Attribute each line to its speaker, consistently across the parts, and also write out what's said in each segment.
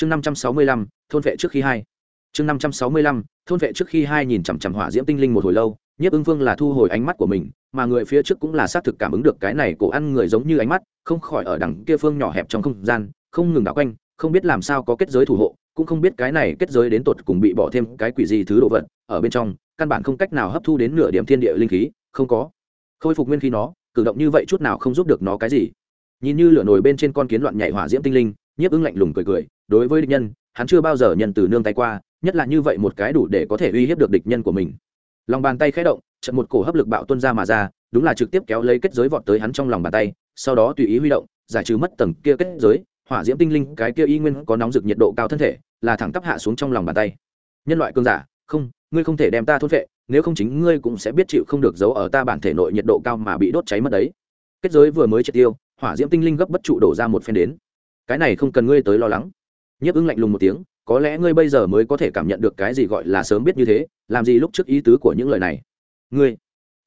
Speaker 1: chương năm trăm sáu mươi lăm, thôn vệ trước khi hai. Chương năm trăm sáu mươi lăm, thôn vệ trước khi hai nhìn chằm chằm hỏa diễm tinh linh một hồi lâu, nhiếp ưng vương là thu hồi ánh mắt của mình, mà người phía trước cũng là xác thực cảm ứng được cái này cổ ăn người giống như ánh mắt, không khỏi ở đằng kia phương nhỏ hẹp trong không gian, không ngừng đảo quanh, không biết làm sao có kết giới thủ hộ, cũng không biết cái này kết giới đến tột cùng bị bỏ thêm cái quỷ gì thứ đồ vật, ở bên trong, căn bản không cách nào hấp thu đến nửa điểm thiên địa linh khí, không có. Khôi phục nguyên khí nó, cử động như vậy chút nào không giúp được nó cái gì. Nhìn như lửa nổi bên trên con kiến loạn nhảy hỏa diễm tinh linh nhiếp ưng lạnh lùng cười cười, đối với địch nhân, hắn chưa bao giờ nhận từ nương tay qua, nhất là như vậy một cái đủ để có thể uy hiếp được địch nhân của mình. Lòng bàn tay khẽ động trận một cổ hấp lực bạo tuân ra mà ra, đúng là trực tiếp kéo lấy kết giới vọt tới hắn trong lòng bàn tay, sau đó tùy ý huy động, giải trừ mất tầng kia kết giới, hỏa diễm tinh linh, cái kia y nguyên có nóng rực nhiệt độ cao thân thể, là thẳng tắp hạ xuống trong lòng bàn tay. Nhân loại cơn giả, không, ngươi không thể đem ta thốt vệ nếu không chính ngươi cũng sẽ biết chịu không được giấu ở ta bản thể nội nhiệt độ cao mà bị đốt cháy mất đấy. Kết giới vừa mới triệt tiêu, hỏa diễm tinh linh gấp bất trụ đổ ra một phen đến cái này không cần ngươi tới lo lắng. Nhiếp ưng lạnh lùng một tiếng, có lẽ ngươi bây giờ mới có thể cảm nhận được cái gì gọi là sớm biết như thế, làm gì lúc trước ý tứ của những lời này. Ngươi,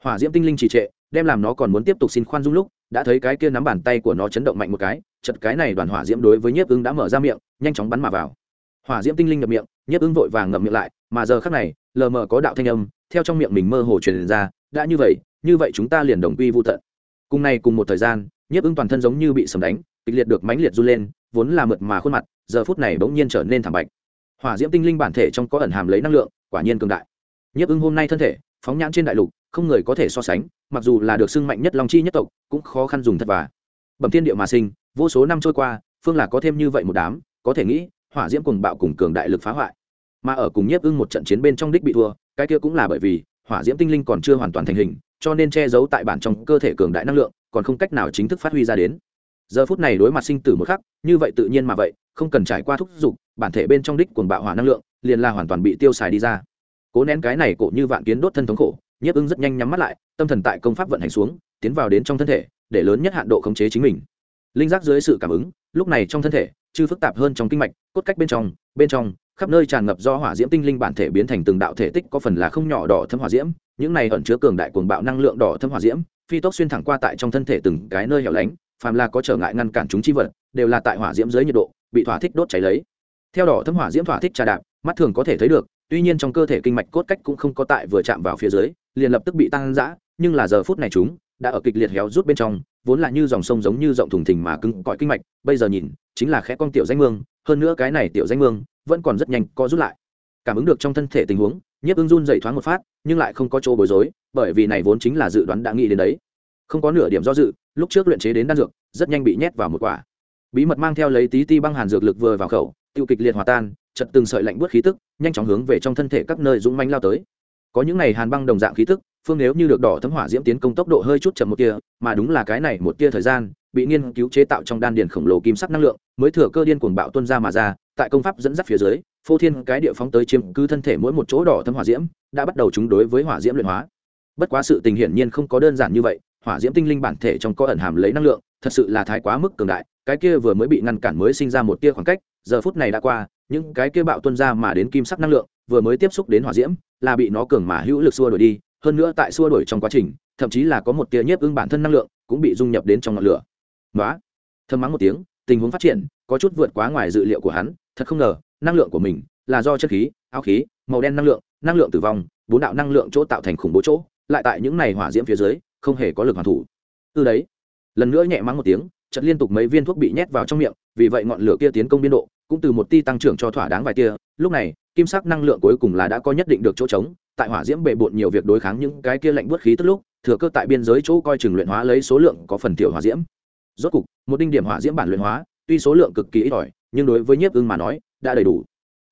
Speaker 1: hỏa diễm tinh linh trì trệ, đem làm nó còn muốn tiếp tục xin khoan dung lúc, đã thấy cái kia nắm bàn tay của nó chấn động mạnh một cái chật cái này đoàn hỏa diễm đối với nhiếp ưng đã mở ra miệng, nhanh chóng bắn mà vào. Hỏa diễm tinh linh ngậm miệng, nhiếp ưng vội vàng ngậm miệng lại, mà giờ khác này, lờ mờ có đạo thanh âm, theo trong miệng mình mơ hồ truyền ra, đã như vậy như vậy chúng ta liền đồng quy vô tận. Cùng này cùng một thời gian, nhiếp ưng toàn thân giống như bị sầm đánh kịch liệt được mãnh liệt run lên, vốn là mượt mà khuôn mặt, giờ phút này bỗng nhiên trở nên thảm bạch. Hỏa diễm tinh linh bản thể trong có ẩn hàm lấy năng lượng, quả nhiên cường đại. Nhiếp ưng hôm nay thân thể, phóng nhãn trên đại lục, không người có thể so sánh, mặc dù là được xưng mạnh nhất long chi nhất tộc, cũng khó khăn dùng thật và. Bẩm thiên địa mà sinh, vô số năm trôi qua, phương là có thêm như vậy một đám, có thể nghĩ, hỏa diễm cùng bạo cùng cường đại lực phá hoại. Mà ở cùng nhiếp ưng một trận chiến bên trong đích bị thua, cái kia cũng là bởi vì, hỏa diễm tinh linh còn chưa hoàn toàn thành hình, cho nên che giấu tại bản trong cơ thể cường đại năng lượng, còn không cách nào chính thức phát huy ra đến giờ phút này đối mặt sinh tử một khắc, như vậy tự nhiên mà vậy, không cần trải qua thúc giục, bản thể bên trong đích cuồng bạo hỏa năng lượng, liền là hoàn toàn bị tiêu xài đi ra. Cố nén cái này cổ như vạn kiến đốt thân thống khổ, nhiếp ưng rất nhanh nhắm mắt lại, tâm thần tại công pháp vận hành xuống, tiến vào đến trong thân thể, để lớn nhất hạn độ khống chế chính mình. Linh giác dưới sự cảm ứng, lúc này trong thân thể chưa phức tạp hơn trong kinh mạch, cốt cách bên trong bên trong, khắp nơi tràn ngập do hỏa diễm tinh linh bản thể biến thành từng đạo thể tích có phần là không nhỏ đỏ thâm hỏa diễm, những này ẩn chứa cường đại cuồng bạo năng lượng đỏ thâm hỏa diễm, phi tốc xuyên thẳng qua tại trong thân thể từng cái nơi hẻo lánh phàm là có trở ngại ngăn cản chúng chi vật, đều là tại hỏa diễm dưới nhiệt độ, bị thỏa thích đốt cháy lấy. Theo đỏ thâm hỏa diễm thỏa thích trà đạp, mắt thường có thể thấy được, tuy nhiên trong cơ thể kinh mạch cốt cách cũng không có tại vừa chạm vào phía dưới, liền lập tức bị tăng giã nhưng là giờ phút này chúng đã ở kịch liệt héo rút bên trong, vốn là như dòng sông giống như rộng thùng thình mà cứng cỏi kinh mạch, bây giờ nhìn, chính là khẽ con tiểu danh mương, hơn nữa cái này tiểu danh mương vẫn còn rất nhanh co rút lại. Cảm ứng được trong thân thể tình huống, nhiếp ưng run dậy thoáng một phát, nhưng lại không có chỗ bối rối, bởi vì này vốn chính là dự đoán đã nghĩ đến đấy không có nửa điểm do dự, lúc trước luyện chế đến đan dược, rất nhanh bị nhét vào một quả. Bí mật mang theo lấy tí ti băng hàn dược lực vừa vào khẩu, tiêu kịch liệt hòa tan chật từng sợi lạnh bớt khí tức, nhanh chóng hướng về trong thân thể các nơi dũng manh lao tới. Có những này hàn băng đồng dạng khí tức, phương nếu như được đỏ thấm hỏa diễm tiến công tốc độ hơi chút chậm một tia, mà đúng là cái này một tia thời gian, bị nghiên cứu chế tạo trong đan điền khổng lồ kim sắc năng lượng, mới thừa cơ điên cuồng bạo tuân ra mà ra, tại công pháp dẫn dắt phía dưới, phô thiên cái địa phóng tới chiếm cứ thân thể mỗi một chỗ đỏ thấm hỏa diễm, đã bắt đầu chúng đối với hỏa diễm luyện hóa. Bất quá sự tình hiển nhiên không có đơn giản như vậy hỏa diễm tinh linh bản thể trong có ẩn hàm lấy năng lượng, thật sự là thái quá mức cường đại, cái kia vừa mới bị ngăn cản mới sinh ra một tia khoảng cách, giờ phút này đã qua, những cái kia bạo tuân ra mà đến kim sắc năng lượng, vừa mới tiếp xúc đến hỏa diễm, là bị nó cường mà hữu lực xua đuổi đi, hơn nữa tại xua đuổi trong quá trình, thậm chí là có một tia nhiếp ưng bản thân năng lượng, cũng bị dung nhập đến trong ngọn lửa. Nói thơm mắng một tiếng, tình huống phát triển, có chút vượt quá ngoài dự liệu của hắn, thật không ngờ, năng lượng của mình là do chất khí, áo khí, màu đen năng lượng năng lượng tử vong, bốn đạo năng lượng chỗ tạo thành khủng bố chỗ, lại tại những này hỏa diễm phía dưới không hề có lực hoàn thủ. Từ đấy. Lần nữa nhẹ mắng một tiếng chật liên tục mấy viên thuốc bị nhét vào trong miệng, vì vậy ngọn lửa kia tiến công biên độ, cũng từ một ti tăng trưởng cho thỏa đáng vài tia. Lúc này, kim sắc năng lượng cuối cùng là đã có nhất định được chỗ trống, tại hỏa diễm bệ bộn nhiều việc đối kháng những cái kia lạnh bớt khí tức lúc, thừa cơ tại biên giới chỗ coi chừng luyện hóa lấy số lượng có phần tiểu hỏa diễm. Rốt cục, một đinh điểm hỏa diễm bản luyện hóa, tuy số lượng cực kỳ ít ỏi, nhưng đối với nhiếp ưng mà nói, đã đầy đủ.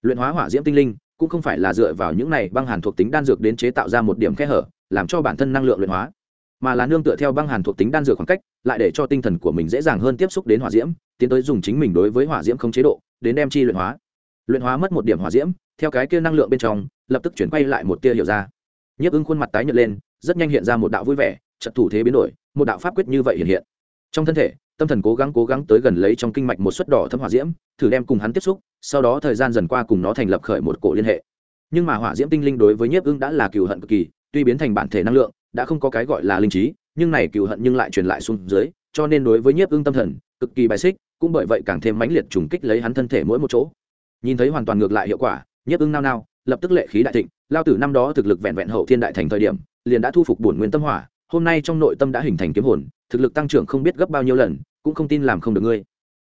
Speaker 1: Luyện hóa hỏa diễm tinh linh, cũng không phải là dựa vào những này băng hàn thuộc tính đan dược đến chế tạo ra một điểm khe hở, làm cho bản thân năng lượng luyện hóa mà là nương tựa theo băng hàn thuộc tính đan dược khoảng cách, lại để cho tinh thần của mình dễ dàng hơn tiếp xúc đến hỏa diễm, tiến tới dùng chính mình đối với hỏa diễm không chế độ, đến đem chi luyện hóa. Luyện hóa mất một điểm hỏa diễm, theo cái kia năng lượng bên trong, lập tức chuyển quay lại một tia hiểu ra. Nhiếp ưng khuôn mặt tái nhợt lên, rất nhanh hiện ra một đạo vui vẻ trận thủ thế biến đổi, một đạo pháp quyết như vậy hiện hiện. Trong thân thể, tâm thần cố gắng cố gắng tới gần lấy trong kinh mạch một suất đỏ thâm hỏa diễm, thử đem cùng hắn tiếp xúc, sau đó thời gian dần qua cùng nó thành lập khởi một cổ liên hệ. Nhưng mà hỏa diễm tinh linh đối với nhiếp ưng đã là cừu hận cực kỳ, tuy biến thành bản thể năng lượng đã không có cái gọi là linh trí, nhưng này cựu hận nhưng lại truyền lại xuống dưới, cho nên đối với nhiếp ưng tâm thần, cực kỳ bài xích, cũng bởi vậy càng thêm mãnh liệt trùng kích lấy hắn thân thể mỗi một chỗ. Nhìn thấy hoàn toàn ngược lại hiệu quả, nhiếp ưng nao nao, lập tức lệ khí đại thịnh, lao tử năm đó thực lực vẹn vẹn hậu thiên đại thành thời điểm, liền đã thu phục bổn nguyên tâm hỏa, hôm nay trong nội tâm đã hình thành kiếm hồn, thực lực tăng trưởng không biết gấp bao nhiêu lần, cũng không tin làm không được ngươi.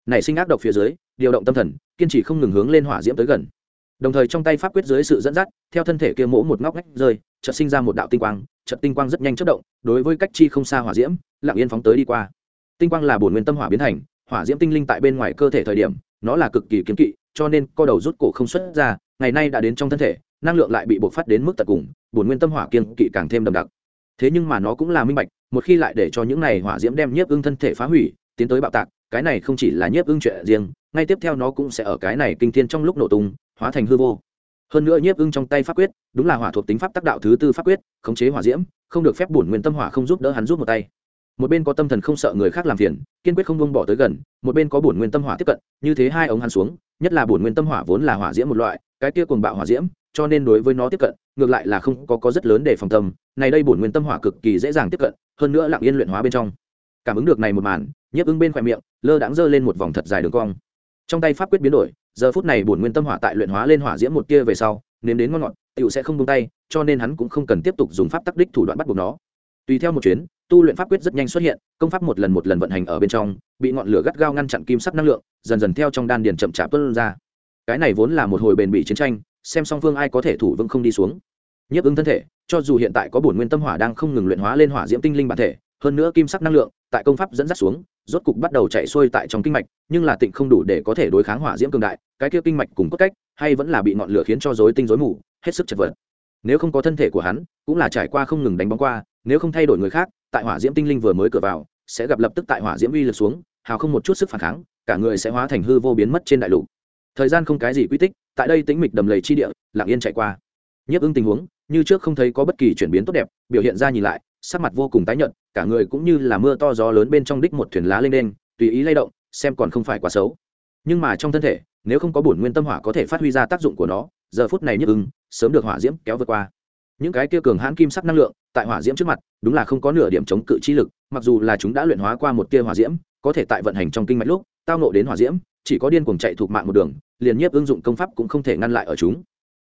Speaker 1: Nảy sinh ác độc phía dưới, điều động tâm thần, kiên trì không ngừng hướng lên hỏa diễm tới gần. Đồng thời trong tay pháp quyết dưới sự dẫn dắt, theo thân thể kia mỗ một ngóc ngách rơi, chợt sinh ra một đạo tinh quang trận tinh quang rất nhanh chất động, đối với cách chi không xa hỏa diễm, lặng yên phóng tới đi qua. Tinh quang là bổn nguyên tâm hỏa biến thành, hỏa diễm tinh linh tại bên ngoài cơ thể thời điểm, nó là cực kỳ kiếm kỵ, cho nên co đầu rút cổ không xuất ra, ngày nay đã đến trong thân thể, năng lượng lại bị bộc phát đến mức tận cùng, bổn nguyên tâm hỏa kiên kỵ càng thêm đậm đặc. Thế nhưng mà nó cũng là minh bạch, một khi lại để cho những này hỏa diễm đem nhiếp ưng thân thể phá hủy, tiến tới bạo tạc, cái này không chỉ là nhiếp ưng chuyện riêng, ngay tiếp theo nó cũng sẽ ở cái này kinh thiên trong lúc nổ tung, hóa thành hư vô hơn nữa nhiếp ưng trong tay pháp quyết, đúng là hỏa thuộc tính pháp tác đạo thứ tư pháp quyết, khống chế hỏa diễm, không được phép bổn nguyên tâm hỏa không giúp đỡ hắn giúp một tay. Một bên có tâm thần không sợ người khác làm phiền, kiên quyết không buông bỏ tới gần, một bên có bổn nguyên tâm hỏa tiếp cận, như thế hai ống hắn xuống, nhất là bổn nguyên tâm hỏa vốn là hỏa diễm một loại, cái kia cùng bạo hỏa diễm, cho nên đối với nó tiếp cận, ngược lại là không có có rất lớn để phòng tâm, này đây bổn nguyên tâm hỏa cực kỳ dễ dàng tiếp cận, hơn nữa lặng yên luyện hóa bên trong. Cảm ứng được này một màn, nhiếp ứng bên khoe miệng, lơ đãng giơ lên một vòng thật dài đường cong. Trong tay pháp quyết biến đổi giờ phút này bổn nguyên tâm hỏa tại luyện hóa lên hỏa diễm một tia về sau, nếm đến ngon ngọt tựu sẽ không buông tay, cho nên hắn cũng không cần tiếp tục dùng pháp tắc đích thủ đoạn bắt buộc nó. Tùy theo một chuyến, tu luyện pháp quyết rất nhanh xuất hiện, công pháp một lần một lần vận hành ở bên trong, bị ngọn lửa gắt gao ngăn chặn kim sắc năng lượng, dần dần theo trong đan điền chậm chạp tuân ra. Cái này vốn là một hồi bền bỉ chiến tranh, xem song phương ai có thể thủ vững không đi xuống. Nhiếp ứng thân thể, cho dù hiện tại có bổn nguyên tâm hỏa đang không ngừng luyện hóa lên hỏa diễm tinh linh bản thể hơn nữa kim sắc năng lượng tại công pháp dẫn dắt xuống, rốt cục bắt đầu chạy xuôi tại trong kinh mạch, nhưng là tịnh không đủ để có thể đối kháng hỏa diễm cường đại, cái kia kinh mạch cùng cốt cách, hay vẫn là bị ngọn lửa khiến cho rối tinh rối mù, hết sức chật vật. Nếu không có thân thể của hắn, cũng là trải qua không ngừng đánh bóng qua, nếu không thay đổi người khác, tại hỏa diễm tinh linh vừa mới cửa vào, sẽ gặp lập tức tại hỏa diễm uy lực xuống, hào không một chút sức phản kháng, cả người sẽ hóa thành hư vô biến mất trên đại lục. Thời gian không cái gì quy tích, tại đây tĩnh mịch đầm lầy chi địa, lặng yên chạy qua. Nhấp ứng tình huống, như trước không thấy có bất kỳ chuyển biến tốt đẹp, biểu hiện ra nhìn lại sắc mặt vô cùng tái nhợt, cả người cũng như là mưa to gió lớn bên trong đích một thuyền lá lên đen tùy ý lay động, xem còn không phải quá xấu. Nhưng mà trong thân thể, nếu không có bổn nguyên tâm hỏa có thể phát huy ra tác dụng của nó, giờ phút này nhức ứng sớm được hỏa diễm kéo vượt qua. Những cái kia cường hãn kim sắc năng lượng, tại hỏa diễm trước mặt, đúng là không có nửa điểm chống cự chi lực, mặc dù là chúng đã luyện hóa qua một tia hỏa diễm, có thể tại vận hành trong kinh mạch lúc, tao nộ đến hỏa diễm, chỉ có điên cuồng chạy thuộc mạng một đường, liền nhiếp ứng dụng công pháp cũng không thể ngăn lại ở chúng.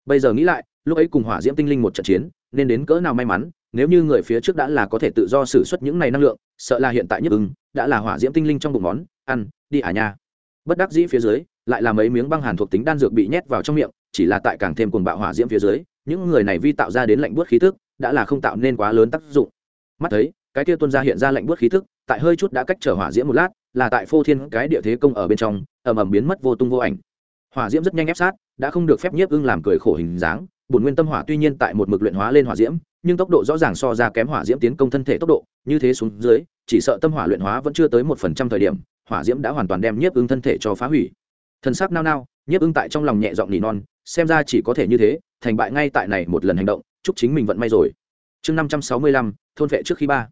Speaker 1: Bây giờ nghĩ lại, lúc ấy cùng hỏa diễm tinh linh một trận chiến, nên đến cỡ nào may mắn nếu như người phía trước đã là có thể tự do xử suất những này năng lượng, sợ là hiện tại nhất ứng, đã là hỏa diễm tinh linh trong bụng món ăn, đi à nha. Bất đắc dĩ phía dưới, lại là mấy miếng băng hàn thuộc tính đan dược bị nhét vào trong miệng, chỉ là tại càng thêm cuồng bạo hỏa diễm phía dưới, những người này vi tạo ra đến lạnh buốt khí thức đã là không tạo nên quá lớn tác dụng. Mắt thấy, cái kia tuân ra hiện ra lạnh buốt khí thức tại hơi chút đã cách trở hỏa diễm một lát, là tại phô thiên cái địa thế công ở bên trong, ầm ầm biến mất vô tung vô ảnh. Hỏa diễm rất nhanh ép sát, đã không được phép nhiếp ưng làm cười khổ hình dáng, bổn nguyên tâm hỏa tuy nhiên tại một mực luyện hóa lên hỏa diễm nhưng tốc độ rõ ràng so ra kém hỏa diễm tiến công thân thể tốc độ, như thế xuống dưới, chỉ sợ tâm hỏa luyện hóa vẫn chưa tới một phần trăm thời điểm, hỏa diễm đã hoàn toàn đem nhiếp ưng thân thể cho phá hủy. Thân xác nao nao, nhiếp ưng tại trong lòng nhẹ giọng nỉ non, xem ra chỉ có thể như thế, thành bại ngay tại này một lần hành động, chúc chính mình vận may rồi. Chương năm trăm sáu mươi lăm, thôn vệ trước khi ba.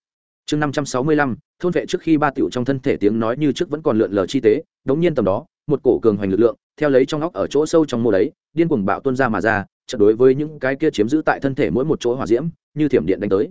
Speaker 1: Chương năm trăm sáu mươi lăm, thôn vệ trước khi ba tiểu trong thân thể tiếng nói như trước vẫn còn lượn lờ chi tế, đống nhiên tầm đó, một cổ cường hoành lực lượng, theo lấy trong óc ở chỗ sâu trong mô đấy, điên cuồng bạo tuôn ra mà ra trận đối với những cái kia chiếm giữ tại thân thể mỗi một chỗ hỏa diễm, như thiểm điện đánh tới.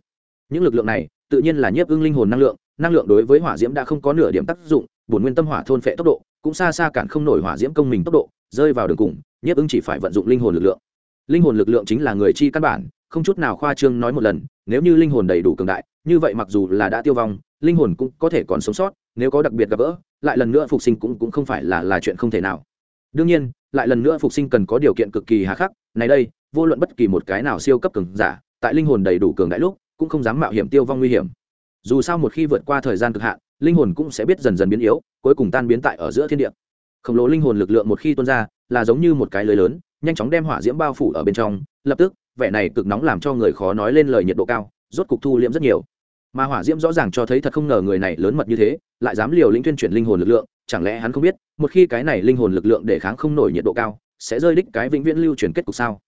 Speaker 1: Những lực lượng này, tự nhiên là nhiếp ưng linh hồn năng lượng năng lượng đối với hỏa diễm đã không có nửa điểm tác dụng, bổn nguyên tâm hỏa thôn phệ tốc độ, cũng xa xa cản không nổi hỏa diễm công mình tốc độ, rơi vào đường cùng, nhiếp ưng chỉ phải vận dụng linh hồn lực lượng. Linh hồn lực lượng chính là người chi căn bản, không chút nào khoa trương nói một lần, nếu như linh hồn đầy đủ cường đại, như vậy mặc dù là đã tiêu vong, linh hồn cũng có thể còn sống sót, nếu có đặc biệt gặp gỡ, lại lần nữa phục sinh cũng cũng không phải là là chuyện không thể nào. Đương nhiên, lại lần nữa phục sinh cần có điều kiện cực kỳ hà khắc này đây, vô luận bất kỳ một cái nào siêu cấp cường giả, tại linh hồn đầy đủ cường đại lúc, cũng không dám mạo hiểm tiêu vong nguy hiểm. Dù sao một khi vượt qua thời gian cực hạn, linh hồn cũng sẽ biết dần dần biến yếu, cuối cùng tan biến tại ở giữa thiên địa. Khổng lồ linh hồn lực lượng một khi tuôn ra, là giống như một cái lưới lớn, nhanh chóng đem hỏa diễm bao phủ ở bên trong. Lập tức, vẻ này cực nóng làm cho người khó nói lên lời nhiệt độ cao, rốt cục thu liễm rất nhiều. Mà hỏa diễm rõ ràng cho thấy thật không ngờ người này lớn mật như thế, lại dám liều lĩnh tuyên chuyển linh hồn lực lượng, chẳng lẽ hắn không biết, một khi cái này linh hồn lực lượng để kháng không nổi nhiệt độ cao sẽ rơi đích cái vĩnh viễn lưu truyền kết cục sao?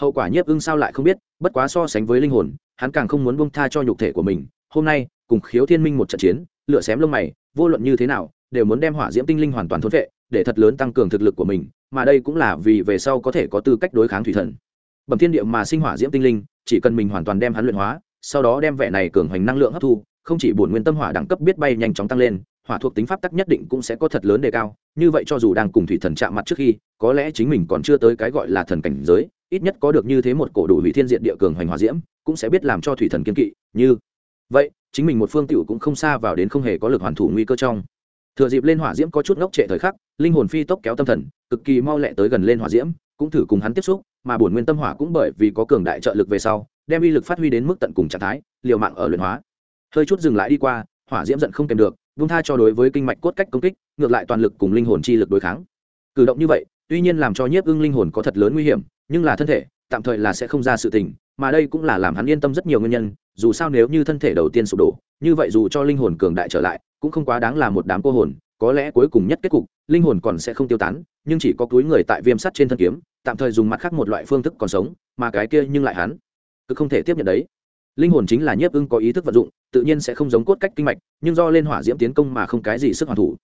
Speaker 1: Hậu quả nhiếp ưng sao lại không biết, bất quá so sánh với linh hồn, hắn càng không muốn bông tha cho nhục thể của mình. Hôm nay, cùng khiếu thiên minh một trận chiến lựa xém lông mày, vô luận như thế nào, đều muốn đem hỏa diễm tinh linh hoàn toàn thốn vệ để thật lớn tăng cường thực lực của mình, mà đây cũng là vì về sau có thể có tư cách đối kháng thủy thần. Bẩm thiên địa mà sinh hỏa diễm tinh linh, chỉ cần mình hoàn toàn đem hắn luyện hóa, sau đó đem vẻ này cường hoành năng lượng hấp thu, không chỉ bổn nguyên tâm hỏa đẳng cấp biết bay nhanh chóng tăng lên hỏa thuộc tính pháp tắc nhất định cũng sẽ có thật lớn đề cao, như vậy cho dù đang cùng thủy thần chạm mặt trước khi, có lẽ chính mình còn chưa tới cái gọi là thần cảnh giới, ít nhất có được như thế một cổ đủ hủy thiên diện địa cường hoành hòa diễm, cũng sẽ biết làm cho thủy thần kiên kỵ, như vậy, chính mình một phương tiểu cũng không xa vào đến không hề có lực hoàn thủ nguy cơ trong. Thừa dịp lên hỏa diễm có chút ngốc trệ thời khắc, linh hồn phi tốc kéo tâm thần, cực kỳ mau lẹ tới gần lên hỏa diễm, cũng thử cùng hắn tiếp xúc, mà bổn nguyên tâm hỏa cũng bởi vì có cường đại trợ lực về sau, đem uy lực phát huy đến mức tận cùng trạng thái, liều mạng ở luyện hóa. Hơi chút dừng lại đi qua, hỏa diễm giận không kèm được vung tha cho đối với kinh mạch cốt cách công kích, ngược lại toàn lực cùng linh hồn chi lực đối kháng. Cử động như vậy, tuy nhiên làm cho nhiếp ưng linh hồn có thật lớn nguy hiểm, nhưng là thân thể, tạm thời là sẽ không ra sự tình, mà đây cũng là làm hắn yên tâm rất nhiều nguyên nhân, dù sao nếu như thân thể đầu tiên sụp đổ, như vậy dù cho linh hồn cường đại trở lại, cũng không quá đáng là một đám cô hồn, có lẽ cuối cùng nhất kết cục, linh hồn còn sẽ không tiêu tán, nhưng chỉ có túi người tại viêm sắt trên thân kiếm, tạm thời dùng mặt khác một loại phương thức còn sống, mà cái kia nhưng lại hắn, cứ không thể tiếp nhận đấy. Linh hồn chính là nhiếp ưng có ý thức vận dụng tự nhiên sẽ không giống cốt cách kinh mạch, nhưng do lên hỏa diễm tiến công mà không cái gì sức hoàn thủ.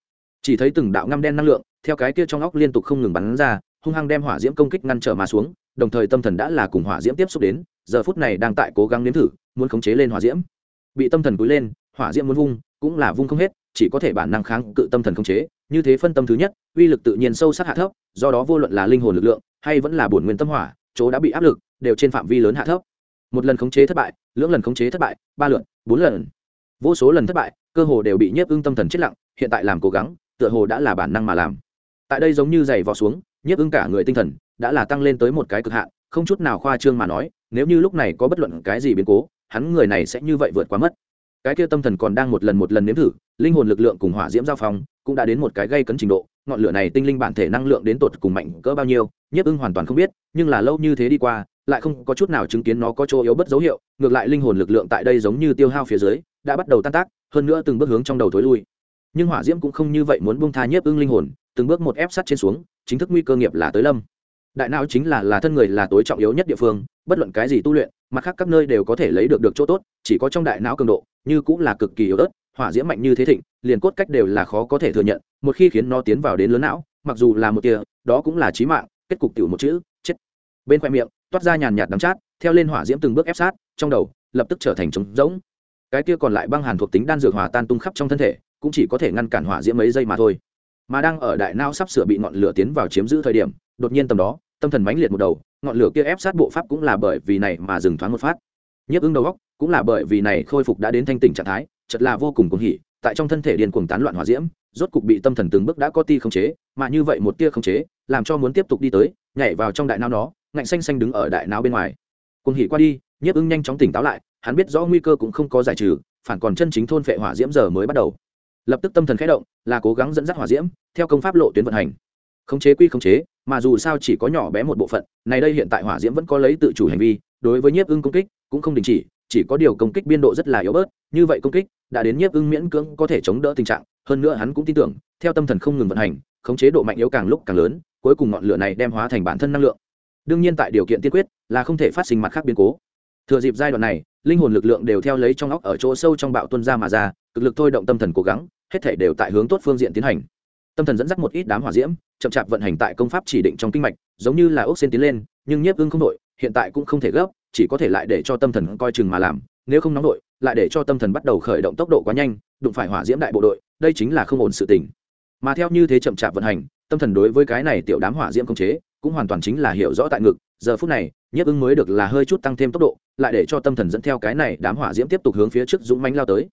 Speaker 1: Chỉ thấy từng đạo ngăm đen năng lượng, theo cái kia trong óc liên tục không ngừng bắn ra, hung hăng đem hỏa diễm công kích ngăn trở mà xuống, đồng thời tâm thần đã là cùng hỏa diễm tiếp xúc đến, giờ phút này đang tại cố gắng nếm thử, muốn khống chế lên hỏa diễm. Bị tâm thần cúi lên, hỏa diễm muốn vung, cũng là vung không hết, chỉ có thể bản năng kháng cự tâm thần khống chế, như thế phân tâm thứ nhất, uy lực tự nhiên sâu sắc hạ thấp, do đó vô luận là linh hồn lực lượng, hay vẫn là bổn nguyên tâm hỏa, chỗ đã bị áp lực, đều trên phạm vi lớn hạ thấp một lần khống chế thất bại, lưỡng lần khống chế thất bại, ba lượn bốn lần. Vô số lần thất bại, cơ hồ đều bị nhiếp ưng tâm thần chết lặng, hiện tại làm cố gắng, tựa hồ đã là bản năng mà làm. Tại đây giống như giày vò xuống, nhiếp ưng cả người tinh thần đã là tăng lên tới một cái cực hạn, không chút nào khoa trương mà nói, nếu như lúc này có bất luận cái gì biến cố, hắn người này sẽ như vậy vượt qua mất. Cái kia tâm thần còn đang một lần một lần nếm thử, linh hồn lực lượng cùng hỏa diễm giao phong cũng đã đến một cái gây cấn trình độ, ngọn lửa này tinh linh bản thể năng lượng đến tột cùng mạnh cỡ bao nhiêu, nhiếp ưng hoàn toàn không biết, nhưng là lâu như thế đi qua lại không có chút nào chứng kiến nó có chỗ yếu bất dấu hiệu, ngược lại linh hồn lực lượng tại đây giống như tiêu hao phía dưới, đã bắt đầu tan tác, hơn nữa từng bước hướng trong đầu thối lui. Nhưng hỏa diễm cũng không như vậy muốn buông tha nhiếp ưng linh hồn, từng bước một ép sát trên xuống, chính thức nguy cơ nghiệp là tới lâm. Đại não chính là là thân người là tối trọng yếu nhất địa phương, bất luận cái gì tu luyện, mặt khác các nơi đều có thể lấy được được chỗ tốt, chỉ có trong đại não cường độ, như cũng là cực kỳ yếu ớt, hỏa diễm mạnh như thế thịnh, liền cốt cách đều là khó có thể thừa nhận, một khi khiến nó tiến vào đến lớn não, mặc dù là một tia, đó cũng là chí mạng, kết cục tiểu một chữ, chết. Bên khoe miệng toát ra nhàn nhạt đắng chát, theo lên hỏa diễm từng bước ép sát, trong đầu, lập tức trở thành trống rỗng. Cái kia còn lại băng hàn thuộc tính đan dược hòa tan tung khắp trong thân thể, cũng chỉ có thể ngăn cản hỏa diễm mấy giây mà thôi. Mà đang ở đại não sắp sửa bị ngọn lửa tiến vào chiếm giữ thời điểm, đột nhiên tầm đó, tâm thần mãnh liệt một đầu, ngọn lửa kia ép sát bộ pháp cũng là bởi vì này mà dừng thoáng một phát. Nhấp ứng đầu góc cũng là bởi vì này khôi phục đã đến thanh tỉnh trạng thái chật là vô cùng cuồng hỉ, tại trong thân thể điên cuồng tán loạn hỏa diễm, rốt cục bị tâm thần từng bước đã có ti khống chế, mà như vậy một tia khống chế, làm cho muốn tiếp tục đi tới, nhảy vào trong đại não nó ngạnh xanh xanh đứng ở đại não bên ngoài. Cùng hỉ qua đi, nhiếp ưng nhanh chóng tỉnh táo lại, hắn biết rõ nguy cơ cũng không có giải trừ, phản còn chân chính thôn phệ hỏa diễm giờ mới bắt đầu. Lập tức tâm thần khẽ động, là cố gắng dẫn dắt hỏa diễm, theo công pháp lộ tuyến vận hành. Khống chế quy khống chế, mà dù sao chỉ có nhỏ bé một bộ phận, này đây hiện tại hỏa diễm vẫn có lấy tự chủ hành vi, đối với nhiếp ưng công kích, cũng không đình chỉ chỉ có điều công kích biên độ rất là yếu bớt, như vậy công kích, đã đến nhiếp ưng miễn cưỡng có thể chống đỡ tình trạng, hơn nữa hắn cũng tin tưởng, theo tâm thần không ngừng vận hành, khống chế độ mạnh yếu càng lúc càng lớn, cuối cùng ngọn lửa này đem hóa thành bản thân năng lượng đương nhiên tại điều kiện tiên quyết là không thể phát sinh mặt khác biến cố. Thừa dịp giai đoạn này, linh hồn lực lượng đều theo lấy trong óc ở chỗ sâu trong bạo tuân ra mà ra, cực lực thôi động tâm thần cố gắng, hết thể đều tại hướng tốt phương diện tiến hành. Tâm thần dẫn dắt một ít đám hỏa diễm, chậm chạp vận hành tại công pháp chỉ định trong kinh mạch, giống như là ốc sen tiến lên, nhưng nhiếp ưng không đội hiện tại cũng không thể gấp, chỉ có thể lại để cho tâm thần coi chừng mà làm, nếu không nóng đội, lại để cho tâm thần bắt đầu khởi động tốc độ quá nhanh, đụng phải hỏa diễm đại bộ đội, đây chính là không ổn sự tình. Mà theo như thế chậm chạp vận hành, tâm thần đối với cái này tiểu đám hỏa diễm công chế cũng hoàn toàn chính là hiểu rõ tại ngực, giờ phút này, nhiếp ưng mới được là hơi chút tăng thêm tốc độ, lại để cho tâm thần dẫn theo cái này đám hỏa diễm tiếp tục hướng phía trước dũng mánh lao tới.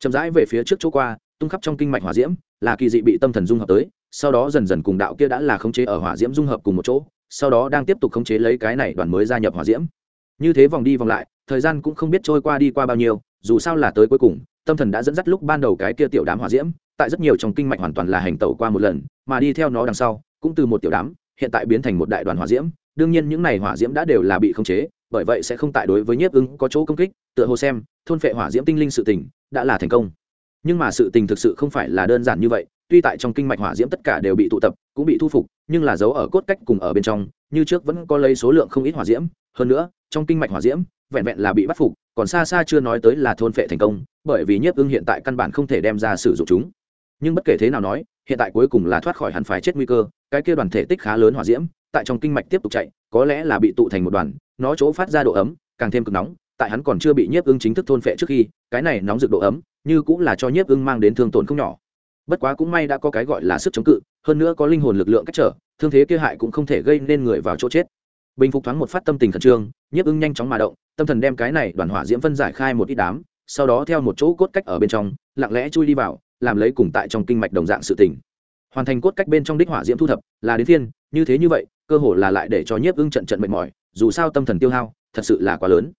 Speaker 1: Chậm rãi về phía trước chỗ qua, tung khắp trong kinh mạch hỏa diễm, là kỳ dị bị tâm thần dung hợp tới, sau đó dần dần cùng đạo kia đã là khống chế ở hỏa diễm dung hợp cùng một chỗ, sau đó đang tiếp tục khống chế lấy cái này đoàn mới gia nhập hỏa diễm. Như thế vòng đi vòng lại, thời gian cũng không biết trôi qua đi qua bao nhiêu, dù sao là tới cuối cùng, tâm thần đã dẫn dắt lúc ban đầu cái kia tiểu đám hỏa diễm, tại rất nhiều trong kinh mạch hoàn toàn là hành tẩu qua một lần, mà đi theo nó đằng sau, cũng từ một tiểu đám hiện tại biến thành một đại đoàn hỏa diễm, đương nhiên những này hỏa diễm đã đều là bị khống chế, bởi vậy sẽ không tại đối với nhiếp ứng có chỗ công kích, tựa hồ xem, thôn phệ hỏa diễm tinh linh sự tình đã là thành công. Nhưng mà sự tình thực sự không phải là đơn giản như vậy, tuy tại trong kinh mạch hỏa diễm tất cả đều bị tụ tập, cũng bị thu phục, nhưng là dấu ở cốt cách cùng ở bên trong, như trước vẫn có lấy số lượng không ít hỏa diễm, hơn nữa, trong kinh mạch hỏa diễm, vẹn vẹn là bị bắt phục, còn xa xa chưa nói tới là thôn phệ thành công, bởi vì nhiếp ưng hiện tại căn bản không thể đem ra sử dụng chúng. Nhưng bất kể thế nào nói hiện tại cuối cùng là thoát khỏi hẳn phải chết nguy cơ, cái kia đoàn thể tích khá lớn hỏa diễm, tại trong kinh mạch tiếp tục chạy, có lẽ là bị tụ thành một đoàn, nó chỗ phát ra độ ấm, càng thêm cực nóng, tại hắn còn chưa bị nhiếp ưng chính thức thôn phệ trước khi, cái này nóng rực độ ấm, như cũng là cho nhiếp ưng mang đến thương tổn không nhỏ. Bất quá cũng may đã có cái gọi là sức chống cự, hơn nữa có linh hồn lực lượng cách trở, thương thế kia hại cũng không thể gây nên người vào chỗ chết. Bình phục thoáng một phát tâm tình khẩn trương, nhiếp ưng nhanh chóng mà động, tâm thần đem cái này đoàn hỏa diễm phân giải khai một ít đám, sau đó theo một chỗ cốt cách ở bên trong, lặng lẽ chui đi vào làm lấy cùng tại trong kinh mạch đồng dạng sự tỉnh hoàn thành cốt cách bên trong đích hỏa diễm thu thập là đến thiên như thế như vậy, cơ hồ là lại để cho nhiếp ưng trận trận mệt mỏi, dù sao tâm thần tiêu hao thật sự là quá lớn.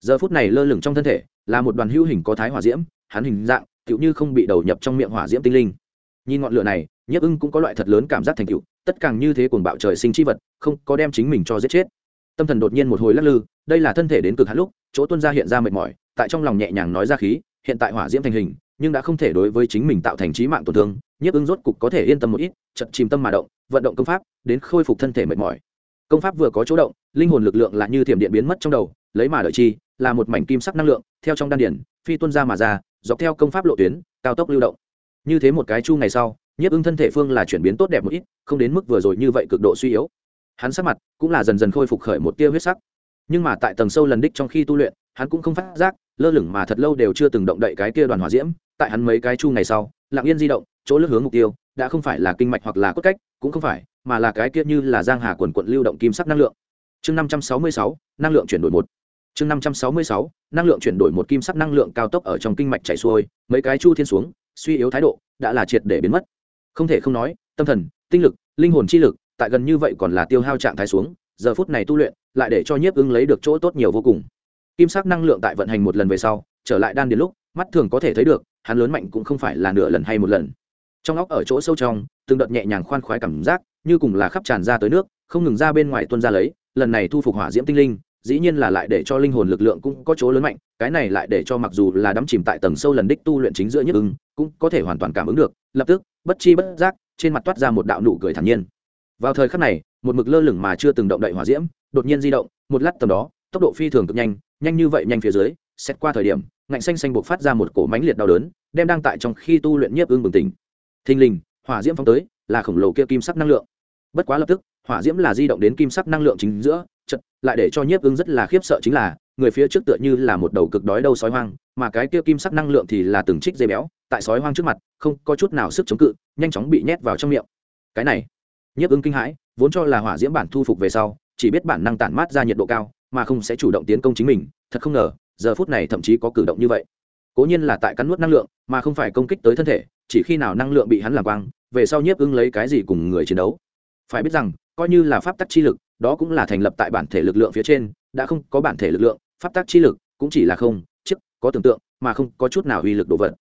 Speaker 1: Giờ phút này lơ lửng trong thân thể là một đoàn hữu hình có thái hỏa diễm, hắn hình dạng tựu như không bị đầu nhập trong miệng hỏa diễm tinh linh. Nhìn ngọn lửa này, nhiếp ưng cũng có loại thật lớn cảm giác thành tựu, tất càng như thế cuồng bạo trời sinh chi vật, không có đem chính mình cho giết chết. Tâm thần đột nhiên một hồi lắc lư, đây là thân thể đến cực hạn lúc, chỗ tuân ra hiện ra mệt mỏi, tại trong lòng nhẹ nhàng nói ra khí, hiện tại hỏa diễm thành hình nhưng đã không thể đối với chính mình tạo thành trí mạng tổn thương, nhiếp ứng rốt cục có thể yên tâm một ít, chật chìm tâm mà động, vận động công pháp, đến khôi phục thân thể mệt mỏi. Công pháp vừa có chỗ động, linh hồn lực lượng là như thiểm điện biến mất trong đầu, lấy mà đợi chi, là một mảnh kim sắc năng lượng, theo trong đan điển, phi tuân ra mà ra, dọc theo công pháp lộ tuyến, cao tốc lưu động. Như thế một cái chu ngày sau, nhiếp ứng thân thể phương là chuyển biến tốt đẹp một ít, không đến mức vừa rồi như vậy cực độ suy yếu. Hắn sắc mặt cũng là dần dần khôi phục khởi một tia huyết sắc. Nhưng mà tại tầng sâu lần đích trong khi tu luyện, hắn cũng không phát giác, lơ lửng mà thật lâu đều chưa từng động đậy cái kia đoàn hỏa diễm tại hắn mấy cái chu ngày sau, lặng yên di động, chỗ lướt hướng mục tiêu, đã không phải là kinh mạch hoặc là cốt cách, cũng không phải, mà là cái kia như là giang hà quần quận lưu động kim sắc năng lượng. Chương năm trăm sáu mươi sáu, năng lượng chuyển đổi một. Chương năm trăm sáu mươi sáu, năng lượng chuyển đổi một kim sắc năng lượng cao tốc ở trong kinh mạch chảy xuôi, mấy cái chu thiên xuống, suy yếu thái độ, đã là triệt để biến mất. Không thể không nói, tâm thần, tinh lực, linh hồn chi lực, tại gần như vậy còn là tiêu hao trạng thái xuống, giờ phút này tu luyện, lại để cho nhiếp ưng lấy được chỗ tốt nhiều vô cùng. Kim sắc năng lượng tại vận hành một lần về sau, trở lại đan điền lúc, mắt thường có thể thấy được hắn lớn mạnh cũng không phải là nửa lần hay một lần. Trong óc ở chỗ sâu trong, từng đợt nhẹ nhàng khoan khoái cảm giác, như cùng là khắp tràn ra tới nước, không ngừng ra bên ngoài tuân ra lấy, lần này thu phục hỏa diễm tinh linh, dĩ nhiên là lại để cho linh hồn lực lượng cũng có chỗ lớn mạnh, cái này lại để cho mặc dù là đắm chìm tại tầng sâu lần đích tu luyện chính giữa nhất ưng, cũng có thể hoàn toàn cảm ứng được, lập tức, bất chi bất giác, trên mặt toát ra một đạo nụ cười thản nhiên. Vào thời khắc này, một mực lơ lửng mà chưa từng động đậy hỏa diễm, đột nhiên di động, một lát tầm đó, tốc độ phi thường cực nhanh nhanh như vậy nhanh phía dưới xét qua thời điểm, ngạnh xanh xanh buộc phát ra một cổ mánh liệt đau đớn, đem đang tại trong khi tu luyện nhiếp ưng bừng tỉnh. Thình lình, hỏa diễm phóng tới, là khổng lồ kia kim sắc năng lượng. Bất quá lập tức, hỏa diễm là di động đến kim sắc năng lượng chính giữa chật lại để cho nhiếp ưng rất là khiếp sợ chính là, người phía trước tựa như là một đầu cực đói đâu sói hoang, mà cái kia kim sắc năng lượng thì là từng trích dây béo, tại sói hoang trước mặt, không có chút nào sức chống cự, nhanh chóng bị nhét vào trong miệng. Cái này, nhiếp ưng kinh hãi, vốn cho là hỏa diễm bản thu phục về sau, chỉ biết bản năng tản mát ra nhiệt độ cao, mà không sẽ chủ động tiến công chính mình, thật không ngờ giờ phút này thậm chí có cử động như vậy. Cố nhiên là tại cắn nuốt năng lượng, mà không phải công kích tới thân thể, chỉ khi nào năng lượng bị hắn làm quang, về sau nhiếp ưng lấy cái gì cùng người chiến đấu. Phải biết rằng, coi như là pháp tắc chi lực, đó cũng là thành lập tại bản thể lực lượng phía trên, đã không có bản thể lực lượng, pháp tắc chi lực cũng chỉ là không chức có tưởng tượng, mà không có chút nào uy lực đồ vật.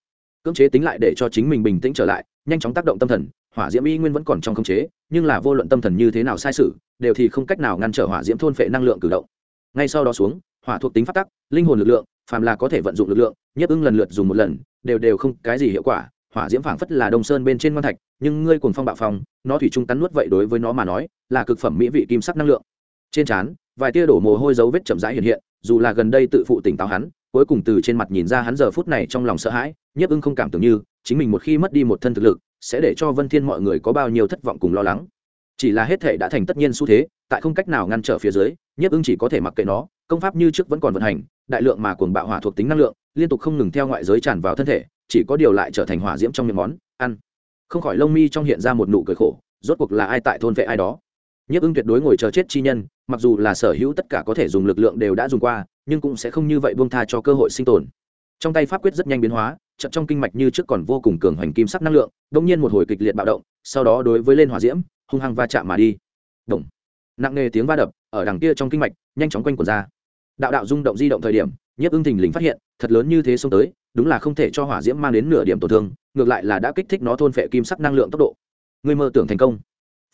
Speaker 1: Cưỡng chế tính lại để cho chính mình bình tĩnh trở lại, nhanh chóng tác động tâm thần, hỏa diễm y nguyên vẫn còn trong khống chế, nhưng là vô luận tâm thần như thế nào sai sự, đều thì không cách nào ngăn trở hỏa diễm thôn phệ năng lượng cử động. Ngay sau đó xuống hỏa thuộc tính phát tắc, linh hồn lực lượng, phàm là có thể vận dụng lực lượng nhất ưng lần lượt dùng một lần, đều đều không cái gì hiệu quả. Hỏa diễm phảng phất là đông sơn bên trên ngon thạch, nhưng ngươi cuồng phong bạo phong, nó thủy chung cắn nuốt vậy đối với nó mà nói, là cực phẩm mỹ vị kim sắc năng lượng. Trên trán, vài tia đổ mồ hôi dấu vết chậm rãi hiện hiện, dù là gần đây tự phụ tỉnh táo hắn, cuối cùng từ trên mặt nhìn ra hắn giờ phút này trong lòng sợ hãi, nhiếp ưng không cảm tưởng như, chính mình một khi mất đi một thân thực lực, sẽ để cho vân thiên mọi người có bao nhiêu thất vọng cùng lo lắng. Chỉ là hết thể đã thành tất nhiên xu thế, tại không cách nào ngăn trở phía dưới, nhiếp ưng chỉ có thể mặc kệ nó công pháp như trước vẫn còn vận hành, đại lượng mà cuồng bạo hỏa thuộc tính năng lượng, liên tục không ngừng theo ngoại giới tràn vào thân thể, chỉ có điều lại trở thành hỏa diễm trong miệng món, ăn. Không khỏi lông mi trong hiện ra một nụ cười khổ, rốt cuộc là ai tại thôn vệ ai đó? Nhiếp ưng tuyệt đối ngồi chờ chết chi nhân, mặc dù là sở hữu tất cả có thể dùng lực lượng đều đã dùng qua, nhưng cũng sẽ không như vậy buông tha cho cơ hội sinh tồn. Trong tay pháp quyết rất nhanh biến hóa chậm trong kinh mạch như trước còn vô cùng cường hoành kim sắc năng lượng đông nhiên một hồi kịch liệt bạo động, sau đó đối với lên hỏa diễm, hung hăng va chạm mà đi. Động nặng nề tiếng va đập ở đằng kia trong kinh mạch, nhanh chóng quanh quần ra. Đạo đạo rung động di động thời điểm, nhiếp ưng thình lình phát hiện, thật lớn như thế xông tới, đúng là không thể cho hỏa diễm mang đến nửa điểm tổn thương, ngược lại là đã kích thích nó thôn phệ kim sắc năng lượng tốc độ. Người mơ tưởng thành công.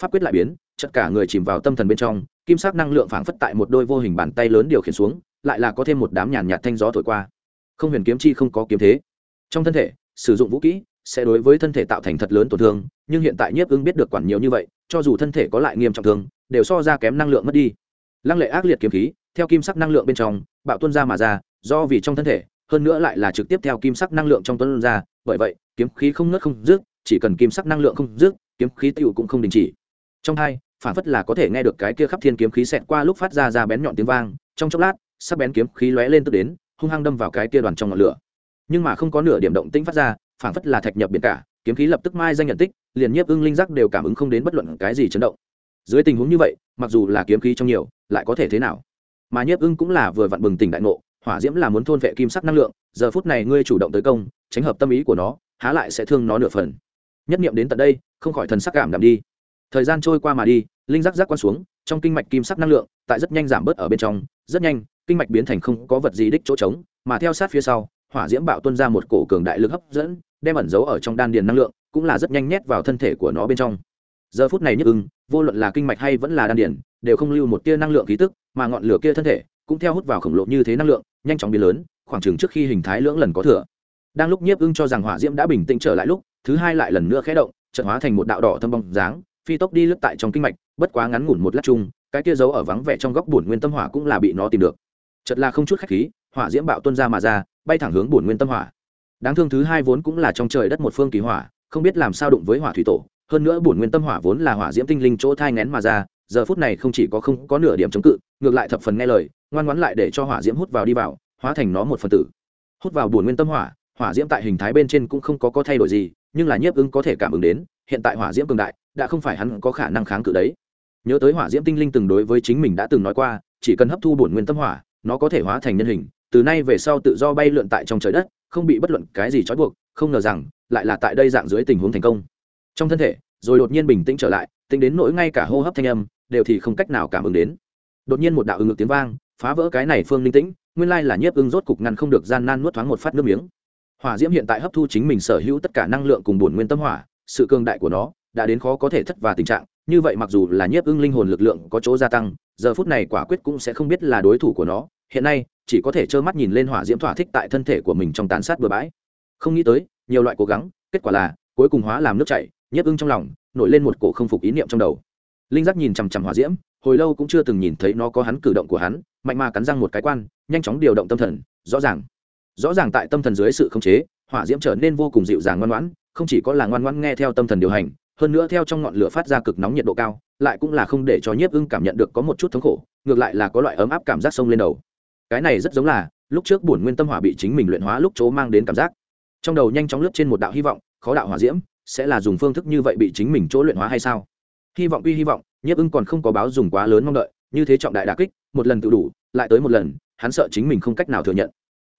Speaker 1: Pháp quyết lại biến tất cả người chìm vào tâm thần bên trong, kim sắc năng lượng phảng phất tại một đôi vô hình bàn tay lớn điều khiển xuống, lại là có thêm một đám nhàn nhạt thanh gió thổi qua. Không huyền kiếm chi không có kiếm thế. Trong thân thể, sử dụng vũ kỹ sẽ đối với thân thể tạo thành thật lớn tổn thương, nhưng hiện tại nhiếp ưng biết được quản nhiều như vậy, cho dù thân thể có lại nghiêm trọng thương, đều so ra kém năng lượng mất đi. Lăng lệ ác liệt kiếm khí, theo kim sắc năng lượng bên trong, bạo tuân ra mà ra, do vì trong thân thể, hơn nữa lại là trực tiếp theo kim sắc năng lượng trong tuân ra, bởi vậy, kiếm khí không nứt không dứt, chỉ cần kim sắc năng lượng không dứt, kiếm khí tiêu cũng không đình chỉ. Trong hai, phản phất là có thể nghe được cái kia khắp thiên kiếm khí xẹt qua lúc phát ra ra bén nhọn tiếng vang, trong chốc lát, sắc bén kiếm khí lóe lên tức đến, hung hăng đâm vào cái kia đoàn trong ngọn lửa. Nhưng mà không có nửa điểm động tĩnh phát ra Phảng phất là thạch nhập biển cả, kiếm khí lập tức mai danh nhận tích, liền nhiếp ưng linh giác đều cảm ứng không đến bất luận cái gì chấn động. Dưới tình huống như vậy, mặc dù là kiếm khí trong nhiều, lại có thể thế nào? Mà nhiếp ưng cũng là vừa vặn bừng tỉnh đại ngộ, hỏa diễm là muốn thôn vệ kim sắc năng lượng, giờ phút này ngươi chủ động tới công, tránh hợp tâm ý của nó, há lại sẽ thương nó nửa phần. Nhất niệm đến tận đây, không khỏi thần sắc cảm đạm đi. Thời gian trôi qua mà đi, linh giác giác quan xuống, trong kinh mạch kim sắc năng lượng, tại rất nhanh giảm bớt ở bên trong, rất nhanh, kinh mạch biến thành không có vật gì đích chỗ trống, mà theo sát phía sau hỏa diễm bạo tuân ra một cổ cường đại lực hấp dẫn, đem ẩn giấu ở trong đan điền năng lượng, cũng là rất nhanh nhét vào thân thể của nó bên trong. Giờ phút này nhức ưng, vô luận là kinh mạch hay vẫn là đan điền, đều không lưu một tia năng lượng khí tức, mà ngọn lửa kia thân thể cũng theo hút vào khổng lồ như thế năng lượng, nhanh chóng biến lớn, khoảng chừng trước khi hình thái lưỡng lần có thừa. Đang lúc nhiếp ưng cho rằng hỏa diễm đã bình tĩnh trở lại lúc, thứ hai lại lần nữa khẽ động, chợt hóa thành một đạo đỏ thâm bóng dáng, phi tốc đi lướt tại trong kinh mạch, bất quá ngắn ngủn một lát chung, cái kia giấu ở vắng vẻ trong góc buồn nguyên tâm hỏa cũng là bị nó tìm được. Chợt là không chút khách khí hỏa diễm bạo tuân ra mà ra, bay thẳng hướng bổn nguyên tâm hỏa. Đáng thương thứ hai vốn cũng là trong trời đất một phương kỳ hỏa, không biết làm sao đụng với hỏa thủy tổ, hơn nữa bổn nguyên tâm hỏa vốn là hỏa diễm tinh linh chỗ thai ngén mà ra, giờ phút này không chỉ có không có nửa điểm chống cự, ngược lại thập phần nghe lời, ngoan ngoãn lại để cho hỏa diễm hút vào đi vào, hóa thành nó một phần tử. Hút vào bổn nguyên tâm hỏa hỏa diễm tại hình thái bên trên cũng không có có thay đổi gì, nhưng là nhiếp ứng có thể cảm ứng đến, hiện tại hỏa diễm cường đại, đã không phải hắn có khả năng kháng cự đấy. Nhớ tới hỏa diễm tinh linh từng đối với chính mình đã từng nói qua, chỉ cần hấp thu bổn nguyên tâm hỏa, nó có thể hóa thành nhân hình từ nay về sau tự do bay lượn tại trong trời đất, không bị bất luận cái gì trói buộc, không ngờ rằng, lại là tại đây dạng dưới tình huống thành công. Trong thân thể, rồi đột nhiên bình tĩnh trở lại, tính đến nỗi ngay cả hô hấp thanh âm, đều thì không cách nào cảm ứng đến. Đột nhiên một đạo ứng ngực tiếng vang, phá vỡ cái này phương linh tĩnh, nguyên lai là nhiếp ưng rốt cục ngăn không được gian nan nuốt thoáng một phát nước miếng. Hỏa diễm hiện tại hấp thu chính mình sở hữu tất cả năng lượng cùng bổn nguyên tâm hỏa, sự cường đại của nó đã đến khó có thể thất và tình trạng, như vậy mặc dù là nhiếp ưng linh hồn lực lượng có chỗ gia tăng, giờ phút này quả quyết cũng sẽ không biết là đối thủ của nó hiện nay, chỉ có thể trơ mắt nhìn lên hỏa diễm thỏa thích tại thân thể của mình trong tàn sát bừa bãi. Không nghĩ tới, nhiều loại cố gắng, kết quả là, cuối cùng hóa làm nước chảy nhấp ưng trong lòng, nổi lên một cổ không phục ý niệm trong đầu. Linh giác nhìn chằm chằm hỏa diễm, hồi lâu cũng chưa từng nhìn thấy nó có hắn cử động của hắn, mạnh mà cắn răng một cái quan, nhanh chóng điều động tâm thần, rõ ràng. Rõ ràng tại tâm thần dưới sự khống chế, hỏa diễm trở nên vô cùng dịu dàng ngoan ngoãn, không chỉ có là ngoan ngoãn nghe theo tâm thần điều hành, hơn nữa theo trong ngọn lửa phát ra cực nóng nhiệt độ cao, lại cũng là không để cho nhiếp ưng cảm nhận được có một chút thống khổ, ngược lại là có loại ấm áp cảm giác sông lên đầu cái này rất giống là, lúc trước bổn nguyên tâm hỏa bị chính mình luyện hóa lúc chỗ mang đến cảm giác. Trong đầu nhanh chóng lướt trên một đạo hy vọng, khó đạo hỏa diễm, sẽ là dùng phương thức như vậy bị chính mình chỗ luyện hóa hay sao? Hy vọng uy hy vọng, nhiếp ưng còn không có báo dùng quá lớn mong đợi, như thế trọng đại đà kích, một lần tự đủ, lại tới một lần, hắn sợ chính mình không cách nào thừa nhận.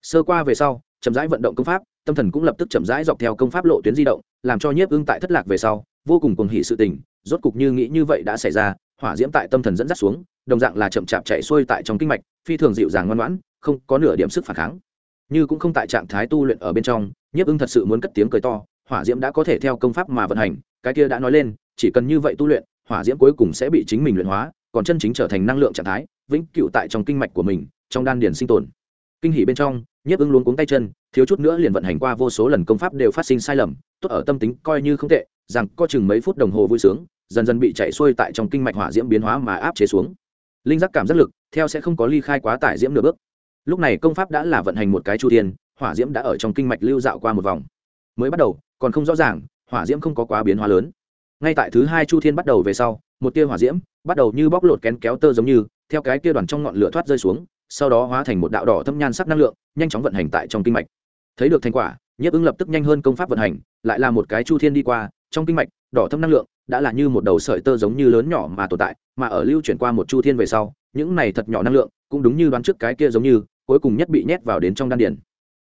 Speaker 1: Sơ qua về sau, chậm rãi vận động công pháp, tâm thần cũng lập tức chậm rãi dọc theo công pháp lộ tuyến di động, làm cho nhiếp ưng tại thất lạc về sau, vô cùng cuồng hỉ sự tình, rốt cục như nghĩ như vậy đã xảy ra, hỏa diễm tại tâm thần dẫn dắt xuống đồng dạng là chậm chạp chạy xuôi tại trong kinh mạch, phi thường dịu dàng ngoan ngoãn, không có nửa điểm sức phản kháng. Như cũng không tại trạng thái tu luyện ở bên trong, nhiếp ưng thật sự muốn cất tiếng cười to, hỏa diễm đã có thể theo công pháp mà vận hành, cái kia đã nói lên, chỉ cần như vậy tu luyện, hỏa diễm cuối cùng sẽ bị chính mình luyện hóa, còn chân chính trở thành năng lượng trạng thái, vĩnh cựu tại trong kinh mạch của mình, trong đan điền sinh tồn. Kinh hỉ bên trong, nhiếp ưng luôn cuống tay chân, thiếu chút nữa liền vận hành qua vô số lần công pháp đều phát sinh sai lầm, tốt ở tâm tính coi như không tệ, rằng có chừng mấy phút đồng hồ vui sướng, dần dần bị chạy xuôi tại trong kinh mạch hỏa diễm biến hóa mà áp chế xuống linh giác cảm giác lực, theo sẽ không có ly khai quá tải diễm nửa bước. Lúc này công pháp đã là vận hành một cái chu thiên, hỏa diễm đã ở trong kinh mạch lưu dạo qua một vòng. Mới bắt đầu, còn không rõ ràng, hỏa diễm không có quá biến hóa lớn. Ngay tại thứ hai chu thiên bắt đầu về sau, một tia hỏa diễm bắt đầu như bóc lột kén kéo tơ giống như, theo cái tia đoàn trong ngọn lửa thoát rơi xuống, sau đó hóa thành một đạo đỏ thâm nhan sắc năng lượng, nhanh chóng vận hành tại trong kinh mạch. Thấy được thành quả, nhiếp ứng lập tức nhanh hơn công pháp vận hành, lại là một cái chu thiên đi qua, trong kinh mạch đỏ thâm năng lượng đã là như một đầu sợi tơ giống như lớn nhỏ mà tồn tại, mà ở lưu chuyển qua một chu thiên về sau, những này thật nhỏ năng lượng cũng đúng như đoán trước cái kia giống như, cuối cùng nhất bị nhét vào đến trong đan điển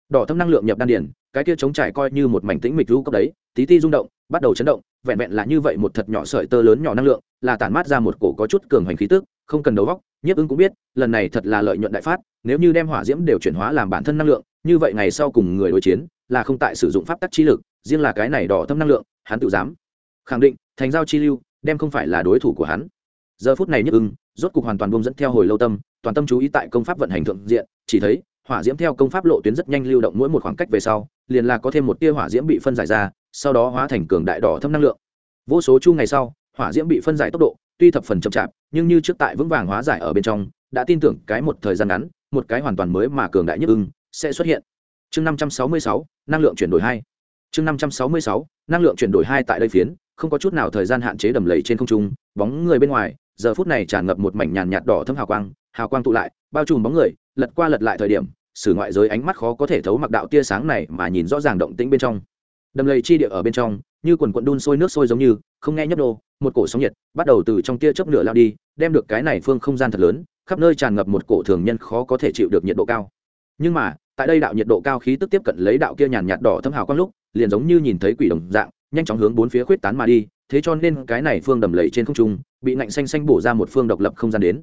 Speaker 1: đỏ thâm năng lượng nhập đan điển cái kia chống trải coi như một mảnh tĩnh mịch lưu cấp đấy, tí ti rung động, bắt đầu chấn động, vẹn vẹn là như vậy một thật nhỏ sợi tơ lớn nhỏ năng lượng, là tản mát ra một cổ có chút cường hành khí tức, không cần đầu vóc nhiếp ứng cũng biết, lần này thật là lợi nhuận đại phát, nếu như đem hỏa diễm đều chuyển hóa làm bản thân năng lượng, như vậy ngày sau cùng người đối chiến là không tại sử dụng pháp tắc chi lực, riêng là cái này đỏ thâm năng lượng, hắn tự dám khẳng định, thành giao chi lưu, đem không phải là đối thủ của hắn. Giờ phút này nhất ưng, rốt cục hoàn toàn bông dẫn theo hồi lâu tâm, toàn tâm chú ý tại công pháp vận hành thượng diện, chỉ thấy, hỏa diễm theo công pháp lộ tuyến rất nhanh lưu động mỗi một khoảng cách về sau, liền là có thêm một tia hỏa diễm bị phân giải ra, sau đó hóa thành cường đại đỏ thâm năng lượng. Vô số chu ngày sau, hỏa diễm bị phân giải tốc độ, tuy thập phần chậm chạp, nhưng như trước tại vững vàng hóa giải ở bên trong, đã tin tưởng cái một thời gian ngắn, một cái hoàn toàn mới mà cường đại nhất ưng sẽ xuất hiện. Chương năm trăm sáu mươi sáu, năng lượng chuyển đổi hai. Chương năm trăm sáu mươi sáu, năng lượng chuyển đổi hai tại đây phiến không có chút nào thời gian hạn chế đầm lầy trên không trung, bóng người bên ngoài, giờ phút này tràn ngập một mảnh nhàn nhạt đỏ thâm hào quang hào quang tụ lại, bao trùm bóng người, lật qua lật lại thời điểm, sử ngoại giới ánh mắt khó có thể thấu mặc đạo tia sáng này mà nhìn rõ ràng động tĩnh bên trong. Đầm lầy chi địa ở bên trong, như quần quận đun sôi nước sôi giống như, không nghe nhấp đô một cổ sóng nhiệt bắt đầu từ trong tia chớp lửa lao đi, đem được cái này phương không gian thật lớn, khắp nơi tràn ngập một cổ thường nhân khó có thể chịu được nhiệt độ cao. Nhưng mà, tại đây đạo nhiệt độ cao khí tức tiếp cận lấy đạo kia nhàn nhạt đỏ thâm hào quang lúc, liền giống như nhìn thấy quỷ đồng dạng nhanh chóng hướng bốn phía khuyết tán mà đi, thế cho nên cái này phương đầm lầy trên không trung, bị ngạnh xanh xanh bổ ra một phương độc lập không gian đến.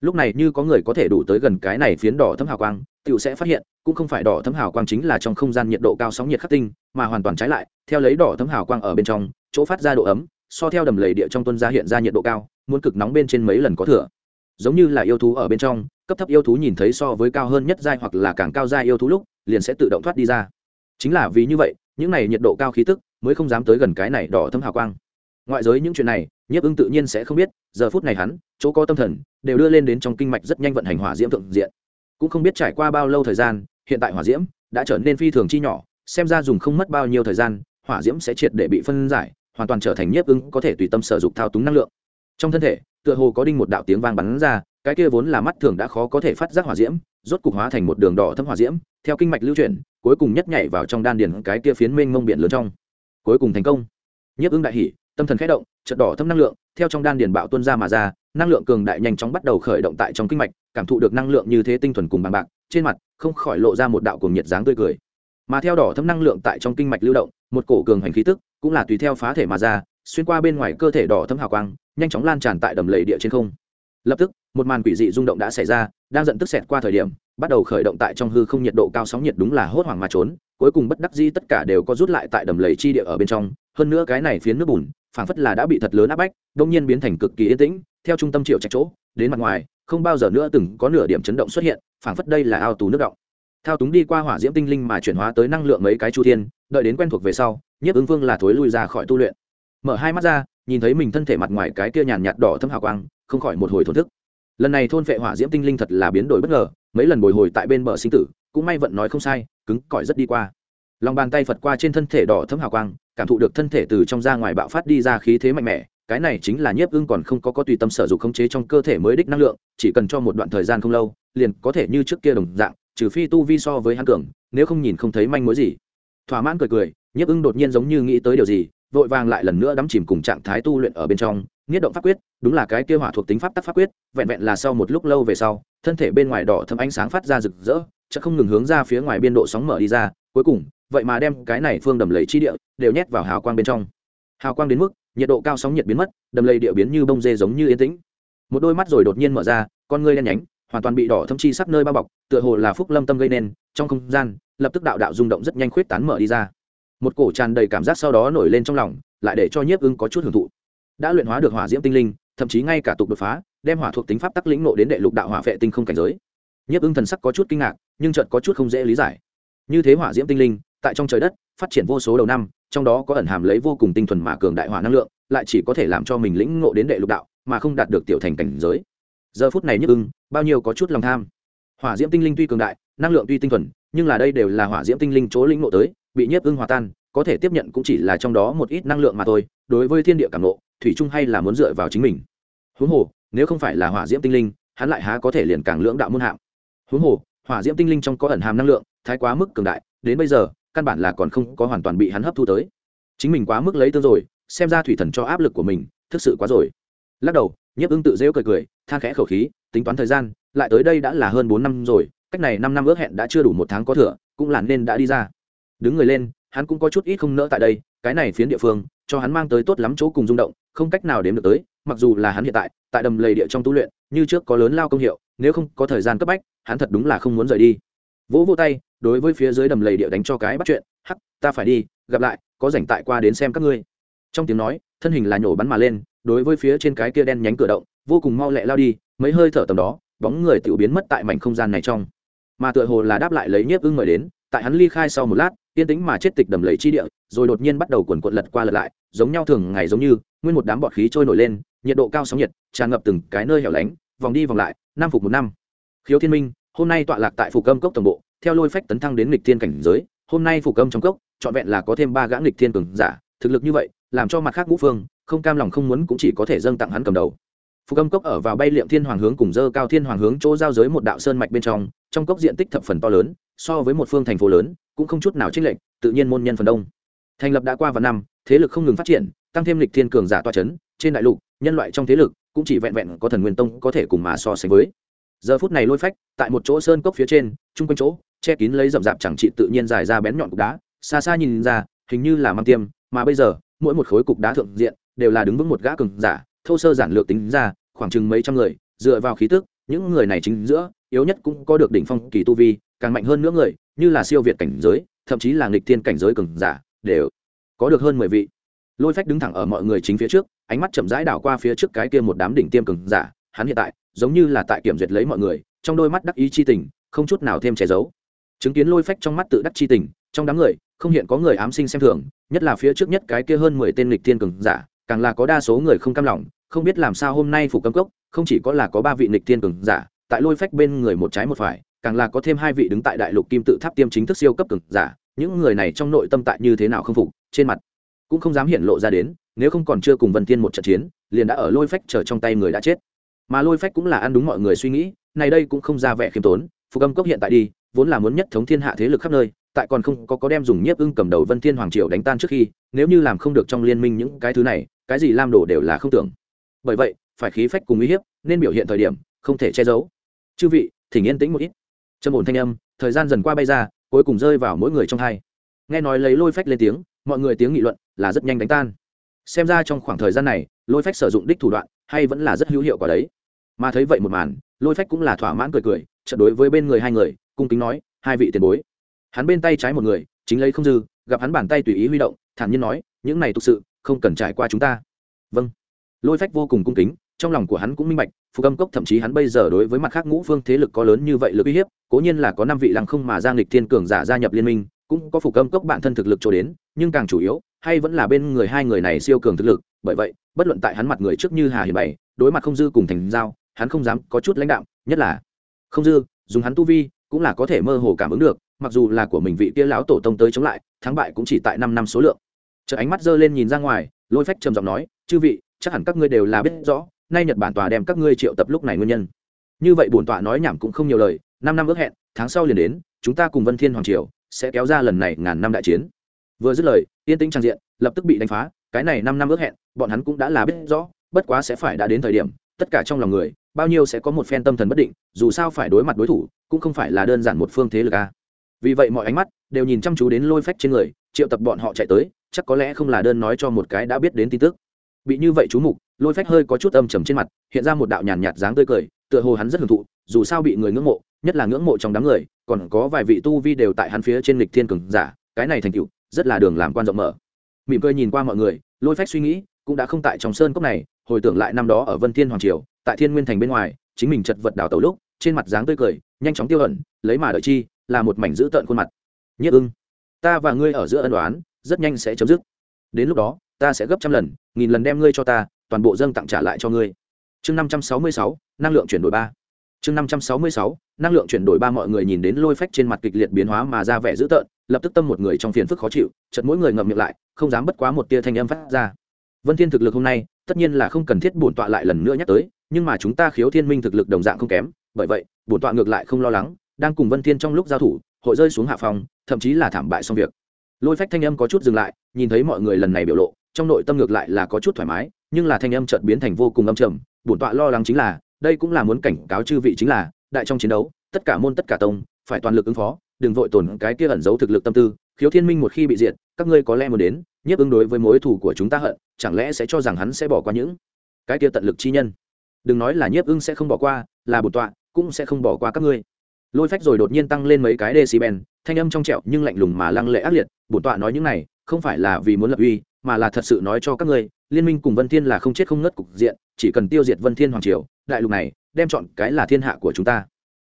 Speaker 1: Lúc này như có người có thể đủ tới gần cái này phiến đỏ thấm hào quang tựu sẽ phát hiện, cũng không phải đỏ thấm hào quang chính là trong không gian nhiệt độ cao sóng nhiệt khắc tinh, mà hoàn toàn trái lại, theo lấy đỏ thấm hào quang ở bên trong, chỗ phát ra độ ấm, so theo đầm lầy địa trong tuân ra hiện ra nhiệt độ cao, muốn cực nóng bên trên mấy lần có thừa. Giống như là yêu thú ở bên trong, cấp thấp yêu thú nhìn thấy so với cao hơn nhất giai hoặc là càng cao giai yêu thú lúc, liền sẽ tự động thoát đi ra. Chính là vì như vậy, những này nhiệt độ cao khí tức mới không dám tới gần cái này đỏ thâm hào quang. Ngoại giới những chuyện này, nhiếp ưng tự nhiên sẽ không biết, giờ phút này hắn, chỗ có tâm thần, đều đưa lên đến trong kinh mạch rất nhanh vận hành hỏa diễm thượng diện. Cũng không biết trải qua bao lâu thời gian, hiện tại hỏa diễm đã trở nên phi thường chi nhỏ, xem ra dùng không mất bao nhiêu thời gian, hỏa diễm sẽ triệt để bị phân giải, hoàn toàn trở thành nhiếp ưng có thể tùy tâm sử dụng thao túng năng lượng. Trong thân thể, tựa hồ có đinh một đạo tiếng vang bắn ra, cái kia vốn là mắt thường đã khó có thể phát giác hỏa diễm, rốt cục hóa thành một đường đỏ thâm hỏa diễm, theo kinh mạch lưu chuyển, cuối cùng nhất nhảy vào trong đan điền cái kia phiến mênh mông biển lớn trong cuối cùng thành công. Nhiếp ưng đại hỉ, tâm thần khẽ động, chợt đỏ thâm năng lượng, theo trong đan điền bạo tuôn ra mà ra, năng lượng cường đại nhanh chóng bắt đầu khởi động tại trong kinh mạch, cảm thụ được năng lượng như thế tinh thuần cùng bằng bạc, trên mặt không khỏi lộ ra một đạo cùng nhiệt dáng tươi cười. Mà theo đỏ thâm năng lượng tại trong kinh mạch lưu động, một cổ cường hành khí tức cũng là tùy theo phá thể mà ra, xuyên qua bên ngoài cơ thể đỏ thâm hào quang, nhanh chóng lan tràn tại đầm lầy địa trên không. Lập tức, một màn quỷ dị rung động đã xảy ra, đang giận tức xẹt qua thời điểm, bắt đầu khởi động tại trong hư không nhiệt độ cao sóng nhiệt đúng là hốt hoảng mà trốn cuối cùng bất đắc dĩ tất cả đều có rút lại tại đầm lầy chi địa ở bên trong, hơn nữa cái này phiến nước bùn, phảng phất là đã bị thật lớn áp bách, đông nhiên biến thành cực kỳ yên tĩnh, theo trung tâm triệu trạch chỗ, đến mặt ngoài, không bao giờ nữa từng có nửa điểm chấn động xuất hiện, phảng phất đây là ao tù nước động. Thao túng đi qua hỏa diễm tinh linh mà chuyển hóa tới năng lượng mấy cái chu thiên, đợi đến quen thuộc về sau, nhiếp ứng vương là thối lui ra khỏi tu luyện. Mở hai mắt ra, nhìn thấy mình thân thể mặt ngoài cái kia nhàn nhạt đỏ thâm hào quang, không khỏi một hồi thổn thức. Lần này thôn vệ hỏa diễm tinh linh thật là biến đổi bất ngờ, mấy lần bồi hồi tại bên bờ sinh tử cũng may vận nói không sai, cứng cỏi rất đi qua. Lòng bàn tay phật qua trên thân thể đỏ thấm hào quang, cảm thụ được thân thể từ trong ra ngoài bạo phát đi ra khí thế mạnh mẽ, cái này chính là nhiếp ưng còn không có có tùy tâm sở dụng khống chế trong cơ thể mới đích năng lượng, chỉ cần cho một đoạn thời gian không lâu, liền có thể như trước kia đồng dạng, trừ phi tu vi so với hắn cường, nếu không nhìn không thấy manh mối gì. Thỏa mãn cười cười, nhiếp ưng đột nhiên giống như nghĩ tới điều gì, vội vàng lại lần nữa đắm chìm cùng trạng thái tu luyện ở bên trong, nghiết động pháp quyết, đúng là cái kia hỏa thuộc tính pháp tắc pháp quyết, vẹn vẹn là sau một lúc lâu về sau, thân thể bên ngoài đỏ thâm ánh sáng phát ra rực rỡ chợ không ngừng hướng ra phía ngoài biên độ sóng mở đi ra, cuối cùng, vậy mà đem cái này phương đầm lầy chi địa đều nhét vào hào quang bên trong. Hào quang đến mức, nhiệt độ cao sóng nhiệt biến mất, đầm lầy địa biến như bông dê giống như yên tĩnh. Một đôi mắt rồi đột nhiên mở ra, con ngươi đen nhánh, hoàn toàn bị đỏ thâm chi sắp nơi bao bọc, tựa hồ là phúc lâm tâm gây nên, trong không gian, lập tức đạo đạo rung động rất nhanh khuyết tán mở đi ra. Một cổ tràn đầy cảm giác sau đó nổi lên trong lòng, lại để cho nhiếp ưng có chút hưởng thụ. Đã luyện hóa được hỏa diễm tinh linh, thậm chí ngay cả tục đột phá, đem hỏa thuộc tính pháp tắc lĩnh nộ đến đệ lục đạo hỏa vệ tinh không cảnh giới nhiếp ưng thần sắc có chút kinh ngạc, nhưng chợt có chút không dễ lý giải. Như thế hỏa diễm tinh linh, tại trong trời đất, phát triển vô số đầu năm, trong đó có ẩn hàm lấy vô cùng tinh thuần mà cường đại hỏa năng lượng, lại chỉ có thể làm cho mình lĩnh ngộ đến đệ lục đạo, mà không đạt được tiểu thành cảnh giới. Giờ phút này nhức ưng, bao nhiêu có chút lòng tham. Hỏa diễm tinh linh tuy cường đại, năng lượng tuy tinh thuần, nhưng là đây đều là hỏa diễm tinh linh chỗ lĩnh ngộ tới, bị nhiếp ưng hòa tan, có thể tiếp nhận cũng chỉ là trong đó một ít năng lượng mà thôi, đối với thiên địa cảm nộ thủy chung hay là muốn dựa vào chính mình. Huống hồ, nếu không phải là hỏa diễm tinh linh, hắn lại há có thể liền càng lưỡng đạo môn hạng huống hồ, hỏa diễm tinh linh trong có ẩn hàm năng lượng, thái quá mức cường đại, đến bây giờ, căn bản là còn không có hoàn toàn bị hắn hấp thu tới. Chính mình quá mức lấy tương rồi, xem ra thủy thần cho áp lực của mình thực sự quá rồi. Lắc đầu, nhiếp ưng tự rêu cười cười than khẽ khẩu khí, tính toán thời gian, lại tới đây đã là hơn bốn năm rồi, cách này năm năm ước hẹn đã chưa đủ một tháng có thừa, cũng là nên đã đi ra. Đứng người lên, hắn cũng có chút ít không nỡ tại đây, cái này phiến địa phương, cho hắn mang tới tốt lắm chỗ cùng rung động, không cách nào đếm được tới, mặc dù là hắn hiện tại tại đầm lầy địa trong tu luyện, như trước có lớn lao công hiệu, nếu không có thời gian cấp bách hắn thật đúng là không muốn rời đi. Vỗ vô tay, đối với phía dưới đầm lầy địa đánh cho cái bắt chuyện, hắc, ta phải đi, gặp lại, có rảnh tại qua đến xem các ngươi. Trong tiếng nói, thân hình là nhổ bắn mà lên, đối với phía trên cái kia đen nhánh cửa động, vô cùng mau lẹ lao đi, mấy hơi thở tầm đó, bóng người tự biến mất tại mảnh không gian này trong. Mà tựa hồ là đáp lại lấy nhiếp ưng mời đến, tại hắn ly khai sau một lát, yên tĩnh mà chết tịch đầm lầy chi địa, rồi đột nhiên bắt đầu quần quật lật qua lật lại, giống nhau thường ngày giống như, nguyên một đám bọt khí trôi nổi lên, nhiệt độ cao sóng nhiệt, tràn ngập từng cái nơi hẻo lánh, vòng đi vòng lại, năm phục một năm khiếu thiên minh, hôm nay tọa lạc tại phục âm cốc tổng bộ, theo lôi phách tấn thăng đến lịch thiên cảnh giới, hôm nay phục âm trong cốc, trọn vẹn là có thêm ba gã lịch thiên cường giả, thực lực như vậy, làm cho mặt khác ngũ phương, không cam lòng không muốn cũng chỉ có thể dâng tặng hắn cầm đầu. Phục âm cốc ở vào bay liệm thiên hoàng hướng cùng dơ cao thiên hoàng hướng chỗ giao giới một đạo sơn mạch bên trong trong cốc diện tích thập phần to lớn, so với một phương thành phố lớn, cũng không chút nào trích lệch, tự nhiên môn nhân phần đông. Thành lập đã qua vài năm, thế lực không ngừng phát triển, tăng thêm lịch thiên cường giả toa c h ấ n trên đại lục, nhân loại trong thế lực cũng chỉ vẹn vẹn có thần nguyên tông có thể cùng mà so sánh với giờ phút này lôi phách, tại một chỗ sơn cốc phía trên, chung quanh chỗ, che kín lấy rậm rạp chẳng trị tự nhiên dài ra bén nhọn cục đá. Xa xa nhìn ra, hình như là mang tiêm, mà bây giờ, mỗi một khối cục đá thượng diện, đều là đứng vững một gã cường giả, thô sơ giản lược tính ra, khoảng chừng mấy trăm người, dựa vào khí tức, những người này chính giữa, yếu nhất cũng có được đỉnh phong kỳ tu vi, càng mạnh hơn nữa người, như là siêu việt cảnh giới, thậm chí là nghịch thiên cảnh giới cường giả, đều có được hơn mười vị. Lôi phách đứng thẳng ở mọi người chính phía trước, ánh mắt chậm rãi đảo qua phía trước cái kia một đám đỉnh tiêm cường giả hắn hiện tại, giống như là tại kiểm duyệt lấy mọi người, trong đôi mắt đắc ý chi tình, không chút nào thêm che giấu. Chứng kiến lôi phách trong mắt tự đắc chi tình, trong đám người, không hiện có người ám sinh xem thường, nhất là phía trước nhất cái kia hơn mười tên lịch thiên cường giả, càng là có đa số người không cam lòng, không biết làm sao hôm nay phủ cấm cốc, không chỉ có là có ba vị lịch thiên cường giả, tại lôi phách bên người một trái một phải, càng là có thêm hai vị đứng tại đại lục kim tự tháp tiêm chính thức siêu cấp cường giả, những người này trong nội tâm tại như thế nào không phục, trên mặt cũng không dám hiện lộ ra đến, nếu không còn chưa cùng vân thiên một trận chiến, liền đã ở lôi phách chờ trong tay người đã chết mà lôi phách cũng là ăn đúng mọi người suy nghĩ, này đây cũng không ra vẻ khiêm tốn, phục âm cốc hiện tại đi, vốn là muốn nhất thống thiên hạ thế lực khắp nơi, tại còn không có có đem dùng nhiếp ưng cầm đầu vân thiên hoàng triều đánh tan trước khi, nếu như làm không được trong liên minh những cái thứ này, cái gì lam đồ đều là không tưởng. Bởi vậy, phải khí phách cùng uy hiếp, nên biểu hiện thời điểm, không thể che giấu. Chư vị, thỉnh yên tĩnh một ít. Trầm ổn thanh âm, thời gian dần qua bay ra, cuối cùng rơi vào mỗi người trong hai. Nghe nói lấy lôi phách lên tiếng, mọi người tiếng nghị luận là rất nhanh đánh tan. Xem ra trong khoảng thời gian này, lôi phách sử dụng đích thủ đoạn hay vẫn là rất hữu hiệu quả đấy. Mà thấy vậy một màn, lôi phách cũng là thỏa mãn cười cười trận đối với bên người hai người, cung kính nói, hai vị tiền bối. Hắn bên tay trái một người, chính lấy không dư, gặp hắn bàn tay tùy ý huy động, thản nhiên nói, những này thực sự, không cần trải qua chúng ta. Vâng. Lôi phách vô cùng cung kính, trong lòng của hắn cũng minh bạch, phục âm cốc thậm chí hắn bây giờ đối với mặt khác ngũ phương thế lực có lớn như vậy lực uy hiếp, cố nhiên là có năm vị lăng không mà giang lịch thiên cường giả gia nhập liên minh, cũng có phục âm cốc bản thân thực lực cho đến, nhưng càng chủ yếu, hay vẫn là bên người hai người này siêu cường thực lực bởi vậy, bất luận tại hắn mặt người trước như hà hiền bày đối mặt không dư cùng thành giao, hắn không dám có chút lãnh đạo nhất là không dư, dùng hắn tu vi, cũng là có thể mơ hồ cảm ứng được, mặc dù là của mình vị kia lão tổ tông tới chống lại, thắng bại cũng chỉ tại năm năm số lượng. Chợ ánh mắt giơ lên nhìn ra ngoài, lôi phách trầm giọng nói, chư vị, chắc hẳn các ngươi đều là biết rõ, nay nhật bản tòa đem các ngươi triệu tập lúc này nguyên nhân. Như vậy bổn tọa nói nhảm cũng không nhiều lời, năm năm ước hẹn, tháng sau liền đến, chúng ta cùng vân thiên hoàng triều sẽ kéo ra lần này ngàn năm đại chiến. Vừa dứt lời, yên tĩnh trang diện lập tức bị đánh phá cái này năm năm ước hẹn, bọn hắn cũng đã là biết rõ, bất quá sẽ phải đã đến thời điểm, tất cả trong lòng người, bao nhiêu sẽ có một phen tâm thần bất định, dù sao phải đối mặt đối thủ, cũng không phải là đơn giản một phương thế lực a. Vì vậy mọi ánh mắt đều nhìn chăm chú đến lôi phách trên người, triệu tập bọn họ chạy tới, chắc có lẽ không là đơn nói cho một cái đã biết đến tin tức. Bị như vậy chú mục, lôi phách hơi có chút âm trầm trên mặt, hiện ra một đạo nhàn nhạt dáng tươi cười, tựa hồ hắn rất hưởng thụ, dù sao bị người ngưỡng mộ, nhất là ngưỡng mộ trong đám người, còn có vài vị tu vi đều tại hắn phía trên lịch thiên cường giả, cái này thành tựu, rất là đường làm quan rộng mở. Mỉm cười nhìn qua mọi người lôi phách suy nghĩ, cũng đã không tại trong sơn cốc này, hồi tưởng lại năm đó ở vân thiên hoàng triều, tại thiên nguyên thành bên ngoài, chính mình chật vật đào tẩu lúc, trên mặt dáng tươi cười, nhanh chóng tiêu ẩn, lấy mà đợi chi, là một mảnh dữ tợn khuôn mặt. Nhất ưng, ta và ngươi ở giữa ân đoán rất nhanh sẽ chấm dứt. Đến lúc đó, ta sẽ gấp trăm lần, nghìn lần đem ngươi cho ta, toàn bộ dâng tặng trả lại cho ngươi. Chương năm trăm sáu mươi sáu, năng lượng chuyển đổi ba. Chương năm trăm sáu mươi sáu, năng lượng chuyển đổi ba mọi người nhìn đến lôi phách trên mặt kịch liệt biến hóa mà ra vẻ dữ tợn, lập tức tâm một người trong phiền phức khó chịu chật mỗi người ngậm miệng lại không dám bất quá một tia thanh âm phát ra. Vân thiên thực lực hôm nay, tất nhiên là không cần thiết bổn tọa lại lần nữa nhắc tới, nhưng mà chúng ta khiếu thiên minh thực lực đồng dạng không kém, bởi vậy, bổn tọa ngược lại không lo lắng, đang cùng vân thiên trong lúc giao thủ, hội rơi xuống hạ phòng, thậm chí là thảm bại xong việc. Lôi phách thanh âm có chút dừng lại, nhìn thấy mọi người lần này biểu lộ, trong nội tâm ngược lại là có chút thoải mái, nhưng là thanh âm chợt biến thành vô cùng âm trầm, bổn tọa lo lắng chính là, đây cũng là muốn cảnh cáo chư vị chính là, đại trong chiến đấu, tất cả môn tất cả tông, phải toàn lực ứng phó, đừng vội tổn cái kia ẩn giấu thực lực tâm tư, khiếu thiên minh một khi bị diệt các ngươi có lẽ muốn đến, nhiếp ứng đối với mối thù của chúng ta hận, chẳng lẽ sẽ cho rằng hắn sẽ bỏ qua những cái kia tận lực chi nhân? Đừng nói là nhiếp ưng sẽ không bỏ qua, là bổn tọa cũng sẽ không bỏ qua các ngươi. Lôi phách rồi đột nhiên tăng lên mấy cái decibel, thanh âm trong trẹo nhưng lạnh lùng mà lăng lệ ác liệt, bổn tọa nói những này không phải là vì muốn lập uy, mà là thật sự nói cho các ngươi, liên minh cùng vân thiên là không chết không ngất cục diện, chỉ cần tiêu diệt vân thiên hoàng triều, đại lục này đem chọn cái là thiên hạ của chúng ta.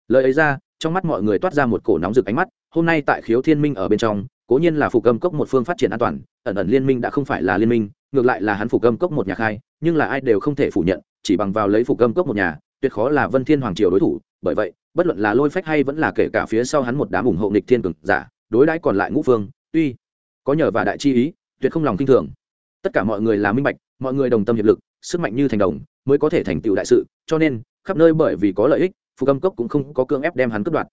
Speaker 1: Lời ấy ra, trong mắt mọi người toát ra một cổ nóng rực ánh mắt, hôm nay tại khiếu thiên minh ở bên trong cố nhiên là phục âm cốc một phương phát triển an toàn, ẩn ẩn liên minh đã không phải là liên minh, ngược lại là hắn phục âm cốc một nhà khai, nhưng là ai đều không thể phủ nhận, chỉ bằng vào lấy phục âm cốc một nhà, tuyệt khó là vân thiên hoàng triều đối thủ, bởi vậy, bất luận là lôi phách hay vẫn là kể cả phía sau hắn một đám ủng hộ nghịch thiên cường giả, đối đãi còn lại ngũ phương, tuy có nhờ và đại chi ý, tuyệt không lòng kinh thường. Tất cả mọi người là minh bạch, mọi người đồng tâm hiệp lực, sức mạnh như thành đồng, mới có thể thành tựu đại sự, cho nên, khắp nơi bởi vì có lợi ích phục âm cốc cũng không có cưỡng ép đem hắn cướp đoạt.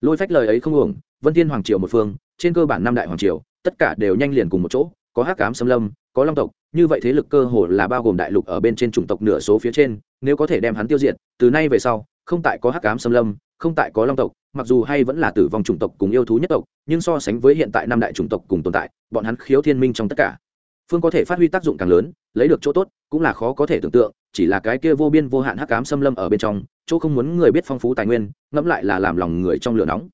Speaker 1: Lôi phách lời ấy không uổng, vân thiên hoàng triều một phương trên cơ bản năm đại hoàng triều, tất cả đều nhanh liền cùng một chỗ, có hắc cám xâm lâm, có long tộc, như vậy thế lực cơ hồ là bao gồm đại lục ở bên trên chủng tộc nửa số phía trên, nếu có thể đem hắn tiêu diệt, từ nay về sau, không tại có hắc ám xâm lâm, không tại có long tộc, mặc dù hay vẫn là tử vong chủng tộc cùng yêu thú nhất tộc, nhưng so sánh với hiện tại năm đại chủng tộc cùng tồn tại, bọn hắn khiếu thiên minh trong tất cả. Phương có thể phát huy tác dụng càng lớn, lấy được chỗ tốt, cũng là khó có thể tưởng tượng, chỉ là cái kia vô biên vô hạn hắc ám xâm lâm ở bên trong, chỗ không muốn người biết phong phú tài nguyên, ngẫm lại là làm lòng người trong lửa nóng.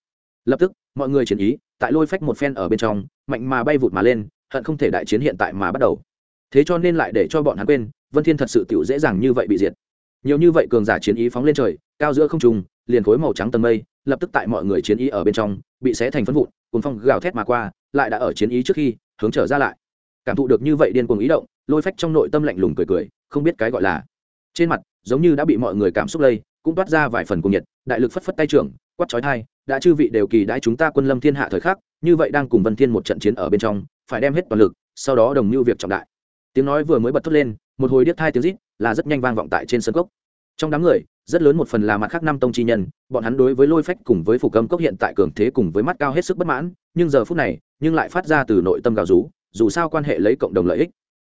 Speaker 1: Lập tức, mọi người chiến ý tại lôi phách một phen ở bên trong, mạnh mà bay vụt mà lên, hận không thể đại chiến hiện tại mà bắt đầu. Thế cho nên lại để cho bọn hắn quên, vân thiên thật sự tiểu dễ dàng như vậy bị diệt. Nhiều như vậy cường giả chiến ý phóng lên trời, cao giữa không trung, liền khối màu trắng tầng mây, lập tức tại mọi người chiến ý ở bên trong, bị xé thành phân vụn cùng phong gào thét mà qua, lại đã ở chiến ý trước khi, hướng trở ra lại. Cảm thụ được như vậy điên cuồng ý động, lôi phách trong nội tâm lạnh lùng cười cười, không biết cái gọi là. Trên mặt, giống như đã bị mọi người cảm xúc lây, cũng toát ra vài phần cuồng nhiệt, đại lực phất phất tay trưởng quát chói thai, đã chư vị đều kỳ đãi chúng ta quân lâm thiên hạ thời khắc, như vậy đang cùng vân thiên một trận chiến ở bên trong, phải đem hết toàn lực, sau đó đồng mưu việc trọng đại. Tiếng nói vừa mới bật thốt lên, một hồi điếc thai tiếng rít là rất nhanh vang vọng tại trên sân cốc. Trong đám người, rất lớn một phần là mặt khác năm tông chi nhân, bọn hắn đối với lôi phách cùng với phủ cầm cốc hiện tại cường thế cùng với mắt cao hết sức bất mãn, nhưng giờ phút này, nhưng lại phát ra từ nội tâm gào rú, dù sao quan hệ lấy cộng đồng lợi ích.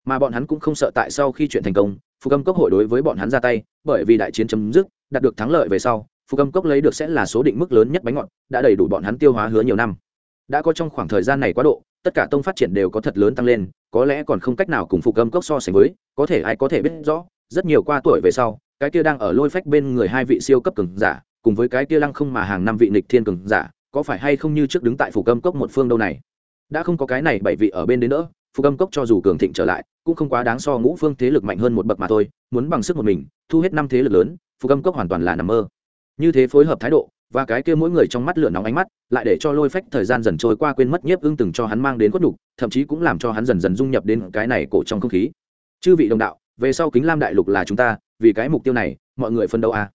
Speaker 1: Mà bọn hắn cũng không sợ tại sau khi chuyện thành công, phủ cầm cốc hội đối với bọn hắn ra tay, bởi vì đại chiến chấm dứt, đạt được thắng lợi về sau phục âm cốc lấy được sẽ là số định mức lớn nhất bánh ngọt, đã đầy đủ bọn hắn tiêu hóa hứa nhiều năm. Đã có trong khoảng thời gian này quá độ, tất cả tông phát triển đều có thật lớn tăng lên, có lẽ còn không cách nào cùng phục âm cốc so sánh với, có thể ai có thể biết rõ, rất nhiều qua tuổi về sau, cái kia đang ở lôi phách bên người hai vị siêu cấp cường giả, cùng với cái kia lăng không mà hàng năm vị nịch thiên cường giả, có phải hay không như trước đứng tại phục âm cốc một phương đâu này? Đã không có cái này bảy vị ở bên đến nữa, phục âm cốc cho dù cường thịnh trở lại, cũng không quá đáng so ngũ phương thế lực mạnh hơn một bậc mà thôi, muốn bằng sức một mình, thu hết năm thế lực lớn, phục âm cốc hoàn toàn là nằm mơ như thế phối hợp thái độ, và cái kia mỗi người trong mắt lửa nóng ánh mắt, lại để cho lôi phách thời gian dần trôi qua quên mất nhiếp ưng từng cho hắn mang đến quất đục thậm chí cũng làm cho hắn dần dần dung nhập đến cái này cổ trong không khí. Chư vị đồng đạo, về sau kính lam đại lục là chúng ta, vì cái mục tiêu này, mọi người phân đấu à.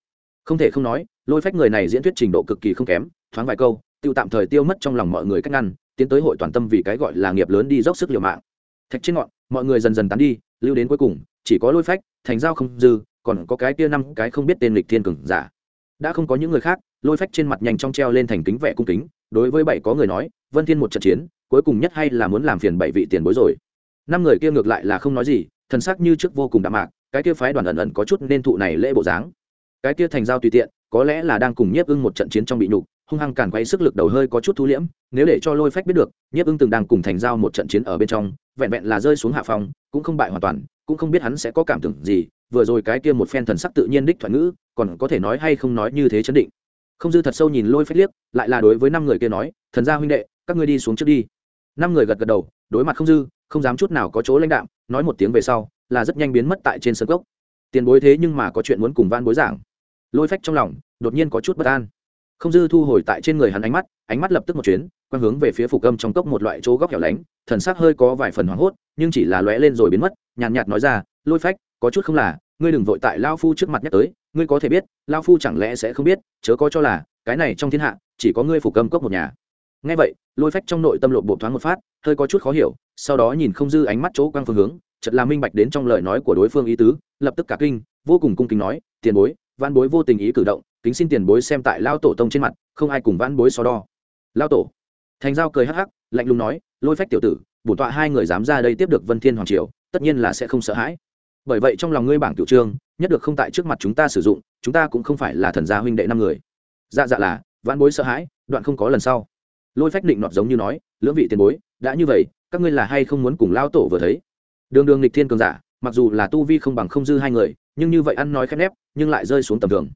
Speaker 1: không thể không nói, lôi phách người này diễn thuyết trình độ cực kỳ không kém, thoáng vài câu, tiêu tạm thời tiêu mất trong lòng mọi người cách ngăn, tiến tới hội toàn tâm vì cái gọi là nghiệp lớn đi dốc sức liều mạng. Thạch trên ngọn, mọi người dần dần tán đi, lưu đến cuối cùng, chỉ có lôi phách, thành giao không dư, còn có cái kia năm cái không biết tên lịch thiên cường giả đã không có những người khác, lôi phách trên mặt nhanh trong treo lên thành kính vẻ cung kính, đối với bảy có người nói, vân thiên một trận chiến, cuối cùng nhất hay là muốn làm phiền bảy vị tiền bối rồi. Năm người kia ngược lại là không nói gì, thần sắc như trước vô cùng đạm mạc, cái kia phái đoàn ẩn ẩn có chút nên thụ này lễ bộ dáng. Cái kia thành giao tùy tiện, có lẽ là đang cùng nhiếp ưng một trận chiến trong bị nhục, hung hăng càn quay sức lực đầu hơi có chút thu liễm, nếu để cho lôi phách biết được, nhiếp ưng từng đang cùng thành giao một trận chiến ở bên trong, vẹn vẹn là rơi xuống hạ phòng cũng không bại hoàn toàn cũng không biết hắn sẽ có cảm tưởng gì, vừa rồi cái kia một phen thần sắc tự nhiên đích thoại ngữ, còn có thể nói hay không nói như thế chấn định. Không dư thật sâu nhìn lôi phách liếc, lại là đối với năm người kia nói, thần gia huynh đệ, các ngươi đi xuống trước đi. Năm người gật gật đầu, đối mặt không dư, không dám chút nào có chỗ lãnh đạm, nói một tiếng về sau, là rất nhanh biến mất tại trên sân gốc. Tiền bối thế nhưng mà có chuyện muốn cùng van bối giảng. Lôi phách trong lòng, đột nhiên có chút bất an không dư thu hồi tại trên người hắn ánh mắt ánh mắt lập tức một chuyến quang hướng về phía phủ âm trong cốc một loại chỗ góc hẻo lánh thần sắc hơi có vài phần hoảng hốt nhưng chỉ là lóe lên rồi biến mất nhàn nhạt, nhạt nói ra lôi phách có chút không là ngươi đừng vội tại lao phu trước mặt nhắc tới ngươi có thể biết lao phu chẳng lẽ sẽ không biết chớ có cho là cái này trong thiên hạ chỉ có ngươi phủ âm cốc một nhà. Ngay vậy lôi phách trong nội tâm lộ bộ thoáng một phát hơi có chút khó hiểu sau đó nhìn không dư ánh mắt chỗ quang phương hướng chợt là minh bạch đến trong lời nói của đối phương ý tứ lập tức cả kinh vô cùng cung kính nói tiền bối văn bối vô tình ý cử động kính xin tiền bối xem tại lao tổ tông trên mặt, không ai cùng vãn bối so đo. Lao tổ. Thành giao cười hắc hắc, lạnh lùng nói, lôi phách tiểu tử bổn tọa hai người dám ra đây tiếp được vân thiên hoàng triều, tất nhiên là sẽ không sợ hãi. Bởi vậy trong lòng ngươi bảng tiểu trương, nhất được không tại trước mặt chúng ta sử dụng, chúng ta cũng không phải là thần gia huynh đệ năm người. Dạ dạ là, vãn bối sợ hãi, đoạn không có lần sau. Lôi phách định nọt giống như nói, lưỡng vị tiền bối, đã như vậy, các ngươi là hay không muốn cùng lao tổ vừa thấy? Đường đường lịch thiên cường giả, mặc dù là tu vi không bằng không dư hai người, nhưng như vậy ăn nói khép nép, nhưng lại rơi xuống tầm thường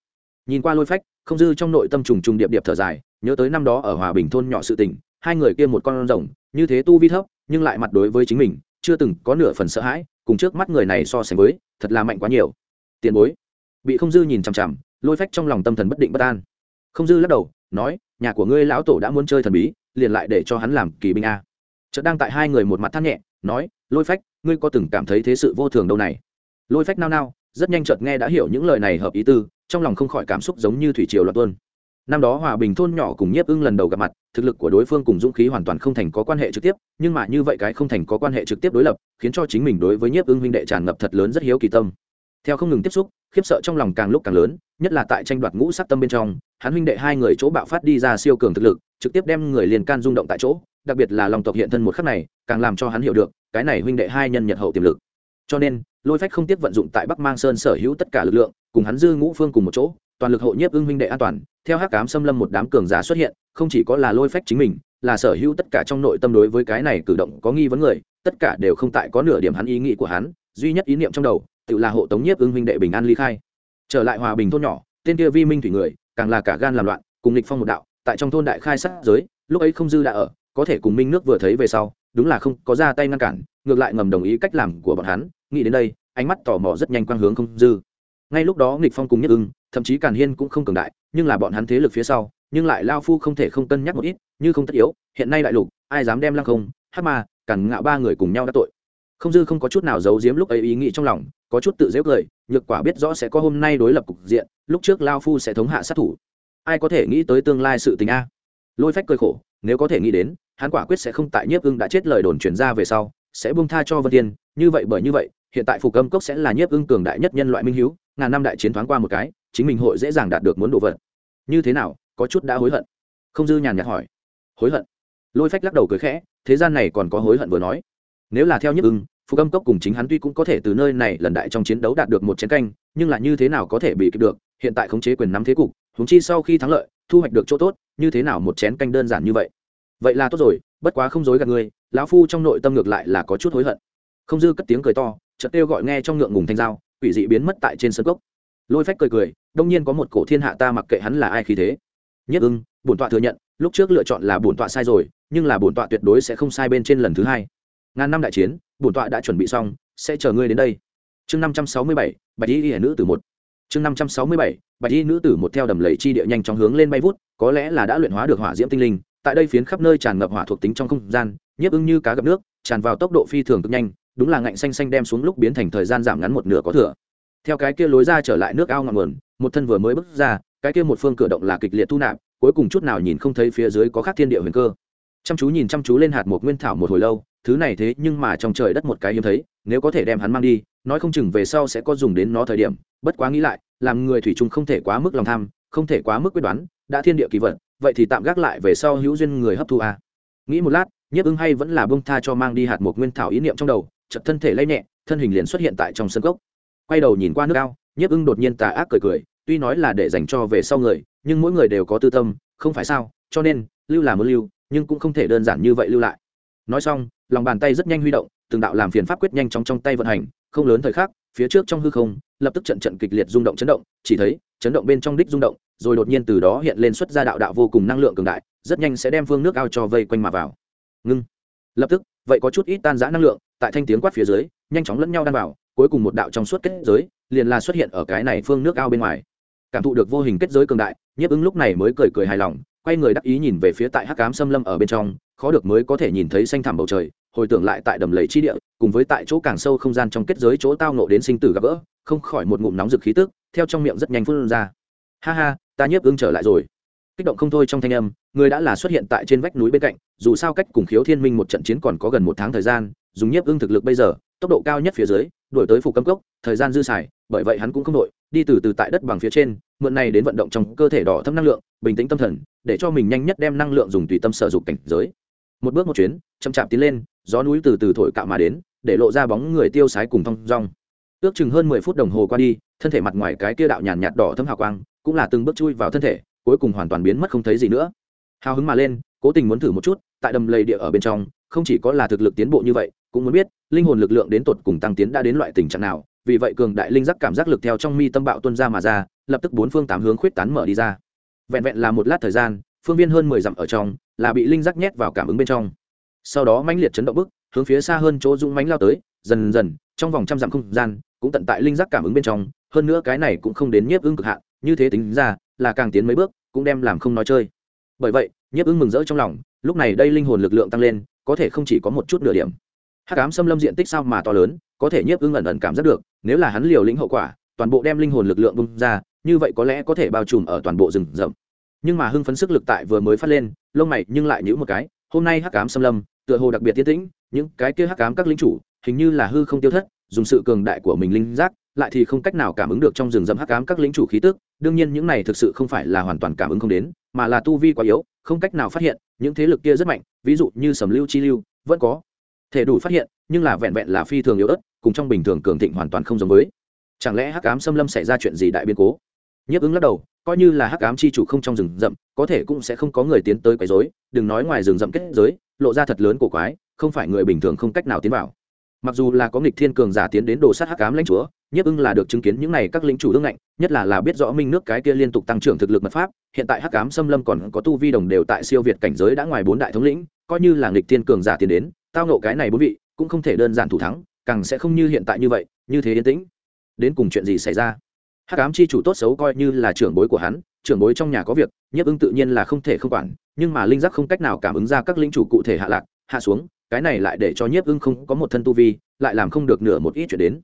Speaker 1: nhìn qua lôi phách, không dư trong nội tâm trùng trùng điệp điệp thở dài, nhớ tới năm đó ở hòa bình thôn nhỏ sự tình, hai người kia một con rồng, như thế tu vi thấp, nhưng lại mặt đối với chính mình, chưa từng có nửa phần sợ hãi, cùng trước mắt người này so sánh với, thật là mạnh quá nhiều. Tiền bối. Bị không dư nhìn chằm chằm, lôi phách trong lòng tâm thần bất định bất an. Không dư lắc đầu, nói, nhà của ngươi lão tổ đã muốn chơi thần bí, liền lại để cho hắn làm kỳ binh a. Chợt đang tại hai người một mặt than nhẹ, nói, lôi phách, ngươi có từng cảm thấy thế sự vô thường đâu này? Lôi phách nao nao, rất nhanh chợt nghe đã hiểu những lời này hợp ý tư trong lòng không khỏi cảm xúc giống như thủy triều loạn tuôn. Năm đó hòa bình thôn nhỏ cùng nhiếp ưng lần đầu gặp mặt, thực lực của đối phương cùng dũng khí hoàn toàn không thành có quan hệ trực tiếp, nhưng mà như vậy cái không thành có quan hệ trực tiếp đối lập, khiến cho chính mình đối với nhiếp ưng huynh đệ tràn ngập thật lớn rất hiếu kỳ tâm. Theo không ngừng tiếp xúc, khiếp sợ trong lòng càng lúc càng lớn, nhất là tại tranh đoạt ngũ sắc tâm bên trong, hắn huynh đệ hai người chỗ bạo phát đi ra siêu cường thực lực, trực tiếp đem người liền can rung động tại chỗ, đặc biệt là lòng tộc hiện thân một khắc này, càng làm cho hắn hiểu được, cái này huynh đệ hai nhân nhật hậu tiềm lực cho nên, lôi phách không tiếc vận dụng tại bắc mang sơn sở hữu tất cả lực lượng, cùng hắn dư ngũ phương cùng một chỗ, toàn lực hộ nhiếp ưng huynh đệ an toàn, theo hắc cám xâm lâm một đám cường giả xuất hiện, không chỉ có là lôi phách chính mình, là sở hữu tất cả trong nội tâm đối với cái này cử động có nghi vấn người, tất cả đều không tại có nửa điểm hắn ý nghĩ của hắn, duy nhất ý niệm trong đầu, tự là hộ tống nhiếp ưng huynh đệ bình an ly khai. Trở lại hòa bình thôn nhỏ, tên kia vi minh thủy người, càng là cả gan làm loạn, cùng lịch phong một đạo, tại trong thôn đại khai sát giới, lúc ấy không dư đã ở, có thể cùng minh nước vừa thấy về sau, đúng là không có ra tay ngăn cản, ngược lại ngầm đồng ý cách làm của bọn hắn nghĩ đến đây, ánh mắt tò mò rất nhanh quang hướng không dư. Ngay lúc đó nghịch phong cùng nhất ưng, thậm chí càn hiên cũng không cường đại, nhưng là bọn hắn thế lực phía sau, nhưng lại lao phu không thể không cân nhắc một ít, như không tất yếu, hiện nay đại lục, ai dám đem lăng không hát ma, càn ngạo ba người cùng nhau đã tội. Không dư không có chút nào giấu giếm lúc ấy ý nghĩ trong lòng, có chút tự dễ cười, nhược quả biết rõ sẽ có hôm nay đối lập cục diện, lúc trước lao phu sẽ thống hạ sát thủ. Ai có thể nghĩ tới tương lai sự tình a? Lôi phách cười khổ, nếu có thể nghĩ đến, hắn quả quyết sẽ không tại nhiếp ưng đã chết lời đồn chuyển ra về sau, sẽ buông tha cho vân tiên như vậy bởi như vậy hiện tại phục âm cốc sẽ là nhiếp ưng cường đại nhất nhân loại minh hiếu, ngàn năm đại chiến thoáng qua một cái, chính mình hội dễ dàng đạt được muốn đồ vật. Như thế nào, có chút đã hối hận. Không dư nhàn nhạt hỏi. Hối hận? Lôi phách lắc đầu cười khẽ, thế gian này còn có hối hận vừa nói. Nếu là theo nhiếp ưng, phục âm cốc cùng chính hắn tuy cũng có thể từ nơi này lần đại trong chiến đấu đạt được một chiến canh, nhưng là như thế nào có thể bị kịp được, hiện tại khống chế quyền nắm thế cục húng chi sau khi thắng lợi, thu hoạch được chỗ tốt, như thế nào một chén canh đơn giản như vậy? Vậy là tốt rồi, bất quá không dối gạt ngươi, lão phu trong nội tâm ngược lại là có chút hối hận. Không dư cất tiếng cười to chợt kêu gọi nghe trong ngượng ngùng thanh dao quỷ dị biến mất tại trên sân cốc. Lôi phách cười cười, đông nhiên có một cổ thiên hạ ta mặc kệ hắn là ai khi thế. Nhất ưng, bổn tọa thừa nhận, lúc trước lựa chọn là bổn tọa sai rồi, nhưng là bổn tọa tuyệt đối sẽ không sai bên trên lần thứ hai. Ngàn năm đại chiến, bổn tọa đã chuẩn bị xong, sẽ chờ ngươi đến đây. Chương năm trăm sáu mươi bảy, bạch y hiển nữ tử một. Chương năm trăm sáu mươi bảy, bạch y nữ tử một theo đầm lầy chi địa nhanh chóng hướng lên bay vút, có lẽ là đã luyện hóa được hỏa diễm tinh linh, tại đây phiến khắp nơi tràn ngập hỏa thuộc tính trong không gian nhiếp ưng như cá gặp nước, tràn vào tốc độ phi thường cực nhanh đúng là ngạnh xanh xanh đem xuống lúc biến thành thời gian giảm ngắn một nửa có thừa theo cái kia lối ra trở lại nước ao ngọn nguồn, một thân vừa mới bước ra, cái kia một phương cửa động là kịch liệt thu nạp, cuối cùng chút nào nhìn không thấy phía dưới có khác thiên địa huyền cơ chăm chú nhìn chăm chú lên hạt một nguyên thảo một hồi lâu, thứ này thế nhưng mà trong trời đất một cái hiếm thấy, nếu có thể đem hắn mang đi, nói không chừng về sau sẽ có dùng đến nó thời điểm, bất quá nghĩ lại, làm người thủy chung không thể quá mức lòng tham, không thể quá mức quyết đoán, đã thiên địa kỳ vật vậy thì tạm gác lại về sau hữu duyên người hấp thu a à. nghĩ một lát, nhiếp ưng hay vẫn là bông tha cho mang đi hạt một nguyên thảo ý niệm trong đầu chật thân thể lay nhẹ, thân hình liền xuất hiện tại trong sân gốc. Quay đầu nhìn qua nước ao, nhiếp ưng đột nhiên tà ác cười cười, tuy nói là để dành cho về sau người, nhưng mỗi người đều có tư tâm, không phải sao, cho nên, lưu là muốn lưu, nhưng cũng không thể đơn giản như vậy lưu lại. Nói xong, lòng bàn tay rất nhanh huy động, từng đạo làm phiền pháp quyết nhanh chóng trong tay vận hành, không lớn thời khắc, phía trước trong hư không, lập tức trận trận kịch liệt rung động chấn động, chỉ thấy, chấn động bên trong đích rung động, rồi đột nhiên từ đó hiện lên xuất ra đạo đạo vô cùng năng lượng cường đại, rất nhanh sẽ đem phương nước ao cho vây quanh mà vào. Ngưng. Lập tức, vậy có chút ít tan giã năng lượng tại thanh tiếng quát phía dưới, nhanh chóng lẫn nhau đan vào, cuối cùng một đạo trong suốt kết giới liền là xuất hiện ở cái này phương nước ao bên ngoài. Cảm thụ được vô hình kết giới cường đại, nhiếp ứng lúc này mới cười cười hài lòng, quay người đắc ý nhìn về phía tại hắc cám xâm lâm ở bên trong, khó được mới có thể nhìn thấy xanh thẳm bầu trời, hồi tưởng lại tại đầm lầy chi địa, cùng với tại chỗ càng sâu không gian trong kết giới chỗ tao nộ đến sinh tử gặp gỡ, không khỏi một ngụm nóng rực khí tức, theo trong miệng rất nhanh phun ra. Ha ha, ta nhiếp ưng trở lại rồi kích động không thôi trong thanh âm, người đã là xuất hiện tại trên vách núi bên cạnh, dù sao cách cùng khiếu thiên minh một trận chiến còn có gần một tháng thời gian, dùng nhiếp ưng thực lực bây giờ, tốc độ cao nhất phía dưới, đuổi tới phục cấm cốc, thời gian dư xài, bởi vậy hắn cũng không đội, đi từ từ tại đất bằng phía trên, mượn này đến vận động trong cơ thể đỏ thâm năng lượng, bình tĩnh tâm thần, để cho mình nhanh nhất đem năng lượng dùng tùy tâm sở dục cảnh giới. Một bước một chuyến, chậm chạp tiến lên, gió núi từ từ thổi cạo mà đến, để lộ ra bóng người tiêu sái cùng thong rong ước chừng hơn mười phút đồng hồ qua đi, thân thể mặt ngoài cái kia đạo nhàn nhạt đỏ thâm hào quang, cũng là từng bước chui vào thân thể cuối cùng hoàn toàn biến mất không thấy gì nữa. Hào hứng mà lên, cố tình muốn thử một chút, tại đầm lầy địa ở bên trong, không chỉ có là thực lực tiến bộ như vậy, cũng muốn biết, linh hồn lực lượng đến tột cùng tăng tiến đã đến loại tình trạng nào, vì vậy cường đại linh giác cảm giác lực theo trong mi tâm bạo tuân ra mà ra, lập tức bốn phương tám hướng khuyết tán mở đi ra. Vẹn vẹn là một lát thời gian, phương viên hơn mười dặm ở trong, là bị linh giác nhét vào cảm ứng bên trong. Sau đó mãnh liệt chấn động bức, hướng phía xa hơn chỗ dũng mãnh lao tới, dần dần, trong vòng trăm dặm không gian, cũng tận tại linh giác cảm ứng bên trong, hơn nữa cái này cũng không đến nhiếp ưng cực hạn, như thế tính ra là càng tiến mấy bước, cũng đem làm không nói chơi. Bởi vậy, nhiếp ưng mừng rỡ trong lòng, lúc này đây linh hồn lực lượng tăng lên, có thể không chỉ có một chút nửa điểm. Hắc ám xâm lâm diện tích sao mà to lớn, có thể nhiếp ưng ẩn ẩn cảm giác được, nếu là hắn liều lĩnh hậu quả, toàn bộ đem linh hồn lực lượng bung ra, như vậy có lẽ có thể bao trùm ở toàn bộ rừng rậm. Nhưng mà hưng phấn sức lực tại vừa mới phát lên, lông mày nhưng lại nhữ một cái, hôm nay hắc ám xâm lâm, tựa hồ đặc biệt tiến tĩnh, những cái kia hắc ám các lính chủ, hình như là hư không tiêu thất, dùng sự cường đại của mình linh giác, lại thì không cách nào cảm ứng được trong rừng rậm hắc ám các lính chủ khí tức đương nhiên những này thực sự không phải là hoàn toàn cảm ứng không đến, mà là tu vi quá yếu, không cách nào phát hiện, những thế lực kia rất mạnh, ví dụ như sầm lưu chi lưu, vẫn có thể đủ phát hiện, nhưng là vẹn vẹn là phi thường yếu ớt, cùng trong bình thường cường thịnh hoàn toàn không giống với. Chẳng lẽ hắc ám xâm lâm xảy ra chuyện gì đại biến cố? Nhấp ứng lắc đầu, coi như là hắc ám chi chủ không trong rừng rậm, có thể cũng sẽ không có người tiến tới quấy rối, đừng nói ngoài rừng rậm kết giới, lộ ra thật lớn của quái, không phải người bình thường không cách nào tiến vào mặc dù là có nghịch thiên cường giả tiến đến đồ sát hắc ám lãnh chúa, nhiếp ưng là được chứng kiến những này các lính chủ ương ngạnh, nhất là là biết rõ minh nước cái kia liên tục tăng trưởng thực lực mật pháp, hiện tại hắc ám xâm lâm còn có tu vi đồng đều tại siêu việt cảnh giới đã ngoài bốn đại thống lĩnh, coi như là nghịch thiên cường giả tiến đến, tao nộ cái này bốn vị, cũng không thể đơn giản thủ thắng, càng sẽ không như hiện tại như vậy, như thế yên tĩnh. Đến cùng chuyện gì xảy ra? Hắc ám chi chủ tốt xấu coi như là trưởng bối của hắn, trưởng bối trong nhà có việc, nhiếp ưng tự nhiên là không thể không quản, nhưng mà linh giác không cách nào cảm ứng ra các lĩnh chủ cụ thể hạ lạc, hạ xuống cái này lại để cho nhiếp ưng không có một thân tu vi, lại làm không được nửa một ít chuyện đến.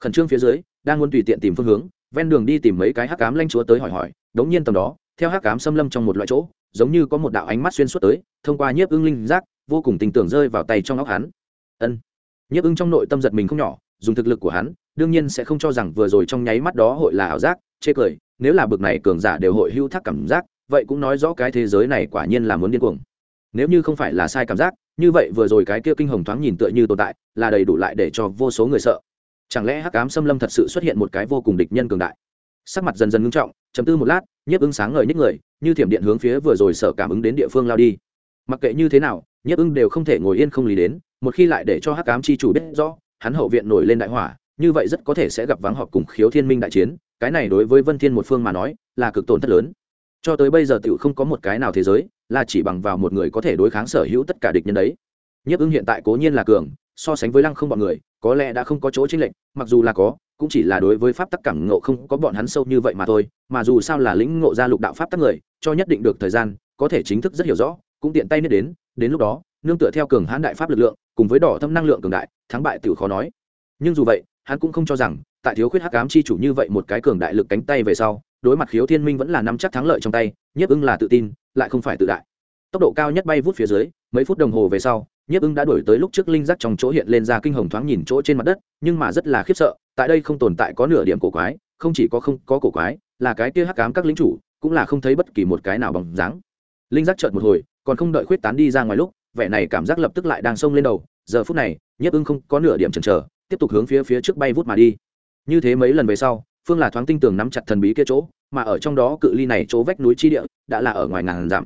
Speaker 1: Khẩn trương phía dưới, đang muốn tùy tiện tìm phương hướng, ven đường đi tìm mấy cái hắc cám lanh chúa tới hỏi hỏi, đống nhiên tầm đó, theo hắc cám xâm lâm trong một loại chỗ, giống như có một đạo ánh mắt xuyên suốt tới, thông qua nhiếp ưng linh giác, vô cùng tình tưởng rơi vào tay trong óc hắn. Ân. Nhiếp ưng trong nội tâm giật mình không nhỏ, dùng thực lực của hắn, đương nhiên sẽ không cho rằng vừa rồi trong nháy mắt đó hội là ảo giác, chê cười, nếu là bực này cường giả đều hội hưu thác cảm giác, vậy cũng nói rõ cái thế giới này quả nhiên là muốn điên cuồng. Nếu như không phải là sai cảm giác như vậy vừa rồi cái kia kinh hồng thoáng nhìn tựa như tồn tại, là đầy đủ lại để cho vô số người sợ. Chẳng lẽ hắc ám xâm lâm thật sự xuất hiện một cái vô cùng địch nhân cường đại? Sắc mặt dần dần ngưng trọng chấm tư một lát, nhiếp ứng sáng ngời nhích người, như thiểm điện hướng phía vừa rồi sợ cảm ứng đến địa phương lao đi. Mặc kệ như thế nào, nhiếp ứng đều không thể ngồi yên không lý đến, một khi lại để cho hắc ám chi chủ biết rõ, hắn hậu viện nổi lên đại hỏa, như vậy rất có thể sẽ gặp vắng họp cùng khiếu thiên minh đại chiến, cái này đối với vân thiên một phương mà nói, là cực tổn thất lớn. Cho tới bây giờ tiểu không có một cái nào thế giới là chỉ bằng vào một người có thể đối kháng sở hữu tất cả địch nhân đấy. Nhiếp ưng hiện tại cố nhiên là cường, so sánh với lăng không bọn người, có lẽ đã không có chỗ chênh lệch, mặc dù là có, cũng chỉ là đối với pháp tắc cảm ngộ không có bọn hắn sâu như vậy mà thôi, mà dù sao là lĩnh ngộ ra lục đạo pháp tắc người, cho nhất định được thời gian, có thể chính thức rất hiểu rõ, cũng tiện tay biết đến đến lúc đó, nương tựa theo cường hãn đại pháp lực lượng, cùng với đỏ thâm năng lượng cường đại, thắng bại tiểu khó nói. Nhưng dù vậy, hắn cũng không cho rằng, tại thiếu khuyết hắc ám chi chủ như vậy một cái cường đại lực cánh tay về sau, đối mặt khiếu thiên minh vẫn là nắm chắc thắng lợi trong tay, nhiếp ưng là tự tin lại không phải tự đại. Tốc độ cao nhất bay vút phía dưới, mấy phút đồng hồ về sau, nhiếp ưng đã đổi tới lúc trước linh giác trong chỗ hiện lên ra kinh hồng thoáng nhìn chỗ trên mặt đất, nhưng mà rất là khiếp sợ, tại đây không tồn tại có nửa điểm cổ quái, không chỉ có không có cổ quái, là cái kia hắc cám các lính chủ, cũng là không thấy bất kỳ một cái nào bằng dáng. Linh giác chợt một hồi, còn không đợi khuyết tán đi ra ngoài lúc, vẻ này cảm giác lập tức lại đang xông lên đầu, giờ phút này, nhiếp ưng không có nửa điểm chần chờ, tiếp tục hướng phía phía trước bay vút mà đi. Như thế mấy lần về sau phương là thoáng tinh tường nắm chặt thần bí kia chỗ, mà ở trong đó cự ly này chỗ vách núi chi địa đã là ở ngoài ngàn dặm.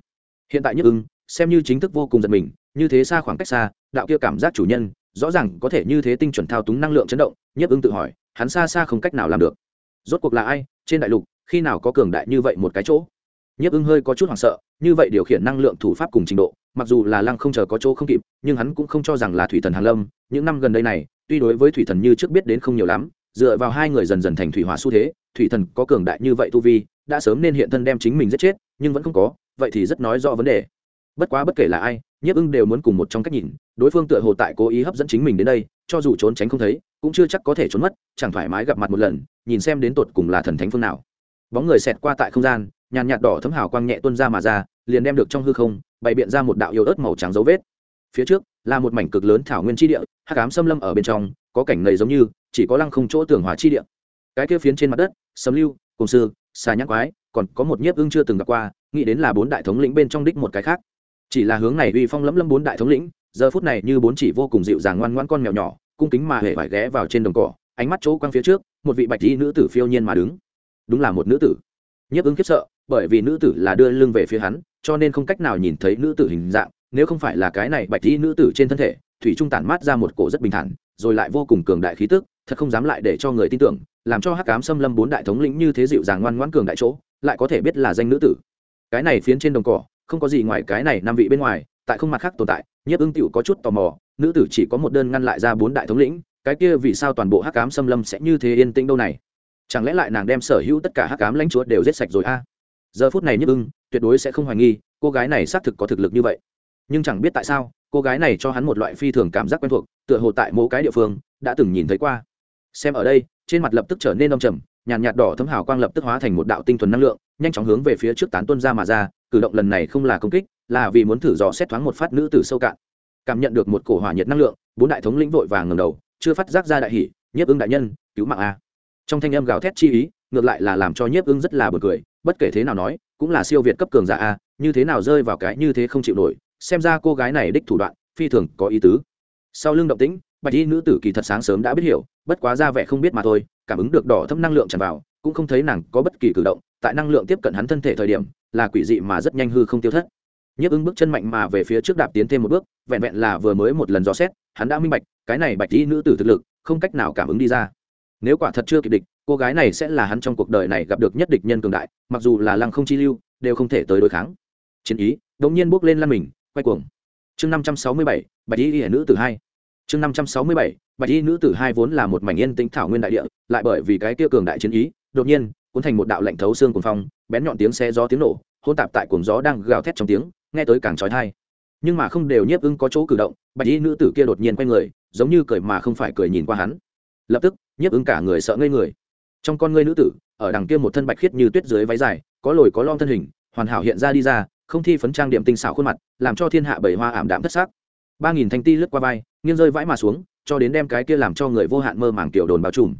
Speaker 1: Hiện tại nhất ưng, xem như chính thức vô cùng giật mình, như thế xa khoảng cách xa, đạo kia cảm giác chủ nhân, rõ ràng có thể như thế tinh chuẩn thao túng năng lượng chấn động nhất ưng tự hỏi, hắn xa xa không cách nào làm được. Rốt cuộc là ai, trên đại lục, khi nào có cường đại như vậy một cái chỗ? Nhất ưng hơi có chút hoảng sợ, như vậy điều khiển năng lượng thủ pháp cùng trình độ, mặc dù là lăng không chờ có chỗ không kịp, nhưng hắn cũng không cho rằng là thủy thần hàn lâm, những năm gần đây này, tuy đối với thủy thần như trước biết đến không nhiều lắm dựa vào hai người dần dần thành thủy hỏa xu thế, thủy thần có cường đại như vậy tu vi, đã sớm nên hiện thân đem chính mình giết chết, nhưng vẫn không có, vậy thì rất nói rõ vấn đề. Bất quá bất kể là ai, nhiếp ưng đều muốn cùng một trong cách nhìn, đối phương tựa hồ tại cố ý hấp dẫn chính mình đến đây, cho dù trốn tránh không thấy, cũng chưa chắc có thể trốn mất, chẳng thoải mái gặp mặt một lần, nhìn xem đến tột cùng là thần thánh phương nào. Bóng người xẹt qua tại không gian, nhàn nhạt đỏ thấm hào quang nhẹ tuân ra mà ra, liền đem được trong hư không, bày biện ra một đạo yêu ớt màu trắng dấu vết. Phía trước, là một mảnh cực lớn thảo nguyên tri địa, hắc ám xâm lâm ở bên trong có cảnh nầy giống như, chỉ có lăng không chỗ tường hòa chi địa. Cái kia phiến trên mặt đất sấm lưu, cùng sư, xà nhãn quái, còn có một nhiếp ưng chưa từng gặp qua, nghĩ đến là bốn đại thống lĩnh bên trong đích một cái khác. Chỉ là hướng này uy phong lẫm lẫm bốn đại thống lĩnh, giờ phút này như bốn chỉ vô cùng dịu dàng ngoan ngoan con mèo nhỏ, cung kính mà hề phải ghé vào trên đồng cỏ, ánh mắt chỗ quang phía trước, một vị bạch y nữ tử phiêu nhiên mà đứng. Đúng là một nữ tử. Nhiếp ứng khiếp sợ, bởi vì nữ tử là đưa lưng về phía hắn, cho nên không cách nào nhìn thấy nữ tử hình dạng, nếu không phải là cái này bạch y nữ tử trên thân thể, thủy trung tản mát ra một cổ rất bình thản rồi lại vô cùng cường đại khí tức, thật không dám lại để cho người tin tưởng, làm cho hắc cám xâm lâm bốn đại thống lĩnh như thế dịu dàng ngoan ngoãn cường đại chỗ, lại có thể biết là danh nữ tử. Cái này phiến trên đồng cỏ, không có gì ngoài cái này năm vị bên ngoài, tại không mặt khác tồn tại, nhiếp ưng tiểu có chút tò mò, nữ tử chỉ có một đơn ngăn lại ra bốn đại thống lĩnh, cái kia vì sao toàn bộ hắc cám xâm lâm sẽ như thế yên tĩnh đâu này? Chẳng lẽ lại nàng đem sở hữu tất cả hắc cám lãnh chúa đều giết sạch rồi a? Giờ phút này nhiếp ưng tuyệt đối sẽ không hoài nghi, cô gái này xác thực có thực lực như vậy. Nhưng chẳng biết tại sao, cô gái này cho hắn một loại phi thường cảm giác quen thuộc tựa hồ tại mỗi cái địa phương đã từng nhìn thấy qua. Xem ở đây trên mặt lập tức trở nên đông trầm nhàn nhạt, đỏ thấm hào quang lập tức hóa thành một đạo tinh thuần năng lượng nhanh chóng hướng về phía trước tán tuân ra mà ra cử động lần này không là công kích là vì muốn thử dò xét thoáng một phát nữ tử sâu cạn. Cảm nhận được một cổ hỏa nhiệt năng lượng bốn đại thống lĩnh vội vàng ngầm đầu chưa phát giác ra đại hỷ nhiếp ưng đại nhân cứu mạng a. Trong thanh âm gào thét chi ý ngược lại là làm cho nhiếp ưng rất là bực cười bất kể thế nào nói cũng là siêu việt cấp cường giả a như thế nào rơi vào cái như thế không chịu nổi xem ra cô gái này đích thủ đoạn phi thường có ý tứ sau lưng động tĩnh, bạch y nữ tử kỳ thật sáng sớm đã biết hiểu, bất quá ra vẻ không biết mà thôi, cảm ứng được đỏ thâm năng lượng tràn vào, cũng không thấy nàng có bất kỳ cử động, tại năng lượng tiếp cận hắn thân thể thời điểm, là quỷ dị mà rất nhanh hư không tiêu thất. Nhấp ứng bước chân mạnh mà về phía trước đạp tiến thêm một bước, vẹn vẹn là vừa mới một lần dò xét, hắn đã minh bạch, cái này bạch y nữ tử thực lực, không cách nào cảm ứng đi ra. Nếu quả thật chưa kịp địch, cô gái này sẽ là hắn trong cuộc đời này gặp được nhất địch nhân cường đại, mặc dù là lăng không chi lưu, đều không thể tới đối kháng. Chiến ý, đột nhiên bước lên lăn mình, quay cuồng. Chương năm trăm sáu mươi bảy, bạch y hiển nữ tử hai chương năm trăm sáu mươi bảy, bạch y nữ tử hai vốn là một mảnh yên tĩnh thảo nguyên đại địa, lại bởi vì cái kia cường đại chiến ý, đột nhiên, cuốn thành một đạo lạnh thấu xương cuồng phong, bén nhọn tiếng xe gió tiếng nổ hôn tạp tại cuồng gió đang gào thét trong tiếng, nghe tới càng trói thai nhưng mà không đều nhiếp ưng có chỗ cử động, bạch y nữ tử kia đột nhiên quay người, giống như cười mà không phải cười nhìn qua hắn. Lập tức, nhiếp ưng cả người sợ ngây người. Trong con ngươi nữ tử, ở đằng kia một thân bạch khiết như tuyết dưới váy dài, có lồi có lon thân hình, hoàn hảo hiện ra đi ra, không thi phấn trang điểm tinh xảo khuôn mặt, làm cho thiên hạ bảy hoa ảm đạm thất sắc ba nghìn thanh ti lướt qua vai, nghiêng rơi vãi mà xuống, cho đến đem cái kia làm cho người vô hạn mơ màng tiểu đồn bao trùm.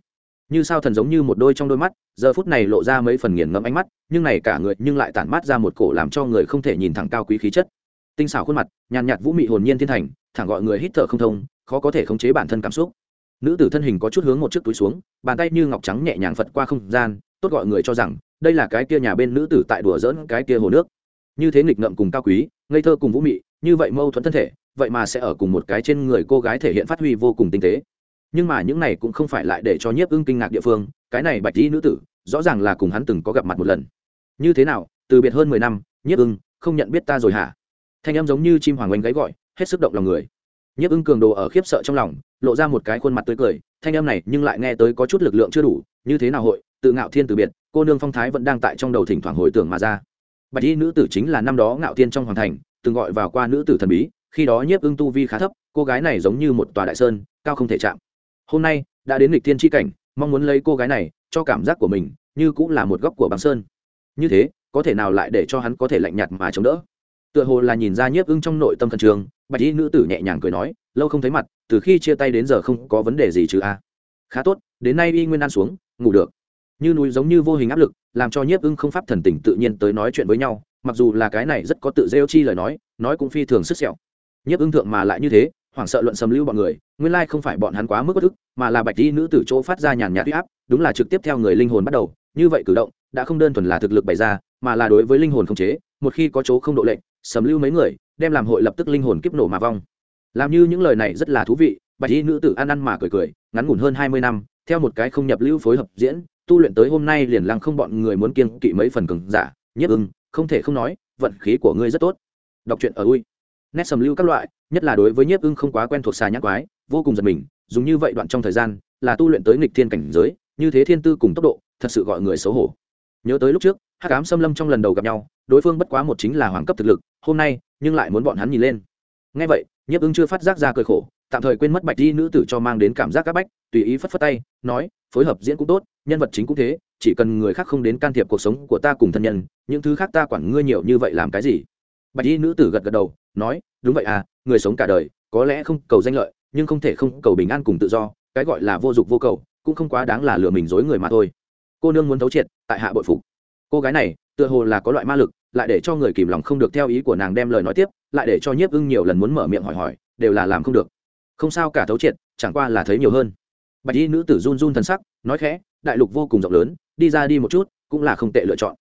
Speaker 1: Như sao thần giống như một đôi trong đôi mắt, giờ phút này lộ ra mấy phần nghiền ngẫm ánh mắt, nhưng này cả người nhưng lại tản mát ra một cổ làm cho người không thể nhìn thẳng cao quý khí chất. Tinh xảo khuôn mặt, nhàn nhạt vũ mị hồn nhiên thiên thành, thẳng gọi người hít thở không thông, khó có thể khống chế bản thân cảm xúc. Nữ tử thân hình có chút hướng một chiếc túi xuống, bàn tay như ngọc trắng nhẹ nhàng phật qua không gian, tốt gọi người cho rằng, đây là cái kia nhà bên nữ tử tại đùa dỡn cái kia hồ nước. Như thế nghịch ngợm cùng cao quý, ngây thơ cùng vũ mị như vậy mâu thuẫn thân thể, vậy mà sẽ ở cùng một cái trên người cô gái thể hiện phát huy vô cùng tinh tế. Nhưng mà những này cũng không phải lại để cho nhiếp ưng kinh ngạc địa phương, cái này bạch y nữ tử, rõ ràng là cùng hắn từng có gặp mặt một lần. Như thế nào, từ biệt hơn mười năm, nhiếp ưng, không nhận biết ta rồi hả? Thanh em giống như chim hoàng oanh gáy gọi, hết sức động lòng người. Nhiếp ưng cường đồ ở khiếp sợ trong lòng, lộ ra một cái khuôn mặt tươi cười, thanh em này nhưng lại nghe tới có chút lực lượng chưa đủ, như thế nào hội, tự ngạo thiên từ biệt, cô nương phong thái vẫn đang tại trong đầu thỉnh thoảng hồi tưởng mà ra. Bạch y nữ tử chính là năm đó ngạo thiên trong hoàng thành từng gọi vào qua nữ tử thần bí, khi đó nhiếp ưng tu vi khá thấp, cô gái này giống như một tòa đại sơn, cao không thể chạm. Hôm nay, đã đến lịch thiên tri cảnh, mong muốn lấy cô gái này cho cảm giác của mình, như cũng là một góc của bằng sơn. Như thế, có thể nào lại để cho hắn có thể lạnh nhạt mà chống đỡ? Tựa hồ là nhìn ra nhiếp ưng trong nội tâm thần trường bạch y nữ tử nhẹ nhàng cười nói, lâu không thấy mặt, từ khi chia tay đến giờ không có vấn đề gì chứ a. Khá tốt, đến nay y nguyên ăn xuống, ngủ được. Như núi giống như vô hình áp lực, làm cho nhiếp ưng không pháp thần tình tự nhiên tới nói chuyện với nhau mặc dù là cái này rất có tự rêu chi lời nói nói cũng phi thường sức sẹo. Nhiếp ưng thượng mà lại như thế, hoảng sợ luận sầm lưu bọn người, nguyên lai không phải bọn hắn quá mức bất ức, mà là bạch y nữ tử chỗ phát ra nhàn nhạt huy áp, đúng là trực tiếp theo người linh hồn bắt đầu, như vậy cử động, đã không đơn thuần là thực lực bày ra, mà là đối với linh hồn không chế, một khi có chỗ không độ lệnh, sầm lưu mấy người, đem làm hội lập tức linh hồn kiếp nổ mà vong. Làm như những lời này rất là thú vị, bạch y nữ tử ăn ăn mà cười cười, ngắn ngủn hơn hai mươi năm, theo một cái không nhập lưu phối hợp diễn, tu luyện tới hôm nay liền lăng không bọn người muốn kiên kỵ mấy phần cường giả nhất ưng không thể không nói, vận khí của ngươi rất tốt. Đọc truyện ở ui. Nét sầm lưu các loại, nhất là đối với nhiếp ưng không quá quen thuộc xà nhắc quái, vô cùng giật mình, dùng như vậy đoạn trong thời gian, là tu luyện tới nghịch thiên cảnh giới, như thế thiên tư cùng tốc độ, thật sự gọi người xấu hổ. Nhớ tới lúc trước, hắc ám xâm lâm trong lần đầu gặp nhau, đối phương bất quá một chính là hoàng cấp thực lực, hôm nay, nhưng lại muốn bọn hắn nhìn lên. Ngay vậy, nhiếp ưng chưa phát giác ra cười khổ, tạm thời quên mất bạch di nữ tử cho mang đến cảm giác c áp bách, tùy ý phất phất tay, nói, phối hợp diễn cũng tốt, nhân vật chính cũng thế chỉ cần người khác không đến can thiệp cuộc sống của ta cùng thân nhân, những thứ khác ta quản ngươi nhiều như vậy làm cái gì? Bạch y nữ tử gật gật đầu, nói, đúng vậy à người sống cả đời, có lẽ không cầu danh lợi, nhưng không thể không cầu bình an cùng tự do, cái gọi là vô dụng vô cầu, cũng không quá đáng là lừa mình dối người mà thôi. Cô nương muốn thấu triệt, tại hạ bội phục. Cô gái này, tựa hồ là có loại ma lực, lại để cho người kìm lòng không được theo ý của nàng đem lời nói tiếp, lại để cho nhiếp ưng nhiều lần muốn mở miệng hỏi hỏi, đều là làm không được. Không sao cả thấu triệt, chẳng qua là thấy nhiều hơn. Bạch y nữ tử run run thân sắc, nói khẽ, đại lục vô cùng rộng lớn đi ra đi một chút, cũng là không tệ lựa chọn.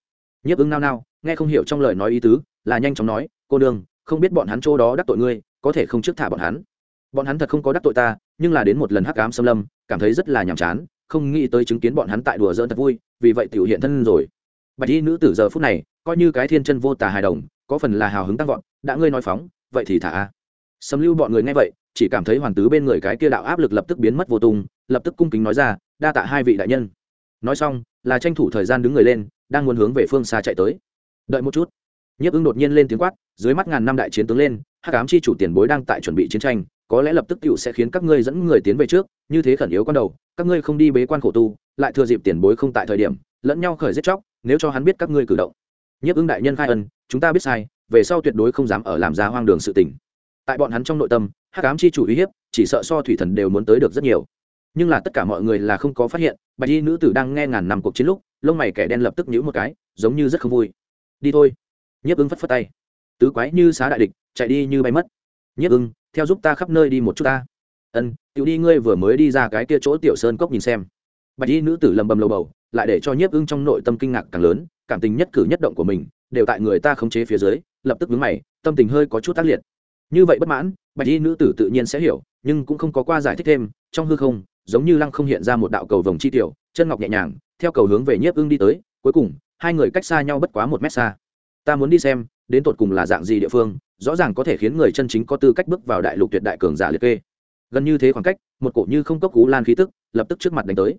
Speaker 1: Nhiếp ứng nao nao, nghe không hiểu trong lời nói ý tứ, là nhanh chóng nói, cô đương không biết bọn hắn chỗ đó đắc tội ngươi, có thể không trước thả bọn hắn. Bọn hắn thật không có đắc tội ta, nhưng là đến một lần hắc ám xâm lâm, cảm thấy rất là nhàm chán, không nghĩ tới chứng kiến bọn hắn tại đùa dỡn thật vui, vì vậy tiểu hiện thân rồi. Bạch y nữ tử giờ phút này, coi như cái thiên chân vô tà hài đồng, có phần là hào hứng tăng vọt, đã ngươi nói phóng, vậy thì thả. A sầm lưu bọn người nghe vậy, chỉ cảm thấy hoàn tứ bên người cái kia đạo áp lực lập tức biến mất vô tung, lập tức cung kính nói ra, đa tạ hai vị đại nhân nói xong, là tranh thủ thời gian đứng người lên, đang muốn hướng về phương xa chạy tới. Đợi một chút. Nhiếp ưng đột nhiên lên tiếng quát, dưới mắt ngàn năm đại chiến tướng lên, hắc ám chi chủ tiền bối đang tại chuẩn bị chiến tranh, có lẽ lập tức tựu sẽ khiến các ngươi dẫn người tiến về trước, như thế khẩn yếu con đầu, các ngươi không đi bế quan khổ tu, lại thừa dịp tiền bối không tại thời điểm, lẫn nhau khởi giết chóc, nếu cho hắn biết các ngươi cử động. Nhiếp ưng đại nhân khai ân, chúng ta biết sai, về sau tuyệt đối không dám ở làm ra hoang đường sự tình. Tại bọn hắn trong nội tâm, hắc ám chi chủ uy hiếp, chỉ sợ so thủy thần đều muốn tới được rất nhiều nhưng là tất cả mọi người là không có phát hiện, bạch y nữ tử đang nghe ngàn năm cuộc chiến lúc, lông mày kẻ đen lập tức nhũ một cái, giống như rất không vui. Đi thôi. Nhiếp ưng phất phất tay. Tứ quái như xá đại địch, chạy đi như bay mất. Nhiếp ưng, theo giúp ta khắp nơi đi một chút ta. Ân, tiểu đi, ngươi vừa mới đi ra cái kia chỗ tiểu sơn cốc nhìn xem. Bạch y nữ tử lầm bầm lầu bầu, lại để cho nhiếp ưng trong nội tâm kinh ngạc càng lớn, cảm tình nhất cử nhất động của mình, đều tại người ta khống chế phía dưới, lập tức vướng mày, tâm tình hơi có chút tác liệt. Như vậy bất mãn, bạch y nữ tử tự nhiên sẽ hiểu, nhưng cũng không có qua giải thích thêm, trong hư không giống như lăng không hiện ra một đạo cầu vồng chi tiểu, chân ngọc nhẹ nhàng, theo cầu hướng về nhiếp ưng đi tới, cuối cùng, hai người cách xa nhau bất quá một mét xa. Ta muốn đi xem, đến tột cùng là dạng gì địa phương, rõ ràng có thể khiến người chân chính có tư cách bước vào đại lục tuyệt đại cường giả liệt kê. Gần như thế khoảng cách, một cổ như không cốc cú lan khí tức, lập tức trước mặt đánh tới.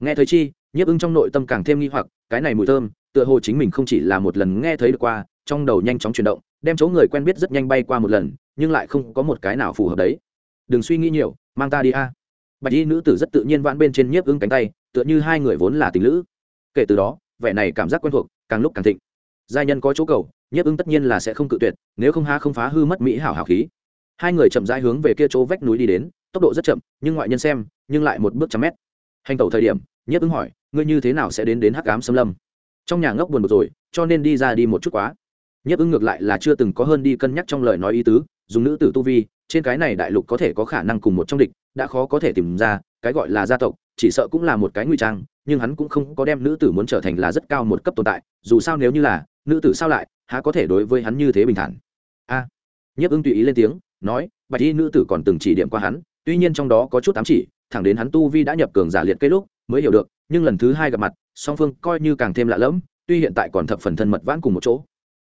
Speaker 1: Nghe thấy chi, nhiếp ưng trong nội tâm càng thêm nghi hoặc, cái này mùi thơm, tựa hồ chính mình không chỉ là một lần nghe thấy được qua, trong đầu nhanh chóng chuyển động, đem chỗ người quen biết rất nhanh bay qua một lần, nhưng lại không có một cái nào phù hợp đấy. Đừng suy nghĩ nhiều, mang ta đi a bạch y nữ tử rất tự nhiên vãn bên trên nhiếp ưng cánh tay, tựa như hai người vốn là tình lữ. Kể từ đó, vẻ này cảm giác quen thuộc càng lúc càng thịnh. Giai nhân có chỗ cầu, nhiếp ưng tất nhiên là sẽ không cự tuyệt, nếu không ha không phá hư mất mỹ hảo hảo khí. Hai người chậm rãi hướng về kia chỗ vách núi đi đến, tốc độ rất chậm, nhưng ngoại nhân xem, nhưng lại một bước trăm mét. Hành tẩu thời điểm, nhiếp ưng hỏi, ngươi như thế nào sẽ đến đến hắc ám xâm lâm? Trong nhà ngốc buồn một rồi, cho nên đi ra đi một chút quá. Nhiếp ưng ngược lại là chưa từng có hơn đi cân nhắc trong lời nói ý tứ, dùng nữ tử tu vi trên cái này đại lục có thể có khả năng cùng một trong địch đã khó có thể tìm ra cái gọi là gia tộc chỉ sợ cũng là một cái nguy trang nhưng hắn cũng không có đem nữ tử muốn trở thành là rất cao một cấp tồn tại dù sao nếu như là nữ tử sao lại há có thể đối với hắn như thế bình thản. A. À, nhiếp ưng tùy ý lên tiếng nói bạch y nữ tử còn từng chỉ điểm qua hắn tuy nhiên trong đó có chút ám chỉ thẳng đến hắn tu vi đã nhập cường giả liệt cây lúc mới hiểu được nhưng lần thứ hai gặp mặt song phương coi như càng thêm lạ lẫm tuy hiện tại còn thập phần thân mật vãn cùng một chỗ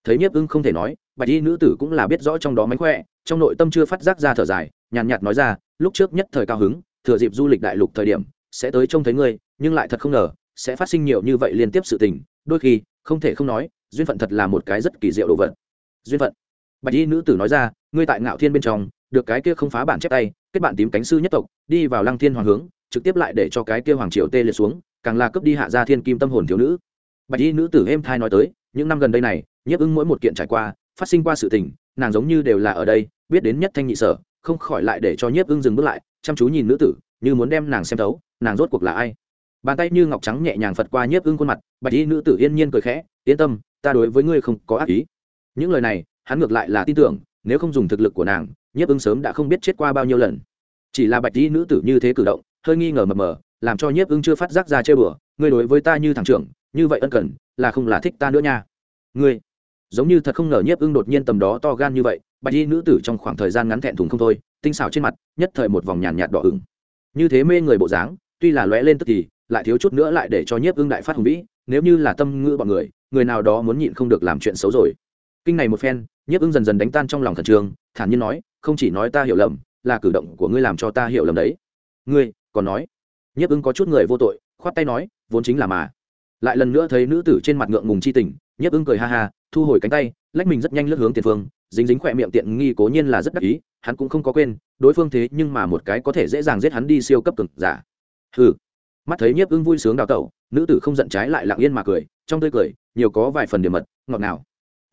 Speaker 1: thấy nhiếp ưng không thể nói, bạch y nữ tử cũng là biết rõ trong đó mánh khỏe, trong nội tâm chưa phát giác ra thở dài, nhàn nhạt nói ra, lúc trước nhất thời cao hứng, thừa dịp du lịch đại lục thời điểm, sẽ tới trông thấy ngươi, nhưng lại thật không ngờ, sẽ phát sinh nhiều như vậy liên tiếp sự tình, đôi khi, không thể không nói, duyên phận thật là một cái rất kỳ diệu đồ vật. Duyên phận? Bạch y nữ tử nói ra, ngươi tại ngạo thiên bên trong, được cái kia không phá bản chép tay, kết bạn tím cánh sư nhất tộc, đi vào lăng thiên hoàng hướng, trực tiếp lại để cho cái kia hoàng triều tê liệt xuống, càng là cướp đi hạ gia thiên kim tâm hồn thiếu nữ. Bạch y nữ tử êm thai nói tới những năm gần đây này, nhiếp ưng mỗi một kiện trải qua, phát sinh qua sự tình, nàng giống như đều là ở đây, biết đến nhất thanh nhị sở, không khỏi lại để cho nhiếp ưng dừng bước lại, chăm chú nhìn nữ tử, như muốn đem nàng xem thấu, nàng rốt cuộc là ai. Bàn tay như ngọc trắng nhẹ nhàng phật qua nhiếp ưng khuôn mặt, bạch y nữ tử yên nhiên cười khẽ, yên tâm, ta đối với ngươi không có ác ý. Những lời này, hắn ngược lại là tin tưởng, nếu không dùng thực lực của nàng, nhiếp ưng sớm đã không biết chết qua bao nhiêu lần. Chỉ là bạch y nữ tử như thế cử động, hơi nghi ngờ mờ mờ, làm cho nhiếp ưng chưa phát giác ra chơi bừa, ngươi đối với ta như thằng trưởng như vậy ân cần, là không là thích ta nữa nha. Ngươi, giống như thật không ngờ nhiếp ưng đột nhiên tầm đó to gan như vậy, bạch y nữ tử trong khoảng thời gian ngắn thẹn thùng không thôi, tinh xảo trên mặt, nhất thời một vòng nhàn nhạt đỏ ửng. Như thế mê người bộ dáng, tuy là lóe lên tức thì, lại thiếu chút nữa lại để cho nhiếp ưng đại phát hùng vĩ, nếu như là tâm ngữ bọn người người nào đó muốn nhịn không được làm chuyện xấu rồi. Kinh này một phen, nhiếp ưng dần dần đánh tan trong lòng thần trường thản nhiên nói, không chỉ nói ta hiểu lầm, là cử động của ngươi làm cho ta hiểu lầm đấy. Ngươi, còn nói. Nhiếp ưng có chút người vô tội, khoát tay nói, vốn chính là mà lại lần nữa thấy nữ tử trên mặt ngượng ngùng chi tình, nhấp ưng cười ha ha, thu hồi cánh tay, lách mình rất nhanh lướt hướng tiền phương, dính dính khỏe miệng tiện nghi cố nhiên là rất đắc ý, hắn cũng không có quên, đối phương thế nhưng mà một cái có thể dễ dàng giết hắn đi siêu cấp cực giả. Hừ. Mắt thấy nhiếp ưng vui sướng đào tẩu, nữ tử không giận trái lại lặng yên mà cười, trong tươi cười, nhiều có vài phần điểm mật, ngọt ngào.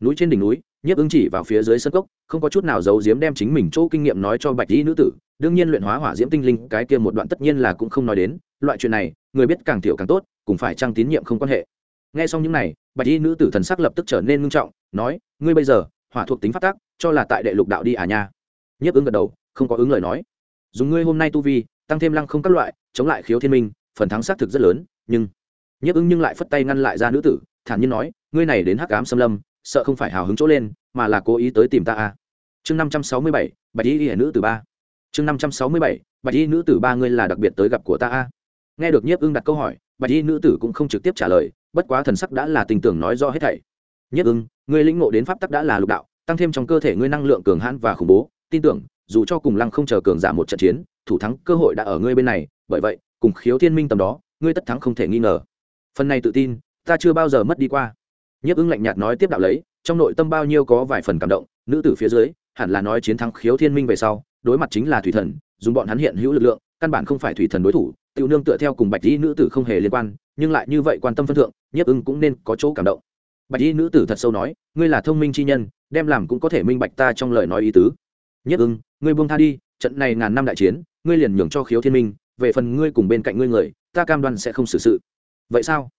Speaker 1: Núi trên đỉnh núi, nhiếp ưng chỉ vào phía dưới sân cốc, không có chút nào giấu giếm đem chính mình chỗ kinh nghiệm nói cho bạch dĩ nữ tử, đương nhiên luyện hóa hỏa diễm tinh linh, cái kia một đoạn tất nhiên là cũng không nói đến, loại chuyện này, người biết càng thiểu càng tốt cũng phải trang tín nhiệm không quan hệ nghe xong những này, bạch y nữ tử thần sắc lập tức trở nên ngưng trọng, nói, ngươi bây giờ, hỏa thuộc tính phát tác, cho là tại đệ lục đạo đi à nha nhấp ứng gật đầu, không có ứng lời nói dùng ngươi hôm nay tu vi, tăng thêm lăng không các loại, chống lại khiếu thiên minh, phần thắng xác thực rất lớn, nhưng nhấp ứng nhưng lại phất tay ngăn lại ra nữ tử, thản nhiên nói, ngươi này đến hắc ám xâm lâm, sợ không phải hào hứng chỗ lên, mà là cố ý tới tìm ta à. chương năm trăm sáu mươi bảy, bạch y hiển nữ tử ba chương năm trăm sáu mươi bảy, bạch y nữ tử ba, ngươi là đặc biệt tới gặp của ta à. nghe được nhiếp ưng đặt câu hỏi bạch y nữ tử cũng không trực tiếp trả lời, bất quá thần sắc đã là tình tưởng nói do hết thảy. Nhất ưng, ngươi lĩnh ngộ đến pháp tắc đã là lục đạo, tăng thêm trong cơ thể ngươi năng lượng cường hãn và khủng bố, tin tưởng, dù cho cùng lăng không chờ cường giả một trận chiến, thủ thắng cơ hội đã ở ngươi bên này, bởi vậy, cùng khiếu thiên minh tầm đó, ngươi tất thắng không thể nghi ngờ. Phần này tự tin, ta chưa bao giờ mất đi qua. Nhất ưng lạnh nhạt nói tiếp đạo lấy, trong nội tâm bao nhiêu có vài phần cảm động, nữ tử phía dưới, hẳn là nói chiến thắng khiếu thiên minh về sau, đối mặt chính là thủy thần, dùng bọn hắn hiện hữu lực lượng căn bản không phải thủy thần đối thủ, tiểu nương tựa theo cùng bạch y nữ tử không hề liên quan, nhưng lại như vậy quan tâm phân thượng, nhiếp ưng cũng nên có chỗ cảm động. Bạch y nữ tử thật sâu nói, ngươi là thông minh chi nhân, đem làm cũng có thể minh bạch ta trong lời nói ý tứ. Nhiếp ưng, ngươi buông tha đi, trận này ngàn năm đại chiến, ngươi liền nhường cho khiếu thiên minh, về phần ngươi cùng bên cạnh ngươi người, ta cam đoan sẽ không xử sự. Vậy sao?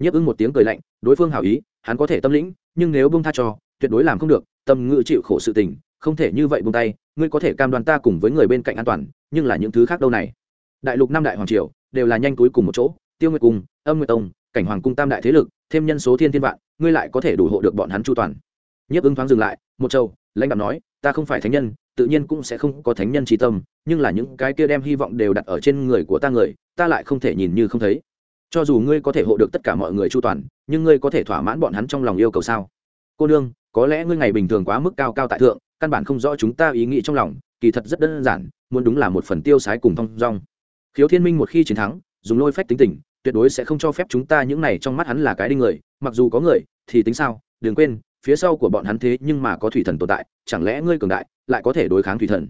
Speaker 1: Nhiếp ưng một tiếng cười lạnh, đối phương hảo ý, hắn có thể tâm lĩnh, nhưng nếu buông tha cho, tuyệt đối làm không được, tâm ngự chịu khổ sự tình không thể như vậy buông tay, ngươi có thể cam đoan ta cùng với người bên cạnh an toàn, nhưng là những thứ khác đâu này. Đại lục năm đại hoàng triều, đều là nhanh túi cùng một chỗ, tiêu nguyệt cung, âm nguyệt tông, cảnh hoàng cung tam đại thế lực, thêm nhân số thiên thiên vạn, ngươi lại có thể đủ hộ được bọn hắn chu toàn. Nhiếp ứng thoáng dừng lại, một châu lãnh đạo nói, ta không phải thánh nhân, tự nhiên cũng sẽ không có thánh nhân trí tâm, nhưng là những cái kia đem hy vọng đều đặt ở trên người của ta người, ta lại không thể nhìn như không thấy. Cho dù ngươi có thể hộ được tất cả mọi người chu toàn, nhưng ngươi có thể thỏa mãn bọn hắn trong lòng yêu cầu sao? Cô nương, có lẽ ngươi ngày bình thường quá mức cao cao tại thượng căn bản không rõ chúng ta ý nghĩ trong lòng, kỳ thật rất đơn giản, muốn đúng là một phần tiêu sái cùng thong dong. Khiếu thiên minh một khi chiến thắng, dùng lôi phách tính tình, tuyệt đối sẽ không cho phép chúng ta những này trong mắt hắn là cái đinh người, mặc dù có người, thì tính sao, đừng quên, phía sau của bọn hắn thế nhưng mà có thủy thần tồn tại, chẳng lẽ ngươi cường đại, lại có thể đối kháng thủy thần?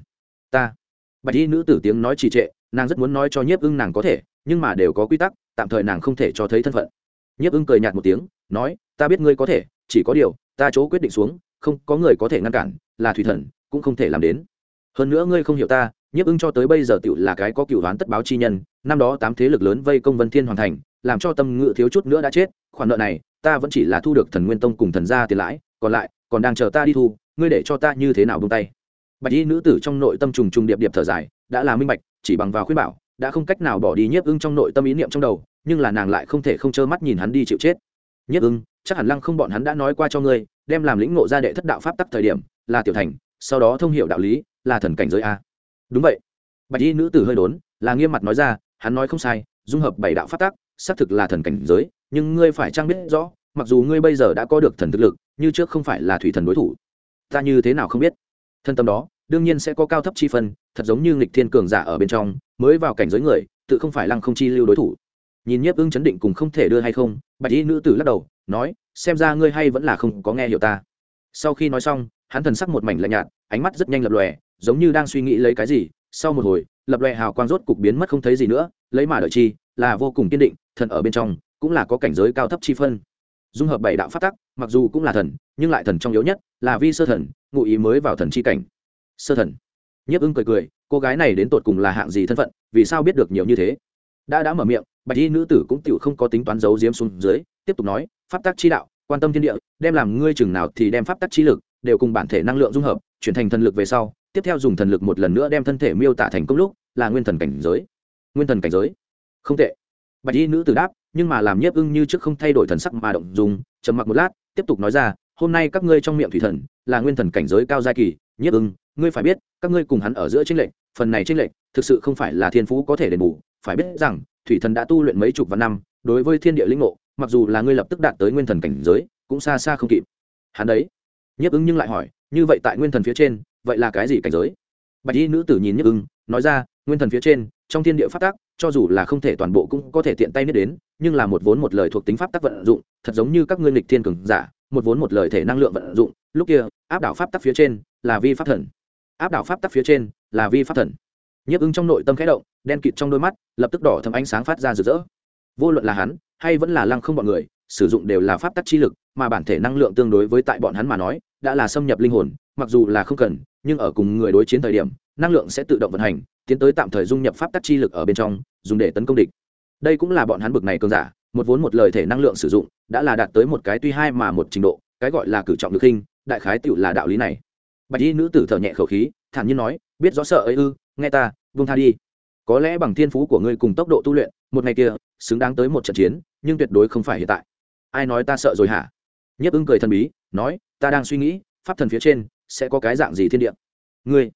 Speaker 1: Ta. Bạch y nữ tử tiếng nói trì trệ, nàng rất muốn nói cho nhiếp ưng nàng có thể, nhưng mà đều có quy tắc, tạm thời nàng không thể cho thấy thân phận. Nhiếp ưng cười nhạt một tiếng, nói, ta biết ngươi có thể, chỉ có điều, ta chỗ quyết định xuống, không có người có thể ngăn cản là thủy thần, cũng không thể làm đến. Hơn nữa ngươi không hiểu ta, nhiếp ưng cho tới bây giờ tựu là cái có cựu đoán tất báo chi nhân, năm đó tám thế lực lớn vây công vân thiên hoàn thành, làm cho tâm ngự thiếu chút nữa đã chết, khoản nợ này, ta vẫn chỉ là thu được thần nguyên tông cùng thần gia tiền lãi, còn lại, còn đang chờ ta đi thu, ngươi để cho ta như thế nào buông tay? Bạch y nữ tử trong nội tâm trùng trùng điệp điệp thở dài, đã là minh bạch, chỉ bằng vào khuyên bảo, đã không cách nào bỏ đi nhiếp ưng trong nội tâm ý niệm trong đầu, nhưng là nàng lại không thể không trơ mắt nhìn hắn đi chịu chết. Nhiếp ưng, chắc hẳn lăng không bọn hắn đã nói qua cho ngươi đem làm lĩnh ngộ ra đệ thất đạo pháp tắc thời điểm, là tiểu thành, sau đó thông hiểu đạo lý, là thần cảnh giới a. Đúng vậy. Bạch y nữ tử hơi đốn, là nghiêm mặt nói ra, hắn nói không sai, dung hợp bảy đạo pháp tắc, xác thực là thần cảnh giới, nhưng ngươi phải trang biết rõ, mặc dù ngươi bây giờ đã có được thần thực lực, như trước không phải là thủy thần đối thủ. Ta như thế nào không biết? Thân tâm đó, đương nhiên sẽ có cao thấp chi phân, thật giống như nghịch thiên cường giả ở bên trong, mới vào cảnh giới người, tự không phải lăng không chi lưu đối thủ. Nhìn nhiếp ưng chấn định cùng không thể đưa hay không, bạch y nữ tử lắc đầu, nói xem ra ngươi hay vẫn là không có nghe hiểu ta. Sau khi nói xong, hắn thần sắc một mảnh lạnh nhạt, ánh mắt rất nhanh lập lòe, giống như đang suy nghĩ lấy cái gì. Sau một hồi, lập lòe hào quang rốt cục biến mất không thấy gì nữa, lấy mà đợi chi, là vô cùng kiên định, thần ở bên trong, cũng là có cảnh giới cao thấp chi phân. Dung hợp bảy đạo phát tắc, mặc dù cũng là thần, nhưng lại thần trong yếu nhất, là vi sơ thần, ngụ ý mới vào thần chi cảnh. Sơ thần. Nhiếp ưng cười cười, cô gái này đến tột cùng là hạng gì thân phận, vì sao biết được nhiều như thế? Đã đã mở miệng, bạch y nữ tử cũng tựu không có tính toán giấu diếm xuống dưới tiếp tục nói, pháp tắc chi đạo, quan tâm thiên địa, đem làm ngươi chừng nào thì đem pháp tắc chi lực, đều cùng bản thể năng lượng dung hợp, chuyển thành thần lực về sau, tiếp theo dùng thần lực một lần nữa đem thân thể miêu tả thành công lúc, là nguyên thần cảnh giới. Nguyên thần cảnh giới? Không tệ. Bạch y nữ tử đáp, nhưng mà làm nhiếp ưng như trước không thay đổi thần sắc mà động dùng trầm mặc một lát, tiếp tục nói ra, hôm nay các ngươi trong miệng thủy thần, là nguyên thần cảnh giới cao giai kỳ, nhiếp ưng, ngươi phải biết, các ngươi cùng hắn ở giữa tranh lệch, phần này tranh lệch, thực sự không phải là thiên phú có thể đền bù. Phải biết rằng, thủy thần đã tu luyện mấy chục vạn năm, đối với thiên địa linh ngộ mặc dù là ngươi lập tức đạt tới nguyên thần cảnh giới, cũng xa xa không kịp. Hắn đấy, nhiếp ưng nhưng lại hỏi, như vậy tại nguyên thần phía trên, vậy là cái gì cảnh giới? Bạch y nữ tử nhìn nhiếp ưng, nói ra, nguyên thần phía trên, trong thiên địa pháp tắc, cho dù là không thể toàn bộ cũng có thể tiện tay biết đến, nhưng là một vốn một lời thuộc tính pháp tắc vận dụng, thật giống như các ngươi lịch thiên cường giả, một vốn một lời thể năng lượng vận dụng, lúc kia, áp đảo pháp tắc phía trên là vi pháp thần. Áp đảo pháp tắc phía trên là vi pháp thần. Nhiếp ứng trong nội tâm khẽ động, đen kịt trong đôi mắt, lập tức đỏ thẫm ánh sáng phát ra rực rỡ vô luận là hắn hay vẫn là lăng không bọn người, sử dụng đều là pháp tắc chi lực, mà bản thể năng lượng tương đối với tại bọn hắn mà nói, đã là xâm nhập linh hồn, mặc dù là không cần, nhưng ở cùng người đối chiến thời điểm, năng lượng sẽ tự động vận hành, tiến tới tạm thời dung nhập pháp tắc chi lực ở bên trong, dùng để tấn công địch. Đây cũng là bọn hắn bực này cường giả, một vốn một lời thể năng lượng sử dụng, đã là đạt tới một cái tuy hai mà một trình độ, cái gọi là cử trọng được khinh, đại khái tựu là đạo lý này. Bạch y nữ tử thở nhẹ khẩu khí, thản nhiên nói, biết rõ sợ ấy ư, nghe ta vung tha đi. Có lẽ bằng thiên phú của ngươi cùng tốc độ tu luyện một ngày kia, xứng đáng tới một trận chiến, nhưng tuyệt đối không phải hiện tại. Ai nói ta sợ rồi hả? Nhiếp ưng cười thần bí, nói, ta đang suy nghĩ, pháp thần phía trên sẽ có cái dạng gì thiên địa? Ngươi.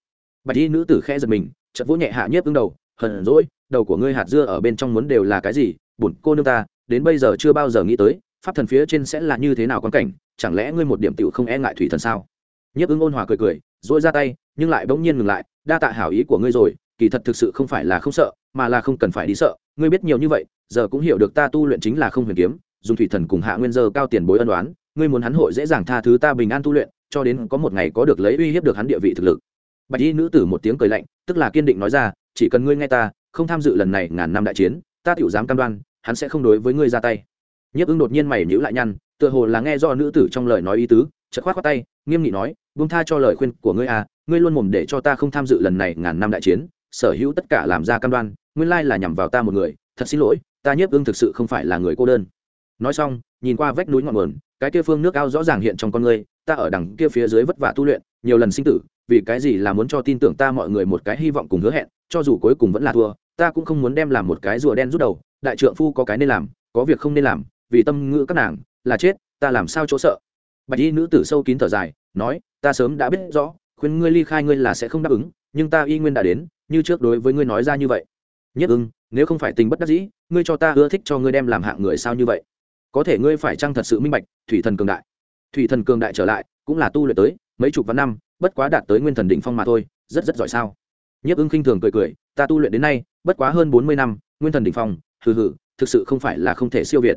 Speaker 1: Bạch y nữ tử khẽ giật mình, chợt vỗ nhẹ hạ nhiếp ưng đầu, hờn rỗi đầu của ngươi hạt dưa ở bên trong muốn đều là cái gì? Bổn cô nương ta, đến bây giờ chưa bao giờ nghĩ tới, pháp thần phía trên sẽ là như thế nào quan cảnh, chẳng lẽ ngươi một điểm tiểu không e ngại thủy thần sao? Nhiếp ưng ôn hòa cười cười, dỗi ra tay, nhưng lại bỗng nhiên ngừng lại, đa tạ hảo ý của ngươi rồi kỳ thật thực sự không phải là không sợ, mà là không cần phải đi sợ. Ngươi biết nhiều như vậy, giờ cũng hiểu được ta tu luyện chính là không huyền kiếm, dùng thủy thần cùng hạ nguyên giờ cao tiền bối ân đoán ngươi muốn hắn hội dễ dàng tha thứ ta bình an tu luyện, cho đến có một ngày có được lấy uy hiếp được hắn địa vị thực lực. Bạch y nữ tử một tiếng cười lạnh, tức là kiên định nói ra, chỉ cần ngươi nghe ta, không tham dự lần này ngàn năm đại chiến, ta tiểu dám cam đoan, hắn sẽ không đối với ngươi ra tay. Nhiếp ứng đột nhiên mày nhữ lại nhăn, tựa hồ là nghe do nữ tử trong lời nói ý tứ, chợt khoát khoát tay, nghiêm nghị nói, buông tha cho lời khuyên của ngươi à ngươi luôn mồm để cho ta không tham dự lần này ngàn năm đại chiến sở hữu tất cả làm ra cam đoan, nguyên lai là nhằm vào ta một người, thật xin lỗi, ta nhiếp ưng thực sự không phải là người cô đơn nói xong, nhìn qua vách núi ngọn nguồn, cái kia phương nước ao rõ ràng hiện trong con người. ta ở đằng kia phía dưới vất vả tu luyện, nhiều lần sinh tử, vì cái gì là muốn cho tin tưởng ta mọi người một cái hy vọng cùng hứa hẹn, cho dù cuối cùng vẫn là thua, ta cũng không muốn đem làm một cái rùa đen rút đầu, đại trượng phu có cái nên làm, có việc không nên làm, vì tâm ngữ các nàng, là chết, ta làm sao chỗ sợ bạch y nữ tử sâu kín thở dài, nói, ta sớm đã biết rõ, khuyên ngươi ly khai ngươi là sẽ không đáp ứng, nhưng ta y nguyên đã đến như trước đối với ngươi nói ra như vậy. Nhất ưng, nếu không phải tình bất đắc dĩ, ngươi cho ta ưa thích cho ngươi đem làm hạng người sao như vậy? Có thể ngươi phải chăng thật sự minh bạch, thủy thần cường đại? Thủy thần cường đại trở lại, cũng là tu luyện tới mấy chục vạn năm, bất quá đạt tới nguyên thần đỉnh phong mà thôi, rất rất giỏi sao? Nhất ưng khinh thường cười cười, ta tu luyện đến nay, bất quá hơn bốn mươi năm, nguyên thần đỉnh phong, hừ hừ, thực sự không phải là không thể siêu việt.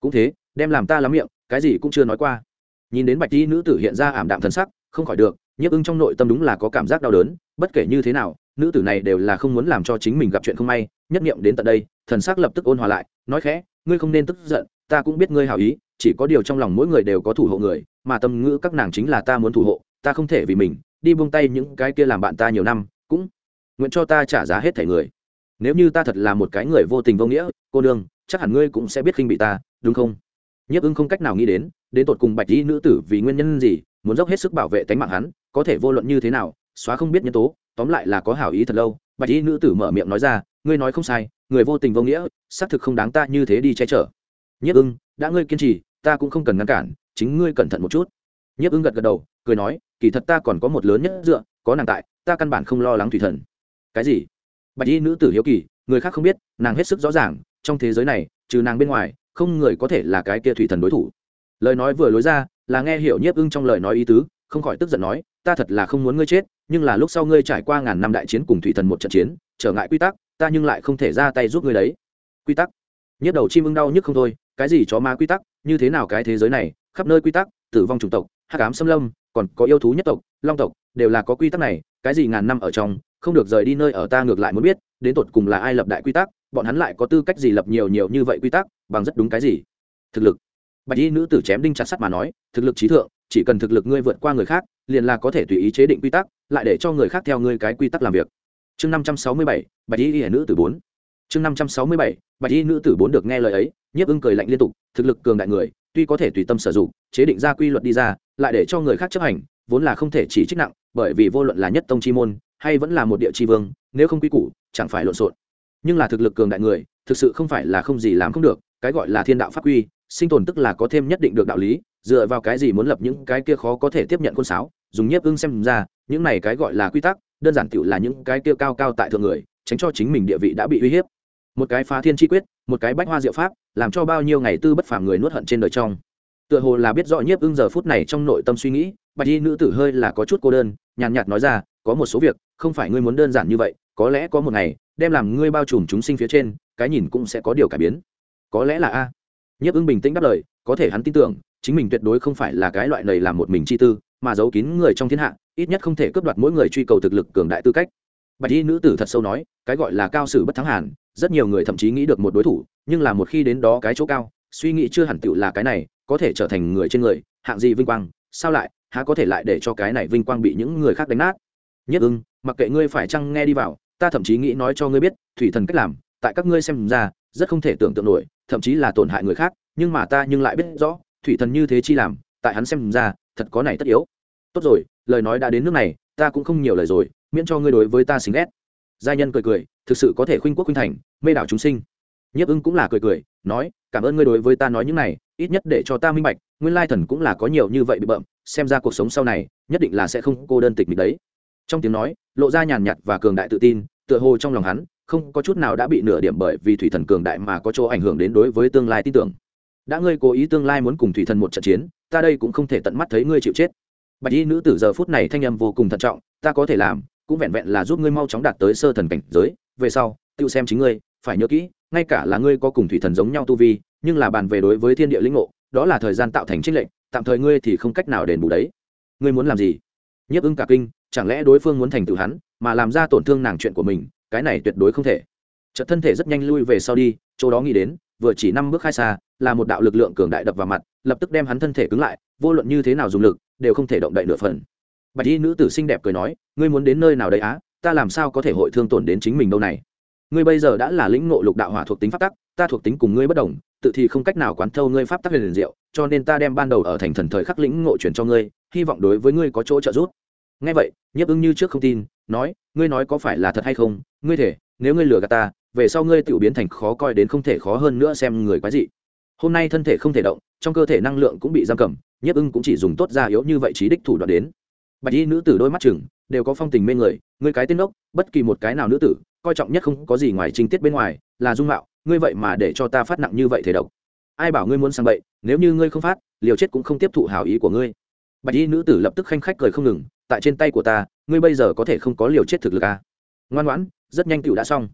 Speaker 1: Cũng thế, đem làm ta lắm miệng, cái gì cũng chưa nói qua. Nhìn đến bạch t nữ tử hiện ra ảm đạm thần sắc, không khỏi được nhiếp ưng trong nội tâm đúng là có cảm giác đau đớn, bất kể như thế nào nữ tử này đều là không muốn làm cho chính mình gặp chuyện không may, nhất nghiệm đến tận đây, thần sắc lập tức ôn hòa lại, nói khẽ, ngươi không nên tức giận, ta cũng biết ngươi hảo ý, chỉ có điều trong lòng mỗi người đều có thủ hộ người, mà tâm ngữ các nàng chính là ta muốn thủ hộ, ta không thể vì mình, đi buông tay những cái kia làm bạn ta nhiều năm, cũng nguyện cho ta trả giá hết thẻ người. Nếu như ta thật là một cái người vô tình vô nghĩa, cô nương, chắc hẳn ngươi cũng sẽ biết khinh bị ta, đúng không? Nhiếp ưng không cách nào nghĩ đến đến tột cùng bạch y nữ tử vì nguyên nhân gì, muốn dốc hết sức bảo vệ tánh mạng hắn, có thể vô luận như thế nào, xóa không biết nhân tố tóm lại là có hảo ý thật lâu, bạch y nữ tử mở miệng nói ra, ngươi nói không sai, người vô tình vô nghĩa, xác thực không đáng ta như thế đi che chở. Nhất ưng, đã ngươi kiên trì, ta cũng không cần ngăn cản, chính ngươi cẩn thận một chút. Nhất ưng gật gật đầu, cười nói, kỳ thật ta còn có một lớn nhất dựa, có nàng tại, ta căn bản không lo lắng thủy thần. Cái gì? Bạch y nữ tử hiếu kỳ, người khác không biết, nàng hết sức rõ ràng, trong thế giới này, trừ nàng bên ngoài, không người có thể là cái kia thủy thần đối thủ. Lời nói vừa lối ra, là nghe hiểu nhiếp ưng trong lời nói ý tứ, không khỏi tức giận nói ta thật là không muốn ngươi chết, nhưng là lúc sau ngươi trải qua ngàn năm đại chiến cùng thủy thần một trận chiến, trở ngại quy tắc, ta nhưng lại không thể ra tay giúp ngươi đấy. Quy tắc? Nhất đầu chim ưng đau nhức không thôi, cái gì chó ma quy tắc, như thế nào cái thế giới này, khắp nơi quy tắc, tử vong chủng tộc hát cám xâm lâm, còn có yêu thú nhất tộc, long tộc, đều là có quy tắc này, cái gì ngàn năm ở trong, không được rời đi nơi ở ta ngược lại muốn biết, đến tột cùng là ai lập đại quy tắc, bọn hắn lại có tư cách gì lập nhiều nhiều như vậy quy tắc, bằng rất đúng cái gì? Thực lực. Bạch y nữ tử chém đinh chặt sắt mà nói, thực lực trí thượng chỉ cần thực lực ngươi vượt qua người khác, liền là có thể tùy ý chế định quy tắc, lại để cho người khác theo ngươi cái quy tắc làm việc. Chương năm trăm sáu mươi bảy, bạch y y nữ tử bốn. Chương năm trăm sáu mươi bảy, bạch y nữ tử bốn được nghe lời ấy, nhiếp ưng cười lạnh liên tục, thực lực cường đại người, tuy có thể tùy tâm sử dụng, chế định ra quy luật đi ra, lại để cho người khác chấp hành, vốn là không thể chỉ trích nặng, bởi vì vô luận là nhất tông chi môn, hay vẫn là một địa chi vương, nếu không quy củ, chẳng phải lộn xộn. Nhưng là thực lực cường đại người, thực sự không phải là không gì làm không được, cái gọi là thiên đạo pháp quy, sinh tồn tức là có thêm nhất định được đạo lý dựa vào cái gì muốn lập những cái kia khó có thể tiếp nhận côn sáo, dùng nhiếp ưng xem ra, những này cái gọi là quy tắc, đơn giản tựu là những cái kia cao cao tại thượng người, tránh cho chính mình địa vị đã bị uy hiếp. Một cái phá thiên chi quyết, một cái bách hoa diệu pháp, làm cho bao nhiêu ngày tư bất phàm người nuốt hận trên đời trong. Tựa hồ là biết rõ nhiếp ưng giờ phút này trong nội tâm suy nghĩ, bạch y nữ tử hơi là có chút cô đơn, nhàn nhạt nói ra, có một số việc, không phải ngươi muốn đơn giản như vậy, có lẽ có một ngày, đem làm ngươi bao trùm chúng sinh phía trên, cái nhìn cũng sẽ có điều cải biến. Có lẽ là a. Nhiếp ưng bình tĩnh đáp lời, có thể hắn tin tưởng chính mình tuyệt đối không phải là cái loại này làm một mình chi tư, mà giấu kín người trong thiên hạ, ít nhất không thể cướp đoạt mỗi người truy cầu thực lực cường đại tư cách. Bạch y nữ tử thật sâu nói, cái gọi là cao sử bất thắng hàn, rất nhiều người thậm chí nghĩ được một đối thủ, nhưng là một khi đến đó cái chỗ cao, suy nghĩ chưa hẳn tựu là cái này, có thể trở thành người trên người, hạng gì vinh quang, sao lại, há có thể lại để cho cái này vinh quang bị những người khác đánh nát? Nhất ưng, mặc kệ ngươi phải chăng nghe đi vào, ta thậm chí nghĩ nói cho ngươi biết, thủy thần cách làm, tại các ngươi xem ra, rất không thể tưởng tượng nổi, thậm chí là tổn hại người khác, nhưng mà ta nhưng lại biết rõ thủy thần như thế chi làm, tại hắn xem ra, thật có này tất yếu. Tốt rồi, lời nói đã đến nước này, ta cũng không nhiều lời rồi, miễn cho ngươi đối với ta xính ghét. Gia nhân cười cười, thực sự có thể khuynh quốc khuynh thành, mê đảo chúng sinh. Nhiếp ưng cũng là cười cười, nói, cảm ơn ngươi đối với ta nói những này, ít nhất để cho ta minh bạch, nguyên lai thần cũng là có nhiều như vậy bị bợm, xem ra cuộc sống sau này, nhất định là sẽ không cô đơn tịch mịch đấy. Trong tiếng nói, lộ ra nhàn nhạt và cường đại tự tin, tựa hồ trong lòng hắn, không có chút nào đã bị nửa điểm bởi vì thủy thần cường đại mà có chỗ ảnh hưởng đến đối với tương lai tin tưởng đã ngươi cố ý tương lai muốn cùng thủy thần một trận chiến, ta đây cũng không thể tận mắt thấy ngươi chịu chết. Bạch y nữ tử giờ phút này thanh âm vô cùng thận trọng, ta có thể làm, cũng vẹn vẹn là giúp ngươi mau chóng đạt tới sơ thần cảnh giới, về sau, tự xem chính ngươi, phải nhớ kỹ, ngay cả là ngươi có cùng thủy thần giống nhau tu vi, nhưng là bàn về đối với thiên địa linh ngộ, đó là thời gian tạo thành trích lệnh tạm thời ngươi thì không cách nào đền bù đấy. Ngươi muốn làm gì? Nhấp ưng cả kinh, chẳng lẽ đối phương muốn thành tựu hắn, mà làm ra tổn thương nàng chuyện của mình, cái này tuyệt đối không thể. Chợt thân thể rất nhanh lui về sau đi, chỗ đó nghĩ đến, vừa chỉ năm bước khai xa là một đạo lực lượng cường đại đập vào mặt, lập tức đem hắn thân thể cứng lại, vô luận như thế nào dùng lực, đều không thể động đậy nửa phần. Bạch y nữ tử xinh đẹp cười nói, ngươi muốn đến nơi nào đây á? Ta làm sao có thể hội thương tổn đến chính mình đâu này? Ngươi bây giờ đã là lĩnh ngộ lục đạo hỏa thuộc tính pháp tắc, ta thuộc tính cùng ngươi bất đồng, tự thì không cách nào quán thâu ngươi pháp tắc huyền diệu, cho nên ta đem ban đầu ở thành thần thời khắc lĩnh ngộ chuyển cho ngươi, hy vọng đối với ngươi có chỗ trợ giúp. Nghe vậy, nhiếp ứng như trước không tin, nói, ngươi nói có phải là thật hay không? Ngươi thể, nếu ngươi lừa gạt ta, về sau ngươi tự biến thành khó coi đến không thể khó hơn nữa xem người quái dị hôm nay thân thể không thể động, trong cơ thể năng lượng cũng bị giam cầm, nhiếp ưng cũng chỉ dùng tốt ra yếu như vậy trí đích thủ đoạn đến. Bạch y nữ tử đôi mắt chừng đều có phong tình mê người, ngươi cái tên ốc bất kỳ một cái nào nữ tử, coi trọng nhất không có gì ngoài trình tiết bên ngoài, là dung mạo, ngươi vậy mà để cho ta phát nặng như vậy thể độc. Ai bảo ngươi muốn sang bậy, nếu như ngươi không phát, liều chết cũng không tiếp thụ hảo ý của ngươi. Bạch y nữ tử lập tức khanh khách cười không ngừng, tại trên tay của ta, ngươi bây giờ có thể không có liều chết thực lực à. ngoan ngoãn, rất nhanh cựu đã xong.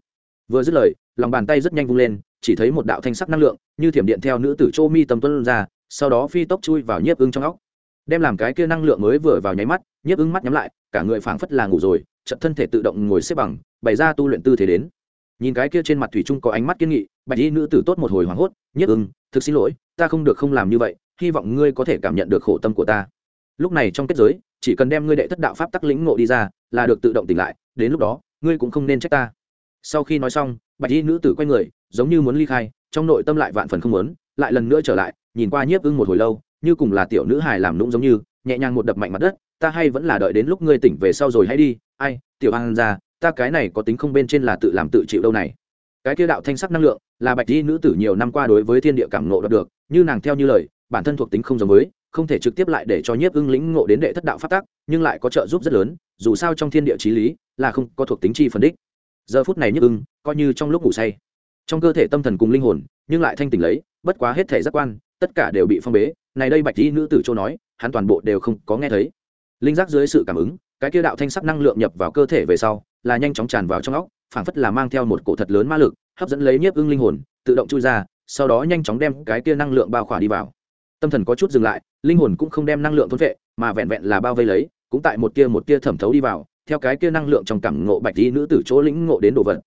Speaker 1: Vừa dứt lời, lòng bàn tay rất nhanh vung lên chỉ thấy một đạo thanh sắc năng lượng, như thiểm điện theo nữ tử châu mi tầm tuân ra, sau đó phi tốc chui vào nhiếp ưng trong óc. Đem làm cái kia năng lượng mới vừa vào nháy mắt, nhiếp ưng mắt nhắm lại, cả người phảng phất là ngủ rồi trận thân thể tự động ngồi xếp bằng, bày ra tu luyện tư thế đến. Nhìn cái kia trên mặt thủy trung có ánh mắt kiên nghị, bạch y nữ tử tốt một hồi hoảng hốt, nhiếp ưng, thực xin lỗi, ta không được không làm như vậy, hy vọng ngươi có thể cảm nhận được khổ tâm của ta. Lúc này trong kết giới, chỉ cần đem ngươi đệ thất đạo pháp tắc lĩnh ngộ đi ra, là được tự động tỉnh lại, đến lúc đó, ngươi cũng không nên trách ta sau khi nói xong, bạch y nữ tử quay người, giống như muốn ly khai, trong nội tâm lại vạn phần không muốn, lại lần nữa trở lại, nhìn qua nhiếp ưng một hồi lâu, như cùng là tiểu nữ hài làm nũng giống như, nhẹ nhàng một đập mạnh mặt đất, ta hay vẫn là đợi đến lúc ngươi tỉnh về sau rồi hãy đi, ai, tiểu an ra, ta cái này có tính không bên trên là tự làm tự chịu đâu này. Cái kia đạo thanh sắc năng lượng, là bạch y nữ tử nhiều năm qua đối với thiên địa cảm ngộ đạt được, như nàng theo như lời, bản thân thuộc tính không giống với, không thể trực tiếp lại để cho nhiếp ưng lĩnh ngộ đến đệ thất đạo phát tác nhưng lại có trợ giúp rất lớn, dù sao trong thiên địa trí lý là không có thuộc tính chi phân đích giờ phút này nhức ưng, coi như trong lúc ngủ say. Trong cơ thể tâm thần cùng linh hồn, nhưng lại thanh tỉnh lấy, bất quá hết thể giác quan, tất cả đều bị phong bế. Này đây bạch y nữ tử châu nói, hắn toàn bộ đều không có nghe thấy. Linh giác dưới sự cảm ứng, cái kia đạo thanh sắc năng lượng nhập vào cơ thể về sau, là nhanh chóng tràn vào trong óc, phảng phất là mang theo một cổ thật lớn ma lực, hấp dẫn lấy nhiếp ưng linh hồn, tự động chui ra, sau đó nhanh chóng đem cái kia năng lượng bao khỏa đi vào. Tâm thần có chút dừng lại, linh hồn cũng không đem năng lượng thôn vệ, mà vẹn vẹn là bao vây lấy, cũng tại một tia một tia thẩm thấu đi vào theo cái kia năng lượng trong cảm ngộ bạch y nữ tử chỗ lĩnh ngộ đến đồ vật.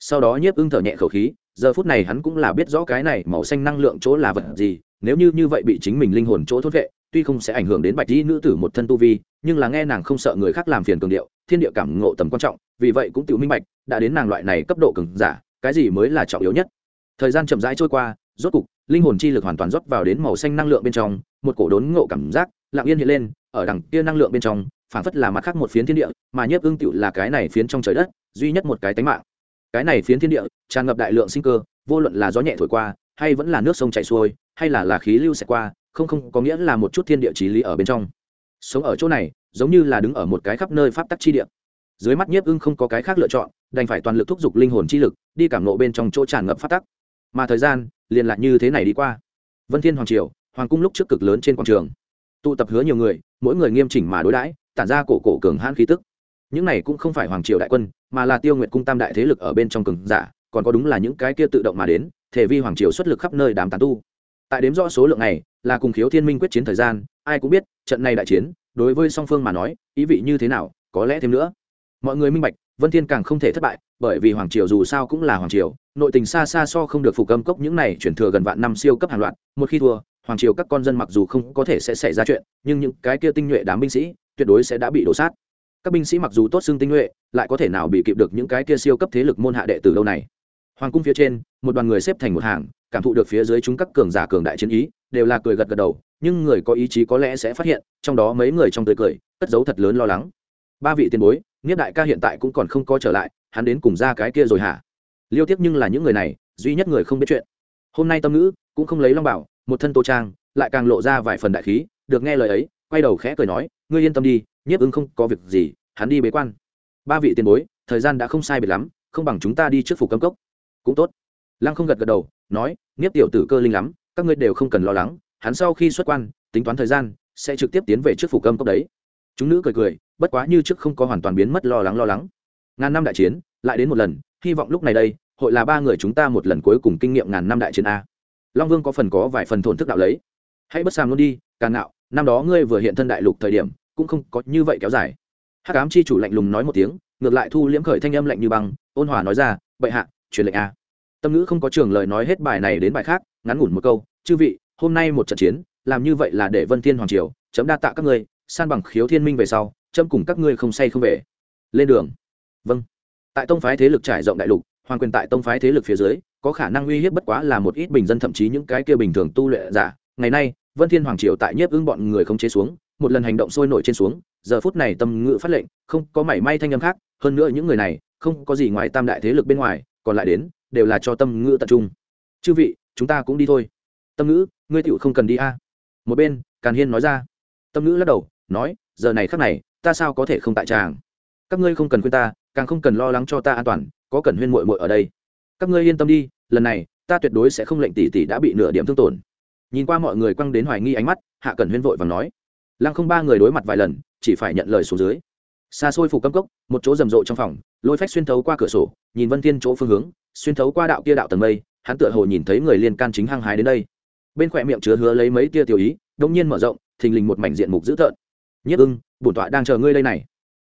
Speaker 1: Sau đó nhiếp ưng thở nhẹ khẩu khí, giờ phút này hắn cũng là biết rõ cái này màu xanh năng lượng chỗ là vật gì, nếu như như vậy bị chính mình linh hồn chỗ thốt vệ, tuy không sẽ ảnh hưởng đến bạch y nữ tử một thân tu vi, nhưng là nghe nàng không sợ người khác làm phiền cường điệu, thiên địa cảm ngộ tầm quan trọng, vì vậy cũng tự minh bạch, đã đến nàng loại này cấp độ cường giả, cái gì mới là trọng yếu nhất. Thời gian chậm rãi trôi qua, rốt cục, linh hồn chi lực hoàn toàn rót vào đến màu xanh năng lượng bên trong, một cổ đốn ngộ cảm giác lặng yên hiện lên, ở đằng kia năng lượng bên trong phản phất là mặt khác một phiến thiên địa, mà nhiếp ưng tựu là cái này phiến trong trời đất, duy nhất một cái tánh mạng. Cái này phiến thiên địa, tràn ngập đại lượng sinh cơ, vô luận là gió nhẹ thổi qua, hay vẫn là nước sông chảy xuôi, hay là là khí lưu xẹt qua, không không, có nghĩa là một chút thiên địa trí lý ở bên trong. Sống ở chỗ này, giống như là đứng ở một cái khắp nơi pháp tắc chi địa. Dưới mắt nhiếp ưng không có cái khác lựa chọn, đành phải toàn lực thúc giục linh hồn chi lực, đi cảm nộ bên trong chỗ tràn ngập pháp tắc. Mà thời gian, liền lại như thế này đi qua. Vân thiên hoàng triều, hoàng cung lúc trước cực lớn trên quảng trường. Tụ tập hứa nhiều người, mỗi người nghiêm chỉnh mà đối đãi tản ra cổ cổ cường hãn khí tức. Những này cũng không phải hoàng triều đại quân, mà là tiêu nguyệt cung tam đại thế lực ở bên trong cường giả, còn có đúng là những cái kia tự động mà đến, thể vi hoàng triều xuất lực khắp nơi đám tán tu. Tại đếm rõ số lượng này, là cùng khiếu thiên minh quyết chiến thời gian, ai cũng biết, trận này đại chiến, đối với song phương mà nói, ý vị như thế nào, có lẽ thêm nữa. Mọi người minh bạch, vân thiên càng không thể thất bại, bởi vì hoàng triều dù sao cũng là hoàng triều, nội tình xa xa so không được phục âm cốc những này chuyển thừa gần vạn năm siêu cấp hàng loạt, một khi thua, hoàng triều các con dân mặc dù không có thể sẽ xảy ra chuyện, nhưng những cái kia tinh nhuệ đám binh sĩ tuyệt đối sẽ đã bị đổ sát. Các binh sĩ mặc dù tốt xương tinh nhuệ, lại có thể nào bị kịp được những cái kia siêu cấp thế lực môn hạ đệ từ lâu này? Hoàng cung phía trên, một đoàn người xếp thành một hàng, cảm thụ được phía dưới chúng các cường giả cường đại chiến ý, đều là cười gật gật đầu, nhưng người có ý chí có lẽ sẽ phát hiện, trong đó mấy người trong tươi cười, cất giấu thật lớn lo lắng. Ba vị tiền bối nghiếp đại ca hiện tại cũng còn không có trở lại, hắn đến cùng ra cái kia rồi hả? Liêu tiếp nhưng là những người này, duy nhất người không biết chuyện. Hôm nay tâm ngữ cũng không lấy long bảo, một thân tô trang, lại càng lộ ra vài phần đại khí, được nghe lời ấy quay đầu khẽ cười nói, ngươi yên tâm đi, nhiếp ứng không có việc gì, hắn đi bế quan. Ba vị tiền bối, thời gian đã không sai biệt lắm, không bằng chúng ta đi trước phủ cấm cốc. Cũng tốt. Lăng không gật gật đầu, nói, nhiếp tiểu tử cơ linh lắm, các ngươi đều không cần lo lắng, hắn sau khi xuất quan, tính toán thời gian, sẽ trực tiếp tiến về trước phủ cấm cốc đấy. Chúng nữ cười cười, bất quá như trước không có hoàn toàn biến mất lo lắng lo lắng. Ngàn năm đại chiến, lại đến một lần, hy vọng lúc này đây, hội là ba người chúng ta một lần cuối cùng kinh nghiệm ngàn năm đại chiến a. Long vương có phần có vài phần thổn thức đạo lấy. Hãy bất sàm luôn đi càng ngạo năm đó ngươi vừa hiện thân đại lục thời điểm, cũng không có như vậy kéo dài. Hắc ám chi chủ lạnh lùng nói một tiếng, ngược lại thu liễm khởi thanh âm lạnh như băng, ôn hòa nói ra, bệ hạ, truyền lệnh a. Tâm ngữ không có trường lời nói hết bài này đến bài khác, ngắn ngủn một câu, chư vị, hôm nay một trận chiến, làm như vậy là để vân thiên hoàng triều chấm đa tạ các ngươi, san bằng khiếu thiên minh về sau, chấm cùng các ngươi không say không về. Lên đường. Vâng. Tại tông phái thế lực trải rộng đại lục, hoàng quyền tại tông phái thế lực phía dưới, có khả năng uy hiếp bất quá là một ít bình dân thậm chí những cái kia bình thường tu luyện giả. Ngày nay vân thiên hoàng triều tại nhiếp ưng bọn người không chế xuống, một lần hành động sôi nổi trên xuống, giờ phút này tâm ngự phát lệnh, không có mảy may thanh âm khác, hơn nữa những người này không có gì ngoài tam đại thế lực bên ngoài, còn lại đến, đều là cho tâm ngữ tập trung. Chư vị, chúng ta cũng đi thôi. Tâm ngữ, ngươi tựu không cần đi a. Một bên, càn hiên nói ra. Tâm ngữ lắc đầu, nói, giờ này khắc này, ta sao có thể không tại tràng? Các ngươi không cần khuyên ta, càng không cần lo lắng cho ta an toàn, có cần huyên mội mội ở đây. Các ngươi yên tâm đi, lần này, ta tuyệt đối sẽ không lệnh tỷ tỷ đã bị nửa điểm thương tổn nhìn qua mọi người quăng đến hoài nghi ánh mắt, hạ Cẩn huyên vội và nói, lăng không ba người đối mặt vài lần, chỉ phải nhận lời xuống dưới. Xa xôi phủ cấm cốc, một chỗ rầm rộ trong phòng, lôi phách xuyên thấu qua cửa sổ, nhìn vân thiên chỗ phương hướng, xuyên thấu qua đạo kia đạo tầng mây, hắn tựa hồ nhìn thấy người liên can chính hăng hái đến đây. Bên khỏe miệng chứa hứa lấy mấy tia tiểu ý đông nhiên mở rộng, thình lình một mảnh diện mục dữ tợn. Nhất ưng, bổn tọa đang chờ ngươi đây này.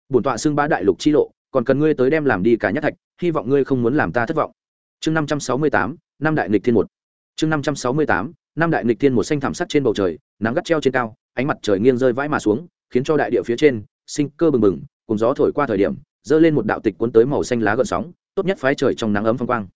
Speaker 1: Bổn tọa xưng bá đại lục chi lộ, còn cần ngươi tới đem làm đi cả nhất thạch, hy vọng ngươi không muốn làm ta thất vọng. Chương năm trăm sáu mươi tám, năm đại nghịch thiên một. Chương năm trăm sáu mươi tám năm đại nghịch thiên một xanh thảm sắc trên bầu trời, nắng gắt treo trên cao, ánh mặt trời nghiêng rơi vãi mà xuống, khiến cho đại địa phía trên, sinh cơ bừng bừng, cùng gió thổi qua thời điểm, dơ lên một đạo tịch cuốn tới màu xanh lá gợn sóng, tốt nhất phái trời trong nắng ấm phong quang.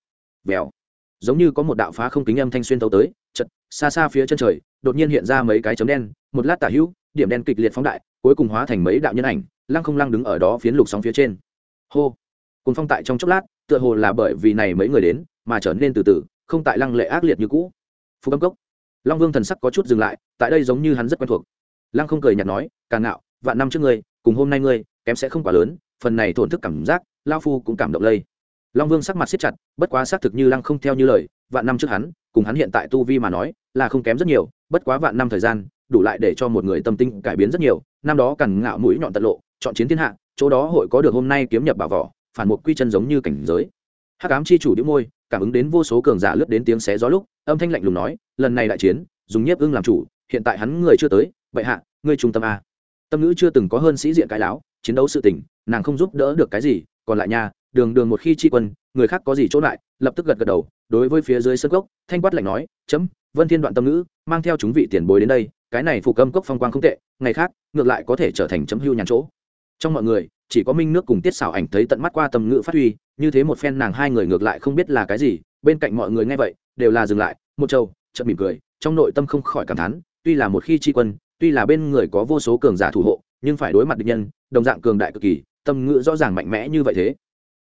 Speaker 1: Vèo. Giống như có một đạo phá không kính âm thanh xuyên tấu tới chật xa xa phía chân trời, đột nhiên hiện ra mấy cái chấm đen, một lát tả hữu, điểm đen kịch liệt phóng đại, cuối cùng hóa thành mấy đạo nhân ảnh, lăng không lăng đứng ở đó phiến lục sóng phía trên. Hô. Cùng phong tại trong chốc lát, tựa hồ là bởi vì này mấy người đến, mà trở nên từ từ, không tại lăng lệ ác liệt như cũ. Phú cấm cốc long vương thần sắc có chút dừng lại, tại đây giống như hắn rất quen thuộc. Lăng không cười nhạt nói càng ngạo, vạn năm trước ngươi, cùng hôm nay ngươi, kém sẽ không quá lớn, phần này thổn thức cảm giác lao phu cũng cảm động lây. Long vương sắc mặt siết chặt, bất quá xác thực như lăng không theo như lời, vạn năm trước hắn, cùng hắn hiện tại tu vi mà nói, là không kém rất nhiều, bất quá vạn năm thời gian, đủ lại để cho một người tâm tinh cải biến rất nhiều, năm đó càng ngạo mũi nhọn tận lộ, chọn chiến thiên hạ, chỗ đó hội có được hôm nay kiếm nhập bảo vỏ, phản một quy chân giống như cảnh giới. Hắc ám chi chủ đĩu môi, cảm ứng đến vô số cường giả lướt đến tiếng xé gió lúc âm thanh lạnh lùng nói, lần này đại chiến, dùng nhiếp ưng làm chủ, hiện tại hắn người chưa tới, vậy hạ, ngươi trung tâm a. Tâm ngữ chưa từng có hơn sĩ diện cái láo, chiến đấu sự tình, nàng không giúp đỡ được cái gì, còn lại nha đường đường một khi chi quân, người khác có gì chỗ lại, lập tức gật gật đầu, đối với phía dưới sân gốc thanh quát lạnh nói, chấm, vân thiên đoạn tâm ngữ, mang theo chúng vị tiền bối đến đây, cái này phục âm cốc phong quang không tệ, ngày khác, ngược lại có thể trở thành chấm hưu nhàn chỗ. Trong mọi người, chỉ có minh nước cùng tiết xảo ảnh thấy tận mắt qua tâm ngữ phát huy, như thế một phen nàng hai người ngược lại không biết là cái gì, bên cạnh mọi người nghe vậy đều là dừng lại, một châu chậm mỉm cười, trong nội tâm không khỏi cảm thán, tuy là một khi tri quân, tuy là bên người có vô số cường giả thủ hộ, nhưng phải đối mặt địch nhân, đồng dạng cường đại cực kỳ, tâm ngữ rõ ràng mạnh mẽ như vậy thế.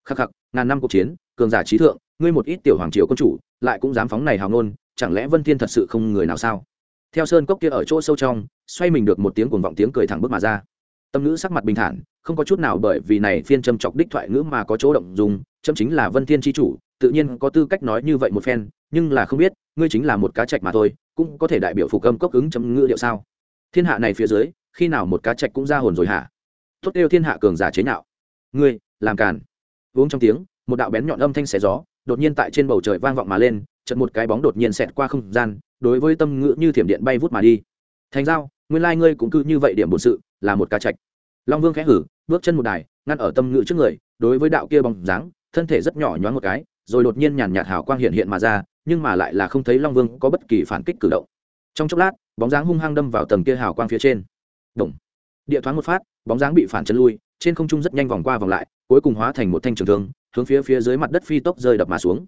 Speaker 1: Khắc khắc, ngàn năm cuộc chiến, cường giả trí thượng, ngươi một ít tiểu hoàng triều quân chủ, lại cũng dám phóng này hào ngôn, chẳng lẽ vân thiên thật sự không người nào sao? Theo sơn cốc kia ở chỗ sâu trong, xoay mình được một tiếng cuồng vọng tiếng cười thẳng bước mà ra. Tâm ngữ sắc mặt bình thản, không có chút nào bởi vì này phiên châm chọc đích thoại ngữ mà có chỗ động dùng, châm chính là vân thiên tri chủ, tự nhiên có tư cách nói như vậy một phen nhưng là không biết, ngươi chính là một cá trạch mà thôi, cũng có thể đại biểu phục âm cốc ứng chấm ngữ điệu sao? Thiên hạ này phía dưới, khi nào một cá trạch cũng ra hồn rồi hả? Tốt đều thiên hạ cường giả chế nhạo. Ngươi, làm càn. Uống trong tiếng, một đạo bén nhọn âm thanh xé gió, đột nhiên tại trên bầu trời vang vọng mà lên chật một cái bóng đột nhiên xẹt qua không gian, đối với tâm ngữ như thiểm điện bay vút mà đi. Thành giao, nguyên lai ngươi cũng cứ như vậy điểm bổn sự, là một cá trạch long vương khẽ hử, bước chân một đài, ngăn ở tâm ngữ trước người, đối với đạo kia bóng dáng, thân thể rất nhỏ nhoáng một cái rồi đột nhiên nhàn nhạt hào quang hiện hiện mà ra, nhưng mà lại là không thấy long vương có bất kỳ phản kích cử động. Trong chốc lát, bóng dáng hung hăng đâm vào tầng kia hào quang phía trên. Động. địa thoáng một phát, bóng dáng bị phản chân lui, trên không trung rất nhanh vòng qua vòng lại, cuối cùng hóa thành một thanh trường thương, hướng phía phía dưới mặt đất phi tốc rơi đập mà xuống.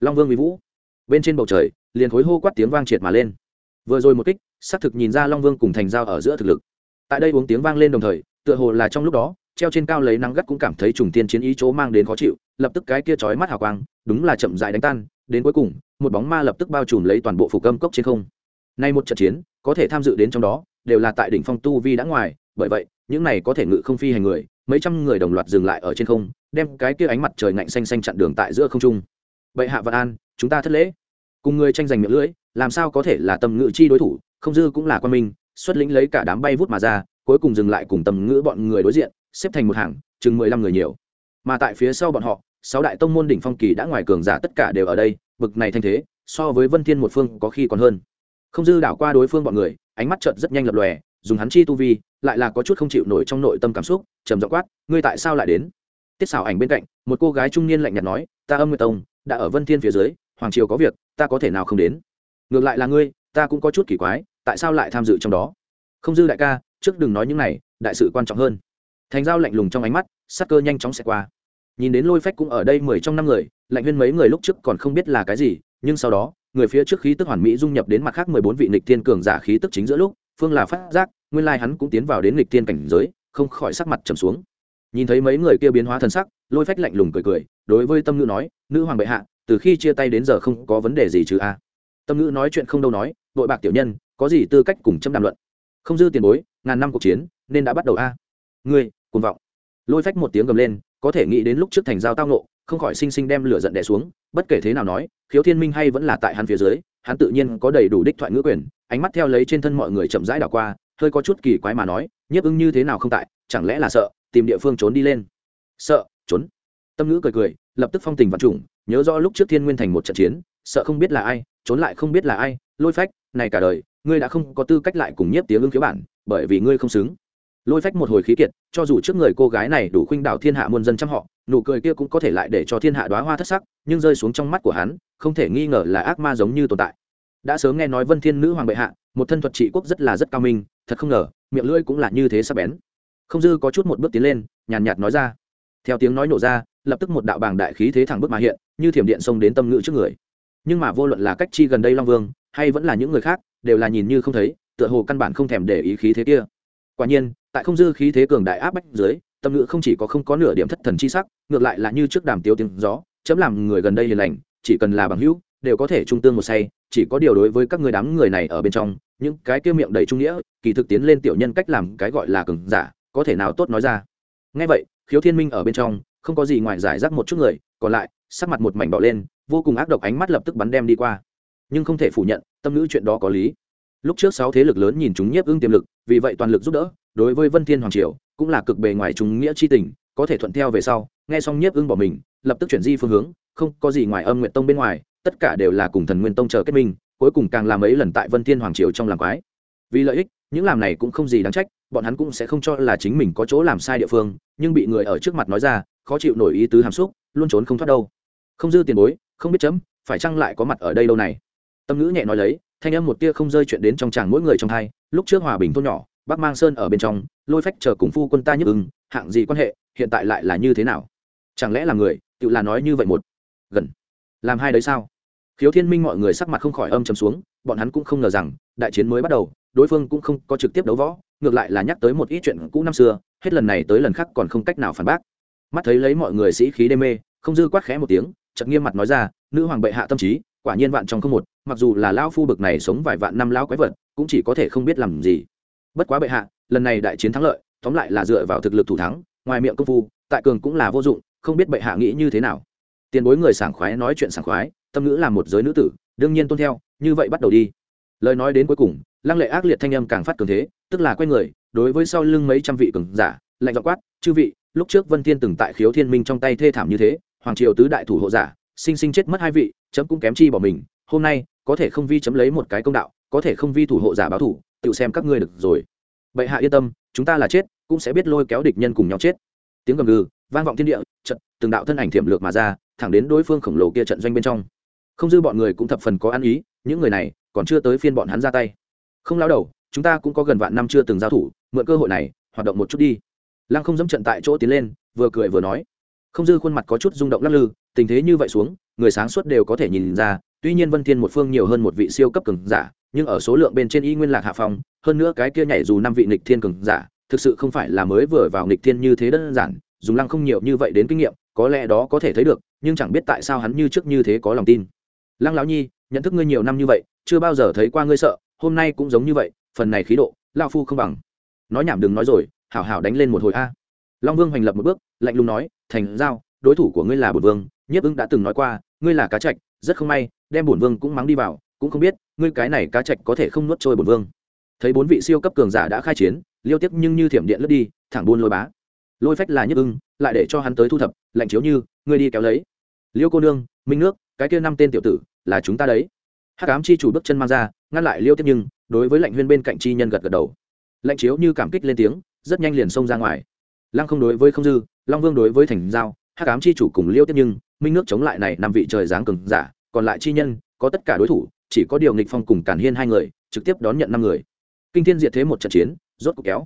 Speaker 1: Long vương vì vũ. Bên trên bầu trời, liền khối hô quát tiếng vang triệt mà lên. Vừa rồi một kích, xác thực nhìn ra long vương cùng thành giao ở giữa thực lực. Tại đây uống tiếng vang lên đồng thời, tựa hồ là trong lúc đó treo trên cao lấy nắng gắt cũng cảm thấy trùng tiên chiến ý chỗ mang đến khó chịu, lập tức cái kia chói mắt hào quang, đúng là chậm dại đánh tan, đến cuối cùng, một bóng ma lập tức bao trùm lấy toàn bộ phủ cơm cốc trên không. Nay một trận chiến, có thể tham dự đến trong đó, đều là tại đỉnh phong tu vi đã ngoài, bởi vậy, những này có thể ngự không phi hành người, mấy trăm người đồng loạt dừng lại ở trên không, đem cái kia ánh mặt trời ngạnh xanh xanh chặn đường tại giữa không trung. Vậy hạ vạn an, chúng ta thất lễ. Cùng người tranh giành miệng lưỡi, làm sao có thể là tầm ngự chi đối thủ, không dư cũng là quan minh, xuất lĩnh lấy cả đám bay vút mà ra, cuối cùng dừng lại cùng tầm ngữ bọn người đối diện xếp thành một hàng, chừng mười lăm người nhiều. Mà tại phía sau bọn họ, sáu đại tông môn đỉnh phong kỳ đã ngoài cường giả tất cả đều ở đây, bực này thanh thế, so với vân thiên một phương có khi còn hơn. Không dư đảo qua đối phương bọn người, ánh mắt chợt rất nhanh lập lòe, dùng hắn chi tu vi, lại là có chút không chịu nổi trong nội tâm cảm xúc, trầm giọng quát, ngươi tại sao lại đến? Tiết xảo ảnh bên cạnh, một cô gái trung niên lạnh nhạt nói, ta âm nguyệt tông, đã ở vân thiên phía dưới, hoàng triều có việc, ta có thể nào không đến? Ngược lại là ngươi, ta cũng có chút kỳ quái, tại sao lại tham dự trong đó? Không dư đại ca, trước đừng nói những này, đại sự quan trọng hơn thành dao lạnh lùng trong ánh mắt, sắc cơ nhanh chóng xẹt qua. Nhìn đến lôi phách cũng ở đây mười trong năm người, lạnh huyên mấy người lúc trước còn không biết là cái gì, nhưng sau đó, người phía trước khí tức hoàn mỹ dung nhập đến mặt khác mười bốn vị nịch thiên cường giả khí tức chính giữa lúc, phương là phát giác, nguyên lai hắn cũng tiến vào đến nghịch thiên cảnh giới, không khỏi sắc mặt trầm xuống. Nhìn thấy mấy người kia biến hóa thân sắc, lôi phách lạnh lùng cười cười, đối với tâm ngữ nói, nữ hoàng bệ hạ, từ khi chia tay đến giờ không có vấn đề gì chứ a? Tâm ngữ nói chuyện không đâu nói, đội bạc tiểu nhân, có gì tư cách cùng châm đàm luận? Không dư tiền bối, ngàn năm cuộc chiến, nên đã bắt đầu a. Ngươi cuồng vọng. Lôi phách một tiếng gầm lên, có thể nghĩ đến lúc trước thành giao tao nộ không khỏi sinh sinh đem lửa giận đè xuống, bất kể thế nào nói, khiếu thiên minh hay vẫn là tại hắn phía dưới, hắn tự nhiên có đầy đủ đích thoại ngữ quyền, ánh mắt theo lấy trên thân mọi người chậm rãi đảo qua, hơi có chút kỳ quái mà nói, nhiếp ưng như thế nào không tại, chẳng lẽ là sợ, tìm địa phương trốn đi lên. Sợ, trốn. Tâm ngữ cười cười, lập tức phong tình vật chủng nhớ rõ lúc trước thiên nguyên thành một trận chiến, sợ không biết là ai, trốn lại không biết là ai, lôi phách, này cả đời, ngươi đã không có tư cách lại cùng nhiếp tiếng ưng khiếu bản, bởi vì ngươi không xứng lôi phách một hồi khí kiệt, cho dù trước người cô gái này đủ khuynh đảo thiên hạ muôn dân trăm họ, nụ cười kia cũng có thể lại để cho thiên hạ đoá hoa thất sắc, nhưng rơi xuống trong mắt của hắn, không thể nghi ngờ là ác ma giống như tồn tại. Đã sớm nghe nói vân thiên nữ hoàng bệ hạ, một thân thuật trị quốc rất là rất cao minh, thật không ngờ, miệng lưỡi cũng là như thế sắp bén. Không dư có chút một bước tiến lên, nhàn nhạt nói ra. Theo tiếng nói nổ ra, lập tức một đạo bàng đại khí thế thẳng bước mà hiện, như thiểm điện xông đến tâm ngữ trước người. Nhưng mà vô luận là cách chi gần đây long vương, hay vẫn là những người khác, đều là nhìn như không thấy, tựa hồ căn bản không thèm để ý khí thế kia. Quả nhiên tại không dư khí thế cường đại áp bách dưới, tâm ngữ không chỉ có không có nửa điểm thất thần chi sắc, ngược lại là như trước đàm tiêu tiếng gió, chấm làm người gần đây hiền lành, chỉ cần là bằng hữu, đều có thể trung tương một say, chỉ có điều đối với các người đám người này ở bên trong, những cái kia miệng đầy trung nghĩa, kỳ thực tiến lên tiểu nhân cách làm cái gọi là cường giả, có thể nào tốt nói ra. Ngay vậy, khiếu thiên minh ở bên trong, không có gì ngoài giải rác một chút người, còn lại, sắc mặt một mảnh đỏ lên, vô cùng ác độc ánh mắt lập tức bắn đem đi qua. Nhưng không thể phủ nhận, tâm nữ chuyện đó có lý lúc trước sáu thế lực lớn nhìn chúng nhiếp ưng tiềm lực, vì vậy toàn lực giúp đỡ, đối với vân thiên hoàng triều, cũng là cực bề ngoài chúng nghĩa chi tình, có thể thuận theo về sau, nghe xong nhiếp ưng bỏ mình, lập tức chuyển di phương hướng, không có gì ngoài âm nguyện tông bên ngoài, tất cả đều là cùng thần nguyên tông chờ kết minh, cuối cùng càng làm ấy lần tại vân thiên hoàng triều trong làm quái. Vì lợi ích, những làm này cũng không gì đáng trách, bọn hắn cũng sẽ không cho là chính mình có chỗ làm sai địa phương, nhưng bị người ở trước mặt nói ra, khó chịu nổi ý tứ hàm xúc, luôn trốn không thoát đâu. Không dư tiền bối, không biết chấm, phải chăng lại có mặt ở đây lâu này? Tâm ngữ nhẹ nói lấy thanh âm một tia không rơi chuyện đến trong chàng mỗi người trong hai, lúc trước hòa bình thôn nhỏ, bắc mang sơn ở bên trong, lôi phách chờ cùng phu quân ta nhức ứng hạng gì quan hệ, hiện tại lại là như thế nào? Chẳng lẽ là người, tự là nói như vậy một? Gần. Làm hai đấy sao? Khiếu thiên minh mọi người sắc mặt không khỏi âm chầm xuống, bọn hắn cũng không ngờ rằng, đại chiến mới bắt đầu, đối phương cũng không có trực tiếp đấu võ, ngược lại là nhắc tới một ít chuyện cũ năm xưa, hết lần này tới lần khác còn không cách nào phản bác. Mắt thấy lấy mọi người sĩ khí đê mê, không dư quát khẽ một tiếng chật nghiêm mặt nói ra, nữ hoàng bệ hạ tâm trí quả nhiên vạn trong không một, mặc dù là lão phu bực này sống vài vạn năm lão quái vật, cũng chỉ có thể không biết làm gì. Bất quá bệ hạ, lần này đại chiến thắng lợi, tóm lại là dựa vào thực lực thủ thắng, ngoài miệng công phu, tại cường cũng là vô dụng, không biết bệ hạ nghĩ như thế nào. Tiền bối người sảng khoái nói chuyện sảng khoái, tâm ngữ là một giới nữ tử, đương nhiên tuân theo, như vậy bắt đầu đi. Lời nói đến cuối cùng, lăng lệ ác liệt thanh âm càng phát cường thế, tức là quay người, đối với sau lưng mấy trăm vị cường giả, lạnh dọ quát, chư vị, lúc trước vân thiên từng tại khiếu thiên minh trong tay thê thảm như thế, hoàng triều tứ đại thủ hộ giả sinh sinh chết mất hai vị, chấm cũng kém chi bỏ mình, hôm nay, có thể không vi chấm lấy một cái công đạo, có thể không vi thủ hộ giả báo thủ, tự xem các ngươi được rồi. Bệ hạ yên tâm, chúng ta là chết, cũng sẽ biết lôi kéo địch nhân cùng nhau chết. Tiếng gầm gừ, vang vọng thiên địa, trận, từng đạo thân ảnh thiểm lược mà ra, thẳng đến đối phương khổng lồ kia trận doanh bên trong. Không dư bọn người cũng thập phần có ăn ý, những người này, còn chưa tới phiên bọn hắn ra tay. Không lao đầu, chúng ta cũng có gần vạn năm chưa từng giao thủ, mượn cơ hội này, hoạt động một chút đi. Lăng không dẫm trận tại chỗ tiến lên, vừa cười vừa nói. Không dư khuôn mặt có chút rung động lắc lư tình thế như vậy xuống, người sáng suốt đều có thể nhìn ra, tuy nhiên vân thiên một phương nhiều hơn một vị siêu cấp cường giả, nhưng ở số lượng bên trên y nguyên lạc hạ phong, hơn nữa cái kia nhảy dù năm vị nghịch thiên cường giả, thực sự không phải là mới vừa vào nghịch thiên như thế đơn giản, dùng lăng không nhiều như vậy đến kinh nghiệm, có lẽ đó có thể thấy được, nhưng chẳng biết tại sao hắn như trước như thế có lòng tin. Lăng lão nhi, nhận thức ngươi nhiều năm như vậy, chưa bao giờ thấy qua ngươi sợ, hôm nay cũng giống như vậy, phần này khí độ lao phu không bằng. Nói nhảm đừng nói rồi, hảo hảo đánh lên một hồi a. Long vương hoành lập một bước, lạnh lùng nói, thành giao, đối thủ của ngươi là bổn vương nhiếp ưng đã từng nói qua, ngươi là cá trạch, rất không may, đem bổn vương cũng mắng đi vào, cũng không biết, ngươi cái này cá trạch có thể không nuốt trôi bổn vương. Thấy bốn vị siêu cấp cường giả đã khai chiến, liêu tiếp nhưng như thiểm điện lướt đi, thẳng buôn lôi bá. Lôi phách là nhiếp ưng, lại để cho hắn tới thu thập, lạnh chiếu như, ngươi đi kéo lấy. Liêu cô nương, minh nước, cái kia năm tên tiểu tử, là chúng ta đấy. Hát cám chi chủ bước chân mang ra, ngăn lại liêu tiếp nhưng, đối với lạnh huyên bên cạnh chi nhân gật gật đầu. Lạnh chiếu như cảm kích lên tiếng, rất nhanh liền xông ra ngoài. Lăng không đối với không dư, long vương đối với thành giao hát cám chi chủ cùng liêu tiếp nhưng minh nước chống lại này năm vị trời giáng cường giả, còn lại chi nhân, có tất cả đối thủ, chỉ có điều nghịch phong cùng cản hiên hai người, trực tiếp đón nhận năm người. Kinh thiên diệt thế một trận chiến, rốt cuộc kéo.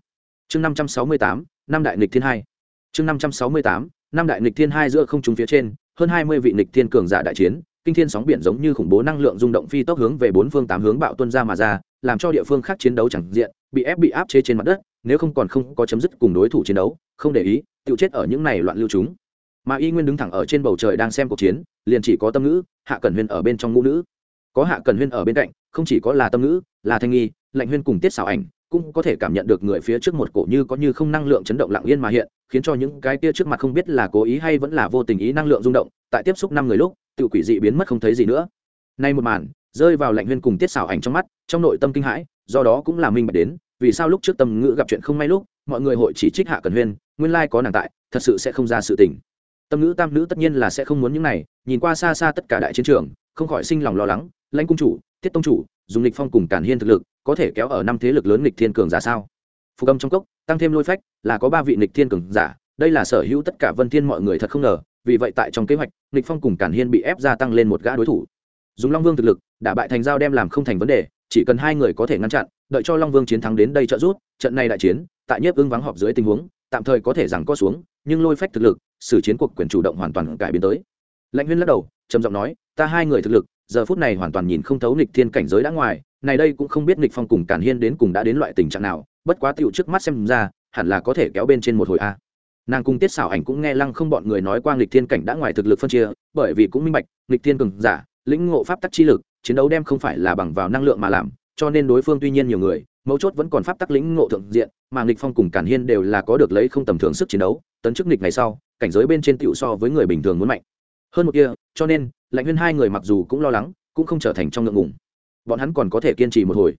Speaker 1: Chương năm trăm sáu mươi tám, năm đại nghịch thiên hai. Chương năm trăm sáu mươi tám, năm đại nghịch thiên hai giữa không trung phía trên, hơn hai mươi vị nghịch thiên cường giả đại chiến, kinh thiên sóng biển giống như khủng bố năng lượng rung động phi tốc hướng về bốn phương tám hướng bạo tuân ra mà ra, làm cho địa phương khác chiến đấu chẳng diện, bị ép bị áp chế trên mặt đất, nếu không còn không có chấm dứt cùng đối thủ chiến đấu, không để ý tự chết ở những này loạn lưu chúng mà y nguyên đứng thẳng ở trên bầu trời đang xem cuộc chiến, liền chỉ có tâm ngữ, hạ cẩn huyên ở bên trong ngũ nữ. Có hạ cẩn huyên ở bên cạnh, không chỉ có là tâm ngữ, là thanh nghi, lạnh huyên cùng tiết xảo ảnh, cũng có thể cảm nhận được người phía trước một cổ như có như không năng lượng chấn động lặng yên mà hiện, khiến cho những cái kia trước mặt không biết là cố ý hay vẫn là vô tình ý năng lượng rung động, tại tiếp xúc năm người lúc tự quỷ dị biến mất không thấy gì nữa. Nay một màn, rơi vào lạnh huyên cùng tiết xảo ảnh trong mắt, trong nội tâm kinh hãi, do đó cũng là minh bạch đến, vì sao lúc trước tâm ngữ gặp chuyện không may lúc, mọi người hội chỉ trích hạ cần huyên, nguyên lai có nàng tại, thật sự sẽ không ra sự tình tâm ngữ tam nữ tất nhiên là sẽ không muốn những này, nhìn qua xa xa tất cả đại chiến trường, không khỏi sinh lòng lo lắng, lãnh cung chủ, tiết tông chủ, dùng lịch phong cùng cản hiên thực lực, có thể kéo ở năm thế lực lớn lịch thiên cường giả sao? Phục âm trong cốc, tăng thêm lôi phách, là có ba vị lịch thiên cường giả, đây là sở hữu tất cả vân thiên mọi người thật không ngờ, vì vậy tại trong kế hoạch, lịch phong cùng cản hiên bị ép gia tăng lên một gã đối thủ. Dùng long vương thực lực đả bại thành giao đem làm không thành vấn đề, chỉ cần hai người có thể ngăn chặn, đợi cho long vương chiến thắng đến đây trợ giúp, trận này đại chiến, tại nhiếp ưng vắng họp dưới tình huống, tạm thời có thể rằng có xuống, nhưng lôi phách thực lực xử chiến cuộc quyền chủ động hoàn toàn cải biến tới. Lãnh huyên lắc đầu, trầm giọng nói, ta hai người thực lực, giờ phút này hoàn toàn nhìn không thấu nghịch thiên cảnh giới đã ngoài, này đây cũng không biết nghịch phong cùng Cản hiên đến cùng đã đến loại tình trạng nào, bất quá tựu trước mắt xem ra, hẳn là có thể kéo bên trên một hồi a. Nàng cùng tiết xảo ảnh cũng nghe lăng không bọn người nói qua nghịch thiên cảnh đã ngoài thực lực phân chia, bởi vì cũng minh bạch, nghịch thiên cường giả, lĩnh ngộ pháp tắc chi lực, chiến đấu đem không phải là bằng vào năng lượng mà làm, cho nên đối phương tuy nhiên nhiều người, mấu chốt vẫn còn pháp tắc lĩnh ngộ thượng diện, mà nghịch phong cùng cản hiên đều là có được lấy không tầm thường sức chiến đấu, tấn chức nghịch ngày sau cảnh giới bên trên tựu so với người bình thường muốn mạnh. Hơn một kia, cho nên lãnh huyên hai người mặc dù cũng lo lắng, cũng không trở thành trong ngượng ngùng. Bọn hắn còn có thể kiên trì một hồi.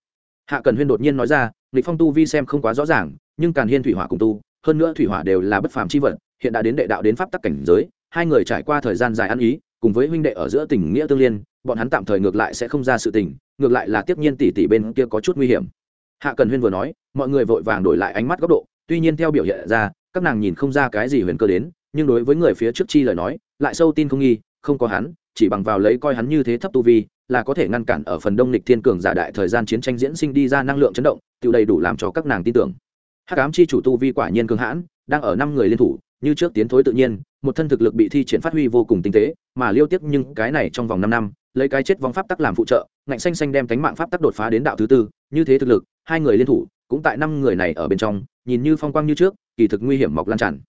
Speaker 1: Hạ cần huyên đột nhiên nói ra lịch phong tu vi xem không quá rõ ràng, nhưng càn hiên thủy hỏa cùng tu, hơn nữa thủy hỏa đều là bất phàm chi vật, hiện đã đến đệ đạo đến pháp tắc cảnh giới, hai người trải qua thời gian dài ăn ý, cùng với huynh đệ ở giữa tình nghĩa tương liên, bọn hắn tạm thời ngược lại sẽ không ra sự tình, ngược lại là tiếp nhiên tỷ tỷ bên kia có chút nguy hiểm. Hạ cần huyên vừa nói, mọi người vội vàng đổi lại ánh mắt góc độ, tuy nhiên theo biểu hiện ra, các nàng nhìn không ra cái gì huyền cơ đến nhưng đối với người phía trước chi lời nói, lại sâu tin không nghi, không có hắn, chỉ bằng vào lấy coi hắn như thế thấp tu vi, là có thể ngăn cản ở phần đông lịch thiên cường giả đại thời gian chiến tranh diễn sinh đi ra năng lượng chấn động, tự đầy đủ làm cho các nàng tin tưởng. Hắc ám chi chủ tu vi quả nhiên cường hãn, đang ở năm người liên thủ, như trước tiến thối tự nhiên, một thân thực lực bị thi triển phát huy vô cùng tinh tế, mà liêu tiếc nhưng cái này trong vòng năm năm, lấy cái chết vong pháp tắc làm phụ trợ, ngạnh xanh xanh đem cánh mạng pháp tắc đột phá đến đạo thứ tư, như thế thực lực, hai người liên thủ, cũng tại năm người này ở bên trong, nhìn như phong quang như trước, kỳ thực nguy hiểm mọc lan tràn.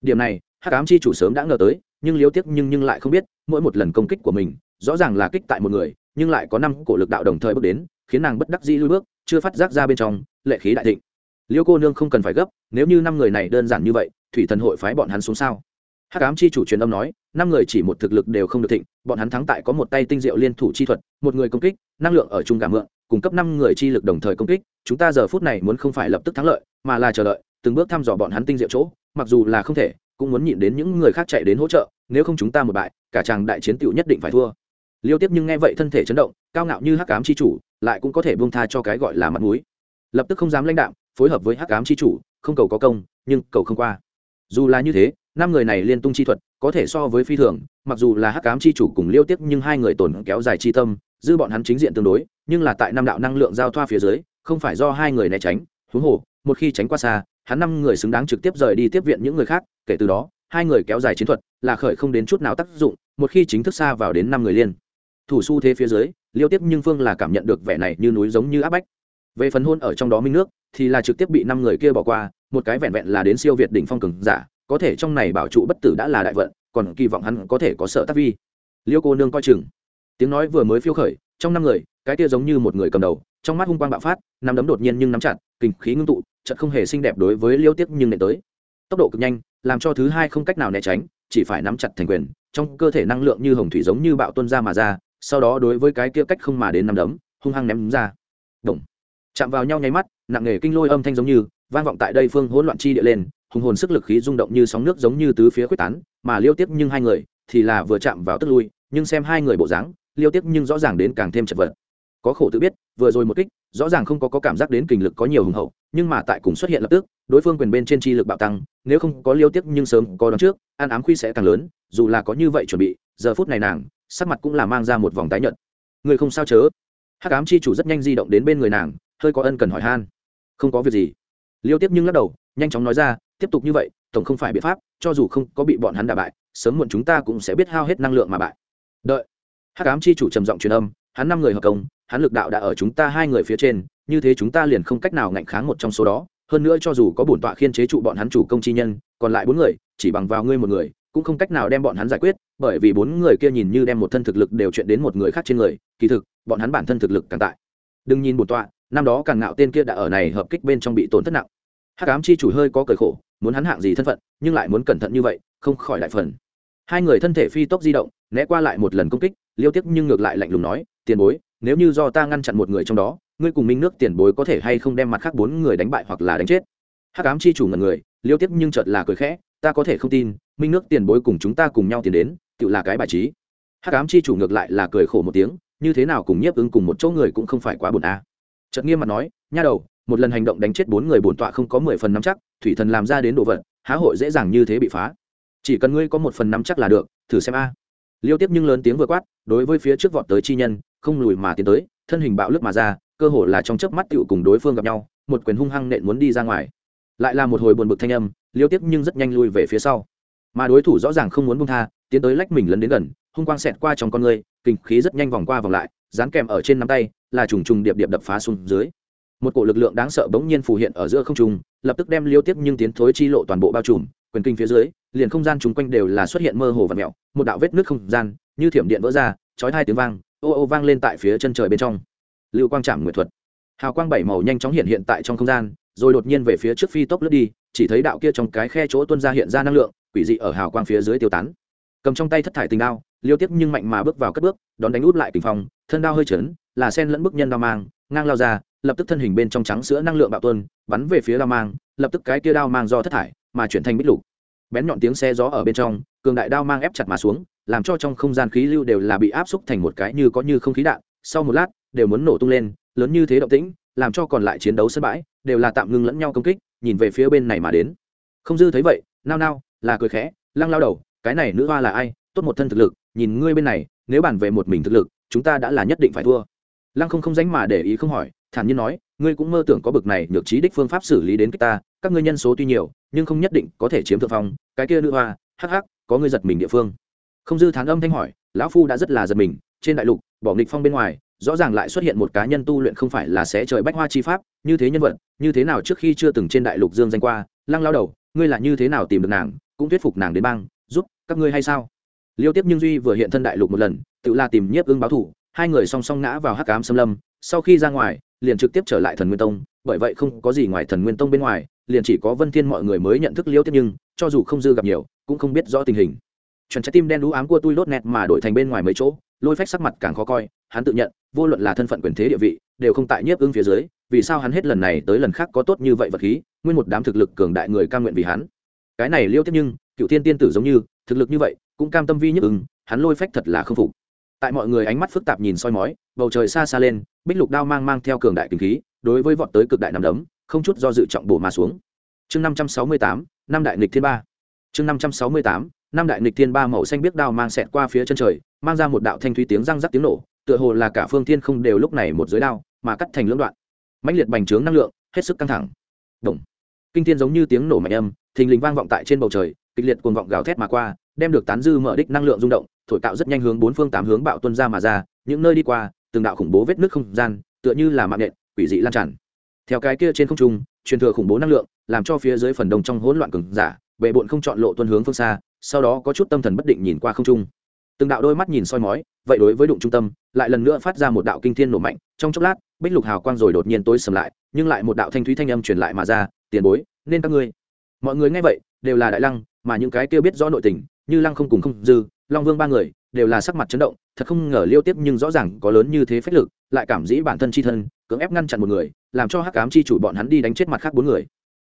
Speaker 1: Điểm này hắc ám chi chủ sớm đã ngờ tới, nhưng liêu tiếc nhưng nhưng lại không biết, mỗi một lần công kích của mình, rõ ràng là kích tại một người, nhưng lại có năm cổ lực đạo đồng thời bước đến, khiến nàng bất đắc dĩ lui bước, chưa phát giác ra bên trong, lệ khí đại thịnh. Liêu cô nương không cần phải gấp, nếu như năm người này đơn giản như vậy, thủy thần hội phái bọn hắn xuống sao? Hắc ám chi chủ truyền âm nói, năm người chỉ một thực lực đều không được thịnh, bọn hắn thắng tại có một tay tinh diệu liên thủ chi thuật, một người công kích, năng lượng ở chung cả mượn, cung cấp năm người chi lực đồng thời công kích, chúng ta giờ phút này muốn không phải lập tức thắng lợi, mà là chờ đợi, từng bước thăm dò bọn hắn tinh diệu chỗ, mặc dù là không thể cũng muốn nhịn đến những người khác chạy đến hỗ trợ, nếu không chúng ta một bại, cả chàng đại chiến tựu nhất định phải thua. Liêu tiếp nhưng nghe vậy thân thể chấn động, cao ngạo như hắc ám chi chủ, lại cũng có thể buông tha cho cái gọi là mặt mũi. Lập tức không dám lãnh đạm, phối hợp với hắc ám chi chủ, không cầu có công, nhưng cầu không qua. Dù là như thế, năm người này liên tung chi thuật, có thể so với phi thường, mặc dù là hắc ám chi chủ cùng liêu tiếp nhưng hai người tổn kéo dài chi tâm dư bọn hắn chính diện tương đối, nhưng là tại năm đạo năng lượng giao thoa phía dưới, không phải do hai người né tránh, huống hồ, một khi tránh qua xa, hắn năm người xứng đáng trực tiếp rời đi tiếp viện những người khác kể từ đó, hai người kéo dài chiến thuật là khởi không đến chút nào tác dụng, một khi chính thức xa vào đến năm người liên. Thủ s thế phía dưới, liêu tiếp nhưng phương là cảm nhận được vẻ này như núi giống như áp bách. Về phần hôn ở trong đó minh nước, thì là trực tiếp bị năm người kia bỏ qua, một cái vẹn vẹn là đến siêu việt đỉnh phong cường giả, có thể trong này bảo trụ bất tử đã là đại vận, còn kỳ vọng hắn có thể có sợ tác vi. Liêu cô nương coi chừng. Tiếng nói vừa mới phiêu khởi, trong năm người, cái kia giống như một người cầm đầu, trong mắt hung quang bạo phát nắm đấm đột nhiên nhưng nắm chặt, kinh khí ngưng tụ chật không hề xinh đẹp đối với liêu tiếc nhưng nệ tới. Tốc độ cực nhanh làm cho thứ hai không cách nào né tránh chỉ phải nắm chặt thành quyền trong cơ thể năng lượng như hồng thủy giống như bạo tuân ra mà ra sau đó đối với cái kia cách không mà đến nắm đấm hung hăng ném ra Động. chạm vào nhau nháy mắt nặng nề kinh lôi âm thanh giống như vang vọng tại đây phương hỗn loạn chi địa lên hùng hồn sức lực khí rung động như sóng nước giống như tứ phía quyết tán mà liêu tiếp nhưng hai người thì là vừa chạm vào tức lui nhưng xem hai người bộ dáng liêu tiếp nhưng rõ ràng đến càng thêm chật vật có khổ tự biết vừa rồi một kích rõ ràng không có, có cảm giác đến kình lực có nhiều hùng hậu nhưng mà tại cùng xuất hiện lập tức đối phương quyền bên trên chi lực bạo tăng, nếu không có liêu tiếp nhưng sớm có đón trước, an ám khuy sẽ càng lớn, dù là có như vậy chuẩn bị, giờ phút này nàng, sắc mặt cũng là mang ra một vòng tái nhợt. Người không sao chớ. Hắc ám chi chủ rất nhanh di động đến bên người nàng, hơi có ân cần hỏi han. Không có việc gì. Liêu tiếp nhưng lắc đầu, nhanh chóng nói ra, tiếp tục như vậy, tổng không phải biện pháp, cho dù không có bị bọn hắn đả bại, sớm muộn chúng ta cũng sẽ biết hao hết năng lượng mà bại. Đợi. Hắc ám chi chủ trầm giọng truyền âm, hắn năm người hợp công, hắn lực đạo đã ở chúng ta hai người phía trên, như thế chúng ta liền không cách nào ngạnh kháng một trong số đó hơn nữa cho dù có bổn tọa khiên chế trụ bọn hắn chủ công chi nhân, còn lại bốn người, chỉ bằng vào ngươi một người, cũng không cách nào đem bọn hắn giải quyết, bởi vì bốn người kia nhìn như đem một thân thực lực đều chuyện đến một người khác trên người, kỳ thực, bọn hắn bản thân thực lực càng tại. Đừng nhìn bổn tọa, năm đó càng ngạo tên kia đã ở này hợp kích bên trong bị tổn thất nặng. Hắc ám chi chủ hơi có cởi khổ, muốn hắn hạng gì thân phận, nhưng lại muốn cẩn thận như vậy, không khỏi đại phần. Hai người thân thể phi tốc di động, né qua lại một lần công kích, liêu tiếp nhưng ngược lại lạnh lùng nói, tiền bối nếu như do ta ngăn chặn một người trong đó, ngươi cùng minh nước tiền bối có thể hay không đem mặt khác bốn người đánh bại hoặc là đánh chết? Hắc ám chi chủ ngần người, liêu tiếp nhưng chợt là cười khẽ, ta có thể không tin, minh nước tiền bối cùng chúng ta cùng nhau tiến đến, tự là cái bài trí. Hắc ám chi chủ ngược lại là cười khổ một tiếng, như thế nào cùng nhiếp ứng cùng một chỗ người cũng không phải quá buồn a. À. chợt nghiêm mặt nói, nha đầu, một lần hành động đánh chết bốn người bổn tọa không có mười phần nắm chắc, thủy thần làm ra đến đồ vật, há hội dễ dàng như thế bị phá. Chỉ cần ngươi có một phần nắm chắc là được, thử xem a. Liêu tiếp nhưng lớn tiếng vừa quát, đối với phía trước vọt tới chi nhân không lùi mà tiến tới, thân hình bạo lướt mà ra, cơ hồ là trong chớp mắt tựu cùng đối phương gặp nhau, một quyền hung hăng nện muốn đi ra ngoài. Lại là một hồi buồn bực thanh âm, liêu tiếp nhưng rất nhanh lui về phía sau. Mà đối thủ rõ ràng không muốn buông tha, tiến tới lách mình lấn đến gần, hung quang xẹt qua trong con người, kinh khí rất nhanh vòng qua vòng lại, dán kèm ở trên nắm tay, là trùng trùng điệp điệp đập phá xuống dưới. Một cổ lực lượng đáng sợ bỗng nhiên phù hiện ở giữa không trung, lập tức đem liêu tiếp nhưng tiến thối chi lộ toàn bộ bao trùm, quyền kinh phía dưới, liền không gian chung quanh đều là xuất hiện mơ hồ và mẹo một đạo vết nước không gian, như thiểm điện vỡ ra, chói hai tiếng vang ô ô vang lên tại phía chân trời bên trong. Lưu quang trảm nguyệt thuật. Hào quang bảy màu nhanh chóng hiện hiện tại trong không gian, rồi đột nhiên về phía trước phi tốc lướt đi, chỉ thấy đạo kia trong cái khe chỗ tuân ra hiện ra năng lượng, quỷ dị ở hào quang phía dưới tiêu tán. Cầm trong tay thất thải tình đao, liêu tiếp nhưng mạnh mà bước vào cất bước, đón đánh út lại tình phong, thân đao hơi chấn, là sen lẫn bức nhân đao mang, ngang lao ra, lập tức thân hình bên trong trắng sữa năng lượng bạo tuân bắn về phía đao mang, lập tức cái kia đao mang do thất thải, mà chuyển thành bích lục. Bén nhọn tiếng xe gió ở bên trong, cường đại đao mang ép chặt mà xuống làm cho trong không gian khí lưu đều là bị áp xúc thành một cái như có như không khí đạn, sau một lát, đều muốn nổ tung lên, lớn như thế động tĩnh, làm cho còn lại chiến đấu sân bãi đều là tạm ngưng lẫn nhau công kích, nhìn về phía bên này mà đến. Không dư thấy vậy, nao nao, là cười khẽ, lăng lao đầu, cái này nữ hoa là ai? Tốt một thân thực lực, nhìn ngươi bên này, nếu bàn về một mình thực lực, chúng ta đã là nhất định phải thua. Lăng không không dánh mà để ý không hỏi, thản nhiên nói, ngươi cũng mơ tưởng có bực này nhược trí đích phương pháp xử lý đến cách ta, các ngươi nhân số tuy nhiều, nhưng không nhất định có thể chiếm thượng phong, cái kia nữ hoa, hắc hắc, có ngươi giật mình địa phương không dư thán âm thanh hỏi, lão phu đã rất là giật mình, trên đại lục, bỏ nghịch phong bên ngoài, rõ ràng lại xuất hiện một cá nhân tu luyện không phải là sẽ trời bách hoa chi pháp, như thế nhân vật, như thế nào trước khi chưa từng trên đại lục dương danh qua, lăng lao đầu, ngươi là như thế nào tìm được nàng, cũng thuyết phục nàng đến bang, giúp các ngươi hay sao? Liêu tiếp nhưng duy vừa hiện thân đại lục một lần, tự la tìm nhiếp ưng báo thủ, hai người song song ngã vào hắc cám xâm lâm, sau khi ra ngoài, liền trực tiếp trở lại thần nguyên tông, bởi vậy không có gì ngoài thần nguyên tông bên ngoài, liền chỉ có vân thiên mọi người mới nhận thức liêu tiếp nhưng, cho dù không dư gặp nhiều, cũng không biết rõ tình hình chuẩn trái tim đen đũ ám của tôi lốt nẹt mà đổi thành bên ngoài mấy chỗ, lôi phách sắc mặt càng khó coi, hắn tự nhận, vô luận là thân phận quyền thế địa vị, đều không tại nhiếp ưng phía dưới, vì sao hắn hết lần này tới lần khác có tốt như vậy vật khí, nguyên một đám thực lực cường đại người cam nguyện vì hắn. Cái này liêu tiếp nhưng, cựu thiên tiên tử giống như, thực lực như vậy, cũng cam tâm vi nhiếp ưng hắn lôi phách thật là không phục. Tại mọi người ánh mắt phức tạp nhìn soi mói, bầu trời xa xa lên, bích lục đao mang mang theo cường đại kinh khí, đối với vọt tới cực đại nằm đấm, không chút do dự trọng bổ mà xuống. Chương năm trăm sáu mươi tám, năm đại nghịch thiên ba. Chương năm trăm sáu mươi tám năm đại nghịch thiên ba màu xanh biết đao mang xẹt qua phía chân trời, mang ra một đạo thanh thúy tiếng răng rắc tiếng nổ, tựa hồ là cả phương thiên không đều lúc này một giới đao, mà cắt thành lưỡng đoạn. Mãnh liệt bành trướng năng lượng, hết sức căng thẳng. Động. kinh thiên giống như tiếng nổ mạnh âm, thình lình vang vọng tại trên bầu trời, kịch liệt cuồng vọng gào thét mà qua, đem được tán dư mở đích năng lượng rung động, thổi tạo rất nhanh hướng bốn phương tám hướng bạo tuân ra mà ra, những nơi đi qua, từng đạo khủng bố vết nước không gian, tựa như là mạng nện, quỷ dị lan tràn. Theo cái kia trên không trung, truyền thừa khủng bố năng lượng, làm cho phía dưới phần đông trong hỗn loạn cường giả bệ bộn không chọn lộ tuân hướng phương xa sau đó có chút tâm thần bất định nhìn qua không trung. Từng đạo đôi mắt nhìn soi mói, vậy đối với đụng trung tâm, lại lần nữa phát ra một đạo kinh thiên nổ mạnh, trong chốc lát, bích lục hào quang rồi đột nhiên tối sầm lại, nhưng lại một đạo thanh thúy thanh âm truyền lại mà ra, tiền bối, nên các ngươi. Mọi người nghe vậy, đều là đại lăng, mà những cái kia biết rõ nội tình, như lăng không cùng không dư, long vương ba người, đều là sắc mặt chấn động, thật không ngờ liêu tiếp nhưng rõ ràng có lớn như thế phách lực, lại cảm dĩ bản thân chi thân, cưỡng ép ngăn chặn một người, làm cho hắc ám chi chủ bọn hắn đi đánh chết mặt khác bốn người.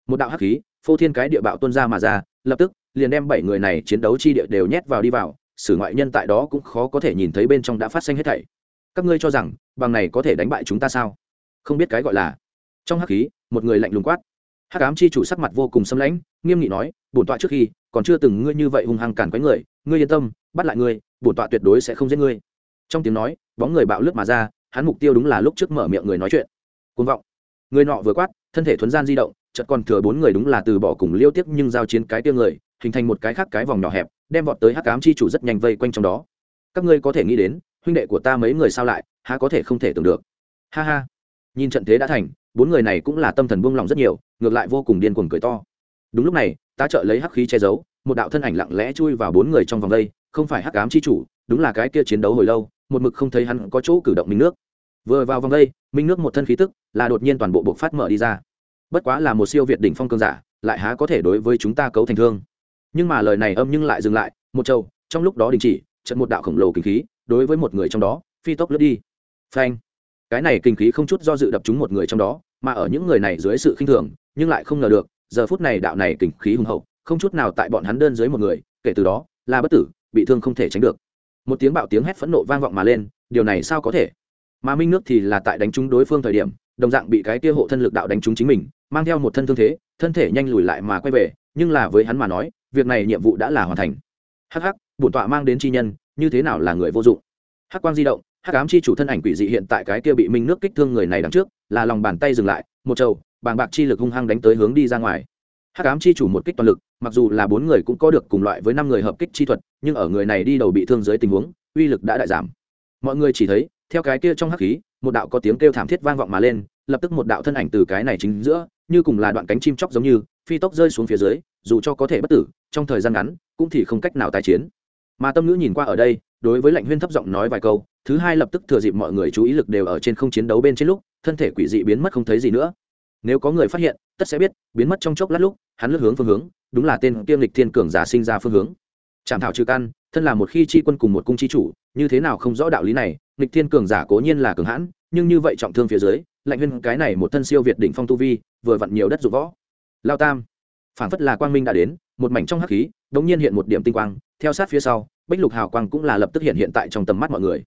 Speaker 1: Một đạo hắc khí, phô thiên cái địa bạo tuôn ra mà ra, lập tức liền đem bảy người này chiến đấu chi địa đều nhét vào đi vào, sử ngoại nhân tại đó cũng khó có thể nhìn thấy bên trong đã phát sinh hết thảy. Các ngươi cho rằng, bằng này có thể đánh bại chúng ta sao? Không biết cái gọi là. Trong hắc khí, một người lạnh lùng quát. Hắc ám chi chủ sắc mặt vô cùng xâm lãnh, nghiêm nghị nói, bổn tọa trước khi, còn chưa từng ngươi như vậy hung hăng cản quấy người, ngươi yên tâm, bắt lại ngươi, bổn tọa tuyệt đối sẽ không giết ngươi. Trong tiếng nói, bóng người bạo lướt mà ra, hắn mục tiêu đúng là lúc trước mở miệng người nói chuyện. Côn vọng. Người nọ vừa quát, thân thể thuấn gian di động, chợt còn thừa bốn người đúng là từ bỏ cùng liêu tiếp nhưng giao chiến cái tiêu người hình thành một cái khác cái vòng nhỏ hẹp, đem vọt tới hắc ám chi chủ rất nhanh vây quanh trong đó. Các ngươi có thể nghĩ đến, huynh đệ của ta mấy người sao lại, há có thể không thể tưởng được. Ha ha. Nhìn trận thế đã thành, bốn người này cũng là tâm thần buông lỏng rất nhiều, ngược lại vô cùng điên cuồng cười to. Đúng lúc này, ta trợ lấy hắc khí che giấu, một đạo thân ảnh lặng lẽ chui vào bốn người trong vòng đây, không phải hắc ám chi chủ, đúng là cái kia chiến đấu hồi lâu, một mực không thấy hắn có chỗ cử động minh nước. Vừa vào vòng đây, minh nước một thân khí tức là đột nhiên toàn bộ bộc phát mở đi ra. Bất quá là một siêu việt đỉnh phong cường giả, lại há có thể đối với chúng ta cấu thành thương nhưng mà lời này âm nhưng lại dừng lại, một châu trong lúc đó đình chỉ trận một đạo khổng lồ kinh khí đối với một người trong đó, phi tốc lướt đi. Phanh. Cái này kinh khí không chút do dự đập trúng một người trong đó, mà ở những người này dưới sự khinh thường, nhưng lại không ngờ được, giờ phút này đạo này kinh khí hùng hậu, không chút nào tại bọn hắn đơn dưới một người, kể từ đó, là bất tử, bị thương không thể tránh được. Một tiếng bạo tiếng hét phẫn nộ vang vọng mà lên, điều này sao có thể? Mà minh nước thì là tại đánh trúng đối phương thời điểm, đồng dạng bị cái kia hộ thân lực đạo đánh trúng chính mình, mang theo một thân thương thế, thân thể nhanh lùi lại mà quay về nhưng là với hắn mà nói, việc này nhiệm vụ đã là hoàn thành. Hắc hắc, bổn tọa mang đến chi nhân, như thế nào là người vô dụng? Hắc quang di động, hắc ám chi chủ thân ảnh quỷ dị hiện tại cái kia bị minh nước kích thương người này đằng trước, là lòng bàn tay dừng lại, một trầu, bàng bạc chi lực hung hăng đánh tới hướng đi ra ngoài. Hắc ám chi chủ một kích toàn lực, mặc dù là bốn người cũng có được cùng loại với năm người hợp kích chi thuật, nhưng ở người này đi đầu bị thương dưới tình huống, uy lực đã đại giảm. Mọi người chỉ thấy, theo cái kia trong hắc khí, một đạo có tiếng kêu thảm thiết vang vọng mà lên, lập tức một đạo thân ảnh từ cái này chính giữa như cùng là đoạn cánh chim chóc giống như, phi tốc rơi xuống phía dưới, dù cho có thể bất tử, trong thời gian ngắn, cũng thì không cách nào tái chiến. Mà tâm ngữ nhìn qua ở đây, đối với lệnh huyên thấp giọng nói vài câu, thứ hai lập tức thừa dịp mọi người chú ý lực đều ở trên không chiến đấu bên trên lúc, thân thể quỷ dị biến mất không thấy gì nữa. Nếu có người phát hiện, tất sẽ biết, biến mất trong chốc lát lúc, hắn lướt hướng phương hướng, đúng là tên kiêm lịch thiên cường giả sinh ra phương hướng. Trạm thảo trừ căn, thân là một khi chi quân cùng một cung chi chủ, như thế nào không rõ đạo lý này, lịch thiên cường giả cố nhiên là cường hãn, nhưng như vậy trọng thương phía dưới lạnh huyên cái này một thân siêu việt đỉnh phong tu vi, vừa vặn nhiều đất dụng võ. Lao tam phản phất là quang minh đã đến, một mảnh trong hắc khí đống nhiên hiện một điểm tinh quang, theo sát phía sau bách lục hào quang cũng là lập tức hiện hiện tại trong tầm mắt mọi người.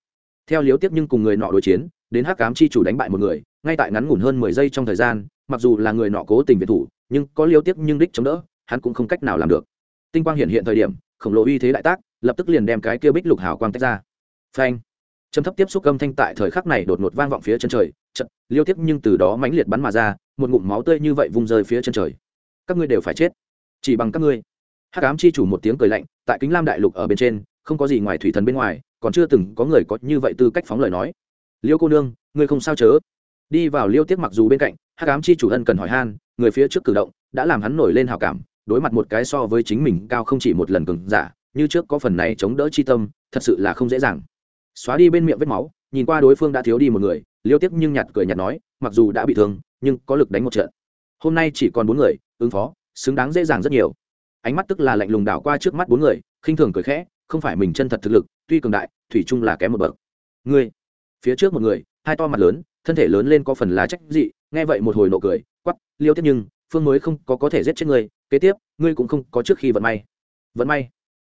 Speaker 1: Theo liếu tiếp nhưng cùng người nọ đối chiến, đến hắc cám chi chủ đánh bại một người, ngay tại ngắn ngủn hơn mười giây trong thời gian, mặc dù là người nọ cố tình viện thủ, nhưng có liếu tiếp nhưng đích chống đỡ, hắn cũng không cách nào làm được. Tinh quang hiện hiện thời điểm, khổng lồ uy thế đại tác, lập tức liền đem cái kia bích lục hào quang tách ra. Phanh! Châm thấp tiếp xúc âm thanh tại thời khắc này đột ngột vang vọng phía chân trời trận liêu tiếp nhưng từ đó mãnh liệt bắn mà ra, một ngụm máu tươi như vậy vung rơi phía chân trời. Các ngươi đều phải chết. Chỉ bằng các ngươi. Hắc ám chi chủ một tiếng cười lạnh, tại kính lam đại lục ở bên trên, không có gì ngoài thủy thần bên ngoài, còn chưa từng có người có như vậy tư cách phóng lời nói. Liêu cô nương, ngươi không sao chớ. Đi vào liêu tiếp mặc dù bên cạnh, hắc ám chi chủ ân cần hỏi han, người phía trước cử động, đã làm hắn nổi lên hào cảm, đối mặt một cái so với chính mình cao không chỉ một lần cường giả, như trước có phần này chống đỡ chi tâm, thật sự là không dễ dàng xóa đi bên miệng vết máu, nhìn qua đối phương đã thiếu đi một người, liêu tiếp nhưng nhạt cười nhạt nói, mặc dù đã bị thương, nhưng có lực đánh một trận. Hôm nay chỉ còn bốn người, ứng phó, xứng đáng dễ dàng rất nhiều. Ánh mắt tức là lạnh lùng đảo qua trước mắt bốn người, khinh thường cười khẽ, không phải mình chân thật thực lực, tuy cường đại, thủy chung là kém một bậc. Ngươi, phía trước một người, hai to mặt lớn, thân thể lớn lên có phần lá trách dị, nghe vậy một hồi nộ cười quắp liêu tiếp nhưng, phương mới không có có thể giết chết ngươi, kế tiếp, ngươi cũng không có trước khi vận may. Vận may?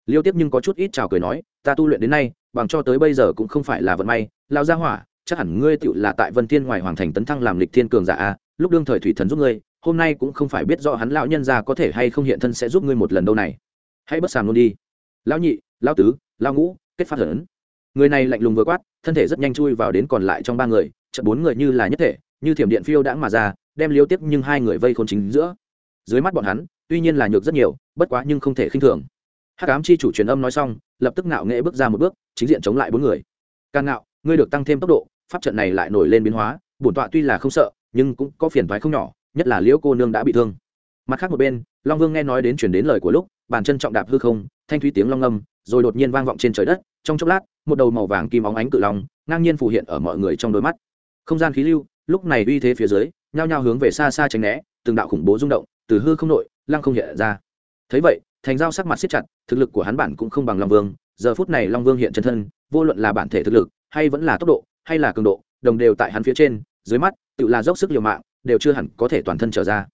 Speaker 1: Liêu tiếp nhưng có chút ít chào cười nói, ta tu luyện đến nay bằng cho tới bây giờ cũng không phải là vận may, lao ra hỏa, chắc hẳn ngươi tựu là tại vân thiên ngoài hoàng thành tấn thăng làm lịch thiên cường giả a, lúc đương thời thủy thần giúp ngươi, hôm nay cũng không phải biết rõ hắn lão nhân ra có thể hay không hiện thân sẽ giúp ngươi một lần đâu này. Hãy bất sàm luôn đi. Lão nhị, lão tứ, lão ngũ, kết phát hởn người này lạnh lùng vừa quát, thân thể rất nhanh chui vào đến còn lại trong ba người, chợt bốn người như là nhất thể, như thiểm điện phiêu đãng mà ra, đem liêu tiếp nhưng hai người vây khôn chính giữa. Dưới mắt bọn hắn, tuy nhiên là nhược rất nhiều, bất quá nhưng không thể khinh thường hắc ám chi chủ truyền âm nói xong, lập tức ngạo nghệ bước ra một bước, chính diện chống lại bốn người. Càng ngạo, ngươi được tăng thêm tốc độ, pháp trận này lại nổi lên biến hóa, bổn tọa tuy là không sợ, nhưng cũng có phiền thoái không nhỏ, nhất là liễu cô nương đã bị thương. Mặt khác một bên, long vương nghe nói đến chuyển đến lời của lúc, bàn chân trọng đạp hư không, thanh thúy tiếng long âm, rồi đột nhiên vang vọng trên trời đất, trong chốc lát, một đầu màu vàng kim óng ánh cự long, ngang nhiên phủ hiện ở mọi người trong đôi mắt. Không gian khí lưu, lúc này uy thế phía dưới, nhao nhao hướng về xa xa tránh né, từng đạo khủng bố rung động, từ hư không nội, lăng không hiện ra. Thấy vậy thành giao sắc mặt siết chặt, thực lực của hắn bản cũng không bằng long vương, giờ phút này long vương hiện chân thân, vô luận là bản thể thực lực, hay vẫn là tốc độ, hay là cường độ, đồng đều tại hắn phía trên, dưới mắt, tự là dốc sức liều mạng, đều chưa hẳn có thể toàn thân trở ra.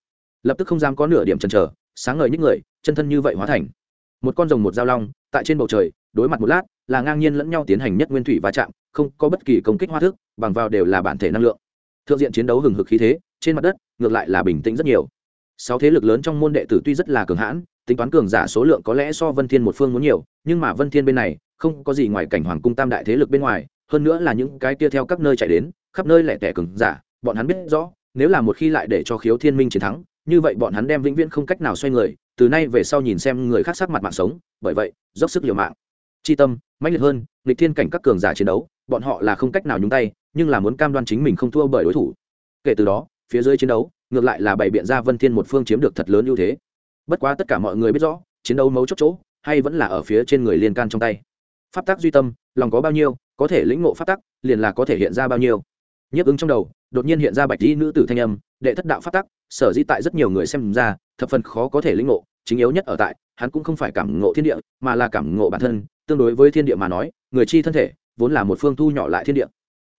Speaker 1: Lập tức không dám có nửa điểm chần chờ, sáng ngời những người, chân thân như vậy hóa thành. Một con rồng một dao long, tại trên bầu trời, đối mặt một lát, là ngang nhiên lẫn nhau tiến hành nhất nguyên thủy va chạm, không có bất kỳ công kích hoa thức, bằng vào đều là bản thể năng lượng. Thượng diện chiến đấu hừng hực khí thế, trên mặt đất, ngược lại là bình tĩnh rất nhiều. Sáu thế lực lớn trong môn đệ tử tuy rất là cường hãn tính toán cường giả số lượng có lẽ so vân thiên một phương muốn nhiều, nhưng mà vân thiên bên này, không có gì ngoài cảnh hoàng cung tam đại thế lực bên ngoài, hơn nữa là những cái kia theo các nơi chạy đến, khắp nơi lẻ tẻ cường giả, bọn hắn biết rõ, nếu là một khi lại để cho khiếu thiên minh chiến thắng, như vậy bọn hắn đem vĩnh viễn không cách nào xoay người, từ nay về sau nhìn xem người khác sắc mặt mạng sống, bởi vậy, dốc sức liều mạng. Chi tâm, mãnh liệt hơn lịch thiên cảnh các cường giả chiến đấu, bọn họ là không cách nào nhúng tay, nhưng là muốn cam đoan chính mình không thua bởi đối thủ. Kể từ đó, phía dưới chiến đấu, ngược lại là bày biện ra vân thiên một phương chiếm được thật lớn ưu thế bất quá tất cả mọi người biết rõ, chiến đấu mấu chốt chỗ, hay vẫn là ở phía trên người liên can trong tay. Pháp tắc duy tâm, lòng có bao nhiêu, có thể lĩnh ngộ pháp tắc, liền là có thể hiện ra bao nhiêu. Nhiếp ứng trong đầu, đột nhiên hiện ra bạch y nữ tử thanh âm, đệ thất đạo pháp tắc, sở dĩ tại rất nhiều người xem ra, thập phần khó có thể lĩnh ngộ, chính yếu nhất ở tại, hắn cũng không phải cảm ngộ thiên địa, mà là cảm ngộ bản thân. Tương đối với thiên địa mà nói, người chi thân thể, vốn là một phương thu nhỏ lại thiên địa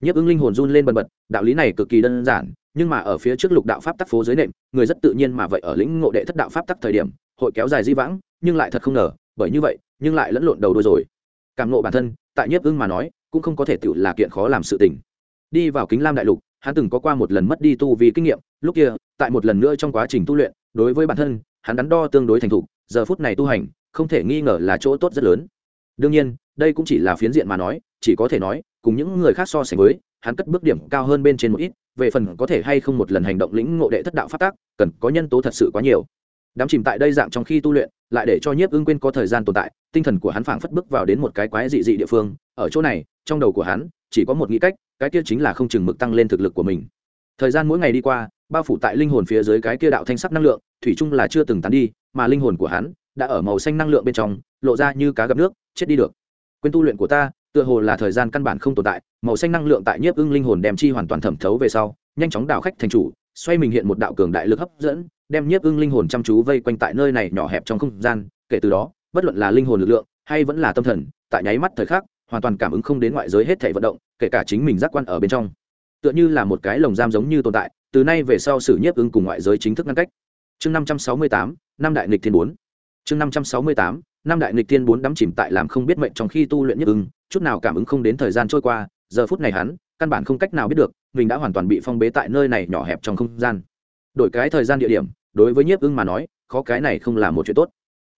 Speaker 1: nhiếp ứng linh hồn run lên bần bật, đạo lý này cực kỳ đơn giản, nhưng mà ở phía trước lục đạo pháp tắc phố dưới nệm, người rất tự nhiên mà vậy ở lĩnh ngộ đệ thất đạo pháp tắc thời điểm, hội kéo dài di vãng, nhưng lại thật không ngờ, bởi như vậy, nhưng lại lẫn lộn đầu đôi rồi. Cảm ngộ bản thân, tại nhiếp ưng mà nói, cũng không có thể tự là kiện khó làm sự tình. Đi vào kính lam đại lục, hắn từng có qua một lần mất đi tu vì kinh nghiệm, lúc kia, tại một lần nữa trong quá trình tu luyện, đối với bản thân, hắn đắn đo tương đối thành thục, giờ phút này tu hành, không thể nghi ngờ là chỗ tốt rất lớn. Đương nhiên, đây cũng chỉ là phiến diện mà nói, chỉ có thể nói cùng những người khác so sánh với, hắn cất bước điểm cao hơn bên trên một ít, về phần có thể hay không một lần hành động lĩnh ngộ đệ thất đạo phát tác cần có nhân tố thật sự quá nhiều. Đám chìm tại đây dạng trong khi tu luyện, lại để cho nhiếp ưng quên có thời gian tồn tại, tinh thần của hắn phảng phất bước vào đến một cái quái dị dị địa phương, ở chỗ này, trong đầu của hắn, chỉ có một nghĩ cách, cái kia chính là không chừng mực tăng lên thực lực của mình. Thời gian mỗi ngày đi qua, bao phủ tại linh hồn phía dưới cái kia đạo thanh sắc năng lượng, thủy chung là chưa từng tán đi, mà linh hồn của hắn, đã ở màu xanh năng lượng bên trong, lộ ra như cá gặp nước, chết đi được. Quên tu luyện của ta tựa hồ là thời gian căn bản không tồn tại, màu xanh năng lượng tại nhiếp ưng linh hồn đem chi hoàn toàn thẩm thấu về sau, nhanh chóng đảo khách thành chủ, xoay mình hiện một đạo cường đại lực hấp dẫn, đem nhiếp ưng linh hồn chăm chú vây quanh tại nơi này nhỏ hẹp trong không gian, kể từ đó, bất luận là linh hồn lực lượng, hay vẫn là tâm thần, tại nháy mắt thời khắc, hoàn toàn cảm ứng không đến ngoại giới hết thể vận động, kể cả chính mình giác quan ở bên trong. Tựa như là một cái lồng giam giống như tồn tại, từ nay về sau xử nhiếp ưng cùng ngoại giới chính thức ngăn cách. Chương năm trăm sáu mươi tám, năm đại nghịch thiên bốn. Chương năm trăm sáu mươi tám, năm đại nghịch thiên bốn đắm chìm tại làm không biết mệnh trong khi tu luyện nhiếp ưng chút nào cảm ứng không đến thời gian trôi qua, giờ phút này hắn, căn bản không cách nào biết được, mình đã hoàn toàn bị phong bế tại nơi này nhỏ hẹp trong không gian. Đổi cái thời gian địa điểm, đối với nhiếp ưng mà nói, khó cái này không là một chuyện tốt.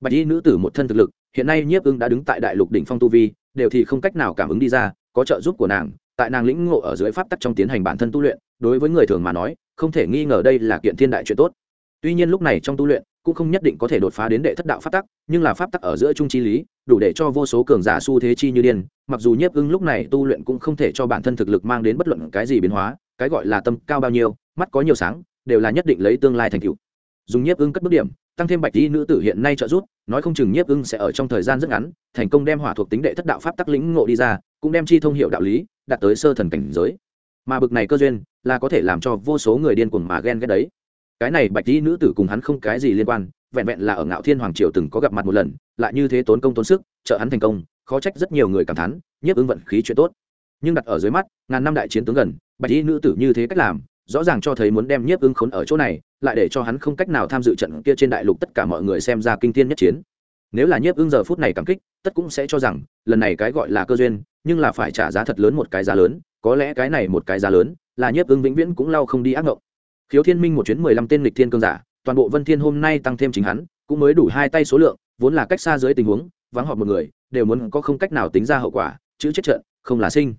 Speaker 1: Bạch y nữ tử một thân thực lực, hiện nay nhiếp ưng đã đứng tại đại lục đỉnh phong tu vi, đều thì không cách nào cảm ứng đi ra, có trợ giúp của nàng, tại nàng lĩnh ngộ ở dưới pháp tắc trong tiến hành bản thân tu luyện, đối với người thường mà nói, không thể nghi ngờ đây là kiện thiên đại chuyện tốt. Tuy nhiên lúc này trong tu luyện cũng không nhất định có thể đột phá đến đệ thất đạo pháp tắc, nhưng là pháp tắc ở giữa trung chi lý, đủ để cho vô số cường giả s u thế chi như điên, mặc dù nhiếp ưng lúc này tu luyện cũng không thể cho bản thân thực lực mang đến bất luận cái gì biến hóa, cái gọi là tâm cao bao nhiêu, mắt có nhiều sáng, đều là nhất định lấy tương lai thành cựu dùng nhiếp ưng cất bước điểm, tăng thêm bạch y nữ tử hiện nay trợ giúp, nói không chừng nhiếp ưng sẽ ở trong thời gian rất ngắn, thành công đem hỏa thuộc tính đệ thất đạo pháp tắc lĩnh ngộ đi ra, cũng đem chi thông hiệu đạo lý, đạt tới sơ thần cảnh giới. Mà bực này cơ duyên, là có thể làm cho vô số người điên cuồng mà ghen ghét đấy cái này bạch y nữ tử cùng hắn không cái gì liên quan, vẹn vẹn là ở ngạo thiên hoàng triều từng có gặp mặt một lần, lại như thế tốn công tốn sức, trợ hắn thành công, khó trách rất nhiều người cảm thán, nhiếp ứng vận khí chuyện tốt. Nhưng đặt ở dưới mắt, ngàn năm đại chiến tướng gần, bạch y nữ tử như thế cách làm, rõ ràng cho thấy muốn đem nhiếp ứng khốn ở chỗ này, lại để cho hắn không cách nào tham dự trận kia trên đại lục tất cả mọi người xem ra kinh thiên nhất chiến. Nếu là nhiếp ứng giờ phút này cảm kích, tất cũng sẽ cho rằng, lần này cái gọi là cơ duyên, nhưng là phải trả giá thật lớn một cái giá lớn, có lẽ cái này một cái giá lớn, là nhiếp ứng vĩnh viễn cũng lau không đi ác ngộng khiếu thiên minh một chuyến mười lăm tên lịch thiên cương giả, toàn bộ vân thiên hôm nay tăng thêm chính hắn, cũng mới đủ hai tay số lượng, vốn là cách xa dưới tình huống, vắng họp một người, đều muốn có không cách nào tính ra hậu quả, chữ chết trận, không là sinh.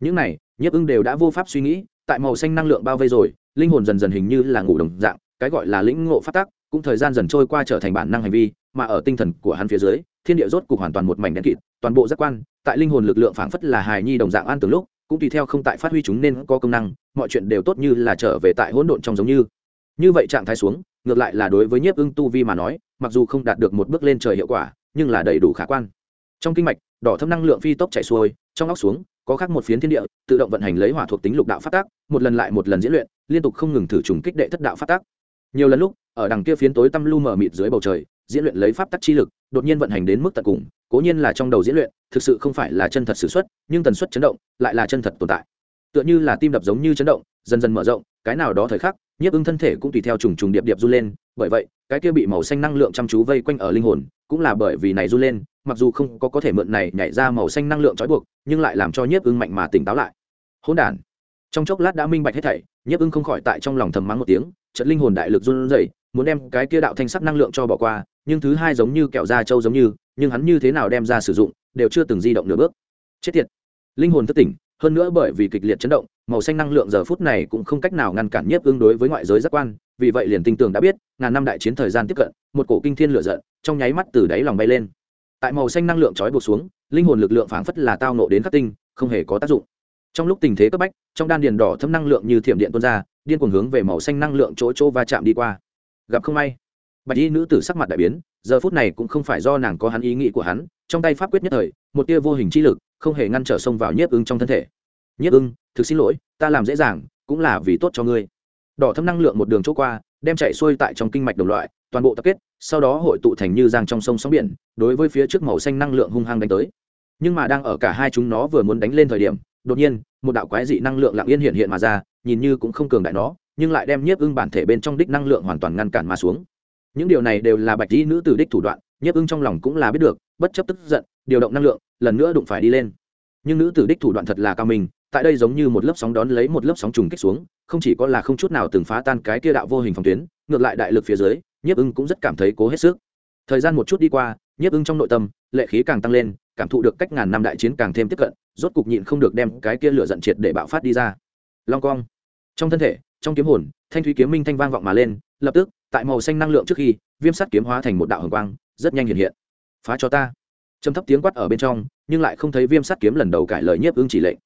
Speaker 1: Những này, nhiếp ưng đều đã vô pháp suy nghĩ, tại màu xanh năng lượng bao vây rồi, linh hồn dần dần hình như là ngủ đồng dạng, cái gọi là lĩnh ngộ phát tác cũng thời gian dần trôi qua trở thành bản năng hành vi, mà ở tinh thần của hắn phía dưới, thiên địa rốt cục hoàn toàn một mảnh đen kịt, toàn bộ giác quan, tại linh hồn lực lượng phảng phất là hài nhi đồng dạng an từ lúc, cũng tùy theo không tại phát huy chúng nên có công năng mọi chuyện đều tốt như là trở về tại hỗn độn trong giống như. Như vậy trạng thái xuống, ngược lại là đối với nhiếp ưng tu vi mà nói, mặc dù không đạt được một bước lên trời hiệu quả, nhưng là đầy đủ khả quan. Trong kinh mạch, đỏ thâm năng lượng phi tốc chảy xuôi, trong óc xuống, có khác một phiến thiên địa, tự động vận hành lấy hỏa thuộc tính lục đạo phát tác, một lần lại một lần diễn luyện, liên tục không ngừng thử trùng kích đệ thất đạo phát tác. Nhiều lần lúc, ở đằng kia phiến tối tăm lu mờ mịt dưới bầu trời, diễn luyện lấy pháp tắc chi lực, đột nhiên vận hành đến mức tận cùng, cố nhiên là trong đầu diễn luyện, thực sự không phải là chân thật s ử x u ấ t nhưng tần suất chấn động, lại là chân thật tồn tại tựa như là tim đập giống như chấn động, dần dần mở rộng, cái nào đó thời khắc, nhiếp ưng thân thể cũng tùy theo trùng trùng điệp điệp run lên, bởi vậy, cái kia bị màu xanh năng lượng chăm chú vây quanh ở linh hồn, cũng là bởi vì này run lên, mặc dù không có có thể mượn này nhảy ra màu xanh năng lượng trói buộc, nhưng lại làm cho nhiếp ưng mạnh mà tỉnh táo lại. Hỗn đản. Trong chốc lát đã minh bạch hết thảy, nhiếp ưng không khỏi tại trong lòng thầm mắng một tiếng trận linh hồn đại lực run rẩy, muốn đem cái kia đạo thanh sắc năng lượng cho bỏ qua, nhưng thứ hai giống như kẹo da trâu giống như, nhưng hắn như thế nào đem ra sử dụng, đều chưa từng di động nửa bước. Chết tiệt. Linh hồn thất tỉnh hơn nữa bởi vì kịch liệt chấn động, màu xanh năng lượng giờ phút này cũng không cách nào ngăn cản nhiếp ương đối với ngoại giới giác quan. Vì vậy liền tinh tường đã biết, ngàn năm đại chiến thời gian tiếp cận, một cổ kinh thiên lửa giận trong nháy mắt từ đáy lòng bay lên. Tại màu xanh năng lượng trói buộc xuống, linh hồn lực lượng phảng phất là tao nộ đến khắc tinh, không hề có tác dụng. Trong lúc tình thế cấp bách, trong đan điền đỏ thâm năng lượng như thiểm điện tuôn ra, điên cuồng hướng về màu xanh năng lượng chỗ chỗ va chạm đi qua. Gặp không may, bạch y nữ tử sắc mặt đại biến, giờ phút này cũng không phải do nàng có hắn ý nghĩ của hắn, trong tay pháp quyết nhất thời, một tia vô hình chi lực không hề ngăn trở xông vào nhiếp ưng trong thân thể. Nhiếp ưng, thực xin lỗi, ta làm dễ dàng, cũng là vì tốt cho ngươi. Đỏ thâm năng lượng một đường chỗ qua, đem chạy xuôi tại trong kinh mạch đồng loại, toàn bộ tập kết, sau đó hội tụ thành như giang trong sông sóng biển, đối với phía trước màu xanh năng lượng hung hăng đánh tới. Nhưng mà đang ở cả hai chúng nó vừa muốn đánh lên thời điểm, đột nhiên, một đạo quái dị năng lượng lặng yên hiện hiện mà ra, nhìn như cũng không cường đại nó, nhưng lại đem nhiếp ưng bản thể bên trong đích năng lượng hoàn toàn ngăn cản mà xuống. Những điều này đều là bạch dĩ nữ tử đích thủ đoạn, nhiếp ưng trong lòng cũng là biết được, bất chấp tức giận, điều động năng lượng lần nữa đụng phải đi lên. Nhưng nữ tử đích thủ đoạn thật là cao minh, tại đây giống như một lớp sóng đón lấy một lớp sóng trùng kích xuống, không chỉ có là không chút nào từng phá tan cái kia đạo vô hình phòng tuyến, ngược lại đại lực phía dưới, nhiếp ưng cũng rất cảm thấy cố hết sức. Thời gian một chút đi qua, nhiếp ưng trong nội tâm, lệ khí càng tăng lên, cảm thụ được cách ngàn năm đại chiến càng thêm tiếp cận, rốt cục nhịn không được đem cái kia lửa giận triệt để bạo phát đi ra. Long cong trong thân thể, trong kiếm hồn, thanh thúy kiếm minh thanh vang vọng mà lên, lập tức, tại màu xanh năng lượng trước khi, viêm sắt kiếm hóa thành một đạo hồng quang, rất nhanh hiện hiện. Phá cho ta trầm thấp tiếng quát ở bên trong, nhưng lại không thấy viêm sắt kiếm lần đầu cải lời nhiếp ưng chỉ lệnh.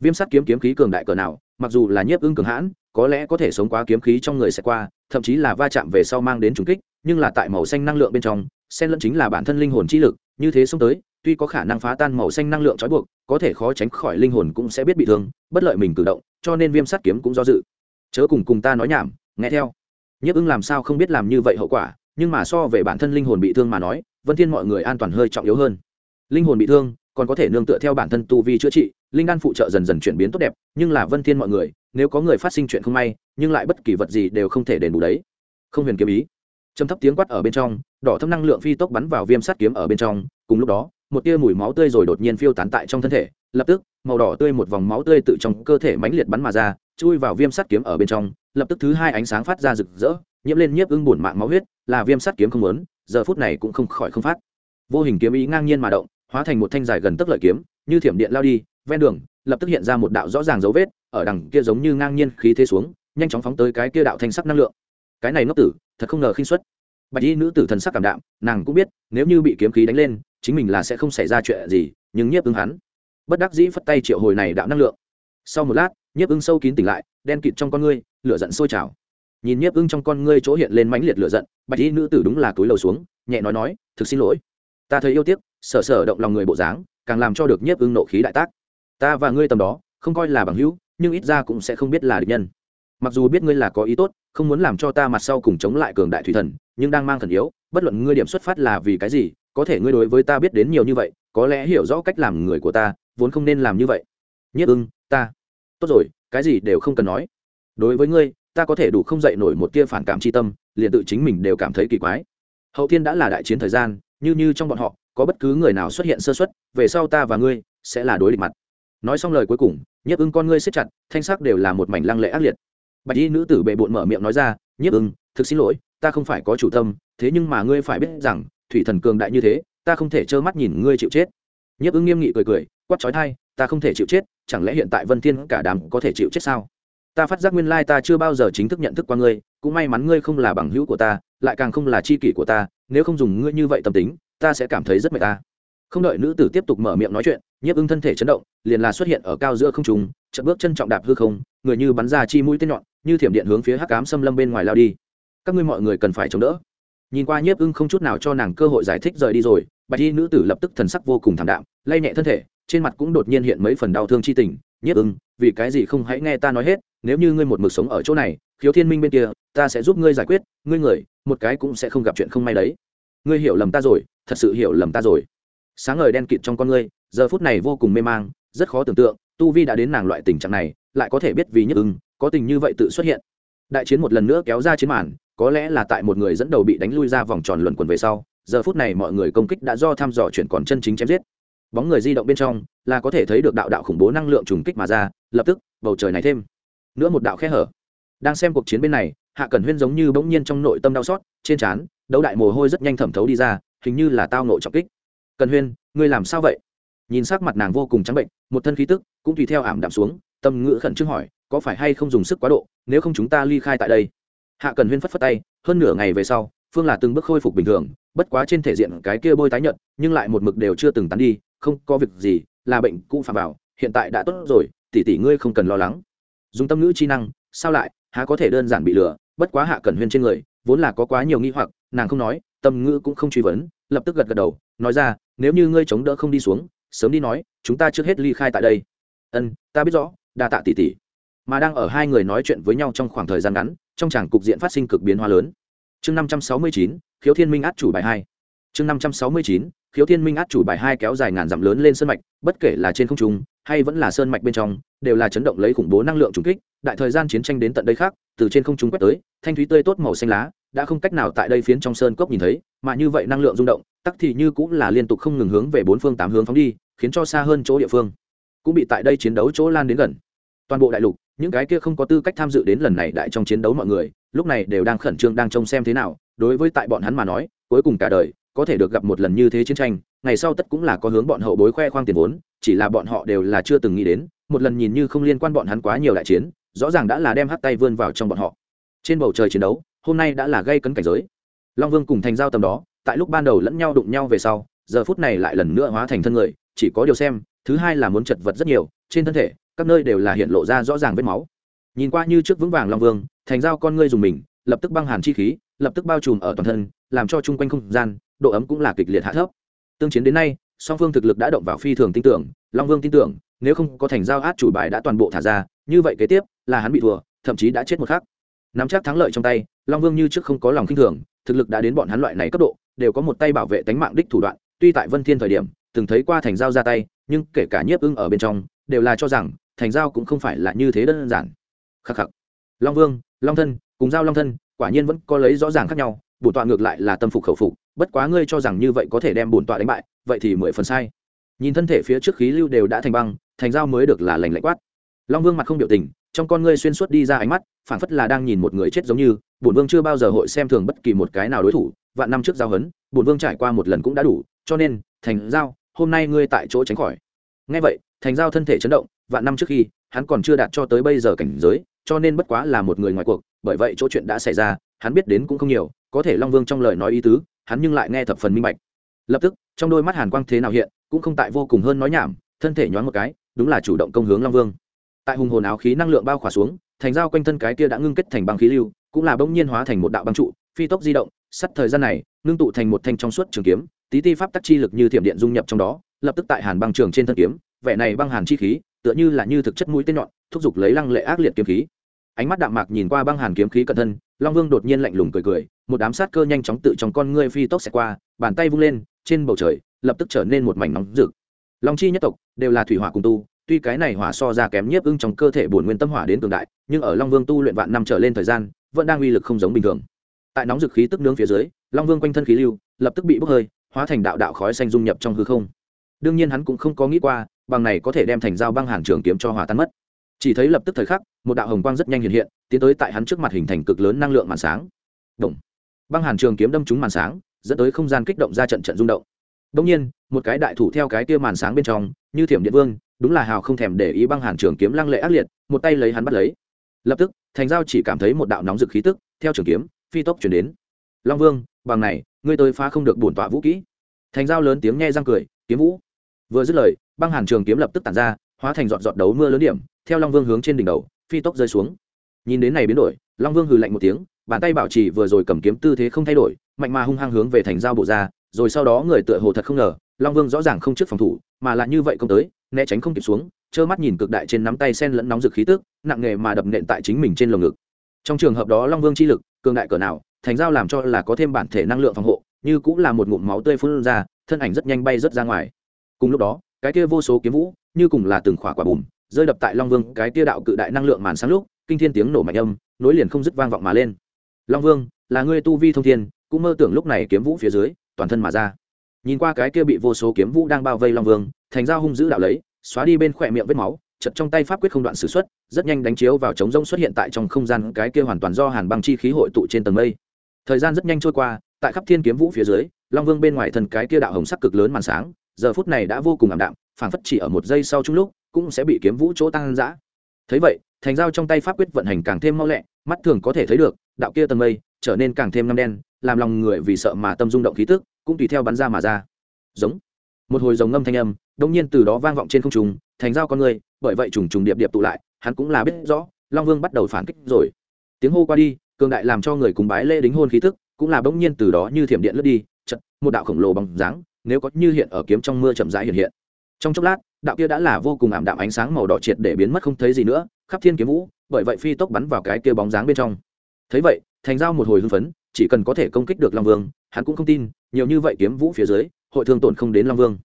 Speaker 1: Viêm sắt kiếm kiếm khí cường đại cỡ nào, mặc dù là nhiếp ưng cường hãn, có lẽ có thể sống qua kiếm khí trong người sẽ qua, thậm chí là va chạm về sau mang đến trùng kích, nhưng là tại màu xanh năng lượng bên trong, xen lẫn chính là bản thân linh hồn chi lực, như thế xông tới, tuy có khả năng phá tan màu xanh năng lượng trói buộc, có thể khó tránh khỏi linh hồn cũng sẽ biết bị thương, bất lợi mình cử động, cho nên viêm sắt kiếm cũng do dự. Chớ cùng cùng ta nói nhảm, nghe theo. Nhiếp ưng làm sao không biết làm như vậy hậu quả, nhưng mà so về bản thân linh hồn bị thương mà nói vân thiên mọi người an toàn hơi trọng yếu hơn. Linh hồn bị thương, còn có thể nương tựa theo bản thân tu vi chữa trị, linh đan phụ trợ dần dần chuyển biến tốt đẹp, nhưng là vân thiên mọi người, nếu có người phát sinh chuyện không may, nhưng lại bất kỳ vật gì đều không thể đền bù đấy. Không huyền kiếm ý. Trầm thấp tiếng quát ở bên trong, đỏ thâm năng lượng phi tốc bắn vào viêm sắt kiếm ở bên trong, cùng lúc đó, một tia mùi máu tươi rồi đột nhiên phiêu tán tại trong thân thể, lập tức, màu đỏ tươi một vòng máu tươi tự trong cơ thể mãnh liệt bắn mà ra, chui vào viêm sắt kiếm ở bên trong, lập tức thứ hai ánh sáng phát ra rực rỡ, nhiễm lên nhiếp ưng bổn mạng máu huyết, là viêm sắt kiếm không muốn giờ phút này cũng không khỏi không phát. Vô hình kiếm ý ngang nhiên mà động, hóa thành một thanh dài gần tấc lợi kiếm, như thiểm điện lao đi, ven đường, lập tức hiện ra một đạo rõ ràng dấu vết, ở đằng kia giống như ngang nhiên khí thế xuống, nhanh chóng phóng tới cái kia đạo thanh sắc năng lượng. Cái này ngốc tử, thật không ngờ khinh xuất bạch y nữ tử thần sắc cảm đạm, nàng cũng biết, nếu như bị kiếm khí đánh lên, chính mình là sẽ không xảy ra chuyện gì, nhưng nhiếp ứng hắn, bất đắc dĩ phất tay triệu hồi này đạo năng lượng. Sau một lát, nhiếp ứng sâu kín tỉnh lại, đen kịt trong con ngươi, lửa giận sôi trào nhìn nhiếp ưng trong con ngươi chỗ hiện lên mãnh liệt lửa giận, bạch y nữ tử đúng là túi lầu xuống, nhẹ nói nói, thực xin lỗi. Ta thấy yêu tiếc, sở sở động lòng người bộ dáng, càng làm cho được nhiếp ưng nộ khí đại tác. Ta và ngươi tầm đó, không coi là bằng hữu, nhưng ít ra cũng sẽ không biết là địch nhân. Mặc dù biết ngươi là có ý tốt, không muốn làm cho ta mặt sau cùng chống lại cường đại thủy thần, nhưng đang mang thần yếu, bất luận ngươi điểm xuất phát là vì cái gì, có thể ngươi đối với ta biết đến nhiều như vậy, có lẽ hiểu rõ cách làm người của ta, vốn không nên làm như vậy. Nhất ưng, ta. Tốt rồi, cái gì đều không cần nói. Đối với ngươi ta có thể đủ không dậy nổi một tia phản cảm chi tâm, liền tự chính mình đều cảm thấy kỳ quái. Hậu thiên đã là đại chiến thời gian, như như trong bọn họ, có bất cứ người nào xuất hiện sơ xuất về sau ta và ngươi sẽ là đối địch mặt. Nói xong lời cuối cùng, nhiếp ưng con ngươi siết chặt, thanh sắc đều là một mảnh lăng lệ ác liệt. Bạch y nữ tử bệ bộn mở miệng nói ra, nhiếp ưng, thực xin lỗi, ta không phải có chủ tâm, thế nhưng mà ngươi phải biết rằng, thủy thần cường đại như thế, ta không thể trơ mắt nhìn ngươi chịu chết. Nhiếp ưng nghiêm nghị cười cười, quát trói thai ta không thể chịu chết, chẳng lẽ hiện tại vân thiên cả đám có thể chịu chết sao? Ta phát giác nguyên lai ta chưa bao giờ chính thức nhận thức qua ngươi, cũng may mắn ngươi không là bằng hữu của ta, lại càng không là c h i kỷ của ta, nếu không dùng ngươi như vậy tâm tính, ta sẽ cảm thấy rất mệt ta. Không đợi nữ tử tiếp tục mở miệng nói chuyện, nhiếp ưng thân thể chấn động, liền là xuất hiện ở cao giữa không trùng chậm bước chân trọng đạp hư không, người như bắn ra chi mũi tên nhọn, như thiểm điện hướng phía hắc cám xâm lâm bên ngoài lao đi. Các ngươi mọi người cần phải chống đỡ. Nhìn qua nhiếp ưng không chút nào cho nàng cơ hội giải thích rời đi rồi, bạch y nữ tử lập tức thần sắc vô cùng thảm đạm, lay nhẹ thân thể, trên mặt cũng đột nhiên hiện mấy phần đau thương chi tình. Nhiếp ưng, vì cái gì không hãy nghe ta nói hết? Nếu như ngươi một mực sống ở chỗ này, khiếu thiên minh bên kia, ta sẽ giúp ngươi giải quyết, ngươi người, một cái cũng sẽ không gặp chuyện không may đấy. Ngươi hiểu lầm ta rồi, thật sự hiểu lầm ta rồi. Sáng ngời đen kịt trong con ngươi, giờ phút này vô cùng mê mang, rất khó tưởng tượng, tu vi đã đến nàng loại tình trạng này, lại có thể biết vì nhất ưng có tình như vậy tự xuất hiện. Đại chiến một lần nữa kéo ra chiến màn, có lẽ là tại một người dẫn đầu bị đánh lui ra vòng tròn luẩn quẩn về sau, giờ phút này mọi người công kích đã do thăm dò chuyển còn chân chính chém giết. Bóng người di động bên trong, là có thể thấy được đạo đạo khủng bố năng lượng trùng kích mà ra, lập tức, bầu trời này thêm nữa một đạo khe hở. Đang xem cuộc chiến bên này, hạ cẩn huyên giống như bỗng nhiên trong nội tâm đau xót, trên trán, đấu đại mồ hôi rất nhanh thẩm thấu đi ra, hình như là tao nộ trọng kích. Cần huyên, ngươi làm sao vậy? Nhìn sắc mặt nàng vô cùng trắng bệnh, một thân khí tức cũng tùy theo ảm đạm xuống, tâm ngữ khẩn trương hỏi, có phải hay không dùng sức quá độ, nếu không chúng ta ly khai tại đây? Hạ cần huyên phất phất tay, hơn nửa ngày về sau, phương là từng bước khôi phục bình thường, bất quá trên thể diện cái kia bôi tái nhợt, nhưng lại một mực đều chưa từng tán đi, không có việc gì, là bệnh cũ phạm vào, hiện tại đã tốt rồi, tỷ tỷ ngươi không cần lo lắng dùng tâm ngữ chi năng, sao lại, há có thể đơn giản bị lừa, bất quá hạ cẩn huyên trên người, vốn là có quá nhiều nghi hoặc, nàng không nói, tâm ngữ cũng không truy vấn, lập tức gật gật đầu, nói ra, nếu như ngươi chống đỡ không đi xuống, sớm đi nói, chúng ta trước hết ly khai tại đây. Ân, ta biết rõ, đa tạ tỷ tỷ. Mà đang ở hai người nói chuyện với nhau trong khoảng thời gian ngắn, trong tràng cục diện phát sinh cực biến hóa lớn. Chương năm trăm sáu mươi chín, khiếu thiên minh át chủ bài hai chương năm trăm sáu mươi chín, khiếu thiên minh át chủ bài hai kéo dài ngàn dặm lớn lên sơn mạch, bất kể là trên không trung, hay vẫn là sơn mạch bên trong, đều là chấn động lấy khủng bố năng lượng trùng kích, đại thời gian chiến tranh đến tận đây khác, từ trên không trung quét tới, thanh thúy tươi tốt màu xanh lá, đã không cách nào tại đây phiến trong sơn cốc nhìn thấy, mà như vậy năng lượng rung động, tắc thì như cũng là liên tục không ngừng hướng về bốn phương tám hướng phóng đi, khiến cho xa hơn chỗ địa phương, cũng bị tại đây chiến đấu chỗ lan đến gần. Toàn bộ đại lục, những cái kia không có tư cách tham dự đến lần này đại trong chiến đấu mọi người, lúc này đều đang khẩn trương đang trông xem thế nào, đối với tại bọn hắn mà nói, cuối cùng cả đời có thể được gặp một lần như thế chiến tranh, ngày sau tất cũng là có hướng bọn hậu bối khoe khoang tiền vốn, chỉ là bọn họ đều là chưa từng nghĩ đến, một lần nhìn như không liên quan bọn hắn quá nhiều đại chiến, rõ ràng đã là đem hắt tay vươn vào trong bọn họ. Trên bầu trời chiến đấu, hôm nay đã là gây cấn cảnh giới. Long vương cùng thành giao tầm đó, tại lúc ban đầu lẫn nhau đụng nhau về sau, giờ phút này lại lần nữa hóa thành thân người, chỉ có điều xem, thứ hai là muốn chật vật rất nhiều, trên thân thể, các nơi đều là hiện lộ ra rõ ràng vết máu. Nhìn qua như trước vững vàng long vương, thành giao con ngươi dùng mình, lập tức băng hàn chi khí, lập tức bao trùm ở toàn thân, làm cho chung quanh không gian độ ấm cũng là kịch liệt hạ thấp. Tương chiến đến nay, song phương thực lực đã động vào phi thường tin tưởng, long vương tin tưởng, nếu không có thành giao át chủ bài đã toàn bộ thả ra, như vậy kế tiếp là hắn bị thua, thậm chí đã chết một khắc. Nắm chắc thắng lợi trong tay, long vương như trước không có lòng khinh thường, thực lực đã đến bọn hắn loại này cấp độ, đều có một tay bảo vệ tánh mạng đích thủ đoạn, tuy tại vân thiên thời điểm, từng thấy qua thành giao ra tay, nhưng kể cả nhiếp ưng ở bên trong, đều là cho rằng, thành giao cũng không phải là như thế đơn giản. Khắc khắc. Long vương, long thân, cùng giao long thân, quả nhiên vẫn có lấy rõ ràng khác nhau bổn tọa ngược lại là tâm phục khẩu phục bất quá ngươi cho rằng như vậy có thể đem bổn tọa đánh bại, vậy thì mười phần sai. Nhìn thân thể phía trước khí lưu đều đã thành băng, thành giao mới được là lành lạnh quát. Long vương mặt không biểu tình, trong con ngươi xuyên suốt đi ra ánh mắt, phảng phất là đang nhìn một người chết giống như, bổn vương chưa bao giờ hội xem thường bất kỳ một cái nào đối thủ, vạn năm trước giao hấn, bổn vương trải qua một lần cũng đã đủ, cho nên, thành giao hôm nay ngươi tại chỗ tránh khỏi. Ngay vậy, thành giao thân thể chấn động, vạn năm trước khi, hắn còn chưa đạt cho tới bây giờ cảnh giới, cho nên bất quá là một người ngoài cuộc, bởi vậy chỗ chuyện đã xảy ra, hắn biết đến cũng không nhiều, có thể long vương trong lời nói ý tứ hắn nhưng lại nghe thập phần minh bạch. Lập tức, trong đôi mắt hàn quang thế nào hiện, cũng không tại vô cùng hơn nói nhảm, thân thể nhoáng một cái, đúng là chủ động công hướng long vương. Tại hùng hồn áo khí năng lượng bao khỏa xuống, thành dao quanh thân cái kia đã ngưng kết thành băng khí lưu, cũng là bỗng nhiên hóa thành một đạo băng trụ, phi tốc di động, sắt thời gian này, ngưng tụ thành một thanh trong suốt trường kiếm, tí ti pháp tắc chi lực như thiểm điện dung nhập trong đó, lập tức tại hàn băng trường trên thân kiếm, vẻ này băng hàn chi khí, tựa như là như thực chất mũi tên nhọn, thúc giục lấy lăng lệ ác liệt kiếm khí. Ánh mắt đạm mạc nhìn qua băng hàn kiếm khí cận thân long vương đột nhiên lạnh lùng cười cười, một đám sát cơ nhanh chóng tự trong con ngươi phi tốc xẹt qua, bàn tay vung lên, trên bầu trời, lập tức trở nên một mảnh nóng rực. Long chi nhất tộc đều là thủy hỏa cùng tu, tuy cái này hỏa so ra kém nhiếp ưng trong cơ thể bổn nguyên tâm hỏa đến cường đại, nhưng ở long vương tu luyện vạn năm trở lên thời gian, vẫn đang uy lực không giống bình thường. Tại nóng dực khí tức nướng phía dưới, long vương quanh thân khí lưu, lập tức bị bốc hơi, hóa thành đạo đạo khói xanh dung nhập trong hư không. Đương nhiên hắn cũng không có nghĩ qua, bằng này có thể đem thành dao băng hàn trường kiếm cho hỏa tan mất chỉ thấy lập tức thời khắc, một đạo hồng quang rất nhanh hiện hiện, tiến tới tại hắn trước mặt hình thành cực lớn năng lượng màn sáng. Động. băng hàn trường kiếm đâm trúng màn sáng, dẫn tới không gian kích động ra trận trận rung động. Đông nhiên, một cái đại thủ theo cái kia màn sáng bên trong, như thiểm điện vương, đúng là hào không thèm để ý băng hàn trường kiếm lăng lệ ác liệt, một tay lấy hắn bắt lấy. Lập tức, thành giao chỉ cảm thấy một đạo nóng rực khí tức, theo trường kiếm, phi tốc chuyển đến. Long vương, bằng này, ngươi tới phá không được bổn tọa vũ kỹ. Thành giao lớn tiếng nghe răng cười, kiếm vũ. Vừa dứt lời, băng hàn trường kiếm lập tức tản ra, hóa thành giọt giọt đấu mưa lớn điểm theo long vương hướng trên đỉnh đầu, phi tốc rơi xuống. Nhìn đến này biến đổi, long vương hừ lạnh một tiếng, bàn tay bảo trì vừa rồi cầm kiếm tư thế không thay đổi, mạnh mà hung hăng hướng về thành giao bộ ra, rồi sau đó người tựa hồ thật không ngờ, long vương rõ ràng không trước phòng thủ, mà là như vậy công tới, né tránh không kịp xuống, trơ mắt nhìn cực đại trên nắm tay sen lẫn nóng rực khí tức, nặng nghề mà đập nện tại chính mình trên lồng ngực. Trong trường hợp đó long vương chi lực, cường đại cỡ nào, thành giao làm cho là có thêm bản thể năng lượng phòng hộ, như cũng là một ngụm máu tươi phun ra, thân ảnh rất nhanh bay rất ra ngoài. Cùng lúc đó, cái kia vô số kiếm vũ, như cùng là từng khỏa quả bùm rơi đập tại long vương, cái tia đạo cự đại năng lượng màn sáng lúc, kinh thiên tiếng nổ mạnh âm, nối liền không dứt vang vọng mà lên. Long vương, là ngươi tu vi thông thiên, cũng mơ tưởng lúc này kiếm vũ phía dưới, toàn thân mà ra. Nhìn qua cái kia bị vô số kiếm vũ đang bao vây long vương, thành ra hung dữ đạo lấy, xóa đi bên khỏe miệng vết máu, chật trong tay pháp quyết không đoạn s ử x u ấ t rất nhanh đánh chiếu vào trống rông xuất hiện tại trong không gian cái kia hoàn toàn do hàn băng chi khí hội tụ trên tầng mây. Thời gian rất nhanh trôi qua, tại khắp thiên kiếm vũ phía dưới, long vương bên ngoài thần cái kia đạo hồng sắc cực lớn màn sáng, giờ phút này đã vô cùng ảm đạm, phảng phất chỉ ở một giây sau chung lúc cũng sẽ bị kiếm vũ chỗ tăng giã thấy vậy, thành dao trong tay pháp quyết vận hành càng thêm mau lẹ, mắt thường có thể thấy được, đạo kia tầng mây trở nên càng thêm ngâm đen, làm lòng người vì sợ mà tâm rung động khí tức, cũng tùy theo bắn ra mà ra. Giống. Một hồi giống ngâm thanh âm, đông nhiên từ đó vang vọng trên không trùng thành dao con người, bởi vậy trùng trùng điệp điệp tụ lại, hắn cũng là biết rõ, long vương bắt đầu phản kích rồi. Tiếng hô qua đi, cường đại làm cho người cùng bái lễ đính hôn khí tức, cũng là bỗng nhiên từ đó như thiểm điện lướt đi, chật, một đạo khổng lồ bằng dáng, nếu có như hiện ở kiếm trong mưa chậm rãi hiện hiện. Trong chốc lát đạo kia đã là vô cùng ảm đạm ánh sáng màu đỏ triệt để biến mất không thấy gì nữa, khắp thiên kiếm vũ, bởi vậy phi tốc bắn vào cái kia bóng dáng bên trong. Thấy vậy, thành giao một hồi hưng phấn, chỉ cần có thể công kích được long vương, hắn cũng không tin, nhiều như vậy kiếm vũ phía dưới, hội thương tổn không đến long vương.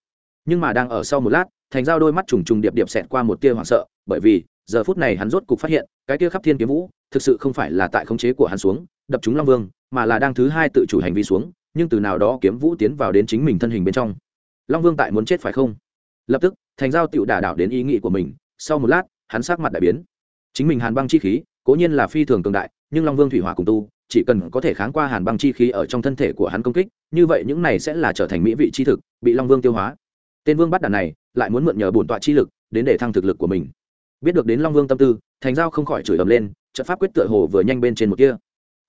Speaker 1: Nhưng mà đang ở sau một lát, thành giao đôi mắt trùng trùng điệp điệp xẹt qua một tia hoảng sợ, bởi vì, giờ phút này hắn rốt cục phát hiện, cái kia khắp thiên kiếm vũ, thực sự không phải là tại khống chế của hắn xuống, đập trúng long vương, mà là đang thứ hai tự chủ hành vi xuống, nhưng từ nào đó kiếm vũ tiến vào đến chính mình thân hình bên trong. Long vương tại muốn chết phải không? Lập tức, thành giao tựu đả đảo đến ý nghĩ của mình, sau một lát, hắn sắc mặt đại biến. Chính mình hàn băng chi khí, cố nhiên là phi thường cường đại, nhưng long vương thủy hỏa cùng tu, chỉ cần có thể kháng qua hàn băng chi khí ở trong thân thể của hắn công kích, như vậy những này sẽ là trở thành mỹ vị chi thực, bị long vương tiêu hóa. Tên vương bắt đàn này, lại muốn mượn nhờ bổn tọa chi lực, đến để thăng thực lực của mình. Biết được đến long vương tâm tư, thành giao không khỏi chửi ầm lên, trận pháp quyết tựa hồ vừa nhanh bên trên một kia.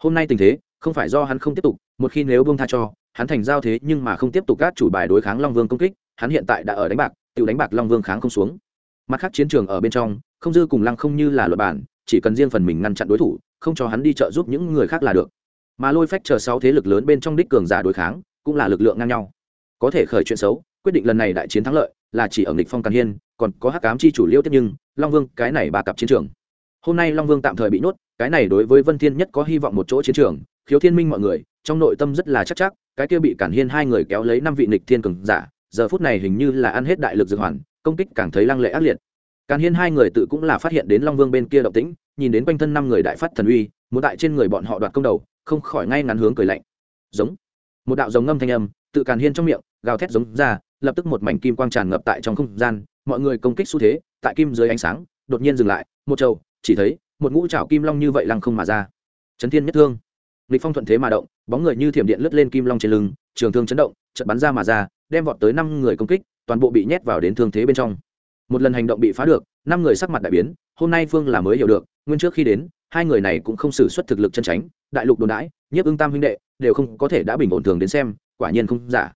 Speaker 1: Hôm nay tình thế, không phải do hắn không tiếp tục, một khi nếu vương tha cho, hắn thành giao thế nhưng mà không tiếp tục các chủ bài đối kháng long vương công kích, hắn hiện tại đã ở đánh bạc tự đánh bạc long vương kháng không xuống. Mặt khác chiến trường ở bên trong không dư cùng lăng không như là luật bản chỉ cần riêng phần mình ngăn chặn đối thủ không cho hắn đi trợ giúp những người khác là được. Mà lôi phách chờ sáu thế lực lớn bên trong đích cường giả đối kháng cũng là lực lượng ngang nhau. Có thể khởi chuyện xấu quyết định lần này đại chiến thắng lợi là chỉ ở nghịch phong càn hiên còn có hắc cám chi chủ liêu tiếp nhưng long vương cái này ba cặp chiến trường. Hôm nay long vương tạm thời bị nuốt, cái này đối với vân thiên nhất có hy vọng một chỗ chiến trường khiếu thiên minh mọi người trong nội tâm rất là chắc chắc cái kia bị cản hiên hai người kéo lấy năm vị nghịch thiên cường giả giờ phút này hình như là ăn hết đại lực dược hoàn, công kích càng thấy lăng lệ ác liệt. Càn hiên hai người tự cũng là phát hiện đến long vương bên kia động tĩnh, nhìn đến quanh thân năm người đại phát thần uy, muốn tại trên người bọn họ đoạt công đầu, không khỏi ngay ngắn hướng cười lạnh. Giống. Một đạo giống ngâm thanh âm, tự càn hiên trong miệng, gào thét giống ra, lập tức một mảnh kim quang tràn ngập tại trong không gian, mọi người công kích xu thế, tại kim dưới ánh sáng, đột nhiên dừng lại, một trầu, chỉ thấy, một ngũ trảo kim long như vậy lăng không mà ra. Chấn thiên nhất thương. Lịch phong thuận thế mà động, bóng người như thiểm điện lướt lên kim long trên lưng trường thương chấn động, chợt bắn ra mà ra, đem vọt tới năm người công kích, toàn bộ bị nhét vào đến thương thế bên trong. Một lần hành động bị phá được, năm người sắc mặt đại biến, hôm nay phương là mới hiểu được, nguyên trước khi đến, hai người này cũng không xử suất thực lực chân tránh đại lục đồn đãi, nhiếp ưng tam huynh đệ, đều không có thể đã bình ổn thường đến xem, quả nhiên không giả.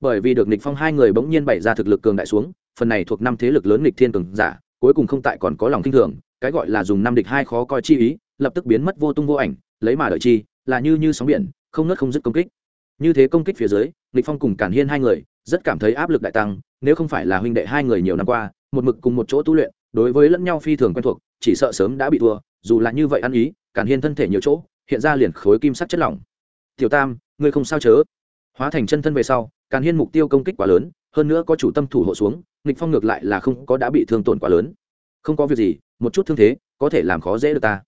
Speaker 1: Bởi vì được nịch phong hai người bỗng nhiên bày ra thực lực cường đại xuống, phần này thuộc năm thế lực lớn nịch thiên cường giả, cuối cùng không tại còn có lòng kinh thường, cái gọi là dùng năm địch hai khó coi chi ý, lập tức biến mất vô tung vô ảnh, lấy mà đợi chi, là như như sóng biển, không nứt không dứt công kích như thế công kích phía dưới nịch phong cùng cản hiên hai người rất cảm thấy áp lực đại tăng, nếu không phải là huynh đệ hai người nhiều năm qua, một mực cùng một chỗ tu luyện, đối với lẫn nhau phi thường quen thuộc, chỉ sợ sớm đã bị thua, dù là như vậy ăn ý, cản hiên thân thể nhiều chỗ, hiện ra liền khối kim sắt chất lỏng. Tiểu tam, ngươi không sao chớ? Hóa thành chân thân về sau càn hiên mục tiêu công kích quá lớn, hơn nữa có chủ tâm thủ hộ xuống nghịch phong ngược lại là không có đã bị thương tổn quá lớn. Không có việc gì, một chút thương thế, có thể làm khó dễ được ta.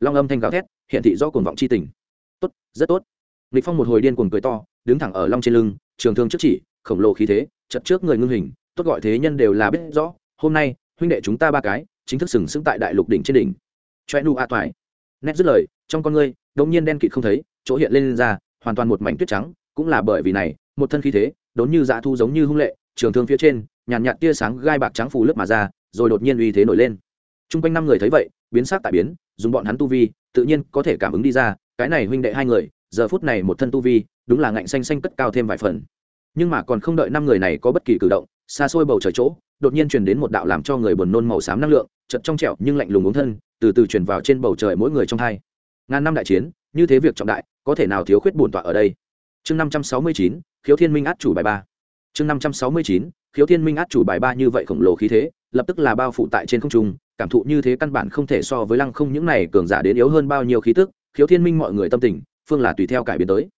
Speaker 1: Long âm thanh gào thét, hiện thị do cuồng vọng chi tình. Tốt, rất tốt. Lịch phong một hồi điên cuồng cười to đứng thẳng ở long trên lưng trường thương trước chỉ khổng lồ khí thế chật trước người ngưng hình tốt gọi thế nhân đều là biết rõ hôm nay huynh đệ chúng ta ba cái chính thức sừng sững tại đại lục đỉnh trên đỉnh. Choe nu a toại nét dứt lời trong con ngươi đột nhiên đen kịt không thấy chỗ hiện lên, lên ra hoàn toàn một mảnh tuyết trắng cũng là bởi vì này một thân khí thế đốn như dã thu giống như hung lệ trường thương phía trên nhàn nhạt tia sáng gai bạc trắng phủ lướt mà ra rồi đột nhiên uy thế nổi lên. Trung quanh năm người thấy vậy biến sắc tại biến dùng bọn hắn tu vi tự nhiên có thể cảm ứng đi ra cái này huynh đệ hai người giờ phút này một thân tu vi, đúng là ngạnh xanh xanh cất cao thêm vài phần. Nhưng mà còn không đợi năm người này có bất kỳ cử động, xa xôi bầu trời chỗ, đột nhiên truyền đến một đạo làm cho người buồn nôn màu xám năng lượng chật trong trẹo nhưng lạnh lùng uống thân, từ từ truyền vào trên bầu trời mỗi người trong hai. Ngàn năm đại chiến, như thế việc trọng đại, có thể nào thiếu khuyết bổn tọa ở đây? Chương năm trăm sáu mươi chín, khiếu thiên minh át chủ bài ba. Chương năm trăm sáu mươi chín, khiếu thiên minh át chủ bài ba như vậy khổng lồ khí thế, lập tức là bao phủ tại trên không trung, cảm thụ như thế căn bản không thể so với lăng không những này cường giả đến yếu hơn bao nhiêu khí tức, khiếu thiên minh mọi người tâm tình phương là tùy theo cải biến tới.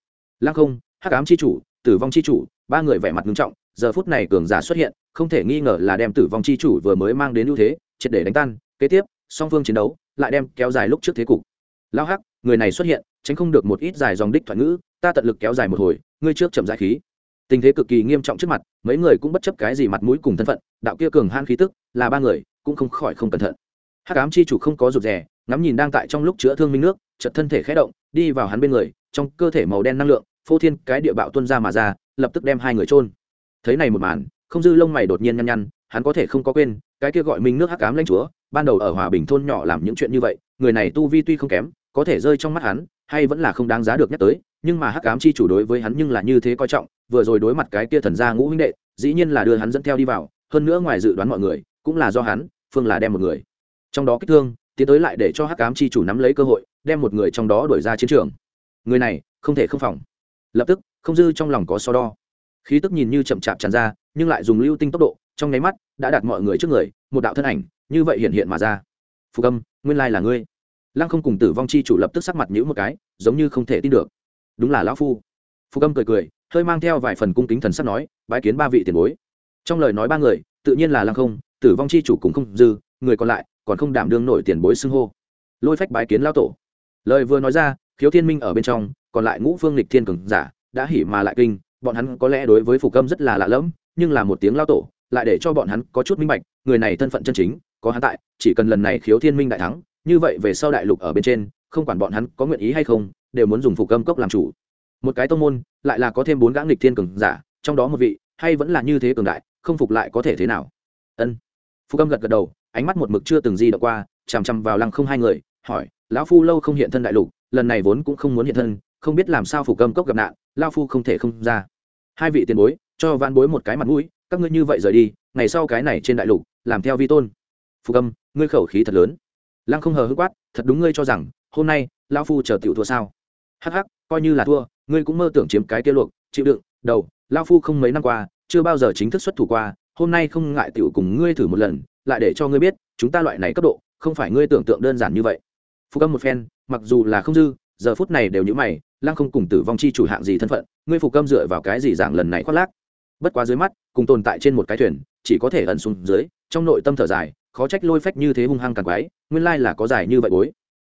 Speaker 1: Lăng không, hắc ám chi chủ, tử vong chi chủ, ba người vẻ mặt nghiêm trọng, giờ phút này cường giả xuất hiện, không thể nghi ngờ là đem tử vong chi chủ vừa mới mang đến ưu thế, triệt để đánh tan, kế tiếp, song phương chiến đấu, lại đem kéo dài lúc trước thế cục. Lao hắc, người này xuất hiện, tránh không được một ít dài dòng đích thoại ngữ, ta tận lực kéo dài một hồi, ngươi trước chậm giải khí. Tình thế cực kỳ nghiêm trọng trước mặt, mấy người cũng bất chấp cái gì mặt mũi cùng thân phận, đạo kia cường han khí tức, là ba người, cũng không khỏi không cẩn thận. Hắc ám chi chủ không có rụt rè ngắm nhìn đang tại trong lúc chữa thương minh nước chật thân thể khé động, đi vào hắn bên người, trong cơ thể màu đen năng lượng, phô thiên cái địa bạo tuân ra mà ra, lập tức đem hai người trôn thấy này một màn, không dư lông mày đột nhiên nhăn nhăn, hắn có thể không có quên, cái kia gọi minh nước hắc Cám lãnh chúa, ban đầu ở hòa bình thôn nhỏ làm những chuyện như vậy, người này tu vi tuy không kém, có thể rơi trong mắt hắn, hay vẫn là không đáng giá được nhắc tới, nhưng mà hắc Cám chi chủ đối với hắn nhưng là như thế coi trọng, vừa rồi đối mặt cái kia thần gia ngũ huynh đệ, dĩ nhiên là đưa hắn dẫn theo đi vào, hơn nữa ngoài dự đoán mọi người, cũng là do hắn, phương là đem một người. Trong đó kích thương tiến tới lại để cho hắc cám chi chủ nắm lấy cơ hội, đem một người trong đó đuổi ra chiến trường. Người này, không thể không phòng. Lập tức, không dư trong lòng có so đo. Khí tức nhìn như chậm chạp tràn ra, nhưng lại dùng lưu tinh tốc độ, trong nháy mắt, đã đặt mọi người trước người, một đạo thân ảnh, như vậy hiện hiện mà ra. Phù âm nguyên lai là ngươi. Lăng không cùng tử vong chi chủ lập tức sắc mặt nhữ một cái, giống như không thể tin được. Đúng là lão phu. Phù âm cười cười, hơi mang theo vài phần cung kính thần sắp nói, bái kiến ba vị tiền bối. Trong lời nói ba người, tự nhiên là lăng không, tử vong chi chủ cũng không dư, người còn lại còn không đảm đương nổi tiền bối xưng hô. Lôi phách bái kiến lao tổ. Lời vừa nói ra, khiếu thiên minh ở bên trong, còn lại ngũ phương lịch thiên cường giả đã hỉ mà lại kinh, bọn hắn có lẽ đối với phục âm rất là lạ lẫm, nhưng là một tiếng lao tổ lại để cho bọn hắn có chút minh bạch, người này thân phận chân chính, có hắn tại, chỉ cần lần này khiếu thiên minh đại thắng, như vậy về sau đại lục ở bên trên, không quản bọn hắn có nguyện ý hay không, đều muốn dùng phục âm cốc làm chủ. Một cái tông môn, lại là có thêm bốn gã nghịch thiên cường giả, trong đó một vị, hay vẫn là như thế cường đại, không phục lại có thể thế nào? Ân. Phục âm gật gật đầu ánh mắt một mực chưa từng di động qua chằm chằm vào lăng không hai người hỏi lão phu lâu không hiện thân đại lục lần này vốn cũng không muốn hiện thân không biết làm sao phủ cầm cốc gặp nạn lao phu không thể không ra. Hai vị tiền bối cho van bối một cái mặt mũi các ngươi như vậy rời đi ngày sau cái này trên đại lục làm theo vi tôn. Phù cầm, ngươi khẩu khí thật lớn. Lăng không hờ hức quát thật đúng ngươi cho rằng hôm nay lao phu chờ tiểu thua sao? Hắc hắc coi như là thua ngươi cũng mơ tưởng chiếm cái kia luộc chịu đựng đầu lao phu không mấy năm qua chưa bao giờ chính thức xuất thủ qua hôm nay không ngại tiểu cùng ngươi thử một lần lại để cho ngươi biết, chúng ta loại này cấp độ, không phải ngươi tưởng tượng đơn giản như vậy. Phục câm một phen, mặc dù là không dư, giờ phút này đều như mày, lăng không cùng tử vong chi chủ hạng gì thân phận, ngươi phù câm dựa vào cái gì giảng lần này khoác lác? Bất quá dưới mắt, cùng tồn tại trên một cái thuyền, chỉ có thể ẩn xuống dưới, trong nội tâm thở dài, khó trách lôi phách như thế hung hăng càng quái, nguyên lai là có dài như vậy bối.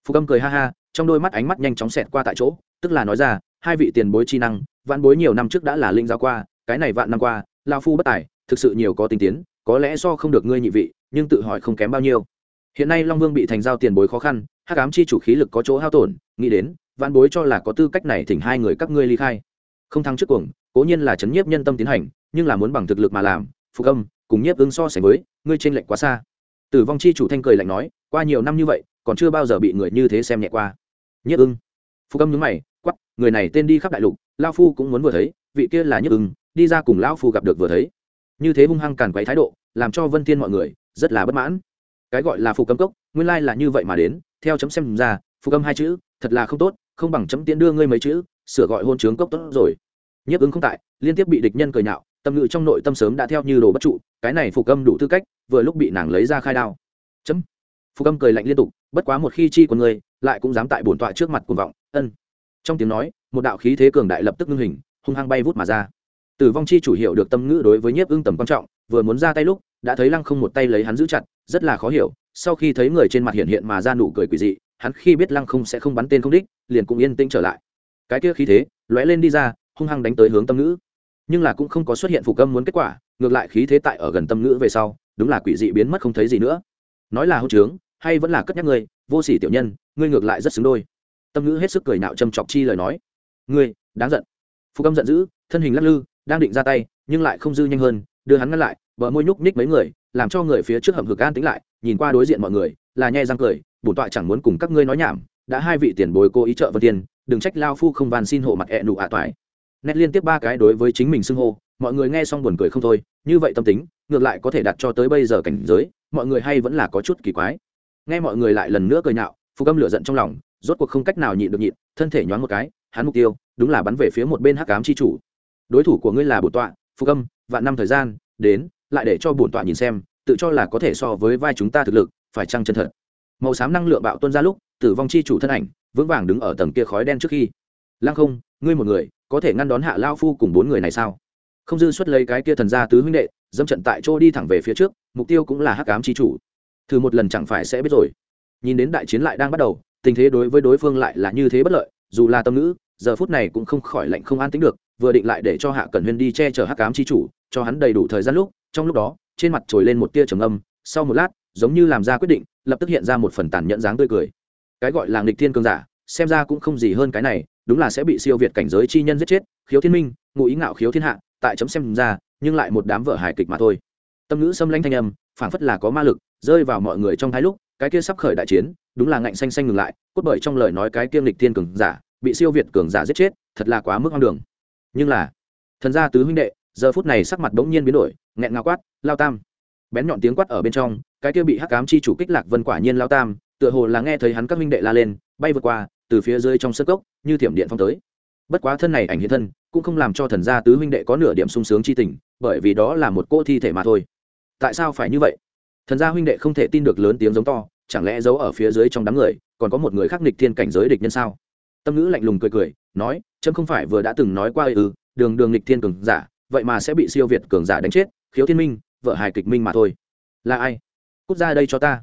Speaker 1: Phù câm cười ha ha, trong đôi mắt ánh mắt nhanh chóng xẹt qua tại chỗ, tức là nói ra, hai vị tiền bối chi năng, vạn bối nhiều năm trước đã là linh giáo qua, cái này vạn năm qua, lao phu bất tài, thực sự nhiều có tinh tiến, có lẽ do không được ngươi nhị vị nhưng tự hỏi không kém bao nhiêu. Hiện nay long vương bị thành giao tiền bối khó khăn, hắc ám chi chủ khí lực có chỗ hao tổn, nghĩ đến vạn bối cho là có tư cách này thỉnh hai người các ngươi ly khai. Không thắng trước cuồng, cố nhiên là chấn nhiếp nhân tâm tiến hành, nhưng là muốn bằng thực lực mà làm, phục âm, cùng nhiếp ứng so sánh với, ngươi trên lệnh quá xa. Tử vong chi chủ thanh cười lạnh nói, qua nhiều năm như vậy, còn chưa bao giờ bị người như thế xem nhẹ qua. Nhiếp ưng phục âm nhướng mày quắp người này tên đi khắp đại lục, lao phu cũng muốn vừa thấy, vị kia là nhiếp ưng đi ra cùng lão phu gặp được vừa thấy. Như thế hung hăng càn quấy thái độ, làm cho vân thiên mọi người rất là bất mãn. Cái gọi là phục cấm cốc, nguyên lai là như vậy mà đến, theo chấm xem ra phục cấm hai chữ, thật là không tốt, không bằng chấm tiễn đưa ngươi mấy chữ, sửa gọi hôn trướng cốc tốt rồi. Nhiếp ứng không tại, liên tiếp bị địch nhân cười nhạo, tâm ngữ trong nội tâm sớm đã theo như đồ bất trụ, cái này phục cấm đủ tư cách, vừa lúc bị nàng lấy ra khai đao. Chấm. Phục cấm cười lạnh liên tục, bất quá một khi chi của ngươi, lại cũng dám tại bổn tọa trước mặt cuồng vọng, ân. Trong tiếng nói, một đạo khí thế cường đại lập tức ngưng hình, hung hăng bay vút mà ra. Tử vong chi chủ hiệu được tâm ngữ đối với nhiếp ưng tầm quan trọng, vừa muốn ra tay lúc đã thấy lăng không một tay lấy hắn giữ chặt, rất là khó hiểu, sau khi thấy người trên mặt hiện hiện mà ra nụ cười quỷ dị, hắn khi biết lăng không sẽ không bắn tên không đích, liền cũng yên tĩnh trở lại. Cái kia khí thế, lóe lên đi ra, hung hăng đánh tới hướng tâm ngữ. Nhưng là cũng không có xuất hiện phục âm muốn kết quả, ngược lại khí thế tại ở gần tâm ngữ về sau, đúng là quỷ dị biến mất không thấy gì nữa. Nói là hậu trướng, hay vẫn là cất nhắc ngươi, vô sỉ tiểu nhân, ngươi ngược lại rất xứng đôi. Tâm ngữ hết sức cười nạo châm chọc chi lời nói. Ngươi, đáng giận. Phục âm giận dữ, thân hình lắc lư, đang định ra tay, nhưng lại không dư nhanh hơn, đưa hắn ngăn lại bờ môi nhúc ních mấy người, làm cho người phía trước hầm hực an tính lại, nhìn qua đối diện mọi người, là nhai răng cười, bổn tọa chẳng muốn cùng các ngươi nói nhảm, đã hai vị tiền bối cô ý trợ vân tiền đừng trách lao phu không van xin hộ mặt ẹ nụ ạ toại. Nét liên tiếp ba cái đối với chính mình xưng hô, mọi người nghe xong buồn cười không thôi, như vậy tâm tính, ngược lại có thể đặt cho tới bây giờ cảnh giới, mọi người hay vẫn là có chút kỳ quái. Nghe mọi người lại lần nữa cười nhạo phục âm lửa giận trong lòng, rốt cuộc không cách nào nhịn được nhịn, thân thể nhoáng một cái, hắn mục tiêu, đúng là bắn về phía một bên hắc cám chi chủ. Đối thủ của ngươi là bổn tọa phục âm vạn năm thời gian, đến lại để cho bổn tọa nhìn xem, tự cho là có thể so với vai chúng ta thực lực, phải chăng chân thật? Màu xám năng lượng bạo tuân ra lúc, tử vong chi chủ thân ảnh, vững vàng đứng ở tầng kia khói đen trước khi. Lăng không, ngươi một người, có thể ngăn đón hạ lao phu cùng bốn người này sao? Không dư xuất lấy cái kia thần gia tứ huynh đệ dâm trận tại chỗ đi thẳng về phía trước, mục tiêu cũng là hắc ám chi chủ. Thử một lần chẳng phải sẽ biết rồi. Nhìn đến đại chiến lại đang bắt đầu, tình thế đối với đối phương lại là như thế bất lợi, dù là tâm ngữ, giờ phút này cũng không khỏi lạnh không an tính được, vừa định lại để cho hạ cẩn huyên đi che chở hắc ám chi chủ cho hắn đầy đủ thời gian lúc, trong lúc đó, trên mặt trồi lên một tia trầm âm, sau một lát, giống như làm ra quyết định, lập tức hiện ra một phần tàn nhẫn dáng tươi cười. Cái gọi là nghịch thiên cường giả, xem ra cũng không gì hơn cái này, đúng là sẽ bị siêu việt cảnh giới chi nhân giết chết, khiếu thiên minh, ngụ ý ngạo khiếu thiên hạ, tại chấm xem ra, nhưng lại một đám vợ hài kịch mà thôi. Tâm ngữ xâm lãnh thanh âm, phảng phất là có ma lực, rơi vào mọi người trong thái lúc, cái kia sắp khởi đại chiến, đúng là ngạnh xanh xanh ngừng lại, cốt bởi trong lời nói cái kia nghịch thiên cường giả, bị siêu việt cường giả giết chết, thật là quá mức hoang đường. Nhưng là, thần gia tứ huynh đệ giờ phút này sắc mặt bỗng nhiên biến đổi, nghẹn ngào quát, lao tam! Bén nhọn tiếng quát ở bên trong, cái kia bị hắc cám chi chủ kích lạc vân quả nhiên lao tam, tựa hồ là nghe thấy hắn các minh đệ la lên, bay vượt qua, từ phía dưới trong sân cốc, như thiểm điện phong tới. Bất quá thân này ảnh hiện thân, cũng không làm cho thần gia tứ huynh đệ có nửa điểm sung sướng chi tình, bởi vì đó là một cô thi thể mà thôi. Tại sao phải như vậy? Thần gia huynh đệ không thể tin được lớn tiếng giống to, chẳng lẽ giấu ở phía dưới trong đám người, còn có một người khác nghịch thiên cảnh giới địch nhân sao? Tâm ngữ lạnh lùng cười cười, nói trâm không phải vừa đã từng nói qua ư, đường đường nghịch thiên cường giả vậy mà sẽ bị siêu việt cường giả đánh chết, khiếu thiên minh, vợ hài kịch minh mà thôi. Là ai? Cút ra đây cho ta.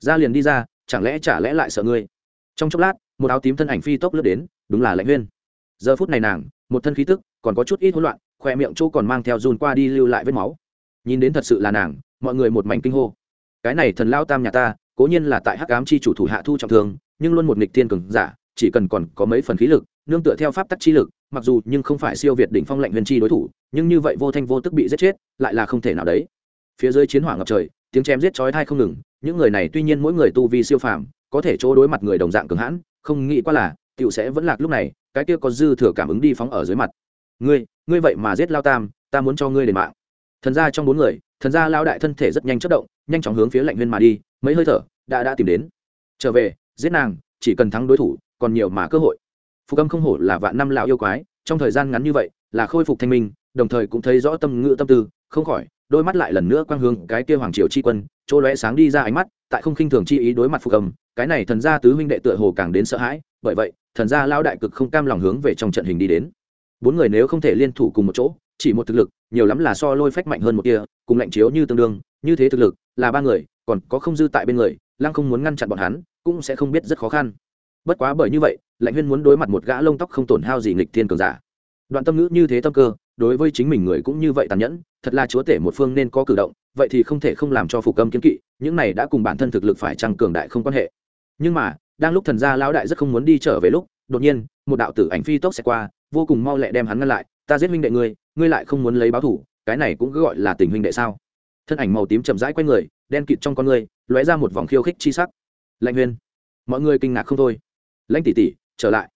Speaker 1: Ra liền đi ra, chẳng lẽ, chả lẽ lại sợ ngươi? Trong chốc lát, một áo tím thân ảnh phi tốc lướt đến, đúng là lãnh huyên. Giờ phút này nàng, một thân khí tức, còn có chút ít hỗn loạn, khoe miệng chỗ còn mang theo run qua đi lưu lại vết máu. Nhìn đến thật sự là nàng, mọi người một mảnh kinh hô. Cái này thần lao tam nhà ta, cố nhiên là tại hắc ám chi chủ thủ hạ thu trọng thương, nhưng luôn một nghịch thiên cường giả, chỉ cần còn có mấy phần khí lực, nương tựa theo pháp tắc chi lực mặc dù nhưng không phải siêu việt đỉnh phong lệnh huyền chi đối thủ, nhưng như vậy vô thanh vô tức bị giết chết, lại là không thể nào đấy. Phía dưới chiến hỏa ngập trời, tiếng chém giết chói tai không ngừng, những người này tuy nhiên mỗi người tu vi siêu phàm, có thể chỗ đối mặt người đồng dạng cường hãn, không nghĩ qua là, tiểu sẽ vẫn lạc lúc này, cái kia có dư thừa cảm ứng đi phóng ở dưới mặt. Ngươi ngươi vậy mà giết lao tam, ta muốn cho ngươi đền mạng. Thần gia trong bốn người, thần gia lao đại thân thể rất nhanh chất động, nhanh chóng hướng phía lạnh huyên mà đi, mấy hơi thở, đã đã tìm đến. Trở về, giết nàng, chỉ cần thắng đối thủ, còn nhiều mà cơ hội phục âm không hổ là vạn năm lão yêu quái, trong thời gian ngắn như vậy, là khôi phục thanh minh, đồng thời cũng thấy rõ tâm ngữ tâm tư, không khỏi, đôi mắt lại lần nữa quang hướng cái kia hoàng triều chi quân, chỗ lóe sáng đi ra ánh mắt, tại không khinh thường chi ý đối mặt phục âm, cái này thần gia tứ huynh đệ tựa hồ càng đến sợ hãi, bởi vậy, thần gia lao đại cực không cam lòng hướng về trong trận hình đi đến. Bốn người nếu không thể liên thủ cùng một chỗ, chỉ một thực lực, nhiều lắm là so lôi phách mạnh hơn một kia cùng lạnh chiếu như tương đương, như thế thực lực, là ba người, còn có không dư tại bên người, lăng không muốn ngăn chặn bọn hắn, cũng sẽ không biết rất khó khăn bất quá bởi như vậy, lạnh huyên muốn đối mặt một gã lông tóc không tổn hao gì nghịch thiên cường giả. Đoạn tâm ngữ như thế tâm cơ, đối với chính mình người cũng như vậy tàn nhẫn, thật là chúa tể một phương nên có cử động, vậy thì không thể không làm cho phục âm kiếm kỵ, những này đã cùng bản thân thực lực phải trăng cường đại không quan hệ. Nhưng mà, đang lúc thần gia lão đại rất không muốn đi trở về lúc, đột nhiên, một đạo tử ảnh phi tốc sẽ qua, vô cùng mau lẹ đem hắn ngăn lại, ta giết huynh đệ ngươi ngươi lại không muốn lấy báo thủ, cái này cũng cứ gọi là tình huynh đệ sao? Thân ảnh màu tím chậm rãi quanh người, đen kịt trong con người lóe ra một vòng khiêu khích chi sắc. Lạnh huyên. Mọi người kinh ngạc không thôi lãnh tỷ tỷ, trở lại.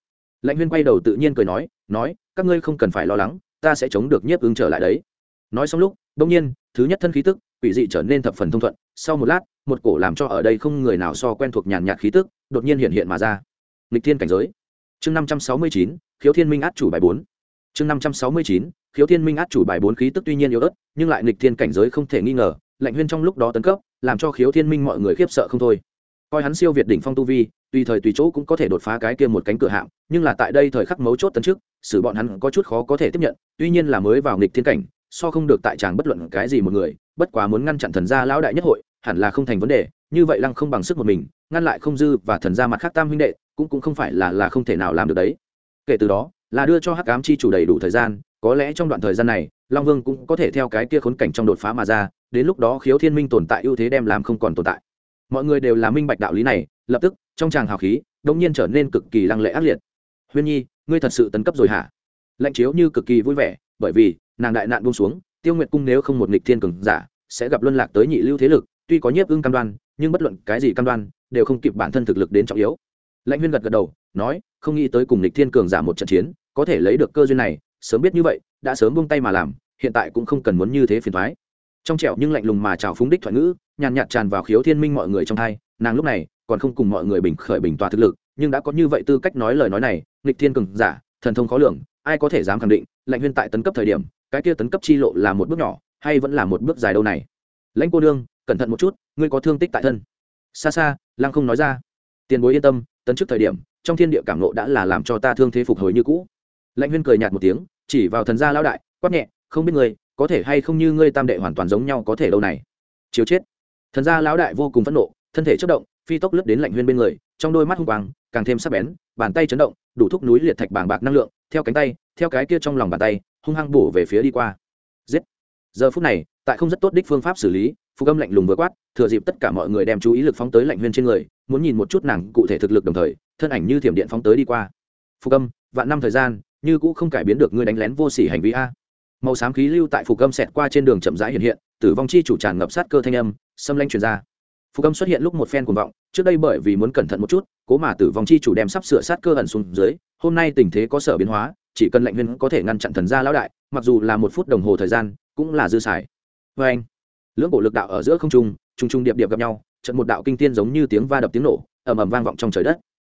Speaker 1: Lãnh huyên quay đầu tự nhiên cười nói nói, các ngươi không cần phải lo lắng, ta sẽ chống được nhiếp ứng trở lại đấy. Nói xong lúc đông nhiên, thứ nhất thân khí tức, quỷ dị trở nên thập phần thông thuận. Sau một lát, một cổ làm cho ở đây không người nào so quen thuộc nhàn nhạt khí tức, đột nhiên hiện hiện mà ra. Nghịch thiên cảnh giới. Chương năm trăm sáu mươi chín, khiếu thiên minh át chủ bài bốn. Chương năm trăm sáu mươi chín, khiếu thiên minh át chủ bài bốn khí tức tuy nhiên yếu ớt, nhưng lại nghịch thiên cảnh giới không thể nghi ngờ lạnh huyên trong lúc đó tấn cấp, làm cho khiếu thiên minh mọi người khiếp sợ không thôi coi hắn siêu việt đỉnh phong tu vi, tùy thời tùy chỗ cũng có thể đột phá cái kia một cánh cửa hạng, nhưng là tại đây thời khắc mấu chốt tấn trước xử bọn hắn có chút khó có thể tiếp nhận, tuy nhiên là mới vào nghịch thiên cảnh, so không được tại tràng bất luận cái gì một người, bất quá muốn ngăn chặn thần gia lão đại nhất hội, hẳn là không thành vấn đề, như vậy lăng không bằng sức một mình, ngăn lại không dư và thần gia mặt khác tam huynh đệ, cũng cũng không phải là là không thể nào làm được đấy. Kể từ đó, là đưa cho hắc ám chi chủ đầy đủ thời gian, có lẽ trong đoạn thời gian này, long vương cũng có thể theo cái kia khốn cảnh trong đột phá mà ra, đến lúc đó khiếu thiên minh tồn tại ưu thế đem làm không còn tồn tại mọi người đều là minh bạch đạo lý này, lập tức, trong tràng hào khí đông nhiên trở nên cực kỳ lăng lệ ác liệt. Huyên nhi, ngươi thật sự tấn cấp rồi hả? Lạnh chiếu như cực kỳ vui vẻ, bởi vì, nàng đại nạn buông xuống, tiêu nguyệt cung nếu không một nghịch thiên cường giả, sẽ gặp luân lạc tới nhị lưu thế lực, tuy có nhiếp ưng cam đoan, nhưng bất luận cái gì cam đoan, đều không kịp bản thân thực lực đến trọng yếu. Lãnh huyên gật gật đầu, nói, không nghĩ tới cùng nghịch thiên cường giả một trận chiến, có thể lấy được cơ duyên này, sớm biết như vậy, đã sớm buông tay mà làm, hiện tại cũng không cần muốn như thế phiền thoái trong trẻo nhưng lạnh lùng mà chào phúng đích thoại ngữ, nhàn nhạt tràn vào khiếu thiên minh mọi người trong thai, nàng lúc này còn không cùng mọi người bình khởi bình tòa thực lực, nhưng đã có như vậy tư cách nói lời nói này, nghịch thiên cường giả, thần thông khó lường, ai có thể dám khẳng định, lạnh huyên tại tấn cấp thời điểm, cái kia tấn cấp chi lộ là một bước nhỏ, hay vẫn là một bước dài đâu này? Lãnh cô đương cẩn thận một chút, ngươi có thương tích tại thân. Xa xa, lăng không nói ra. Tiền bối yên tâm, tấn trước thời điểm, trong thiên địa cảm nộ đã là làm cho ta thương thế phục hồi như cũ. Lãnh huyên cười nhạt một tiếng, chỉ vào thần gia lão đại, quát nhẹ, không biết người có thể hay không như ngươi tam đệ hoàn toàn giống nhau có thể đâu này? Chiếu chết. Thần gia lão đại vô cùng phẫn nộ, thân thể chất động, phi tốc lướt đến lạnh huyên bên người, trong đôi mắt hung quang càng thêm sắc bén, bàn tay chấn động, đủ thúc núi liệt thạch bàng bạc năng lượng, theo cánh tay, theo cái kia trong lòng bàn tay, hung hăng bổ về phía đi qua. Giết. Giờ phút này, tại không rất tốt đích phương pháp xử lý phụ âm lạnh lùng vừa quát, thừa dịp tất cả mọi người đem chú ý lực phóng tới lạnh huyên trên người, muốn nhìn một chút nàng cụ thể thực lực đồng thời, thân ảnh như thiểm điện phóng tới đi qua. Phụ âm, vạn năm thời gian, như cũ không cải biến được ngươi đánh lén vô sỉ hành vi a màu xám khí lưu tại phục âm xẹt qua trên đường chậm rãi hiện hiện, tử vong chi chủ tràn ngập sát cơ thanh âm, xâm lanh truyền ra. Phục âm xuất hiện lúc một phen cuồng vọng, trước đây bởi vì muốn cẩn thận một chút, cố mà tử vong chi chủ đem sắp sửa sát cơ ẩn xuống dưới, hôm nay tình thế có sở biến hóa, chỉ cần lệnh huyên có thể ngăn chặn thần gia lão đại, mặc dù là một phút đồng hồ thời gian, cũng là dư xài. Vê anh, lưỡng bộ lực đạo ở giữa không trung trung trung điệp điệp gặp nhau trận một đạo kinh tiên giống như tiếng va đập tiếng nổ, ầm ầm vang vọng trong trời đất.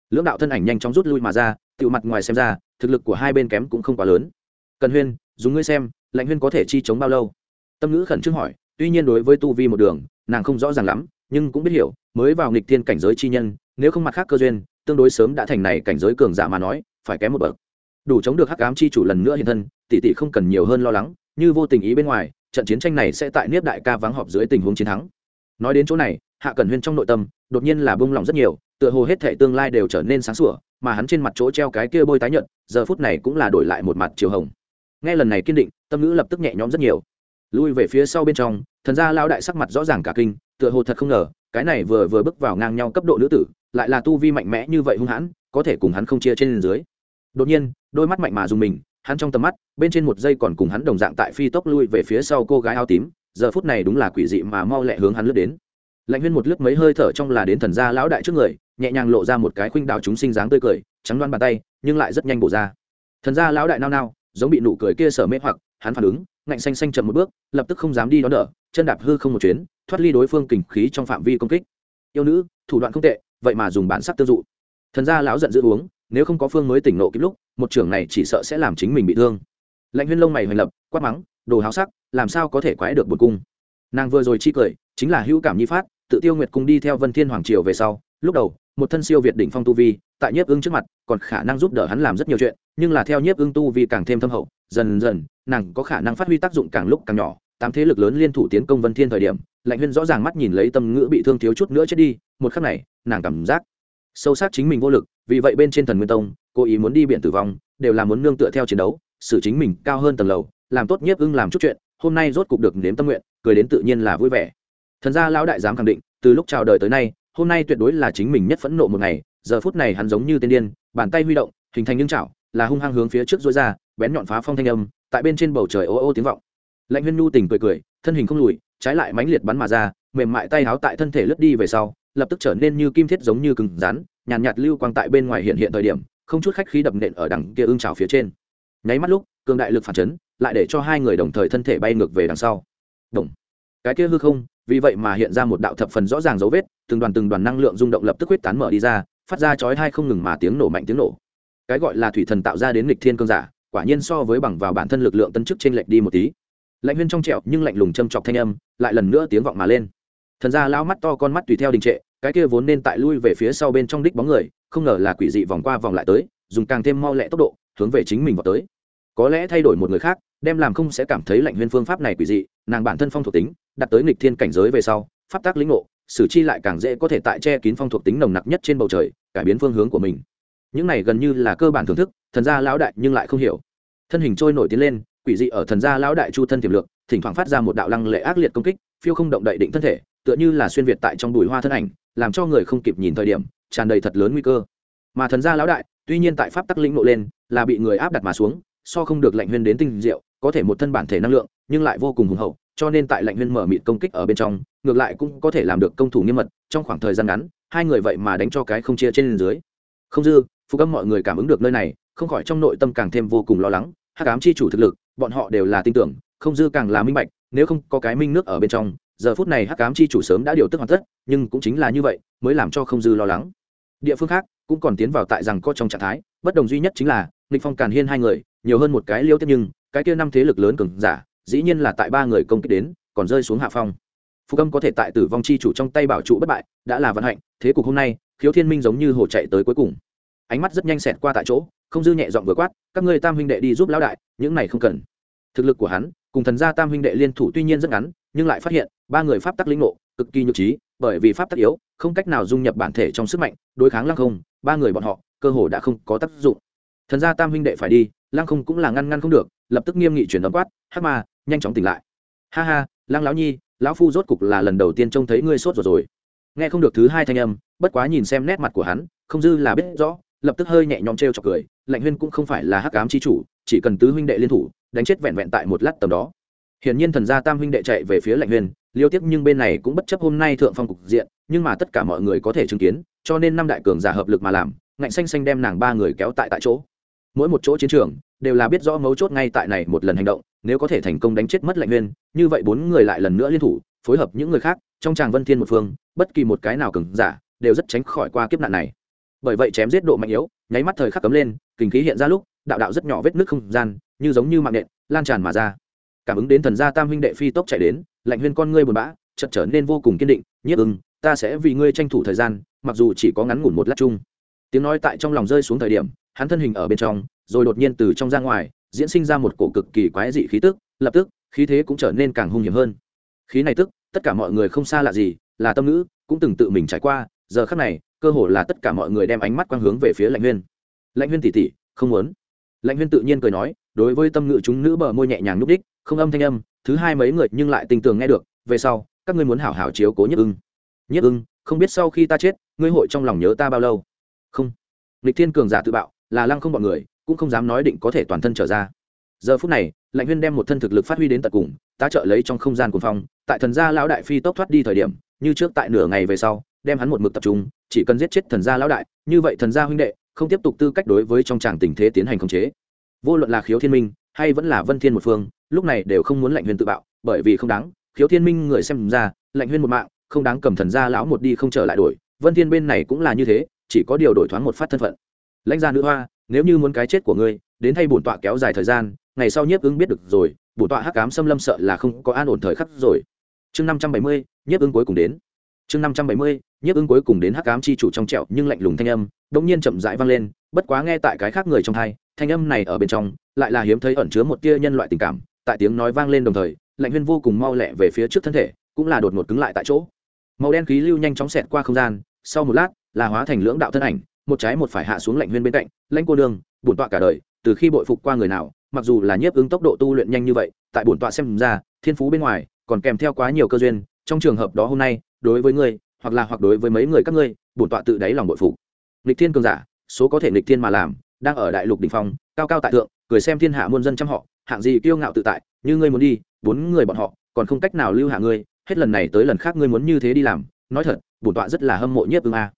Speaker 1: Lưỡng đạo thân ảnh nhanh chóng rút lui mà ra tự mặt ngoài xem ra, thực lực của hai bên kém cũng không quá lớn. Cần huyên dùng ngươi xem, lãnh huyên có thể chi chống bao lâu? Tâm ngữ khẩn trương hỏi, tuy nhiên đối với tu vi một đường, nàng không rõ ràng lắm, nhưng cũng biết hiểu, mới vào nghịch thiên cảnh giới chi nhân, nếu không mặt khác cơ duyên, tương đối sớm đã thành này cảnh giới cường giả mà nói, phải kém một bậc. Đủ chống được hắc ám chi chủ lần nữa hiện thân, tỷ tỷ không cần nhiều hơn lo lắng, như vô tình ý bên ngoài, trận chiến tranh này sẽ tại niếp đại ca vắng họp dưới tình huống chiến thắng. Nói đến chỗ này, hạ cẩn huyên trong nội tâm, đột nhiên là bông lòng rất nhiều, tựa hồ hết thể tương lai đều trở nên sáng sủa, mà hắn trên mặt chỗ treo cái kia bôi tái nhợt, giờ phút này cũng là đổi lại một mặt chiều hồng nghe lần này kiên định, tâm ngữ lập tức nhẹ nhõm rất nhiều. Lui về phía sau bên trong, thần gia lao đại sắc mặt rõ ràng cả kinh, tựa hồ thật không ngờ, cái này vừa vừa bước vào ngang nhau cấp độ nữ tử, lại là tu vi mạnh mẽ như vậy hung hãn, có thể cùng hắn không chia trên dưới. Đột nhiên, đôi mắt mạnh mà dùng mình, hắn trong tầm mắt, bên trên một giây còn cùng hắn đồng dạng tại phi tốc lui về phía sau cô gái áo tím, giờ phút này đúng là quỷ dị mà mau lẹ hướng hắn lướt đến. Lạnh huyên một lướt mấy hơi thở trong là đến thần gia lão đại trước người, nhẹ nhàng lộ ra một cái khuynh đảo chúng sinh dáng tươi cười, trắng đoan bàn tay, nhưng lại rất nhanh bổ ra. Thần gia lão đại nao nao giống bị nụ cười kia sở mê hoặc, hắn phản ứng, ngạnh xanh xanh chậm một bước, lập tức không dám đi đón đỡ, chân đạp hư không một chuyến, thoát ly đối phương kình khí trong phạm vi công kích. Yêu nữ, thủ đoạn không tệ, vậy mà dùng bản sắc tương dụ. Thần gia lão giận dữ uống, nếu không có phương mới tỉnh nộ kịp lúc, một trưởng này chỉ sợ sẽ làm chính mình bị thương. Lãnh huyên lông mày hoành lập, quát mắng, đồ háo sắc, làm sao có thể quái được một cung. Nàng vừa rồi chi cười, chính là hữu cảm nhi phát, tự tiêu nguyệt cung đi theo vân thiên hoàng triều về sau, lúc đầu, một thân siêu việt đỉnh phong tu vi tại nhiếp ưng trước mặt, còn khả năng giúp đỡ hắn làm rất nhiều chuyện, nhưng là theo nhiếp ưng tu vi càng thêm thâm hậu, dần dần, nàng có khả năng phát huy tác dụng càng lúc càng nhỏ. Tám thế lực lớn liên thủ tiến công vân thiên thời điểm, lạnh huyên rõ ràng mắt nhìn lấy tâm ngữ bị thương thiếu chút nữa chết đi, một khắc này, nàng cảm giác sâu sắc chính mình vô lực, vì vậy bên trên thần nguyên tông, cố ý muốn đi biển tử vong, đều là muốn nương tựa theo chiến đấu, xử chính mình cao hơn tầng lầu, làm tốt nhiếp ưng làm chút chuyện, hôm nay rốt cục được nếm tâm nguyện, cười đến tự nhiên là vui vẻ. Thần gia lão đại dám khẳng định, từ lúc chào đời tới nay, hôm nay tuyệt đối là chính mình nhất phẫn nộ một ngày giờ phút này hắn giống như tên điên bàn tay huy động hình thành những chảo là hung hăng hướng phía trước dối ra bén nhọn phá phong thanh âm tại bên trên bầu trời ô ô tiếng vọng. Lạnh huyên nhu tỉnh cười cười thân hình không lùi trái lại mãnh liệt bắn mà ra mềm mại tay háo tại thân thể lướt đi về sau lập tức trở nên như kim thiết giống như cứng rắn nhàn nhạt, nhạt lưu quang tại bên ngoài hiện hiện thời điểm không chút khách khí đập nện ở đằng kia ương trào phía trên. Nháy mắt lúc cường đại lực phản chấn lại để cho hai người đồng thời thân thể bay ngược về đằng sau. Động. cái kia hư không vì vậy mà hiện ra một đạo thập phần rõ ràng dấu vết từng đoàn từng đoàn năng lượng rung động lập tức huyết tán mở đi ra phát ra chói hai không ngừng mà tiếng nổ mạnh tiếng nổ. Cái gọi là thủy thần tạo ra đến lịch thiên cương giả, quả nhiên so với bằng vào bản thân lực lượng tân chức trên lệch đi một tí. Lạnh huyên trong trẹo nhưng lạnh lùng châm chọc thanh âm, lại lần nữa tiếng vọng mà lên. Thần ra lao mắt to con mắt tùy theo đình trệ, cái kia vốn nên tại lui về phía sau bên trong đích bóng người, không ngờ là quỷ dị vòng qua vòng lại tới, dùng càng thêm mau lẹ tốc độ, hướng về chính mình vào tới. Có lẽ thay đổi một người khác, đem làm không sẽ cảm thấy lạnh huyên phương pháp này quỷ dị, nàng bản thân phong thuộc tính, đặt tới nghịch thiên cảnh giới về sau, pháp tác lĩnh ngộ sử chi lại càng dễ có thể tại che kín phong thuộc tính nồng nặc nhất trên bầu trời, cải biến phương hướng của mình. Những này gần như là cơ bản thưởng thức, thần gia lão đại nhưng lại không hiểu. Thân hình trôi nổi tiến lên, quỷ dị ở thần gia lão đại chu thân tiềm lượng thỉnh thoảng phát ra một đạo lăng lệ ác liệt công kích, phiêu không động đậy định thân thể, tựa như là xuyên việt tại trong bụi hoa thân ảnh, làm cho người không kịp nhìn thời điểm, tràn đầy thật lớn nguy cơ. Mà thần gia lão đại, tuy nhiên tại pháp tắc lĩnh nộ lên, là bị người áp đặt mà xuống so không được lạnh huyên đến tinh diệu, có thể một thân bản thể năng lượng, nhưng lại vô cùng hùng hậu, cho nên tại lạnh huyên mở mịt công kích ở bên trong, ngược lại cũng có thể làm được công thủ nghiêm mật, trong khoảng thời gian ngắn, hai người vậy mà đánh cho cái không chia trên dưới. Không dư, phụ âm mọi người cảm ứng được nơi này, không khỏi trong nội tâm càng thêm vô cùng lo lắng hát cám chi chủ thực lực, bọn họ đều là tin tưởng, không dư càng là minh bạch, nếu không có cái minh nước ở bên trong, giờ phút này hắc cám chi chủ sớm đã điều tức hoàn tất, nhưng cũng chính là như vậy, mới làm cho không dư lo lắng. Địa phương khác cũng còn tiến vào tại rằng có trong trạng thái, bất đồng duy nhất chính là, nghịch phong càn hiên hai người nhiều hơn một cái liêu tiếp nhưng, cái kia năm thế lực lớn cường giả, dĩ nhiên là tại ba người công kích đến, còn rơi xuống hạ phong. Phú âm có thể tại tử vong chi chủ trong tay bảo trụ bất bại, đã là vận hạnh, thế cục hôm nay, khiếu thiên minh giống như hồ chạy tới cuối cùng. Ánh mắt rất nhanh xẹt qua tại chỗ, không dư nhẹ giọng vừa quát, các ngươi tam huynh đệ đi giúp lão đại, những này không cần. Thực lực của hắn, cùng thần gia tam huynh đệ liên thủ tuy nhiên rất ngắn, nhưng lại phát hiện, ba người pháp tắc linh ngộ, cực kỳ nhược trí, bởi vì pháp tắc yếu, không cách nào dung nhập bản thể trong sức mạnh, đối kháng lăng không, ba người bọn họ, cơ hồ đã không có tác dụng thần gia tam huynh đệ phải đi, lăng không cũng là ngăn ngăn không được, lập tức nghiêm nghị chuyển ấm quát, hắc ma, nhanh chóng tỉnh lại. Ha ha, lăng lão nhi, lão phu rốt cục là lần đầu tiên trông thấy ngươi sốt rồi rồi. Nghe không được thứ hai thanh âm, bất quá nhìn xem nét mặt của hắn, không dư là biết rõ, lập tức hơi nhẹ nhõm trêu chọc cười, lạnh huyên cũng không phải là hắc ám chi chủ, chỉ cần tứ huynh đệ liên thủ, đánh chết vẹn vẹn tại một lát tầm đó. Hiển nhiên thần gia tam huynh đệ chạy về phía lạnh huyên, liêu tiếp nhưng bên này cũng bất chấp hôm nay thượng phong cục diện, nhưng mà tất cả mọi người có thể chứng kiến, cho nên năm đại cường giả hợp lực mà làm, ngạnh xanh xanh đem nàng ba người kéo tại tại chỗ mỗi một chỗ chiến trường đều là biết rõ mấu chốt ngay tại này một lần hành động, nếu có thể thành công đánh chết mất lạnh nguyên, như vậy bốn người lại lần nữa liên thủ, phối hợp những người khác, trong tràng vân thiên một phương, bất kỳ một cái nào cường giả đều rất tránh khỏi qua kiếp nạn này. Bởi vậy chém giết độ mạnh yếu, nháy mắt thời khắc cấm lên, kinh khí hiện ra lúc, đạo đạo rất nhỏ vết nước không gian, như giống như mạng nện, lan tràn mà ra. Cảm ứng đến thần gia tam huynh đệ phi tốc chạy đến, lạnh huyên con ngươi buồn bã, chợt trở nên vô cùng kiên định, nhiếp ưng, ta sẽ vì ngươi tranh thủ thời gian, mặc dù chỉ có ngắn ngủn một lát chung. Tiếng nói tại trong lòng rơi xuống thời điểm hắn thân hình ở bên trong, rồi đột nhiên từ trong ra ngoài, diễn sinh ra một cổ cực kỳ quái dị khí tức, lập tức, khí thế cũng trở nên càng hung hiểm hơn. Khí này tức, tất cả mọi người không xa lạ gì, là tâm ngữ, cũng từng tự mình trải qua, giờ khắc này, cơ hồ là tất cả mọi người đem ánh mắt quang hướng về phía lãnh huyên. Lãnh huyên tỉ tỉ, không muốn. Lãnh huyên tự nhiên cười nói, đối với tâm ngữ chúng nữ bờ môi nhẹ nhàng núp đích không âm thanh âm, thứ hai mấy người nhưng lại tình tường nghe được, về sau, các ngươi muốn hảo hảo chiếu cố nhất ưng. Nhất ưng, không biết sau khi ta chết, ngươi hội trong lòng nhớ ta bao lâu? Không. Lịch thiên cường giả tự bạo là lăng không bọn người, cũng không dám nói định có thể toàn thân trở ra. Giờ phút này, lạnh huyên đem một thân thực lực phát huy đến tận cùng, tá trợ lấy trong không gian cuồng phong, tại thần gia lão đại phi tốc thoát đi thời điểm, như trước tại nửa ngày về sau, đem hắn một mực tập trung, chỉ cần giết chết thần gia lão đại, như vậy thần gia huynh đệ, không tiếp tục tư cách đối với trong tràng tình thế tiến hành khống chế. Vô luận là khiếu thiên minh, hay vẫn là vân thiên một phương, lúc này đều không muốn lạnh huyên tự bạo, bởi vì không đáng. Khiếu thiên minh người xem ra, lạnh huyên một mạng, không đáng cầm thần gia lão một đi không trở lại đổi. Vân thiên bên này cũng là như thế, chỉ có điều đổi thoáng một phát thân phận lãnh gia nữ hoa, nếu như muốn cái chết của ngươi, đến thay bổn tọa kéo dài thời gian, ngày sau nhiếp ứng biết được rồi, bổn tọa hắc cám xâm lâm sợ là không có an ổn thời khắc rồi. Chương năm trăm bảy mươi, nhiếp ứng cuối cùng đến. Chương năm trăm bảy mươi, nhiếp ứng cuối cùng đến hắc cám chi chủ trong trẹo nhưng lạnh lùng thanh âm, đột nhiên chậm rãi vang lên, bất quá nghe tại cái khác người trong thai thanh âm này ở bên trong, lại là hiếm thấy ẩn chứa một tia nhân loại tình cảm, tại tiếng nói vang lên đồng thời, lạnh huyên vô cùng mau lẹ về phía trước thân thể, cũng là đột ngột cứng lại tại chỗ. Màu đen khí lưu nhanh chóng xẹt qua không gian, sau một lát, là hóa thành lưỡng đạo thân ảnh một trái một phải hạ xuống lạnh huyên bên cạnh, lãnh cô đương bổn tọa cả đời, từ khi bội phục qua người nào, mặc dù là nhiếp ứng tốc độ tu luyện nhanh như vậy, tại bổn tọa xem ra, thiên phú bên ngoài, còn kèm theo quá nhiều cơ duyên, trong trường hợp đó hôm nay, đối với ngươi, hoặc là hoặc đối với mấy người các ngươi, bổn tọa tự đáy lòng bội phục. Lịch thiên cường giả, số có thể lịch thiên mà làm, đang ở đại lục đỉnh phong, cao cao tại thượng, cười xem thiên hạ muôn dân trăm họ, hạng gì kiêu ngạo tự tại, như ngươi muốn đi, bốn người bọn họ, còn không cách nào lưu hạ ngươi, hết lần này tới lần khác ngươi muốn như thế đi làm, nói thật, bổn tọa rất là hâm mộ nhiếp ứng a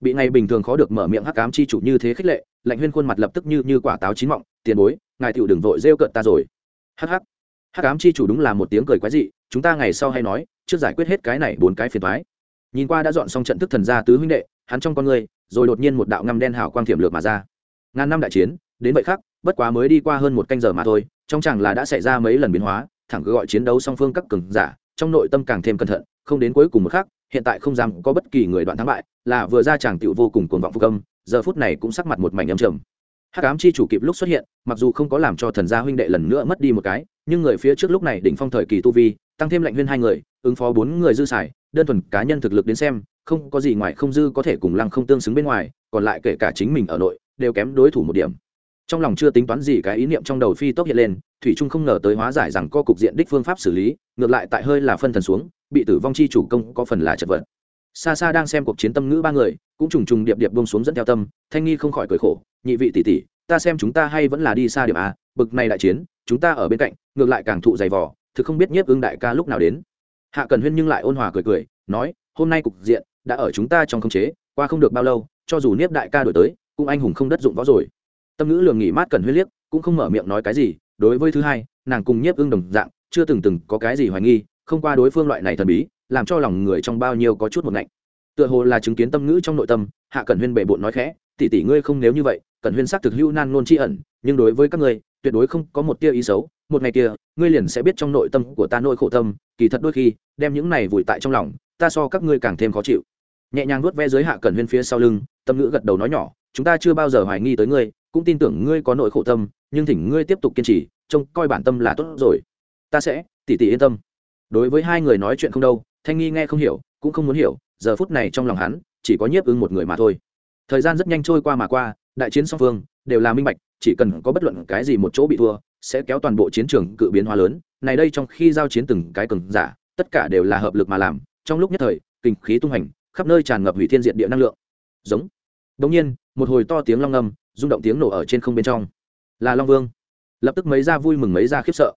Speaker 1: bị ngày bình thường khó được mở miệng hắc ám chi chủ như thế khích lệ, lạnh huyên khuôn mặt lập tức như như quả táo chín mọng, tiền bối, ngài tựu đừng vội rêu cợt ta rồi. Hắc hắc. Hắc ám chi chủ đúng là một tiếng cười quái dị, chúng ta ngày sau hay nói, trước giải quyết hết cái này bốn cái phiền thoái nhìn qua đã dọn xong trận thức thần gia tứ huynh đệ, hắn trong con người, rồi đột nhiên một đạo ngăm đen hào quang thiểm lược mà ra. Ngàn năm đại chiến, đến vậy khác bất quá mới đi qua hơn một canh giờ mà thôi, trong chẳng là đã xảy ra mấy lần biến hóa, thẳng cứ gọi chiến đấu song phương các cường giả, trong nội tâm càng thêm cẩn thận, không đến cuối cùng một khắc hiện tại không dám có bất kỳ người đoạn thắng bại, là vừa ra chàng tiểu vô cùng cuồng vọng phục âm giờ phút này cũng sắc mặt một mảnh âm trầm. Hắc ám chi chủ kịp lúc xuất hiện, mặc dù không có làm cho thần gia huynh đệ lần nữa mất đi một cái, nhưng người phía trước lúc này đỉnh phong thời kỳ tu vi, tăng thêm lệnh huyên hai người, ứng phó bốn người dư xài, đơn thuần cá nhân thực lực đến xem, không có gì ngoài không dư có thể cùng lăng không tương xứng bên ngoài, còn lại kể cả chính mình ở nội, đều kém đối thủ một điểm. Trong lòng chưa tính toán gì cái ý niệm trong đầu phi tốc hiện lên, thủy trung không ngờ tới hóa giải rằng co cục diện đích phương pháp xử lý, ngược lại tại hơi là phân thần xuống bị tử vong chi chủ công có phần là chật vật. Xa xa đang xem cuộc chiến tâm ngữ ba người, cũng trùng trùng điệp điệp bông xuống dẫn theo tâm, thanh nghi không khỏi cười khổ, nhị vị tỷ tỷ, ta xem chúng ta hay vẫn là đi xa điểm a, bực này đại chiến, chúng ta ở bên cạnh, ngược lại càng thụ dày vò, thực không biết nhiếp ưng đại ca lúc nào đến. Hạ cần huyên nhưng lại ôn hòa cười cười, nói, hôm nay cục diện đã ở chúng ta trong khống chế, qua không được bao lâu, cho dù nhiếp đại ca đổi tới, cũng anh hùng không đất dụng võ rồi. Tâm ngữ lường nghỉ mát cần huyên liếc, cũng không mở miệng nói cái gì, đối với thứ hai, nàng cùng nhiếp ưng đồng dạng, chưa từng từng có cái gì hoài nghi không qua đối phương loại này thần bí, làm cho lòng người trong bao nhiêu có chút một ngạnh. Tựa hồ là chứng kiến tâm ngữ trong nội tâm, hạ cẩn huyên bệ bộn nói khẽ, tỷ tỷ ngươi không nếu như vậy, cẩn huyên xác thực hữu nan nôn tri ẩn, nhưng đối với các ngươi, tuyệt đối không có một tia ý xấu. Một ngày kia, ngươi liền sẽ biết trong nội tâm của ta nỗi khổ tâm, kỳ thật đôi khi, đem những này vùi tại trong lòng, ta so các ngươi càng thêm khó chịu. Nhẹ nhàng nuốt ve dưới hạ cẩn huyên phía sau lưng, tâm ngữ gật đầu nói nhỏ, chúng ta chưa bao giờ hoài nghi tới ngươi, cũng tin tưởng ngươi có nỗi khổ tâm, nhưng thỉnh ngươi tiếp tục kiên trì, trông coi bản tâm là tốt rồi. Ta sẽ tỉ tỉ yên tâm đối với hai người nói chuyện không đâu, thanh nghi nghe không hiểu, cũng không muốn hiểu, giờ phút này trong lòng hắn, chỉ có nhiếp ứng một người mà thôi. Thời gian rất nhanh trôi qua mà qua, đại chiến song phương đều là minh bạch, chỉ cần có bất luận cái gì một chỗ bị thua, sẽ kéo toàn bộ chiến trường cự biến hóa lớn. Này đây trong khi giao chiến từng cái cường giả, tất cả đều là hợp lực mà làm, trong lúc nhất thời, kinh khí tung hành, khắp nơi tràn ngập hủy thiên diện địa năng lượng. Giống. Đống nhiên, một hồi to tiếng long ngâm, rung động tiếng nổ ở trên không bên trong. Là long vương. Lập tức mấy ra vui mừng, mấy ra khiếp sợ.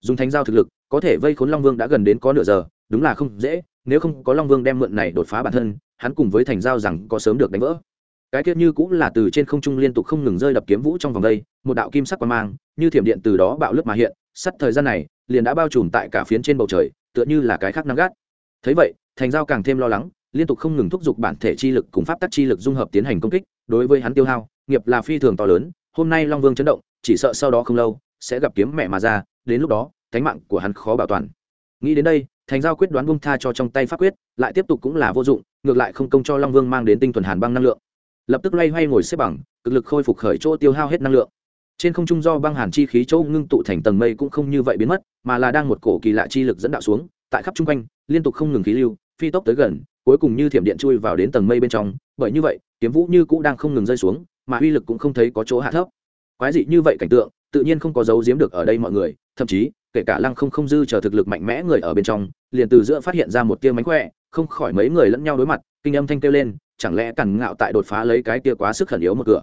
Speaker 1: Dùng thánh giao thực lực có thể vây khốn long vương đã gần đến có nửa giờ, đúng là không dễ, nếu không có long vương đem mượn này đột phá bản thân, hắn cùng với thành giao rằng có sớm được đánh vỡ. Cái tiết như cũng là từ trên không trung liên tục không ngừng rơi đập kiếm vũ trong vòng đây, một đạo kim sắc quang mang, như thiểm điện từ đó bạo lướt mà hiện, sắt thời gian này, liền đã bao trùm tại cả phiến trên bầu trời, tựa như là cái khác nắng gắt. Thấy vậy, thành giao càng thêm lo lắng, liên tục không ngừng thúc giục bản thể chi lực cùng pháp tắc chi lực dung hợp tiến hành công kích, đối với hắn tiêu hao, nghiệp là phi thường to lớn, hôm nay long vương chấn động, chỉ sợ sau đó không lâu, sẽ gặp kiếm mẹ mà ra, đến lúc đó cánh mạng của hắn khó bảo toàn. Nghĩ đến đây, thành giao quyết đoán bung tha cho trong tay pháp quyết, lại tiếp tục cũng là vô dụng, ngược lại không công cho long vương mang đến tinh thuần hàn băng năng lượng. Lập tức loay hoay ngồi xếp bằng, cực lực khôi phục khởi chỗ tiêu hao hết năng lượng. Trên không trung do băng hàn chi khí chỗ ngưng tụ thành tầng mây cũng không như vậy biến mất, mà là đang một cổ kỳ lạ chi lực dẫn đạo xuống, tại khắp chung quanh, liên tục không ngừng khí lưu, phi tốc tới gần, cuối cùng như thiểm điện chui vào đến tầng mây bên trong, bởi như vậy, kiếm vũ như cũ đang không ngừng rơi xuống, mà uy lực cũng không thấy có chỗ hạ thấp. Quái dị như vậy cảnh tượng tự nhiên không có dấu giếm được ở đây mọi người, thậm chí, kể cả lăng không không dư chờ thực lực mạnh mẽ người ở bên trong, liền từ giữa phát hiện ra một tia mánh khỏe, không khỏi mấy người lẫn nhau đối mặt, kinh âm thanh kêu lên, chẳng lẽ cằn ngạo tại đột phá lấy cái tia quá sức khẩn yếu một cửa?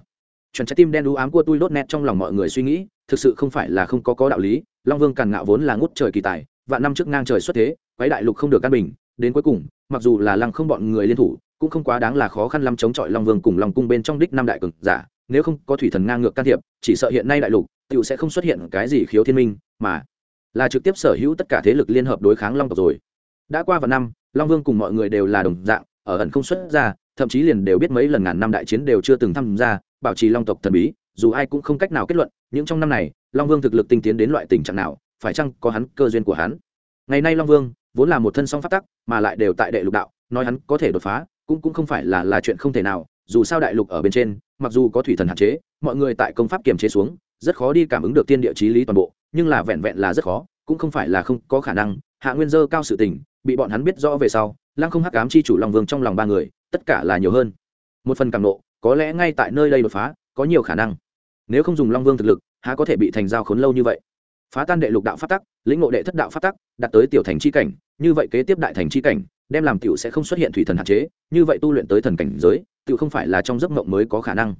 Speaker 1: Chuẩn trái tim đen đú ám của tôi đốt nét trong lòng mọi người suy nghĩ, thực sự không phải là không có có đạo lý, long vương cằn ngạo vốn là ngút trời kỳ tài và năm trước ngang trời xuất thế, quái đại lục không được căn bình, đến cuối cùng, mặc dù là lăng không bọn người liên thủ, cũng không quá đáng là khó khăn lắm chống chọi long vương cùng long cung bên trong đích năm đại cường giả, nếu không có thủy thần ngang ngược can thiệp, chỉ sợ hiện nay đại lục Tiểu sẽ không xuất hiện cái gì khiếu thiên minh, mà là trực tiếp sở hữu tất cả thế lực liên hợp đối kháng long tộc rồi. Đã qua vài năm, long vương cùng mọi người đều là đồng dạng, ở ẩn không xuất ra, thậm chí liền đều biết mấy lần ngàn năm đại chiến đều chưa từng tham gia, bảo trì long tộc thần bí, dù ai cũng không cách nào kết luận những trong năm này, long vương thực lực tinh tiến đến loại tình trạng nào, phải chăng có hắn cơ duyên của hắn? Ngày nay long vương, vốn là một thân song phát tắc, mà lại đều tại đệ lục đạo, nói hắn có thể đột phá, cũng cũng không phải là là chuyện không thể nào, dù sao đại lục ở bên trên mặc dù có thủy thần hạn chế, mọi người tại công pháp kiềm chế xuống, rất khó đi cảm ứng được tiên địa chí lý toàn bộ, nhưng là vẹn vẹn là rất khó, cũng không phải là không có khả năng. Hạ nguyên dơ cao sự tình, bị bọn hắn biết rõ về sau, lăng không hắc ám chi chủ long vương trong lòng ba người, tất cả là nhiều hơn. Một phần cảm nộ, có lẽ ngay tại nơi đây đột phá, có nhiều khả năng. Nếu không dùng long vương thực lực, há có thể bị thành giao khốn lâu như vậy? Phá tan đệ lục đạo phát tắc, lĩnh ngộ đệ thất đạo phát tắc, đạt tới tiểu thành c h i cảnh, như vậy kế tiếp đại thành c h i cảnh đem làm tiểu sẽ không xuất hiện thủy thần hạn chế, như vậy tu luyện tới thần cảnh giới, tiểu không phải là trong giấc mộng mới có khả năng.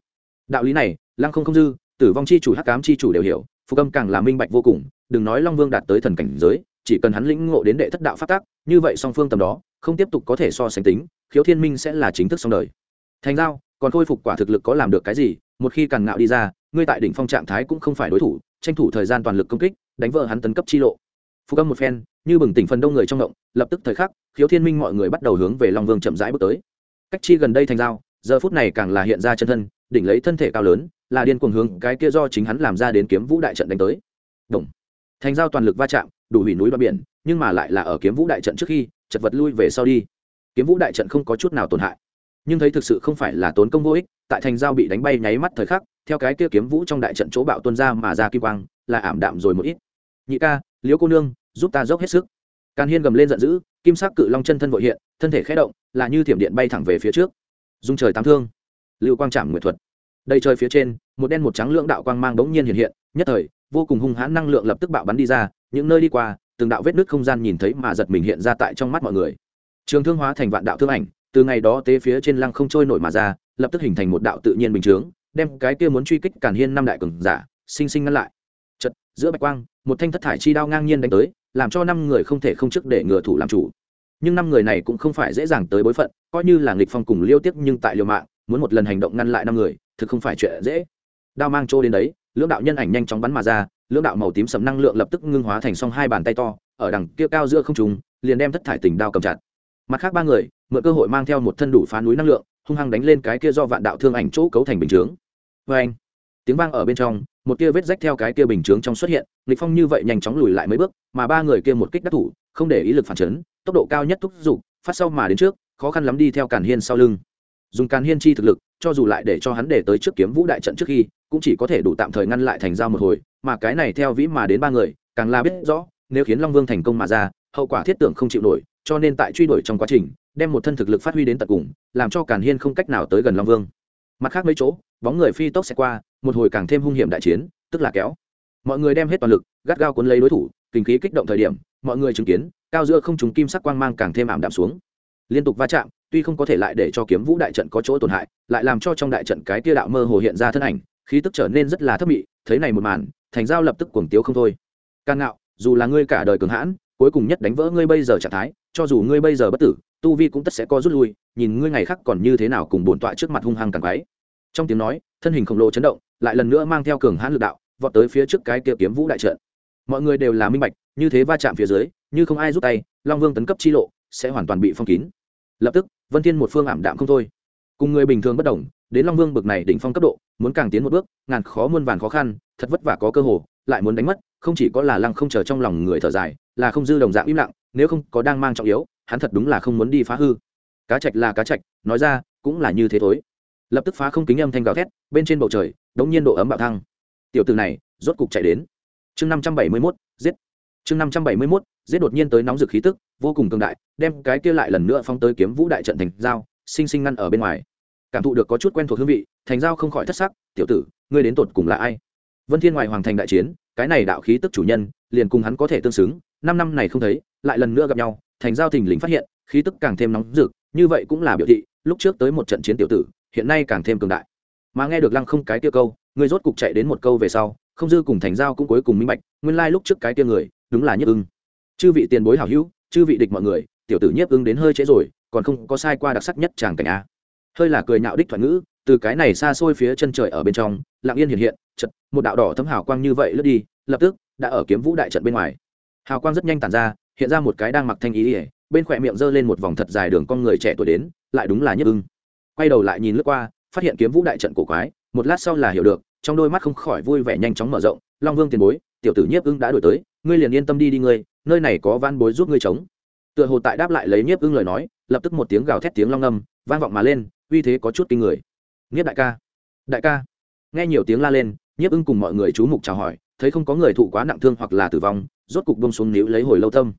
Speaker 1: Đạo lý này, lăng không không dư, tử vong Chi chủ, hắc cám chi chủ đều hiểu, phục âm càng là minh bạch vô cùng, đừng nói long vương đạt tới thần cảnh giới, chỉ cần hắn lĩnh ngộ đến đệ thất đạo pháp tác như vậy song phương tầm đó, không tiếp tục có thể so sánh tính, khiếu thiên minh sẽ là chính thức xong đời. Thành giao, còn khôi phục quả thực lực có làm được cái gì, một khi càng ngạo đi ra, ngươi tại đỉnh phong trạng thái cũng không phải đối thủ, tranh thủ thời gian toàn lực công kích, đánh vỡ hắn tấn cấp chi lộ. Phục âm một phen như bừng tỉnh phần đông người trong động, lập tức thời khắc, khiếu thiên minh mọi người bắt đầu hướng về long vương chậm rãi bước tới. Cách chi gần đây thành giao, giờ phút này càng là hiện ra chân thân, đỉnh lấy thân thể cao lớn, là điên cuồng hướng cái kia do chính hắn làm ra đến kiếm vũ đại trận đánh tới. Động. thành giao toàn lực va chạm, đủ hủy núi đoạn biển, nhưng mà lại là ở kiếm vũ đại trận trước khi, chật vật lui về sau đi. Kiếm vũ đại trận không có chút nào tổn hại. Nhưng thấy thực sự không phải là tốn công vô ích, tại thành giao bị đánh bay nháy mắt thời khắc, theo cái kia kiếm vũ trong đại trận chỗ bạo tuân ra mà ra kim quang, là ảm đạm rồi một ít. Nhị ca, liễu cô nương giúp ta dốc hết sức. Càn hiên gầm lên giận dữ, kim sắc cự long chân thân vội hiện, thân thể khẽ động, là như thiểm điện bay thẳng về phía trước. Dung trời tám thương. Lưu quang trảm nguyệt thuật. Đây trời phía trên, một đen một trắng lượng đạo quang mang bỗng nhiên hiện hiện, nhất thời, vô cùng hung hãn năng lượng lập tức bạo bắn đi ra, những nơi đi qua, từng đạo vết nứt không gian nhìn thấy mà giật mình hiện ra tại trong mắt mọi người. Trường thương hóa thành vạn đạo thương ảnh, từ ngày đó tế phía trên lăng không trôi nổi mà ra, lập tức hình thành một đạo tự nhiên bình chướng, đem cái kia muốn truy kích càn hiên năm đại cường giả, sinh sinh ngăn lại. Chật giữa bạch quang, một thanh thất thải chi đao ngang nhiên đánh tới làm cho năm người không thể không chức để ngừa thủ làm chủ. Nhưng năm người này cũng không phải dễ dàng tới bối phận, coi như là nghịch phong cùng liêu tiếp nhưng tại liều mạng, muốn một lần hành động ngăn lại năm người, thực không phải chuyện dễ. Đao mang trô đến đấy, lưỡng đạo nhân ảnh nhanh chóng bắn mà ra, lưỡng đạo màu tím sầm năng lượng lập tức ngưng hóa thành song hai bàn tay to, ở đằng kia cao giữa không trùng liền đem thất thải tình đao cầm chặt. Mặt khác ba người, mượn cơ hội mang theo một thân đủ phá núi năng lượng, hung hăng đánh lên cái kia do vạn đạo thương ảnh chỗ cấu thành bình chướng. Vê anh tiếng vang ở bên trong, một kia vết rách theo cái kia bình chướng trong xuất hiện, lịch phong như vậy nhanh chóng lùi lại mấy bước, mà ba người kia một kích đắc thủ, không để ý lực phản chấn, tốc độ cao nhất thúc giục, phát sau mà đến trước, khó khăn lắm đi theo càn hiên sau lưng. Dùng càn hiên chi thực lực, cho dù lại để cho hắn để tới trước kiếm vũ đại trận trước khi, cũng chỉ có thể đủ tạm thời ngăn lại thành giao một hồi, mà cái này theo vĩ mà đến ba người, càng là biết rõ, nếu khiến long vương thành công mà ra, hậu quả thiết tưởng không chịu nổi, cho nên tại truy đuổi trong quá trình, đem một thân thực lực phát huy đến tận cùng, làm cho càn hiên không cách nào tới gần long vương mặt khác mấy chỗ, bóng người phi tốc sẽ qua, một hồi càng thêm hung hiểm đại chiến, tức là kéo. Mọi người đem hết toàn lực, gắt gao cuốn lấy đối thủ, kinh khí kích động thời điểm, mọi người chứng kiến, cao giữa không trùng kim sắc quang mang càng thêm ảm đạm xuống. Liên tục va chạm, tuy không có thể lại để cho kiếm vũ đại trận có chỗ tổn hại, lại làm cho trong đại trận cái tia đạo mơ hồ hiện ra thân ảnh, khí tức trở nên rất là thấp mị, thấy này một màn, thành giao lập tức cuồng tiếu không thôi. Càng ngạo, dù là ngươi cả đời cường hãn, cuối cùng nhất đánh vỡ ngươi bây giờ trạng thái, cho dù ngươi bây giờ bất tử tu vi cũng tất sẽ có rút lui, nhìn ngươi ngày khác còn như thế nào cùng bổn tọa trước mặt hung hăng càng quái. Trong tiếng nói, thân hình khổng lồ chấn động, lại lần nữa mang theo cường hãn lực đạo, vọt tới phía trước cái kia kiếm vũ đại trận. Mọi người đều là minh bạch, như thế va chạm phía dưới, như không ai rút tay, long vương tấn cấp chi lộ, sẽ hoàn toàn bị phong kín. Lập tức, vân thiên một phương ảm đạm không thôi. Cùng người bình thường bất đồng, đến long vương bực này đỉnh phong cấp độ, muốn càng tiến một bước, ngàn khó muôn vàn khó khăn, thật vất vả có cơ hồ lại muốn đánh mất, không chỉ có là lăng không chờ trong lòng người thở dài, là không dư đồng dạng im lặng, nếu không có đang mang trọng yếu hắn thật đúng là không muốn đi phá hư. Cá trạch là cá trạch nói ra, cũng là như thế thối lập tức phá không kính âm thanh gào thét, bên trên bầu trời, đống nhiên độ ấm bạo thăng. Tiểu từ này, rốt cục chạy đến. Chương năm trăm bảy mươi mốt, giết. Chương năm trăm bảy mươi mốt, giết đột nhiên tới nóng dực khí tức, vô cùng cường đại, đem cái kia lại lần nữa phóng tới kiếm vũ đại trận thành dao, sinh sinh ngăn ở bên ngoài. Cảm thụ được có chút quen thuộc hương vị, thành giao không khỏi thất sắc, tiểu tử, ngươi đến tột cùng là ai? Vân thiên ngoài hoàng thành đại chiến, cái này đạo khí tức chủ nhân, liền cùng hắn có thể tương xứng, năm năm này không thấy, lại lần nữa gặp nhau thành giao thình lình phát hiện, khí tức càng thêm nóng rực, như vậy cũng là biểu thị, lúc trước tới một trận chiến tiểu tử, hiện nay càng thêm cường đại. Mà nghe được lăng không cái tiêu câu, người rốt cục chạy đến một câu về sau, không dư cùng thành giao cũng cuối cùng minh bạch, nguyên lai lúc trước cái tiêu người, đúng là nhất ưng. Chư vị tiền bối hảo hữu, chư vị địch mọi người, tiểu tử nhiếp ưng đến hơi trễ rồi, còn không có sai qua đặc sắc nhất chàng cảnh a. Hơi là cười nhạo đích thoại ngữ, từ cái này xa xôi phía chân trời ở bên trong, lặng yên hiện hiện chật một đạo đỏ thấm hào quang như vậy lướt đi, lập tức, đã ở kiếm vũ đại trận bên ngoài. Hào quang rất nhanh tàn ra hiện ra một cái đang mặc thanh ý ỉa, bên khỏe miệng giơ lên một vòng thật dài đường con người trẻ tuổi đến, lại đúng là nhất ưng. Quay đầu lại nhìn lướt qua, phát hiện kiếm vũ đại trận cổ quái, một lát sau là hiểu được, trong đôi mắt không khỏi vui vẻ nhanh chóng mở rộng, long vương tiền bối, tiểu tử nhiếp ưng đã đổi tới, ngươi liền yên tâm đi đi ngươi, nơi này có van bối giúp ngươi chống. Tựa hồ tại đáp lại lấy nhiếp ưng lời nói, lập tức một tiếng gào thét tiếng long âm, vang vọng mà lên, uy thế có chút kinh người. Nghiếp đại ca đại ca. Nghe nhiều tiếng la lên nhiếp ưng cùng mọi người chú mục chào hỏi, thấy không có người thụ quá nặng thương hoặc là tử vong, rốt cục bông xuống níu lấy hồi lâu tâm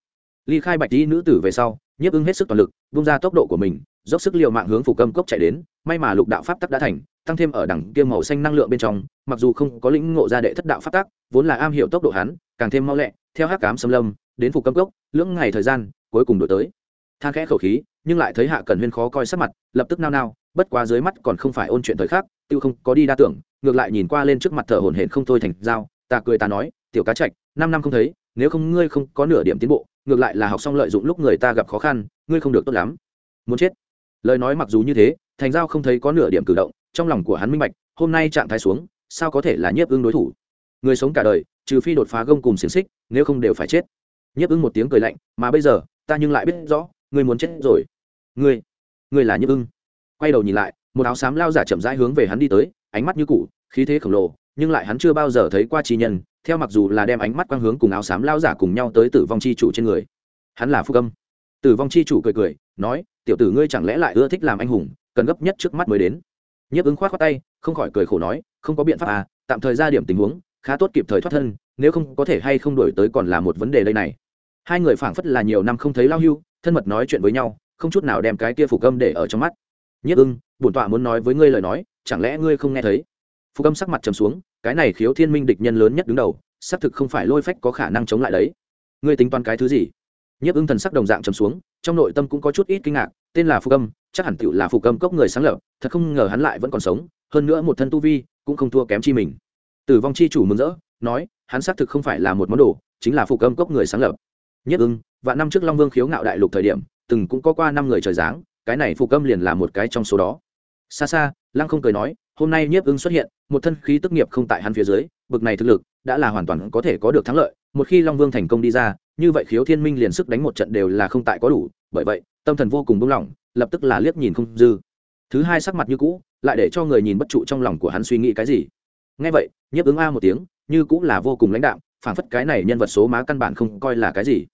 Speaker 1: ly khai bạch đi nữ tử về sau, nhiếp ưng hết sức toàn lực bung ra tốc độ của mình, dốc sức l i ề u mạng hướng phủ câm cốc chạy đến, may mà lục đạo pháp tắc đã thành, tăng thêm ở đẳng kia màu xanh năng lượng bên trong, mặc dù không có lĩnh ngộ ra đệ thất đạo pháp tắc, vốn là am hiểu tốc độ hắn, càng thêm mau lẹ, theo hát cám xâm lâm, đến phủ câm cốc, lưỡng ngày thời gian, cuối cùng đổi tới. Than khẽ khẩu khí, nhưng lại thấy hạ cần huyên khó coi sắc mặt, lập tức nao nao, bất quá dưới mắt còn không phải ôn chuyện thời khắc, tiêu không có đi đa tưởng, ngược lại nhìn qua lên trước mặt thở hổn hển không thôi thành dao ta cười ta nói, tiểu cá trạch, năm năm không thấy, nếu không ngươi không có nửa điểm tiến bộ ngược lại là học xong lợi dụng lúc người ta gặp khó khăn, ngươi không được tốt lắm. Muốn chết. Lời nói mặc dù như thế, thành giao không thấy có nửa điểm cử động, trong lòng của hắn minh bạch, hôm nay trạng thái xuống, sao có thể là nhiếp ưng đối thủ? Người sống cả đời, trừ phi đột phá gông cùng xiềng xích, nếu không đều phải chết. Nhiếp ưng một tiếng cười lạnh, mà bây giờ, ta nhưng lại biết rõ, ngươi muốn chết rồi. Ngươi ngươi là nhiếp ưng. Quay đầu nhìn lại, một áo xám lao giả chậm rãi hướng về hắn đi tới, ánh mắt như cũ, khí thế khổng lồ, nhưng lại hắn chưa bao giờ thấy qua trí nhân theo mặc dù là đem ánh mắt quang hướng cùng áo xám lao giả cùng nhau tới tử vong chi chủ trên người, hắn là phúc âm. Tử vong chi chủ cười cười, nói, tiểu tử ngươi chẳng lẽ lại ưa thích làm anh hùng, cần gấp nhất trước mắt mới đến? Nhiếp ứng khoát khoát tay, không khỏi cười khổ nói, không có biện pháp à tạm thời ra điểm tình huống, khá tốt kịp thời thoát thân, nếu không có thể hay không đổi tới còn là một vấn đề đây này. Hai người phảng phất là nhiều năm không thấy lao hưu, thân mật nói chuyện với nhau, không chút nào đem cái kia phục âm để ở trong mắt. Nhất ưng, bổn tọa muốn nói với ngươi lời nói, chẳng lẽ ngươi không nghe thấy? Phục âm sắc mặt trầm xuống cái này khiếu thiên minh địch nhân lớn nhất đứng đầu, xác thực không phải lôi phách có khả năng chống lại đấy. Ngươi tính toán cái thứ gì? Nhất ưng thần sắc đồng dạng trầm xuống, trong nội tâm cũng có chút ít kinh ngạc, tên là phục âm, chắc hẳn tựu là phục âm cốc người sáng lập, thật không ngờ hắn lại vẫn còn sống, hơn nữa một thân tu vi, cũng không thua kém chi mình. Tử vong chi chủ mừng rỡ, nói, hắn xác thực không phải là một món đồ, chính là phục âm cốc người sáng lập. Nhất ưng và năm trước long vương khiếu ngạo đại lục thời điểm, từng cũng có qua năm người trời dáng cái này phục âm liền là một cái trong số đó. Xa xa, lăng không cười nói hôm nay nhiếp ưng xuất hiện, một thân khí tức nghiệp không tại hắn phía dưới, bực này thực lực, đã là hoàn toàn có thể có được thắng lợi. Một khi long vương thành công đi ra, như vậy khiếu thiên minh liền sức đánh một trận đều là không tại có đủ. Bởi vậy, tâm thần vô cùng buông lỏng, lập tức là liếc nhìn không dư. Thứ hai sắc mặt như cũ, lại để cho người nhìn bất trụ trong lòng của hắn suy nghĩ cái gì. Ngay vậy, nhiếp ứng a một tiếng, như cũng là vô cùng lãnh đạm phản phất cái này nhân vật số má căn bản không coi là cái gì.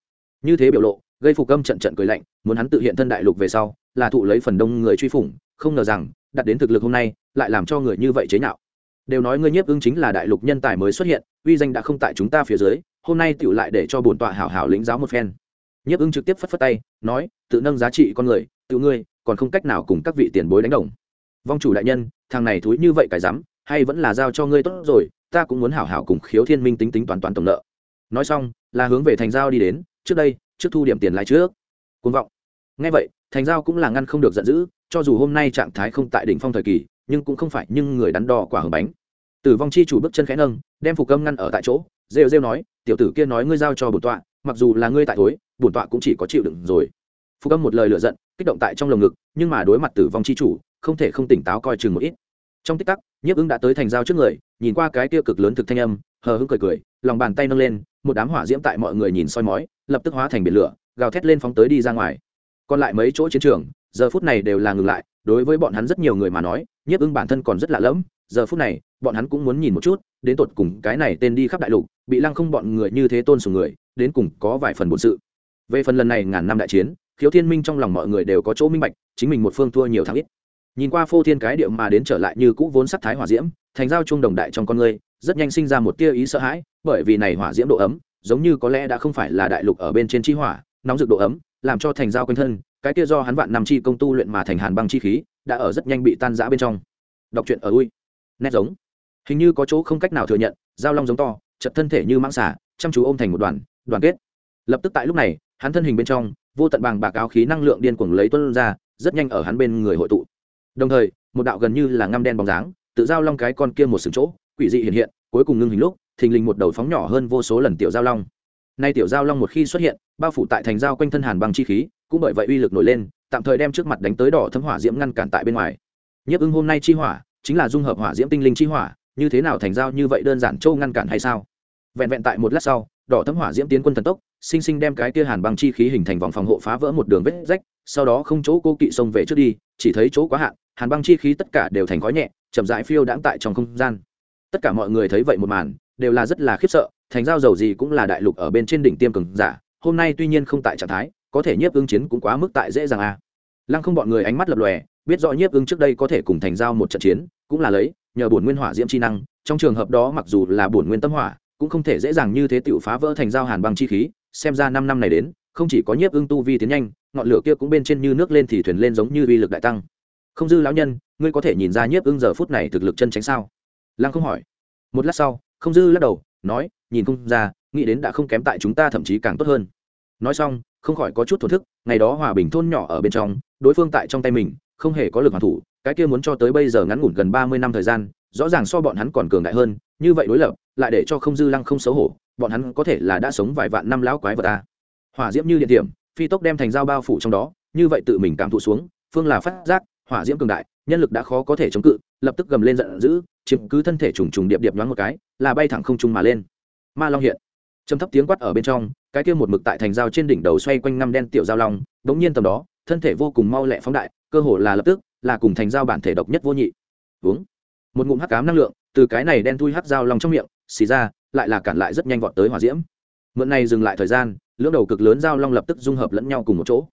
Speaker 1: Như thế biểu lộ, gây phục âm trận trận cười lạnh, muốn hắn tự hiện thân đại lục về sau, là thụ lấy phần đông người truy phủng, không ngờ rằng đặt đến thực lực hôm nay, lại làm cho người như vậy chế nhạo. Đều nói ngươi nhiếp ứng chính là đại lục nhân tài mới xuất hiện, uy danh đã không tại chúng ta phía dưới, hôm nay tựu lại để cho bổn tọa hảo hảo lĩnh giáo một phen. Nhiếp ứng trực tiếp phất phất tay, nói, tự nâng giá trị con người, tự ngươi, còn không cách nào cùng các vị tiền bối đánh đồng. Vong chủ đại nhân, thằng này thúi như vậy cái dám, hay vẫn là giao cho ngươi tốt rồi, ta cũng muốn hảo hảo cùng khiếu thiên minh tính tính toàn toàn tổng nợ. Nói xong, là hướng về thành giao đi đến, trước đây, trước thu điểm tiền lại trước. Côn vọng. Ngay vậy thành giao cũng là ngăn không được giận dữ, cho dù hôm nay trạng thái không tại đỉnh phong thời kỳ, nhưng cũng không phải nhưng người đắn đo quả hở bánh. Tử vong chi chủ bước chân khẽ nâng, đem phục âm ngăn ở tại chỗ, rêu rêu nói, tiểu tử kia nói ngươi giao cho bổn tọa, mặc dù là ngươi tại thối, bổn tọa cũng chỉ có chịu đựng rồi. Phục âm một lời lựa giận, kích động tại trong lồng ngực, nhưng mà đối mặt tử vong chi chủ, không thể không tỉnh táo coi chừng một ít. Trong tích tắc, nhiếp ứng đã tới thành giao trước người, nhìn qua cái kia cực lớn thực thanh âm, hờ hững cười cười, lòng bàn tay nâng lên, một đám hỏa diễm tại mọi người nhìn soi mói, lập tức hóa thành biển lửa, gào thét lên phóng tới đi ra ngoài còn lại mấy chỗ chiến trường, giờ phút này đều là ngừng lại, đối với bọn hắn rất nhiều người mà nói, nhiếp ưng bản thân còn rất lạ lẫm, giờ phút này, bọn hắn cũng muốn nhìn một chút, đến tột cùng cái này tên đi khắp đại lục, bị lăng không bọn người như thế tôn sùng người, đến cùng có vài phần bổn sự. Về phần lần này ngàn năm đại chiến, khiếu thiên minh trong lòng mọi người đều có chỗ minh bạch, chính mình một phương thua nhiều thắng ít. Nhìn qua phô thiên cái điệu mà đến trở lại như cũ vốn sắc thái hỏa diễm, thành giao chung đồng đại trong con người, rất nhanh sinh ra một tia ý sợ hãi, bởi vì này hỏa diễm độ ấm, giống như có lẽ đã không phải là đại lục ở bên trên chi hỏa, nóng rực độ ấm làm cho thành giao quanh thân, cái kia do hắn vạn năm chi công tu luyện mà thành hàn băng chi khí, đã ở rất nhanh bị tan rã bên trong. Đọc truyện ở ui. Nét giống. Hình như có chỗ không cách nào thừa nhận, giao long giống to, chật thân thể như mãng xả chăm chú ôm thành một đoàn đoàn kết. Lập tức tại lúc này, hắn thân hình bên trong, vô tận bàng bạc áo khí năng lượng điên cuồng lấy tuân ra, rất nhanh ở hắn bên người hội tụ. Đồng thời, một đạo gần như là ngăm đen bóng dáng, tự giao long cái con kia một sừng chỗ, quỷ dị hiện hiện, cuối cùng ngưng hình lúc, thình lình một đầu phóng nhỏ hơn vô số lần tiểu giao long nay tiểu giao long một khi xuất hiện, bao phủ tại thành giao quanh thân hàn băng chi khí, cũng bởi vậy uy lực nổi lên, tạm thời đem trước mặt đánh tới đỏ thấm hỏa diễm ngăn cản tại bên ngoài. Nhiếp ưng hôm nay chi hỏa, chính là dung hợp hỏa diễm tinh linh chi hỏa, như thế nào thành giao như vậy đơn giản châu ngăn cản hay sao? Vẹn vẹn tại một lát sau, đỏ thấm hỏa diễm tiến quân thần tốc, sinh sinh đem cái kia hàn băng chi khí hình thành vòng phòng hộ phá vỡ một đường vết rách, sau đó không chỗ cô kỵ xông về trước đi, chỉ thấy chỗ quá hạn, hàn băng chi khí tất cả đều thành khói nhẹ, chậm rãi phiêu đãng tại trong không gian. Tất cả mọi người thấy vậy một màn, đều là rất là khiếp sợ thành giao dầu gì cũng là đại lục ở bên trên đỉnh tiêm cường giả, hôm nay tuy nhiên không tại trạng thái, có thể nhiếp ứng chiến cũng quá mức tại dễ dàng a. À. lăng không bọn người ánh mắt lập lòe, biết rõ nhiếp ứng trước đây có thể cùng thành giao một trận chiến, cũng là lấy, nhờ bổn nguyên hỏa diễm chi năng, trong trường hợp đó mặc dù là bổn nguyên tâm hỏa, cũng không thể dễ dàng như thế tiểu phá vỡ thành giao hàn băng chi khí, xem ra năm năm này đến, không chỉ có nhiếp ứng tu vi tiến nhanh, ngọn lửa kia cũng bên trên như nước lên thì thuyền lên giống như uy lực đại tăng. Không dư lão nhân, ngươi có thể nhìn ra nhiếp ứng giờ phút này thực lực chân tránh sao? Lăng không hỏi. Một lát sau, không dư lắc đầu, nói nhìn không ra, nghĩ đến đã không kém tại chúng ta thậm chí càng tốt hơn. Nói xong, không khỏi có chút thổn thức, ngày đó hòa bình thôn nhỏ ở bên trong, đối phương tại trong tay mình, không hề có lực hoàn thủ, cái kia muốn cho tới bây giờ ngắn ngủn gần ba mươi năm thời gian, rõ ràng so bọn hắn còn cường đại hơn, như vậy đối lập, lại để cho không dư lăng không xấu hổ, bọn hắn có thể là đã sống vài vạn năm lão quái vật ta. Hỏa diễm như điện điểm phi tốc đem thành dao bao phủ trong đó, như vậy tự mình cảm thụ xuống, phương là phát giác, hỏa diễm cường đại, nhân lực đã khó có thể chống cự, lập tức gầm lên giận dữ, chiếm cứ thân thể trùng trùng điệp điệp nhoáng một cái, là bay thẳng không trung mà lên ma long hiện. Trầm thấp tiếng quát ở bên trong, cái kia một mực tại thành dao trên đỉnh đầu xoay quanh năm đen tiểu giao long, đống nhiên tầm đó, thân thể vô cùng mau lẹ phóng đại, cơ hồ là lập tức, là cùng thành dao bản thể độc nhất vô nhị. Uống. Một ngụm hắc cám năng lượng, từ cái này đen thui hắc dao long trong miệng, xì ra, lại là cản lại rất nhanh vọt tới hỏa diễm. Mượn này dừng lại thời gian, lưỡng đầu cực lớn dao long lập tức dung hợp lẫn nhau cùng một chỗ.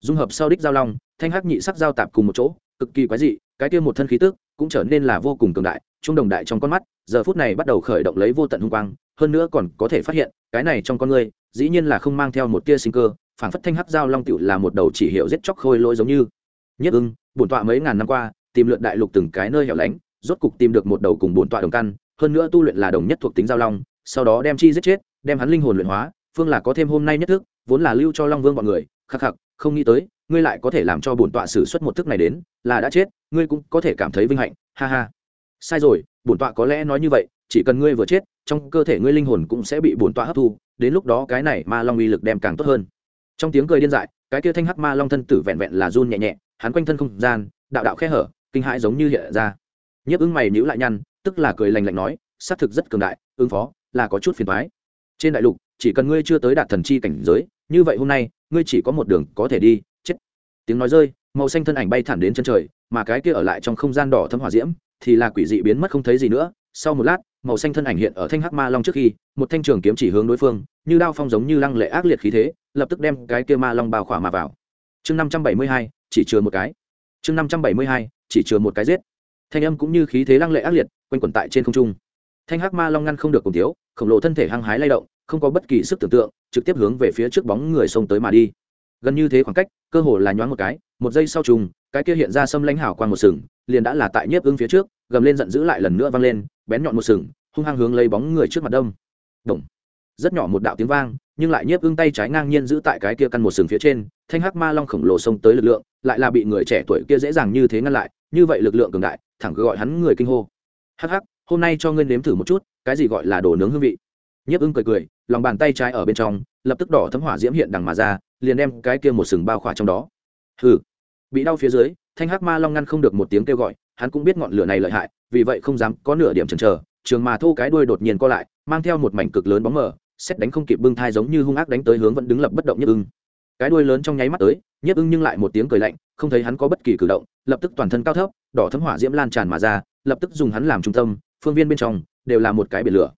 Speaker 1: Dung hợp sau đích dao long, thanh hắc nhị sắc dao tạp cùng một chỗ, cực kỳ quái dị, cái kia một thân khí tức cũng trở nên là vô cùng cường đại, trung đồng đại trong con mắt, giờ phút này bắt đầu khởi động lấy vô tận hung quang hơn nữa còn có thể phát hiện, cái này trong con người, dĩ nhiên là không mang theo một tia sinh cơ phản phất thanh hắc giao long tựu là một đầu chỉ hiệu giết chóc khôi lỗi giống như. Nhất ưng, bổn tọa mấy ngàn năm qua, tìm lượn đại lục từng cái nơi hẻo lánh, rốt cục tìm được một đầu cùng bổn tọa đồng căn, hơn nữa tu luyện là đồng nhất thuộc tính giao long, sau đó đem chi giết chết, đem hắn linh hồn luyện hóa, phương là có thêm hôm nay nhất thức, vốn là lưu cho long vương bọn người, khắc khắc, không nghĩ tới, ngươi lại có thể làm cho bổn tọa xử suất một thức này đến, là đã chết, ngươi cũng có thể cảm thấy vinh hạnh, ha ha. Sai rồi, bổn tọa có lẽ nói như vậy chỉ cần ngươi vừa chết, trong cơ thể ngươi linh hồn cũng sẽ bị bổn tọa hấp thu, đến lúc đó cái này ma long uy lực đem càng tốt hơn. Trong tiếng cười điên dại, cái kia thanh hắc ma long thân tử vẹn vẹn là run nhẹ nhẹ, hắn quanh thân không gian, đạo đạo khe hở, kinh hãi giống như hiện ra. Nhiếp ứng mày nhữ lại nhăn, tức là cười lành lạnh nói xác thực rất cường đại, ứng phó là có chút phiền thoái trên đại lục, chỉ cần ngươi chưa tới đạt thần chi cảnh giới, như vậy hôm nay, ngươi chỉ có một đường có thể đi, chết. Tiếng nói rơi, màu xanh thân ảnh bay thẳng đến chân trời, mà cái kia ở lại trong không gian đỏ thâm hỏa diễm, thì là quỷ dị biến mất không thấy gì nữa. Sau một lát màu xanh thân ảnh hiện ở thanh hắc ma long trước khi, một thanh trường kiếm chỉ hướng đối phương, như đao phong giống như lăng lệ ác liệt khí thế, lập tức đem cái kia ma long bao khỏa mà vào. Chương năm trăm bảy mươi hai, chỉ chừa một cái. Chương năm trăm bảy mươi hai, chỉ chừa một cái giết. Thanh âm cũng như khí thế lăng lệ ác liệt, quanh quẩn tại trên không trung. Thanh hắc ma long ngăn không được cùng thiếu, khổng lồ thân thể hăng hái lay động, không có bất kỳ sức tưởng tượng, trực tiếp hướng về phía trước bóng người xông tới mà đi. Gần như thế khoảng cách, cơ hồ là nhoáng một cái, một giây sau trùng, cái kia hiện ra xâm lãnh hảo quan một sừng, liền đã là tại nhiếp ưng phía trước gầm lên giận dữ lại lần nữa vang lên, bén nhọn một sừng, hung hăng hướng lấy bóng người trước mặt đông. Động. rất nhỏ một đạo tiếng vang, nhưng lại nhiếp ưng tay trái ngang nhiên giữ tại cái kia căn một sừng phía trên, thanh hắc ma long khổng lồ xông tới lực lượng, lại là bị người trẻ tuổi kia dễ dàng như thế ngăn lại, như vậy lực lượng cường đại, thẳng gọi hắn người kinh hô. Hắc hắc, hôm nay cho ngươi nếm thử một chút, cái gì gọi là đồ nướng hương vị. Nhiếp ưng cười cười, lòng bàn tay trái ở bên trong, lập tức đỏ thấm hỏa diễm hiện đằng mà ra, liền đem cái kia một sừng bao khỏa trong đó. Hừ. Bị đau phía dưới, thanh hắc ma long ngăn không được một tiếng kêu gọi hắn cũng biết ngọn lửa này lợi hại, vì vậy không dám có nửa điểm chần chờ. Trường mà thô cái đuôi đột nhiên co lại, mang theo một mảnh cực lớn bóng mờ, xét đánh không kịp bưng thai giống như hung ác đánh tới hướng vẫn đứng lập bất động nhất ưng. Cái đuôi lớn trong nháy mắt tới nhiếp ưng nhưng lại một tiếng cười lạnh, không thấy hắn có bất kỳ cử động, lập tức toàn thân cao thấp, đỏ thấm hỏa diễm lan tràn mà ra, lập tức dùng hắn làm trung tâm, phương viên bên trong, đều là một cái biển lửa.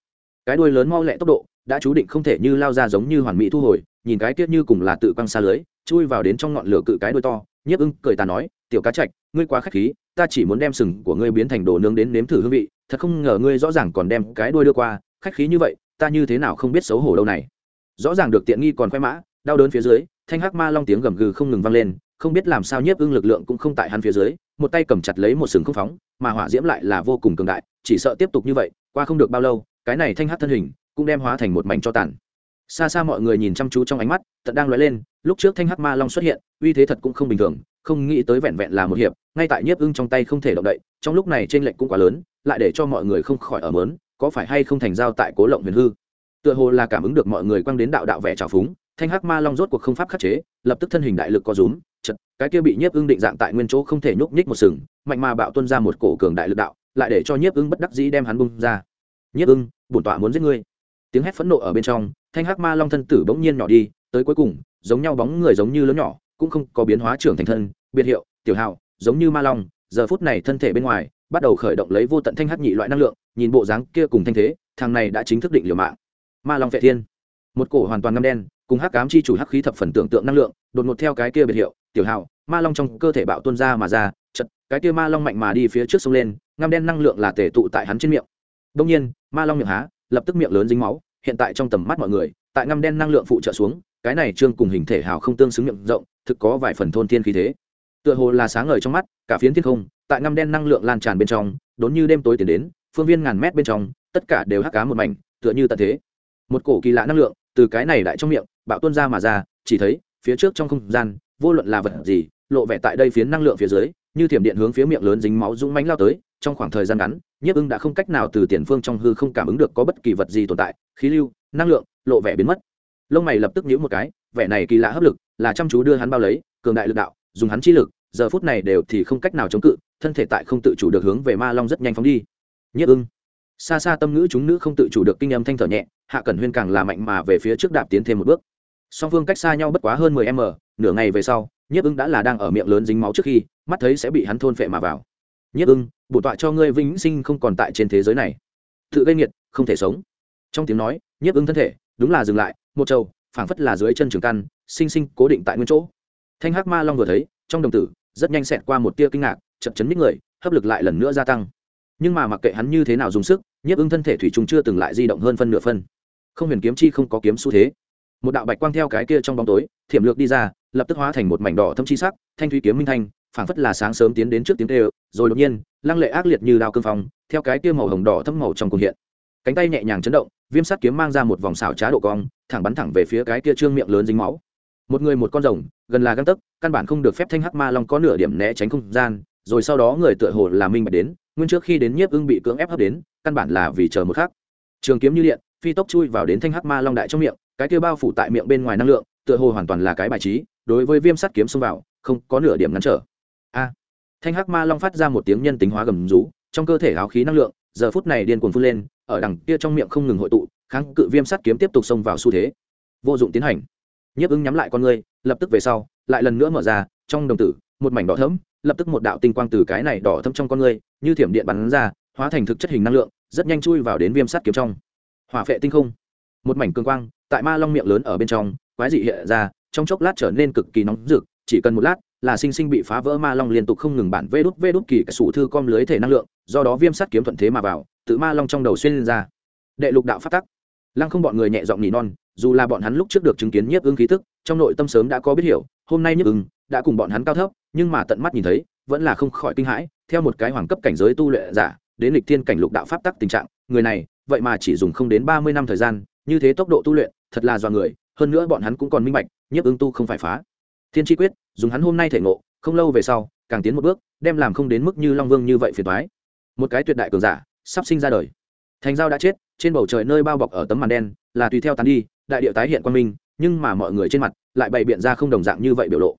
Speaker 1: Cái đuôi lớn mau lẹ tốc độ, đã chú định không thể như lao ra giống như hoàn mỹ thu hồi, nhìn cái tiết như cùng là tự quăng xa lưới, chui vào đến trong ngọn lửa cự cái đuôi to. Nhiếp ưng cười ta nói, tiểu cá trạch, ngươi quá khách khí ta chỉ muốn đem sừng của ngươi biến thành đồ nướng đến nếm thử hương vị, thật không ngờ ngươi rõ ràng còn đem cái đuôi đưa qua, khách khí như vậy, ta như thế nào không biết xấu hổ đâu này. Rõ ràng được tiện nghi còn khoe mã, đau đớn phía dưới, thanh hắc ma long tiếng gầm gừ không ngừng vang lên, không biết làm sao nhiếp ưng lực lượng cũng không tại hắn phía dưới, một tay cầm chặt lấy một sừng không phóng, mà hỏa diễm lại là vô cùng cường đại, chỉ sợ tiếp tục như vậy, qua không được bao lâu, cái này thanh hắc thân hình cũng đem hóa thành một mảnh cho tàn. Xa xa mọi người nhìn chăm chú trong ánh mắt, tận đang lóe lên lúc trước thanh hắc ma long xuất hiện, uy thế thật cũng không bình thường, không nghĩ tới vẹn vẹn là một hiệp, ngay tại nhiếp ưng trong tay không thể động đậy, trong lúc này trên lệnh cũng quá lớn, lại để cho mọi người không khỏi ở mớn có phải hay không thành giao tại cố lộng huyền hư? Tựa hồ là cảm ứng được mọi người quăng đến đạo đạo vẻ trào phúng, thanh hắc ma long rốt cuộc không pháp khắc chế, lập tức thân hình đại lực có rúm, chật, cái kia bị nhiếp ưng định dạng tại nguyên chỗ không thể nhúc nhích một sừng, mạnh mà bạo tuân ra một cổ cường đại lực đạo, lại để cho nhiếp ưng bất đắc dĩ đem hắn bung ra. Nhiếp ưng, bổn tọa muốn giết ngươi. Tiếng hét phẫn nộ ở bên trong, thanh hắc ma long thân tử bỗng nhiên nhỏ đi, tới cuối cùng giống nhau bóng người giống như lớn nhỏ, cũng không có biến hóa trưởng thành thân, biệt hiệu, tiểu hào, giống như ma long, giờ phút này thân thể bên ngoài, bắt đầu khởi động lấy vô tận thanh hắc nhị loại năng lượng, nhìn bộ dáng kia cùng thanh thế, thằng này đã chính thức định liều mạng. Ma long vệ thiên. Một cổ hoàn toàn ngâm đen, cùng hắc cám chi chủ hắc khí thập phần tưởng tượng năng lượng, đột ngột theo cái kia biệt hiệu, tiểu hào, ma long trong cơ thể bạo tuôn ra mà ra, chật, cái kia ma long mạnh mà đi phía trước sông lên ngâm đen năng lượng là tể tụ tại hắn trên miệng. Đông nhiên, ma long miệng há, lập tức miệng lớn dính máu, hiện tại trong tầm mắt mọi người, tại ngâm đen năng lượng phụ trợ xuống cái này trương cùng hình thể hào không tương xứng miệng rộng, thực có vài phần thôn thiên khí thế. Tựa hồ là sáng ngời trong mắt, cả phiến thiên không, tại ngăm đen năng lượng lan tràn bên trong, đốn như đêm tối tiến đến, phương viên ngàn mét bên trong, tất cả đều hắc cá một mảnh, tựa như tận thế. Một cổ kỳ lạ năng lượng, từ cái này đại trong miệng, bạo tuôn ra mà ra, chỉ thấy, phía trước trong không gian, vô luận là vật gì, lộ vẻ tại đây phiến năng lượng phía dưới, như thiểm điện hướng phía miệng lớn dính máu dũng mánh lao tới, trong khoảng thời gian ngắn, nhiếp ưng đã không cách nào từ tiền phương trong hư không cảm ứng được có bất kỳ vật gì tồn tại, khí lưu, năng lượng, lộ vẻ biến mất lông mày lập tức nhíu một cái, vẻ này kỳ lạ hấp lực, là chăm chú đưa hắn bao lấy, cường đại lực đạo, dùng hắn chi lực, giờ phút này đều thì không cách nào chống cự, thân thể tại không tự chủ được hướng về ma long rất nhanh phóng đi. Nhiếp ưng. Xa xa tâm ngữ chúng nữ không tự chủ được kinh âm thanh thở nhẹ, hạ cẩn huyên càng là mạnh mà về phía trước đạp tiến thêm một bước. Song phương cách xa nhau bất quá hơn mười m, nửa ngày về sau nhiếp ưng đã là đang ở miệng lớn dính máu trước khi, mắt thấy sẽ bị hắn thôn phệ mà vào. Nhiếp ưng, bổ tọa cho ngươi vĩnh sinh không còn tại trên thế giới này. Tự gây nghiệt, không thể sống. Trong tiếng nói nhiếp ưng thân thể, đúng là dừng lại một trâu phảng phất là dưới chân trường căn, sinh sinh cố định tại nguyên chỗ. Thanh hắc ma long vừa thấy, trong đồng tử, rất nhanh xẹt qua một tia kinh ngạc chật chấn nhích người, hấp lực lại lần nữa gia tăng. Nhưng mà mặc kệ hắn như thế nào dùng sức, nhiếp ưng thân thể thủy chúng chưa từng lại di động hơn phân nửa phân. Không huyền kiếm chi không có kiếm xu thế. Một đạo bạch quang theo cái kia trong bóng tối, thiểm lược đi ra, lập tức hóa thành một mảnh đỏ thâm chi sắc, thanh thủy kiếm minh thanh, phảng phất là sáng sớm tiến đến trước tiếng tê rồi đột nhiên, lăng lệ ác liệt như đao cương phong, theo cái kia màu hồng đỏ thâm màu trong cùng hiện cánh tay nhẹ nhàng chấn động, viêm sắt kiếm mang ra một vòng xảo trá độ cong, thẳng bắn thẳng về phía cái kia trương miệng lớn dính máu. Một người một con rồng, gần là găng tấc, căn bản không được phép thanh hắc ma long có nửa điểm né tránh không gian, rồi sau đó người tựa hồ là minh bạch đến, nguyên trước khi đến nhiếp ưng bị cưỡng ép hấp đến, căn bản là vì chờ một khắc. Trường kiếm như điện, phi tốc chui vào đến thanh hắc ma long đại trong miệng, cái kia bao phủ tại miệng bên ngoài năng lượng, tựa hồ hoàn toàn là cái bài trí, đối với viêm sắt kiếm xông vào, không có nửa điểm ngăn trở. A! Thanh hắc ma long phát ra một tiếng nhân tính hóa gầm rú, trong cơ thể áo khí năng lượng giờ phút này điên cuồng phun lên, ở đằng kia trong miệng không ngừng hội tụ, kháng cự viêm sắt kiếm tiếp tục xông vào xu thế. Vô dụng tiến hành. Nhiếp ứng nhắm lại con ngươi, lập tức về sau, lại lần nữa mở ra, trong đồng tử, một mảnh đỏ thẫm, lập tức một đạo tinh quang từ cái này đỏ thẫm trong con ngươi, như thiểm điện bắn ra, hóa thành thực chất hình năng lượng, rất nhanh chui vào đến viêm sắt kiếm trong. Hỏa phệ tinh không. Một mảnh cường quang, tại ma long miệng lớn ở bên trong, quái dị hiện ra, trong chốc lát trở nên cực kỳ nóng rực chỉ cần một lát, là sinh sinh bị phá vỡ ma long liên tục không ngừng bản vê đốt vê đút kỳ cả sủ thư com lưới thể năng lượng, do đó viêm sắt kiếm thuận thế mà vào, tự ma long trong đầu xuyên lên ra. Đệ lục đạo phát tắc. Lăng không bọn người nhẹ giọng nỉ non, dù là bọn hắn lúc trước được chứng kiến nhiếp ưng khí tức, trong nội tâm sớm đã có biết hiểu, hôm nay nhiếp ưng đã cùng bọn hắn cao thấp, nhưng mà tận mắt nhìn thấy, vẫn là không khỏi kinh hãi, theo một cái hoàng cấp cảnh giới tu luyện giả, đến lịch thiên cảnh lục đạo pháp tắc tình trạng, người này, vậy mà chỉ dùng không đến ba mươi năm thời gian, như thế tốc độ tu luyện, thật là do người, hơn nữa bọn hắn cũng còn minh bạch, nhiếp ứng tu không phải phá thiên tri quyết, dùng hắn hôm nay thể ngộ, không lâu về sau, càng tiến một bước, đem làm không đến mức như long vương như vậy phiền thoái một cái tuyệt đại cường giả, sắp sinh ra đời. Thành giao đã chết, trên bầu trời nơi bao bọc ở tấm màn đen, là tùy theo tán đi, đại điệu tái hiện quan minh, nhưng mà mọi người trên mặt lại bày biện ra không đồng dạng như vậy biểu lộ.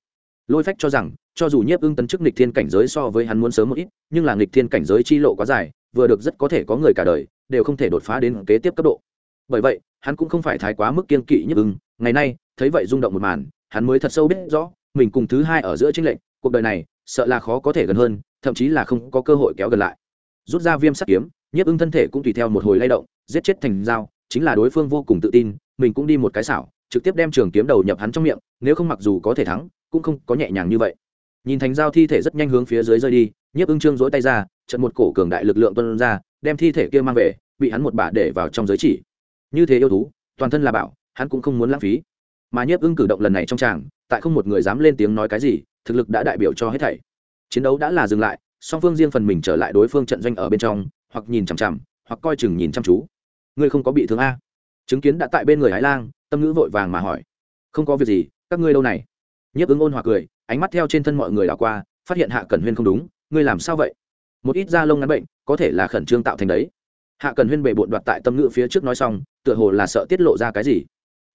Speaker 1: Lôi phách cho rằng, cho dù nhiếp ưng tấn chức nghịch thiên cảnh giới so với hắn muốn sớm một ít, nhưng là nghịch thiên cảnh giới chi lộ quá dài, vừa được rất có thể có người cả đời, đều không thể đột phá đến kế tiếp cấp độ. Bởi vậy, hắn cũng không phải thái quá mức kiên kỵ nhiếp ưng, ngày nay, thấy vậy rung động một màn hắn mới thật sâu biết rõ, mình cùng thứ hai ở giữa chính lệnh cuộc đời này, sợ là khó có thể gần hơn, thậm chí là không có cơ hội kéo gần lại. Rút ra viêm sắt kiếm, nhiếp ưng thân thể cũng tùy theo một hồi lay động, giết chết thành dao, chính là đối phương vô cùng tự tin, mình cũng đi một cái xảo, trực tiếp đem trường kiếm đầu nhập hắn trong miệng, nếu không mặc dù có thể thắng, cũng không có nhẹ nhàng như vậy. Nhìn thành dao thi thể rất nhanh hướng phía dưới rơi đi, nhiếp ưng trương dỗi tay ra, trận một cổ cường đại lực lượng tuân ra, đem thi thể kia mang về, bị hắn một bả để vào trong giới chỉ. Như thế yêu thú, toàn thân là bảo, hắn cũng không muốn lãng phí mà nhiếp ưng cử động lần này trong tràng, tại không một người dám lên tiếng nói cái gì, thực lực đã đại biểu cho hết thảy. Chiến đấu đã là dừng lại, song phương riêng phần mình trở lại đối phương trận doanh ở bên trong, hoặc nhìn chằm chằm, hoặc coi chừng nhìn chăm chú. Ngươi không có bị thương a. Chứng kiến đã tại bên người hải lang, tâm ngữ vội vàng mà hỏi. Không có việc gì, các ngươi đâu này? Nhiếp ứng ôn hòa cười, ánh mắt theo trên thân mọi người đảo qua, phát hiện hạ cẩn huyên không đúng, ngươi làm sao vậy? Một ít da lông ngắn bệnh, có thể là khẩn trương tạo thành đấy. Hạ cẩn huyên bề bộn đoạt tại tâm ngữ phía trước nói xong, tựa hồ là sợ tiết lộ ra cái gì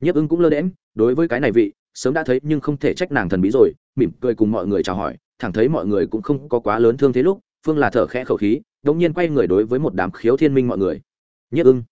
Speaker 1: nhiếp ưng cũng lơ đễm đối với cái này vị, sớm đã thấy nhưng không thể trách nàng thần bí rồi, mỉm cười cùng mọi người chào hỏi, thẳng thấy mọi người cũng không có quá lớn thương thế lúc, phương là thở khẽ khẩu khí, đột nhiên quay người đối với một đám khiếu thiên minh mọi người. Nhất ưng.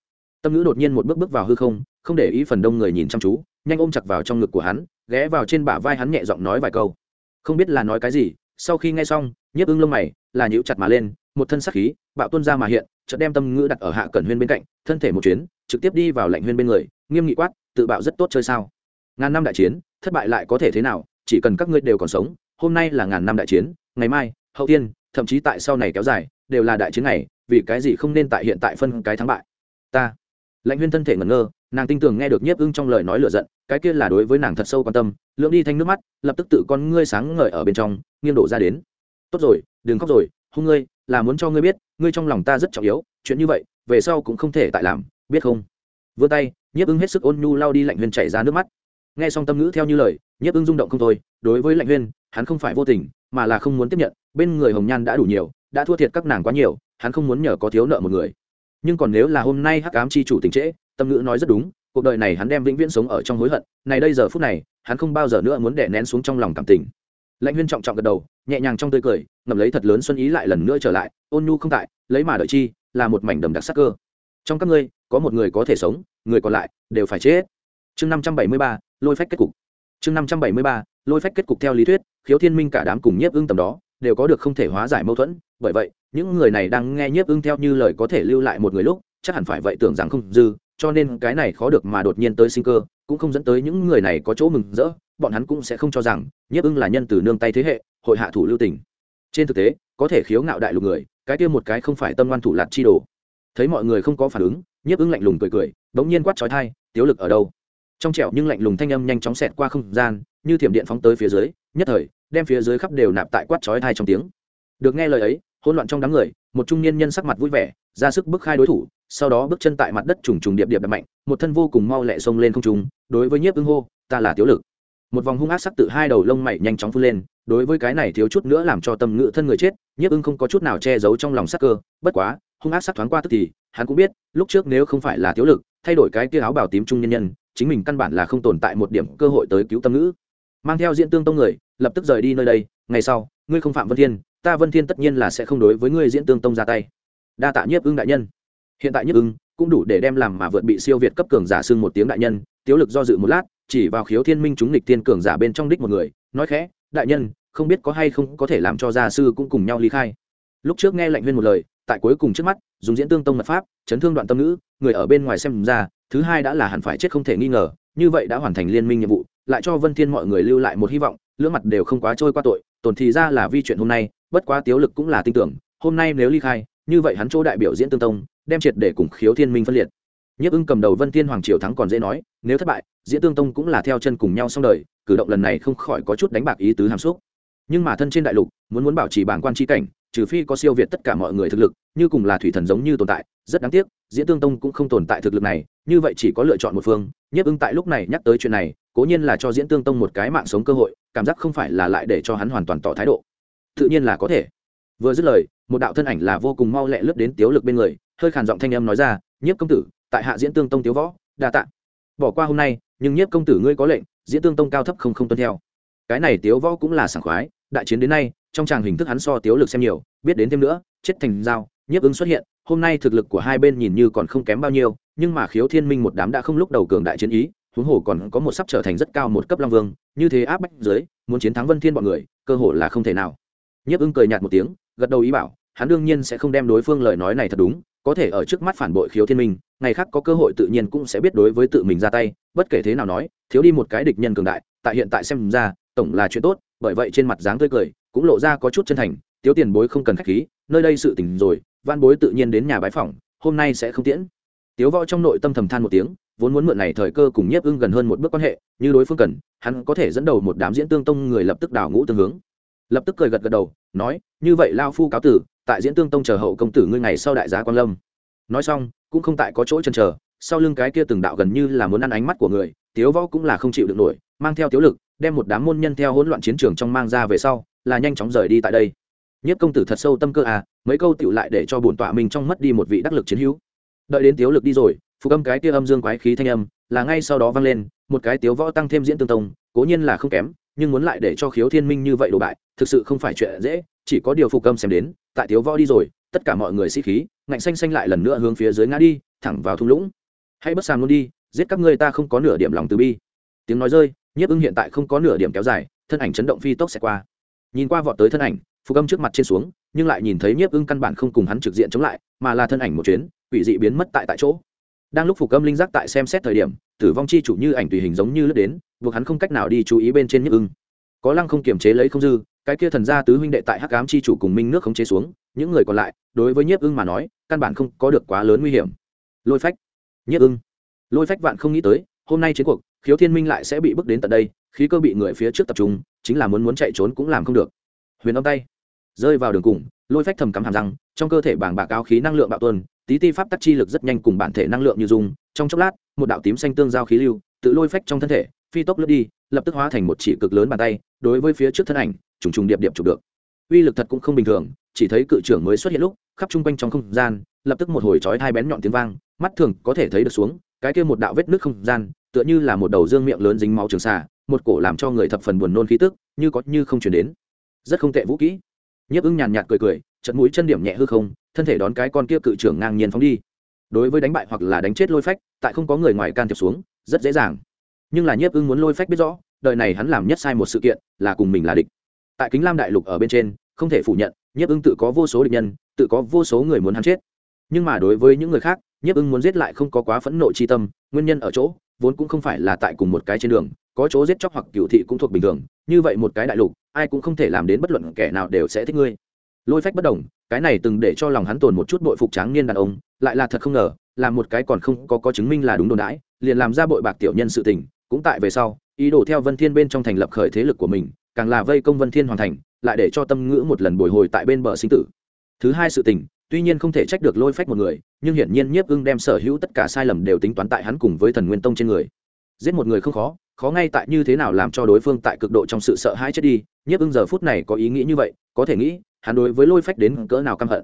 Speaker 1: Tâm ngữ đột nhiên một bước bước vào hư không không để ý phần đông người nhìn chăm chú, nhanh ôm chặt vào trong ngực của hắn, ghé vào trên bả vai hắn nhẹ giọng nói vài câu. Không biết là nói cái gì, sau khi nghe xong, nhiếp ưng lông mày, là nhíu chặt mà lên, một thân sắc khí, bạo tuân ra mà hiện, chợt đem tâm ngữ đặt ở hạ cẩn huyên bên cạnh, thân thể một chuyến, trực tiếp đi vào lạnh huyên bên người, nghiêm nghị quát tự bạo rất tốt chơi sao? Ngàn năm đại chiến, thất bại lại có thể thế nào? Chỉ cần các ngươi đều còn sống, hôm nay là ngàn năm đại chiến, ngày mai, hậu tiên, thậm chí tại sau này kéo dài, đều là đại chiến này vì cái gì không nên tại hiện tại phân cái thắng bại? Ta. Lãnh huyên thân thể ngẩn ngơ, nàng tin tưởng nghe được nhiếp ưng trong lời nói lựa giận, cái kia là đối với nàng thật sâu quan tâm, lưỡng đi thanh nước mắt, lập tức tự con ngươi sáng ngời ở bên trong, nghiêng đổ ra đến. Tốt rồi, đừng khóc rồi, hung ngươi, là muốn cho ngươi biết, ngươi trong lòng ta rất trọng yếu, chuyện như vậy, về sau cũng không thể tại làm, biết không? Vươn tay nhiếp ưng hết sức ôn nhu lao đi lạnh huyên chảy ra nước mắt. Nghe xong tâm ngữ theo như lời, nhiếp ưng rung động không thôi. Đối với lạnh huyên, hắn không phải vô tình, mà là không muốn tiếp nhận. Bên người hồng nhan đã đủ nhiều, đã thua thiệt các nàng quá nhiều, hắn không muốn nhờ có thiếu nợ một người. Nhưng còn nếu là hôm nay hắc ám chi chủ tình trễ, tâm ngữ nói rất đúng, cuộc đời này hắn đem vĩnh viễn sống ở trong hối hận. Này đây giờ phút này, hắn không bao giờ nữa muốn đè nén xuống trong lòng cảm tình. Lãnh huyên trọng trọng gật đầu, nhẹ nhàng trong tươi cười ngầm lấy thật lớn xuân ý lại lần nữa trở lại. Ôn nhu không tại, lấy mà đợi chi, là một mảnh đầm đặc sắc cơ trong các ngươi, có một người có thể sống, người còn lại đều phải chết. Chương năm trăm bảy mươi ba, lôi phách kết cục. Chương năm trăm bảy mươi ba, lôi phách kết cục theo lý thuyết, khiếu thiên minh cả đám cùng nhiếp ưng tầm đó, đều có được không thể hóa giải mâu thuẫn. Bởi vậy, những người này đang nghe nhiếp ưng theo như lời có thể lưu lại một người lúc, chắc hẳn phải vậy tưởng rằng không dư, cho nên cái này khó được mà đột nhiên tới sinh cơ, cũng không dẫn tới những người này có chỗ mừng rỡ. Bọn hắn cũng sẽ không cho rằng nhiếp ưng là nhân từ nương tay thế hệ, hội hạ thủ lưu tình. Trên thực tế, có thể khiếu ngạo đại lục người, cái kia một cái không phải tâm ngoan thủ lạt chi đồ thấy mọi người không có phản ứng, nhiếp ưng lạnh lùng cười cười, bỗng nhiên quát trói thai tiếu lực ở đâu? Trong trẻo nhưng lạnh lùng thanh âm nhanh chóng xẹt qua không gian, như thiểm điện phóng tới phía dưới, nhất thời, đem phía dưới khắp đều nạp tại quát chói thai trong tiếng. Được nghe lời ấy, hỗn loạn trong đám người, một trung niên nhân sắc mặt vui vẻ, ra sức bức khai đối thủ, sau đó bước chân tại mặt đất trùng trùng điệp điệp đập mạnh, một thân vô cùng mau lẹ xông lên không trung, đối với nhiếp ưng hô, ta là tiếu lực. Một vòng hung ác sắc tự hai đầu lông mày nhanh chóng phun lên, đối với cái này thiếu chút nữa làm cho tâm ngự thân người chết, nhiếp ưng không có chút nào che giấu trong lòng sắc cơ, bất quá hung ác sắc thoáng qua tức thì, hắn cũng biết, lúc trước nếu không phải là thiếu lực, thay đổi cái kia áo bào tím trung nhân nhân, chính mình căn bản là không tồn tại một điểm cơ hội tới cứu tâm ngữ. Mang theo diễn tương tông người, lập tức rời đi nơi đây, ngày sau, ngươi không phạm vân thiên, ta vân thiên tất nhiên là sẽ không đối với ngươi diễn tương tông ra tay. Đa tạ nhiếp ưng đại nhân. Hiện tại nhiếp ưng cũng đủ để đem làm mà vượt bị siêu việt cấp cường giả xưng một tiếng đại nhân tiếu lực do dự một lát, chỉ vào khiếu thiên minh chúng lịch tiên cường giả bên trong đích một người, nói khẽ, đại nhân, không biết có hay không có thể làm cho gia sư cũng cùng nhau ly khai. Lúc trước nghe lệnh huyên một lời tại cuối cùng trước mắt, dùng diễn tương tông mật pháp, chấn thương đoạn tâm ngữ, người ở bên ngoài xem ra, thứ hai đã là hẳn phải chết không thể nghi ngờ, như vậy đã hoàn thành liên minh nhiệm vụ, lại cho vân thiên mọi người lưu lại một hy vọng, lưỡng mặt đều không quá trôi qua tội, tổn thì ra là vi chuyện hôm nay, bất quá tiếu lực cũng là tin tưởng, hôm nay nếu ly khai, như vậy hắn chỗ đại biểu diễn tương tông, đem triệt để cùng khiếu thiên minh phân liệt. Nhất ưng cầm đầu vân thiên hoàng triều thắng còn dễ nói, nếu thất bại, diễn tương tông cũng là theo chân cùng nhau xong đời, cử động lần này không khỏi có chút đánh bạc ý tứ hàm xúc. Nhưng mà thân trên đại lục, muốn muốn bảo trì bảng quan tri cảnh trừ phi có siêu việt tất cả mọi người thực lực, như cùng là thủy thần giống như tồn tại, rất đáng tiếc, diễn tương tông cũng không tồn tại thực lực này, như vậy chỉ có lựa chọn một phương nhất ưng tại lúc này nhắc tới chuyện này, cố nhiên là cho diễn tương tông một cái mạng sống cơ hội, cảm giác không phải là lại để cho hắn hoàn toàn tỏ thái độ. Tự nhiên là có thể. Vừa dứt lời, một đạo thân ảnh là vô cùng mau lẹ lướt đến tiếu lực bên người, hơi khàn giọng thanh âm nói ra, nhiếp công tử, tại hạ diễn tương tông tiếu võ, đa tạ. Bỏ qua hôm nay, nhưng nhiếp công tử ngươi có lệnh, diễn tương tông cao thấp không không tuân theo. Cái này tiếu võ cũng là sảng khoái, đại chiến đến nay trong tràng hình thức hắn so tiếu lực xem nhiều, biết đến thêm nữa, chết thành dao, nhiếp ứng xuất hiện, hôm nay thực lực của hai bên nhìn như còn không kém bao nhiêu, nhưng mà khiếu thiên minh một đám đã không lúc đầu cường đại chiến ý, huống hồ còn có một sắp trở thành rất cao một cấp long vương, như thế áp bách dưới, muốn chiến thắng vân thiên bọn người, cơ hội là không thể nào. Nhiếp ưng cười nhạt một tiếng, gật đầu ý bảo, hắn đương nhiên sẽ không đem đối phương lời nói này thật đúng, có thể ở trước mắt phản bội khiếu thiên minh, ngày khác có cơ hội tự nhiên cũng sẽ biết đối với tự mình ra tay, bất kể thế nào nói, thiếu đi một cái địch nhân cường đại, tại hiện tại xem ra, tổng là chuyện tốt, bởi vậy trên mặt dáng tươi cười cũng lộ ra có chút chân thành, tiếu tiền bối không cần khách khí, nơi đây sự tình rồi văn bối tự nhiên đến nhà bái phỏng, hôm nay sẽ không tiễn. Tiếu võ trong nội tâm thầm than một tiếng, vốn muốn mượn này thời cơ cùng nhiếp ưng gần hơn một bước quan hệ, như đối phương cần, hắn có thể dẫn đầu một đám diễn tương tông người lập tức đào ngũ tương hướng. Lập tức cười gật gật đầu, nói, như vậy lao phu cáo tử, tại diễn tương tông chờ hậu công tử ngươi ngày sau đại giá quan lâm. Nói xong, cũng không tại có chỗ chân chờ, sau lưng cái kia từng đạo gần như là muốn ăn ánh mắt của người, tiếu võ cũng là không chịu được nổi, mang theo tiếu lực, đem một đám môn nhân theo hỗn loạn chiến trường trong mang ra về sau là nhanh chóng rời đi tại đây. Nhất công tử thật sâu tâm cơ à mấy câu tựu lại để cho bổn tọa mình trong mất đi một vị đắc lực chiến hữu. Đợi đến tiếu lực đi rồi phục âm cái kia âm dương quái khí thanh âm, là ngay sau đó vang lên, một cái tiếu võ tăng thêm diễn tương tông, cố nhiên là không kém, nhưng muốn lại để cho khiếu thiên minh như vậy đổ bại, thực sự không phải chuyện dễ, chỉ có điều phục âm xem đến, tại tiếu võ đi rồi, tất cả mọi người sĩ khí, ngạnh xanh xanh lại lần nữa hướng phía dưới ngã đi, thẳng vào thung lũng. Hãy bất sàm luôn đi, giết các ngươi ta không có nửa điểm lòng từ bi. Tiếng nói rơi nhiếp ưng hiện tại không có nửa điểm kéo dài, thân ảnh chấn động phi tốc sẽ qua nhìn qua vọt tới thân ảnh, phục âm trước mặt trên xuống, nhưng lại nhìn thấy nhiếp ưng căn bản không cùng hắn trực diện chống lại, mà là thân ảnh một chuyến, quỷ dị biến mất tại tại chỗ. Đang lúc phục âm linh giác tại xem xét thời điểm, tử vong chi chủ như ảnh tùy hình giống như lướt đến, buộc hắn không cách nào đi chú ý bên trên nhiếp ưng. Có lăng không kiềm chế lấy không dư, cái kia thần gia tứ huynh đệ tại hắc ám chi chủ cùng minh nước không chế xuống, những người còn lại, đối với nhiếp ưng mà nói, căn bản không có được quá lớn nguy hiểm. Lôi phách. Nhiếp ưng. Lôi phách vạn không nghĩ tới, hôm nay chiến cuộc, khiếu thiên minh lại sẽ bị bước đến tận đây, khí cơ bị người phía trước tập trung chính là muốn muốn chạy trốn cũng làm không được huyền âm tay, rơi vào đường cùng, lôi phách thầm cắm hàm răng, trong cơ thể bảng bạc cao khí năng lượng bạo tuần tí ti pháp tắc chi lực rất nhanh cùng bản thể năng lượng như dung. trong chốc lát, một đạo tím xanh tương giao khí lưu tự lôi phách trong thân thể, phi tốc lướt đi, lập tức hóa thành một chỉ cực lớn bàn tay, đối với phía trước thân ảnh, trùng trùng điệp điệp chụp được uy lực thật cũng không bình thường, chỉ thấy cự trưởng mới xuất hiện lúc, khắp chung quanh trong không gian, lập tức một hồi chói hai bén nhọn tiếng vang, mắt thường có thể thấy được xuống, cái kia một đạo vết nước không gian, tựa như là một đầu dương miệng lớn dính máu trường xà một cổ làm cho người thập phần buồn nôn khí tức, như có như không chuyển đến. Rất không tệ vũ kỹ. Nhiếp ưng nhàn nhạt cười cười trận mũi chân điểm nhẹ hư không, thân thể đón cái con kia cự trưởng ngang nhiên phóng đi. Đối với đánh bại hoặc là đánh chết lôi phách, tại không có người ngoài can thiệp xuống, rất dễ dàng. Nhưng là nhiếp ưng muốn lôi phách biết rõ, đời này hắn làm nhất sai một sự kiện, là cùng mình là địch. Tại kính lam đại lục ở bên trên, không thể phủ nhận, nhiếp ưng tự có vô số địch nhân, tự có vô số người muốn hắn chết. Nhưng mà đối với những người khác, nhiếp ưng muốn giết lại không có quá phẫn nộ chi tâm, nguyên nhân ở chỗ, vốn cũng không phải là tại cùng một cái trên đường có chỗ giết chóc hoặc cựu thị cũng thuộc bình thường, như vậy một cái đại lục, ai cũng không thể làm đến bất luận kẻ nào đều sẽ thích ngươi. Lôi phách bất đồng, cái này từng để cho lòng hắn tồn một chút bội phục tráng niên đàn ông, lại là thật không ngờ là một cái còn không có có chứng minh là đúng đồn đãi, liền làm ra bội bạc tiểu nhân sự tình, cũng tại về sau, ý đồ theo vân thiên bên trong thành lập khởi thế lực của mình, càng là vây công vân thiên hoàn thành, lại để cho tâm ngữ một lần bồi hồi tại bên bờ sinh tử. Thứ hai sự tình, tuy nhiên không thể trách được lôi phách một người, nhưng hiển nhiên nhiếp ưng đem sở hữu tất cả sai lầm đều tính toán tại hắn cùng với thần nguyên tông trên người. Giết một người không khó khó ngay tại như thế nào làm cho đối phương tại cực độ trong sự sợ hãi chết đi, nhiếp ưng giờ phút này có ý nghĩ như vậy, có thể nghĩ, hắn đối với lôi phách đến cỡ nào căm hận.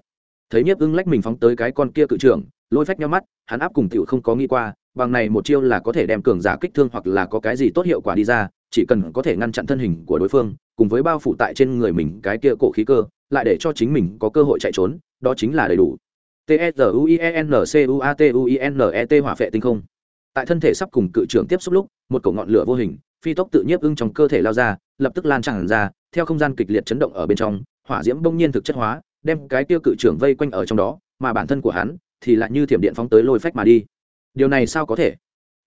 Speaker 1: Thấy nhiếp ưng lách mình phóng tới cái con kia cự trưởng, lôi phách nhau mắt, hắn áp cùng tiểu không có nghĩ qua, bằng này một chiêu là có thể đem cường giả kích thương hoặc là có cái gì tốt hiệu quả đi ra, chỉ cần có thể ngăn chặn thân hình của đối phương, cùng với bao phủ tại trên người mình cái kia cổ khí cơ, lại để cho chính mình có cơ hội chạy trốn, đó chính là đầy đủ. T e z u i e n c u a t u i n e t hỏa phệ tinh không. Tại thân thể sắp cùng cự trưởng tiếp xúc lúc một cổ ngọn lửa vô hình, phi tốc tự nhiếp ưng trong cơ thể lao ra, lập tức lan tràn ra, theo không gian kịch liệt chấn động ở bên trong, hỏa diễm bỗng nhiên thực chất hóa, đem cái tiêu cự trưởng vây quanh ở trong đó, mà bản thân của hắn thì lại như thiểm điện phóng tới lôi phách mà đi. Điều này sao có thể?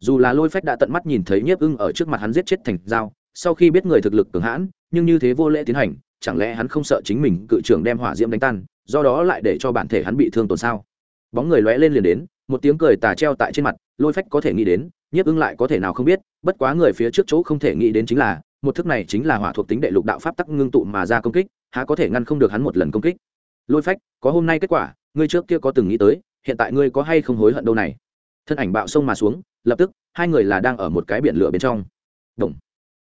Speaker 1: Dù là lôi phách đã tận mắt nhìn thấy nhiếp ưng ở trước mặt hắn giết chết thành dao, sau khi biết người thực lực cường hãn, nhưng như thế vô lễ tiến hành, chẳng lẽ hắn không sợ chính mình cự trưởng đem hỏa diễm đánh tan, do đó lại để cho bản thể hắn bị thương tổn sao? Bóng người lóe lên liền đến một tiếng cười tà treo tại trên mặt, lôi phách có thể nghĩ đến, nhiếp ưng lại có thể nào không biết, bất quá người phía trước chỗ không thể nghĩ đến chính là, một thức này chính là hỏa thuộc tính đệ lục đạo pháp tắc ngưng tụ mà ra công kích, há có thể ngăn không được hắn một lần công kích. Lôi phách, có hôm nay kết quả, ngươi trước kia có từng nghĩ tới, hiện tại ngươi có hay không hối hận đâu này? Thân ảnh bạo sông mà xuống, lập tức, hai người là đang ở một cái biển lửa bên trong. Động.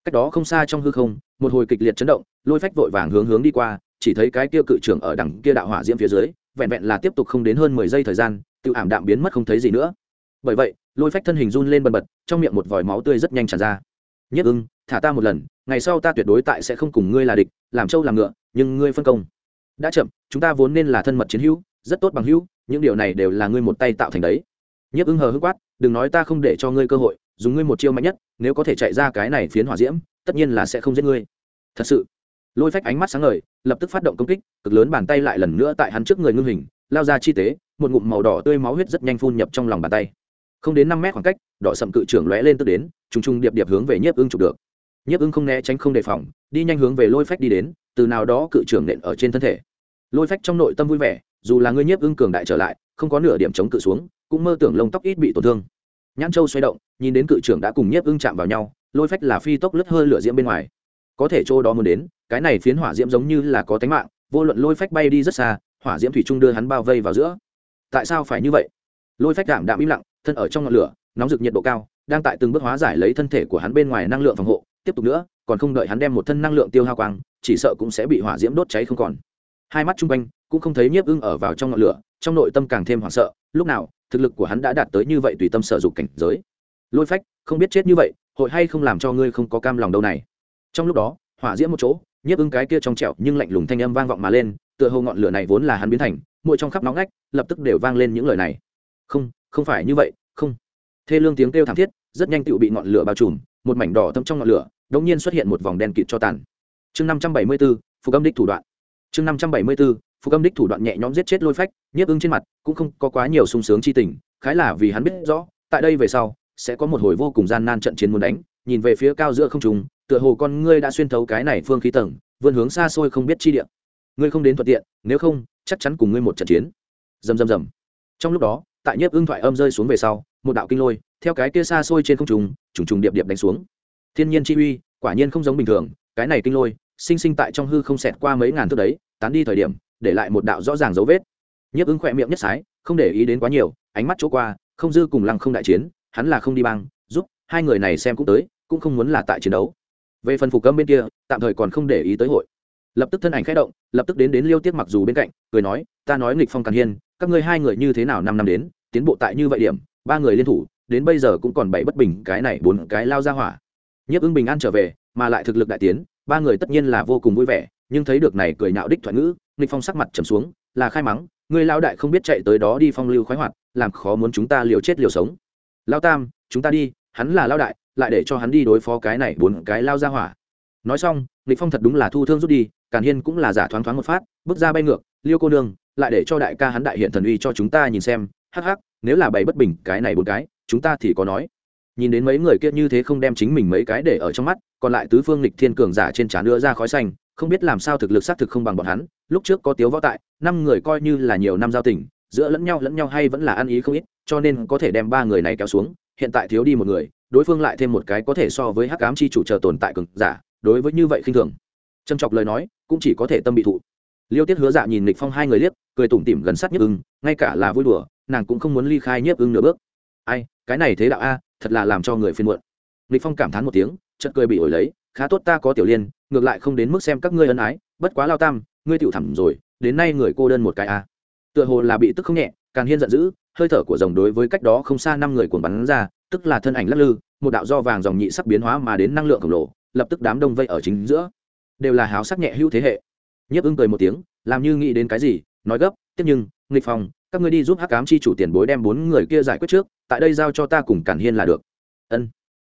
Speaker 1: cách đó không xa trong hư không, một hồi kịch liệt chấn động, lôi phách vội vàng hướng hướng đi qua, chỉ thấy cái kia cự trưởng ở đằng kia đạo hỏa diễm phía dưới, vẹn vẹn là tiếp tục không đến hơn mười giây thời gian tự ảm đạm biến mất không thấy gì nữa. Bởi vậy, lôi phách thân hình run lên bần bật, trong miệng một vòi máu tươi rất nhanh tràn ra. Nhất ưng, thả ta một lần, ngày sau ta tuyệt đối tại sẽ không cùng ngươi là địch, làm trâu làm ngựa, nhưng ngươi phân công. Đã chậm, chúng ta vốn nên là thân mật chiến hữu, rất tốt bằng hữu, những điều này đều là ngươi một tay tạo thành đấy. Nhất ưng hờ hững quát, đừng nói ta không để cho ngươi cơ hội, dùng ngươi một chiêu mạnh nhất, nếu có thể chạy ra cái này phiến hỏa diễm, tất nhiên là sẽ không giết ngươi. Thật sự, lôi phách ánh mắt sáng ngời, lập tức phát động công kích, cực lớn bàn tay lại lần nữa tại hắn trước người ngưng hình lao ra chi tế, một ngụm màu đỏ tươi máu huyết rất nhanh phun nhập trong lòng bàn tay. Không đến năm mét khoảng cách, đỏ sậm cự trưởng lóe lên tức đến, trùng trùng điệp điệp hướng về nhiếp ưng chụp được. Nhiếp ưng không né tránh không đề phòng, đi nhanh hướng về lôi phách đi đến, từ nào đó cự trưởng nện ở trên thân thể. Lôi phách trong nội tâm vui vẻ, dù là ngươi nhiếp ưng cường đại trở lại, không có nửa điểm chống cự xuống, cũng mơ tưởng lông tóc ít bị tổn thương. Nhãn châu xoay động, nhìn đến cự trưởng đã cùng nhiếp ưng chạm vào nhau, lôi phách là phi tốc lướt hơi lửa diễm bên ngoài. Có thể chỗ đó muốn đến, cái này phiến hỏa diễm giống như là có tánh mạng, vô luận lôi phách bay đi rất xa hỏa diễm thủy trung đưa hắn bao vây vào giữa. Tại sao phải như vậy? Lôi phách đạm đạm im lặng, thân ở trong ngọn lửa, nóng rực nhiệt độ cao, đang tại từng bước hóa giải lấy thân thể của hắn bên ngoài năng lượng phòng hộ. Tiếp tục nữa, còn không đợi hắn đem một thân năng lượng tiêu hao quang, chỉ sợ cũng sẽ bị hỏa diễm đốt cháy không còn. Hai mắt chung quanh cũng không thấy nhiếp ưng ở vào trong ngọn lửa, trong nội tâm càng thêm hoảng sợ, lúc nào, thực lực của hắn đã đạt tới như vậy tùy tâm sở dục cảnh giới. Lôi phách, không biết chết như vậy, hội hay không làm cho ngươi không có cam lòng đâu này? Trong lúc đó, hỏa diễm một chỗ, nhiếp ưng cái kia trong trẹo nhưng lạnh lùng thanh âm vang vọng mà lên tựa hồ ngọn lửa này vốn là hắn biến thành, mỗi trong khắp nóng ngách, lập tức đều vang lên những lời này. Không không phải như vậy, không. Thê lương tiếng kêu thảm thiết, rất nhanh tựu bị ngọn lửa bao trùm, một mảnh đỏ thâm trong ngọn lửa đống nhiên xuất hiện một vòng đen kịt cho tàn. Chương năm trăm bảy mươi b ố phục âm đích thủ đoạn. Chương năm trăm bảy mươi b ố phục âm đích thủ đoạn nhẹ nhõm giết chết lôi phách, nhiếp ưng trên mặt, cũng không có quá nhiều sung sướng chi tình, khái là vì hắn biết rõ, tại đây về sau, sẽ có một hồi vô cùng gian nan trận chiến muốn đánh, nhìn về phía cao giữa không trùng tựa hồ con ngươi đã xuyên thấu cái này phương khí tầng, vươn hướng xa xôi không biết chi địa ngươi không đến thuận tiện, nếu không, chắc chắn cùng ngươi một trận chiến. Rầm rầm rầm. Trong lúc đó, tại nhiếp ưng thoại âm rơi xuống về sau, một đạo kinh lôi, theo cái kia xa xôi trên không trùng trùng trùng điệp điệp đánh xuống. Thiên nhiên chi uy, quả nhiên không giống bình thường, cái này kinh lôi, sinh sinh tại trong hư không xẹt qua mấy ngàn thước đấy, tán đi thời điểm, để lại một đạo rõ ràng dấu vết. Nhiếp ưng khỏe miệng nhất sái, không để ý đến quá nhiều, ánh mắt chỗ qua, không dư cùng lăng không đại chiến, hắn là không đi băng giúp hai người này xem cũng tới, cũng không muốn là tại chiến đấu. Về phần phục cơm bên kia, tạm thời còn không để ý tới hội lập tức thân ảnh khẽ động, lập tức đến đến liêu tiết mặc dù bên cạnh, cười nói, ta nói nghịch phong càn hiên, các ngươi hai người như thế nào năm năm đến, tiến bộ tại như vậy điểm, ba người liên thủ, đến bây giờ cũng còn bảy bất bình, cái này bốn cái lao ra hỏa. Nhiếp ứng bình an trở về, mà lại thực lực đại tiến, ba người tất nhiên là vô cùng vui vẻ, nhưng thấy được này cười nhạo đích thoại ngữ, nghịch phong sắc mặt trầm xuống, là khai mắng người lao đại không biết chạy tới đó đi phong lưu khoái hoạt, làm khó muốn chúng ta liều chết liều sống. Lao tam, chúng ta đi, hắn là lao đại, lại để cho hắn đi đối phó cái này bốn cái lao ra hỏa nói xong, lịch phong thật đúng là thu thương rút đi, càn hiên cũng là giả thoáng thoáng một phát, bước ra bay ngược, liêu cô nương, lại để cho đại ca hắn đại hiện thần uy cho chúng ta nhìn xem, hắc hắc, nếu là bày bất bình, cái này bốn cái, chúng ta thì có nói. Nhìn đến mấy người kia như thế không đem chính mình mấy cái để ở trong mắt, còn lại tứ phương lịch thiên cường giả trên trán đưa ra khói xanh, không biết làm sao thực lực xác thực không bằng bọn hắn, lúc trước có tiếu võ tại, năm người coi như là nhiều năm giao tình, giữa lẫn nhau lẫn nhau hay vẫn là ăn ý không ít, cho nên có thể đem ba người này kéo xuống, hiện tại thiếu đi một người, đối phương lại thêm một cái có thể so với hắc ám chi chủ chờ tồn tại cường giả đối với như vậy khinh thường. Trâm chọc lời nói cũng chỉ có thể tâm bị thụ. Liêu tiết hứa dạ nhìn lịch phong hai người liếc, cười tủm tỉm gần sát nhiếp ưng, ngay cả là vui đùa, nàng cũng không muốn ly khai nhiếp ưng nửa bước. Ai, cái này thế đạo a, thật là làm cho người phiên muộn. Lịch phong cảm thán một tiếng, chợt cười bị ổi lấy, khá tốt ta có tiểu liên, ngược lại không đến mức xem các ngươi ân ái, bất quá lao tam, ngươi tiểu thẳm rồi, đến nay người cô đơn một cái a. Tựa hồ là bị tức không nhẹ càng hiên giận dữ, hơi thở của rồng đối với cách đó không xa năm người cuồng bắn ra, tức là thân ảnh lắc lư, một đạo do vàng dòng nhị sắc biến hóa mà đến năng lượng khổng lồ lập tức đám đông vây ở chính giữa. Đều là háo sắc nhẹ hữu thế hệ. Nhiếp ưng cười một tiếng, làm như nghĩ đến cái gì, nói gấp, tiếp nhưng, nghịch phòng, các ngươi đi giúp hắc cám chi chủ tiền bối đem bốn người kia giải quyết trước, tại đây giao cho ta cùng cản hiên là được. Ân.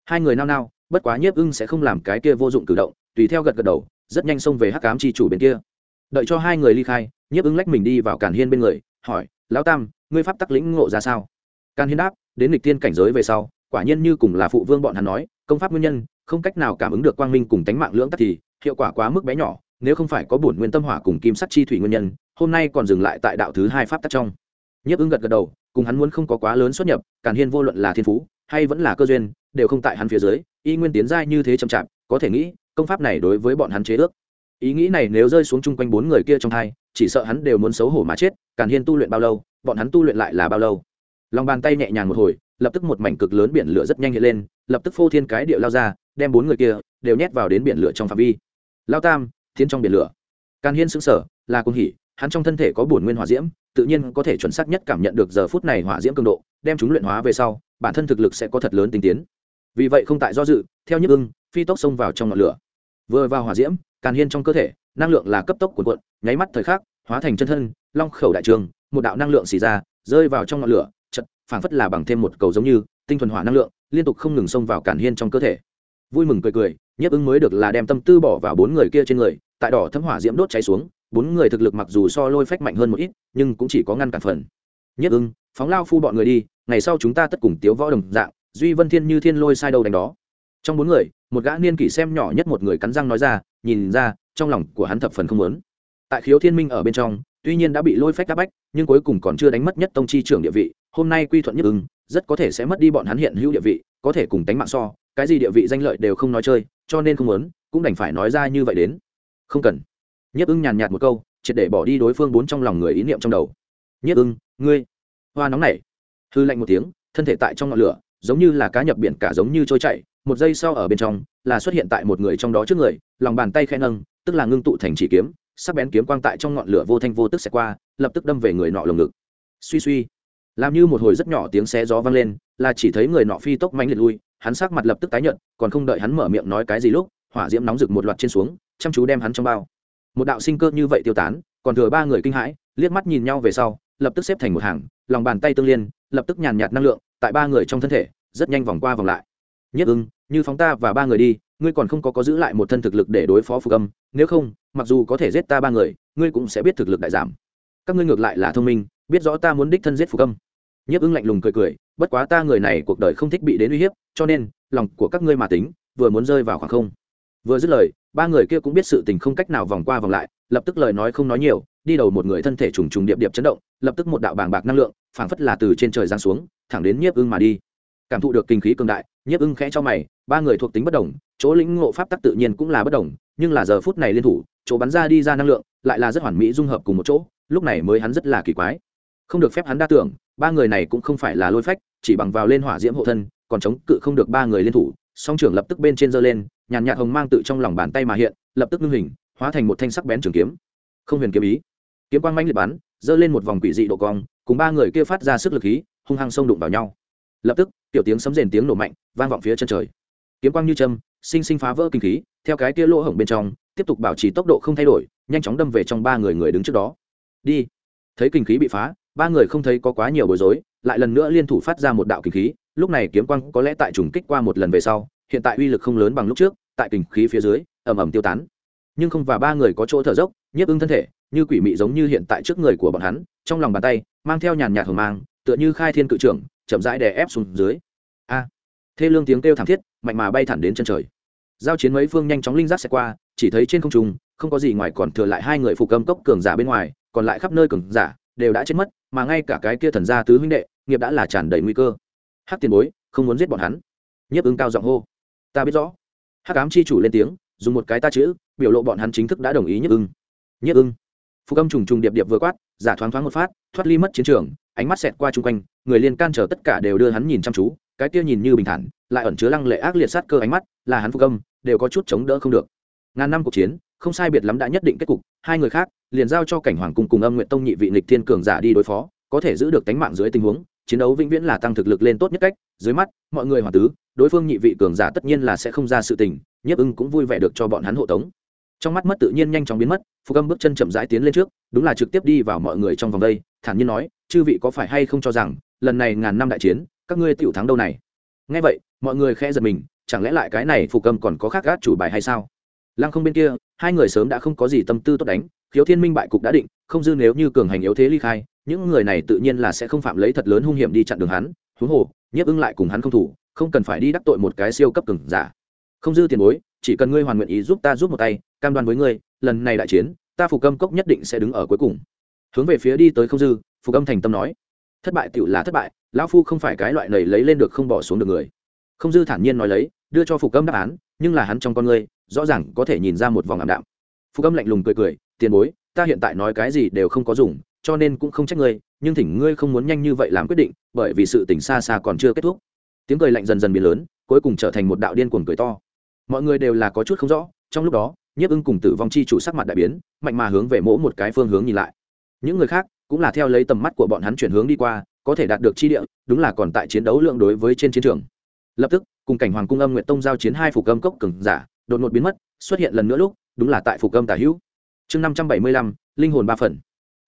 Speaker 1: Hai người nao nao, bất quá nhiếp ưng sẽ không làm cái kia vô dụng cử động, tùy theo gật gật đầu, rất nhanh xông về hắc cám chi chủ bên kia. Đợi cho hai người ly khai, nhiếp ưng lách mình đi vào cản hiên bên người, hỏi, lão tam, ngươi pháp tắc lĩnh ngộ ra sao? Càn hiên đáp, đến lịch tiên cảnh giới về sau, quả nhiên như cùng là phụ vương bọn hắn nói, công pháp nguyên nhân không cách nào cảm ứng được quang minh cùng tánh mạng lưỡng tắc thì, hiệu quả quá mức bé nhỏ, nếu không phải có bổn nguyên tâm hỏa cùng kim sắc chi thủy nguyên nhân, hôm nay còn dừng lại tại đạo thứ hai pháp tắc trong. Nhiếp ứng gật gật đầu, cùng hắn muốn không có quá lớn xuất nhập, càn hiên vô luận là thiên phú, hay vẫn là cơ duyên, đều không tại hắn phía dưới, y nguyên tiến giai như thế chậm chạp, có thể nghĩ, công pháp này đối với bọn hắn chế ước. Ý nghĩ này nếu rơi xuống chung quanh bốn người kia trong hai, chỉ sợ hắn đều muốn xấu hổ mà chết, càn hiên tu luyện bao lâu, bọn hắn tu luyện lại là bao lâu? Lòng bàn tay nhẹ nhàng một hồi, lập tức một mảnh cực lớn biển lửa rất nhanh hiện lên, lập tức phô thiên cái điệu lao ra đem bốn người kia đều nhét vào đến biển lửa trong phạm vi. Lao tam tiến trong biển lửa. Càn hiên xứng sở là cung hỉ, hắn trong thân thể có bổn nguyên hỏa diễm, tự nhiên có thể chuẩn xác nhất cảm nhận được giờ phút này hỏa diễm cường độ, đem chúng luyện hóa về sau, bản thân thực lực sẽ có thật lớn tinh tiến. Vì vậy không tại do dự, theo nhức ưng, phi tốc xông vào trong ngọn lửa. Vừa vào hỏa diễm, càn hiên trong cơ thể, năng lượng là cấp tốc cuộn cuộn, nháy mắt thời khắc, hóa thành chân thân, long khẩu đại trường, một đạo năng lượng xì ra, rơi vào trong ngọn lửa, chật, phảng phất là bằng thêm một cầu giống như, tinh thuần hỏa năng lượng, liên tục không ngừng xông vào càn hiên trong cơ thể vui mừng cười cười, nhiếp ứng mới được là đem tâm tư bỏ vào bốn người kia trên người, tại đỏ thấm hỏa diễm đốt cháy xuống, bốn người thực lực mặc dù so lôi phách mạnh hơn một ít, nhưng cũng chỉ có ngăn cản phần. Nhiếp ứng, phóng lao phu bọn người đi, ngày sau chúng ta tất cùng tiếu võ đồng dạng, duy vân thiên như thiên lôi sai đâu đánh đó. Trong bốn người, một gã niên kỷ xem nhỏ nhất một người cắn răng nói ra, nhìn ra, trong lòng của hắn thập phần không lớn tại khiếu thiên minh ở bên trong, tuy nhiên đã bị lôi phách đáp bách, nhưng cuối cùng còn chưa đánh mất nhất tông chi trưởng địa vị, hôm nay quy thuận nhất ưng rất có thể sẽ mất đi bọn hắn hiện hữu địa vị, có thể cùng tánh mạng so cái gì địa vị danh lợi đều không nói chơi, cho nên không muốn, cũng đành phải nói ra như vậy đến. Không cần. Nhất ưng nhàn nhạt một câu, triệt để bỏ đi đối phương bốn trong lòng người ý niệm trong đầu. Nhất ưng, ngươi. Hoa nóng này hư lạnh một tiếng, thân thể tại trong ngọn lửa, giống như là cá nhập biển cả giống như trôi chạy. một giây sau ở bên trong, là xuất hiện tại một người trong đó trước người, lòng bàn tay khẽ nâng, tức là ngưng tụ thành chỉ kiếm, sắc bén kiếm quang tại trong ngọn lửa vô thanh vô tức xẹt qua, lập tức đâm về người nọ lồng ngực. Suy suy. Làm như một hồi rất nhỏ tiếng xé gió vang lên, là chỉ thấy người nọ phi tốc mánh liệt lui hắn sắc mặt lập tức tái nhợt, còn không đợi hắn mở miệng nói cái gì lúc, hỏa diễm nóng rực một loạt trên xuống, chăm chú đem hắn trong bao. Một đạo sinh cơ như vậy tiêu tán, còn thừa ba người kinh hãi, liếc mắt nhìn nhau về sau, lập tức xếp thành một hàng, lòng bàn tay tương liên, lập tức nhàn nhạt năng lượng, tại ba người trong thân thể, rất nhanh vòng qua vòng lại. Nhất ưng, như phóng ta và ba người đi, ngươi còn không có có giữ lại một thân thực lực để đối phó phục âm, nếu không, mặc dù có thể giết ta ba người, ngươi cũng sẽ biết thực lực đại giảm. Các ngươi ngược lại là thông minh, biết rõ ta muốn đích thân giết phục âm nhiếp ưng lạnh lùng cười cười, bất quá ta người này cuộc đời không thích bị đến uy hiếp, cho nên, lòng của các ngươi mà tính, vừa muốn rơi vào khoảng không. Vừa dứt lời, ba người kia cũng biết sự tình không cách nào vòng qua vòng lại, lập tức lời nói không nói nhiều, đi đầu một người thân thể trùng trùng điệp điệp chấn động, lập tức một đạo bàng bạc năng lượng, phảng phất là từ trên trời giáng xuống, thẳng đến nhiếp ưng mà đi. Cảm thụ được kinh khí cường đại, nhiếp ưng khẽ cho mày, ba người thuộc tính bất đồng, chỗ lĩnh ngộ pháp tắc tự nhiên cũng là bất đồng, nhưng là giờ phút này liên thủ, chỗ bắn ra đi ra năng lượng, lại là rất hoàn mỹ dung hợp cùng một chỗ, lúc này mới hắn rất là kỳ quái. Không được phép hắn đa tưởng ba người này cũng không phải là lôi phách, chỉ bằng vào lên hỏa diễm hộ thân, còn chống cự không được ba người liên thủ, song trưởng lập tức bên trên giơ lên, nhàn nhạt hồng mang tự trong lòng bàn tay mà hiện, lập tức ngưng hình, hóa thành một thanh sắc bén trường kiếm. Không huyền kiếm ý. Kiếm quang manh liệt bắn, giơ lên một vòng quỷ dị độ cong, cùng ba người kia phát ra sức lực khí, hung hăng xông đụng vào nhau. Lập tức, tiểu tiếng sấm rền tiếng nổ mạnh, vang vọng phía chân trời. Kiếm quang như châm, sinh sinh phá vỡ kinh khí, theo cái kia lỗ hổng bên trong, tiếp tục bảo trì tốc độ không thay đổi, nhanh chóng đâm về trong ba người người đứng trước đó. Đi. Thấy kinh khí bị phá ba người không thấy có quá nhiều bối rối, lại lần nữa liên thủ phát ra một đạo kinh khí, lúc này kiếm quang có lẽ tại trùng kích qua một lần về sau, hiện tại uy lực không lớn bằng lúc trước, tại kinh khí phía dưới, ầm ầm tiêu tán. Nhưng không và ba người có chỗ thở dốc, nhiếp ưng thân thể, như quỷ mị giống như hiện tại trước người của bọn hắn, trong lòng bàn tay, mang theo nhàn nhạt hờ mang, tựa như khai thiên cự trưởng, chậm rãi đè ép xuống dưới. A! Thê lương tiếng kêu thảm thiết, mạnh mà bay thẳng đến chân trời. Giao chiến mấy phương nhanh chóng linh giác sẽ qua, chỉ thấy trên không trung, không có gì ngoài còn thừa lại hai người phục âm cốc cường giả bên ngoài, còn lại khắp nơi cường giả, đều đã chết mất mà ngay cả cái kia thần gia tứ huynh đệ, nghiệp đã là tràn đầy nguy cơ. Hát tiền bối, không muốn giết bọn hắn. Nhiếp ứng cao giọng hô. Ta biết rõ. Hát ám chi chủ lên tiếng, dùng một cái ta chữ, biểu lộ bọn hắn chính thức đã đồng ý nhiếp ưng nhiếp ưng phụ công trùng trùng điệp điệp vừa quát, giả thoáng thoáng một phát, thoát ly mất chiến trường, ánh mắt xẹt qua chung quanh, người liên can trở tất cả đều đưa hắn nhìn chăm chú, cái kia nhìn như bình thản, lại ẩn chứa lăng lệ ác liệt sát cơ ánh mắt, là hắn phụ công đều có chút chống đỡ không được. Ngàn năm cuộc chiến, không sai biệt lắm đã nhất định kết cục, hai người khác liền giao cho cảnh hoàng cung cùng âm nguyện tông nhị vị nịch thiên cường giả đi đối phó, có thể giữ được tánh mạng dưới tình huống, chiến đấu vĩnh viễn là tăng thực lực lên tốt nhất cách, dưới mắt, mọi người hoàng tứ, đối phương nhị vị cường giả tất nhiên là sẽ không ra sự tình, nhiếp ưng cũng vui vẻ được cho bọn hắn hộ tống. Trong mắt mất tự nhiên nhanh chóng biến mất, phục âm bước chân chậm rãi tiến lên trước, đúng là trực tiếp đi vào mọi người trong vòng đây, thản nhiên nói, chư vị có phải hay không cho rằng, lần này ngàn năm đại chiến, các ngươi tiểu thắng đâu này? Ngay vậy, mọi người khẽ giật mình, chẳng lẽ lại cái này phục âm còn có khác gác chủ bài hay sao? Lăng không bên kia, hai người sớm đã không có gì tâm tư tốt đánh khiếu thiên minh bại cục đã định, không dư nếu như cường hành yếu thế ly khai, những người này tự nhiên là sẽ không phạm lấy thật lớn hung hiểm đi chặn đường hắn, huống hồ, nhiếp ưng lại cùng hắn không thủ, không cần phải đi đắc tội một cái siêu cấp cường giả. Không dư tiền bối, chỉ cần ngươi hoàn nguyện ý giúp ta giúp một tay, cam đoan với ngươi, lần này đại chiến, ta phục âm cốc nhất định sẽ đứng ở cuối cùng. Hướng về phía đi tới không dư phục âm thành tâm nói, thất bại tựu là thất bại, lão phu không phải cái loại này lấy lên được không bỏ xuống được người. Không dư thản nhiên nói lấy, đưa cho phục âm đáp án, nhưng là hắn trong con ngươi, rõ ràng có thể nhìn ra một vòng ảm đạm. Phục âm lạnh lùng cười cười tiền bối, ta hiện tại nói cái gì đều không có dùng, cho nên cũng không trách ngươi, nhưng thỉnh ngươi không muốn nhanh như vậy làm quyết định, bởi vì sự tỉnh xa xa còn chưa kết thúc. Tiếng cười lạnh dần dần biến lớn, cuối cùng trở thành một đạo điên cuồng cười to. Mọi người đều là có chút không rõ, trong lúc đó, nhiếp ưng cùng tử vong chi chủ sắc mặt đại biến, mạnh mà hướng về mỗi một cái phương hướng nhìn lại. Những người khác cũng là theo lấy tầm mắt của bọn hắn chuyển hướng đi qua, có thể đạt được chi địa, đúng là còn tại chiến đấu lượng đối với trên chiến trường. Lập tức, cùng cảnh hoàng cung âm nguyện tông giao chiến hai phục âm cốc cường giả, đột ngột biến mất, xuất hiện lần nữa lúc, đúng là tại phục âm tả hữu chương năm trăm bảy mươi lăm, linh hồn ba phần.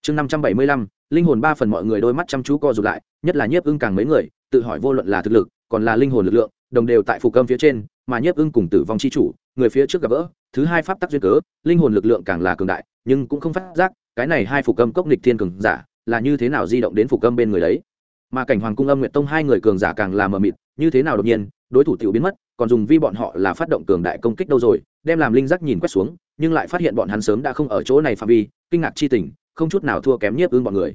Speaker 1: Chương năm trăm bảy mươi lăm, linh hồn ba phần mọi người đôi mắt chăm chú co rụt lại, nhất là nhiếp ưng càng mấy người, tự hỏi vô luận là thực lực, còn là linh hồn lực lượng, đồng đều tại phục âm phía trên, mà nhiếp ưng cùng tử vong chi chủ, người phía trước gặp gỡ, thứ hai pháp tắc duyên cớ, linh hồn lực lượng càng là cường đại, nhưng cũng không phát giác, cái này hai phục âm cốc nịch thiên cường giả, là như thế nào di động đến phục âm bên người đấy. Mà cảnh hoàng cung âm nguyện tông hai người cường giả càng là mờ mịt, như thế nào đột nhiên, đối thủ tiểu biến mất còn dùng vi bọn họ là phát động cường đại công kích đâu rồi, đem làm linh giác nhìn quét xuống, nhưng lại phát hiện bọn hắn sớm đã không ở chỗ này phạm vi, kinh ngạc chi tình, không chút nào thua kém nhiếp ương bọn người.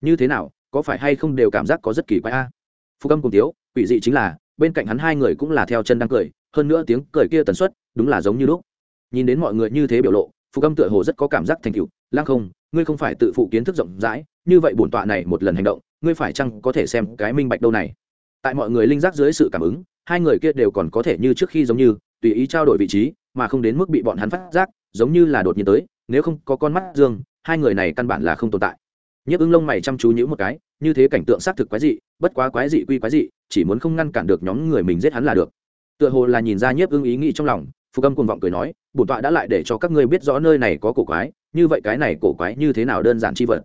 Speaker 1: Như thế nào, có phải hay không đều cảm giác có rất kỳ quái a? À? phục âm cùng tiếu, quỷ dị chính là, bên cạnh hắn hai người cũng là theo chân đang cười, hơn nữa tiếng cười kia tần suất, đúng là giống như lúc. Nhìn đến mọi người như thế biểu lộ phụ âm tựa hồ rất có cảm giác thành cựu lang không, ngươi không phải tự phụ kiến thức rộng rãi, như vậy bổn tọa này một lần hành động, ngươi phải chăng có thể xem cái minh bạch đâu này? Tại mọi người linh giác dưới sự cảm ứng hai người kia đều còn có thể như trước khi giống như, tùy ý trao đổi vị trí, mà không đến mức bị bọn hắn phát giác, giống như là đột nhiên tới, nếu không có con mắt dương, hai người này căn bản là không tồn tại. Nhấp ứng lông mày chăm chú nhữ một cái, như thế cảnh tượng xác thực quái dị, bất quá quái dị quy quái dị, chỉ muốn không ngăn cản được nhóm người mình giết hắn là được. Tựa hồ là nhìn ra nhiếp ưng ý nghĩ trong lòng, phục âm cuồng vọng cười nói, bổn tọa đã lại để cho các ngươi biết rõ nơi này có cổ quái, như vậy cái này cổ quái như thế nào đơn giản chi vật?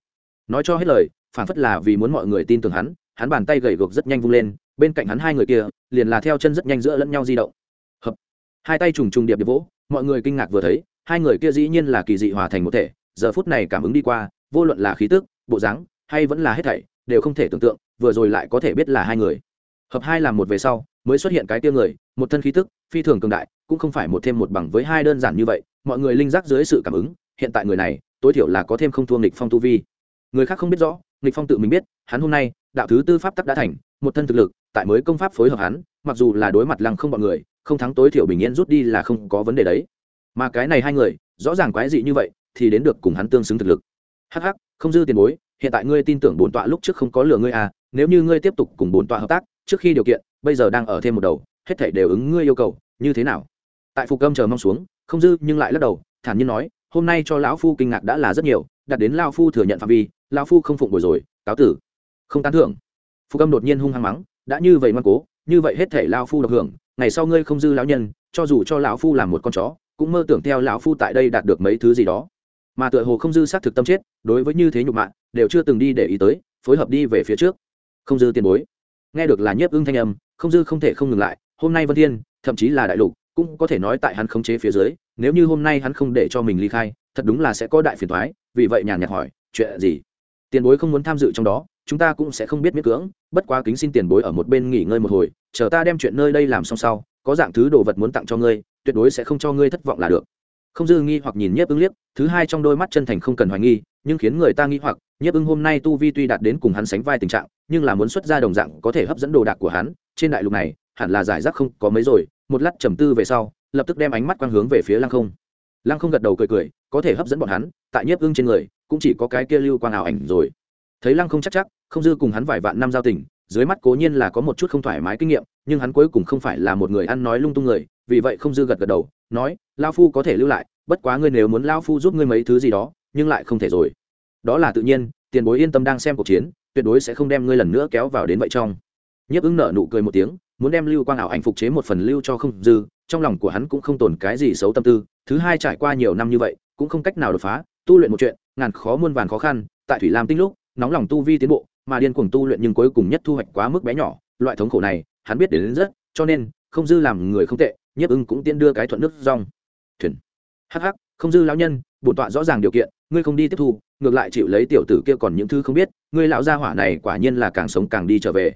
Speaker 1: Nói cho hết lời, phản phất là vì muốn mọi người tin tưởng hắn hắn bàn tay gầy gộc rất nhanh vung lên bên cạnh hắn hai người kia, liền là theo chân rất nhanh giữa lẫn nhau di động. Hợp. Hai tay trùng trùng điệp điệp vỗ, mọi người kinh ngạc vừa thấy, hai người kia dĩ nhiên là kỳ dị hòa thành một thể, giờ phút này cảm ứng đi qua, vô luận là khí tức, bộ dáng, hay vẫn là hết thảy, đều không thể tưởng tượng, vừa rồi lại có thể biết là hai người. Hợp hai làm một về sau, mới xuất hiện cái tia người, một thân khí tức, phi thường cường đại, cũng không phải một thêm một bằng với hai đơn giản như vậy, mọi người linh giác dưới sự cảm ứng, hiện tại người này, tối thiểu là có thêm không thua nghịch phong tu vi. Người khác không biết rõ, nghịch phong tự mình biết, hắn hôm nay, đạo thứ tư pháp tắc đã thành, một thân thực lực tại mới công pháp phối hợp hắn, mặc dù là đối mặt lăng không bọn người, không thắng tối thiểu bình yên rút đi là không có vấn đề đấy. Mà cái này hai người, rõ ràng quái dị như vậy, thì đến được cùng hắn tương xứng thực lực. Hh không dư tiền bối, hiện tại ngươi tin tưởng bổn tọa lúc trước không có lừa ngươi à nếu như ngươi tiếp tục cùng bổn tọa hợp tác, trước khi điều kiện, bây giờ đang ở thêm một đầu, hết thảy đều ứng ngươi yêu cầu, như thế nào? Tại phục âm chờ mong xuống, không dư nhưng lại lắc đầu, thản nhiên nói, hôm nay cho lão phu kinh ngạc đã là rất nhiều, đặt đến lao phu thừa nhận phạm vi lao phu không phụng bồi rồi, cáo tử. Không tán thưởng. Phục âm đột nhiên hung hăng mắng đã như vậy ngoan cố, như vậy hết thể lao phu độc hưởng, ngày sau ngươi không dư lão nhân, cho dù cho lão phu làm một con chó, cũng mơ tưởng theo lão phu tại đây đạt được mấy thứ gì đó. Mà tựa hồ không dư xác thực tâm chết, đối với như thế nhục mạ, đều chưa từng đi để ý tới, phối hợp đi về phía trước. Không dư tiền bối. Nghe được là nhiếp ưng thanh âm, không dư không thể không ngừng lại, hôm nay vân thiên, thậm chí là đại lục, cũng có thể nói tại hắn khống chế phía dưới, nếu như hôm nay hắn không để cho mình ly khai, thật đúng là sẽ có đại phiền thoái vì vậy nhàn nhạt hỏi, chuyện gì? Tiền bối không muốn tham dự trong đó, chúng ta cũng sẽ không biết miễn cưỡng, bất quá kính xin tiền bối ở một bên nghỉ ngơi một hồi, chờ ta đem chuyện nơi đây làm xong sau, có dạng thứ đồ vật muốn tặng cho ngươi, tuyệt đối sẽ không cho ngươi thất vọng là được. Không dư nghi hoặc nhìn nhiếp ứng liếc, thứ hai trong đôi mắt chân thành không cần hoài nghi, nhưng khiến người ta nghi hoặc, nhiếp ứng hôm nay tu vi tuy đạt đến cùng hắn sánh vai tình trạng, nhưng là muốn xuất ra đồng dạng có thể hấp dẫn đồ đạc của hắn, trên đại lục này, hẳn là giải rác không có mấy rồi, một lát trầm tư về sau, lập tức đem ánh mắt quang hướng về phía lăng không lăng không gật đầu cười cười, có thể hấp dẫn bọn hắn, tại nhiếp ưng trên người, cũng chỉ có cái kia lưu quang ảo ảnh rồi. Thấy lăng không chắc chắc, không dư cùng hắn vài vạn năm giao tình, dưới mắt cố nhiên là có một chút không thoải mái kinh nghiệm, nhưng hắn cuối cùng không phải là một người ăn nói lung tung người, vì vậy không dư gật gật đầu, nói lao phu có thể lưu lại, bất quá ngươi nếu muốn lao phu giúp ngươi mấy thứ gì đó, nhưng lại không thể rồi. Đó là tự nhiên, tiền bối yên tâm đang xem cuộc chiến, tuyệt đối sẽ không đem ngươi lần nữa kéo vào đến vậy trong. Nhiếp ứng nở nụ cười một tiếng, muốn đem lưu quang ảo ảnh phục chế một phần lưu cho không dư, trong lòng của hắn cũng không tồn cái gì xấu tâm tư thứ hai trải qua nhiều năm như vậy cũng không cách nào đột phá tu luyện một chuyện ngàn khó muôn vàn khó khăn tại thủy lam tinh lúc nóng lòng tu vi tiến bộ mà điên cuồng tu luyện nhưng cuối cùng nhất thu hoạch quá mức bé nhỏ loại thống khổ này hắn biết đến, đến rất cho nên không dư làm người không tệ nhiếp ưng cũng tiên đưa cái thuận nước rong. Thuyền. Hh không dư lão nhân bổn tọa rõ ràng điều kiện ngươi không đi tiếp thu ngược lại chịu lấy tiểu tử kia còn những thứ không biết ngươi lão gia hỏa này quả nhiên là càng sống càng đi trở về.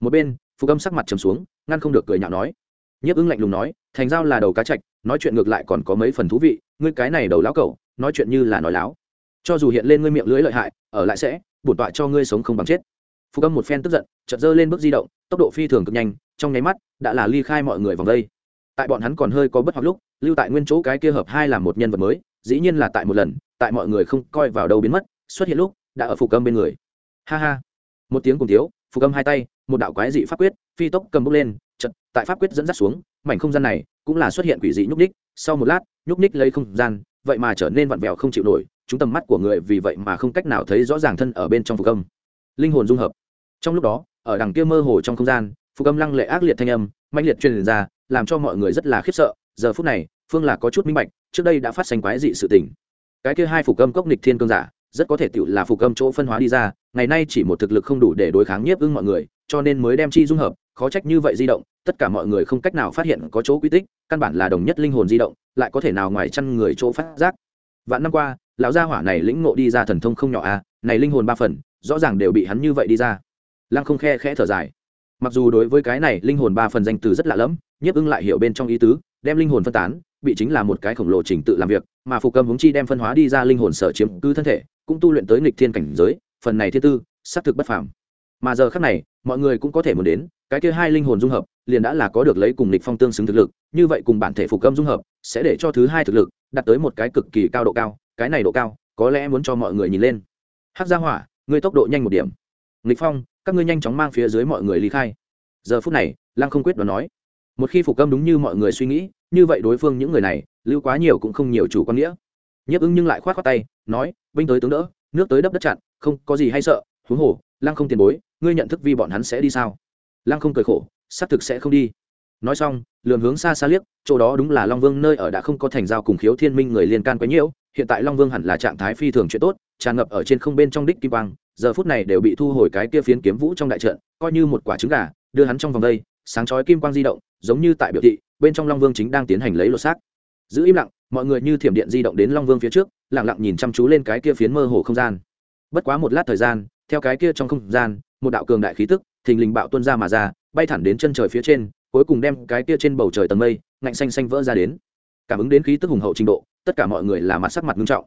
Speaker 1: Một bên phù âm sắc mặt trầm xuống ngăn không được cười nhạo nói nhiếp ưng lạnh lùng nói, thành giao là đầu cá chạch, nói chuyện ngược lại còn có mấy phần thú vị, ngươi cái này đầu lão cẩu, nói chuyện như là nói láo. Cho dù hiện lên ngươi miệng lưỡi lợi hại, ở lại sẽ, bổn tọa cho ngươi sống không bằng chết. Phục âm một phen tức giận, chợt dơ lên bước di động, tốc độ phi thường cực nhanh, trong nháy mắt đã là ly khai mọi người vòng đây. Tại bọn hắn còn hơi có bất hoặc lúc, lưu tại nguyên chỗ cái kia hợp hai là một nhân vật mới, dĩ nhiên là tại một lần, tại mọi người không coi vào đâu biến mất, xuất hiện lúc, đã ở phục âm bên người. Ha ha. Một tiếng cùng thiếu, phục âm hai tay, một đạo quái dị pháp quyết, phi tốc cầm bốc lên tại pháp quyết dẫn dắt xuống, mảnh không gian này cũng là xuất hiện quỷ dị nhúc ních sau một lát, nhúc ních lấy không gian, vậy mà trở nên vặn vẹo không chịu nổi, chúng tầm mắt của người vì vậy mà không cách nào thấy rõ ràng thân ở bên trong phục âm. Linh hồn dung hợp. Trong lúc đó, ở đằng kia mơ hồ trong không gian, phục âm lăng lệ ác liệt thanh âm mạnh liệt truyền ra, làm cho mọi người rất là khiếp sợ. Giờ phút này, phương là có chút minh bạch, trước đây đã phát sinh quái dị sự tình. Cái kia hai phục âm cốc nịch thiên cương giả, rất có thể tựu là phục âm chỗ phân hóa đi ra ngày nay chỉ một thực lực không đủ để đối kháng nhiếp ưng mọi người, cho nên mới đem chi dung hợp, khó trách như vậy di động, tất cả mọi người không cách nào phát hiện có chỗ quy tích, căn bản là đồng nhất linh hồn di động, lại có thể nào ngoài chăn người chỗ phát giác. Vạn năm qua, lão gia hỏa này lĩnh ngộ đi ra thần thông không nhỏ à này linh hồn ba phần, rõ ràng đều bị hắn như vậy đi ra. Lăng không khe khẽ thở dài. Mặc dù đối với cái này linh hồn ba phần danh từ rất lạ lẫm, nhiếp ưng lại hiểu bên trong ý tứ, đem linh hồn phân tán, bị chính là một cái khổng lồ trình tự làm việc, mà phục cầm húng chi đem phân hóa đi ra linh hồn sở chiếm cứ thân thể, cũng tu luyện tới nghịch thiên cảnh giới phần này thiên tư, xác thực bất phàm. Mà giờ khác này, mọi người cũng có thể muốn đến, cái kia hai linh hồn dung hợp, liền đã là có được lấy cùng lịch phong tương xứng thực lực, như vậy cùng bản thể phục âm dung hợp, sẽ để cho thứ hai thực lực, đạt tới một cái cực kỳ cao độ cao, cái này độ cao, có lẽ muốn cho mọi người nhìn lên. Hát gia hỏa, ngươi tốc độ nhanh một điểm. Lịch phong, các ngươi nhanh chóng mang phía dưới mọi người ly khai. Giờ phút này, lăng không quyết đoán nói, một khi phục âm đúng như mọi người suy nghĩ, như vậy đối phương những người này, lưu quá nhiều cũng không nhiều chủ quan nghĩa. Nhấp ứng nhưng lại khoát khoát tay, nói, binh tới tướng đỡ, nước tới đắp đất chặn không có gì hay sợ, huống hồ, lăng không tiền bối, ngươi nhận thức vi bọn hắn sẽ đi sao? Lăng không cười khổ, xác thực sẽ không đi. Nói xong lường hướng xa xa liếc, chỗ đó đúng là long vương, nơi ở đã không có thành giao cùng khiếu thiên minh người liên can quấy nhiễu, hiện tại long vương hẳn là trạng thái phi thường chuyện tốt, tràn ngập ở trên không bên trong đích kim quang, giờ phút này đều bị thu hồi cái kia phiến kiếm vũ trong đại trận, coi như một quả trứng gà, đưa hắn trong vòng đây, sáng chói kim quang di động, giống như tại biểu thị, bên trong long vương chính đang tiến hành lấy lột xác. Giữ im lặng, mọi người như thiểm điện di động đến long vương phía trước, lặng lặng nhìn chăm chú lên cái kia phiến mơ hồ không gian bất quá một lát thời gian, theo cái kia trong không gian, một đạo cường đại khí tức, thình lình bạo tuôn ra mà ra, bay thẳng đến chân trời phía trên, cuối cùng đem cái kia trên bầu trời tầng mây, ngạnh xanh xanh vỡ ra đến. Cảm ứng đến khí tức hùng hậu trình độ, tất cả mọi người là mặt sắc mặt nghiêm trọng.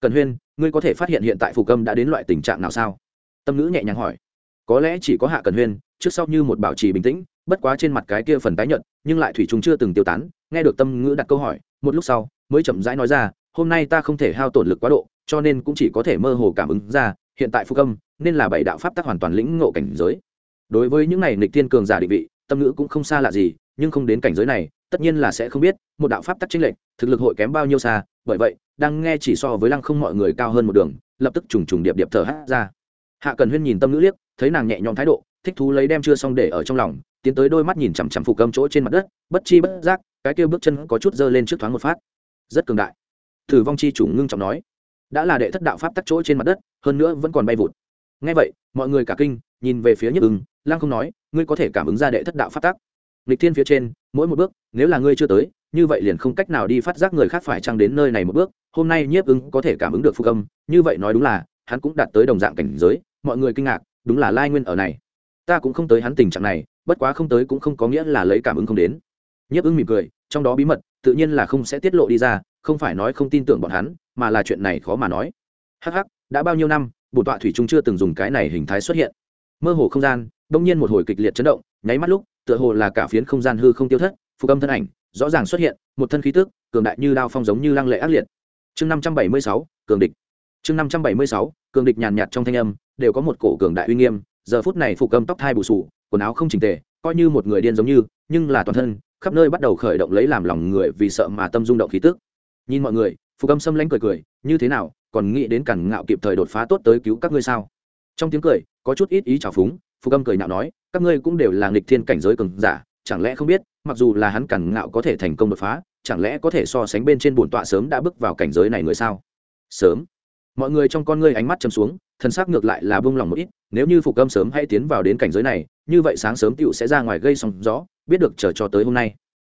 Speaker 1: Cần huyên, ngươi có thể phát hiện hiện tại phủ câm đã đến loại tình trạng nào sao? Tâm nữ nhẹ nhàng hỏi. Có lẽ chỉ có hạ cần huyên, trước sau như một bảo trì bình tĩnh, bất quá trên mặt cái kia phần tái nhận nhưng lại thủy chúng chưa từng tiêu tán, nghe được tâm ngữ đặt câu hỏi, một lúc sau, mới chậm rãi nói ra, hôm nay ta không thể hao tổn lực quá độ cho nên cũng chỉ có thể mơ hồ cảm ứng ra, hiện tại phúc âm nên là bảy đạo pháp tắc hoàn toàn lĩnh ngộ cảnh giới. Đối với những này nịch tiên cường giả định vị, tâm ngữ cũng không xa lạ gì, nhưng không đến cảnh giới này, tất nhiên là sẽ không biết một đạo pháp tắc chính lệnh thực lực hội kém bao nhiêu xa, bởi vậy, đang nghe chỉ so với lăng không mọi người cao hơn một đường, lập tức trùng trùng điệp điệp thở hát ra. Hạ cần huyên nhìn tâm ngữ liếc, thấy nàng nhẹ nhõm thái độ, thích thú lấy đem chưa xong để ở trong lòng, tiến tới đôi mắt nhìn chằm chằm phục cầm chỗ trên mặt đất, bất chi bất giác, cái kia bước chân có chút dơ lên trước thoáng một phát. Rất cường đại. Thử vong chi chủ ngưng trọng nói đã là đệ thất đạo pháp tắc chỗ trên mặt đất, hơn nữa vẫn còn bay vụt. Ngay vậy, mọi người cả kinh, nhìn về phía nhất ưng, lăng không nói, ngươi có thể cảm ứng ra đệ thất đạo pháp tắc. Lịch thiên phía trên, mỗi một bước, nếu là ngươi chưa tới, như vậy liền không cách nào đi phát giác người khác phải trăng đến nơi này một bước. Hôm nay nhiếp ưng có thể cảm ứng được phục âm như vậy nói đúng là, hắn cũng đạt tới đồng dạng cảnh giới. Mọi người kinh ngạc, đúng là lai nguyên ở này. Ta cũng không tới hắn tình trạng này, bất quá không tới cũng không có nghĩa là lấy cảm ứng không đến. Nhiếp ưng mỉm cười, trong đó bí mật, tự nhiên là không sẽ tiết lộ đi ra không phải nói không tin tưởng bọn hắn, mà là chuyện này khó mà nói. Hắc hắc, đã bao nhiêu năm bổn tọa thủy trung chưa từng dùng cái này hình thái xuất hiện. Mơ hồ không gian đông nhiên một hồi kịch liệt chấn động, nháy mắt lúc, tựa hồ là cả phiến không gian hư không tiêu thất, phục âm thân ảnh, rõ ràng xuất hiện, một thân khí tức, cường đại như đao phong giống như lăng lệ ác liệt. Chương năm trăm bảy mươi sáu, cường địch. Chương năm trăm bảy mươi sáu, cường địch nhàn nhạt trong thanh âm, đều có một cổ cường đại uy nghiêm, giờ phút này phục âm tóc thai bù sù, quần áo không chỉnh tề, coi như một người điên giống như, nhưng là toàn thân, khắp nơi bắt đầu khởi động lấy làm lòng người vì sợ mà tâm rung động khí tức nhìn mọi người, phục âm xâm lanh cười cười, như thế nào, còn nghĩ đến cản ngạo kịp thời đột phá tốt tới cứu các ngươi sao? Trong tiếng cười, có chút ít ý trào phúng, phục âm cười nạo nói, các ngươi cũng đều là nghịch thiên cảnh giới cường giả, chẳng lẽ không biết, mặc dù là hắn cản ngạo có thể thành công đột phá, chẳng lẽ có thể so sánh bên trên bổn tọa sớm đã bước vào cảnh giới này người sao? Sớm. Mọi người trong con ngươi ánh mắt chầm xuống thân xác ngược lại là bông lòng một ít, nếu như phục âm sớm hay tiến vào đến cảnh giới này, như vậy sáng sớm tựu sẽ ra ngoài gây sóng gió, biết được chờ cho tới hôm nay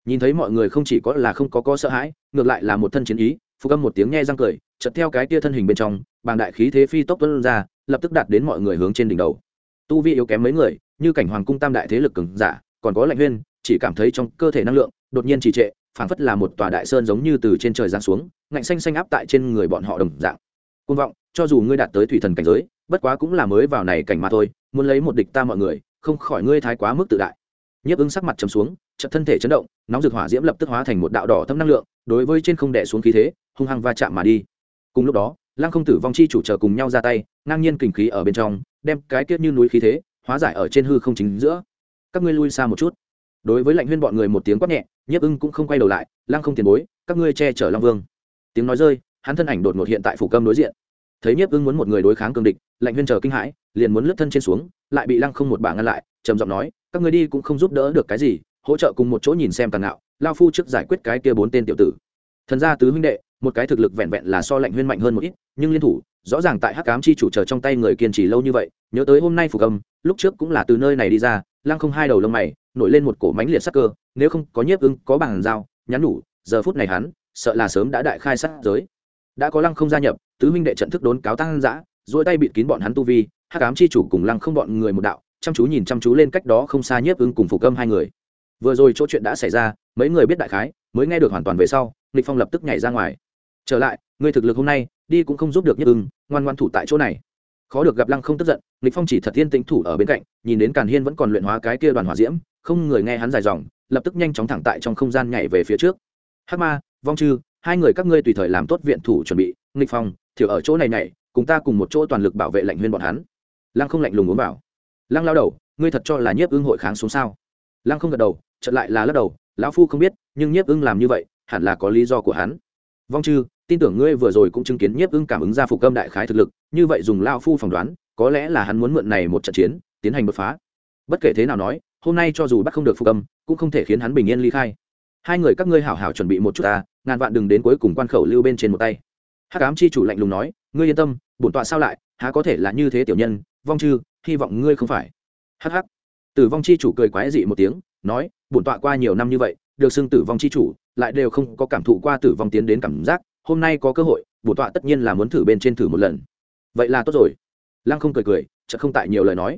Speaker 1: nhìn thấy mọi người không chỉ có là không có có sợ hãi, ngược lại là một thân chiến ý, phục âm một tiếng nghe răng cười chật theo cái tia thân hình bên trong, bàng đại khí thế phi tốc tuân ra, lập tức đạt đến mọi người hướng trên đỉnh đầu. Tu vi yếu kém mấy người, như cảnh hoàng cung tam đại thế lực cường giả, còn có lạnh huyên, chỉ cảm thấy trong cơ thể năng lượng đột nhiên trì trệ, phảng phất là một tòa đại sơn giống như từ trên trời giáng xuống, ngạnh xanh xanh áp tại trên người bọn họ đồng dạng. Côn vọng, cho dù ngươi đạt tới thủy thần cảnh giới, bất quá cũng là mới vào này cảnh mà thôi, muốn lấy một địch ta mọi người, không khỏi ngươi thái quá mức tự đại. Nhiếp ứng sắc mặt trầm xuống chợt thân thể chấn động, nóng rực hỏa diễm lập tức hóa thành một đạo đỏ thâm năng lượng, đối với trên không đẻ xuống khí thế, hung hăng va chạm mà đi. Cùng lúc đó, lăng không tử vong chi chủ chờ cùng nhau ra tay, ngang nhiên kình khí ở bên trong, đem cái kết như núi khí thế, hóa giải ở trên hư không chính giữa. Các ngươi lui xa một chút. Đối với lạnh huyên bọn người một tiếng quát nhẹ, nhiếp ưng cũng không quay đầu lại, lăng không tiền bối, các ngươi che chở long vương. Tiếng nói rơi, hắn thân ảnh đột ngột hiện tại phủ câm đối diện. Thấy nhiếp ưng muốn một người đối kháng cường địch, lạnh huyên chờ kinh hãi, liền muốn lướt thân trên xuống, lại bị lăng không một bà ngăn lại, trầm giọng nói, các ngươi đi cũng không giúp đỡ được cái gì hỗ trợ cùng một chỗ nhìn xem càng ngạo, lao phu trước giải quyết cái kia bốn tên tiểu tử. Thần gia tứ huynh đệ, một cái thực lực vẹn vẹn là so lạnh huyên mạnh hơn một ít, nhưng liên thủ, rõ ràng tại hắc cám chi chủ chờ trong tay người kiên trì lâu như vậy, nhớ tới hôm nay phục âm, lúc trước cũng là từ nơi này đi ra, lăng không hai đầu lông mày, nổi lên một cổ mánh liệt sắc cơ, nếu không có nhiếp ưng có bàn dao nhắn nhủ, giờ phút này hắn, sợ là sớm đã đại khai sát giới. Đã có lăng không gia nhập, tứ huynh đệ trận thức đốn cáo tăng dã dỗi tay bịt kín bọn hắn tu vi, hắc ám chi chủ cùng lăng không bọn người một đạo, chăm chú nhìn chăm chú lên cách đó không xa nhiếp ưng cùng phục âm hai người vừa rồi chỗ chuyện đã xảy ra, mấy người biết đại khái, mới nghe được hoàn toàn về sau nghịch phong lập tức nhảy ra ngoài. Trở lại, người thực lực hôm nay, đi cũng không giúp được Nhất ưng, ngoan ngoan thủ tại chỗ này. Khó được gặp lăng không tức giận nghịch phong chỉ thật Thiên tĩnh thủ ở bên cạnh, nhìn đến càn hiên vẫn còn luyện hóa cái kia đoàn hỏa diễm, không người nghe hắn dài dòng, lập tức nhanh chóng thẳng tại trong không gian nhảy về phía trước. Hắc ma, vong chư, hai người các ngươi tùy thời làm tốt viện thủ chuẩn bị nghịch phong, thiểu ở chỗ này nhảy, cùng ta cùng một chỗ toàn lực bảo vệ lạnh huyên bọn hắn. Lăng không lạnh lùng uống vào. Lăng lao đầu, ngươi thật cho là nhiếp ưng hội kháng xuống sao? Lăng không gật đầu chợt lại là lắc đầu, lão phu không biết, nhưng nhiếp ưng làm như vậy, hẳn là có lý do của hắn. Vong chư, tin tưởng ngươi vừa rồi cũng chứng kiến nhiếp ưng cảm ứng ra phục âm đại khái thực lực, như vậy dùng lao phu phỏng đoán, có lẽ là hắn muốn mượn này một trận chiến, tiến hành đột phá. Bất kể thế nào nói, hôm nay cho dù bắt không được phục âm, cũng không thể khiến hắn bình yên ly khai. Hai người các ngươi hảo hảo chuẩn bị một chút ta, ngàn vạn đừng đến cuối cùng quan khẩu lưu bên trên một tay. Hắc ám chi chủ lạnh lùng nói, ngươi yên tâm, bổn tọa sao lại, há có thể là như thế tiểu nhân, vong chư, hy vọng ngươi không phải. Hắc hắc tử vong chi chủ cười quái dị một tiếng, nói, bổn tọa qua nhiều năm như vậy, được xưng tử vong chi chủ, lại đều không có cảm thụ qua tử vong tiến đến cảm giác, hôm nay có cơ hội, bổn tọa tất nhiên là muốn thử bên trên thử một lần. Vậy là tốt rồi. Lăng không cười cười, chợt không tại nhiều lời nói.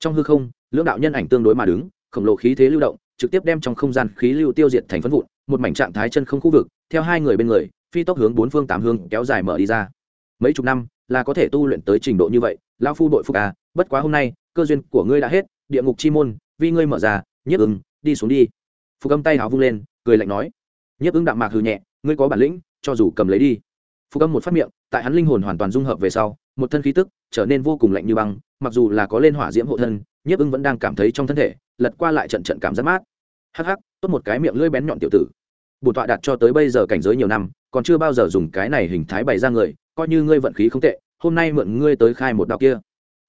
Speaker 1: Trong hư không, lưỡng đạo nhân ảnh tương đối mà đứng, khổng lồ khí thế lưu động, trực tiếp đem trong không gian khí lưu tiêu diệt thành phân vụn, một mảnh trạng thái chân không khu vực, theo hai người bên người, phi tốc hướng bốn phương tám hướng kéo dài mở đi ra. Mấy chục năm, là có thể tu luyện tới trình độ như vậy lao phu đội phục à bất quá hôm nay, cơ duyên của ngươi đã hết địa ngục chi môn vì ngươi mở ra, nhiếp ứng đi xuống đi. Phục âm tay háo vung lên, cười lạnh nói. Nhiếp ứng đạm mạc hừ nhẹ, ngươi có bản lĩnh, cho dù cầm lấy đi. Phục âm một phát miệng, tại hắn linh hồn hoàn toàn dung hợp về sau, một thân khí tức trở nên vô cùng lạnh như băng, mặc dù là có lên hỏa diễm hộ thân, nhiếp ứng vẫn đang cảm thấy trong thân thể, lật qua lại trận trận cảm giác mát. Hắc hắc, tốt một cái miệng lưỡi bén nhọn tiểu tử. Bổn tọa đạt cho tới bây giờ cảnh giới nhiều năm, còn chưa bao giờ dùng cái này hình thái bày ra người, coi như ngươi vận khí không tệ, hôm nay mượn ngươi tới khai một đạo kia.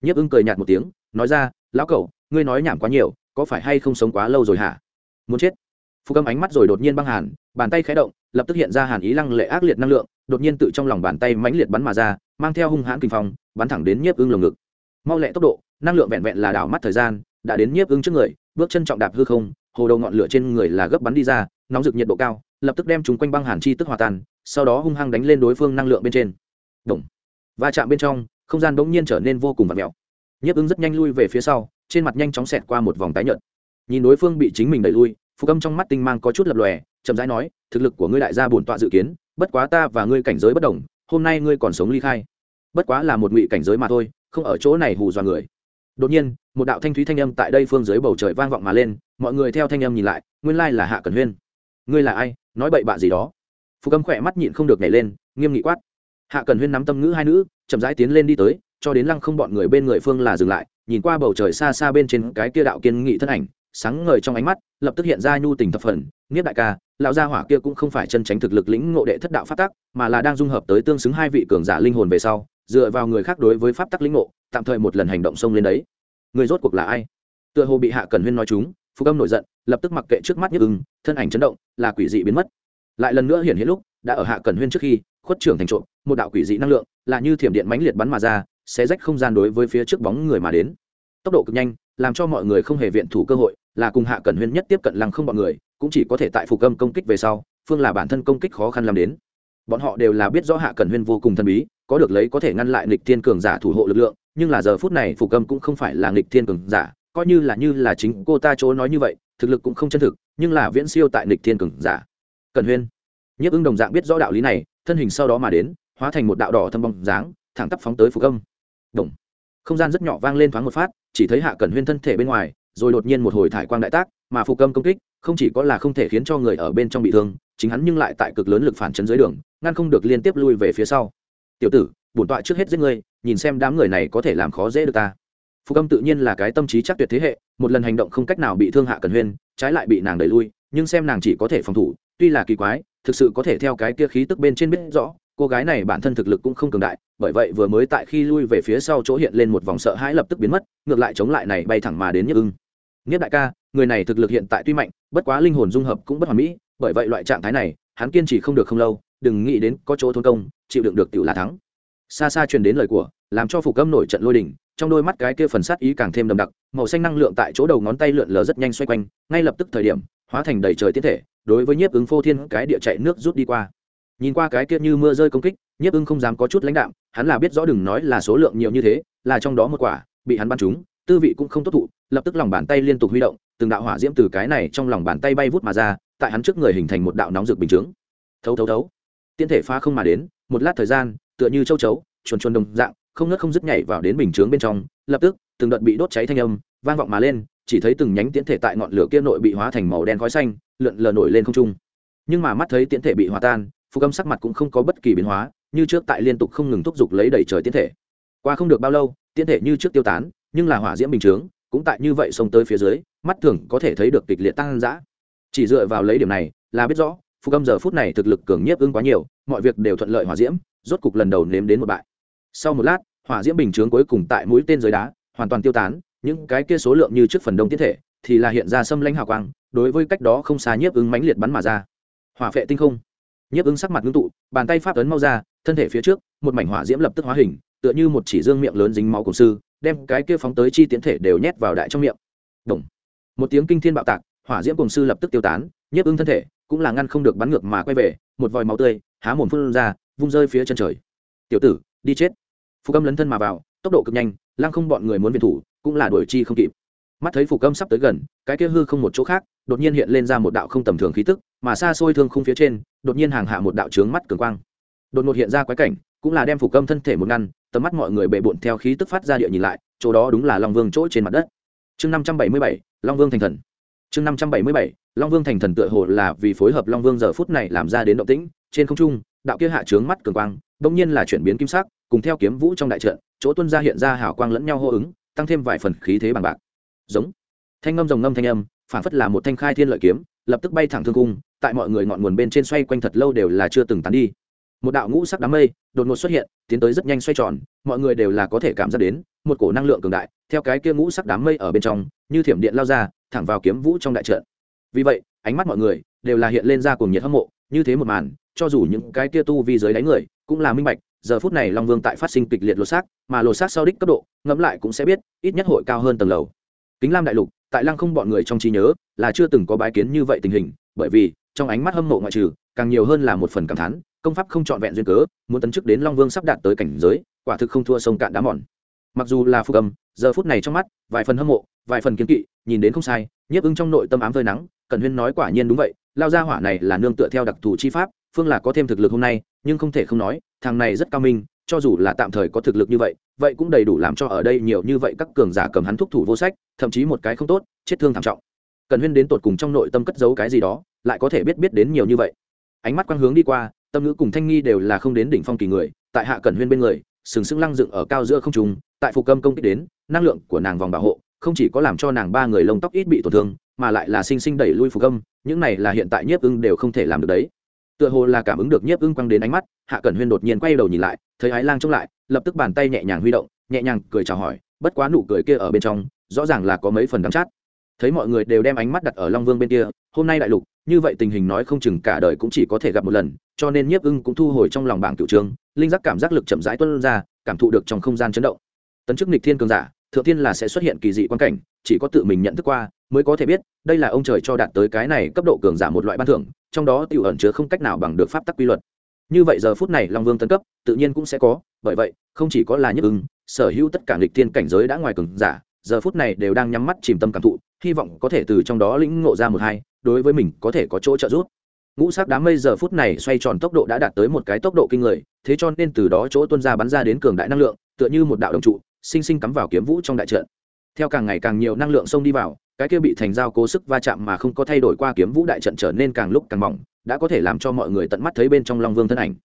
Speaker 1: Nhiếp ưng cười nhạt một tiếng, nói ra, lão cẩu ngươi nói nhảm quá nhiều, có phải hay không sống quá lâu rồi hả? Muốn chết. Phục cầm ánh mắt rồi đột nhiên băng hàn, bàn tay khé động, lập tức hiện ra hàn ý lăng lệ ác liệt năng lượng, đột nhiên tự trong lòng bàn tay mãnh liệt bắn mà ra, mang theo hung hãn kinh phong, bắn thẳng đến nhiếp ưng lồng ngực. Mau lẹ tốc độ, năng lượng vẹn vẹn là đảo mắt thời gian, đã đến nhiếp ưng trước người, bước chân trọng đạp hư không, hồ đầu ngọn lửa trên người là gấp bắn đi ra, nóng rực nhiệt độ cao, lập tức đem chúng quanh băng hàn chi tức hòa tan, sau đó hung hăng đánh lên đối phương năng lượng bên trên. Động. va chạm bên trong, không gian bỗng nhiên trở nên vô cùng vặn vẹo. Nhiếp ưng rất nhanh lui về phía sau trên mặt nhanh chóng xẹt qua một vòng tái nhợt. Nhìn đối phương bị chính mình đẩy lui phục âm trong mắt tinh mang có chút lập lòe, chậm rãi nói, thực lực của ngươi đại gia bổn tọa dự kiến, bất quá ta và ngươi cảnh giới bất đồng, hôm nay ngươi còn sống ly khai. Bất quá là một ngụy cảnh giới mà thôi, không ở chỗ này hù dọa người. Đột nhiên, một đạo thanh thúy thanh âm tại đây phương dưới bầu trời vang vọng mà lên, mọi người theo thanh âm nhìn lại, nguyên lai là hạ cẩn huyên. Ngươi là ai? Nói bậy bạ gì đó? Phục âm khỏe mắt nhịn không được nhảy lên, nghiêm nghị quát. Hạ cẩn huyên nắm tâm ngữ hai nữ, chậm rãi tiến lên đi tới, cho đến lăng không bọn người bên người phương là dừng lại nhìn qua bầu trời xa xa bên trên cái kia đạo kiên nghị thân ảnh, sáng ngời trong ánh mắt, lập tức hiện ra nhu tình thập phần. Niết đại ca, lão gia hỏa kia cũng không phải chân tránh thực lực lĩnh ngộ đệ thất đạo pháp tắc, mà là đang dung hợp tới tương xứng hai vị cường giả linh hồn về sau, dựa vào người khác đối với pháp tắc lĩnh ngộ, tạm thời một lần hành động xông lên đấy. Người rốt cuộc là ai? Tựa hồ bị hạ cần huyên nói chúng phúc âm nổi giận, lập tức mặc kệ trước mắt nhức ưng, thân ảnh chấn động, là quỷ dị biến mất. Lại lần nữa hiện hiện lúc, đã ở hạ cần huyên trước khi, khuất trưởng thành trộm, một đạo quỷ dị năng lượng, là như thiểm điện mãnh liệt bắn mà ra sẽ rách không gian đối với phía trước bóng người mà đến. Tốc độ cực nhanh, làm cho mọi người không hề viện thủ cơ hội, là cùng hạ cẩn huyên nhất tiếp cận lăng không bọn người, cũng chỉ có thể tại phục âm công kích về sau, phương là bản thân công kích khó khăn làm đến. Bọn họ đều là biết rõ hạ cẩn huyên vô cùng thần bí, có được lấy có thể ngăn lại nghịch thiên cường giả thủ hộ lực lượng, nhưng là giờ phút này phục âm cũng không phải là nghịch thiên cường giả, coi như là như là chính cô ta chỗ nói như vậy, thực lực cũng không chân thực, nhưng là viễn siêu tại nghịch thiên cường giả. Cẩn huyên, nhiếp ứng đồng dạng biết rõ đạo lý này, thân hình sau đó mà đến, hóa thành một đạo đỏ thâm bóng dáng, thẳng tắp phóng tới phục âm. Động. không gian rất nhỏ vang lên thoáng một phát, chỉ thấy hạ cẩn huyên thân thể bên ngoài, rồi đột nhiên một hồi thải quang đại tác, mà phục cơm công kích, không chỉ có là không thể khiến cho người ở bên trong bị thương, chính hắn nhưng lại tại cực lớn lực phản chấn dưới đường, ngăn không được liên tiếp lui về phía sau tiểu tử, bổn tọa trước hết giết ngươi, nhìn xem đám người này có thể làm khó dễ được ta phục âm tự nhiên là cái tâm trí chắc tuyệt thế hệ, một lần hành động không cách nào bị thương hạ cần huyên, trái lại bị nàng đẩy lui, nhưng xem nàng chỉ có thể phòng thủ, tuy là kỳ quái, thực sự có thể theo cái kia khí tức bên trên biết rõ cô gái này bản thân thực lực cũng không cường đại, bởi vậy vừa mới tại khi lui về phía sau chỗ hiện lên một vòng sợ hãi lập tức biến mất, ngược lại chống lại này bay thẳng mà đến nhất ưng. Nhất đại ca, người này thực lực hiện tại tuy mạnh, bất quá linh hồn dung hợp cũng bất hoàn mỹ, bởi vậy loại trạng thái này, hắn kiên trì không được không lâu, đừng nghĩ đến có chỗ thôn công, chịu đựng được tiểu là thắng. Xa xa truyền đến lời của, làm cho phục âm nổi trận lôi đình, trong đôi mắt cái kia phần sát ý càng thêm đậm đặc, màu xanh năng lượng tại chỗ đầu ngón tay lượn lờ rất nhanh xoay quanh, ngay lập tức thời điểm, hóa thành đầy trời tiết thể, đối với nhiếp ứng phô thiên cái địa chạy nước rút đi qua nhìn qua cái kia như mưa rơi công kích, nhiếp ưng không dám có chút lãnh đạm, hắn là biết rõ đừng nói là số lượng nhiều như thế, là trong đó một quả, bị hắn bắn trúng, tư vị cũng không tốt thụ, lập tức lòng bàn tay liên tục huy động, từng đạo hỏa diễm từ cái này trong lòng bàn tay bay vút mà ra, tại hắn trước người hình thành một đạo nóng rực bình chướng. Thấu thấu thấu. Tiên thể phá không mà đến, một lát thời gian, tựa như châu chấu, chuồn chuồn đồng dạng, không ngớt không dứt nhảy vào đến bình chướng bên trong, lập tức, từng đợt bị đốt cháy thanh âm, vang vọng mà lên, chỉ thấy từng nhánh tiễn thể tại ngọn lửa kia nội bị hóa thành màu đen khói xanh, lượn lờ nổi lên không trung. Nhưng mà mắt thấy tiễn thể bị hòa tan phục âm sắc mặt cũng không có bất kỳ biến hóa, như trước tại liên tục không ngừng thúc giục lấy đầy trời tiến thể. Qua không được bao lâu, tiến thể như trước tiêu tán, nhưng là hỏa diễm bình chướng, cũng tại như vậy xông tới phía dưới, mắt thường có thể thấy được kịch liệt tăng dã. Chỉ dựa vào lấy điểm này, là biết rõ phục âm giờ phút này thực lực cường nhiếp ưng quá nhiều, mọi việc đều thuận lợi hỏa diễm, rốt cục lần đầu nếm đến một bại. Sau một lát, hỏa diễm bình chướng cuối cùng tại mũi tên dưới đá, hoàn toàn tiêu tán, những cái kia số lượng như trước phần đông tiết thể, thì là hiện ra xâm lãnh hào quang, đối với cách đó không xa nhiếp ứng mãnh liệt bắn mà ra. Hỏa phệ tinh không nhiếp ứng sắc mặt ngưng tụ, bàn tay pháp ấn mau ra, thân thể phía trước, một mảnh hỏa diễm lập tức hóa hình, tựa như một chỉ dương miệng lớn dính máu cổ sư, đem cái kia phóng tới chi tiến thể đều nhét vào đại trong miệng. Đồng. một tiếng kinh thiên bạo tạc, hỏa diễm cổng sư lập tức tiêu tán, nhiếp ứng thân thể cũng là ngăn không được bắn ngược mà quay về, một vòi máu tươi, há mồm phun ra, vung rơi phía chân trời. Tiểu tử, đi chết. Phục âm lấn thân mà vào, tốc độ cực nhanh, lăng không bọn người muốn viện thủ, cũng là đuổi chi không kịp. Mắt thấy phục âm sắp tới gần, cái kia hư không một chỗ khác, đột nhiên hiện lên ra một đạo không tầm thường khí tức mà xa xôi thương khung phía trên, đột nhiên hàng hạ một đạo trướng mắt cường quang. Đột ngột hiện ra quái cảnh, cũng là đem phủ câm thân thể một ngăn, tầm mắt mọi người bệ bộn theo khí tức phát ra địa nhìn lại, chỗ đó đúng là long vương chỗ trên mặt đất. Chương năm trăm bảy mươi bảy, long vương thành thần. Chương năm trăm bảy mươi bảy, long vương thành thần tựa hồ là vì phối hợp long vương giờ phút này làm ra đến động tĩnh, trên không trung, đạo kia hạ trướng mắt cường quang, bỗng nhiên là chuyển biến kim sắc, cùng theo kiếm vũ trong đại trận, chỗ tuân ra hiện ra hào quang lẫn nhau hô ứng, tăng thêm vài phần khí thế bằng bạc. Giống. Thanh ngâm rồng ngâm thanh âm, phản phất là một thanh khai thiên lợi kiếm lập tức bay thẳng thương cung, tại mọi người ngọn nguồn bên trên xoay quanh thật lâu đều là chưa từng tán đi. Một đạo ngũ sắc đám mây đột ngột xuất hiện, tiến tới rất nhanh xoay tròn, mọi người đều là có thể cảm giác đến, một cổ năng lượng cường đại, theo cái kia ngũ sắc đám mây ở bên trong, như thiểm điện lao ra, thẳng vào kiếm vũ trong đại trận. Vì vậy, ánh mắt mọi người đều là hiện lên ra cùng nhiệt hâm mộ, như thế một màn, cho dù những cái kia tu vi dưới đáy người cũng là minh bạch, giờ phút này long vương tại phát sinh kịch liệt lột xác, mà lột xác sau đích cấp độ, ngẫm lại cũng sẽ biết, ít nhất hội cao hơn tầng lầu. Kính lam đại lục, tại lăng không bọn người trong trí nhớ là chưa từng có bái kiến như vậy tình hình, bởi vì, trong ánh mắt hâm mộ ngoại trừ, càng nhiều hơn là một phần cảm thán, công pháp không trọn vẹn duyên cớ, muốn tấn chức đến long vương sắp đạt tới cảnh giới, quả thực không thua sông cạn đá mòn. Mặc dù là phu cầm giờ phút này trong mắt, vài phần hâm mộ, vài phần kiến kỵ, nhìn đến không sai, nhiếp ưng trong nội tâm ám phơi nắng cần huyên nói quả nhiên đúng vậy, lao ra hỏa này là nương tựa theo đặc thù chi pháp, phương là có thêm thực lực hôm nay, nhưng không thể không nói, thằng này rất cao minh, cho dù là tạm thời có thực lực như vậy vậy cũng đầy đủ làm cho ở đây nhiều như vậy các cường giả cầm hắn thúc thủ vô sách, thậm chí một cái không tốt, chết thương thảm trọng cần huyên đến tột cùng trong nội tâm cất giấu cái gì đó, lại có thể biết biết đến nhiều như vậy. Ánh mắt quang hướng đi qua, tâm ngữ cùng thanh nghi đều là không đến đỉnh phong kỳ người, tại hạ cẩn huyên bên người, sừng sững lăng dựng ở cao giữa không trùng tại phục câm công kích đến, năng lượng của nàng vòng bảo hộ, không chỉ có làm cho nàng ba người lông tóc ít bị tổn thương, mà lại là sinh sinh đẩy lui phục câm những này là hiện tại nhiếp ưng đều không thể làm được đấy. Tựa hồ là cảm ứng được nhiếp ưng quăng đến ánh mắt, hạ cẩn huyên đột nhiên quay đầu nhìn lại, thấy ái lang trông lại, lập tức bàn tay nhẹ nhàng huy động, nhẹ nhàng cười chào hỏi, bất quá nụ cười kia ở bên trong, rõ ràng là có mấy phần đắm chát thấy mọi người đều đem ánh mắt đặt ở long vương bên kia, hôm nay đại lục, như vậy tình hình nói không chừng cả đời cũng chỉ có thể gặp một lần, cho nên nhiếp ưng cũng thu hồi trong lòng bảng cựu trường, linh giác cảm giác lực chậm rãi tuân ra, cảm thụ được trong không gian chấn động. Tấn chức nịch thiên cường giả, thượng thiên là sẽ xuất hiện kỳ dị quan cảnh, chỉ có tự mình nhận thức qua, mới có thể biết, đây là ông trời cho đạt tới cái này cấp độ cường giả một loại ban thưởng, trong đó tiểu ẩn chứa không cách nào bằng được pháp tắc quy luật. Như vậy giờ phút này long vương tấn cấp, tự nhiên cũng sẽ có, bởi vậy, không chỉ có là nhất ưng, sở hữu tất cả nghịch thiên cảnh giới đã ngoài cường giả giờ phút này đều đang nhắm mắt chìm tâm cảm thụ, hy vọng có thể từ trong đó lĩnh ngộ ra một hai, đối với mình có thể có chỗ trợ giúp. Ngũ sắc đám mây giờ phút này xoay tròn tốc độ đã đạt tới một cái tốc độ kinh người, thế cho nên từ đó chỗ tuân ra bắn ra đến cường đại năng lượng, tựa như một đạo đồng trụ, sinh sinh cắm vào kiếm vũ trong đại trận. Theo càng ngày càng nhiều năng lượng xông đi vào, cái kia bị thành dao cố sức va chạm mà không có thay đổi qua kiếm vũ đại trận trở nên càng lúc càng mỏng, đã có thể làm cho mọi người tận mắt thấy bên trong long vương thân ảnh.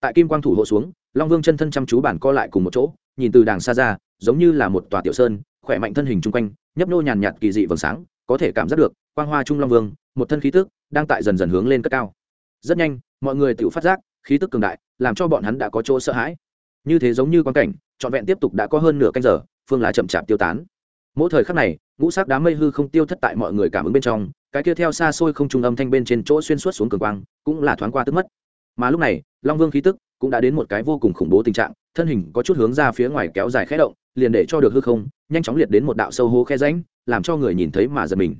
Speaker 1: Tại kim quang thủ hộ xuống, long vương chân thân chăm chú bản co lại cùng một chỗ, nhìn từ đàng xa ra, giống như là một tòa tiểu sơn khỏe mạnh thân hình chung quanh, nhấp nô nhàn nhạt kỳ dị vầng sáng, có thể cảm giác được quang hoa trung long vương, một thân khí tức đang tại dần dần hướng lên cất cao. Rất nhanh, mọi người tự phát giác, khí tức cường đại, làm cho bọn hắn đã có chỗ sợ hãi. Như thế giống như quan cảnh, trọn vẹn tiếp tục đã có hơn nửa canh giờ, phương là chậm chạp tiêu tán. Mỗi thời khắc này, ngũ sắc đám mây hư không tiêu thất tại mọi người cảm ứng bên trong, cái kia theo xa xôi không trung âm thanh bên trên chỗ xuyên suốt xuống cường quang, cũng là thoáng qua tức mất. Mà lúc này, long vương khí tức cũng đã đến một cái vô cùng khủng bố tình trạng, thân hình có chút hướng ra phía ngoài kéo dài khẽ động, liền để cho được hư không, nhanh chóng liệt đến một đạo sâu hố khe ránh làm cho người nhìn thấy mà giật mình.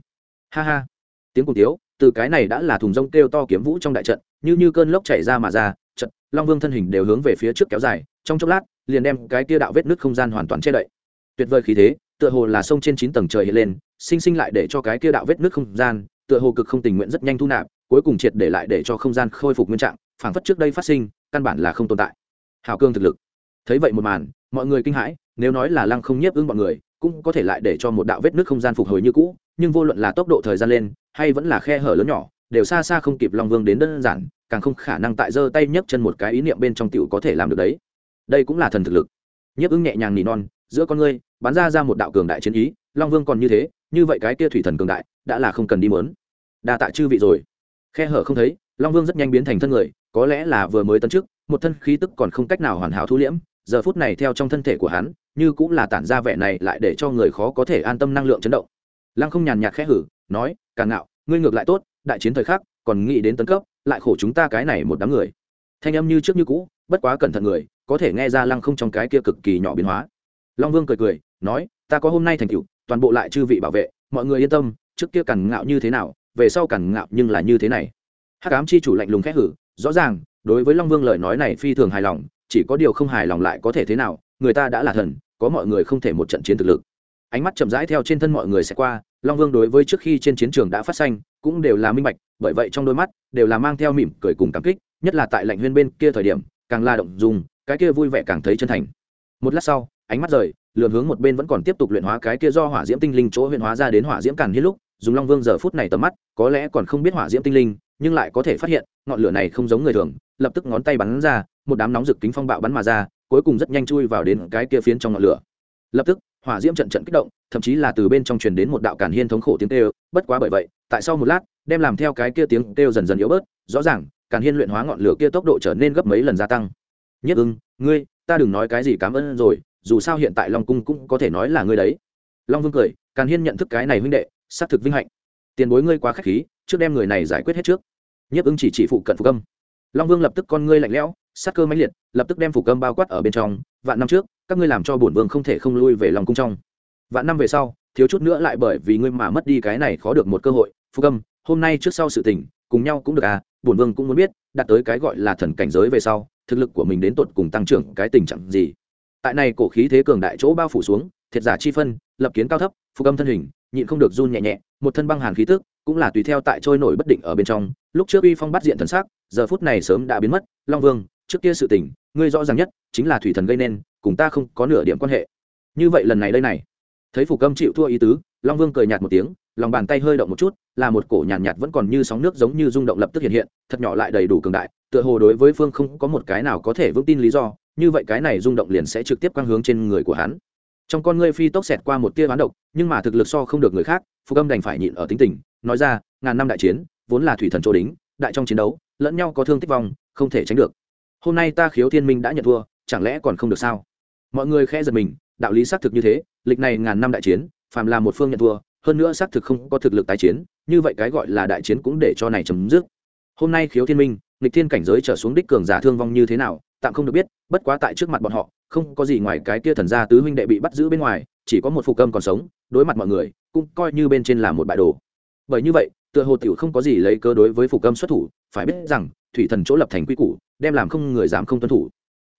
Speaker 1: Ha ha. Tiếng cùng tiếu, từ cái này đã là thùng rông kêu to kiếm vũ trong đại trận, như như cơn lốc chảy ra mà ra, trận, long vương thân hình đều hướng về phía trước kéo dài, trong chốc lát, liền đem cái kia đạo vết nứt không gian hoàn toàn che đậy. Tuyệt vời khí thế, tựa hồ là sông trên chín tầng trời hiện lên, sinh sinh lại để cho cái kia đạo vết nứt không gian, tựa hồ cực không tình nguyện rất nhanh thu nạp, cuối cùng triệt để lại để cho không gian khôi phục nguyên trạng, phảng phất trước đây phát sinh căn bản là không tồn tại. Hào cương thực lực. Thấy vậy một màn, mọi người kinh hãi, nếu nói là lăng không nhiếp ưng bọn người, cũng có thể lại để cho một đạo vết nứt không gian phục hồi như cũ, nhưng vô luận là tốc độ thời gian lên, hay vẫn là khe hở lớn nhỏ, đều xa xa không kịp long vương đến đơn giản, càng không khả năng tại giơ tay nhấc chân một cái ý niệm bên trong tiểu có thể làm được đấy. Đây cũng là thần thực lực. Nhiếp ưng nhẹ nhàng nỉ non, giữa con ngươi, bắn ra ra một đạo cường đại chiến ý, long vương còn như thế, như vậy cái kia thủy thần cường đại, đã là không cần đi mớn đa tạ chư vị rồi. Khe hở không thấy, long vương rất nhanh biến thành thân người có lẽ là vừa mới tấn trước một thân khí tức còn không cách nào hoàn hảo thu liễm, giờ phút này theo trong thân thể của hắn, như cũng là tản ra vẻ này lại để cho người khó có thể an tâm năng lượng chấn động. Lăng không nhàn nhạt khẽ hử, nói, càng ngạo, ngươi ngược lại tốt, đại chiến thời khắc, còn nghĩ đến tấn cấp, lại khổ chúng ta cái này một đám người. Thanh âm như trước như cũ, bất quá cẩn thận người, có thể nghe ra lăng không trong cái kia cực kỳ nhỏ biến hóa. Long vương cười cười, nói, ta có hôm nay thành tựu, toàn bộ lại chư vị bảo vệ, mọi người yên tâm, trước kia cằn ngạo như thế nào, về sau cằn ngạo nhưng là như thế này. Hắc ám chi chủ lạnh lùng khẽ hử rõ ràng, đối với long vương lời nói này phi thường hài lòng, chỉ có điều không hài lòng lại có thể thế nào, người ta đã là thần, có mọi người không thể một trận chiến thực lực. Ánh mắt chậm rãi theo trên thân mọi người sẽ qua, long vương đối với trước khi trên chiến trường đã phát xanh cũng đều là minh bạch, bởi vậy trong đôi mắt, đều là mang theo mỉm cười cùng cảm kích, nhất là tại lạnh huyên bên kia thời điểm, càng la động dùng cái kia vui vẻ càng thấy chân thành. Một lát sau, ánh mắt rời, lượn hướng một bên vẫn còn tiếp tục luyện hóa cái kia do hỏa diễm tinh linh chỗ huyện hóa ra đến hỏa diễm càn hết lúc, dùng long vương giờ phút này tầm mắt, có lẽ còn không biết hỏa diễm tinh linh nhưng lại có thể phát hiện, ngọn lửa này không giống người thường, lập tức ngón tay bắn ra, một đám nóng rực kính phong bạo bắn mà ra, cuối cùng rất nhanh chui vào đến cái kia phiến trong ngọn lửa. Lập tức, hỏa diễm trận trận kích động, thậm chí là từ bên trong truyền đến một đạo càn hiên thống khổ tiếng kêu, bất quá bởi vậy, tại sau một lát, đem làm theo cái kia tiếng kêu dần dần yếu bớt, rõ ràng, càn hiên luyện hóa ngọn lửa kia tốc độ trở nên gấp mấy lần gia tăng. Nhất ưng, ngươi, ta đừng nói cái gì cảm ơn rồi, dù sao hiện tại long cung cũng có thể nói là ngươi đấy. Long vương cười, càn hiên nhận thức cái này huynh đệ, xác thực vinh hạnh. Tiền bối ngươi quá k h á c h khí, trước đem người này giải quyết hết trước nhiếp ứng chỉ chỉ phụ cận phục âm long vương lập tức con ngươi lạnh lẽo, sát cơ mãnh liệt, lập tức đem phục âm bao quát ở bên trong. Vạn năm trước, các ngươi làm cho bổn vương không thể không lui về lòng cung trong. Vạn năm về sau, thiếu chút nữa lại bởi vì ngươi mà mất đi cái này khó được một cơ hội. Phục âm hôm nay trước sau sự tình, cùng nhau cũng được à bổn vương cũng muốn biết, đạt tới cái gọi là thần cảnh giới về sau, thực lực của mình đến tột cùng tăng trưởng cái tình trạng gì. Tại này cổ khí thế cường đại chỗ bao phủ xuống, thiệt giả chi phân, lập kiến cao thấp phục âm thân hình, nhịn không được run nhẹ nhẹ, một thân băng hàn khí tức, cũng là tùy theo tại trôi nổi bất định ở bên trong lúc trước uy phong bắt diện thần sắc giờ phút này sớm đã biến mất. Long vương trước kia sự tình ngươi rõ ràng nhất chính là thủy thần gây nên cùng ta không có nửa điểm quan hệ. Như vậy lần này đây này. Thấy phục âm chịu thua ý tứ long vương cười nhạt một tiếng lòng bàn tay hơi động một chút là một cổ nhàn nhạt, nhạt vẫn còn như sóng nước giống như rung động lập tức hiện hiện thật nhỏ lại đầy đủ cường đại tựa hồ đối với phương không có một cái nào có thể vững tin lý do như vậy cái này rung động liền sẽ trực tiếp quang hướng trên người của hắn. Trong con ngươi phi tốc xẹt qua một tia bán độc nhưng mà thực lực so không được người khác phục âm đành phải nhịn ở tính tình nói ra ngàn năm đại chiến vốn là thủy thần chỗ đính, đại trong chiến đấu, lẫn nhau có thương tích vong, không thể tránh được. Hôm nay ta khiếu thiên minh đã nhận thua, chẳng lẽ còn không được sao? Mọi người khẽ giật mình, đạo lý xác thực như thế, lịch này ngàn năm đại chiến, phàm là một phương nhận thua, hơn nữa xác thực không có thực lực tái chiến, như vậy cái gọi là đại chiến cũng để cho này chấm dứt. Hôm nay khiếu thiên minh lịch thiên cảnh giới trở xuống đích cường giả thương vong như thế nào, tạm không được biết, bất quá tại trước mặt bọn họ, không có gì ngoài cái kia thần gia tứ huynh đệ bị bắt giữ bên ngoài, chỉ có một phụ cơm còn sống, đối mặt mọi người, cũng coi như bên trên là một bại đồ. Bởi như vậy tựa hồ tiểu không có gì lấy cớ đối với phục âm xuất thủ, phải biết rằng, thủy thần chỗ lập thành quy củ, đem làm không người dám không tuân thủ.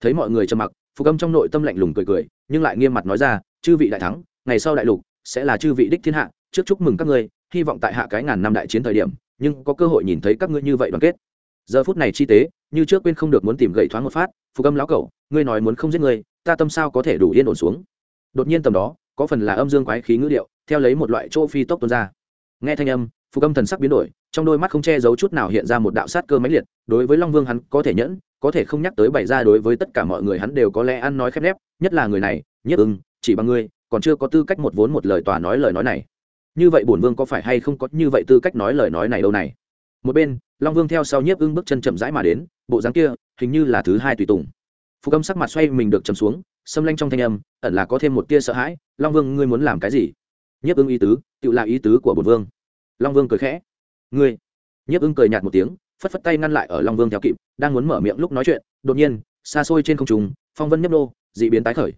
Speaker 1: Thấy mọi người trầm mặc, phục âm trong nội tâm lạnh lùng cười cười, nhưng lại nghiêm mặt nói ra, chư vị đại thắng, ngày sau đại lục sẽ là chư vị đích thiên hạ, trước chúc mừng các ngươi, hy vọng tại hạ cái ngàn năm đại chiến thời điểm, nhưng có cơ hội nhìn thấy các ngươi như vậy đoàn kết. Giờ phút này chi tế, như trước quên không được muốn tìm gậy thoáng một phát, phục âm lão cẩu, ngươi nói muốn không giết ngươi, ta tâm sao có thể đủ yên ổn xuống? Đột nhiên tầm đó, có phần là âm dương quái khí ngữ điệu, theo lấy một loại chỗ phi tốc tuôn ra. Nghe thanh âm phục âm thần sắc biến đổi, trong đôi mắt không che giấu chút nào hiện ra một đạo sát cơ máy liệt, đối với long vương hắn có thể nhẫn, có thể không nhắc tới bày ra đối với tất cả mọi người hắn đều có lẽ ăn nói khép nép, nhất là người này, nhất ưng, chỉ bằng ngươi, còn chưa có tư cách một vốn một lời tòa nói lời nói này. Như vậy bổn vương có phải hay không có như vậy tư cách nói lời nói này đâu này? Một bên, long vương theo sau nhiếp ưng bước chân chậm rãi mà đến, bộ dáng kia, hình như là thứ hai tùy tùng. Phục âm sắc mặt xoay mình được chầm xuống, xâm lanh trong thanh âm, ẩn là có thêm một tia sợ hãi, long vương, ngươi muốn làm cái gì? Nhiếp ưng ý tứ, tự là ý tứ của bổn vương long vương cười khẽ. Ngươi? Nhiếp ưng cười nhạt một tiếng, phất phất tay ngăn lại ở long vương theo kịp, đang muốn mở miệng lúc nói chuyện, đột nhiên, xa xôi trên không trung, phong vân nhấp nô, dị biến tái khởi.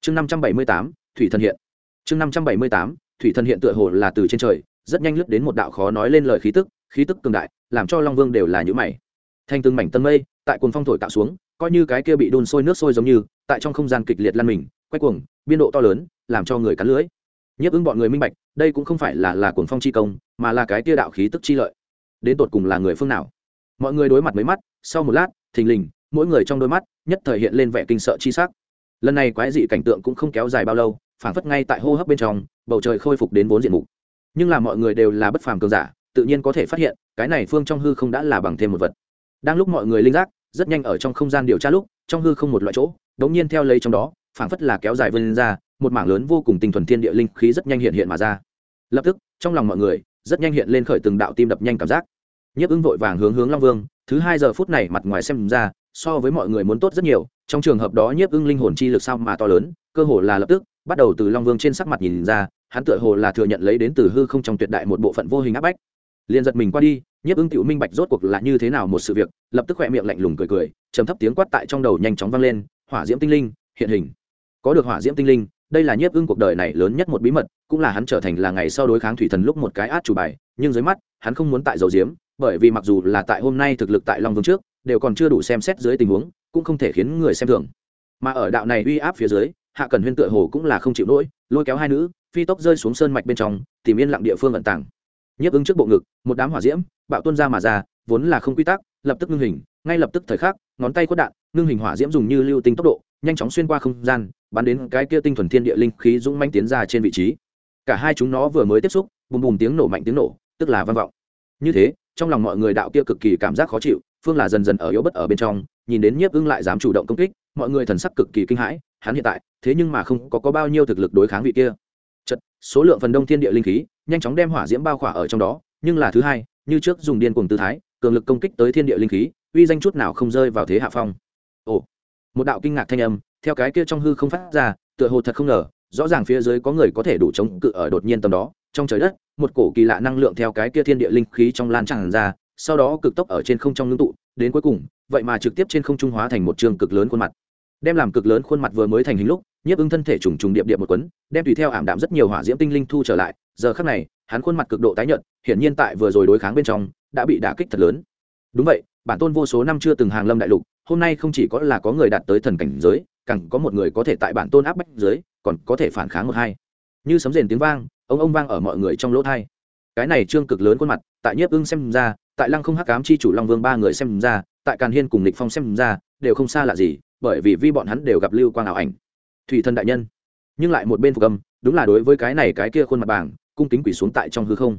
Speaker 1: Chương năm trăm bảy mươi tám, thủy thần hiện. Chương năm trăm bảy mươi tám, thủy thần hiện tựa hồ là từ trên trời, rất nhanh lướt đến một đạo khó nói lên lời khí tức khí tức cường đại, làm cho long vương đều là nhữ mày. Thành từng mảnh tân mây, tại cồn phong thổi tạo xuống, coi như cái kia bị đun sôi nước sôi giống như, tại trong không gian kịch liệt lăn mình, quay cuồng, biên độ to lớn, làm cho người cắn lưới nhiếp ứng bọn người minh bạch, đây cũng không phải là là cuồng phong chi công, mà là cái tia đạo khí tức chi lợi. Đến tột cùng là người phương nào? Mọi người đối mặt mấy mắt, sau một lát, thình lình, mỗi người trong đôi mắt, nhất thời hiện lên vẻ kinh sợ chi sắc. Lần này quái dị cảnh tượng cũng không kéo dài bao lâu, phảng phất ngay tại hô hấp bên trong, bầu trời khôi phục đến vốn diện mục. Nhưng là mọi người đều là bất phàm cường giả, tự nhiên có thể phát hiện, cái này phương trong hư không đã là bằng thêm một vật. Đang lúc mọi người linh giác, rất nhanh ở trong không gian điều tra lúc, trong hư không một loại chỗ, đống nhiên theo lấy trong đó, phảng phất là kéo dài vươn ra một mảng lớn vô cùng tinh thuần thiên địa linh khí rất nhanh hiện hiện mà ra. Lập tức, trong lòng mọi người, rất nhanh hiện lên khởi từng đạo tim đập nhanh cảm giác. Nhiếp ứng vội vàng hướng hướng long vương, thứ hai giờ phút này mặt ngoài xem ra, so với mọi người muốn tốt rất nhiều, trong trường hợp đó nhiếp ưng linh hồn chi lực sao mà to lớn, cơ hồ là lập tức, bắt đầu từ long vương trên sắc mặt nhìn ra, hắn tựa hồ là thừa nhận lấy đến từ hư không trong tuyệt đại một bộ phận vô hình áp bách. Liền giật mình qua đi, nhiếp ưng tiểu minh bạch rốt cuộc là như thế nào một sự việc, lập tức khỏe miệng lạnh lùng cười cười, trầm thấp tiếng quát tại trong đầu nhanh chóng vang lên, hỏa diễm tinh linh, hiện hình. Có được hỏa diễm tinh linh đây là nhiếp ưng cuộc đời này lớn nhất một bí mật, cũng là hắn trở thành là ngày sau đối kháng thủy thần lúc một cái át chủ bài, nhưng dưới mắt, hắn không muốn tại dầu diếm, bởi vì mặc dù là tại hôm nay thực lực tại long vương trước, đều còn chưa đủ xem xét dưới tình huống, cũng không thể khiến người xem thường. Mà ở đạo này uy áp phía dưới, hạ cần huyên tựa hồ cũng là không chịu nổi, lôi kéo hai nữ, phi tốc rơi xuống sơn mạch bên trong, tìm yên lặng địa phương ẩn tàng. Nhiếp ứng trước bộ ngực, một đám hỏa diễm, bạo tuôn ra mà ra, vốn là không quy tắc, lập tức ngưng hình, ngay lập tức thời khắc, ngón tay quất đạn, ngưng hình hỏa diễm dùng như lưu tinh tốc độ nhanh chóng xuyên qua không gian bắn đến cái kia tinh thuần thiên địa linh khí dũng manh tiến ra trên vị trí. Cả hai chúng nó vừa mới tiếp xúc bùm bùm tiếng nổ mạnh tiếng nổ tức là vang vọng. Như thế trong lòng mọi người đạo kia cực kỳ cảm giác khó chịu phương là dần dần ở yếu bất ở bên trong nhìn đến nhiếp ưng lại dám chủ động công kích mọi người thần sắc cực kỳ kinh hãi hắn hiện tại thế nhưng mà không có, có bao nhiêu thực lực đối kháng vị kia. Chật số lượng phần đông thiên địa linh khí nhanh chóng đem hỏa diễm bao khỏa ở trong đó nhưng là thứ hai như trước dùng điên cùng tư thái cường lực công kích tới thiên địa linh khí uy danh chút nào không rơi vào thế hạ phong. Ồ một đạo kinh ngạc thanh âm, theo cái kia trong hư không phát ra, tựa hồ thật không ngờ, rõ ràng phía dưới có người có thể đủ chống cự ở đột nhiên tầm đó. Trong trời đất, một cổ kỳ lạ năng lượng theo cái kia thiên địa linh khí trong lan tràn ra, sau đó cực tốc ở trên không trong ngưng tụ, đến cuối cùng, vậy mà trực tiếp trên không trung hóa thành một trường cực lớn khuôn mặt. Đem làm cực lớn khuôn mặt vừa mới thành hình lúc, nhiếp ứng thân thể trùng trùng điệp điệp một quấn, đem tùy theo ảm đạm rất nhiều hỏa diễm tinh linh thu trở lại. Giờ khắc này, hắn khuôn mặt cực độ tái nhợt, hiển nhiên tại vừa rồi đối kháng bên trong, đã bị đả kích thật lớn. Đúng vậy, bản tôn vô số năm chưa từng hàng lâm đại lục hôm nay không chỉ có là có người đạt tới thần cảnh giới, càng có một người có thể tại bản tôn áp bách giới, còn có thể phản kháng một hai. Như sấm rền tiếng vang, ông ông vang ở mọi người trong lỗ thai. Cái này trương cực lớn khuôn mặt, tại nhiếp ưng xem ra, tại lăng không hắc cám chi chủ long vương ba người xem ra, tại càn hiên cùng lịch phong xem ra, đều không xa lạ gì, bởi vì vi bọn hắn đều gặp lưu quang ảo ảnh. Thủy thần đại nhân. Nhưng lại một bên phục âm, đúng là đối với cái này cái kia khuôn mặt bảng, cung kính quỷ xuống tại trong hư không.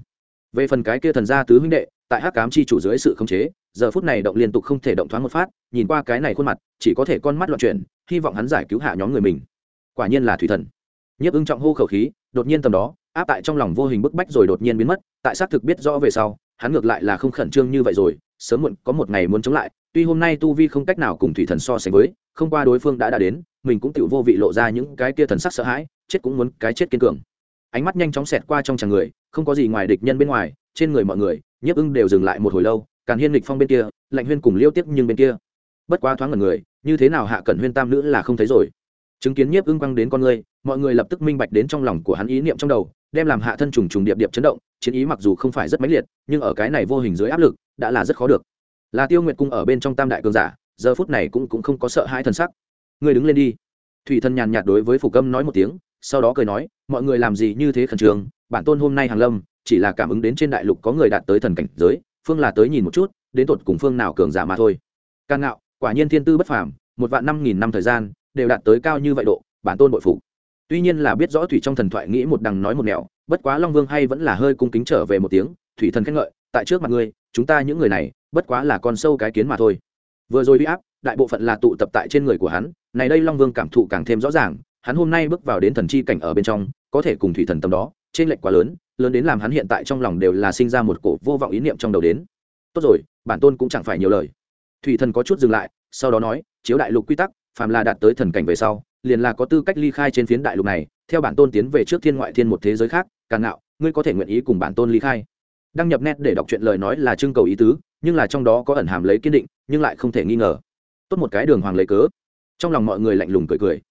Speaker 1: Về phần cái kia thần gia tứ huynh đệ tại hắc cám chi chủ dưới sự khống chế, giờ phút này động liên tục không thể động thoáng một phát, nhìn qua cái này khuôn mặt, chỉ có thể con mắt loạn chuyển, hy vọng hắn giải cứu hạ nhóm người mình. Quả nhiên là thủy thần. Nhiếp ưng trọng hô khẩu khí, đột nhiên tầm đó, áp tại trong lòng vô hình bức bách rồi đột nhiên biến mất, tại xác thực biết rõ về sau, hắn ngược lại là không khẩn trương như vậy rồi, sớm muộn có một ngày muốn chống lại, tuy hôm nay tu vi không cách nào cùng thủy thần so sánh với, không qua đối phương đã đã đến, mình cũng tự vô vị lộ ra những cái kia thần sắc sợ hãi, chết cũng muốn cái chết kiên cường. Ánh mắt nhanh chóng xẹt qua trong chàng người, không có gì ngoài địch nhân bên ngoài trên người mọi người, nhiếp ưng đều dừng lại một hồi lâu, càn hiên lịch phong bên kia, lạnh huyên cùng liêu tiếp nhưng bên kia. Bất quá thoáng ngần người, như thế nào hạ cẩn huyên tam nữ là không thấy rồi. Chứng kiến nhiếp ưng quăng đến con người, mọi người lập tức minh bạch đến trong lòng của hắn ý niệm trong đầu, đem làm hạ thân trùng trùng điệp điệp chấn động, chiến ý mặc dù không phải rất mãnh liệt, nhưng ở cái này vô hình dưới áp lực, đã là rất khó được. Là tiêu nguyệt cung ở bên trong tam đại cường giả, giờ phút này cũng cũng không có sợ hai thần sắc. Người đứng lên đi. Thủy thân nhàn nhạt đối với phủ câm nói một tiếng, sau đó cười nói, mọi người làm gì như thế khẩn trương, bản tôn hôm nay hàng lâm chỉ là cảm ứng đến trên đại lục có người đạt tới thần cảnh giới, phương là tới nhìn một chút, đến tột cùng phương nào cường giả mà thôi. Càng ngạo, quả nhiên thiên tư bất phàm, một vạn năm nghìn năm thời gian, đều đạt tới cao như vậy độ, bản tôn bội phục. Tuy nhiên là biết rõ thủy trong thần thoại nghĩ một đằng nói một nẻo, bất quá long vương hay vẫn là hơi cung kính trở về một tiếng, thủy thần khen ngợi, tại trước mặt ngươi, chúng ta những người này, bất quá là con sâu cái kiến mà thôi. Vừa rồi huy áp, đại bộ phận là tụ tập tại trên người của hắn, này đây long vương cảm thụ càng thêm rõ ràng, hắn hôm nay bước vào đến thần chi cảnh ở bên trong, có thể cùng thủy thần tâm đó trên lệnh quá lớn lớn đến làm hắn hiện tại trong lòng đều là sinh ra một cổ vô vọng ý niệm trong đầu đến. Tốt rồi, bản tôn cũng chẳng phải nhiều lời. Thủy thần có chút dừng lại, sau đó nói, chiếu đại lục quy tắc, phàm là đạt tới thần cảnh về sau, liền là có tư cách ly khai trên phiến đại lục này, theo bản tôn tiến về trước thiên ngoại thiên một thế giới khác, càng ngạo, ngươi có thể nguyện ý cùng bản tôn ly khai. Đăng nhập net để đọc chuyện lời nói là trưng cầu ý tứ, nhưng là trong đó có ẩn hàm lấy kiên định, nhưng lại không thể nghi ngờ. Tốt một cái đường hoàng lấy cớ. Trong lòng mọi người lạnh lùng cười cười.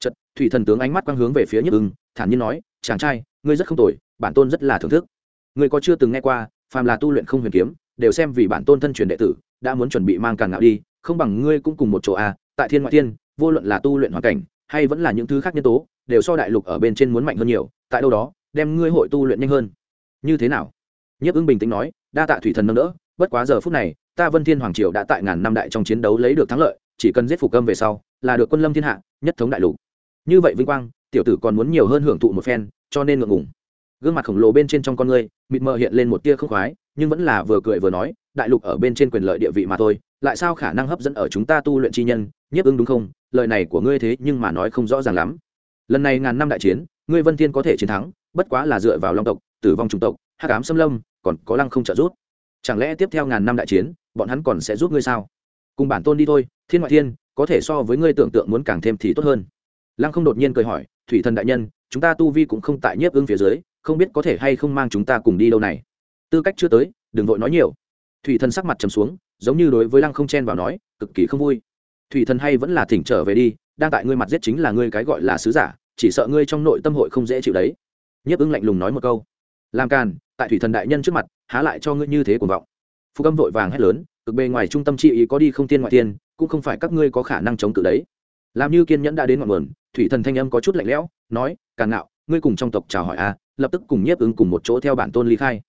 Speaker 1: Chật thủy thần tướng ánh mắt quang hướng về phía nhất ưng, thản nhiên nói, chàng trai ngươi rất không tồi bản tôn rất là thưởng thức. Ngươi có chưa từng nghe qua phàm là tu luyện không huyền kiếm đều xem vì bản tôn thân truyền đệ tử đã muốn chuẩn bị mang càng ngạo đi không bằng ngươi cũng cùng một chỗ a à, tại thiên ngoại thiên vô luận là tu luyện hoàn cảnh hay vẫn là những thứ khác nhân tố đều so đại lục ở bên trên muốn mạnh hơn nhiều tại đâu đó đem ngươi hội tu luyện nhanh hơn. Như thế nào? Nhiếp ưng bình tĩnh nói đa tạ thủy thần nâng đỡ bất quá giờ phút này ta vân thiên hoàng triều đã tại ngàn năm đại trong chiến đấu lấy được thắng lợi chỉ cần giết phục âm về sau là được quân lâm thiên hạ nhất thống đại lục. Như vậy vinh quang tiểu tử còn muốn nhiều hơn hưởng thụ một phen cho nên ngượng ngùng. Gương mặt khổng lồ bên trên trong con ngươi, mịt mờ hiện lên một tia không khoái, nhưng vẫn là vừa cười vừa nói, đại lục ở bên trên quyền lợi địa vị mà thôi, lại sao khả năng hấp dẫn ở chúng ta tu luyện chi nhân, nhiếp ứng đúng không? Lời này của ngươi thế nhưng mà nói không rõ ràng lắm. Lần này ngàn năm đại chiến, ngươi vân thiên có thể chiến thắng, bất quá là dựa vào long tộc, tử vong chủng tộc, hắc ám xâm lâm, còn có lăng không trợ giúp. Chẳng lẽ tiếp theo ngàn năm đại chiến, bọn hắn còn sẽ giúp ngươi sao? Cùng bản tôn đi thôi, thiên ngoại thiên, có thể so với ngươi tưởng tượng muốn càng thêm thì tốt hơn. Lăng không đột nhiên cười hỏi, thủy thần đại nhân chúng ta tu vi cũng không tại nhiếp ưng phía dưới, không biết có thể hay không mang chúng ta cùng đi đâu này. Tư cách chưa tới, đừng vội nói nhiều. Thủy thần sắc mặt trầm xuống, giống như đối với lăng không chen vào nói, cực kỳ không vui. Thủy thần hay vẫn là thỉnh trở về đi, đang tại ngươi mặt giết chính là ngươi cái gọi là sứ giả, chỉ sợ ngươi trong nội tâm hội không dễ chịu đấy. Nhiếp ưng lạnh lùng nói một câu. Làm càn, tại thủy thần đại nhân trước mặt, há lại cho ngươi như thế cuồng vọng. Phúc âm vội vàng hét lớn, cực bề ngoài trung tâm chi ý có đi không tiên ngoại tiên, cũng không phải các ngươi có khả năng chống cự đấy làm như kiên nhẫn đã đến ngọn nguồn, thủy thần thanh âm có chút lạnh lẽo, nói càng ngạo, ngươi cùng trong tộc chào hỏi a lập tức cùng nhiếp ứng cùng một chỗ theo bản tôn ly khai.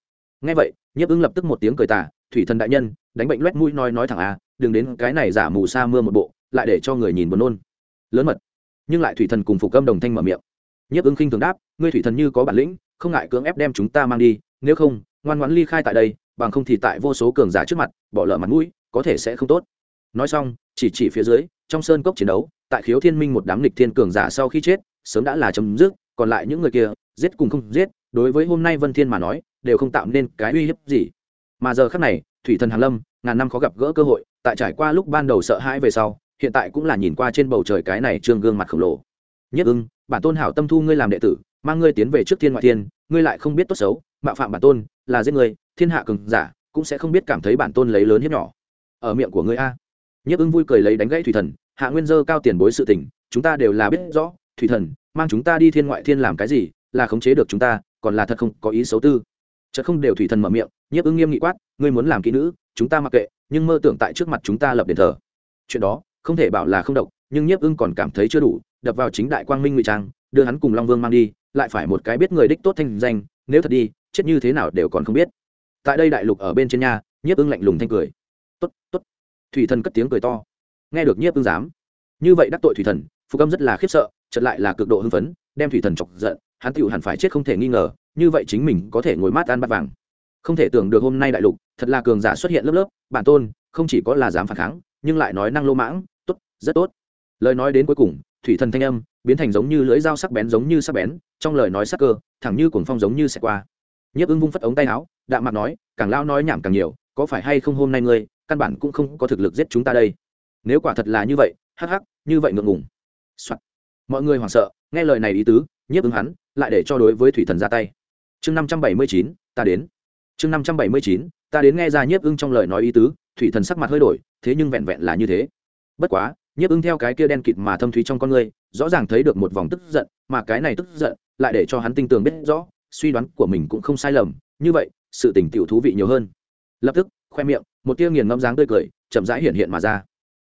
Speaker 1: Ngay vậy, nhiếp ứng lập tức một tiếng cười tà, thủy thần đại nhân, đánh bệnh loét mũi nói nói thẳng a đừng đến cái này giả mù sa mưa một bộ, lại để cho người nhìn buồn nôn. Lớn mật, nhưng lại thủy thần cùng phục âm đồng thanh mở miệng. Nhiếp ứng khinh thường đáp, ngươi thủy thần như có bản lĩnh, không ngại cưỡng ép đem chúng ta mang đi, nếu không, ngoan ngoãn ly khai tại đây, bằng không thì tại vô số cường giả trước mặt, bỏ lỡ mặt mũi, có thể sẽ không tốt. Nói xong, chỉ chỉ phía dưới trong sơn cốc chiến đấu, tại khiếu thiên minh một đám lịch thiên cường giả sau khi chết, sớm đã là chấm dứt, còn lại những người kia, giết cùng không giết, đối với hôm nay vân thiên mà nói, đều không tạo nên cái uy hiếp gì. Mà giờ khắc này, thủy thần hàn lâm, ngàn năm khó gặp gỡ cơ hội, tại trải qua lúc ban đầu sợ hãi về sau, hiện tại cũng là nhìn qua trên bầu trời cái này trương gương mặt khổng lồ. Nhất ưng, bản tôn hảo tâm thu ngươi làm đệ tử, mang ngươi tiến về trước thiên ngoại thiên, ngươi lại không biết tốt xấu, mạo phạm bản tôn, là giết người thiên hạ cường giả, cũng sẽ không biết cảm thấy bản tôn lấy lớn hiếp nhỏ. Ở miệng của ngươi a nhiếp ưng vui cười lấy đánh gãy thủy thần, hạ nguyên dơ cao tiền bối sự tình, chúng ta đều là biết rõ, thủy thần, mang chúng ta đi thiên ngoại thiên làm cái gì, là khống chế được chúng ta, còn là thật không có ý xấu tư. Chợt không đều thủy thần mở miệng, nhiếp ưng nghiêm nghị quát, ngươi muốn làm kỹ nữ, chúng ta mặc kệ, nhưng mơ tưởng tại trước mặt chúng ta lập đền thờ. Chuyện đó, không thể bảo là không độc, nhưng nhiếp ưng còn cảm thấy chưa đủ, đập vào chính đại quang minh ngụy trang, đưa hắn cùng long vương mang đi, lại phải một cái biết người đích tốt thanh danh, nếu thật đi, chết như thế nào đều còn không biết. Tại đây đại lục ở bên trên nhà, nhiếp ưng lạnh lùng thanh cười. Tốt tốt thủy thần cất tiếng cười to. Nghe được nhiếp ưng dám như vậy đắc tội thủy thần phục âm rất là khiếp sợ chật lại là cực độ hưng phấn, đem thủy thần chọc giận, hắn tựu hẳn phải chết không thể nghi ngờ, như vậy chính mình có thể ngồi mát ăn bát vàng. Không thể tưởng được hôm nay đại lục, thật là cường giả xuất hiện lớp lớp, bản tôn, không chỉ có là dám phản kháng, nhưng lại nói năng lô mãng, tốt, rất tốt. Lời nói đến cuối cùng, thủy thần thanh âm biến thành giống như lưỡi dao sắc bén giống như sắc bén, trong lời nói sắc cơ, thẳng như cuồng phong giống như xẹt qua. Nhiếp ưng vung phất ống tay áo, đạm mặt nói, càng lao nói nhảm càng nhiều, có phải hay không hôm nay ngươi căn bản cũng không có thực lực giết chúng ta đây. Nếu quả thật là như vậy, hắc hắc, như vậy ngượng ngùng、Soạn. mọi người hoảng sợ, nghe lời này ý tứ, nhiếp ứng hắn, lại để cho đối với thủy thần ra tay. Chương năm trăm bảy mươi chín, ta đến. Chương năm trăm bảy mươi chín, ta đến nghe ra nhiếp ưng trong lời nói ý tứ, thủy thần sắc mặt hơi đổi, thế nhưng vẹn vẹn là như thế. Bất quá, nhiếp ưng theo cái kia đen kịt mà thâm thúy trong con người, rõ ràng thấy được một vòng tức giận, mà cái này tức giận, lại để cho hắn tinh tường biết rõ, suy đoán của mình cũng không sai lầm, như vậy, sự tình tiểu thú vị nhiều hơn. Lập tức, khoe miệng một tia nghiền ngẫm dáng tươi cười, chậm rãi hiện hiện mà ra.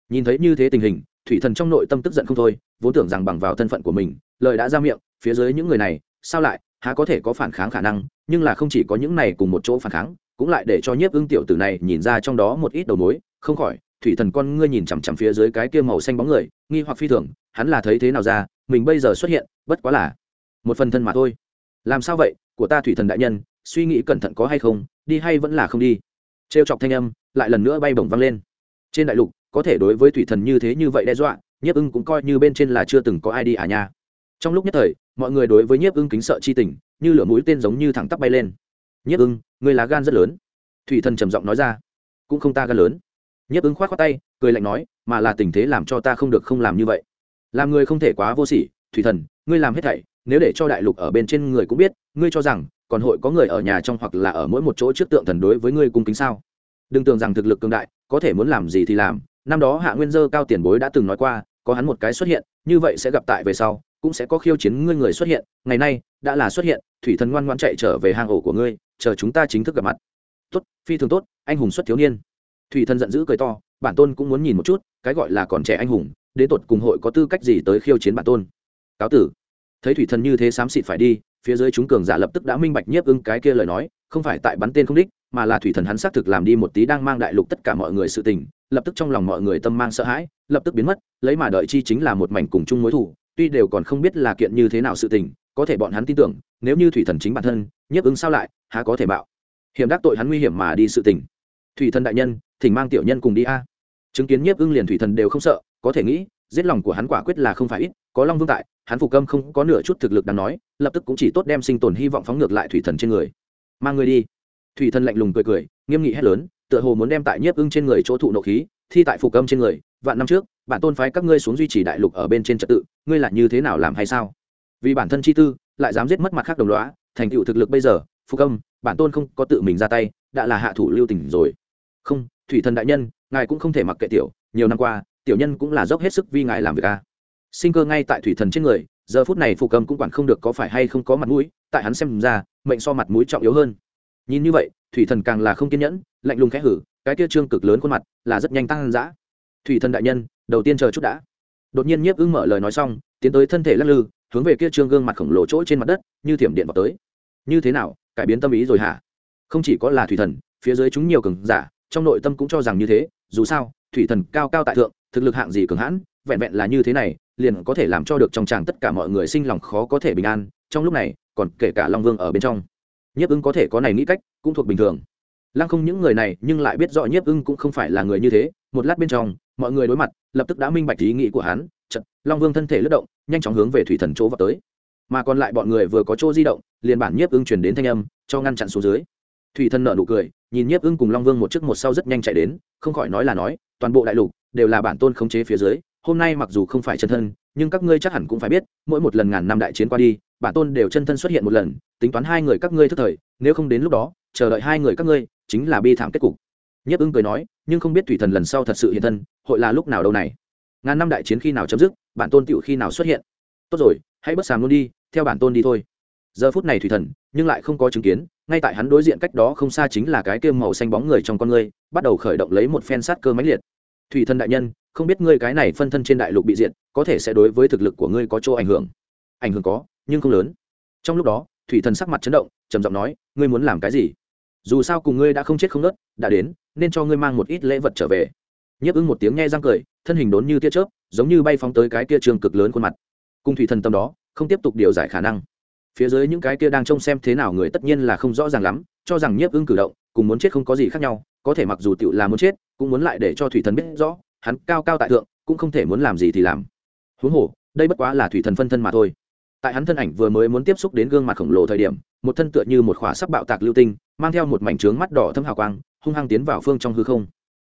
Speaker 1: Nhìn thấy như thế tình hình, thủy thần trong nội tâm tức giận không thôi, vốn tưởng rằng bằng vào thân phận của mình, lời đã ra miệng, phía dưới những người này, sao lại, há có thể có phản kháng khả năng, nhưng là không chỉ có những này cùng một chỗ phản kháng, cũng lại để cho nhiếp ưng tiểu tử này nhìn ra trong đó một ít đầu mối, không khỏi, thủy thần con ngươi nhìn chằm chằm phía dưới cái kia màu xanh bóng người, nghi hoặc phi thường, hắn là thấy thế nào ra, mình bây giờ xuất hiện, bất quá là một phần thân mà thôi. Làm sao vậy, của ta thủy thần đại nhân, suy nghĩ cẩn thận có hay không, đi hay vẫn là không đi. Trêu chọc thanh âm lại lần nữa bay bổng văng lên. Trên đại lục, có thể đối với thủy thần như thế như vậy đe dọa, nhiếp ưng cũng coi như bên trên là chưa từng có ai đi à nha. Trong lúc nhất thời, mọi người đối với nhiếp ưng kính sợ chi tình, như lửa mũi tên giống như thẳng tắp bay lên. Nhiếp ưng người lá gan rất lớn. Thủy thần trầm giọng nói ra. Cũng không ta gan lớn. Nhiếp ưng k h o á t tay, cười lạnh nói, mà là tình thế làm cho ta không được không làm như vậy. Làm người không thể quá vô sỉ, thủy thần, ngươi làm hết thảy, nếu để cho đại lục ở bên trên người cũng biết, ngươi cho rằng, còn hội có người ở nhà trong hoặc là ở mỗi một chỗ trước tượng thần đối với ngươi cung kính sao? Đừng tưởng rằng thực lực cường đại, có thể muốn làm gì thì làm. Năm đó hạ nguyên dơ cao tiền bối đã từng nói qua, có hắn một cái xuất hiện, như vậy sẽ gặp tại về sau, cũng sẽ có khiêu chiến ngươi người xuất hiện. Ngày nay, đã là xuất hiện, thủy thần ngoan ngoan chạy trở về hang ổ của ngươi, chờ chúng ta chính thức gặp mặt. Tốt, phi thường tốt, anh hùng xuất thiếu niên. Thủy thần giận dữ cười to, bản tôn cũng muốn nhìn một chút, cái gọi là còn trẻ anh hùng, đến tột cùng hội có tư cách gì tới khiêu chiến bản tôn. Cáo tử. Thấy thủy thần như thế xám xịt phải đi, phía dưới chúng cường giả lập tức đã minh bạch nhiếp ưng cái kia lời nói, không phải tại bắn tên không đích mà là thủy thần hắn xác thực làm đi một tí đang mang đại lục tất cả mọi người sự tình, lập tức trong lòng mọi người tâm mang sợ hãi, lập tức biến mất, lấy mà đợi chi chính là một mảnh cùng chung mối thủ tuy đều còn không biết là kiện như thế nào sự tình, có thể bọn hắn tin tưởng, nếu như thủy thần chính bản thân, nhiếp ứng sao lại, há có thể bạo. Hiểm đắc tội hắn nguy hiểm mà đi sự tình. Thủy thần đại nhân, thỉnh mang tiểu nhân cùng đi a. Chứng kiến nhiếp ưng liền thủy thần đều không sợ, có thể nghĩ, giết lòng của hắn quả quyết là không phải ít, có long vương tại, hắn phục câm không có nửa chút thực lực đáng nói, lập tức cũng chỉ tốt đem sinh tồn hy vọng phóng ngược lại thủy thần trên người. Mang người đi thủy thần lạnh lùng cười cười, nghiêm nghị hét lớn, tựa hồ muốn đem tại nhiếp ưng trên người chỗ thụ nộ khí, thi tại phục âm trên người, vạn năm trước, bản tôn phái các ngươi xuống duy trì đại lục ở bên trên trật tự, ngươi là như thế nào làm hay sao? Vì bản thân chi tư, lại dám giết mất mặt khác đồng lõa, thành tựu thực lực bây giờ phục âm bản tôn không có tự mình ra tay, đã là hạ thủ lưu tình rồi. Không, thủy thần đại nhân, ngài cũng không thể mặc kệ tiểu, nhiều năm qua, tiểu nhân cũng là dốc hết sức vì ngài làm việc a sinh cơ ngay tại thủy thần trên người, giờ phút này phục âm cũng quản không được có phải hay không có mặt mũi, tại hắn xem ra, mệnh so mặt mũi trọng yếu hơn nhìn như vậy, thủy thần càng là không kiên nhẫn, lạnh lùng khẽ hử, cái kia trương cực lớn khuôn mặt là rất nhanh tăng dã. Thủy thần đại nhân, đầu tiên chờ chút đã. Đột nhiên nhiếp ưng mở lời nói xong, tiến tới thân thể lắc lư, hướng về kia trương gương mặt khổng lồ chỗ trên mặt đất, như thiểm điện vào tới. Như thế nào, cải biến tâm ý rồi hả? Không chỉ có là thủy thần, phía dưới chúng nhiều cường giả, trong nội tâm cũng cho rằng như thế, dù sao, thủy thần cao cao tại thượng, thực lực hạng gì cường hãn, vẹn vẹn là như thế này, liền có thể làm cho được trong tràng tất cả mọi người sinh lòng khó có thể bình an, trong lúc này, còn kể cả long vương ở bên trong nhiếp ưng có thể có này nghĩ cách, cũng thuộc bình thường. Lăng không những người này, nhưng lại biết rõ nhiếp ưng cũng không phải là người như thế. Một lát bên trong, mọi người đối mặt, lập tức đã minh bạch ý nghĩ của hắn. Chật long vương thân thể lướt động, nhanh chóng hướng về thủy thần chỗ vào tới. Mà còn lại bọn người vừa có chỗ di động, liền bản nhiếp ưng chuyển đến thanh âm, cho ngăn chặn xuống dưới. Thủy thần nợ nụ cười, nhìn nhiếp ưng cùng long vương một chiếc một sau rất nhanh chạy đến, không khỏi nói là nói, toàn bộ đại lục đều là bản tôn khống chế phía dưới. Hôm nay mặc dù không phải chân thân, nhưng các ngươi chắc hẳn cũng phải biết, mỗi một lần ngàn năm đại chiến qua đi bản tôn đều chân thân xuất hiện một lần, tính toán hai người các ngươi thức thời, nếu không đến lúc đó, chờ đợi hai người các ngươi, chính là bi thảm kết cục. Nhất ưng cười nói, nhưng không biết thủy thần lần sau thật sự hiện thân, hội là lúc nào đâu này? Ngàn năm đại chiến khi nào chấm dứt, bản tôn tựu khi nào xuất hiện? Tốt rồi, hãy bất sàm luôn đi, theo bản tôn đi thôi. Giờ phút này thủy thần, nhưng lại không có chứng kiến, ngay tại hắn đối diện cách đó không xa chính là cái kia màu xanh bóng người trong con ngươi, bắt đầu khởi động lấy một phen sát cơ mãnh liệt. Thủy thần đại nhân, không biết ngươi cái này phân thân trên đại lục bị diện có thể sẽ đối với thực lực của ngươi có chỗ ảnh hưởng? Ảnh hưởng có nhưng không lớn. Trong lúc đó, thủy thần sắc mặt chấn động, trầm giọng nói, ngươi muốn làm cái gì? Dù sao cùng ngươi đã không chết không nớt, đã đến, nên cho ngươi mang một ít lễ vật trở về. Nhấp ứng một tiếng nghe răng cười, thân hình đốn như tia chớp, giống như bay phóng tới cái kia trường cực lớn khuôn mặt. Cùng thủy thần tâm đó, không tiếp tục điều giải khả năng. Phía dưới những cái kia đang trông xem thế nào người tất nhiên là không rõ ràng lắm, cho rằng nhiếp ưng cử động, cùng muốn chết không có gì khác nhau, có thể mặc dù tựu là muốn chết, cũng muốn lại để cho thủy thần biết rõ, hắn cao cao tại thượng, cũng không thể muốn làm gì thì làm. Huống hồ, đây bất quá là thủy thần phân thân mà thôi tại hắn thân ảnh vừa mới muốn tiếp xúc đến gương mặt khổng lồ thời điểm, một thân tựa như một khỏa sắc bạo tạc lưu tinh, mang theo một mảnh trướng mắt đỏ thâm hào quang, hung hăng tiến vào phương trong hư không.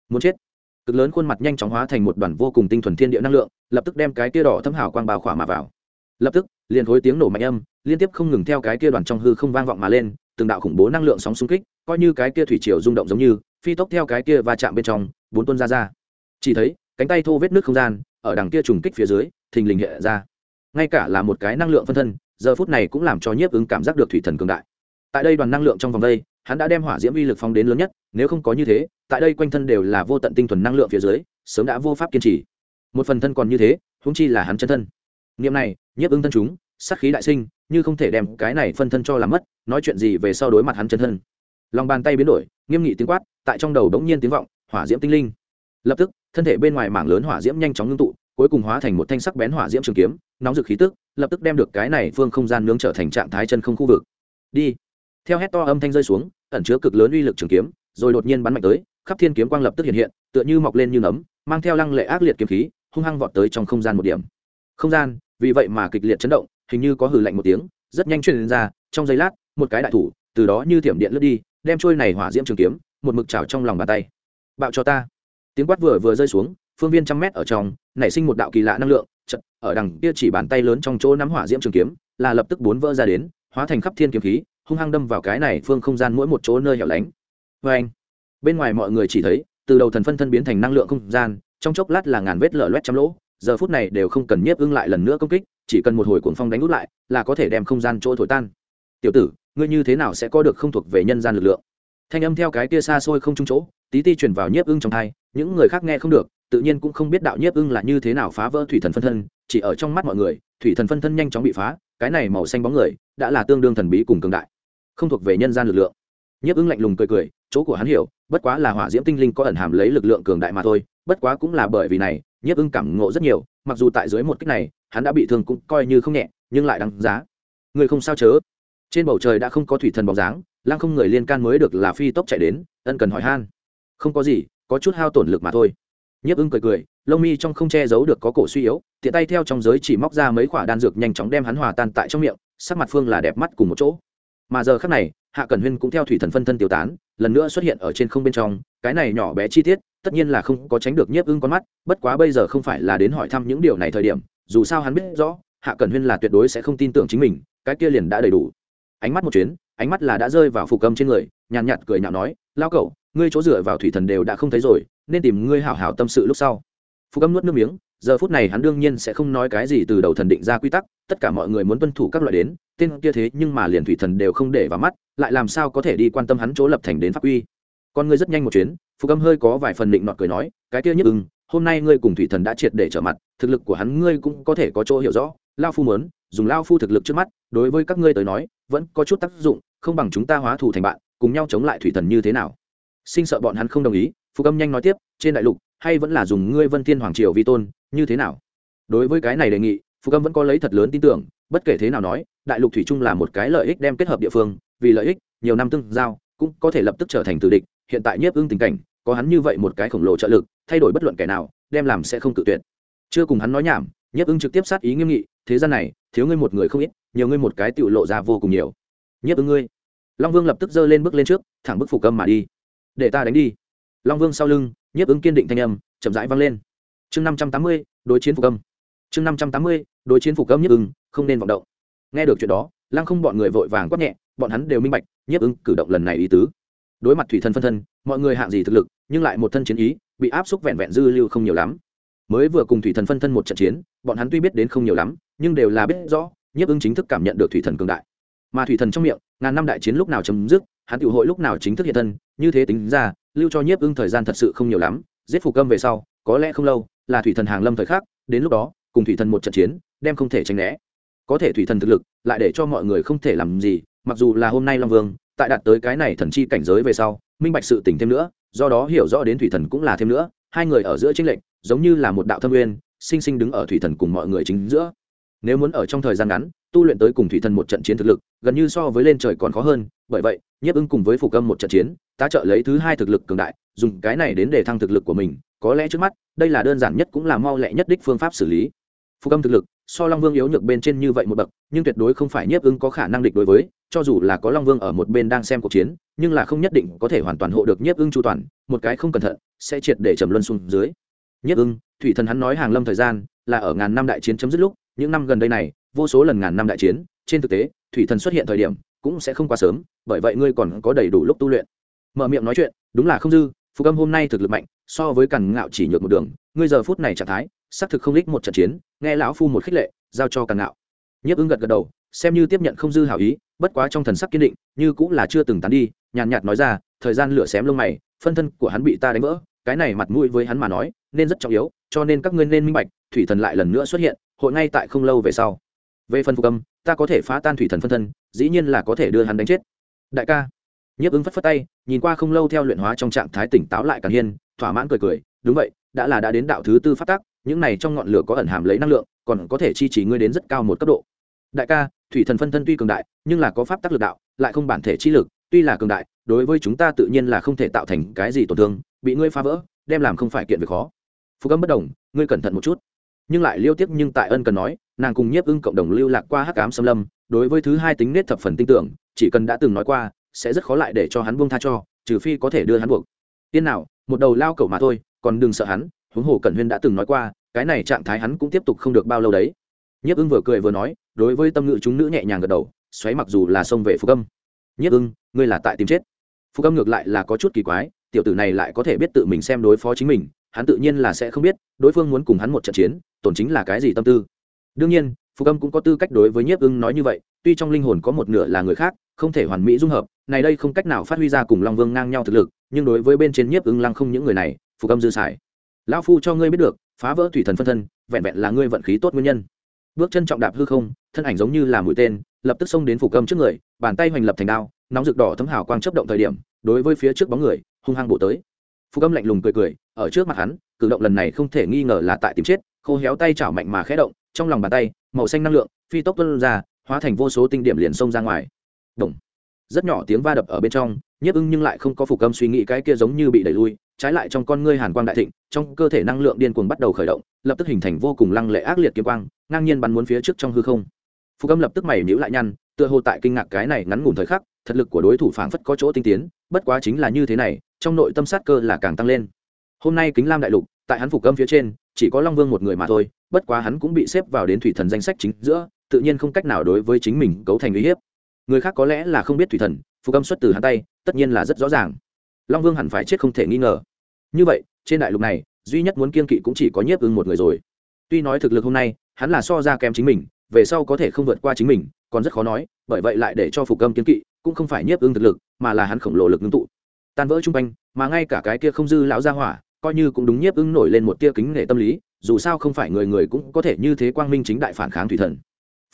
Speaker 1: Muốn chết. Cực lớn khuôn mặt nhanh chóng hóa thành một đoàn vô cùng tinh thuần thiên địa năng lượng, lập tức đem cái kia đỏ thâm hào quang bào khỏa mà vào. Lập tức, liền khối tiếng nổ mạnh âm, liên tiếp không ngừng theo cái kia đoàn trong hư không vang vọng mà lên, từng đạo khủng bố năng lượng sóng xung kích, coi như cái kia thủy triều rung động giống như, phi tốc theo cái kia va chạm bên trong, bốn tuôn ra ra. Chỉ thấy, cánh tay thô vết nước không gian, ở đằng kia trùng kích phía dưới, thình lình hệ ra ngay cả là một cái năng lượng phân thân, giờ phút này cũng làm cho nhiếp ứng cảm giác được thủy thần cường đại. Tại đây đoàn năng lượng trong vòng đây, hắn đã đem hỏa diễm uy lực phóng đến lớn nhất, nếu không có như thế, tại đây quanh thân đều là vô tận tinh thuần năng lượng phía dưới, sớm đã vô pháp kiên trì. Một phần thân còn như thế húng chi là hắn chân thân. Niệm này, nhiếp ứng thân chúng, sát khí đại sinh, như không thể đem cái này phân thân cho làm mất, nói chuyện gì về sau đối mặt hắn chân thân. Lòng bàn tay biến đổi, nghiêm nghị tiếng quát, tại trong đầu đống nhiên tiếng vọng, hỏa diễm tinh linh. Lập tức, thân thể bên ngoài mảng lớn hỏa diễm nhanh chóng ngưng tụ cuối cùng hóa thành một thanh sắc bén hỏa diễm trường kiếm, nóng rực khí tức, lập tức đem được cái này phương không gian nướng trở thành trạng thái chân không khu vực. Đi. Theo hét to âm thanh rơi xuống, ẩn chứa cực lớn uy lực trường kiếm, rồi đột nhiên bắn mạnh tới, khắp thiên kiếm quang lập tức hiện hiện, tựa như mọc lên như nấm, mang theo lăng lệ ác liệt kiếm khí, hung hăng vọt tới trong không gian một điểm. Không gian, vì vậy mà kịch liệt chấn động, hình như có hừ lạnh một tiếng, rất nhanh truyền ra, trong giây lát, một cái đại thủ, từ đó như thiểm điện lướt đi, đem trôi này hỏa diễm trường kiếm, một mực chảo trong lòng bàn tay. Bạo cho ta. Tiếng quát vừa vừa rơi xuống phương viên trăm mét ở trong, nảy sinh một đạo kỳ lạ năng lượng, chật, ở đằng kia chỉ bàn tay lớn trong chỗ nắm hỏa diễm trường kiếm, là lập tức bốn vỡ ra đến, hóa thành khắp thiên kiếm khí, hung hăng đâm vào cái này phương không gian mỗi một chỗ nơi hẻo lánh. Vê anh, bên ngoài mọi người chỉ thấy, từ đầu thần phân thân biến thành năng lượng không gian, trong chốc lát là ngàn vết lở loét trăm lỗ, giờ phút này đều không cần nhiếp ưng lại lần nữa công kích, chỉ cần một hồi cuồng phong đánh út lại, là có thể đem không gian chỗ thổi tan. Tiểu tử, ngươi như thế nào sẽ có được không thuộc về nhân gian lực lượng? Thanh âm theo cái kia xa xôi không trung chỗ, tí ti chuyển vào nhiếp ưng trong thai, những người khác nghe không được, tự nhiên cũng không biết đạo nhiếp ưng là như thế nào phá vỡ thủy thần phân thân, chỉ ở trong mắt mọi người, thủy thần phân thân nhanh chóng bị phá, cái này màu xanh bóng người, đã là tương đương thần bí cùng cường đại. Không thuộc về nhân gian lực lượng. Nhiếp ưng lạnh lùng cười cười, chỗ của hắn hiểu, bất quá là hỏa diễm tinh linh có ẩn hàm lấy lực lượng cường đại mà thôi, bất quá cũng là bởi vì này, nhiếp ưng cảm ngộ rất nhiều, mặc dù tại dưới một cách này, hắn đã bị thương cũng coi như không nhẹ, nhưng lại đáng giá. Người không sao chớ. Trên bầu trời đã không có thủy thần bóng dáng lăng không người liên can mới được là phi tốc chạy đến, ân cần hỏi han. Không có gì, có chút hao tổn lực mà thôi. Nhiếp ưng cười cười, lông mi trong không che giấu được có cổ suy yếu, tiện tay theo trong giới chỉ móc ra mấy khoả đan dược nhanh chóng đem hắn hòa tan tại trong miệng, sắc mặt phương là đẹp mắt cùng một chỗ. Mà giờ khác này, hạ cẩn huyên cũng theo thủy thần phân thân tiêu tán, lần nữa xuất hiện ở trên không bên trong, cái này nhỏ bé chi tiết, tất nhiên là không có tránh được nhiếp ưng con mắt, bất quá bây giờ không phải là đến hỏi thăm những điều này thời điểm, dù sao hắn biết rõ, hạ cẩn huyên là tuyệt đối sẽ không tin tưởng chính mình, cái kia liền đã đầy đủ ánh mắt một chuyến, ánh mắt là đã rơi vào phục cầm trên người, nhàn nhạt cười nhạo nói lao cậu ngươi chỗ dựa vào thủy thần đều đã không thấy rồi, nên tìm ngươi hảo hảo tâm sự lúc sau. Phục cầm nuốt nước miếng, giờ phút này hắn đương nhiên sẽ không nói cái gì từ đầu thần định ra quy tắc, tất cả mọi người muốn tuân thủ các loại đến, tên kia thế nhưng mà liền thủy thần đều không để vào mắt, lại làm sao có thể đi quan tâm hắn chỗ lập thành đến pháp quy. Con ngươi rất nhanh một chuyến, phục âm hơi có vài phần định nọt cười nói, cái kia nhất ưng, hôm nay ngươi cùng thủy thần đã triệt để trở mặt, thực lực của hắn ngươi cũng có thể có chỗ hiểu rõ lao phu mớn dùng lao phu thực lực trước mắt, đối với các ngươi tới nói vẫn có chút tác dụng, không bằng chúng ta hóa thù thành bạn, cùng nhau chống lại thủy thần như thế nào? Sinh sợ bọn hắn không đồng ý phụ âm nhanh nói tiếp, trên đại lục, hay vẫn là dùng ngươi vân thiên hoàng triều vi tôn, như thế nào? Đối với cái này đề nghị phụ âm vẫn có lấy thật lớn tin tưởng, bất kể thế nào nói, đại lục thủy chung là một cái lợi ích đem kết hợp địa phương, vì lợi ích, nhiều năm tương giao, cũng có thể lập tức trở thành tử địch, hiện tại nhiếp ưng tình cảnh, có hắn như vậy một cái khổng lồ trợ lực, thay đổi bất luận kẻ nào, đem làm sẽ không tự tuyệt. Chưa cùng hắn nói nhảm, nhiếp ưng trực tiếp sát ý nghiêm nghị, thế gian này, thiếu ngươi một người không ít nhiều ngươi một cái tựu lộ ra vô cùng nhiều. Nhất ứng ngươi. Long vương lập tức giơ lên bước lên trước, thẳng bức phục âm mà đi. Để ta đánh đi. Long vương sau lưng nhiếp ứng kiên định thanh âm, chậm rãi vang lên. Chương năm trăm tám mươi, đối chiến phục âm. Chương năm trăm tám mươi, đối chiến phục âm nhiếp ứng, không nên vọng động. Nghe được chuyện đó, lăng không bọn người vội vàng quát nhẹ, bọn hắn đều minh bạch nhiếp ứng cử động lần này ý tứ. Đối mặt thủy thân phân thân, mọi người hạng gì thực lực, nhưng lại một thân chiến ý, bị áp xúc vẹn vẹn dư lưu không nhiều lắm. Mới vừa cùng thủy thần phân thân một trận chiến, bọn hắn tuy biết đến không nhiều lắm, nhưng đều là biết rõ nhiếp ứng chính thức cảm nhận được thủy thần cường đại. Mà thủy thần trong miệng, ngàn năm đại chiến lúc nào chấm dứt, hắn tự hội lúc nào chính thức hiện thân, như thế tính ra, lưu cho nhiếp ưng thời gian thật sự không nhiều lắm, giết phục âm về sau, có lẽ không lâu, là thủy thần hàng lâm thời khắc, đến lúc đó, cùng thủy thần một trận chiến, đem không thể tránh né. Có thể thủy thần thực lực, lại để cho mọi người không thể làm gì, mặc dù là hôm nay long vương, tại đạt tới cái này thần chi cảnh giới về sau, minh bạch sự tỉnh thêm nữa, do đó hiểu rõ đến thủy thần cũng là thêm nữa, hai người ở giữa chính lệnh giống như là một đạo thâm uyên sinh sinh đứng ở thủy thần cùng mọi người chính giữa nếu muốn ở trong thời gian ngắn, tu luyện tới cùng thủy thần một trận chiến thực lực, gần như so với lên trời còn khó hơn, bởi vậy, nhiếp ưng cùng với phục âm một trận chiến, ta trợ lấy thứ hai thực lực cường đại, dùng cái này đến để thăng thực lực của mình, có lẽ trước mắt, đây là đơn giản nhất cũng là mau lẹ nhất đích phương pháp xử lý. Phục âm thực lực, so long vương yếu nhược bên trên như vậy một bậc, nhưng tuyệt đối không phải nhiếp ưng có khả năng địch đối với, cho dù là có long vương ở một bên đang xem cuộc chiến, nhưng là không nhất định có thể hoàn toàn hộ được nhiếp ưng chu toàn, một cái không cẩn thận, sẽ triệt để trầm luân xuống dưới. Nhiếp ưng, thủy thần hắn nói hàng lâm thời gian, là ở ngàn năm đại chiến chấm dứt lúc những năm gần đây này, vô số lần ngàn năm đại chiến, trên thực tế, thủy thần xuất hiện thời điểm, cũng sẽ không quá sớm, bởi vậy ngươi còn có đầy đủ lúc tu luyện. Mở miệng nói chuyện, đúng là không dư phục âm hôm nay thực lực mạnh, so với cằn ngạo chỉ nhược một đường, ngươi giờ phút này trạng thái, xác thực không lích một trận chiến, nghe lão phu một khích lệ, giao cho cằn ngạo. Nhấp ứng gật gật đầu, xem như tiếp nhận không dư hảo ý, bất quá trong thần sắc kiên định, như cũng là chưa từng tán đi, nhàn nhạt nói ra, thời gian lửa xém lông mày, phân thân của hắn bị ta đánh vỡ, cái này mặt mũi với hắn mà nói, nên rất trọng yếu, cho nên các ngươi nên minh bạch, thủy thần lại lần nữa xuất hiện hội ngay tại không lâu về sau. Về phần phục âm, ta có thể phá tan thủy thần phân thân, dĩ nhiên là có thể đưa hắn đánh chết. Đại ca. Nhiếp ứng phất phất tay, nhìn qua không lâu theo luyện hóa trong trạng thái tỉnh táo lại càng hiên thỏa mãn cười cười, đúng vậy, đã là đã đến đạo thứ tư phát tác những này trong ngọn lửa có ẩn hàm lấy năng lượng, còn có thể chi trì ngươi đến rất cao một cấp độ. Đại ca, thủy thần phân thân tuy cường đại, nhưng là có pháp tác lực đạo, lại không bản thể chi lực, tuy là cường đại, đối với chúng ta tự nhiên là không thể tạo thành cái gì tổn thương, bị ngươi phá vỡ, đem làm không phải kiện việc khó. Phúc âm bất đồng, ngươi cẩn thận một chút nhưng lại liêu tiếp nhưng tại ân cần nói, nàng cùng nhiếp ưng cộng đồng lưu lạc qua hắc ám xâm lâm, đối với thứ hai tính nết thập phần tin tưởng, chỉ cần đã từng nói qua, sẽ rất khó lại để cho hắn buông tha cho, trừ phi có thể đưa hắn buộc. Tiên nào, một đầu lao cẩu mà thôi, còn đừng sợ hắn, huống hồ cẩn huyên đã từng nói qua, cái này trạng thái hắn cũng tiếp tục không được bao lâu đấy. Nhiếp ưng vừa cười vừa nói, đối với tâm ngữ chúng nữ nhẹ nhàng gật đầu, xoáy mặc dù là xông về phục âm. Nhiếp ưng, ngươi là tại tìm chết. Phục âm ngược lại là có chút kỳ quái, tiểu tử này lại có thể biết tự mình xem đối phó chính mình hắn tự nhiên là sẽ không biết đối phương muốn cùng hắn một trận chiến tổn chính là cái gì tâm tư. Đương nhiên phục âm cũng có tư cách đối với nhiếp ưng nói như vậy tuy trong linh hồn có một nửa là người khác không thể hoàn mỹ dung hợp này đây không cách nào phát huy ra cùng long vương ngang nhau thực lực nhưng đối với bên trên nhiếp ưng lăng không những người này phục âm dư sải, lão phu cho ngươi biết được phá vỡ thủy thần phân thân vẹn vẹn là ngươi vận khí tốt nguyên nhân. Bước chân trọng đạp hư không thân ảnh giống như là mũi tên lập tức xông đến phục âm trước người bàn tay hoành lập thành đao nóng rực đỏ thấm hào quang chấp động thời điểm đối với phía trước bóng người hung hăng bổ tới phụ câm lạnh lùng cười cười, ở trước mặt hắn, cử động lần này không thể nghi ngờ là tại tìm chết, khô héo tay chảo mạnh mà khẽ động, trong lòng bàn tay, màu xanh năng lượng, phi tốc tuân ra, hóa thành vô số tinh điểm liền xông ra ngoài Động. rất nhỏ tiếng va đập ở bên trong, nhiếp ưng nhưng lại không có phục âm suy nghĩ cái kia giống như bị đẩy lui, trái lại trong con ngươi hàn quang đại thịnh, trong cơ thể năng lượng điên cuồng bắt đầu khởi động, lập tức hình thành vô cùng lăng lệ ác liệt kiếm quang, ngang nhiên bắn muốn phía trước trong hư không phục âm lập tức mày nhíu lại nhăn, tựa hồ tại kinh ngạc cái này ngắn ngủn thời khắc thật lực của đối thủ phảng phất có chỗ tinh tiến, bất quá chính là như thế này, trong nội tâm sát cơ là càng tăng lên. Hôm nay kính lam đại lục, tại hắn phục âm phía trên, chỉ có long vương một người mà thôi, bất quá hắn cũng bị xếp vào đến thủy thần danh sách chính giữa, tự nhiên không cách nào đối với chính mình cấu thành uy hiếp. Người khác có lẽ là không biết thủy thần, phục âm xuất từ hắn tay, tất nhiên là rất rõ ràng. Long vương hẳn phải chết không thể nghi ngờ. Như vậy, trên đại lục này, duy nhất muốn kiên kỵ cũng chỉ có nhiếp ưng một người rồi. Tuy nói thực lực hôm nay, hắn là so ra kém chính mình, về sau có thể không vượt qua chính mình, còn rất khó nói, bởi vậy lại để cho phục âm kiên kỵ cũng không phải nhiếp ưng thực lực, mà là hắn khổng lồ lực ngưng tụ. Tan vỡ chung quanh, mà ngay cả cái kia không dư lão gia hỏa, coi như cũng đúng nhiếp ưng nổi lên một tia kính nể tâm lý, dù sao không phải người người cũng có thể như thế quang minh chính đại phản kháng thủy thần.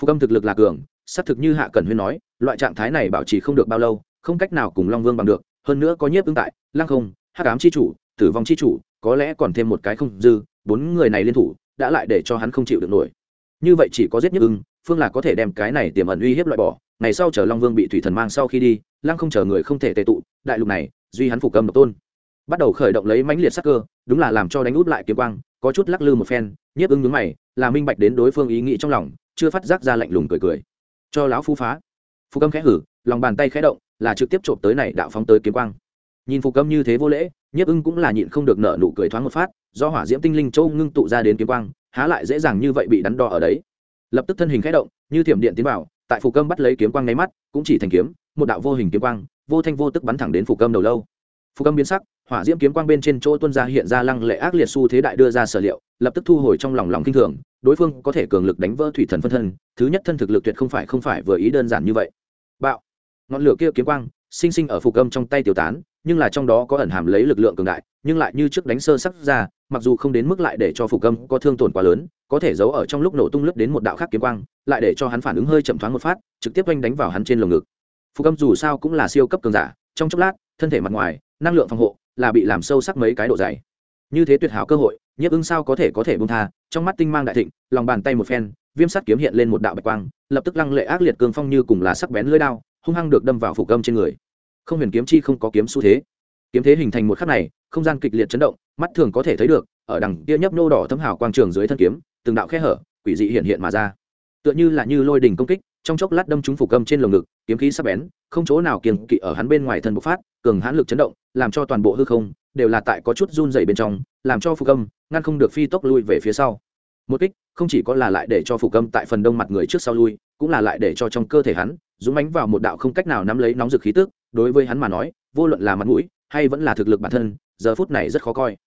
Speaker 1: Phục âm thực lực là cường, xác thực như hạ cần huyên nói, loại trạng thái này bảo trì không được bao lâu, không cách nào cùng long vương bằng được, hơn nữa có nhiếp ưng tại, lăng không, hắc ám c h i chủ, tử vong c h i chủ, có lẽ còn thêm một cái không dư, bốn người này liên thủ, đã lại để cho hắn không chịu được nổi. Như vậy chỉ có giết nhiếp ưng, phương là có thể đem cái này tiềm ẩn uy hiếp loại bỏ ngày sau chờ long vương bị thủy thần mang sau khi đi, lăng không chờ người không thể tệ tụ, đại lục này, duy hắn phục cầm độc tôn. Bắt đầu khởi động lấy mãnh liệt sắc cơ, đúng là làm cho đánh út lại kiếm quang, có chút lắc lư một phen, nhiếp ưng nhướng mày, là minh bạch đến đối phương ý nghĩ trong lòng, chưa phát giác ra lạnh lùng cười cười. Cho lão phu phá. Phục câm khẽ hử, lòng bàn tay khẽ động, là trực tiếp trộm tới này đạo phóng tới kiếm quang. Nhìn Phục câm như thế vô lễ, nhiếp ưng cũng là nhịn không được nợ nụ cười thoáng một phát, do hỏa diễm tinh linh châu ngưng tụ ra đến kiếm quang, há lại dễ dàng như vậy bị đắn đo ở đấy. Lập tức thân hình khẽ động, như thiểm điện tiến vào tại phụ câm bắt lấy kiếm quang nháy mắt, cũng chỉ thành kiếm, một đạo vô hình kiếm quang, vô thanh vô tức bắn thẳng đến phụ câm đầu lâu. Phụ câm biến sắc, hỏa diễm kiếm quang bên trên chỗ tuân ra hiện ra lăng lệ ác liệt xu thế đại đưa ra sở liệu, lập tức thu hồi trong lòng lòng kinh thường, đối phương có thể cường lực đánh vỡ thủy thần phân thân, thứ nhất thân thực lực tuyệt không phải không phải vừa ý đơn giản như vậy. Bạo! Ngọn lửa kia kiếm quang, sinh sinh ở phụ cơm trong tay tiêu tán, nhưng là trong đó có ẩn hàm lấy lực lượng cường đại, nhưng lại như trước đánh sơ sắc ra mặc dù không đến mức lại để cho phục âm có thương tổn quá lớn, có thể giấu ở trong lúc nổ tung lướt đến một đạo khác kiếm quang, lại để cho hắn phản ứng hơi chậm thoáng một phát, trực tiếp oanh đánh vào hắn trên lồng ngực. Phục âm dù sao cũng là siêu cấp cường giả, trong chốc lát, thân thể mặt ngoài, năng lượng phòng hộ là bị làm sâu sắc mấy cái độ dày. Như thế tuyệt hảo cơ hội, nhiếp ưng sao có thể có thể bông tha, trong mắt tinh mang đại thịnh, lòng bàn tay một phen, viêm sắt kiếm hiện lên một đạo bạch quang, lập tức lăng lệ ác liệt cương phong như cùng là sắc bén lưỡi đao, hung hăng được đâm vào phục gâm trên người. Không huyền kiếm chi không có kiếm xu thế kiếm thế hình thành một khắc này, không gian kịch liệt chấn động, mắt thường có thể thấy được, ở đằng kia nhấp nô đỏ thấm hào quang trường dưới thân kiếm, từng đạo khe hở, quỷ dị hiện hiện mà ra. Tựa như là như lôi đỉnh công kích, trong chốc lát đâm chúng phủ cầm trên lồng ngực, kiếm khí sắc bén, không chỗ nào kiềng kỵ ở hắn bên ngoài thân bộc phát, cường hãn lực chấn động, làm cho toàn bộ hư không đều là tại có chút run dày bên trong, làm cho phục âm ngăn không được phi tốc lui về phía sau. Một kích, không chỉ có là lại để cho phục âm tại phần đông mặt người trước sau lui, cũng là lại để cho trong cơ thể hắn, dũng mánh vào một đạo không cách nào nắm lấy nóng rực khí tức, đối với hắn mà nói, vô luận là mặt mũi hay vẫn là thực lực bản thân, giờ phút này rất khó coi.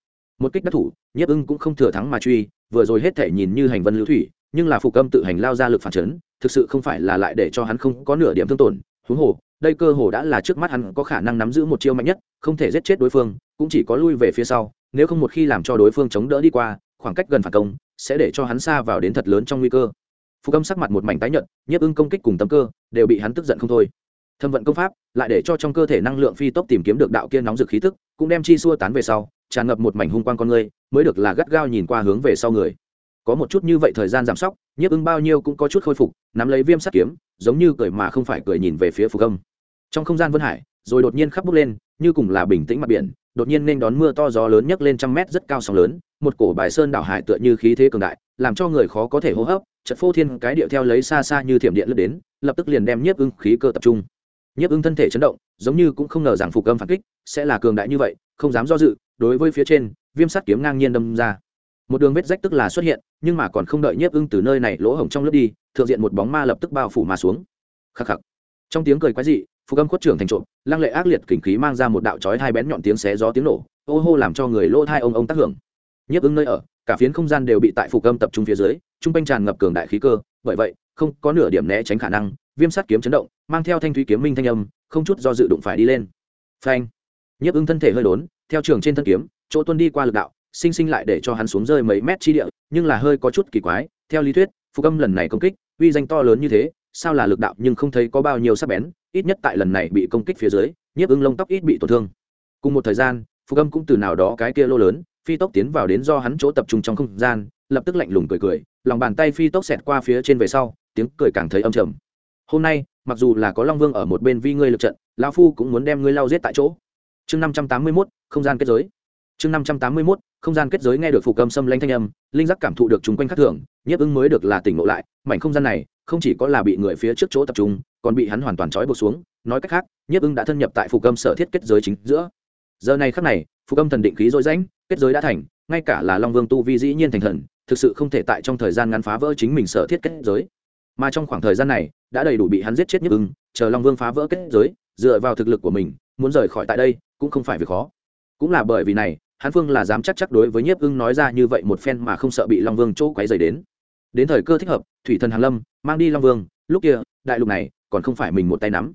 Speaker 1: Một kích đắc thủ, nhiếp ưng cũng không thừa thắng mà truy, vừa rồi hết thể nhìn như hành vân lưu thủy, nhưng là phục âm tự hành lao ra lực phản chấn, thực sự không phải là lại để cho hắn không có nửa điểm thương tổn. Huống hồ, đây cơ hồ đã là trước mắt hắn có khả năng nắm giữ một chiêu mạnh nhất, không thể giết chết đối phương, cũng chỉ có lui về phía sau, nếu không một khi làm cho đối phương chống đỡ đi qua, khoảng cách gần phản công, sẽ để cho hắn xa vào đến thật lớn trong nguy cơ. Phục âm sắc mặt một mảnh tái nhợt, nhiếp ưng công kích cùng tâm cơ, đều bị hắn tức giận không thôi thâm vận công pháp, lại để cho trong cơ thể năng lượng phi tốc tìm kiếm được đạo kia nóng rực khí tức, cũng đem chi xua tán về sau, tràn ngập một mảnh hung quang con người, mới được là gắt gao nhìn qua hướng về sau người. Có một chút như vậy thời gian giảm sóc, nhiếp ưng bao nhiêu cũng có chút khôi phục, nắm lấy viêm sắt kiếm, giống như cười mà không phải cười nhìn về phía phục âm. Trong không gian vân hải, rồi đột nhiên khắp bốc lên, như cùng là bình tĩnh mặt biển, đột nhiên nên đón mưa to gió lớn nhấc lên trăm mét rất cao sóng lớn, một cổ bài sơn đảo hải tựa như khí thế cường đại, làm cho người khó có thể hô hấp chật phô thiên cái điệu theo lấy xa xa như thiểm điện lướt đến, lập tức liền đem nhiếp ưng khí cơ tập trung nhiếp ưng thân thể chấn động, giống như cũng không ngờ rằng phục âm phản kích sẽ là cường đại như vậy, không dám do dự, đối với phía trên, viêm sắt kiếm ngang nhiên đâm ra. Một đường vết rách tức là xuất hiện, nhưng mà còn không đợi nhiếp ưng từ nơi này lỗ hổng trong lướt đi, thượng diện một bóng ma lập tức bao phủ mà xuống. Khắc khắc. Trong tiếng cười quái dị, phục âm khuất trưởng thành trộm, lăng lệ ác liệt kình khí mang ra một đạo chói hai bén nhọn tiếng xé gió tiếng nổ, ô hô làm cho người lỗ thai ông ông tác hưởng. Nhiếp ứng nơi ở, cả phiến không gian đều bị tại phục âm tập trung phía dưới, trung quanh tràn ngập cường đại khí cơ, bởi vậy, không có nửa điểm né tránh khả năng viêm sắt kiếm chấn động, mang theo thanh thúy kiếm minh thanh âm, không chút do dự đụng phải đi lên. Phanh. Nhiếp ưng thân thể hơi đốn, theo trường trên thân kiếm, chỗ tuân đi qua lực đạo, sinh sinh lại để cho hắn xuống rơi mấy mét chi địa, nhưng là hơi có chút kỳ quái, theo lý thuyết, phục âm lần này công kích, uy danh to lớn như thế, sao là lực đạo nhưng không thấy có bao nhiêu sắc bén, ít nhất tại lần này bị công kích phía dưới nhiếp ưng lông tóc ít bị tổn thương. Cùng một thời gian, phục âm cũng từ nào đó cái kia lô lớn, phi tốc tiến vào đến do hắn chỗ tập trung trong không gian, lập tức lạnh lùng cười cười, lòng bàn tay phi tốc xẹt qua phía trên về sau, tiếng cười càng thấy âm trầm hôm nay, mặc dù là có long vương ở một bên vi ngươi lực trận lao phu cũng muốn đem ngươi lao giết tại chỗ. Chương năm trăm tám mươi mốt, không gian kết giới. Chương năm trăm tám mươi mốt, không gian kết giới nghe được phụ cầm xâm lanh thanh âm, linh giác cảm thụ được chung quanh khắc thường, nhiếp ứng mới được là tỉnh ngộ lại, mảnh không gian này không chỉ có là bị người phía trước chỗ tập trung, còn bị hắn hoàn toàn trói buộc xuống. Nói cách khác, nhiếp ứng đã thân nhập tại phụ cầm sở thiết kết giới chính giữa. Giờ này khắc này phụ cầm thần định khí dối rãnh, kết giới đã thành, ngay cả là long vương tu vi dĩ nhiên thành thần, thực sự không thể tại trong thời gian ngắn phá vỡ chính mình sở thiết kết giới. Mà trong khoảng thời gian này đã đầy đủ bị hắn giết chết nhất ưng, chờ long vương phá vỡ kết giới, dựa vào thực lực của mình, muốn rời khỏi tại đây, cũng không phải việc khó. Cũng là bởi vì này, hắn phương là dám chắc chắc đối với nhiếp ưng nói ra như vậy một phen mà không sợ bị long vương chỗ quấy dày đến. Đến thời cơ thích hợp, thủy thần hàn lâm, mang đi long vương, lúc kia, đại lục này, còn không phải mình một tay nắm.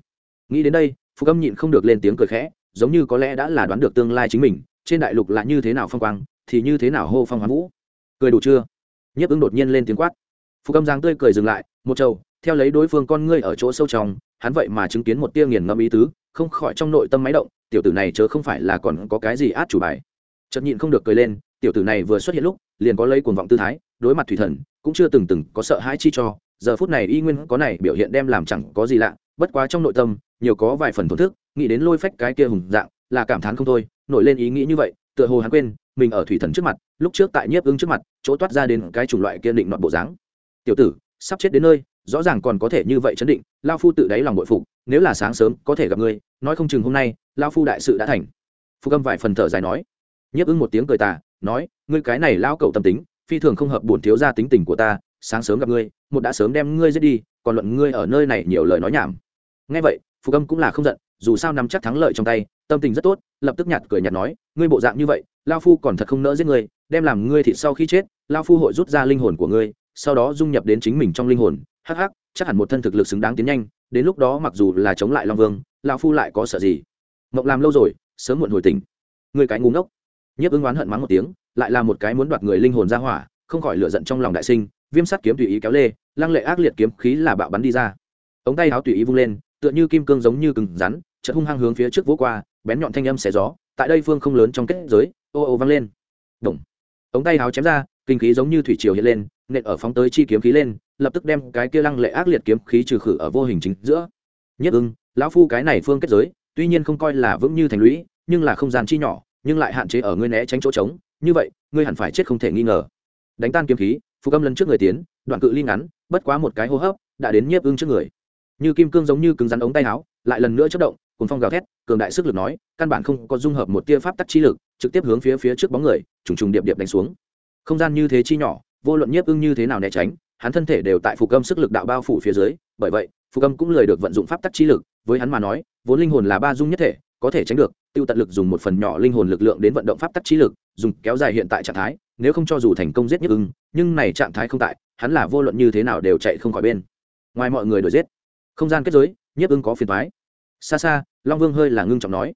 Speaker 1: Nghĩ đến đây, phục câm nhịn không được lên tiếng cười khẽ, giống như có lẽ đã là đoán được tương lai chính mình, trên đại lục là như thế nào phong quang, thì như thế nào hô phong hoán vũ. Cười đủ chưa? Nhiếp ứng đột nhiên lên tiếng quát. Phục câm giang tươi cười dừng lại, một trâu theo lấy đối phương con ngươi ở chỗ sâu trong, hắn vậy mà chứng kiến một tia nghiền ngẫm ý tứ, không khỏi trong nội tâm máy động, tiểu tử này chớ không phải là còn có cái gì át chủ bài. Chợt nhịn không được cười lên, tiểu tử này vừa xuất hiện lúc, liền có lấy cuồng vọng tư thái, đối mặt thủy thần, cũng chưa từng từng có sợ hãi chi cho, giờ phút này y nguyên có này biểu hiện đem làm chẳng có gì lạ, bất quá trong nội tâm, nhiều có vài phần thổn thức, nghĩ đến lôi phách cái kia hùng dạng, là cảm thán không thôi, nổi lên ý nghĩ như vậy, tựa hồ hắn quên, mình ở thủy thần trước mặt, lúc trước tại nhiếp ứng trước mặt, chỗ toát ra đến cái chủng loại kiên định nọt bộ dáng. Tiểu tử, sắp chết đến nơi rõ ràng còn có thể như vậy chấn định, lao phu tự đáy lòng bội phục, nếu là sáng sớm có thể gặp ngươi, nói không chừng hôm nay, lao phu đại sự đã thành. Phục âm vài phần thở dài nói. Nhiếp ứng một tiếng cười tà, nói, ngươi cái này lao cậu tâm tính, phi thường không hợp bổn thiếu ra tính tình của ta, sáng sớm gặp ngươi, một đã sớm đem ngươi giết đi, còn luận ngươi ở nơi này nhiều lời nói nhảm. Ngay vậy phục âm cũng là không giận, dù sao nắm chắc thắng lợi trong tay, tâm tình rất tốt, lập tức nhạt cười nhạt nói, ngươi bộ dạng như vậy, lao phu còn thật không nỡ giết ngươi, đem làm ngươi thịt sau khi chết, lao phu hội rút ra linh hồn của ngươi sau đó dung nhập đến chính mình trong linh hồn. Hắc hắc, chắc hẳn một thân thực lực xứng đáng tiến nhanh, đến lúc đó mặc dù là chống lại long vương, lão phu lại có sợ gì? Mộng làm lâu rồi, sớm muộn hồi tỉnh. Người cái ngu ngốc. Nhiếp ứng oán hận mắng một tiếng, lại là một cái muốn đoạt người linh hồn ra hỏa, không khỏi lựa giận trong lòng đại sinh, viêm sắt kiếm tùy ý kéo lê, lăng lệ ác liệt kiếm khí là bạo bắn đi ra. Ống tay áo tùy ý vung lên, tựa như kim cương giống như cứng rắn, chợt hung hăng hướng phía trước vỗ qua, bén nhọn thanh âm xé gió, tại đây phương không lớn trong kết giới, ô ô vang lên. Động. ống tay áo chém ra kinh khí giống như thủy triều hiện lên, nện ở phóng tới chi kiếm khí lên, lập tức đem cái kia lăng lệ ác liệt kiếm khí trừ khử ở vô hình chính giữa. Nhất ưng, lão phu cái này phương kết giới, tuy nhiên không coi là vững như thành lũy, nhưng là không gian chi nhỏ, nhưng lại hạn chế ở ngươi né tránh chỗ trống, như vậy, ngươi hẳn phải chết không thể nghi ngờ. Đánh tan kiếm khí phục âm lần trước người tiến, đoạn cự ly ngắn, bất quá một cái hô hấp, đã đến nhiếp ưng trước người. Như kim cương giống như cứng rắn ống tay áo, lại lần nữa chất động cùng phong gào thét, cường đại sức lực nói, căn bản không có dung hợp một tia pháp tắc chi lực, trực tiếp hướng phía phía trước bóng người, trùng trùng điệp điệp đánh xuống không gian như thế chi nhỏ, vô luận nhiếp ưng như thế nào né tránh, hắn thân thể đều tại phục âm sức lực đạo bao phủ phía dưới, bởi vậy, phục âm cũng lời được vận dụng pháp tắc chi lực, với hắn mà nói, vốn linh hồn là ba dung nhất thể, có thể tránh được, tiêu tận lực dùng một phần nhỏ linh hồn lực lượng đến vận động pháp tắc chi lực, dùng kéo dài hiện tại trạng thái, nếu không cho dù thành công giết nhiếp ưng, nhưng này trạng thái không tại, hắn là vô luận như thế nào đều chạy không khỏi bên. Ngoài mọi người đuổi giết. Không gian kết giới, nhiếp ưng có phiền thoái xa xa, long vương hơi là ngưng trọng nói.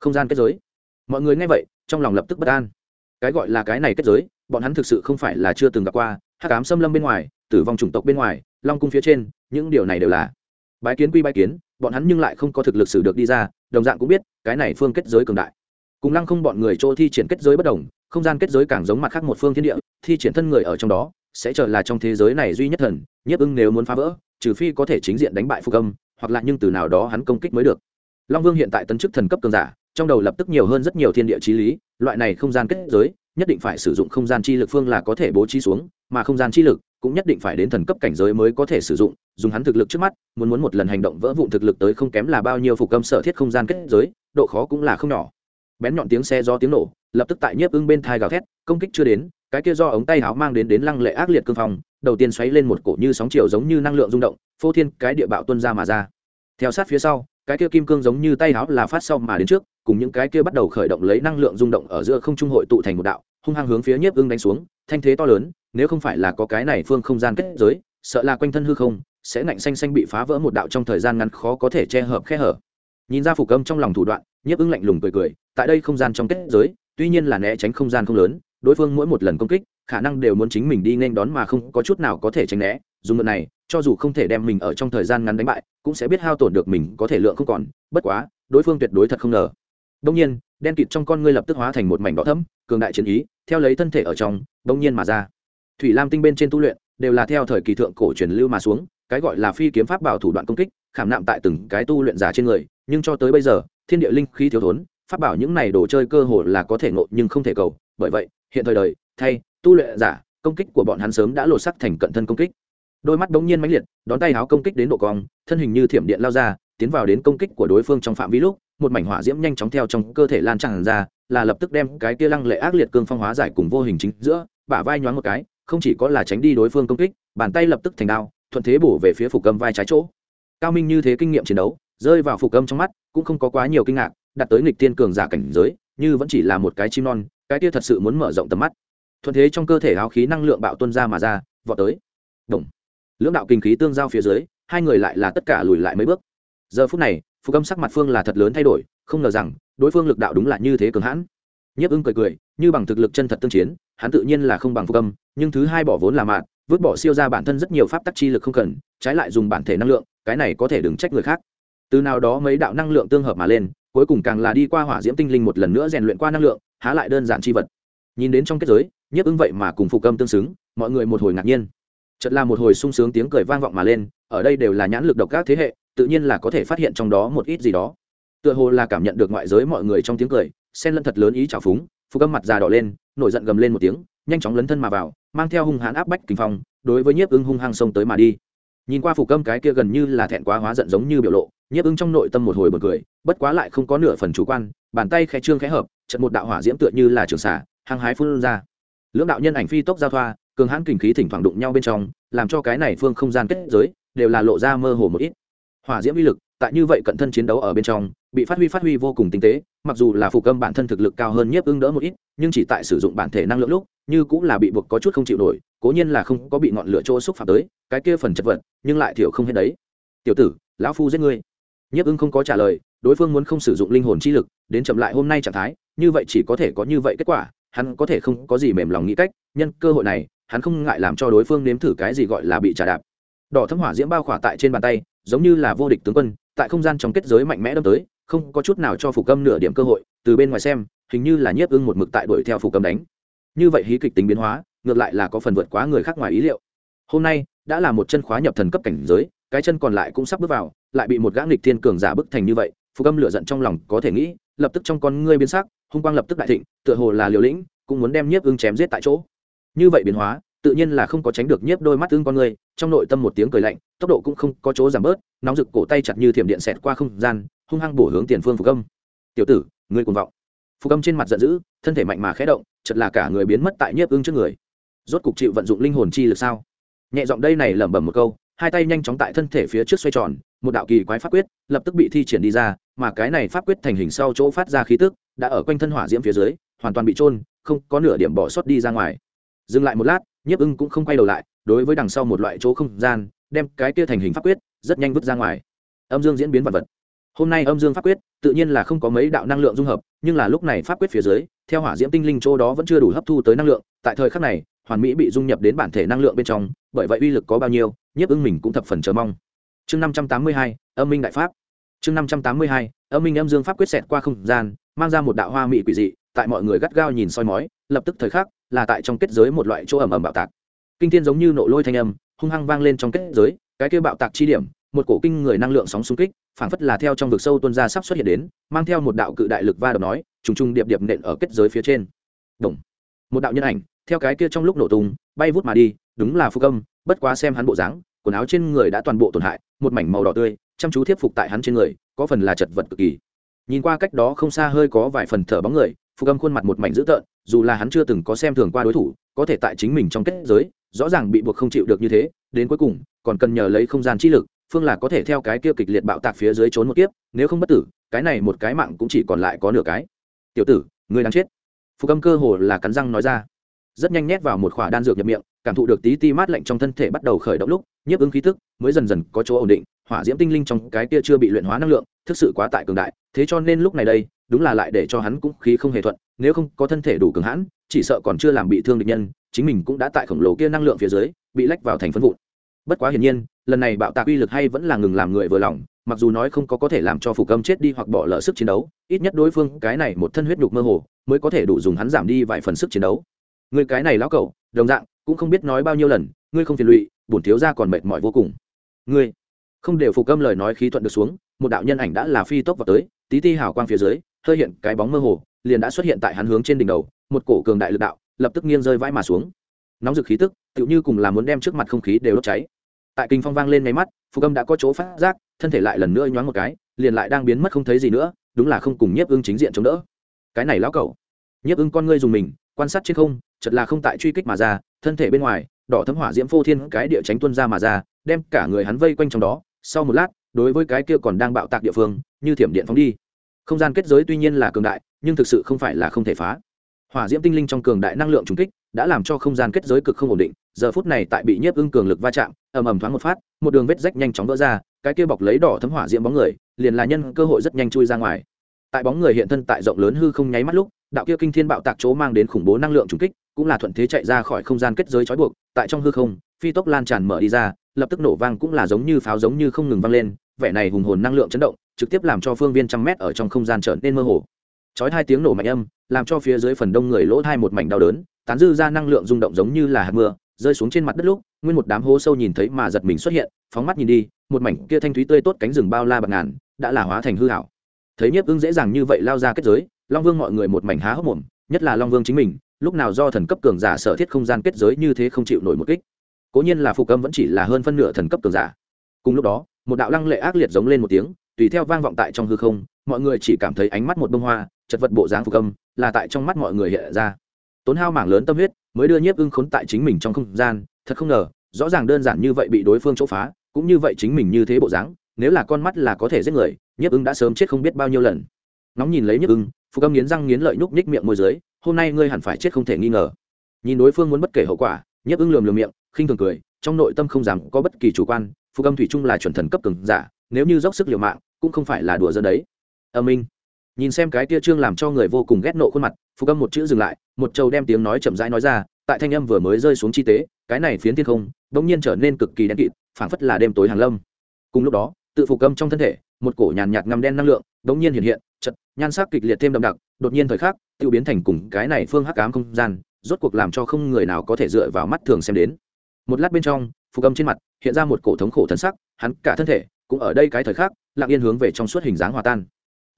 Speaker 1: Không gian kết giới. Mọi người nghe vậy, trong lòng lập tức bất an cái gọi là cái này kết giới, bọn hắn thực sự không phải là chưa từng gặp qua, hắc ám xâm lâm bên ngoài, tử vong chủng tộc bên ngoài, long cung phía trên, những điều này đều là bái kiến quy bái kiến, bọn hắn nhưng lại không có thực lực sử được đi ra, đồng dạng cũng biết, cái này phương kết giới cường đại. Cùng lăng không bọn người chỗ thi triển kết giới bất đồng, không gian kết giới càng giống mặt khác một phương thiên địa, thi triển thân người ở trong đó, sẽ trở là trong thế giới này duy nhất thần nhiếp ưng nếu muốn phá vỡ, trừ phi có thể chính diện đánh bại phục âm, hoặc là nhưng từ nào đó hắn công kích mới được. Long vương hiện tại tấn chức thần cấp cường giả trong đầu lập tức nhiều hơn rất nhiều thiên địa trí lý, loại này không gian kết giới, nhất định phải sử dụng không gian chi lực phương là có thể bố trí xuống, mà không gian chi lực cũng nhất định phải đến thần cấp cảnh giới mới có thể sử dụng, dùng hắn thực lực trước mắt, muốn muốn một lần hành động vỡ vụn thực lực tới không kém là bao nhiêu phục âm sở thiết không gian kết giới, độ khó cũng là không nhỏ. Bén nhọn tiếng xe do tiếng nổ, lập tức tại nhiếp ưng bên thai gào thét, công kích chưa đến, cái kia do ống tay áo mang đến đến lăng lệ ác liệt cương phong, đầu tiên xoáy lên một cổ như sóng chiều giống như năng lượng rung động, phô thiên cái địa bạo tuân ra mà ra. Theo sát phía sau, cái kia kim cương giống như tay áo là phát sau mà đến trước cùng những cái kia bắt đầu khởi động lấy năng lượng rung động ở giữa không trung hội tụ thành một đạo, hung hăng hướng phía nhiếp ưng đánh xuống, thanh thế to lớn, nếu không phải là có cái này phương không gian kết giới, sợ là quanh thân hư không sẽ ngạnh xanh xanh bị phá vỡ một đạo trong thời gian ngắn khó có thể che hợp khe hở. Nhìn ra phục âm trong lòng thủ đoạn, nhiếp ưng lạnh lùng cười cười, tại đây không gian trong kết giới, tuy nhiên là né tránh không gian không lớn, đối phương mỗi một lần công kích, khả năng đều muốn chính mình đi nên đón mà không có chút nào có thể tránh né, dùng mượn này, cho dù không thể đem mình ở trong thời gian ngắn đánh bại, cũng sẽ biết hao tổn được mình có thể lượng không còn, bất quá, đối phương tuyệt đối thật không ngờ đông nhiên, đen kịt trong con ngươi lập tức hóa thành một mảnh đỏ thẫm, cường đại chiến ý, theo lấy thân thể ở trong đông nhiên mà ra. Thủy lam tinh bên trên tu luyện, đều là theo thời kỳ thượng cổ truyền lưu mà xuống, cái gọi là phi kiếm pháp bảo thủ đoạn công kích, khảm nạm tại từng cái tu luyện giả trên người, nhưng cho tới bây giờ, thiên địa linh khí thiếu thốn, pháp bảo những này đồ chơi cơ hồ là có thể ngộ nhưng không thể cầu. Bởi vậy, hiện thời đời, thay, tu luyện giả, công kích của bọn hắn sớm đã lột sắc thành cận thân công kích. Đôi mắt bỗng nhiên mãnh liệt, đón tay háo công kích đến độ cong, thân hình như thiểm điện lao ra tiến vào đến công kích của đối phương trong phạm vi lúc, một mảnh hỏa diễm nhanh chóng theo trong cơ thể lan tràn ra, là lập tức đem cái kia lăng lệ ác liệt cương phong hóa giải cùng vô hình chính giữa, bả vai nhoáng một cái, không chỉ có là tránh đi đối phương công kích, bàn tay lập tức thành đao, thuận thế bổ về phía phục cầm vai trái chỗ. Cao minh như thế kinh nghiệm chiến đấu, rơi vào phục âm trong mắt, cũng không có quá nhiều kinh ngạc đặt tới nghịch tiên cường giả cảnh giới, như vẫn chỉ là một cái chim non, cái kia thật sự muốn mở rộng tầm mắt. Thuận thế trong cơ thể áo khí năng lượng bạo tuân ra mà ra, vọt tới. Động. lưỡng đạo kinh khí tương giao phía dưới, hai người lại là tất cả lùi lại mấy bước giờ phút này, phục âm sắc mặt phương là thật lớn thay đổi, không ngờ rằng, đối phương lực đạo đúng là như thế cường hãn. Nhấp ưng cười cười, như bằng thực lực chân thật tương chiến, hắn tự nhiên là không bằng phục âm, nhưng thứ hai bỏ vốn là mạn vứt bỏ siêu ra bản thân rất nhiều pháp tắc chi lực không cần, trái lại dùng bản thể năng lượng, cái này có thể đừng trách người khác. Từ nào đó mấy đạo năng lượng tương hợp mà lên, cuối cùng càng là đi qua hỏa diễm tinh linh một lần nữa rèn luyện qua năng lượng, há lại đơn giản chi vật. Nhìn đến trong kết giới, nhiếp ứng vậy mà cùng phục âm tương xứng, mọi người một hồi ngạc nhiên. Chật là một hồi sung sướng tiếng cười vang vọng mà lên, ở đây đều là nhãn lực độc các thế hệ tự nhiên là có thể phát hiện trong đó một ít gì đó. Tựa hồ là cảm nhận được ngoại giới mọi người trong tiếng cười, Sen lẫn thật lớn ý trào phúng phục âm mặt già đỏ lên, nổi giận gầm lên một tiếng, nhanh chóng lấn thân mà vào, mang theo hung hãn áp bách kinh phong, đối với nhiếp ưng hung hăng xông tới mà đi. Nhìn qua phục âm cái kia gần như là thẹn quá hóa giận giống như biểu lộ, nhiếp ưng trong nội tâm một hồi bật cười, bất quá lại không có nửa phần chủ quan, bàn tay khẽ trương khẽ hợp, trận một đạo hỏa diễm tựa như là trường xả hăng hái phun ra. Lưỡng đạo nhân ảnh phi tốc giao thoa, cường hãn kình khí thỉnh thoảng đụng nhau bên trong, làm cho cái này phương không gian kết giới, đều là lộ ra mơ hồ một ít hỏa diễm uy lực, tại như vậy cận thân chiến đấu ở bên trong, bị phát huy phát huy vô cùng tinh tế, mặc dù là phụ câm bản thân thực lực cao hơn nhiếp ưng đỡ một ít, nhưng chỉ tại sử dụng bản thể năng lượng lúc, như cũng là bị buộc có chút không chịu nổi, cố nhiên là không có bị ngọn lửa chỗ xúc phạm tới, cái kia phần chật vật, nhưng lại thiểu không hết đấy. Tiểu tử, lão phu giết ngươi. Nhiếp ưng không có trả lời, đối phương muốn không sử dụng linh hồn chi lực, đến chậm lại hôm nay trạng thái, như vậy chỉ có thể có như vậy kết quả, hắn có thể không có gì mềm lòng nghĩ cách, nhân cơ hội này, hắn không ngại làm cho đối phương nếm thử cái gì gọi là bị trả đạp. Đỏ thấm hỏa diễm bao khỏa tại trên bàn tay giống như là vô địch tướng quân, tại không gian trong kết giới mạnh mẽ đâm tới, không có chút nào cho phủ cầm nửa điểm cơ hội, từ bên ngoài xem, hình như là nhiếp ưng một mực tại đuổi theo phủ cầm đánh. Như vậy hí kịch tính biến hóa, ngược lại là có phần vượt quá người khác ngoài ý liệu. Hôm nay, đã là một chân khóa nhập thần cấp cảnh giới, cái chân còn lại cũng sắp bước vào, lại bị một gã nghịch thiên cường giả bức thành như vậy phù cầm lửa giận trong lòng có thể nghĩ, lập tức trong con ngươi biến sắc, hung quang lập tức đại thịnh, tựa hồ là liều lĩnh, cũng muốn đem nhiếp ưng chém giết tại chỗ. Như vậy biến hóa, tự nhiên là không có tránh được nhiếp đôi mắt ưng con ngươi trong nội tâm một tiếng cười lạnh, tốc độ cũng không có chỗ giảm bớt, nóng rực cổ tay chặt như thiểm điện xẹt qua không gian, hung hăng bổ hướng tiền phương phục âm. Tiểu tử, ngươi cuồng vọng. Phục âm trên mặt giận dữ, thân thể mạnh mà khé động chật là cả người biến mất tại nhiếp ưng trước người. Rốt cục chịu vận dụng linh hồn chi lực sao? Nhẹ giọng đây này lẩm bẩm một câu, hai tay nhanh chóng tại thân thể phía trước xoay tròn, một đạo kỳ quái pháp quyết lập tức bị thi triển đi ra, mà cái này pháp quyết thành hình sau chỗ phát ra khí tức, đã ở quanh thân hỏa diễm phía dưới, hoàn toàn bị trôn không có nửa điểm bỏ sót đi ra ngoài. Dừng lại một lát, nhiếp ưng cũng không quay đầu lại đối với đằng sau một loại chỗ không gian, đem cái kia thành hình pháp quyết rất nhanh vứt ra ngoài. Âm dương diễn biến vật vật. Hôm nay âm dương pháp quyết tự nhiên là không có mấy đạo năng lượng dung hợp, nhưng là lúc này pháp quyết phía dưới, theo hỏa diễm tinh linh chỗ đó vẫn chưa đủ hấp thu tới năng lượng, tại thời khắc này, hoàn mỹ bị dung nhập đến bản thể năng lượng bên trong, bởi vậy uy lực có bao nhiêu, nhiếp ưng mình cũng thập phần chờ mong. Chương năm trăm tám mươi hai, âm minh đại pháp. Chương năm trăm tám mươi hai, âm minh âm dương pháp quyết xẹt qua không gian, mang ra một đạo hoa mỹ quỷ dị, tại mọi người gắt gao nhìn soi mói, lập tức thời khắc là tại trong kết giới một loại chỗ ẩm ẩm bạo tạc kinh thiên giống như nộ lôi thanh âm, hung hăng vang lên trong kết giới, cái kia bạo tạc chi điểm, một cổ kinh người năng lượng sóng xung kích, phảng phất là theo trong vực sâu tuôn ra sắp xuất hiện đến, mang theo một đạo cự đại lực va đập nói, trùng trùng điệp điệp nện ở kết giới phía trên Động. một đạo nhân ảnh, theo cái kia trong lúc nổ tung, bay vút mà đi, đúng là phu công, bất quá xem hắn bộ dáng, quần áo trên người đã toàn bộ tổn hại, một mảnh màu đỏ tươi, chăm chú thiếp phục tại hắn trên người, có phần là chật vật cực kỳ nhìn qua cách đó không xa hơi có vài phần thở bóng người, phu công khuôn mặt một mảnh dữ tợn, dù là hắn chưa từng có xem thường qua đối thủ, có thể tại chính mình trong kết giới rõ ràng bị buộc không chịu được như thế, đến cuối cùng, còn cần nhờ lấy không gian chi lực, phương là có thể theo cái kia kịch liệt bạo tạc phía dưới trốn một kiếp, nếu không bất tử, cái này một cái mạng cũng chỉ còn lại có nửa cái. Tiểu tử, người đang chết. Phục âm cơ hồ là cắn răng nói ra. Rất nhanh nhét vào một khỏa đan dược nhập miệng, cảm thụ được tí ti mát lạnh trong thân thể bắt đầu khởi động lúc, nhiếp ứng khí tức mới dần dần có chỗ ổn định, hỏa diễm tinh linh trong cái kia chưa bị luyện hóa năng lượng, thực sự quá tại cường đại, thế cho nên lúc này đây, đúng là lại để cho hắn cũng khí không hề thuận, nếu không có thân thể đủ cường hãn, chỉ sợ còn chưa làm bị thương địch nhân chính mình cũng đã tại khổng lồ kia năng lượng phía dưới, bị lách vào thành phân vụn. Bất quá hiển nhiên, lần này bạo tạc uy lực hay vẫn là ngừng làm người vừa lòng, mặc dù nói không có có thể làm cho phục âm chết đi hoặc bỏ lỡ sức chiến đấu, ít nhất đối phương cái này một thân huyết đục mơ hồ, mới có thể đủ dùng hắn giảm đi vài phần sức chiến đấu. Người cái này lão cậu đồng dạng, cũng không biết nói bao nhiêu lần, ngươi không phiền lụy, bổn thiếu ra còn mệt mỏi vô cùng. Ngươi, không đều phục âm lời nói khí thuận được xuống, một đạo nhân ảnh đã là phi tốc vào tới, tí ti hào quang phía dưới, hơi hiện cái bóng mơ hồ, liền đã xuất hiện tại hắn hướng trên đỉnh đầu, một cổ cường đại lực đạo lập tức nghiêng rơi vãi mà xuống. Nóng rực khí tức, tựu như cùng là muốn đem trước mặt không khí đều đốt cháy. Tại kinh phong vang lên nháy mắt, phục âm đã có chỗ phát giác, thân thể lại lần nữa nhoáng một cái, liền lại đang biến mất không thấy gì nữa, đúng là không cùng nhiếp ưng chính diện chống đỡ. Cái này lão cẩu. Nhiếp ưng con ngươi dùng mình, quan sát trên không chật là không tại truy kích mà ra, thân thể bên ngoài, đỏ thấm hỏa diễm phô thiên cái địa tránh tuân ra mà ra, đem cả người hắn vây quanh trong đó. Sau một lát, đối với cái kia còn đang bạo tạc địa phương, như thiểm điện phóng đi. Không gian kết giới tuy nhiên là cường đại, nhưng thực sự không phải là không thể phá hỏa diễm tinh linh trong cường đại năng lượng trùng kích đã làm cho không gian kết giới cực không ổn định, giờ phút này tại bị nhiếp ưng cường lực va chạm, ầm ầm thoáng một phát, một đường vết rách nhanh chóng vỡ ra, cái kia bọc lấy đỏ thấm hỏa diễm bóng người, liền là nhân cơ hội rất nhanh chui ra ngoài. Tại bóng người hiện thân tại rộng lớn hư không nháy mắt lúc, đạo kia kinh thiên bạo tạc chỗ mang đến khủng bố năng lượng trùng kích, cũng là thuận thế chạy ra khỏi không gian kết giới trói buộc, tại trong hư không, phi tốc lan tràn mở đi ra, lập tức nổ vang cũng là giống như pháo giống như không ngừng vang lên, vẻ này hùng hồn năng lượng chấn động, trực tiếp làm cho phương viên trăm mét ở trong không gian trở nên mơ hồ. Chói hai tiếng nổ mạnh âm làm cho phía dưới phần đông người lỗ thai một mảnh đau đớn, tán dư ra năng lượng rung động giống như là hạt mưa, rơi xuống trên mặt đất lúc, nguyên một đám hố sâu nhìn thấy mà giật mình xuất hiện, phóng mắt nhìn đi, một mảnh kia thanh thúy tươi tốt cánh rừng bao la bạc ngàn, đã là hóa thành hư hảo thấy nhiếp ưng dễ dàng như vậy lao ra kết giới, long vương mọi người một mảnh há hốc mồm, nhất là long vương chính mình, lúc nào do thần cấp cường giả sở thiết không gian kết giới như thế không chịu nổi một kích. Cố nhiên là phục âm vẫn chỉ là hơn phân nửa thần cấp cường giả. Cùng lúc đó, một đạo lăng lệ ác liệt giống lên một tiếng, tùy theo vang vọng tại trong hư không mọi người chỉ cảm thấy ánh mắt một bông hoa, chật vật bộ dáng phục âm, là tại trong mắt mọi người hiện ra. Tốn hao mảng lớn tâm huyết, mới đưa nhiếp ưng khốn tại chính mình trong không gian, thật không ngờ, rõ ràng đơn giản như vậy bị đối phương chỗ phá, cũng như vậy chính mình như thế bộ dáng, nếu là con mắt là có thể giết người, nhiếp ưng đã sớm chết không biết bao nhiêu lần. Nóng nhìn lấy nhiếp ưng, phục âm nghiến răng nghiến lợi nhúc nhích miệng môi dưới, hôm nay ngươi hẳn phải chết không thể nghi ngờ. Nhìn đối phương muốn bất kể hậu quả, nhiếp ưng lườm lườm miệng, khinh thường cười, trong nội tâm không dám có bất kỳ chủ quan, phục âm thủy chung là chuẩn thần cấp cường giả, nếu như dốc sức liều mạng, cũng không phải là đùa dân đấy âm minh. Nhìn xem cái tia trương làm cho người vô cùng ghét nộ khuôn mặt phục âm một chữ dừng lại, một trầu đem tiếng nói chậm rãi nói ra, tại thanh âm vừa mới rơi xuống chi tế, cái này phiến thiên không, bỗng nhiên trở nên cực kỳ đen kịt, phảng phất là đêm tối hàng lâm. Cùng lúc đó, tự phục âm trong thân thể, một cổ nhàn nhạt ngăm đen năng lượng bỗng nhiên hiện hiện chật nhan sắc kịch liệt thêm đậm đặc, đột nhiên thời khắc tự biến thành cùng cái này phương hắc ám không gian, rốt cuộc làm cho không người nào có thể dựa vào mắt thường xem đến. Một lát bên trong phục âm trên mặt hiện ra một cổ thống khổ thân sắc, hắn cả thân thể cũng ở đây cái thời khắc, lặng yên hướng về trong suốt hình dáng hòa tan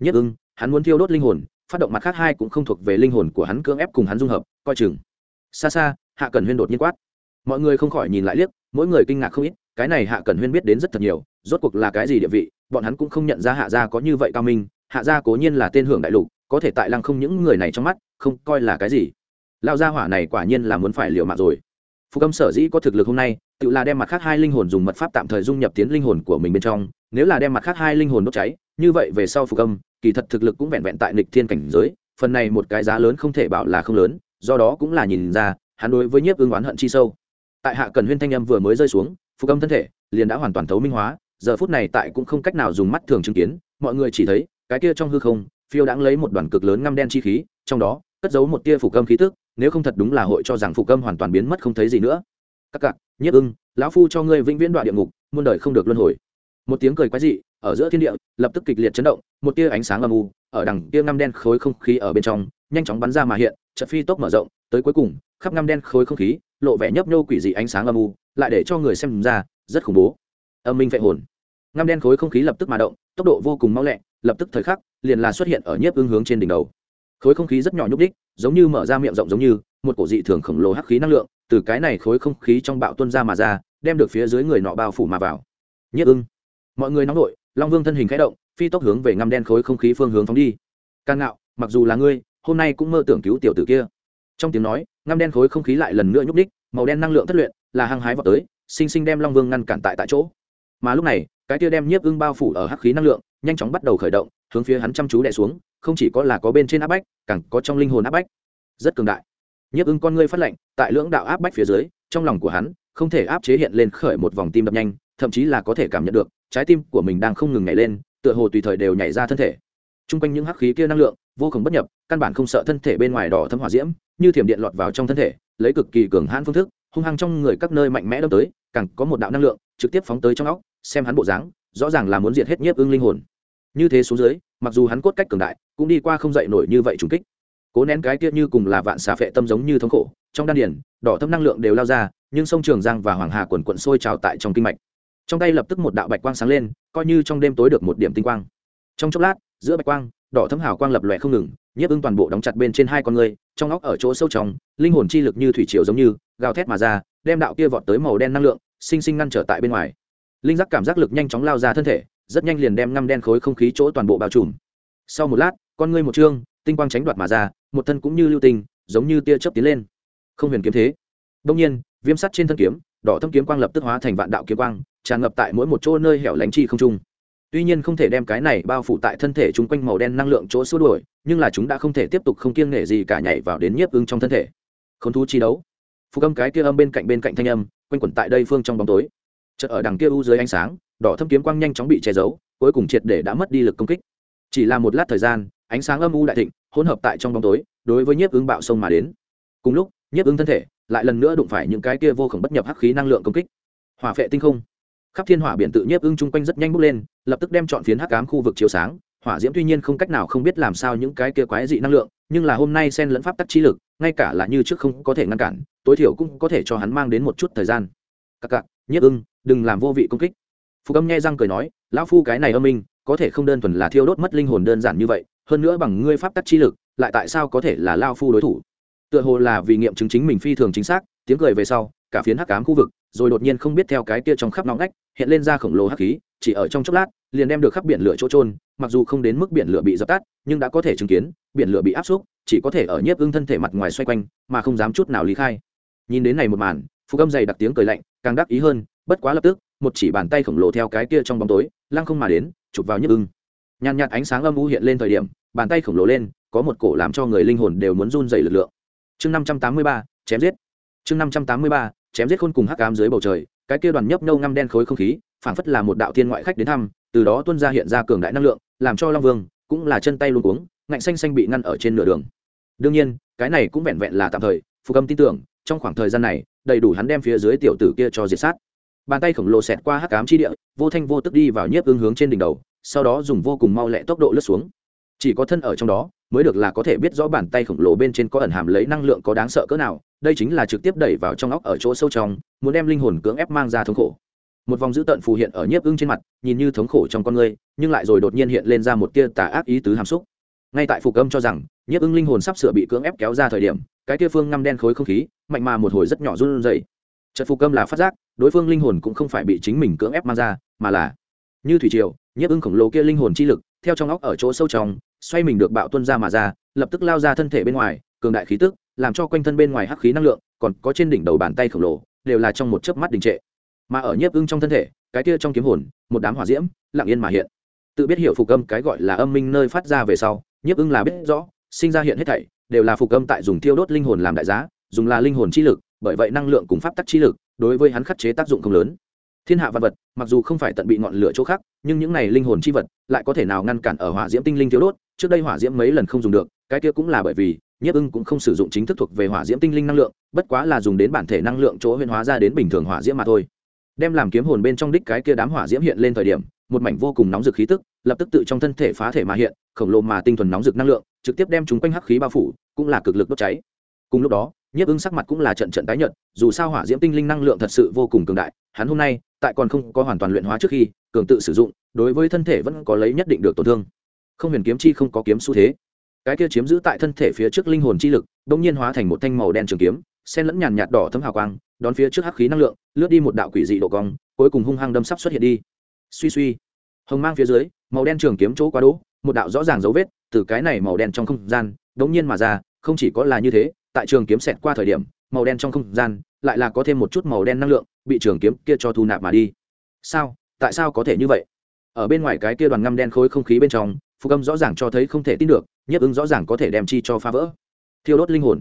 Speaker 1: nhất ưng, hắn muốn thiêu đốt linh hồn, phát động mặt khác hai cũng không thuộc về linh hồn của hắn cưỡng ép cùng hắn dung hợp, coi chừng. Xa xa, hạ cần huyên đột nhiên quát. Mọi người không khỏi nhìn lại liếc, mỗi người kinh ngạc không ít, cái này hạ cần huyên biết đến rất thật nhiều, rốt cuộc là cái gì địa vị, bọn hắn cũng không nhận ra hạ gia có như vậy cao minh, hạ gia cố nhiên là tên hưởng đại lục, có thể tại lăng không những người này trong mắt, không coi là cái gì. Lao gia hỏa này quả nhiên là muốn phải liều mạng rồi phục âm sở dĩ có thực lực hôm nay, tự là đem mặt khác hai linh hồn dùng mật pháp tạm thời dung nhập tiến linh hồn của mình bên trong, nếu là đem mặt khác hai linh hồn đốt cháy, như vậy về sau phục âm, kỳ thật thực lực cũng vẹn vẹn tại nịch thiên cảnh giới, phần này một cái giá lớn không thể bảo là không lớn, do đó cũng là nhìn ra, hắn đối với nhiếp ương oán hận chi sâu. Tại hạ cần huyên thanh âm vừa mới rơi xuống, phục âm thân thể liền đã hoàn toàn thấu minh hóa, giờ phút này tại cũng không cách nào dùng mắt thường chứng kiến, mọi người chỉ thấy, cái kia trong hư không, phiêu đãng lấy một đoàn cực lớn ngăm đen chi khí, trong đó cất giấu một tia phục âm khí tức nếu không thật đúng là hội cho rằng phụ âm hoàn toàn biến mất không thấy gì nữa. Các cặc nhiếp ưng, lão phu cho ngươi vĩnh viễn đoạn địa ngục, muôn đời không được luân hồi. Một tiếng cười quái dị, ở giữa thiên địa, lập tức kịch liệt chấn động, một tia ánh sáng âm u, ở đằng kia ngăm đen khối không khí ở bên trong, nhanh chóng bắn ra mà hiện trận phi tốc mở rộng, tới cuối cùng, khắp ngăm đen khối không khí, lộ vẻ nhấp nhô quỷ dị ánh sáng âm u, lại để cho người xem ra, rất khủng bố. Âm minh vệ hồn. Ngăm đen khối không khí lập tức mà động, tốc độ vô cùng mau lẹ, lập tức thời khắc, liền là xuất hiện ở nhiếp ương hướng trên đỉnh đầu khối không khí rất nhỏ nhúc đích, giống như mở ra miệng rộng giống như, một cổ dị thường khổng lồ hắc khí năng lượng, từ cái này khối không khí trong bạo tuân ra mà ra, đem được phía dưới người nọ bao phủ mà vào. Nhất ưng. Mọi người nóng nổi long vương thân hình khẽ động, phi tốc hướng về ngăm đen khối không khí phương hướng phóng đi. Can ngạo, mặc dù là ngươi, hôm nay cũng mơ tưởng cứu tiểu tử kia. Trong tiếng nói, ngăm đen khối không khí lại lần nữa nhúc đích, màu đen năng lượng thất luyện, là hăng hái vào tới, sinh sinh đem long vương ngăn cản tại tại chỗ. Mà lúc này, cái tia đem nhiếp ưng bao phủ ở hắc khí năng lượng, nhanh chóng bắt đầu khởi động hướng phía hắn chăm chú đè xuống, không chỉ có là có bên trên áp bách, càng có trong linh hồn áp bách. Rất cường đại. Nhiếp ưng con ngươi phát lệnh, tại lưỡng đạo áp bách phía dưới, trong lòng của hắn, không thể áp chế hiện lên khởi một vòng tim đập nhanh, thậm chí là có thể cảm nhận được, trái tim của mình đang không ngừng nhảy lên, tựa hồ tùy thời đều nhảy ra thân thể. T r u n g quanh những hắc khí kia năng lượng, vô cùng bất nhập, căn bản không sợ thân thể bên ngoài đỏ thâm hỏa diễm, như thiểm điện lọt vào trong thân thể, lấy cực kỳ cường hãn phương thức, hung hăng trong người các nơi mạnh mẽ đâm tới, càng có một đạo năng lượng, trực tiếp phóng tới trong óc, xem hắn bộ dáng, rõ ràng là muốn diệt hết nhiếp ưng linh hồn như thế xuống dưới, mặc dù hắn cốt cách cường đại, cũng đi qua không dậy nổi như vậy trùng kích. Cố nén cái kia như cùng là vạn xà phệ tâm giống như thống khổ, trong đan điển đỏ thâm năng lượng đều lao ra, nhưng sông trường giang và hoàng hà quần quận sôi trào tại trong kinh mạch. Trong tay lập tức một đạo bạch quang sáng lên, coi như trong đêm tối được một điểm tinh quang. Trong chốc lát, giữa bạch quang, đỏ thấm hào quang lập lòe không ngừng, nhiếp ưng toàn bộ đóng chặt bên trên hai con người, trong óc ở chỗ sâu trong, linh hồn chi lực như thủy triều giống như, gào thét mà ra, đem đạo kia vọt tới màu đen năng lượng, sinh sinh ngăn trở tại bên ngoài. Linh giác cảm giác lực nhanh chóng lao ra thân thể rất nhanh liền đem ngăm đen khối không khí chỗ toàn bộ bao trùm. Sau một lát, con ngươi một chương tinh quang tránh đoạt mà ra, một thân cũng như lưu tình giống như tia chớp tiến lên. Không huyền kiếm thế. Đông nhiên, viêm sắt trên thân kiếm, đỏ thâm kiếm quang lập tức hóa thành vạn đạo kiếm quang, tràn ngập tại mỗi một chỗ nơi hẻo lánh chi không trung. Tuy nhiên không thể đem cái này bao phủ tại thân thể chúng quanh màu đen năng lượng chỗ xua đuổi, nhưng là chúng đã không thể tiếp tục không kiêng nể gì cả nhảy vào đến nhiếp ưng trong thân thể. Không thú chi đấu. Phục âm cái kia âm bên cạnh bên cạnh thanh âm, quanh quẩn tại đây phương trong bóng tối. Chợt ở đằng kia u dưới ánh sáng đỏ thâm kiếm quang nhanh chóng bị che giấu, cuối cùng triệt để đã mất đi lực công kích. Chỉ là một lát thời gian, ánh sáng âm u đại thịnh, hỗn hợp tại trong bóng tối, đối với nhiếp ứng bạo sông mà đến. Cùng lúc, nhiếp ứng thân thể lại lần nữa đụng phải những cái kia vô khổng bất nhập hắc khí năng lượng công kích. Hỏa phệ tinh không. Khắp thiên hỏa biển tự nhiếp ứng chung quanh rất nhanh bốc lên, lập tức đem chọn phiến hắc ám khu vực chiếu sáng. Hỏa diễm tuy nhiên không cách nào không biết làm sao những cái kia quái dị năng lượng, nhưng là hôm nay sen lẫn pháp tắc trí lực, ngay cả là như trước không có thể ngăn cản, tối thiểu cũng có thể cho hắn mang đến một chút thời gian. Cặc cặc nhiếp ưng đừng làm vô vị công kích phục âm nghe răng cười nói, lão phu cái này âm minh, có thể không đơn thuần là thiêu đốt mất linh hồn đơn giản như vậy, hơn nữa bằng ngươi pháp tắc chi lực, lại tại sao có thể là lao phu đối thủ? Tựa hồ là vì nghiệm chứng chính mình phi thường chính xác, tiếng cười về sau, cả phiến hắc ám khu vực, rồi đột nhiên không biết theo cái kia trong khắp nóng ngách, hiện lên ra khổng lồ hắc khí, chỉ ở trong chốc lát, liền đem được khắp biển lửa chỗ trôn mặc dù không đến mức biển lửa bị dập tắt, nhưng đã có thể chứng kiến, biển lửa bị áp xúc, chỉ có thể ở nhiếp ưng thân thể mặt ngoài xoay quanh, mà không dám chút nào lý khai. Nhìn đến này một màn, phục âm dày đặc tiếng cười lạnh, càng đắc ý hơn bất quá lập tức, một chỉ bàn tay khổng lồ theo cái kia trong bóng tối, lăng không mà đến, chụp vào nhức ưng. Nhàn nhạt ánh sáng âm u hiện lên thời điểm, bàn tay khổng lồ lên, có một cổ làm cho người linh hồn đều muốn run dày lực lượng. Chương năm trăm tám mươi ba, chém giết. Chương năm trăm tám mươi ba, chém giết khôn cùng hắc ám dưới bầu trời, cái kia đoàn nhấp nâu ngăm đen khối không khí, phảng phất là một đạo thiên ngoại khách đến thăm, từ đó tuân ra hiện ra cường đại năng lượng, làm cho long vương cũng là chân tay luôn cuống, ngạnh xanh xanh bị ngăn ở trên nửa đường. Đương nhiên, cái này cũng vẹn vẹn là tạm thời, phục âm tin tưởng, trong khoảng thời gian này, đầy đủ hắn đem phía dưới tiểu tử kia cho diệt sát bàn tay khổng lồ xẹt qua hắc ám chi địa, vô thanh vô tức đi vào nhiếp ưng hướng trên đỉnh đầu, sau đó dùng vô cùng mau lẹ tốc độ lướt xuống. Chỉ có thân ở trong đó, mới được là có thể biết rõ bàn tay khổng lồ bên trên có ẩn hàm lấy năng lượng có đáng sợ cỡ nào, đây chính là trực tiếp đẩy vào trong óc ở chỗ sâu trong, muốn đem linh hồn cưỡng ép mang ra thống khổ. Một vòng dữ tợn phù hiện ở nhiếp ưng trên mặt, nhìn như thống khổ trong con người, nhưng lại rồi đột nhiên hiện lên ra một tia tà ác ý tứ hàm xúc. Ngay tại phục âm cho rằng, nhiếp ưng linh hồn sắp sửa bị cưỡng ép kéo ra thời điểm, cái tia phương ngăm đen khối không khí, mạnh mà một hồi rất nhỏ run rẩy. Trận phục âm là phát giác đối phương linh hồn cũng không phải bị chính mình cưỡng ép mang ra, mà là như thủy triều, nhiếp ưng khổng lồ kia linh hồn chi lực, theo trong óc ở chỗ sâu trong, xoay mình được bạo tuân ra mà ra, lập tức lao ra thân thể bên ngoài, cường đại khí tức, làm cho quanh thân bên ngoài hắc khí năng lượng, còn có trên đỉnh đầu bàn tay khổng lồ, đều là trong một chớp mắt đình trệ. Mà ở nhiếp ưng trong thân thể, cái kia trong kiếm hồn, một đám hỏa diễm, lặng yên mà hiện. Tự biết hiểu phục âm cái gọi là âm minh nơi phát ra về sau, nhiếp ưng là biết rõ, sinh ra hiện hết thảy, đều là phục âm tại dùng thiêu đốt linh hồn làm đại giá, dùng là linh hồn chi lực bởi vậy năng lượng cùng pháp tắc chi lực đối với hắn khắc chế tác dụng không lớn. Thiên hạ vật vật, mặc dù không phải tận bị ngọn lửa chỗ khác, nhưng những này linh hồn chi vật lại có thể nào ngăn cản ở hỏa diễm tinh linh thiếu đốt? Trước đây hỏa diễm mấy lần không dùng được, cái kia cũng là bởi vì nhiếp ưng cũng không sử dụng chính thức thuộc về hỏa diễm tinh linh năng lượng, bất quá là dùng đến bản thể năng lượng chỗ huyên hóa ra đến bình thường hỏa diễm mà thôi. Đem làm kiếm hồn bên trong đích cái kia đám hỏa diễm hiện lên thời điểm, một mảnh vô cùng nóng rực khí tức, lập tức tự trong thân thể phá thể mà hiện, khổng lồ mà tinh thuần nóng rực năng lượng, trực tiếp đem chúng quanh hắc khí bao phủ, cũng là cực lực đốt cháy. Cùng lúc đó nhiếp ứng sắc mặt cũng là trận trận tái nhợt, dù sao hỏa diễm tinh linh năng lượng thật sự vô cùng cường đại, hắn hôm nay tại còn không có hoàn toàn luyện hóa trước khi, cường tự sử dụng, đối với thân thể vẫn có lấy nhất định được tổn thương. Không huyền kiếm chi không có kiếm xu thế. Cái kia chiếm giữ tại thân thể phía trước linh hồn chi lực đông nhiên hóa thành một thanh màu đen trường kiếm sen lẫn nhàn nhạt đỏ thấm hào quang, đón phía trước hắc khí năng lượng, lướt đi một đạo quỷ dị độ cong, cuối cùng hung hăng đâm sắp xuất hiện đi. Suy suy. Hồng mang phía dưới, màu đen trường kiếm chỗ quá đỗ một đạo rõ ràng dấu vết từ cái này màu đen trong không gian, đống nhiên mà ra, không chỉ có là như thế tại trường kiếm xẹt qua thời điểm, màu đen trong không gian lại là có thêm một chút màu đen năng lượng bị trường kiếm kia cho thu nạp mà đi. Sao? Tại sao có thể như vậy? Ở bên ngoài cái kia đoàn ngăm đen khối không khí bên trong phục âm rõ ràng cho thấy không thể tin được, nhiếp ứng rõ ràng có thể đem chi cho phá vỡ. Thiêu đốt linh hồn.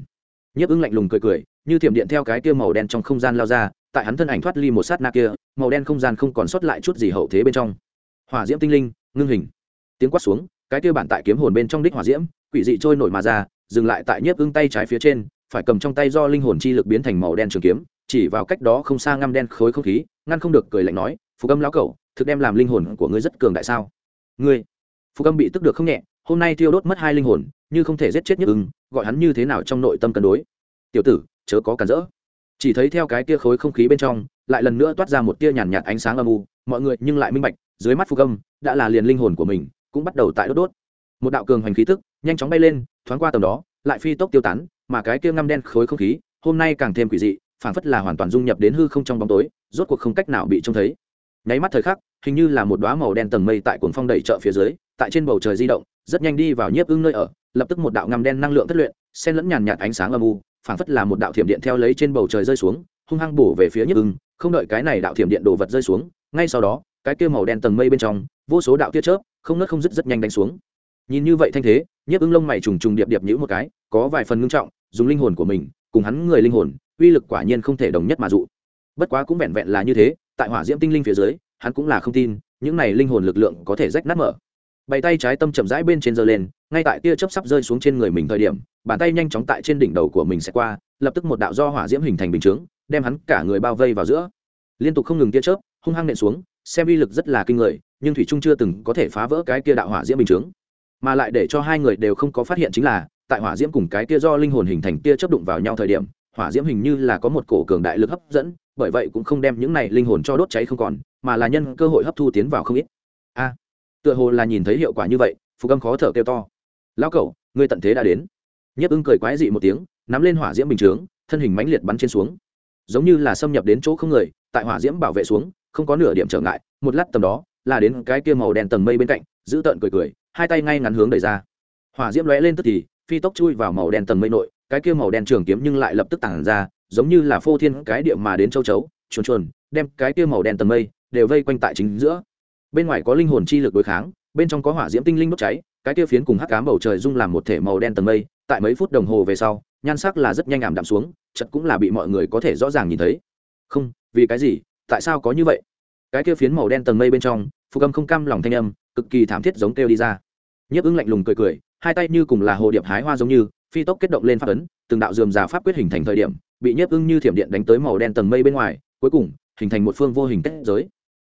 Speaker 1: Nhiếp ứng lạnh lùng cười cười, như thiểm điện theo cái kia màu đen trong không gian lao ra, tại hắn thân ảnh thoát ly một sát na kia, màu đen không gian không còn sót lại chút gì hậu thế bên trong. Hỏa diễm tinh linh, ngưng hình. Tiếng quát xuống, cái kia bản tại kiếm hồn bên trong đích hỏa diễm, quỷ dị trôi nổi mà ra dừng lại tại nhiếp ưng tay trái phía trên, phải cầm trong tay do linh hồn chi lực biến thành màu đen trường kiếm, chỉ vào cách đó không xa ngăm đen khối không khí, ngăn không được cười lạnh nói phục âm lão cẩu, thực đem làm linh hồn của ngươi rất cường đại sao? Ngươi? Phục âm bị tức được không nhẹ, hôm nay tiêu đốt mất hai linh hồn, như không thể giết chết nhất ưng, gọi hắn như thế nào trong nội tâm cân đối? Tiểu tử, chớ có cản rỡ. Chỉ thấy theo cái tia khối không khí bên trong, lại lần nữa toát ra một tia nhàn nhạt ánh sáng âm u, mọi người nhưng lại minh bạch, dưới mắt phục âm đã là liền linh hồn của mình, cũng bắt đầu tại đốt đốt. Một đạo cường hoành khí tức, nhanh chóng bay lên thoáng qua tầm đó, lại phi tốc tiêu tán, mà cái kia ngăm đen khối không khí, hôm nay càng thêm quỷ dị, phảng phất là hoàn toàn dung nhập đến hư không trong bóng tối, rốt cuộc không cách nào bị trông thấy. Nháy mắt thời khắc, hình như là một đoá màu đen tầng mây tại cuồng phong đẩy chợ phía dưới, tại trên bầu trời di động, rất nhanh đi vào nhiếp ưng nơi ở, lập tức một đạo ngăm đen năng lượng thất luyện, xen lẫn nhàn nhạt ánh sáng âm u, phảng phất là một đạo thiểm điện theo lấy trên bầu trời rơi xuống, hung hăng bổ về phía nhiếp ưng, không đợi cái này đạo thiểm điện đổ vật rơi xuống, ngay sau đó, cái kia màu đen tầng mây bên trong, vô số đạo tia chớp, không nớt không dứt rất nhanh đánh xuống nhìn như vậy thanh thế, nhiếp ưng lông mày trùng trùng điệp điệp nhữ một cái, có vài phần ngưng trọng, dùng linh hồn của mình, cùng hắn người linh hồn, uy lực quả nhiên không thể đồng nhất mà dụ. Bất quá cũng vẹn vẹn là như thế, tại hỏa diễm tinh linh phía dưới, hắn cũng là không tin, những này linh hồn lực lượng có thể rách nát mở. Bày tay trái tâm chậm rãi bên trên giơ lên, ngay tại tia chớp sắp rơi xuống trên người mình thời điểm, bàn tay nhanh chóng tại trên đỉnh đầu của mình sẽ qua, lập tức một đạo do hỏa diễm hình thành bình chướng, đem hắn cả người bao vây vào giữa. Liên tục không ngừng tia chớp, hung hăng nện xuống, xem uy lực rất là kinh người, nhưng thủy trung chưa từng có thể phá vỡ cái kia đạo hỏa diễm bình chướng mà lại để cho hai người đều không có phát hiện chính là, tại hỏa diễm cùng cái kia do linh hồn hình thành tia chớp đụng vào nhau thời điểm, hỏa diễm hình như là có một cổ cường đại lực hấp dẫn, bởi vậy cũng không đem những này linh hồn cho đốt cháy không còn, mà là nhân cơ hội hấp thu tiến vào không ít. A, tựa hồ là nhìn thấy hiệu quả như vậy phục âm khó thở kêu to. Lão cẩu, ngươi tận thế đã đến. Nhấp ưng cười quái dị một tiếng, nắm lên hỏa diễm bình chướng, thân hình mãnh liệt bắn trên xuống. Giống như là xâm nhập đến chỗ không người, tại hỏa diễm bảo vệ xuống, không có nửa điểm trở ngại, một lát tầm đó, là đến cái kia màu đen tầng mây bên cạnh, giữ tợn cười cười hai tay ngay ngắn hướng đẩy ra. Hỏa diễm lóe lên tức thì, phi tốc chui vào màu đen tầng mây nội, cái kia màu đen trường kiếm nhưng lại lập tức tản ra, giống như là phô thiên cái địa mà đến châu chấu, chuồn chuồn, đem cái kia màu đen tầng mây đều vây quanh tại chính giữa. Bên ngoài có linh hồn chi lực đối kháng, bên trong có hỏa diễm tinh linh đốt cháy, cái kia phiến cùng hắc cám bầu trời dung làm một thể màu đen tầng mây, tại mấy phút đồng hồ về sau, nhan sắc là rất nhanh ảm đạm xuống chật cũng là bị mọi người có thể rõ ràng nhìn thấy. Không, vì cái gì? Tại sao có như vậy? Cái kia phiến màu đen tầng mây bên trong, phục âm không cam lòng thanh âm, cực kỳ thảm thiết giống kêu đi ra nhiếp ứng lạnh lùng cười cười, hai tay như cùng là hồ điệp hái hoa giống như, phi tốc kết động lên phát ấn, từng đạo dườm già pháp quyết hình thành thời điểm, bị nhiếp ưng như thiểm điện đánh tới màu đen tầng mây bên ngoài, cuối cùng, hình thành một phương vô hình kết giới.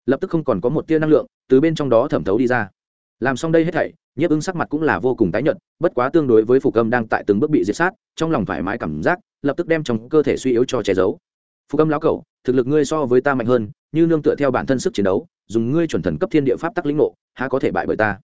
Speaker 1: Lập tức không còn có một tia năng lượng, từ bên trong đó thẩm thấu đi ra. Làm xong đây hết thảy, nhiếp ưng sắc mặt cũng là vô cùng tái nhợt, bất quá tương đối với phục âm đang tại từng bước bị diệt sát, trong lòng thoải mái cảm giác, lập tức đem trong cơ thể suy yếu cho che giấu. Phục âm lão cẩu, thực lực ngươi so với ta mạnh hơn, như nương tựa theo bản thân sức chiến đấu, dùng ngươi chuẩn thần cấp thiên địa pháp tắc lĩnh ngộ, há có thể bại bởi ta?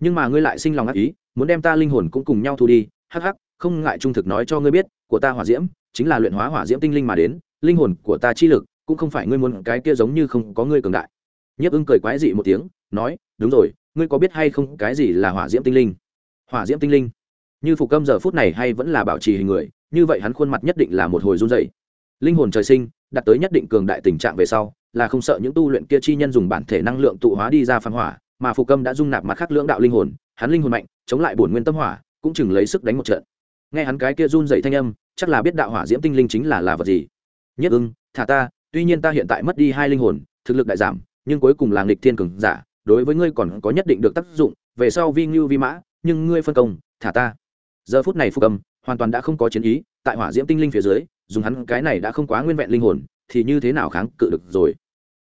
Speaker 1: Nhưng mà ngươi lại sinh lòng ác ý, muốn đem ta linh hồn cũng cùng nhau thu đi, hắc hắc, không ngại trung thực nói cho ngươi biết, của ta hỏa diễm chính là luyện hóa hỏa diễm tinh linh mà đến, linh hồn của ta chi lực cũng không phải ngươi muốn, cái kia giống như không có ngươi cường đại. Nhiếp ưng cười quái dị một tiếng, nói, đúng rồi, ngươi có biết hay không cái gì là hỏa diễm tinh linh? Hỏa diễm tinh linh? Như phục câm giờ phút này hay vẫn là bảo trì hình người, như vậy hắn khuôn mặt nhất định là một hồi run dày linh hồn trời sinh, đạt tới nhất định cường đại tình trạng về sau, là không sợ những tu luyện kia chi nhân dùng bản thể năng lượng tụ hóa đi ra phán hỏa mà phục câm đã dung nạp mặt khác lưỡng đạo linh hồn, hắn linh hồn mạnh, chống lại bổn nguyên tâm hỏa, cũng chừng lấy sức đánh một trận. Nghe hắn cái kia run dậy thanh âm, chắc là biết đạo hỏa diễm tinh linh chính là là vật gì. Nhất ưng, thả ta, tuy nhiên ta hiện tại mất đi hai linh hồn, thực lực đại giảm, nhưng cuối cùng là nghịch thiên cường giả, đối với ngươi còn có nhất định được tác dụng, về sau vi ngưu vi mã, nhưng ngươi phân công, thả ta. Giờ phút này phục cầm hoàn toàn đã không có chiến ý, tại hỏa diễm tinh linh phía dưới, dùng hắn cái này đã không quá nguyên vẹn linh hồn, thì như thế nào kháng cự được rồi?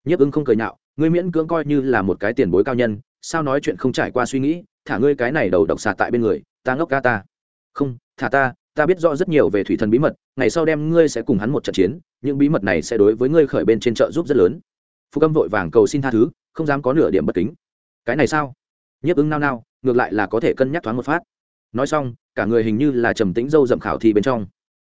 Speaker 1: Nhiếp ưng không cười nhạo, ngươi miễn cưỡng coi như là một cái tiền bối cao nhân sao nói chuyện không trải qua suy nghĩ, thả ngươi cái này đầu độc xà tại bên người, ta ngốc ca ta. Không, thả ta ta biết rõ rất nhiều về thủy thần bí mật, ngày sau đem ngươi sẽ cùng hắn một trận chiến, những bí mật này sẽ đối với ngươi khởi bên trên chợ giúp rất lớn. Phục âm vội vàng cầu xin tha thứ, không dám có nửa điểm bất kính. Cái này sao? Nhấp ứng nao nao, ngược lại là có thể cân nhắc thoáng một phát. Nói xong, cả người hình như là trầm tĩnh dâu dậm khảo thi bên trong.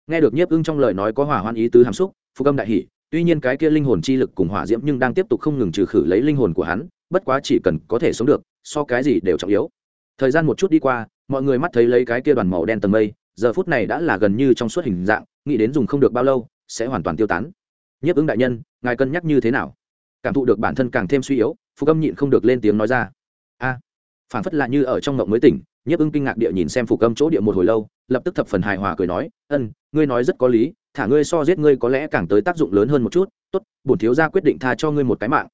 Speaker 1: Nghe được nhiếp ưng trong lời nói có hỏa hoan ý tứ hàm xúc phục âm đại hỷ tuy nhiên cái kia linh hồn chi lực cùng hỏa diễm nhưng đang tiếp tục không ngừng trừ khử lấy linh hồn của hắn bất quá chỉ cần có thể sống được, so cái gì đều trọng yếu. Thời gian một chút đi qua, mọi người mắt thấy lấy cái kia đoàn màu đen tầng mây, giờ phút này đã là gần như trong suốt hình dạng, nghĩ đến dùng không được bao lâu, sẽ hoàn toàn tiêu tán. Nhiếp ứng đại nhân, ngài cân nhắc như thế nào? Cảm thụ được bản thân càng thêm suy yếu phục âm nhịn không được lên tiếng nói ra. A phản phất là như ở trong ngộng mới tỉnh, nhiếp ưng kinh ngạc địa nhìn xem phục âm chỗ địa một hồi lâu, lập tức thập phần hài hòa cười nói, ân, ngươi nói rất có lý, thả ngươi so giết ngươi có lẽ càng tới tác dụng lớn hơn một chút, tốt, bổn thiếu gia quyết định tha cho ngươi một cái mạng.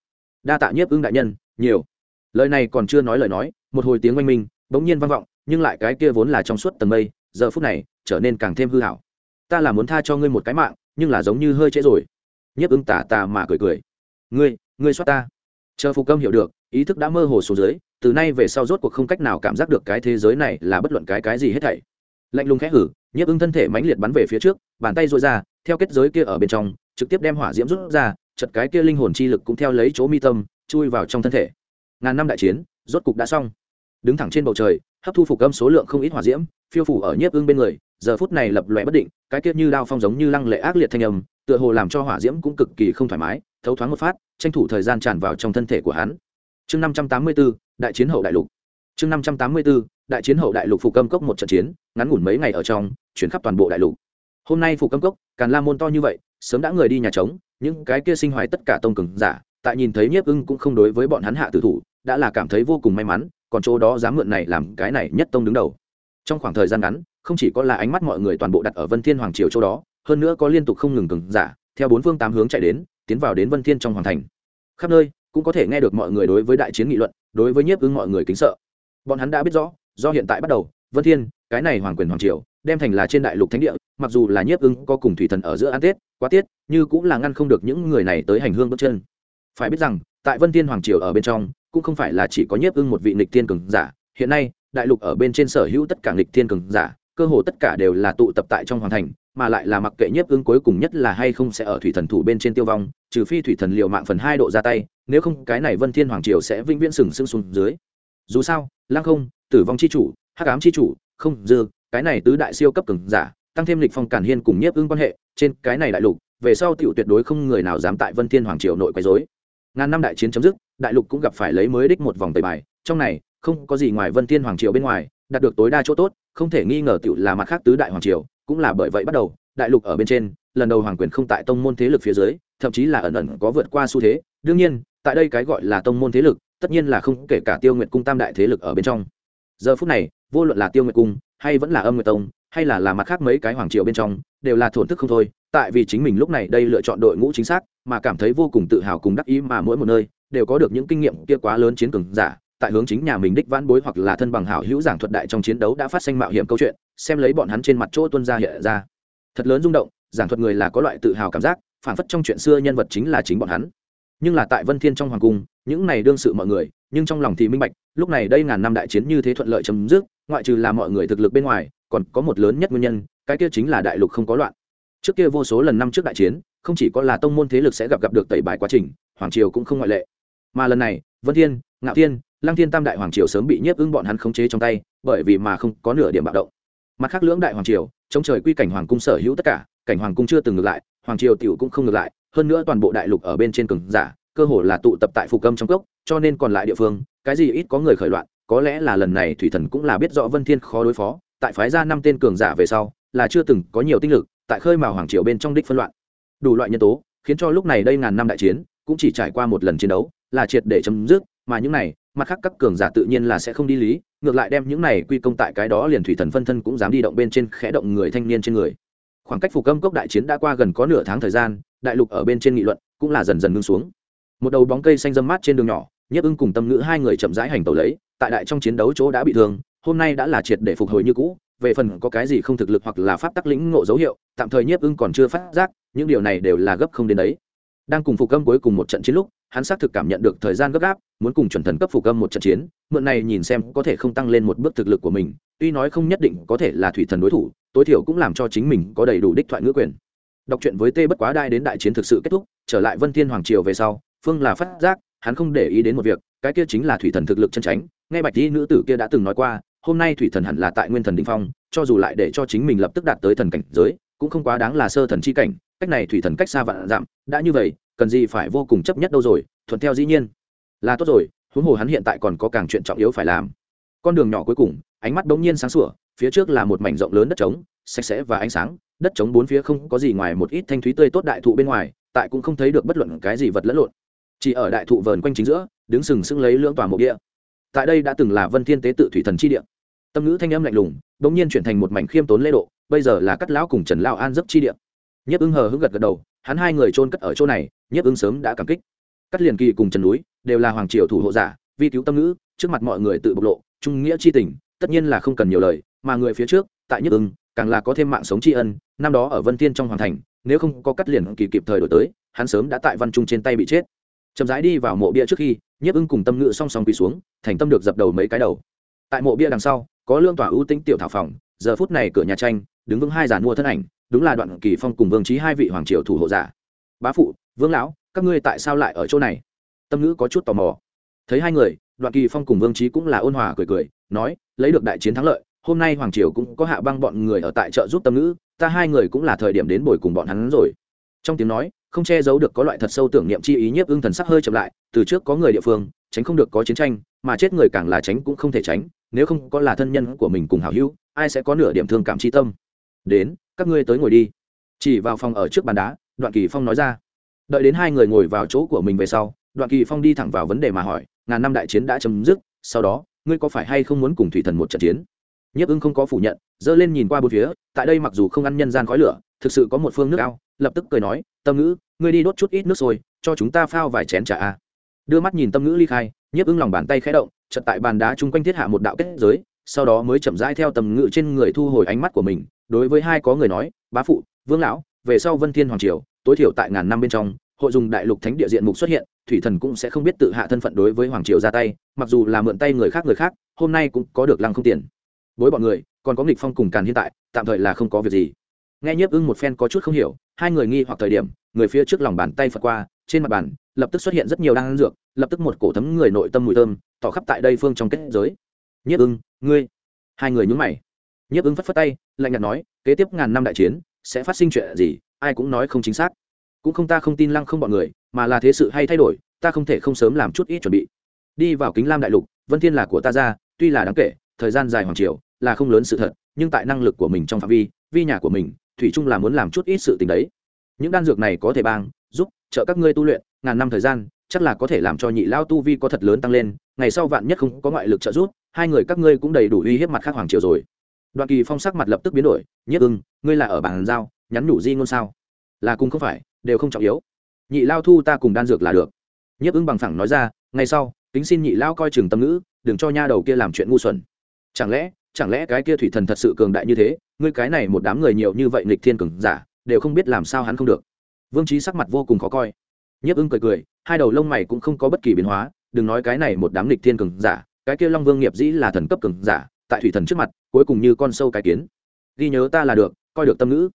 Speaker 1: Đa tạ nhiếp ưng đại nhân nhiều. Lời này còn chưa nói lời nói, một hồi tiếng oanh minh, bỗng nhiên vang vọng, nhưng lại cái kia vốn là trong suốt tầng mây, giờ phút này, trở nên càng thêm hư hảo. Ta là muốn tha cho ngươi một cái mạng, nhưng là giống như hơi trễ rồi. Nhiếp ứng tà tà mà cười cười. Ngươi ngươi xoát ta. Chờ phục công hiểu được, ý thức đã mơ hồ xuống dưới, từ nay về sau rốt cuộc không cách nào cảm giác được cái thế giới này là bất luận cái cái gì hết thảy. Lạnh lùng khẽ hử, nhiếp ứng thân thể mãnh liệt bắn về phía trước, bàn tay dội ra, theo kết giới kia ở bên trong, trực tiếp đem hỏa diễm rút ra chật cái kia linh hồn chi lực cũng theo lấy chỗ mi tâm chui vào trong thân thể. Ngàn năm đại chiến rốt cục đã xong. Đứng thẳng trên bầu trời hấp thu phục âm số lượng không ít hỏa diễm phiêu phủ ở nhiếp ưng bên người giờ phút này lập lòe bất định cái kiết như đao phong giống như lăng lệ ác liệt thanh âm tựa hồ làm cho hỏa diễm cũng cực kỳ không thoải mái thấu thoáng một phát tranh thủ thời gian tràn vào trong thân thể của hắn. Chương năm trăm tám mươi 584, đại chiến hậu đại lục. Chương năm trăm tám mươi 584, đại chiến hậu đại lục phục âm cốc một trận chiến ngắn ngủn mấy ngày ở trong chuyển khắp toàn bộ đại lục. Hôm nay phục âm cốc càn la môn to như vậy sớm đã người đi nhà trống những cái kia sinh hoài tất cả tông cường giả tại nhìn thấy nhiếp ưng cũng không đối với bọn hắn hạ tử thủ, đã là cảm thấy vô cùng may mắn, còn chỗ đó dám mượn này làm cái này nhất tông đứng đầu. Trong khoảng thời gian ngắn, không chỉ có là ánh mắt mọi người toàn bộ đặt ở vân thiên hoàng triều chỗ đó, hơn nữa có liên tục không ngừng cứng giả, theo bốn phương tám hướng chạy đến, tiến vào đến vân thiên trong hoàng thành. Khắp nơi, cũng có thể nghe được mọi người đối với đại chiến nghị luận, đối với nhiếp ưng mọi người kính sợ. Bọn hắn đã biết rõ, do hiện tại bắt đầu, vân thiên, cái này hoàng quyền hoàng triều, đem thành là trên đại lục thánh địa, mặc dù là nhiếp ưng có cùng thủy thần ở giữa an tết, quá tiết, như cũng là ngăn không được những người này tới hành hương bước chân phải biết rằng, tại vân thiên hoàng triều ở bên trong, cũng không phải là chỉ có nhiếp ưng một vị nghịch thiên cường giả. Hiện nay, đại lục ở bên trên sở hữu tất cả nghịch thiên cường giả, cơ hồ tất cả đều là tụ tập tại trong hoàng thành, mà lại là mặc kệ nhiếp ưng cuối cùng nhất là hay không sẽ ở thủy thần thủ bên trên tiêu vong, trừ phi thủy thần liệu mạng phần hai độ ra tay, nếu không cái này vân thiên hoàng triều sẽ vĩnh viễn sừng sững xuống dưới. Dù sao, lăng không, tử vong chi chủ, hắc ám chi chủ, không dư, cái này tứ đại siêu cấp cường giả, tăng thêm lịch phong cản hiên cùng nhiếp ưng quan hệ, trên cái này đại lục, về sau tiểu tuyệt đối không người nào dám tại vân thiên hoàng triều nội quấy rối ngàn năm đại chiến chấm dứt, đại lục cũng gặp phải lấy mới đích một vòng tẩy bài. Trong này, không có gì ngoài vân thiên hoàng triều bên ngoài, đạt được tối đa chỗ tốt, không thể nghi ngờ tiểu là mặt khác tứ đại hoàng triều, cũng là bởi vậy bắt đầu, đại lục ở bên trên, lần đầu hoàng quyền không tại tông môn thế lực phía dưới, thậm chí là ẩn ẩn có vượt qua xu thế. Đương nhiên, tại đây cái gọi là tông môn thế lực, tất nhiên là không kể cả tiêu nguyệt cung tam đại thế lực ở bên trong. Giờ phút này, vô luận là tiêu nguyệt cung, hay vẫn là âm nguyệt tông, hay là là mặt khác mấy cái hoàng triều bên trong, đều là thổn thức không thôi. Tại vì chính mình lúc này đây lựa chọn đội ngũ chính xác mà cảm thấy vô cùng tự hào cùng đắc ý mà mỗi một nơi đều có được những kinh nghiệm kia quá lớn chiến cường giả, tại hướng chính nhà mình đích vãn bối hoặc là thân bằng hảo hữu giảng thuật đại trong chiến đấu đã phát sinh mạo hiểm câu chuyện, xem lấy bọn hắn trên mặt chỗ tuân ra hiện ra. Thật lớn rung động, giảng thuật người là có loại tự hào cảm giác phản phất trong chuyện xưa nhân vật chính là chính bọn hắn. Nhưng là tại vân thiên trong hoàng cung, những này đương sự mọi người, nhưng trong lòng thì minh bạch, lúc này đây ngàn năm đại chiến như thế thuận lợi chấm dứt, ngoại trừ là mọi người thực lực bên ngoài, còn có một lớn nhất nguyên nhân, cái kia chính là đại lục không có loạn trước kia vô số lần năm trước đại chiến, không chỉ có là tông môn thế lực sẽ gặp gặp được tẩy bài quá trình, hoàng triều cũng không ngoại lệ. Mà lần này, vân thiên, ngạo thiên, lăng thiên tam đại hoàng triều sớm bị nhiếp ưng bọn hắn khống chế trong tay, bởi vì mà không có nửa điểm bạo động. Mặt khác lưỡng đại hoàng triều, chống trời quy cảnh hoàng cung sở hữu tất cả, cảnh hoàng cung chưa từng ngược lại, hoàng triều tiểu cũng không ngược lại, hơn nữa toàn bộ đại lục ở bên trên cường giả, cơ hồ là tụ tập tại phục âm trong cốc, cho nên còn lại địa phương, cái gì ít có người khởi loạn, có lẽ là lần này thủy thần cũng là biết rõ vân thiên khó đối phó, tại phái ra năm tên cường giả về sau là chưa từng có nhiều tinh lực, tại khơi mà hoàng triều bên trong đích phân loạn. Đủ loại nhân tố, khiến cho lúc này đây ngàn năm đại chiến, cũng chỉ trải qua một lần chiến đấu, là triệt để chấm dứt, mà những này, mặt khác các cường giả tự nhiên là sẽ không đi lý, ngược lại đem những này quy công tại cái đó liền thủy thần phân thân cũng dám đi động bên trên khẽ động người thanh niên trên người. Khoảng cách phục âm cốc đại chiến đã qua gần có nửa tháng thời gian, đại lục ở bên trên nghị luận cũng là dần dần ngưng xuống. Một đầu bóng cây xanh dâm mát trên đường nhỏ nhấp ưng cùng tâm ngữ hai người chậm rãi hành tàu lấy, tại đại trong chiến đấu chỗ đã bị thương, hôm nay đã là triệt để phục hồi như cũ về phần có cái gì không thực lực hoặc là pháp tắc lĩnh ngộ dấu hiệu, tạm thời nhiếp ưng còn chưa phát giác, những điều này đều là gấp không đến đấy. Đang cùng phục âm cuối cùng một trận chiến lúc, hắn xác thực cảm nhận được thời gian gấp gáp, muốn cùng chuẩn thần cấp phục âm một trận chiến, mượn này nhìn xem có thể không tăng lên một bước thực lực của mình, tuy nói không nhất định có thể là thủy thần đối thủ, tối thiểu cũng làm cho chính mình có đầy đủ đích thoại ngữ quyền. Đọc truyện với tê bất quá đai đến đại chiến thực sự kết thúc, trở lại vân thiên hoàng triều về sau, phương là phát giác, hắn không để ý đến một việc, cái kia chính là thủy thần thực lực chân tránh ngay bạch y nữ tử kia đã từng nói qua hôm nay thủy thần hẳn là tại nguyên thần đình phong, cho dù lại để cho chính mình lập tức đạt tới thần cảnh giới, cũng không quá đáng là sơ thần chi cảnh, cách này thủy thần cách xa vạn dặm, đã như vậy, cần gì phải vô cùng chấp nhất đâu rồi, thuận theo dĩ nhiên. Là tốt rồi, huống hồ hắn hiện tại còn có càng chuyện trọng yếu phải làm. Con đường nhỏ cuối cùng, ánh mắt bỗng nhiên sáng sủa, phía trước là một mảnh rộng lớn đất trống, sạch sẽ và ánh sáng, đất trống bốn phía không có gì ngoài một ít thanh thúy tươi tốt đại thụ bên ngoài, tại cũng không thấy được bất luận cái gì vật lẫn lộn. Chỉ ở đại thụ vờn quanh chính giữa, đứng sừng sững lấy lưỡng tòa mộ địa. Tại đây đã từng là vân thiên tế tự thủy thần chi địa tâm ngữ thanh âm lạnh lùng đ ỗ n g nhiên chuyển thành một mảnh khiêm tốn lễ độ, bây giờ là cắt lão cùng trần lao an dấp chi điện nhấp ưng hờ hững gật gật đầu, hắn hai người trôn cất ở chỗ này nhấp ưng sớm đã cảm kích. Cắt liền kỳ cùng trần núi đều là hoàng triều thủ hộ giả, vi cứu tâm ngữ, trước mặt mọi người tự bộc lộ, trung nghĩa c h i tình, tất nhiên là không cần nhiều lời, mà người phía trước, tại nhấp ưng, càng là có thêm mạng sống tri ân, năm đó ở vân thiên trong hoàng thành, nếu không có cắt liền kỳ kịp thời đổi tới, hắn sớm đã tại văn trung trên tay bị chết. Chậm rãi đi vào mộ bia trước khi nhiếp ưng cùng tâm ngữ song song quỳ xuống, thành tâm được dập đầu mấy cái đầu. Tại mộ bia đằng sau có lương tỏa ưu tĩnh tiểu thảo phòng, giờ phút này cửa nhà tranh, đứng vững hai giàn mua thân ảnh, đúng là đoạn kỳ phong cùng vương trí hai vị hoàng triều thủ hộ giả. Bá phụ, vương lão, các ngươi tại sao lại ở chỗ này? Tâm ngữ có chút tò mò. Thấy hai người, đoạn kỳ phong cùng vương trí cũng là ôn hòa cười cười, nói, lấy được đại chiến thắng lợi, hôm nay hoàng triều cũng có hạ băng bọn người ở tại chợ giúp tâm ngữ, ta hai người cũng là thời điểm đến bồi cùng bọn hắn rồi. Trong tiếng nói, không che giấu được có loại thật sâu tưởng niệm chi ý nhiếp ưng thần sắc hơi chậm lại, từ trước có người địa phương tránh không được có chiến tranh, mà chết người càng là tránh cũng không thể tránh, nếu không có là thân nhân của mình cùng hảo hữu, ai sẽ có nửa điểm thương cảm tri tâm? Đến, các ngươi tới ngồi đi. Chỉ vào phòng ở trước bàn đá, đoạn kỳ phong nói ra. Đợi đến hai người ngồi vào chỗ của mình về sau, đoạn kỳ phong đi thẳng vào vấn đề mà hỏi, ngàn năm đại chiến đã chấm dứt, sau đó, ngươi có phải hay không muốn cùng thủy thần một trận chiến? Nhiếp ưng không có phủ nhận dơ lên nhìn qua bốn phía, tại đây mặc dù không ăn nhân gian khói lửa, thực sự có một phương nước ao, lập tức cười nói, tâm ngữ, ngươi đi đốt chút ít nước sôi, cho chúng ta phao vài chén trà a đưa mắt nhìn tâm ngữ ly khai, nhiếp ưng lòng bàn tay khẽ động chật tại bàn đá chung quanh thiết hạ một đạo kết giới, sau đó mới chậm rãi theo tầm ngự trên người thu hồi ánh mắt của mình, đối với hai có người nói, bá phụ, vương lão, về sau vân thiên hoàng triều, tối thiểu tại ngàn năm bên trong, hội dùng đại lục thánh địa diện mục xuất hiện, thủy thần cũng sẽ không biết tự hạ thân phận đối với hoàng triều ra tay, mặc dù là mượn tay người khác người khác, hôm nay cũng có được lăng không tiền. Bối bọn người, còn có nghịch phong cùng càn hiện tại, tạm thời là không có việc gì. Nghe nhiếp ưng một phen có chút không hiểu, hai người nghi hoặc thời điểm, người phía trước lòng bàn tay phật qua, trên mặt bàn lập tức xuất hiện rất nhiều đan dược, lập tức một cổ thấm người nội tâm mùi thơm, tỏ khắp tại đây phương trong kết giới. Nhiếp ưng, ngươi. Hai người nhúng mày. Nhiếp ưng phất phất tay, lạnh nhạt nói, kế tiếp ngàn năm đại chiến, sẽ phát sinh chuyện gì, ai cũng nói không chính xác. Cũng không ta không tin lăng không bọn người, mà là thế sự hay thay đổi, ta không thể không sớm làm chút ít chuẩn bị. Đi vào kính lam đại lục, vân thiên là của ta ra, tuy là đáng kể, thời gian dài hoàng triều, là không lớn sự thật, nhưng tại năng lực của mình trong phạm vi vi nhà của mình, thủy chung là muốn làm chút ít sự tình đấy. Những đan dược này có thể bang, giúp trợ các ngươi tu luyện ngàn năm thời gian, chắc là có thể làm cho nhị lao tu vi có thật lớn tăng lên, ngày sau vạn nhất không có ngoại lực trợ giúp, hai người các ngươi cũng đầy đủ uy hiếp mặt khác hoàng triều rồi. Đoạn kỳ phong sắc mặt lập tức biến đổi, nhất ưng, ngươi là ở bàn giao, nhắn nhủ di ngôn sao? Là cùng không phải, đều không trọng yếu. Nhị lao thu ta cùng đan dược là được. Nhất ưng bằng thẳng nói ra, ngày sau, kính xin nhị lao coi chừng tâm ngữ, đừng cho nha đầu kia làm chuyện ngu xuẩn. Chẳng lẽ chẳng lẽ cái kia thủy thần thật sự cường đại như thế, ngươi cái này một đám người nhiều như vậy nghịch thiên cường giả, đều không biết làm sao hắn không được? Vương trí sắc mặt vô cùng khó coi nhiếp ưng cười cười, hai đầu lông mày cũng không có bất kỳ biến hóa, đừng nói cái này một đám lịch thiên cường giả, cái kia long vương nghiệp dĩ là thần cấp cường giả, tại thủy thần trước mặt, cuối cùng như con sâu cái kiến. Ghi nhớ ta là được, coi được tâm ngữ.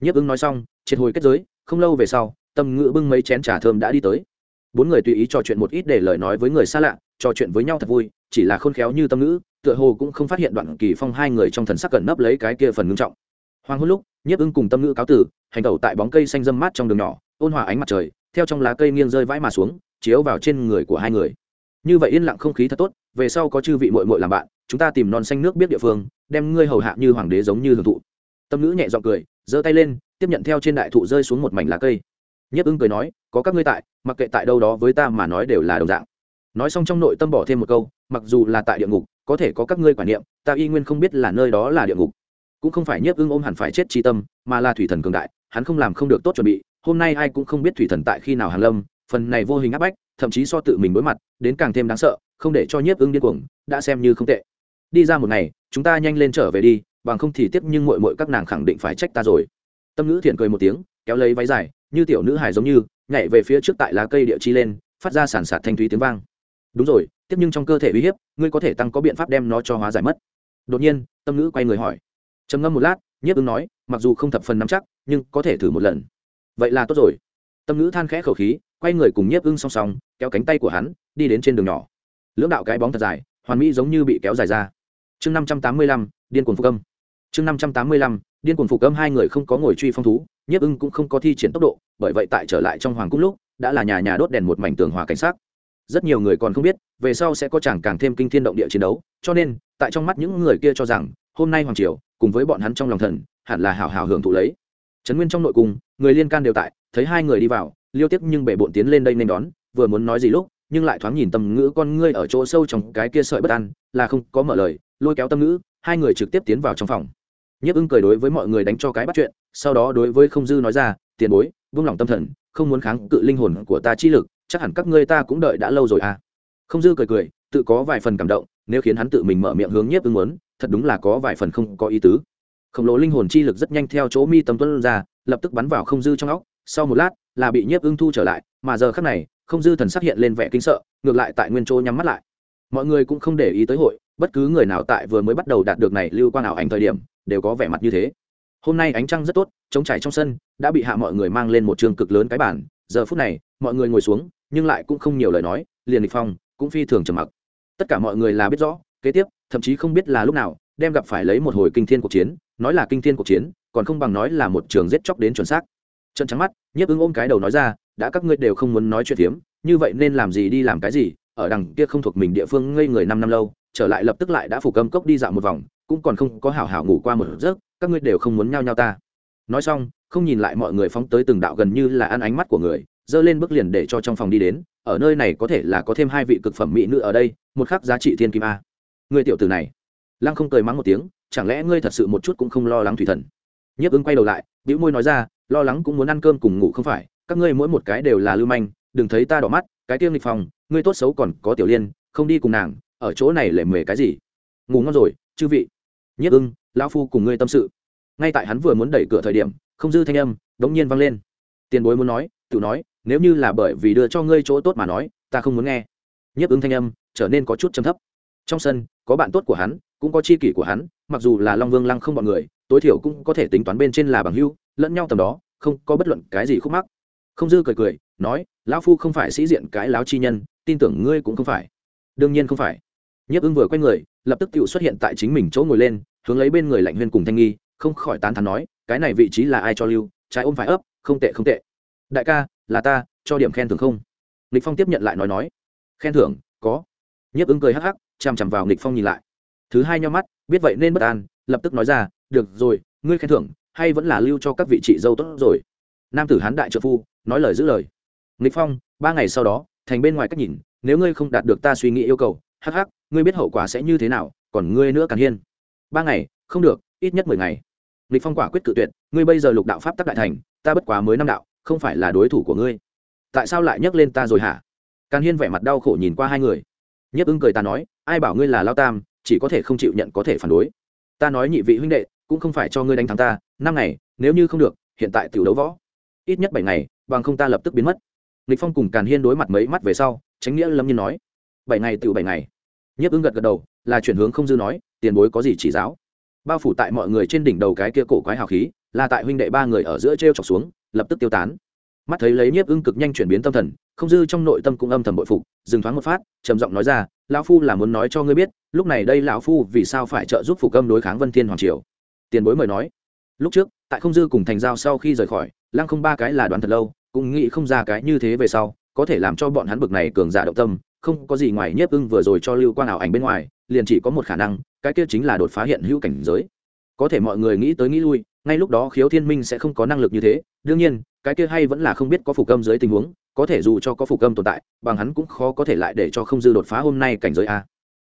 Speaker 1: Nhiếp ưng nói xong, triệt hồi kết giới, không lâu về sau, tâm ngữ bưng mấy chén trà thơm đã đi tới. Bốn người tùy ý trò chuyện một ít để lời nói với người xa lạ, trò chuyện với nhau thật vui, chỉ là khôn khéo như tâm ngữ, tựa hồ cũng không phát hiện đoạn kỳ phong hai người trong thần sắc cẩn nấp lấy cái kia phần ngưng trọng. Hoàng hôn lúc, nhiếp ưng cùng tâm ngữ cáo tử, hành tẩu tại bóng cây xanh dâm mát trong đường nhỏ, ôn hòa ánh mặt trời theo trong lá cây nghiêng rơi vãi mà xuống, chiếu vào trên người của hai người. Như vậy yên lặng không khí thật tốt, về sau có chư vị mội mội làm bạn, chúng ta tìm non xanh nước biết địa phương, đem ngươi hầu hạ như hoàng đế giống như hưởng thụ. Tâm nữ nhẹ g i ọ n g cười, giơ tay lên, tiếp nhận theo trên đại thụ rơi xuống một mảnh lá cây. Nhấp ưng cười nói, có các ngươi tại, mặc kệ tại đâu đó với ta mà nói đều là đồng dạng. Nói xong trong nội tâm bỏ thêm một câu, mặc dù là tại địa ngục, có thể có các ngươi quản niệm, ta y nguyên không biết là nơi đó là địa ngục. Cũng không phải nhiếp ưng ôm hẳn phải chết tri tâm, mà là thủy thần cường đại, hắn không làm không được tốt chuẩn bị hôm nay ai cũng không biết thủy thần tại khi nào hàng lâm, phần này vô hình áp bách, thậm chí so tự mình đối mặt, đến càng thêm đáng sợ, không để cho nhiếp ưng điên cuồng, đã xem như không tệ. Đi ra một ngày, chúng ta nhanh lên trở về đi, bằng không thì tiếp nhưng mội mội các nàng khẳng định phải trách ta rồi. Tâm ngữ thiện cười một tiếng, kéo lấy váy dài, như tiểu nữ hài giống như, nhảy về phía trước tại lá cây địa chi lên, phát ra sản sạt thanh thúy tiếng vang. Đúng rồi, tiếp nhưng trong cơ thể uy hiếp, ngươi có thể tăng có biện pháp đem nó cho hóa giải mất. Đột nhiên, tâm ngữ quay người hỏi. Trầm ngâm một lát, nhiếp ứng nói, mặc dù không thập phần nắm chắc, nhưng có thể thử một lần vậy là tốt rồi. Tâm ngữ than khẽ khẩu khí, quay người cùng nhiếp ưng song song, kéo cánh tay của hắn, đi đến trên đường nhỏ. Lưỡng đạo cái bóng thật dài, hoàn mỹ giống như bị kéo dài ra. Chương năm trăm tám mươi lăm, điên cuồng phục âm. Chương năm trăm tám mươi lăm, điên cuồng phục âm, hai người không có ngồi truy phong thú, nhiếp ưng cũng không có thi triển tốc độ, bởi vậy tại trở lại trong hoàng cung lúc, đã là nhà nhà đốt đèn một mảnh tường hòa cảnh sát rất nhiều người còn không biết, về sau sẽ có chẳng càng thêm kinh thiên động địa chiến đấu, cho nên, tại trong mắt những người kia cho rằng, hôm nay hoàng triều, cùng với bọn hắn trong lòng thần, hẳn là hào hào hưởng thụ lấy trấn nguyên trong nội cung, người liên can đều tại, thấy hai người đi vào, liêu tiếp nhưng bể bộn tiến lên đây nên đón, vừa muốn nói gì lúc, nhưng lại thoáng nhìn tầm ngữ con ngươi ở chỗ sâu trong cái kia sợi bất an, là không có mở lời, lôi kéo tâm ngữ, hai người trực tiếp tiến vào trong phòng. Nhiếp ưng cười đối với mọi người đánh cho cái bắt chuyện, sau đó đối với không dư nói ra, tiền bối, vung lòng tâm thần, không muốn kháng cự linh hồn của ta chi lực, chắc hẳn các ngươi ta cũng đợi đã lâu rồi à. Không dư cười cười, tự có vài phần cảm động, nếu khiến hắn tự mình mở miệng hướng nhiếp ưng muốn, thật đúng là có vài phần không có ý tứ khổng lồ linh hồn chi lực rất nhanh theo chỗ mi tâm tuân ra, lập tức bắn vào không dư trong óc, sau một lát, là bị nhiếp ưng thu trở lại, mà giờ khắc này, không dư thần sắc hiện lên vẻ kinh sợ, ngược lại tại nguyên chỗ nhắm mắt lại. Mọi người cũng không để ý tới hội, bất cứ người nào tại vừa mới bắt đầu đạt được này lưu quan ảo ảnh thời điểm, đều có vẻ mặt như thế. Hôm nay ánh trăng rất tốt, trống trải trong sân, đã bị hạ mọi người mang lên một trường cực lớn cái bản giờ phút này, mọi người ngồi xuống, nhưng lại cũng không nhiều lời nói, liền địch phong cũng phi thường trầm mặc. Tất cả mọi người là biết rõ, kế tiếp, thậm chí không biết là lúc nào đem gặp phải lấy một hồi kinh thiên cuộc chiến, nói là kinh thiên cuộc chiến, còn không bằng nói là một trường giết chóc đến chuẩn xác. Trận trắng mắt, nhiếp ứng ôm cái đầu nói ra, đã các ngươi đều không muốn nói chuyện tiếm như vậy nên làm gì đi làm cái gì, ở đằng kia không thuộc mình địa phương ngây người năm năm lâu, trở lại lập tức lại đã phủ câm cốc đi dạo một vòng, cũng còn không có hảo hảo ngủ qua một giấc, các ngươi đều không muốn nhao nhao ta. Nói xong, không nhìn lại mọi người phóng tới từng đạo gần như là ăn ánh mắt của người dơ lên bước liền để cho trong phòng đi đến, ở nơi này có thể là có thêm hai vị cực phẩm mỹ nữ ở đây, một khắc giá trị thiên kim a. Người tiểu tử này lăng không cười mắng một tiếng, chẳng lẽ ngươi thật sự một chút cũng không lo lắng thủy thần? Nhiếp ứng quay đầu lại, bĩu môi nói ra, lo lắng cũng muốn ăn cơm cùng ngủ không phải, các ngươi mỗi một cái đều là lưu manh, đừng thấy ta đỏ mắt, cái tiêm lịch phòng, ngươi tốt xấu còn có tiểu liên, không đi cùng nàng, ở chỗ này lệ mề cái gì? Ngủ ngon rồi, chư vị. Nhiếp ưng lão phu cùng ngươi tâm sự. Ngay tại hắn vừa muốn đẩy cửa thời điểm, không dư thanh âm, đống nhiên vang lên. Tiền bối muốn nói, tự nói, nếu như là bởi vì đưa cho ngươi chỗ tốt mà nói, ta không muốn nghe. Nhiếp ứng thanh âm, trở nên có chút trầm thấp trong sân, có bạn tốt của hắn, cũng có chi kỷ của hắn, mặc dù là long vương lăng không bọn người, tối thiểu cũng có thể tính toán bên trên là bằng hưu lẫn nhau tầm đó, không có bất luận cái gì khúc mắc. Không dư cười cười, nói, lão phu không phải sĩ diện cái láo chi nhân, tin tưởng ngươi cũng không phải. Đương nhiên không phải. Nhiếp ưng vừa quay người, lập tức tự xuất hiện tại chính mình chỗ ngồi lên, hướng lấy bên người lạnh huyên cùng thanh nghi, không khỏi tán thắn nói, cái này vị trí là ai cho lưu, trái ôm phải ấp, không tệ không tệ. Đại ca, là ta, cho điểm khen thưởng không? Lịch phong tiếp nhận lại nói nói, khen thưởng, có. Nhiếp ứng cười hắc hắc chằm chằm vào nghịch phong nhìn lại. Thứ hai nhau mắt, biết vậy nên bất an, lập tức nói ra, được rồi, ngươi khen thưởng, hay vẫn là lưu cho các vị chị dâu tốt rồi. Nam tử hán đại trợ phu, nói lời giữ lời. Nghịch phong, ba ngày sau đó, thành bên ngoài cách nhìn, nếu ngươi không đạt được ta suy nghĩ yêu cầu, hắc hắc, ngươi biết hậu quả sẽ như thế nào, còn ngươi nữa càng hiên. Ba ngày, không được, ít nhất mười ngày. Nghịch phong quả quyết cự tuyệt, ngươi bây giờ lục đạo pháp tắc đại thành, ta bất quá mới năm đạo, không phải là đối thủ của ngươi. Tại sao lại nhắc lên ta rồi hả? Càn hiên vẻ mặt đau khổ nhìn qua hai người. Nhấp ưng cười ta nói ai bảo ngươi là lao tam, chỉ có thể không chịu nhận có thể phản đối. Ta nói nhị vị huynh đệ, cũng không phải cho ngươi đánh thắng ta, năm ngày, nếu như không được, hiện tại tiểu đấu võ. Ít nhất bảy ngày, bằng không ta lập tức biến mất. Lịch phong cùng càn hiên đối mặt mấy mắt về sau, tránh nghĩa lâm nhiên nói, bảy ngày tiểu bảy ngày. Nhấp ứng gật gật đầu, là chuyển hướng không dư nói, tiền bối có gì chỉ giáo. Bao phủ tại mọi người trên đỉnh đầu cái kia cổ quái hào khí, là tại huynh đệ ba người ở giữa t r e o chọc xuống, lập tức tiêu tán. Mắt thấy lấy nhiếp ưng cực nhanh chuyển biến tâm thần, không dư trong nội tâm cũng âm thầm bội phục, dừng thoáng một phát, trầm giọng nói ra lão phu là muốn nói cho ngươi biết, lúc này đây lão phu vì sao phải trợ giúp phục âm đối kháng vân thiên hoàng triều? Tiền bối mời nói. Lúc trước, tại không dư cùng thành giao sau khi rời khỏi, lăng không ba cái là đoán thật lâu, cũng nghĩ không ra cái như thế về sau, có thể làm cho bọn hắn bực này cường giả động tâm, không có gì ngoài nhiếp ưng vừa rồi cho lưu quang ảo ảnh bên ngoài, liền chỉ có một khả năng, cái kia chính là đột phá hiện hữu cảnh giới. Có thể mọi người nghĩ tới nghĩ lui, ngay lúc đó khiếu thiên minh sẽ không có năng lực như thế, đương nhiên, cái kia hay vẫn là không biết có phục âm dưới tình huống có thể dù cho có phục âm tồn tại, bằng hắn cũng khó có thể lại để cho không dư đột phá hôm nay cảnh giới a.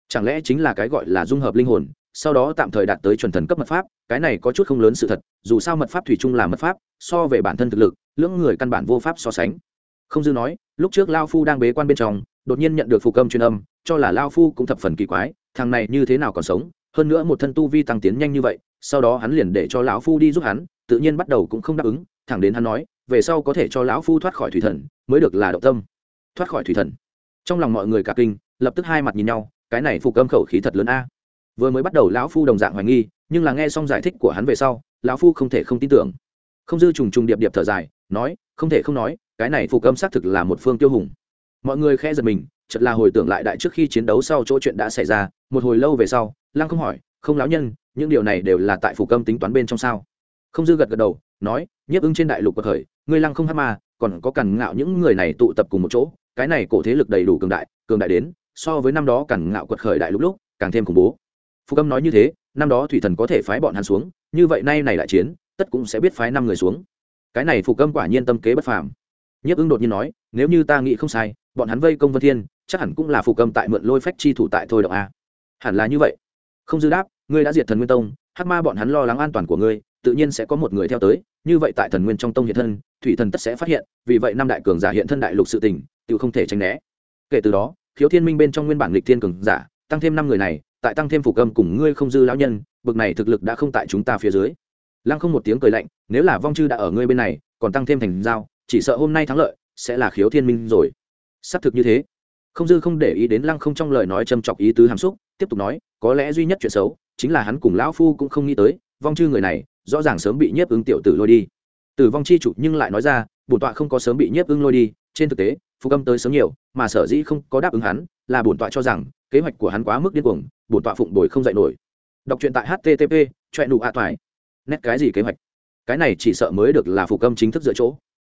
Speaker 1: Chẳng lẽ chính là cái gọi là dung hợp linh hồn, sau đó tạm thời đạt tới chuẩn thần cấp mật pháp, cái này có chút không lớn sự thật, dù sao mật pháp thủy chung là mật pháp, so về bản thân thực lực, lưỡng người căn bản vô pháp so sánh. Không dư nói, lúc trước lao phu đang bế quan bên trong, đột nhiên nhận được phục âm truyền âm, cho là lao phu cũng thập phần kỳ quái, thằng này như thế nào còn sống, hơn nữa một thân tu vi tăng tiến nhanh như vậy, sau đó hắn liền để cho lão phu đi giúp hắn, tự nhiên bắt đầu cũng không đáp ứng, thẳng đến hắn nói về sau có thể cho lão phu thoát khỏi thủy thần, mới được là động tâm. Thoát khỏi thủy thần. Trong lòng mọi người cả kinh, lập tức hai mặt nhìn nhau, cái này phục âm khẩu khí thật lớn a. Vừa mới bắt đầu lão phu đồng dạng hoài nghi, nhưng là nghe xong giải thích của hắn về sau, lão phu không thể không tin tưởng. Không dư trùng trùng điệp điệp thở dài, nói, không thể không nói, cái này phục âm xác thực là một phương tiêu hùng. Mọi người khe giật mình, chợt là hồi tưởng lại đại trước khi chiến đấu sau chỗ chuyện đã xảy ra, một hồi lâu về sau, lăng không hỏi, không lão nhân, những điều này đều là tại phủ câm tính toán bên trong sao? Không dư gật gật đầu, nói, nhiếp ưng trên đại lục của khởi ngươi lăng không hát ma, còn có cằn ngạo những người này tụ tập cùng một chỗ, cái này cổ thế lực đầy đủ cường đại cường đại đến, so với năm đó cằn ngạo quật khởi đại lúc lúc, càng thêm khủng bố. Phú câm nói như thế, năm đó thủy thần có thể phái bọn hắn xuống, như vậy nay này lại chiến, tất cũng sẽ biết phái năm người xuống. Cái này Phù câm quả nhiên tâm kế bất phàm. Nhiếp ưng đột nhiên nói, nếu như ta nghĩ không sai, bọn hắn vây công vân thiên, chắc hẳn cũng là Phù câm tại mượn lôi phách chi thủ tại thôi động a. Hẳn là như vậy. Không dư đáp, ngươi đã diệt thần nguyên tông, hắc ma bọn hắn lo lắng an toàn của ngươi tự nhiên sẽ có một người theo tới, như vậy tại thần nguyên trong tông hiện thân, thủy thần tất sẽ phát hiện, vì vậy năm đại cường giả hiện thân đại lục sự tình tự không thể tránh né. Kể từ đó, khiếu thiên minh bên trong nguyên bản lịch thiên cường giả, tăng thêm năm người này, tại tăng thêm phục âm cùng ngươi không dư lão nhân, bực này thực lực đã không tại chúng ta phía dưới. Lăng không một tiếng cười lạnh, nếu là vong chư đã ở ngươi bên này, còn tăng thêm thành giao, chỉ sợ hôm nay thắng lợi, sẽ là khiếu thiên minh rồi. Xác thực như thế. Không dư không để ý đến lăng không trong lời nói châm chọc ý tứ hàm xúc, tiếp tục nói, có lẽ duy nhất chuyện xấu, chính là hắn cùng lão phu cũng không nghĩ tới, vong chư người này rõ ràng sớm bị nhiếp ứng tiểu tử lôi đi. Tử vong chi chủ nhưng lại nói ra, bổn tọa không có sớm bị nhiếp ứng lôi đi, trên thực tế phục âm tới sớm nhiều, mà sở dĩ không có đáp ứng hắn, là bổn tọa cho rằng, kế hoạch của hắn quá mức điên cuồng, bổn tọa phụng đổi không dạy nổi. Đọc truyện tại http choẹ nụ a toài nét cái gì kế hoạch? Cái này chỉ sợ mới được là phục âm chính thức dựa chỗ.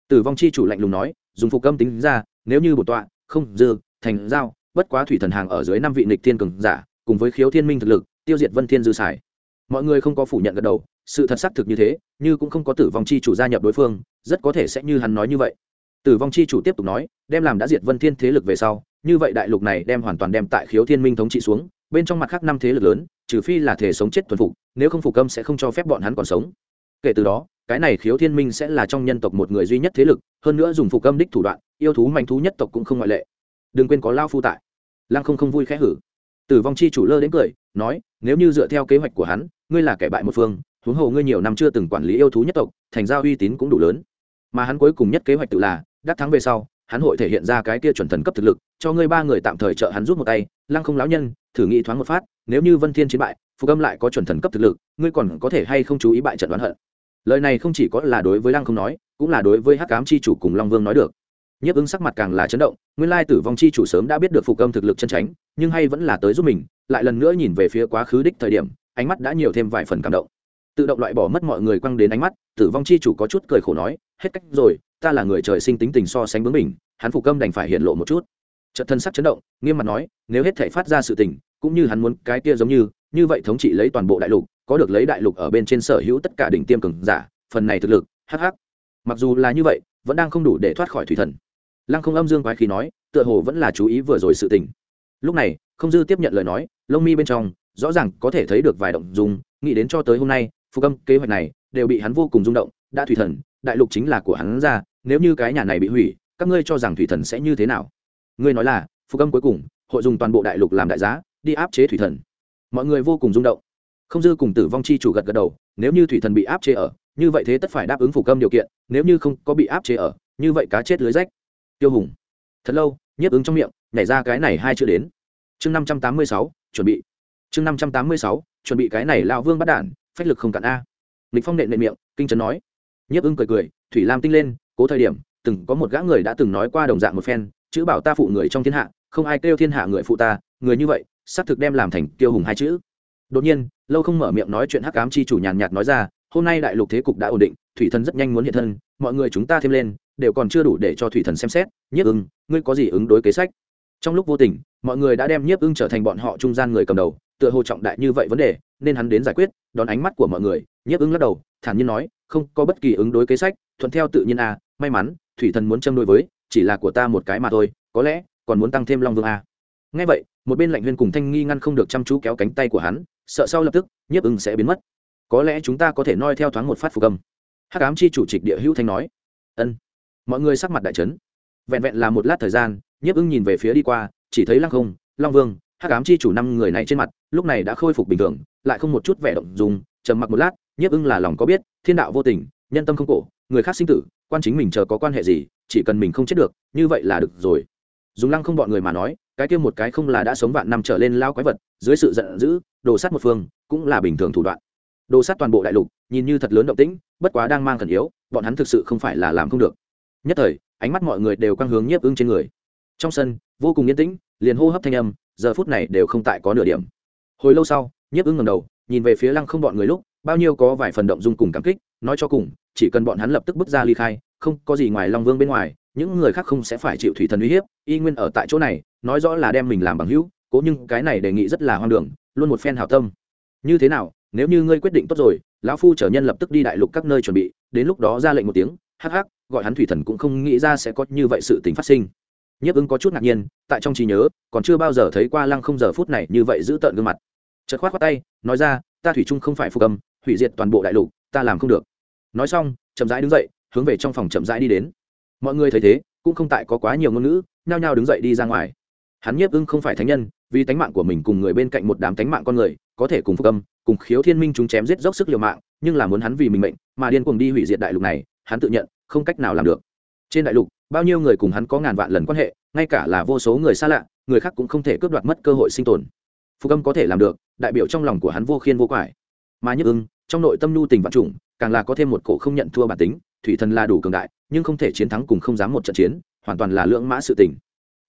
Speaker 1: Tử vong chi chủ lạnh lùng nói, dùng phục âm tính ra, nếu như bổn tọa không dư, thành giao, bất quá thủy thần hàng ở dưới năm vị nịch thiên cường giả, cùng với khiếu thiên minh thực lực, tiêu diệt vân thiên dư xài mọi người không có phủ nhận gật đầu sự thật xác thực như thế, như cũng không có tử vong chi chủ gia nhập đối phương, rất có thể sẽ như hắn nói như vậy. Tử vong chi chủ tiếp tục nói, đem làm đã diệt vân thiên thế lực về sau, như vậy đại lục này đem hoàn toàn đem tại khiếu thiên minh thống trị xuống, bên trong mặt khác năm thế lực lớn, trừ phi là thể sống chết thuần phục, nếu không phục âm sẽ không cho phép bọn hắn còn sống. Kể từ đó, cái này khiếu thiên minh sẽ là trong nhân tộc một người duy nhất thế lực, hơn nữa dùng phục âm đích thủ đoạn, yêu thú manh thú nhất tộc cũng không ngoại lệ. Đừng quên có lao phu tại. Lăng không không vui khẽ hử. Tử vong chi chủ lơ đến cười, nói, nếu như dựa theo kế hoạch của hắn, ngươi là kẻ bại một phương huống hồ ngươi nhiều năm chưa từng quản lý yêu thú nhất tộc, thành ra uy tín cũng đủ lớn. Mà hắn cuối cùng nhất kế hoạch tự là, đắc thắng về sau, hắn hội thể hiện ra cái kia chuẩn thần cấp thực lực, cho ngươi ba người tạm thời trợ hắn rút một tay, lăng không lão nhân, thử nghĩ thoáng một phát, nếu như vân thiên chiến bại, phục âm lại có chuẩn thần cấp thực lực, ngươi còn có thể hay không chú ý bại trận đoán hận? Lời này không chỉ có là đối với lăng không nói, cũng là đối với hắc cám chi chủ cùng long vương nói được. Nhiếp ứng sắc mặt càng là chấn động, nguyên lai tử vong chi chủ sớm đã biết được phục âm thực lực chân tránh nhưng hay vẫn là tới giúp mình, lại lần nữa nhìn về phía quá khứ đích thời điểm, ánh mắt đã nhiều thêm vài phần cảm động tự động loại bỏ mất mọi người quăng đến ánh mắt, tử vong chi chủ có chút cười khổ nói, hết cách rồi, ta là người trời sinh tính tình so sánh bướng mình hắn phục câm đành phải hiện lộ một chút. Trận thân sắc chấn động, nghiêm mặt nói, nếu hết thể phát ra sự tình, cũng như hắn muốn, cái kia giống như như vậy thống trị lấy toàn bộ đại lục, có được lấy đại lục ở bên trên sở hữu tất cả đỉnh tiêm cường giả, phần này thực lực hh mặc dù là như vậy, vẫn đang không đủ để thoát khỏi thủy thần. Lăng không âm dương quái khí nói, tựa hồ vẫn là chú ý vừa rồi sự tình. Lúc này, không dư tiếp nhận lời nói, lông mi bên trong, rõ ràng có thể thấy được vài động dùng nghĩ đến cho tới hôm nay phục âm, kế hoạch này đều bị hắn vô cùng rung động, đã thủy thần, đại lục chính là của hắn ra, nếu như cái nhà này bị hủy, các ngươi cho rằng thủy thần sẽ như thế nào? Ngươi nói là, phục âm cuối cùng, hội dùng toàn bộ đại lục làm đại giá, đi áp chế thủy thần. Mọi người vô cùng rung động. Không dư cùng tử vong chi chủ gật gật đầu, nếu như thủy thần bị áp chế ở, như vậy thế tất phải đáp ứng phục âm điều kiện, nếu như không có bị áp chế ở, như vậy cá chết lưới rách. Tiêu hùng, thật lâu, nhiếp ứng trong miệng, nhảy ra cái này hai chữ đến. Chương năm trăm tám mươi sáu, chuẩn bị. Chương năm trăm tám mươi sáu, chuẩn bị cái này lao vương bắt đản phách lực không cạn a. Lịch phong nện nện miệng, kinh trấn nói. Nhiếp ưng cười cười, thủy lam tinh lên, cố thời điểm, từng có một gã người đã từng nói qua đồng dạng một phen, chữ bảo ta phụ người trong thiên hạ, không ai kêu thiên hạ người phụ ta, người như vậy, xác thực đem làm thành tiêu hùng hai chữ. Đột nhiên, lâu không mở miệng nói chuyện hắc ám chi chủ nhàn nhạt nói ra, hôm nay đại lục thế cục đã ổn định, thủy thần rất nhanh muốn hiện thân, mọi người chúng ta thêm lên, đều còn chưa đủ để cho thủy thần xem xét. Nhiếp ưng, ngươi có gì ứng đối kế sách? Trong lúc vô tình, mọi người đã đem nhiếp ưng trở thành bọn họ trung gian người cầm đầu tựa hồ trọng đại như vậy vấn đề nên hắn đến giải quyết đón ánh mắt của mọi người nhiếp ưng lắc đầu thản nhiên nói không có bất kỳ ứng đối kế sách thuận theo tự nhiên a à, may mắn thủy thần muốn châm đối với chỉ là của ta một cái mà thôi có lẽ còn muốn tăng thêm long vương a à. ngay vậy một bên lạnh huyên cùng thanh nghi ngăn không được chăm chú kéo cánh tay của hắn sợ sau lập tức nhiếp ưng sẽ biến mất. Có lẽ chúng ta có thể noi theo thoáng một phát phục âm. Hắc ám chi chủ trịch địa hữu thanh nói. Ân. Mọi người sắc mặt đại trấn vẹn vẹn là một lát thời gian nhiếp ưng nhìn về phía đi qua chỉ thấy lăng không long vương hắc ám chi chủ năm người này trên mặt, lúc này đã khôi phục bình thường, lại không một chút vẻ động dùng trầm mặc một lát, nhiếp ưng là lòng có biết, thiên đạo vô tình, nhân tâm không cổ, người khác sinh tử, quan chính mình chờ có quan hệ gì, chỉ cần mình không chết được, như vậy là được rồi. Dùng lăng không bọn người mà nói, cái kia một cái không là đã sống vạn năm trở lên lao quái vật, dưới sự giận dữ, đồ sát một phương, cũng là bình thường thủ đoạn. Đồ sát toàn bộ đại lục, nhìn như thật lớn động tĩnh, bất quá đang mang thần yếu, bọn hắn thực sự không phải là làm không được. Nhất thời, ánh mắt mọi người đều quang hướng nhiếp ưng trên người. Trong sân, vô cùng yên tĩnh, liền hô hấp thanh âm giờ phút này đều không tại có nửa điểm. Hồi lâu sau, nhiếp ưng ngầm đầu, nhìn về phía lăng không bọn người lúc, bao nhiêu có vài phần động dung cùng cảm kích, nói cho cùng, chỉ cần bọn hắn lập tức bước ra ly khai, không có gì ngoài long vương bên ngoài, những người khác không sẽ phải chịu thủy thần uy hiếp, y nguyên ở tại chỗ này, nói rõ là đem mình làm bằng hữu, cố nhưng cái này đề nghị rất là hoang đường, luôn một phen hào tâm. Như thế nào, nếu như ngươi quyết định tốt rồi, lão phu trở nhân lập tức đi đại lục các nơi chuẩn bị, đến lúc đó ra lệnh một tiếng, hắc hắc, gọi hắn thủy thần cũng không nghĩ ra sẽ có như vậy sự tình phát sinh nhiếp ứng có chút ngạc nhiên, tại trong trí nhớ, còn chưa bao giờ thấy qua lăng không giờ phút này như vậy giữ tợn gương mặt. Chật khoát khoát tay, nói ra, ta thủy trung không phải phục âm hủy diệt toàn bộ đại lục, ta làm không được. Nói xong, chậm rãi đứng dậy, hướng về trong phòng chậm rãi đi đến. Mọi người thấy thế, cũng không tại có quá nhiều ngôn ngữ, nhao nhao đứng dậy đi ra ngoài. Hắn nhiếp ưng không phải thánh nhân, vì tánh mạng của mình cùng người bên cạnh một đám tánh mạng con người, có thể cùng phục âm cùng khiếu thiên minh chúng chém giết dốc sức liều mạng, nhưng là muốn hắn vì mình mệnh, mà điên cuồng đi hủy diệt đại lục này, hắn tự nhận, không cách nào làm được trên đại lục, bao nhiêu người cùng hắn có ngàn vạn lần quan hệ, ngay cả là vô số người xa lạ, người khác cũng không thể cướp đoạt mất cơ hội sinh tồn. Phục âm có thể làm được, đại biểu trong lòng của hắn vô khiên vô quải. Mà nhức ưng, trong nội tâm nhu tình vạn trùng, càng là có thêm một cổ không nhận thua bản tính, thủy thần là đủ cường đại, nhưng không thể chiến thắng cùng không dám một trận chiến, hoàn toàn là lưỡng mã sự tình.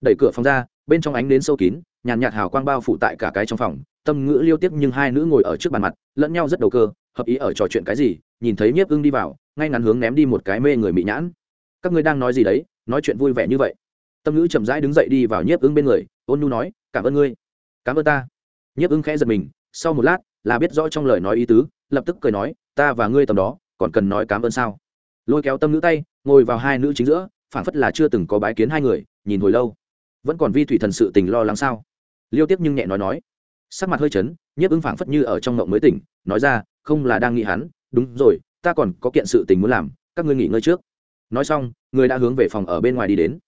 Speaker 1: Đẩy cửa phòng ra, bên trong ánh đến sâu kín, nhàn nhạt hào quang bao phủ tại cả cái trong phòng, tâm ngữ liêu tiếp nhưng hai nữ ngồi ở trước bàn mặt, lẫn nhau rất đầu cơ, hợp ý ở trò chuyện cái gì, nhìn thấy nhiếp ưng đi vào, ngay ngắn hướng ném đi một cái mê người mỹ nhãn các ngươi đang nói gì đấy, nói chuyện vui vẻ như vậy. Tâm ngữ chậm rãi đứng dậy đi vào nhiếp ưng bên người, ôn nhu nói, cảm ơn ngươi. Cảm ơn ta. Nhiếp ưng khẽ giật mình, sau một lát, là biết rõ trong lời nói ý tứ, lập tức cười nói, ta và ngươi tầm đó, còn cần nói cảm ơn sao? Lôi kéo tâm nữ tay, ngồi vào hai nữ chính giữa, phảng phất là chưa từng có bái kiến hai người, nhìn hồi lâu. Vẫn còn vi thủy thần sự tình lo lắng sao? Liêu tiếp nhưng nhẹ nói nói. Sắc mặt hơi chấn, nhiếp ứng phảng phất như ở trong ngộng mới tỉnh, nói ra, không là đang nghĩ hắn. Đúng rồi, ta còn có kiện sự tình muốn làm, các ngươi nghỉ ngơi trước nói xong, người đã hướng về phòng ở bên ngoài đi đến.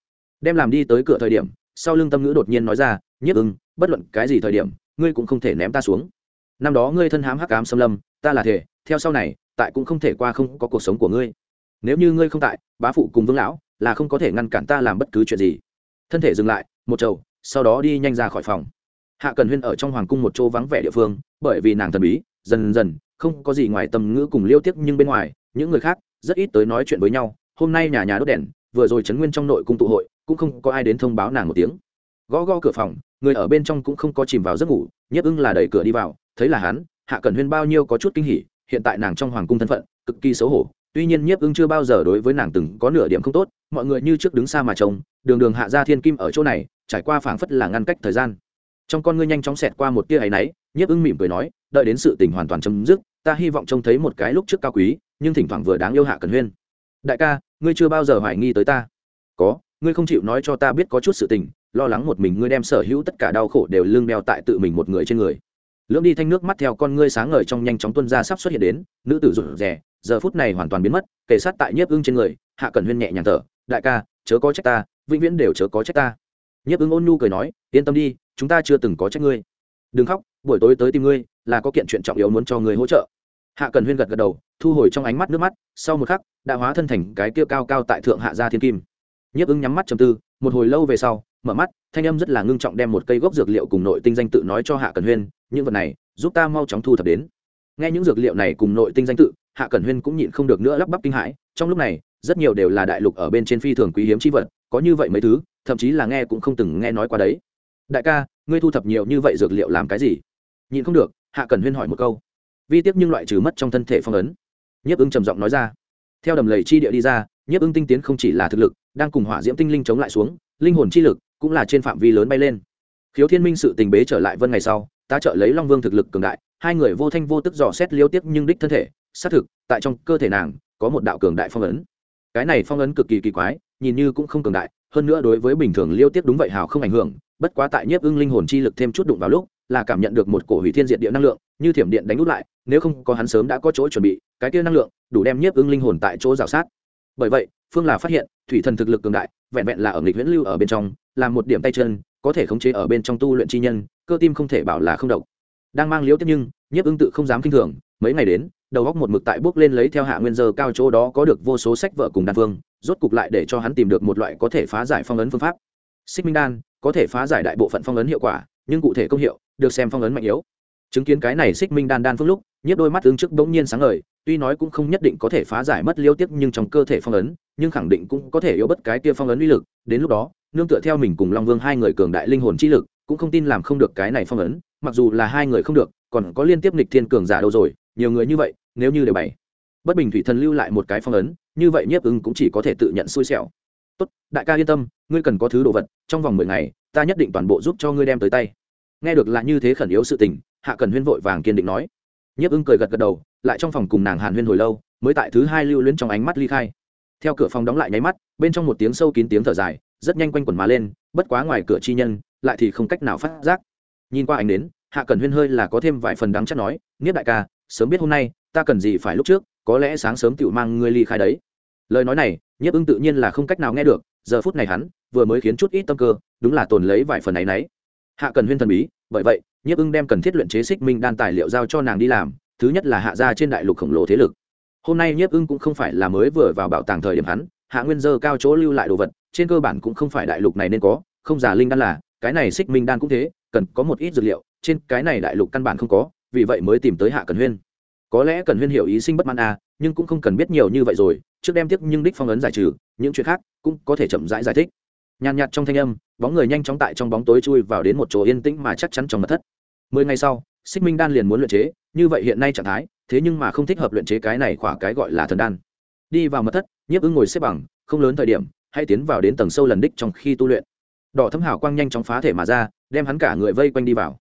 Speaker 1: Đem làm đi tới cửa thời điểm, sau lưng tâm ngữ đột nhiên nói ra, nhiếp ưng, bất luận cái gì thời điểm, ngươi cũng không thể ném ta xuống. Năm đó ngươi thân hám hắc ám xâm lâm, ta là thể, theo sau này, tại cũng không thể qua không có cuộc sống của ngươi. Nếu như ngươi không tại, bá phụ cùng vương lão là không có thể ngăn cản ta làm bất cứ chuyện gì. Thân thể dừng lại, một trầu sau đó đi nhanh ra khỏi phòng. Hạ cần huyên ở trong hoàng cung một chỗ vắng vẻ địa phương, bởi vì nàng thần bí, dần dần, không có gì ngoài tầm ngữ cùng liêu tiếc nhưng bên ngoài, những người khác, rất ít tới nói chuyện với nhau hôm nay nhà nhà đốt đèn, vừa rồi trấn nguyên trong nội cung tụ hội, cũng không có ai đến thông báo nàng một tiếng. Gõ gõ cửa phòng, người ở bên trong cũng không có chìm vào giấc ngủ nhất ưng là đẩy cửa đi vào, thấy là hắn, hạ cẩn huyên bao nhiêu có chút kinh hỉ, hiện tại nàng trong hoàng cung thân phận, cực kỳ xấu hổ, tuy nhiên nhiếp ưng chưa bao giờ đối với nàng từng có nửa điểm không tốt, mọi người như trước đứng xa mà trông, đường đường hạ ra thiên kim ở chỗ này, trải qua phảng phất là ngăn cách thời gian. Trong con ngươi nhanh chóng xẹt qua một tia áy náy, nhiếp ưng mỉm cười nói, đợi đến sự tình hoàn toàn chấm dứt, ta hy vọng trông thấy một cái lúc trước cao quý, nhưng thỉnh thoảng vừa đáng yêu hạ cần huyên đại ca, ngươi chưa bao giờ hoài nghi tới ta. Có, ngươi không chịu nói cho ta biết có chút sự tình, lo lắng một mình ngươi đem sở hữu tất cả đau khổ đều lưng đeo tại tự mình một người trên người. Lưỡng đi thanh nước mắt theo con ngươi sáng ngời trong nhanh chóng tuân ra sắp xuất hiện đến, nữ tử rụt rè, giờ phút này hoàn toàn biến mất kể sát tại nhiếp ưng trên người, hạ cần huyên nhẹ nhàng thở, đại ca, chớ có trách ta, vĩnh viễn đều chớ có trách ta. Nhiếp ưng ôn nhu cười nói, yên tâm đi, chúng ta chưa từng có trách ngươi. Đừng khóc, buổi tối tới tìm ngươi là có kiện chuyện trọng yếu muốn cho ngươi hỗ trợ hạ cần huyên gật gật đầu, thu hồi trong ánh mắt nước mắt, sau một khắc, đã hóa thân thành cái kia cao cao tại thượng hạ gia thiên kim. Nhiếp ứng nhắm mắt trầm tư, một hồi lâu về sau, mở mắt, thanh âm rất là ngưng trọng đem một cây gốc dược liệu cùng nội tinh danh tự nói cho hạ cần huyên, những vật này, giúp ta mau chóng thu thập đến. Nghe những dược liệu này cùng nội tinh danh tự, hạ cần huyên cũng nhịn không được nữa lắp bắp kinh hãi, trong lúc này, rất nhiều đều là đại lục ở bên trên phi thường quý hiếm chi vật, có như vậy mấy thứ, thậm chí là nghe cũng không từng nghe nói qua đấy. Đại ca, ngươi thu thập nhiều như vậy dược liệu làm cái gì? Nhịn không được, hạ cần huyên hỏi một câu vi tiếp nhưng loại trừ mất trong thân thể phong ấn. Nhiếp ứng trầm giọng nói ra. Theo đầm lầy chi địa đi ra, nhiếp ứng tinh tiến không chỉ là thực lực, đang cùng hỏa diễm tinh linh chống lại xuống, linh hồn chi lực cũng là trên phạm vi lớn bay lên. Khiếu thiên minh sự tình bế trở lại vân ngày sau ta trợ lấy long vương thực lực cường đại, hai người vô thanh vô tức dò xét liêu tiếp nhưng đích thân thể, xác thực, tại trong cơ thể nàng, có một đạo cường đại phong ấn. Cái này phong ấn cực kỳ kỳ quái, nhìn như cũng không cường đại, hơn nữa đối với bình thường liêu tiếp đúng vậy hào không ảnh hưởng, bất quá tại nhiếp ưng linh hồn chi lực thêm chút đụng vào lúc là cảm nhận được một cổ hủy thiên diện địa năng lượng, như thiểm điện đánh út lại, nếu không có hắn sớm đã có chỗ chuẩn bị, cái kia năng lượng đủ đem nhiếp ưng linh hồn tại chỗ rào sát. Bởi vậy, phương là phát hiện, thủy thần thực lực cường đại, vẹn vẹn là ở nghịch viễn lưu ở bên trong làm một điểm tay chân, có thể khống chế ở bên trong tu luyện chi nhân, cơ tim không thể bảo là không độc. Đang mang liễu tiếp nhưng, nhiếp ưng tự không dám kinh thường, mấy ngày đến, đầu góc một mực tại bước lên lấy theo hạ nguyên giờ cao chỗ đó có được vô số sách vợ cùng đan phương, rốt cục lại để cho hắn tìm được một loại có thể phá giải phong ấn phương pháp. Xích minh đan có thể phá giải đại bộ phận phong ấn hiệu quả, nhưng cụ thể công hiệu được xem phong ấn mạnh yếu. Chứng kiến cái này xích minh đan đan phương lúc, nhiếp đôi mắt ứng trước bỗng nhiên sáng ngời, tuy nói cũng không nhất định có thể phá giải mất liêu tiếp nhưng trong cơ thể phong ấn, nhưng khẳng định cũng có thể yếu bất cái kia phong ấn uy lực. Đến lúc đó, nương tựa theo mình cùng long vương hai người cường đại linh hồn chi lực, cũng không tin làm không được cái này phong ấn, mặc dù là hai người không được, còn có liên tiếp nịch thiên cường giả đâu rồi, nhiều người như vậy, nếu như đều bày. Bất bình thủy thần lưu lại một cái phong ấn, như vậy nhiếp ứng cũng chỉ có thể tự nhận xui xẻo. Tốt, đại ca yên tâm, ngươi cần có thứ đồ vật, trong vòng mười ngày, ta nhất định toàn bộ giúp cho ngươi đem tới tay nghe được là như thế khẩn yếu sự tình, hạ cần huyên vội vàng kiên định nói. Nhiếp ưng cười gật gật đầu, lại trong phòng cùng nàng hàn huyên hồi lâu, mới tại thứ hai lưu luyến trong ánh mắt ly khai. Theo cửa phòng đóng lại nháy mắt, bên trong một tiếng sâu kín tiếng thở dài, rất nhanh quanh quẩn má lên, bất quá ngoài cửa chi nhân, lại thì không cách nào phát giác. Nhìn qua ánh đến hạ cần huyên hơi là có thêm vài phần đáng chắc nói nghiếp đại ca, sớm biết hôm nay, ta cần gì phải lúc trước, có lẽ sáng sớm tựu mang ngươi ly khai đấy. Lời nói này, nhiếp ưng tự nhiên là không cách nào nghe được, giờ phút này hắn, vừa mới khiến chút ít tâm cơ, đúng là tồn lấy vài phần ấy nấy hạ cần huyên thần bí bởi vậy nhiếp ưng đem cần thiết luyện chế xích minh đan tài liệu giao cho nàng đi làm thứ nhất là hạ gia trên đại lục khổng lồ thế lực. Hôm nay nhiếp ưng cũng không phải là mới vừa vào bảo tàng thời điểm hắn hạ nguyên dơ cao chỗ lưu lại đồ vật trên cơ bản cũng không phải đại lục này nên có không giả linh đan là cái này xích minh đan cũng thế cần có một ít dược liệu trên cái này đại lục căn bản không có vì vậy mới tìm tới hạ cần huyên. Có lẽ cần huyên hiểu ý sinh bất mãn à nhưng cũng không cần biết nhiều như vậy rồi trước đem tiếp nhưng đích phong ấn giải trừ những chuyện khác cũng có thể chậm rãi giải, giải thích nhàn nhạt trong thanh âm, bóng người nhanh chóng tại trong bóng tối chui vào đến một chỗ yên tĩnh mà chắc chắn trong mật thất. Mười ngày sau, xích minh đan liền muốn luyện chế, như vậy hiện nay trạng thái, thế nhưng mà không thích hợp luyện chế cái này khỏa cái gọi là thần đan. Đi vào mật thất, nhiếp ứng ngồi xếp bằng, không lớn thời điểm, hay tiến vào đến tầng sâu lần đích trong khi tu luyện. Đỏ thấm hào quang nhanh chóng phá thể mà ra, đem hắn cả người vây quanh đi vào.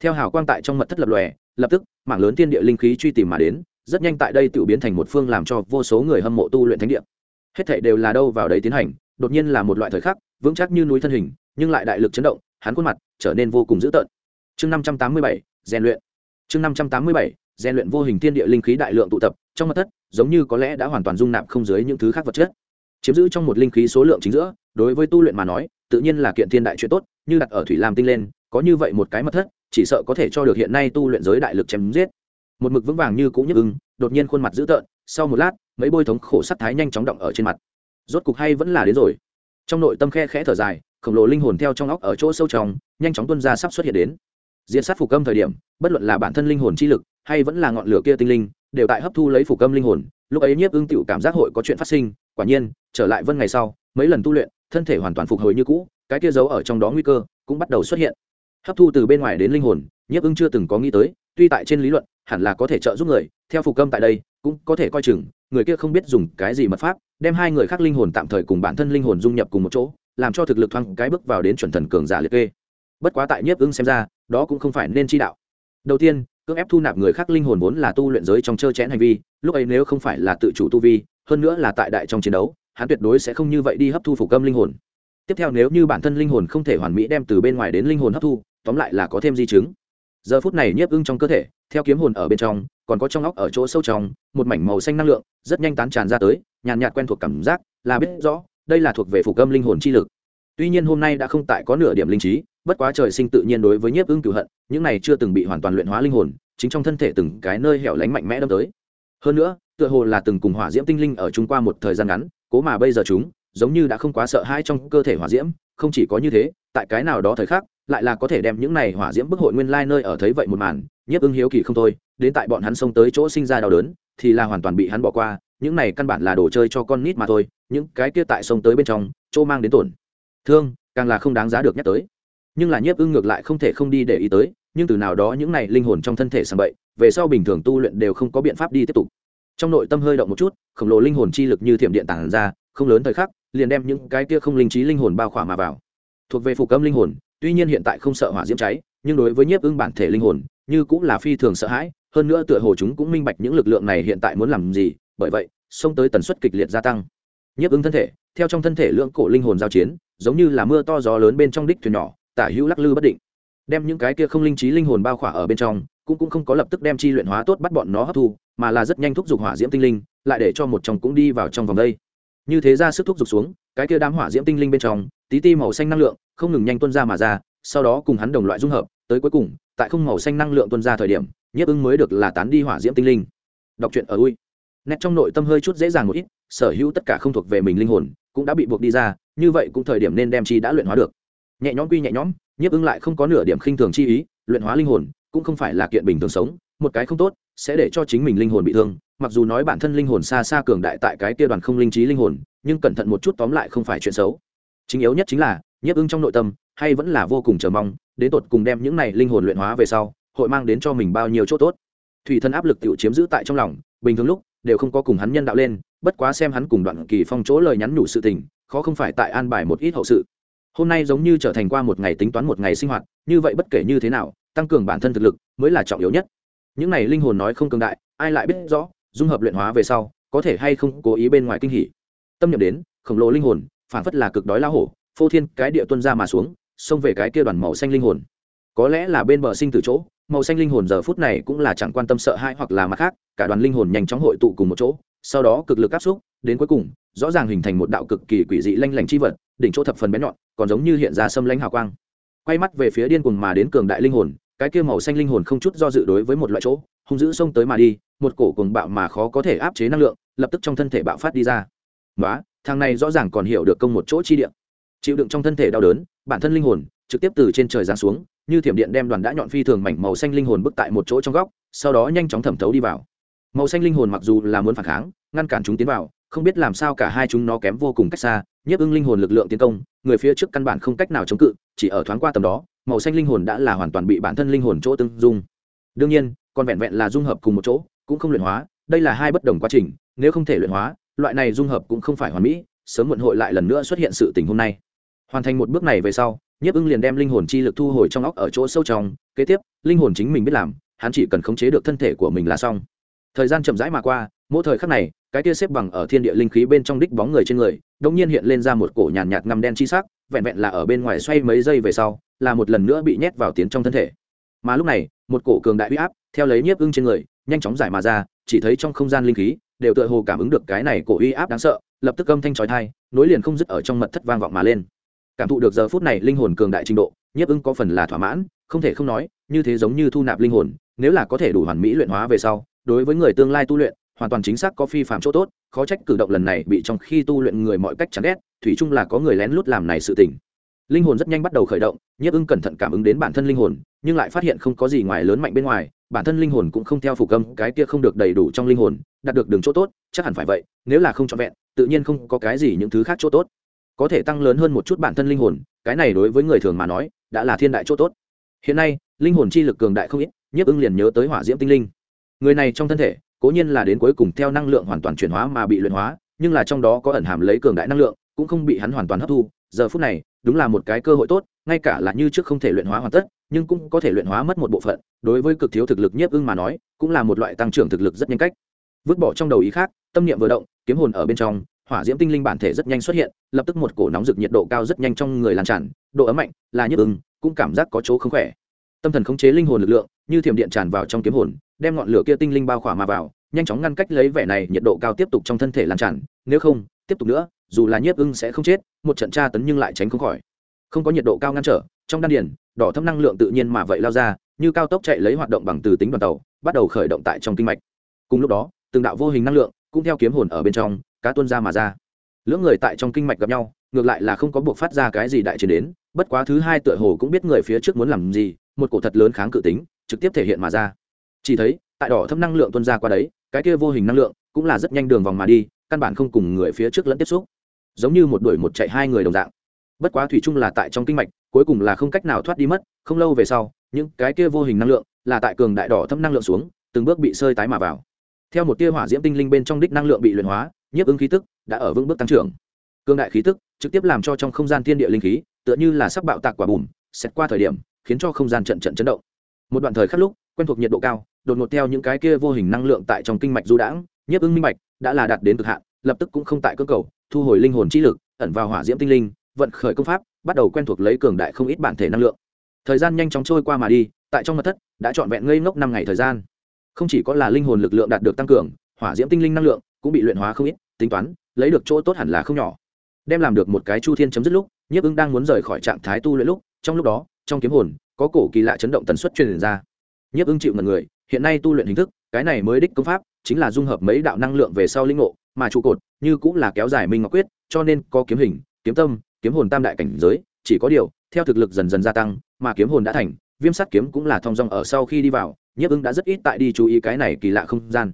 Speaker 1: Theo hào quang tại trong mật thất lập lòe, lập tức, mảng lớn tiên địa linh khí truy tìm mà đến, rất nhanh tại đây tự biến thành một phương làm cho vô số người hâm mộ tu luyện thánh địa. Hết thảy đều là đâu vào đấy tiến hành, đột nhiên là một loại thời khắc vững chắc như núi thân hình, nhưng lại đại lực chấn động, hắn khuôn mặt trở nên vô cùng dữ tợn. Chương năm trăm tám mươi bảy, rèn luyện. Chương năm trăm tám mươi bảy, rèn luyện vô hình thiên địa linh khí đại lượng tụ tập, trong mặt thất, giống như có lẽ đã hoàn toàn dung nạp không dưới những thứ khác vật chất. Chiếm giữ trong một linh khí số lượng chính giữa, đối với tu luyện mà nói, tự nhiên là kiện thiên đại chuyện tốt, như đặt ở thủy lam tinh lên, có như vậy một cái mật thất, chỉ sợ có thể cho được hiện nay tu luyện giới đại lực chém giết. Một mực vững vàng như cũ nhức ưng, đột nhiên khuôn mặt dữ tợn, sau một lát, mấy bôi thống khổ sắt thái nhanh chóng động ở trên mặt. Rốt cục hay vẫn là đến rồi trong nội tâm khe khẽ thở dài, khổng lồ linh hồn theo trong óc ở chỗ sâu trong, nhanh chóng tuân ra sắp xuất hiện đến. Diễn sát phục âm thời điểm, bất luận là bản thân linh hồn chi lực, hay vẫn là ngọn lửa kia tinh linh, đều tại hấp thu lấy phục âm linh hồn. Lúc ấy nhiếp ưng tựu cảm giác hội có chuyện phát sinh, quả nhiên, trở lại vân ngày sau, mấy lần tu luyện, thân thể hoàn toàn phục hồi như cũ, cái kia giấu ở trong đó nguy cơ cũng bắt đầu xuất hiện. Hấp thu từ bên ngoài đến linh hồn, nhiếp ưng chưa từng có nghĩ tới, tuy tại trên lý luận, hẳn là có thể trợ giúp người, theo phục âm tại đây, cũng có thể coi chừng người kia không biết dùng cái gì mật pháp, đem hai người khác linh hồn tạm thời cùng bản thân linh hồn dung nhập cùng một chỗ, làm cho thực lực thoáng cái bước vào đến chuẩn thần cường giả liệt kê. Bất quá tại nhiếp ưng xem ra, đó cũng không phải nên chi đạo. Đầu tiên, cưỡng ép thu nạp người khác linh hồn vốn là tu luyện giới trong chơ chẽn hành vi, lúc ấy nếu không phải là tự chủ tu vi, hơn nữa là tại đại trong chiến đấu, hắn tuyệt đối sẽ không như vậy đi hấp thu phục âm linh hồn. Tiếp theo nếu như bản thân linh hồn không thể hoàn mỹ đem từ bên ngoài đến linh hồn hấp thu, tóm lại là có thêm di chứng. Giờ phút này nhiếp ưng trong cơ thể, theo kiếm hồn ở bên trong còn có trong óc ở chỗ sâu trong, một mảnh màu xanh năng lượng, rất nhanh tán tràn ra tới, nhàn nhạt quen thuộc cảm giác, là biết rõ, đây là thuộc về phủ cơm linh hồn chi lực. Tuy nhiên hôm nay đã không tại có nửa điểm linh trí, bất quá trời sinh tự nhiên đối với nhiếp ưng cửu hận, những này chưa từng bị hoàn toàn luyện hóa linh hồn, chính trong thân thể từng cái nơi hẻo lánh mạnh mẽ đâm tới. Hơn nữa, tựa hồ là từng cùng hỏa diễm tinh linh ở chung qua một thời gian ngắn, cố mà bây giờ chúng, giống như đã không quá sợ hãi trong cơ thể hỏa diễm, không chỉ có như thế, tại cái nào đó thời khắc, lại là có thể đem những này hỏa diễm bức hội nguyên lai nơi ở thấy vậy một màn, nhiếp ưng hiếu kỳ không thôi đến tại bọn hắn xông tới chỗ sinh ra đau đớn, thì là hoàn toàn bị hắn bỏ qua, những này căn bản là đồ chơi cho con nít mà thôi, những cái kia tại sông tới bên trong, chỗ mang đến tổn. Thương, càng là không đáng giá được nhắc tới. Nhưng là nhiếp ưng ngược lại không thể không đi để ý tới, nhưng từ nào đó những này linh hồn trong thân thể sầm bậy, về sau bình thường tu luyện đều không có biện pháp đi tiếp tục. Trong nội tâm hơi động một chút, khổng lồ linh hồn chi lực như thiểm điện tản ra, không lớn thời khắc, liền đem những cái kia không linh trí linh hồn bao khỏa mà vào. Thuộc về phục âm linh hồn, tuy nhiên hiện tại không sợ hỏa diễm cháy, nhưng đối với nhiếp ưng bản thể linh hồn, như cũng là phi thường sợ hãi hơn nữa tựa hồ chúng cũng minh bạch những lực lượng này hiện tại muốn làm gì, bởi vậy, xông tới tần suất kịch liệt gia tăng. Nhiếp ứng thân thể, theo trong thân thể lượng cổ linh hồn giao chiến, giống như là mưa to gió lớn bên trong đích thuyền nhỏ, tả hữu lắc lư bất định. Đem những cái kia không linh trí linh hồn bao khỏa ở bên trong, cũng cũng không có lập tức đem chi luyện hóa tốt bắt bọn nó hấp thu, mà là rất nhanh thúc giục hỏa diễm tinh linh, lại để cho một chồng cũng đi vào trong vòng đây. Như thế ra sức thúc giục xuống, cái kia đám hỏa diễm tinh linh bên trong, tí ti màu xanh năng lượng, không ngừng nhanh tuân ra mà ra, sau đó cùng hắn đồng loại dung hợp, tới cuối cùng, tại không màu xanh năng lượng tuân ra thời điểm nhiếp ưng mới được là tán đi hỏa diễm tinh linh. Đọc truyện ở ui. Nét trong nội tâm hơi chút dễ dàng một ít, sở hữu tất cả không thuộc về mình linh hồn, cũng đã bị buộc đi ra, như vậy cũng thời điểm nên đem chi đã luyện hóa được. Nhẹ nhõm quy nhẹ nhõm, nhiếp ưng lại không có nửa điểm khinh thường chi ý, luyện hóa linh hồn, cũng không phải là kiện bình thường sống, một cái không tốt, sẽ để cho chính mình linh hồn bị thương, mặc dù nói bản thân linh hồn xa xa cường đại tại cái kia đoàn không linh trí linh hồn, nhưng cẩn thận một chút tóm lại không phải chuyện xấu. Chính yếu nhất chính là, nhiếp ưng trong nội tâm, hay vẫn là vô cùng chờ mong, đến tột cùng đem những này linh hồn luyện hóa về sau hội mang đến cho mình bao nhiêu chỗ tốt. Thủy thân áp lực tự chiếm giữ tại trong lòng, bình thường lúc, đều không có cùng hắn nhân đạo lên, bất quá xem hắn cùng đoạn kỳ phong chỗ lời nhắn nhủ sự tình, khó không phải tại an bài một ít hậu sự. Hôm nay giống như trở thành qua một ngày tính toán một ngày sinh hoạt, như vậy bất kể như thế nào, tăng cường bản thân thực lực mới là trọng yếu nhất. Những này linh hồn nói không cường đại, ai lại biết rõ, dung hợp luyện hóa về sau, có thể hay không cố ý bên ngoài kinh hỉ. Tâm nhập đến, khổng lồ linh hồn phản phất là cực đói lao hổ, phô thiên cái địa tuân ra mà xuống, xông về cái kia đoàn màu xanh linh hồn. Có lẽ là bên bờ sinh từ chỗ màu xanh linh hồn giờ phút này cũng là chẳng quan tâm sợ hãi hoặc là mặt khác cả đoàn linh hồn nhanh chóng hội tụ cùng một chỗ sau đó cực lực áp xúc đến cuối cùng rõ ràng hình thành một đạo cực kỳ quỷ dị lanh lảnh chi vật đỉnh chỗ thập phần bé nhọn còn giống như hiện ra xâm lãnh hào quang. Quay mắt về phía điên cuồng mà đến cường đại linh hồn cái kia màu xanh linh hồn không chút do dự đối với một loại chỗ hung dữ xông tới mà đi một cổ cuồng bạo mà khó có thể áp chế năng lượng lập tức trong thân thể bạo phát đi ra. Nói thằng này rõ ràng còn hiểu được công một chỗ chi địa, chịu đựng trong thân thể đau đớn bản thân linh hồn trực tiếp từ trên trời giáng xuống như thiểm điện đem đoàn đã nhọn phi thường mảnh màu xanh linh hồn bức tại một chỗ trong góc, sau đó nhanh chóng thẩm thấu đi vào. Màu xanh linh hồn mặc dù là muốn phản kháng, ngăn cản chúng tiến vào, không biết làm sao cả hai chúng nó kém vô cùng cách xa, nhiếp ưng linh hồn lực lượng tiến công, người phía trước căn bản không cách nào chống cự, chỉ ở thoáng qua tầm đó, màu xanh linh hồn đã là hoàn toàn bị bản thân linh hồn chỗ tương dung. Đương nhiên, còn vẹn vẹn là dung hợp cùng một chỗ, cũng không luyện hóa, đây là hai bất đồng quá trình, nếu không thể luyện hóa, loại này dung hợp cũng không phải hoàn mỹ, sớm muộn hội lại lần nữa xuất hiện sự tình hôm nay. Hoàn thành một bước này về sau nhiếp ưng liền đem linh hồn chi lực thu hồi trong óc ở chỗ sâu trong, kế tiếp, linh hồn chính mình biết làm, hắn chỉ cần khống chế được thân thể của mình là xong. Thời gian chậm rãi mà qua, mỗi thời khắc này, cái kia xếp bằng ở thiên địa linh khí bên trong đích bóng người trên người đống nhiên hiện lên ra một cổ nhàn nhạt ngăm đen chi sắc, vẹn vẹn là ở bên ngoài xoay mấy giây về sau, là một lần nữa bị nhét vào tiến trong thân thể. Mà lúc này, một cổ cường đại uy áp, theo lấy nhiếp ưng trên người, nhanh chóng giải mà ra, chỉ thấy trong không gian linh khí, đều tựa hồ cảm ứng được cái này cổ uy áp đáng sợ, lập tức âm thanh trói thai nối liền không dứt ở trong mật thất vang vọng mà lên cảm thụ được giờ phút này linh hồn cường đại trình độ, nhiếp ưng có phần là thỏa mãn, không thể không nói, như thế giống như thu nạp linh hồn, nếu là có thể đủ hoàn mỹ luyện hóa về sau, đối với người tương lai tu luyện, hoàn toàn chính xác có phi phạm chỗ tốt, khó trách cử động lần này bị trong khi tu luyện người mọi cách chán ghét, thủy chung là có người lén lút làm này sự tình. Linh hồn rất nhanh bắt đầu khởi động, nhiếp ưng cẩn thận cảm ứng đến bản thân linh hồn, nhưng lại phát hiện không có gì ngoài lớn mạnh bên ngoài, bản thân linh hồn cũng không theo phục âm, cái kia không được đầy đủ trong linh hồn, đạt được đường chỗ tốt, chắc hẳn phải vậy, nếu là không trọn vẹn, tự nhiên không có cái gì những thứ khác chỗ tốt có thể tăng lớn hơn một chút bản thân linh hồn, cái này đối với người thường mà nói, đã là thiên đại chỗ tốt. Hiện nay, linh hồn chi lực cường đại không ít, nhiếp ưng liền nhớ tới hỏa diễm tinh linh. Người này trong thân thể, cố nhiên là đến cuối cùng theo năng lượng hoàn toàn chuyển hóa mà bị luyện hóa, nhưng là trong đó có ẩn hàm lấy cường đại năng lượng, cũng không bị hắn hoàn toàn hấp thu. Giờ phút này, đúng là một cái cơ hội tốt, ngay cả là như trước không thể luyện hóa hoàn tất, nhưng cũng có thể luyện hóa mất một bộ phận. Đối với cực thiếu thực lực nhiếp ưng mà nói, cũng là một loại tăng trưởng thực lực rất nhanh cách. Vứt bỏ trong đầu ý khác, tâm niệm vừa động, kiếm hồn ở bên trong hỏa diễm tinh linh bản thể rất nhanh xuất hiện, lập tức một cổ nóng rực nhiệt độ cao rất nhanh trong người lan tràn, độ ấm mạnh, là nhức ưng, cũng cảm giác có chỗ không khỏe. Tâm thần khống chế linh hồn lực lượng, như thiểm điện tràn vào trong kiếm hồn, đem ngọn lửa kia tinh linh bao khỏa mà vào, nhanh chóng ngăn cách lấy vẻ này nhiệt độ cao tiếp tục trong thân thể lan tràn, nếu không, tiếp tục nữa, dù là nhiếp ưng sẽ không chết, một trận tra tấn nhưng lại tránh không khỏi. Không có nhiệt độ cao ngăn trở, trong đan điền, đỏ thâm năng lượng tự nhiên mà vậy lao ra, như cao tốc chạy lấy hoạt động bằng từ tính đoàn tàu, bắt đầu khởi động tại trong kinh mạch. Cùng lúc đó, từng đạo vô hình năng lượng cũng theo kiếm hồn ở bên trong cá tuân ra mà ra. Lưỡng người tại trong kinh mạch gặp nhau, ngược lại là không có buộc phát ra cái gì đại chiến đến, bất quá thứ hai tựa hồ cũng biết người phía trước muốn làm gì, một cổ thật lớn kháng cự tính, trực tiếp thể hiện mà ra. Chỉ thấy, tại đỏ thâm năng lượng tuân ra qua đấy, cái kia vô hình năng lượng cũng là rất nhanh đường vòng mà đi, căn bản không cùng người phía trước lẫn tiếp xúc. Giống như một đuổi một chạy hai người đồng dạng. Bất quá thủy chung là tại trong kinh mạch, cuối cùng là không cách nào thoát đi mất, không lâu về sau, những cái kia vô hình năng lượng là tại cường đại đỏ thâm năng lượng xuống, từng bước bị sơi tái mà vào. Theo một tia hỏa diễm tinh linh bên trong đích năng lượng bị luyện hóa nhiếp ứng khí tức đã ở vững bước tăng trưởng. Cương đại khí tức trực tiếp làm cho trong không gian thiên địa linh khí tựa như là sắc bạo tạc quả bùm xét qua thời điểm, khiến cho không gian trận trận chấn động. Một đoạn thời khắc lúc, quen thuộc nhiệt độ cao, đột ngột theo những cái kia vô hình năng lượng tại trong kinh mạch du đãng, nhiếp ứng minh mạch đã là đạt đến cực hạn, lập tức cũng không tại cơ cầu, thu hồi linh hồn trí lực, ẩn vào hỏa diễm tinh linh, vận khởi công pháp, bắt đầu quen thuộc lấy cường đại không ít bản thể năng lượng. Thời gian nhanh chóng trôi qua mà đi, tại trong mật thất, đã trọn vẹn ngây ngốc năm ngày thời gian. Không chỉ có là linh hồn lực lượng đạt được tăng cường, hỏa diễm tinh linh năng lượng cũng bị luyện hóa không ít tính toán, lấy được chỗ tốt hẳn là không nhỏ. Đem làm được một cái chu thiên chấm dứt lúc, nhiếp ứng đang muốn rời khỏi trạng thái tu luyện lúc, trong lúc đó, trong kiếm hồn, có cổ kỳ lạ chấn động tần suất truyền ra. Nhiếp ứng chịu mật người, hiện nay tu luyện hình thức, cái này mới đích công pháp, chính là dung hợp mấy đạo năng lượng về sau linh ngộ, mà trụ cột, như cũng là kéo dài minh ngọc quyết, cho nên có kiếm hình, kiếm tâm, kiếm hồn tam đại cảnh giới, chỉ có điều, theo thực lực dần dần gia tăng, mà kiếm hồn đã thành, viêm sắt kiếm cũng là thong dong ở sau khi đi vào, nhiếp ứng đã rất ít tại đi chú ý cái này kỳ lạ không gian.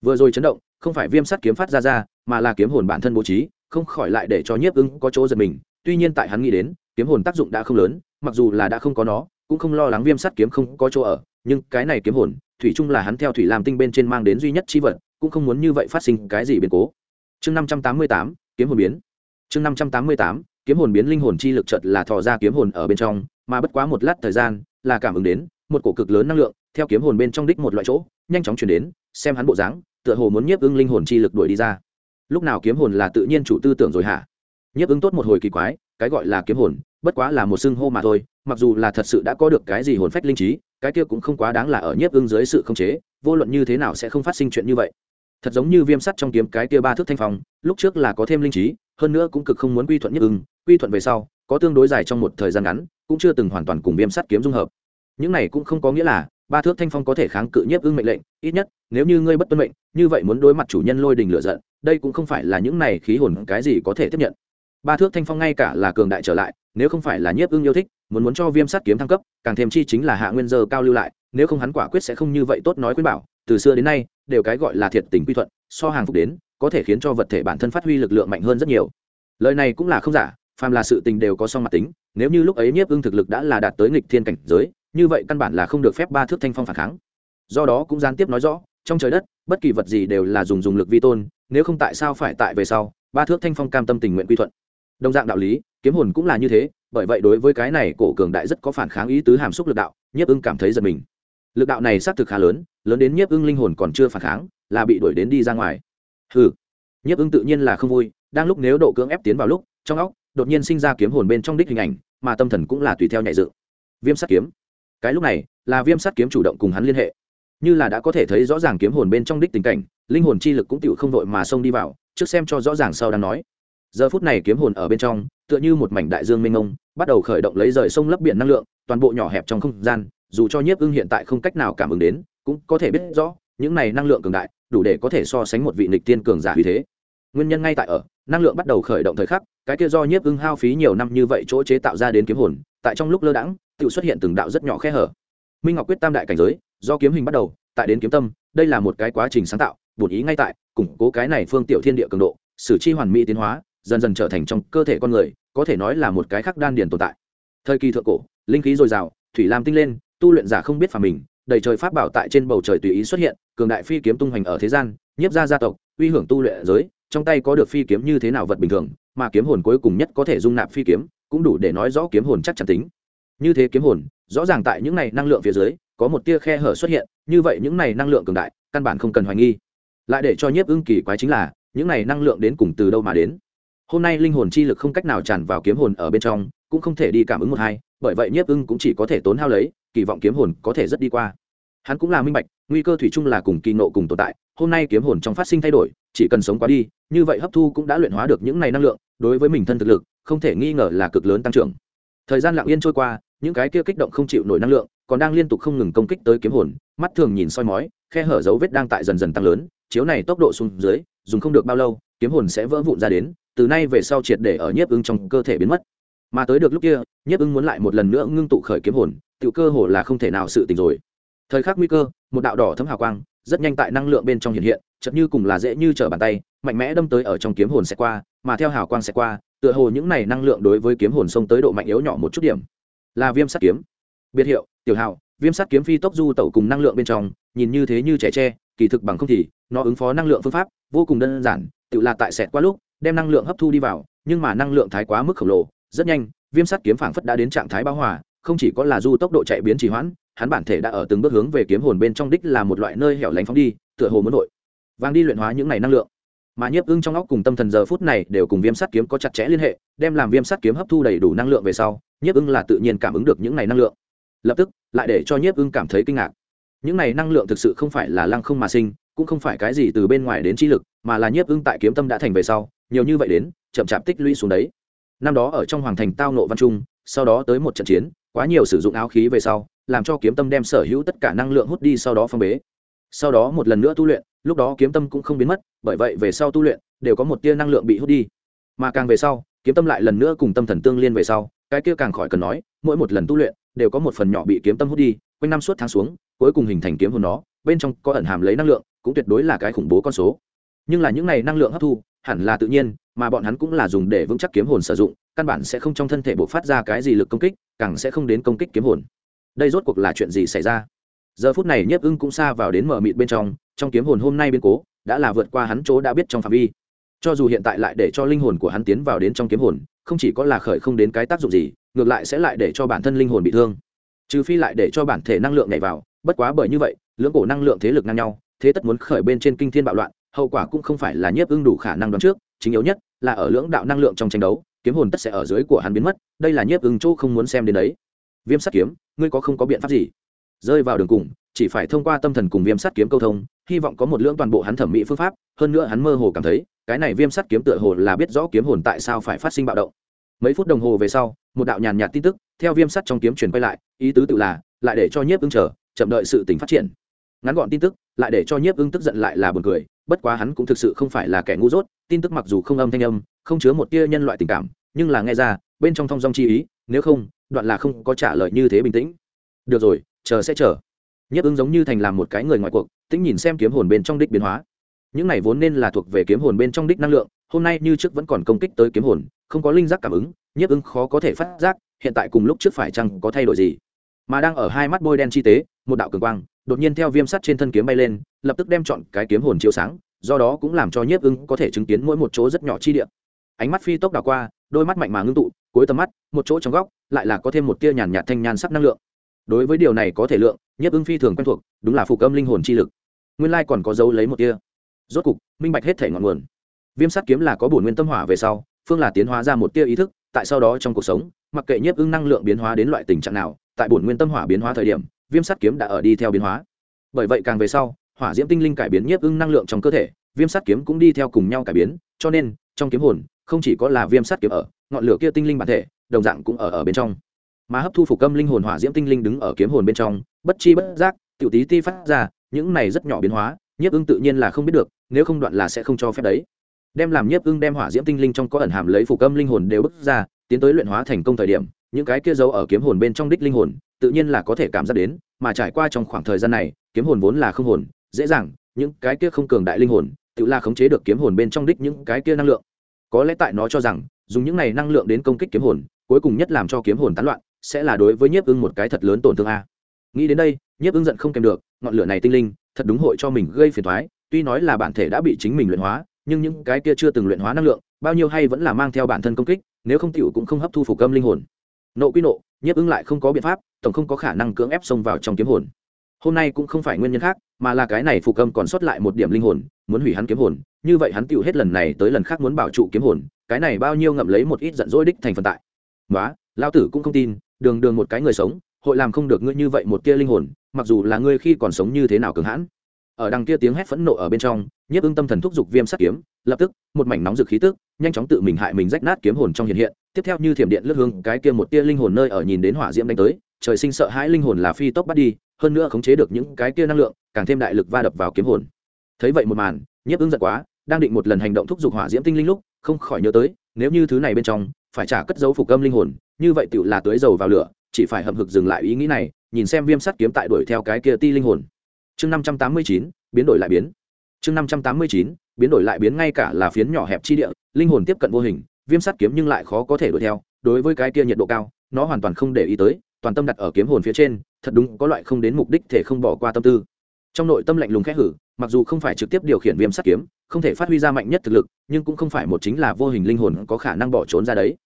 Speaker 1: Vừa rồi chấn động, không phải viêm sắt kiếm phát ra ra mà là kiếm hồn bản thân bố trí, không khỏi lại để cho nhiếp ứng có chỗ giật mình. Tuy nhiên tại hắn nghĩ đến, kiếm hồn tác dụng đã không lớn, mặc dù là đã không có nó, cũng không lo lắng viêm sắt kiếm không có chỗ ở. Nhưng cái này kiếm hồn, thủy chung là hắn theo thủy làm tinh bên trên mang đến duy nhất chi vật, cũng không muốn như vậy phát sinh cái gì biến cố. Chương năm trăm tám mươi tám, kiếm hồn biến. Chương năm trăm tám mươi tám, kiếm hồn biến linh hồn chi lực chợt là thò ra kiếm hồn ở bên trong, mà bất quá một lát thời gian, là cảm ứng đến, một cổ cực lớn năng lượng, theo kiếm hồn bên trong đích một loại chỗ, nhanh chóng chuyển đến, xem hắn bộ dáng, tựa hồ muốn nhiếp ưng linh hồn chi lực đuổi đi ra lúc nào kiếm hồn là tự nhiên chủ tư tưởng rồi hả? Nhiếp ứng tốt một hồi kỳ quái, cái gọi là kiếm hồn, bất quá là một xưng hô mà thôi, mặc dù là thật sự đã có được cái gì hồn phách linh trí, cái kia cũng không quá đáng là ở nhiếp ứng dưới sự khống chế, vô luận như thế nào sẽ không phát sinh chuyện như vậy. Thật giống như viêm sắt trong kiếm cái kia ba thước thanh phong, lúc trước là có thêm linh trí, hơn nữa cũng cực không muốn quy thuận nhiếp ứng, quy thuận về sau, có tương đối dài trong một thời gian ngắn, cũng chưa từng hoàn toàn cùng viêm sắt kiếm dung hợp. Những này cũng không có nghĩa là ba thước thanh phong có thể kháng cự nhiếp ưng mệnh lệnh, ít nhất, nếu như ngươi bất tuân mệnh, như vậy muốn đối mặt chủ nhân lôi đình lựa giận, đây cũng không phải là những này khí hồn cái gì có thể tiếp nhận. Ba thước thanh phong ngay cả là cường đại trở lại, nếu không phải là nhiếp ưng yêu thích, muốn muốn cho viêm sát kiếm thăng cấp, càng thêm chi chính là hạ nguyên giờ cao lưu lại, nếu không hắn quả quyết sẽ không như vậy tốt nói khuyên bảo, từ xưa đến nay, đều cái gọi là thiệt tình quy thuận, so hàng phục đến, có thể khiến cho vật thể bản thân phát huy lực lượng mạnh hơn rất nhiều. Lời này cũng là không giả, phàm là sự tình đều có song mặt tính, nếu như lúc ấy nhiếp ưng thực lực đã là đạt tới nghịch thiên cảnh giới như vậy căn bản là không được phép ba thước thanh phong phản kháng. Do đó cũng gián tiếp nói rõ, trong trời đất, bất kỳ vật gì đều là dùng dùng lực vi tôn, nếu không tại sao phải tại về sau, ba thước thanh phong cam tâm tình nguyện quy thuận. Đồng dạng đạo lý, kiếm hồn cũng là như thế, bởi vậy đối với cái này cổ cường đại rất có phản kháng ý tứ hàm xúc lực đạo, nhiếp ưng cảm thấy giật mình. Lực đạo này xác thực khá lớn lớn đến nhiếp ưng linh hồn còn chưa phản kháng, là bị đuổi đến đi ra ngoài. Hừ. Nhiếp ưng tự nhiên là không vui, đang lúc nếu độ cưỡng ép tiến vào lúc, trong óc, đột nhiên sinh ra kiếm hồn bên trong đích hình ảnh, mà tâm thần cũng là tùy theo nhạy dự viêm sắt kiếm cái lúc này, là viêm sắt kiếm chủ động cùng hắn liên hệ. Như là đã có thể thấy rõ ràng kiếm hồn bên trong đích tình cảnh, linh hồn chi lực cũng tựu không vội mà xông đi vào, trước xem cho rõ ràng sau đang nói. Giờ phút này kiếm hồn ở bên trong, tựa như một mảnh đại dương mênh mông, bắt đầu khởi động lấy rời sông lấp biển năng lượng, toàn bộ nhỏ hẹp trong không gian, dù cho nhiếp ưng hiện tại không cách nào cảm ứng đến, cũng có thể biết rõ, những này năng lượng cường đại, đủ để có thể so sánh một vị nịch tiên cường giả vì thế. Nguyên nhân ngay tại ở, năng lượng bắt đầu khởi động thời khắc, cái kia do nhiếp ưng hao phí nhiều năm như vậy chỗ chế tạo ra đến kiếm hồn, tại trong lúc lơ đãng tự xuất hiện từng đạo rất nhỏ khe hở. Minh ngọc quyết tam đại cảnh giới, do kiếm hình bắt đầu, tại đến kiếm tâm, đây là một cái quá trình sáng tạo, bổn ý ngay tại, củng cố cái này phương tiểu thiên địa cường độ, sử chi hoàn mỹ tiến hóa, dần dần trở thành trong cơ thể con người, có thể nói là một cái khắc đan điền tồn tại. Thời kỳ thượng cổ, linh khí dồi dào, thủy lam tinh lên, tu luyện giả không biết phàm mình, đầy trời pháp bảo tại trên bầu trời tùy ý xuất hiện, cường đại phi kiếm tung hoành ở thế gian, nhiếp ra gia tộc, uy hưởng tu luyện giới, trong tay có được phi kiếm như thế nào vật bình thường, mà kiếm hồn cuối cùng nhất có thể dung nạp phi kiếm, cũng đủ để nói rõ kiếm hồn chắc chắn tính như thế kiếm hồn, rõ ràng tại những này năng lượng phía dưới, có một tia khe hở xuất hiện, như vậy những này năng lượng cường đại, căn bản không cần hoài nghi. Lại để cho nhiếp ưng kỳ quái chính là, những này năng lượng đến cùng từ đâu mà đến? Hôm nay linh hồn chi lực không cách nào tràn vào kiếm hồn ở bên trong, cũng không thể đi cảm ứng một hai, bởi vậy nhiếp ưng cũng chỉ có thể tốn hao lấy, kỳ vọng kiếm hồn có thể rất đi qua. Hắn cũng là minh bạch, nguy cơ thủy chung là cùng kỳ nộ cùng tồn tại, hôm nay kiếm hồn trong phát sinh thay đổi, chỉ cần sống quá đi, như vậy hấp thu cũng đã luyện hóa được những này năng lượng, đối với mình thân thực lực, không thể nghi ngờ là cực lớn tăng trưởng thời gian lặng yên trôi qua, những cái kia kích động không chịu nổi năng lượng, còn đang liên tục không ngừng công kích tới kiếm hồn, mắt thường nhìn soi mói, khe hở dấu vết đang tại dần dần tăng lớn, chiếu này tốc độ xuống dưới, dùng không được bao lâu, kiếm hồn sẽ vỡ vụn ra đến, từ nay về sau triệt để ở nhiếp ưng trong cơ thể biến mất. Mà tới được lúc kia, nhiếp ưng muốn lại một lần nữa ngưng tụ khởi kiếm hồn tự cơ hồ là không thể nào sự tình rồi. Thời khắc nguy cơ, một đạo đỏ thấm hào quang, rất nhanh tại năng lượng bên trong hiện hiện, chợt như cùng là dễ như trở bàn tay mạnh mẽ đâm tới ở trong kiếm hồn sẽ qua, mà theo hào quang sẽ qua, tựa hồ những này năng lượng đối với kiếm hồn xông tới độ mạnh yếu nhỏ một chút điểm. Là viêm sắt kiếm. Biệt hiệu, tiểu hào, viêm sắt kiếm phi tốc du tẩu cùng năng lượng bên trong, nhìn như thế như trẻ tre, kỳ thực bằng không thì, nó ứng phó năng lượng phương pháp, vô cùng đơn giản, tự là tại sẹt qua lúc, đem năng lượng hấp thu đi vào, nhưng mà năng lượng thái quá mức khổng lồ, rất nhanh, viêm sắt kiếm phảng phất đã đến trạng thái bão hòa, không chỉ có là du tốc độ chạy biến trì hoãn, hắn bản thể đã ở từng bước hướng về kiếm hồn bên trong đích là một loại nơi hẻo lánh phóng đi, tựa hồ muốn nội vang đi luyện hóa những này năng lượng mà nhiếp ưng trong óc cùng tâm thần giờ phút này đều cùng viêm sắt kiếm có chặt chẽ liên hệ, đem làm viêm sắt kiếm hấp thu đầy đủ năng lượng về sau, nhiếp ưng là tự nhiên cảm ứng được những này năng lượng. Lập tức, lại để cho nhiếp ưng cảm thấy kinh ngạc. Những này năng lượng thực sự không phải là lăng không mà sinh, cũng không phải cái gì từ bên ngoài đến trí lực, mà là nhiếp ưng tại kiếm tâm đã thành về sau, nhiều như vậy đến, chậm chạp tích lũy xuống đấy. Năm đó ở trong hoàng thành tao nộ văn trung, sau đó tới một trận chiến, quá nhiều sử dụng áo khí về sau, làm cho kiếm tâm đem sở hữu tất cả năng lượng hút đi sau đó phong bế sau đó một lần nữa tu luyện, lúc đó kiếm tâm cũng không biến mất, bởi vậy về sau tu luyện, đều có một tia năng lượng bị hút đi. Mà càng về sau, kiếm tâm lại lần nữa cùng tâm thần tương liên về sau, cái kia càng khỏi cần nói, mỗi một lần tu luyện, đều có một phần nhỏ bị kiếm tâm hút đi, quanh năm suốt tháng xuống, cuối cùng hình thành kiếm hồn nó, bên trong có ẩn hàm lấy năng lượng, cũng tuyệt đối là cái khủng bố con số. Nhưng là những này năng lượng hấp thu, hẳn là tự nhiên, mà bọn hắn cũng là dùng để vững chắc kiếm hồn sử dụng, căn bản sẽ không trong thân thể bộc phát ra cái gì lực công kích, càng sẽ không đến công kích kiếm hồn. Đây rốt cuộc là chuyện gì xảy ra? Giờ phút này nhiếp ưng cũng xa vào đến mở mịt bên trong trong kiếm hồn hôm nay biến cố, đã là vượt qua hắn chỗ đã biết trong phạm vi. Cho dù hiện tại lại để cho linh hồn của hắn tiến vào đến trong kiếm hồn, không chỉ có là khởi không đến cái tác dụng gì, ngược lại sẽ lại để cho bản thân linh hồn bị thương. Trừ phi lại để cho bản thể năng lượng nhảy vào, bất quá bởi như vậy, lưỡng cổ năng lượng thế lực ngang nhau, thế tất muốn khởi bên trên kinh thiên bạo loạn, hậu quả cũng không phải là nhiếp ưng đủ khả năng đoán trước, chính yếu nhất là ở lưỡng đạo năng lượng trong tranh đấu, kiếm hồn tất sẽ ở dưới của hắn biến mất, đây là nhiếp ưng chỗ không muốn xem đến đấy. Viêm sắt kiếm, ngươi có không có biện pháp gì? Rơi vào đường cùng, chỉ phải thông qua tâm thần cùng viêm sắt kiếm câu thông, hy vọng có một lưỡng toàn bộ hắn thẩm mỹ phương pháp, hơn nữa hắn mơ hồ cảm thấy, cái này viêm sắt kiếm tựa hồ là biết rõ kiếm hồn tại sao phải phát sinh bạo động. Mấy phút đồng hồ về sau, một đạo nhàn nhạt tin tức, theo viêm sắt trong kiếm truyền quay lại, ý tứ tự là, lại để cho nhiếp ưng chờ, chậm đợi sự tình phát triển. Ngắn gọn tin tức, lại để cho nhiếp ưng tức giận lại là buồn cười, bất quá hắn cũng thực sự không phải là kẻ ngu dốt, tin tức mặc dù không âm thanh âm, không chứa một tia nhân loại tình cảm, nhưng là nghe ra, bên trong thong dong chi ý, nếu không, đoạn là không có trả lời như thế bình tĩnh. Được rồi chờ sẽ chờ. Nhất ứng giống như thành làm một cái người ngoài cuộc, tĩnh nhìn xem kiếm hồn bên trong đích biến hóa. Những này vốn nên là thuộc về kiếm hồn bên trong đích năng lượng, hôm nay như trước vẫn còn công kích tới kiếm hồn, không có linh giác cảm ứng, nhiếp ứng khó có thể phát giác, hiện tại cùng lúc trước phải chăng có thay đổi gì. Mà đang ở hai mắt bôi đen chi tế, một đạo cường quang, đột nhiên theo viêm sắt trên thân kiếm bay lên, lập tức đem chọn cái kiếm hồn chiếu sáng, do đó cũng làm cho nhiếp ưng có thể chứng kiến mỗi một chỗ rất nhỏ chi địa. Ánh mắt phi tốc đào qua, đôi mắt mạnh mà ngưng tụ, cuối tầm mắt, một chỗ trong góc, lại là có thêm một tia nhàn nhạt thanh nhàn sắc năng lượng đối với điều này có thể lượng nhất ưng phi thường quen thuộc, đúng là phục âm linh hồn chi lực. Nguyên lai còn có dấu lấy một tia. Rốt cục, minh bạch hết thể ngọn nguồn. Viêm sắt kiếm là có bổn nguyên tâm hỏa về sau, phương là tiến hóa ra một tia ý thức, tại sau đó trong cuộc sống, mặc kệ nhiếp ưng năng lượng biến hóa đến loại tình trạng nào, tại bổn nguyên tâm hỏa biến hóa thời điểm, viêm sắt kiếm đã ở đi theo biến hóa. Bởi vậy càng về sau, hỏa diễm tinh linh cải biến nhiếp ưng năng lượng trong cơ thể, viêm sắt kiếm cũng đi theo cùng nhau cải biến, cho nên, trong kiếm hồn, không chỉ có là viêm sắt kiếm ở, ngọn lửa kia tinh linh bản thể, đồng dạng cũng ở ở bên trong mà hấp thu phục âm linh hồn hỏa diễm tinh linh đứng ở kiếm hồn bên trong, bất chi bất giác, tiểu tí ti phát ra, những này rất nhỏ biến hóa, nhiếp ưng tự nhiên là không biết được, nếu không đoạn là sẽ không cho phép đấy. Đem làm nhiếp ưng đem hỏa diễm tinh linh trong có ẩn hàm lấy phục âm linh hồn đều bước ra, tiến tới luyện hóa thành công thời điểm, những cái kia giấu ở kiếm hồn bên trong đích linh hồn, tự nhiên là có thể cảm giác đến, mà trải qua trong khoảng thời gian này, kiếm hồn vốn là không hồn, dễ dàng, những cái kia không cường đại linh hồn, tự là khống chế được kiếm hồn bên trong đích những cái kia năng lượng. Có lẽ tại nó cho rằng, dùng những này năng lượng đến công kích kiếm hồn, cuối cùng nhất làm cho kiếm hồn tán loạn sẽ là đối với nhiếp ưng một cái thật lớn tổn thương a. Nghĩ đến đây, nhiếp ưng giận không kèm được, ngọn lửa này tinh linh, thật đúng hội cho mình gây phiền thoái tuy nói là bản thể đã bị chính mình luyện hóa, nhưng những cái kia chưa từng luyện hóa năng lượng, bao nhiêu hay vẫn là mang theo bản thân công kích, nếu không tiểu cũng không hấp thu phục âm linh hồn. Nộ quy nộ, nhiếp ưng lại không có biện pháp, tổng không có khả năng cưỡng ép xông vào trong kiếm hồn. Hôm nay cũng không phải nguyên nhân khác, mà là cái này phục âm còn sót lại một điểm linh hồn, muốn hủy hắn kiếm hồn, như vậy hắn tựu hết lần này tới lần khác muốn bảo trụ kiếm hồn, cái này bao nhiêu ngậm lấy một ít giận dỗi đích thành phần tại. Nói lao tử cũng không tin, đường đường một cái người sống, hội làm không được ngươi như vậy một tia linh hồn, mặc dù là ngươi khi còn sống như thế nào cường hãn. Ở đằng kia tiếng hét phẫn nộ ở bên trong, nhiếp ưng tâm thần thúc giục viêm sắt kiếm, lập tức, một mảnh nóng rực khí tức, nhanh chóng tự mình hại mình rách nát kiếm hồn trong hiện hiện, tiếp theo như thiểm điện lướt hướng, cái kia một tia linh hồn nơi ở nhìn đến hỏa diễm đánh tới, trời sinh sợ hãi linh hồn là phi tốc bắt đi, hơn nữa khống chế được những cái kia năng lượng, càng thêm đại lực va đập vào kiếm hồn. Thấy vậy một màn, nhiếp ưng giận quá, đang định một lần hành động thúc giục hỏa diễm tinh linh lúc, không khỏi nhớ tới, nếu như thứ này bên trong, phải trả cất dấu phục âm linh hồn như vậy tựu là tưới dầu vào lửa, chỉ phải hậm hực dừng lại ý nghĩ này, nhìn xem viêm sắt kiếm tại đuổi theo cái kia ti linh hồn. Chương năm trăm tám mươi chín, biến đổi lại biến. Chương năm trăm tám mươi chín, biến đổi lại biến ngay cả là phiến nhỏ hẹp chi địa, linh hồn tiếp cận vô hình, viêm sắt kiếm nhưng lại khó có thể đuổi theo, đối với cái kia nhiệt độ cao, nó hoàn toàn không để ý tới, toàn tâm đặt ở kiếm hồn phía trên, thật đúng có loại không đến mục đích thể không bỏ qua tâm tư. Trong nội tâm lạnh lùng khẽ hử, mặc dù không phải trực tiếp điều khiển viêm sắt kiếm, không thể phát huy ra mạnh nhất thực lực, nhưng cũng không phải một chính là vô hình linh hồn có khả năng bỏ trốn ra đấy.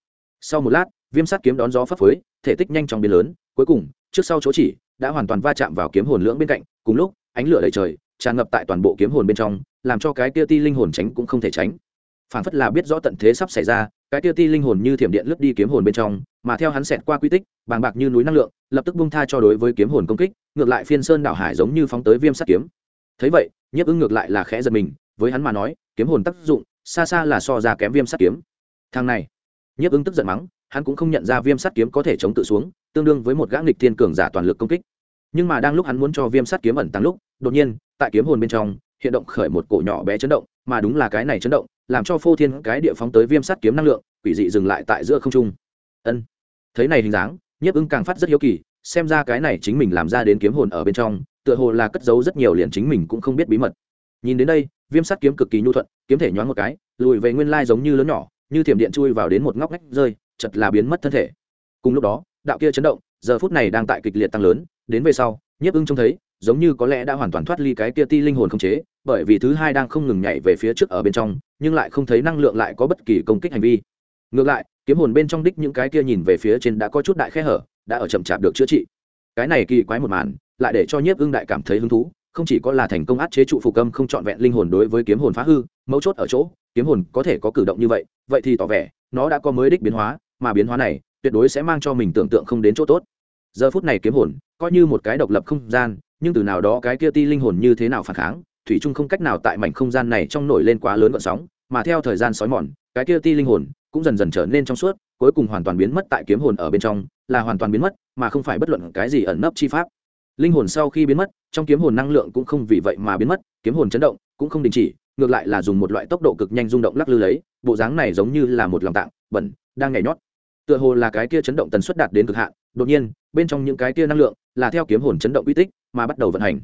Speaker 1: Sau một lát viêm sắt kiếm đón gió phấp phới, thể tích nhanh chóng biến lớn, cuối cùng, trước sau chỗ chỉ đã hoàn toàn va chạm vào kiếm hồn lưỡng bên cạnh, cùng lúc, ánh lửa đầy trời, tràn ngập tại toàn bộ kiếm hồn bên trong, làm cho cái tia ti linh hồn tránh cũng không thể tránh. Phản phất là biết rõ tận thế sắp xảy ra, cái tia ti linh hồn như thiểm điện lướt đi kiếm hồn bên trong, mà theo hắn xẹt qua quy tích, bàng bạc như núi năng lượng, lập tức bung tha cho đối với kiếm hồn công kích, ngược lại phiên sơn đảo hải giống như phóng tới viêm sắt kiếm. Thấy vậy, nhiếp ứng ngược lại là khẽ giật mình, với hắn mà nói, kiếm hồn tác dụng, xa xa là so ra kém viêm sắt kiếm. Thằng này, nhiếp ứng tức giận mắng hắn cũng không nhận ra viêm sắt kiếm có thể chống tự xuống, tương đương với một gã nghịch thiên cường giả toàn lực công kích. Nhưng mà đang lúc hắn muốn cho viêm sắt kiếm ẩn tăng lúc, đột nhiên, tại kiếm hồn bên trong, hiện động khởi một cổ nhỏ bé chấn động, mà đúng là cái này chấn động, làm cho phô thiên cái địa phóng tới viêm sắt kiếm năng lượng, quỷ dị dừng lại tại giữa không trung. Ân. Thấy này hình dáng, nhiếp ưng càng phát rất hiếu kỳ, xem ra cái này chính mình làm ra đến kiếm hồn ở bên trong, tựa hồ là cất giấu rất nhiều liền chính mình cũng không biết bí mật. Nhìn đến đây, viêm sắt kiếm cực kỳ nhu thuận, kiếm thể nhoáng một cái, lùi về nguyên lai giống như lớn nhỏ, như thiểm điện chui vào đến một ngóc ngách rơi chật là biến mất thân thể. Cùng lúc đó, đạo kia chấn động, giờ phút này đang tại kịch liệt tăng lớn, đến về sau, nhiếp ưng trông thấy, giống như có lẽ đã hoàn toàn thoát ly cái kia ti linh hồn không chế, bởi vì thứ hai đang không ngừng nhảy về phía trước ở bên trong, nhưng lại không thấy năng lượng lại có bất kỳ công kích hành vi. Ngược lại, kiếm hồn bên trong đích những cái kia nhìn về phía trên đã có chút đại khe hở, đã ở chậm chạp được chữa trị. Cái này kỳ quái một màn, lại để cho nhiếp ưng đại cảm thấy hứng thú, không chỉ có là thành công át chế trụ phục âm không trọn vẹn linh hồn đối với kiếm hồn phá hư, mấu chốt ở chỗ, kiếm hồn có thể có cử động như vậy vậy thì tỏ vẻ nó đã có mới đích biến hóa, mà biến hóa này tuyệt đối sẽ mang cho mình tưởng tượng không đến chỗ tốt. Giờ phút này kiếm hồn coi như một cái độc lập không gian, nhưng từ nào đó cái kia ti linh hồn như thế nào phản kháng, thủy chung không cách nào tại mảnh không gian này trong nổi lên quá lớn vận sóng, mà theo thời gian sói mòn, cái kia ti linh hồn cũng dần dần trở nên trong suốt, cuối cùng hoàn toàn biến mất tại kiếm hồn ở bên trong, là hoàn toàn biến mất, mà không phải bất luận cái gì ẩn nấp chi pháp. Linh hồn sau khi biến mất, trong kiếm hồn năng lượng cũng không vì vậy mà biến mất, kiếm hồn chấn động, cũng không đình chỉ, ngược lại là dùng một loại tốc độ cực nhanh rung động lắc lư lấy bộ dáng này giống như là một lòng tạng, bẩn, đang nhảy nhót. Tựa hồ là cái kia chấn động tần suất đạt đến cực hạn, đột nhiên, bên trong những cái kia năng lượng là theo kiếm hồn chấn động uy tích mà bắt đầu vận hành.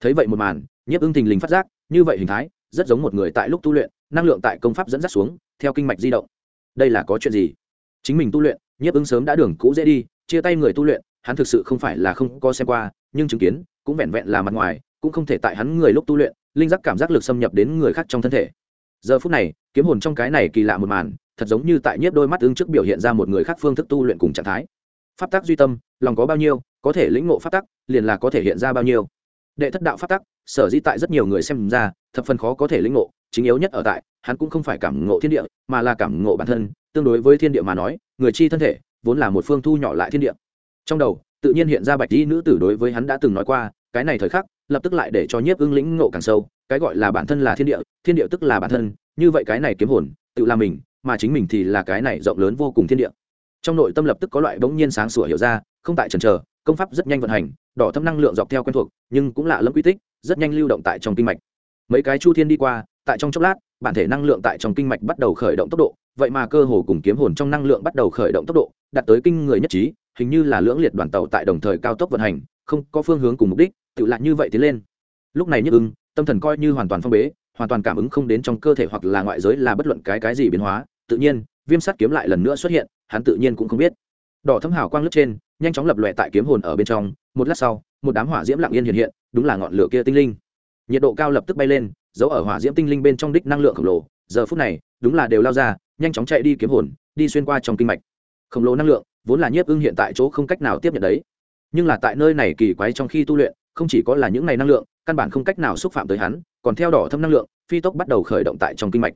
Speaker 1: Thấy vậy một màn, nhiếp ưng thình lình phát giác, như vậy hình thái, rất giống một người tại lúc tu luyện, năng lượng tại công pháp dẫn dắt xuống, theo kinh mạch di động. Đây là có chuyện gì? Chính mình tu luyện, nhiếp ưng sớm đã đường cũ dễ đi, chia tay người tu luyện, hắn thực sự không phải là không có xem qua, nhưng chứng kiến, cũng vẹn vẹn là mặt ngoài, cũng không thể tại hắn người lúc tu luyện, linh giác cảm giác lực xâm nhập đến người khác trong thân thể. Giờ phút này kiếm hồn trong cái này kỳ lạ một màn, thật giống như tại nhiếp đôi mắt ứng trước biểu hiện ra một người khác phương thức tu luyện cùng trạng thái. Pháp tắc duy tâm, lòng có bao nhiêu, có thể lĩnh ngộ pháp tắc, liền là có thể hiện ra bao nhiêu. Đệ thất đạo pháp tắc, sở di tại rất nhiều người xem ra, thập phần khó có thể lĩnh ngộ, chính yếu nhất ở tại, hắn cũng không phải cảm ngộ thiên địa, mà là cảm ngộ bản thân, tương đối với thiên địa mà nói, người chi thân thể, vốn là một phương thu nhỏ lại thiên địa. Trong đầu, tự nhiên hiện ra bạch y nữ tử đối với hắn đã từng nói qua, cái này thời khắc, lập tức lại để cho nhiếp ưng lĩnh ngộ càng sâu, cái gọi là bản thân là thiên địa thiên địa tức là bản thân như vậy cái này kiếm hồn, tự là mình, mà chính mình thì là cái này rộng lớn vô cùng thiên địa. Trong nội tâm lập tức có loại bỗng nhiên sáng sủa hiểu ra, không tại trần trờ công pháp rất nhanh vận hành, đỏ thâm năng lượng dọc theo quen thuộc, nhưng cũng lạ lẫm quy tích, rất nhanh lưu động tại trong kinh mạch. Mấy cái chu thiên đi qua, tại trong chốc lát, bản thể năng lượng tại trong kinh mạch bắt đầu khởi động tốc độ, vậy mà cơ hồ cùng kiếm hồn trong năng lượng bắt đầu khởi động tốc độ, đạt tới kinh người nhất trí, hình như là lưỡng liệt đoàn tàu tại đồng thời cao tốc vận hành, không có phương hướng cùng mục đích, tự lại như vậy tiến lên. Lúc này nhất ưng, tâm thần coi như hoàn toàn phong bế hoàn toàn cảm ứng không đến trong cơ thể hoặc là ngoại giới là bất luận cái cái gì biến hóa. Tự nhiên, viêm sắt kiếm lại lần nữa xuất hiện, hắn tự nhiên cũng không biết. Đỏ thâm hào quang lướt trên, nhanh chóng lập lòe tại kiếm hồn ở bên trong. Một lát sau, một đám hỏa diễm lặng yên hiện hiện, đúng là ngọn lửa kia tinh linh. Nhiệt độ cao lập tức bay lên giấu ở hỏa diễm tinh linh bên trong đích năng lượng khổng lồ. Giờ phút này, đúng là đều lao ra, nhanh chóng chạy đi kiếm hồn, đi xuyên qua trong kinh mạch. Khổng lồ năng lượng, vốn là nhiếp ưng hiện tại chỗ không cách nào tiếp nhận đấy. Nhưng là tại nơi này kỳ quái trong khi tu luyện, không chỉ có là những này năng lượng căn bản không cách nào xúc phạm tới hắn, còn theo đỏ thâm năng lượng, phi tốc bắt đầu khởi động tại trong kinh mạch.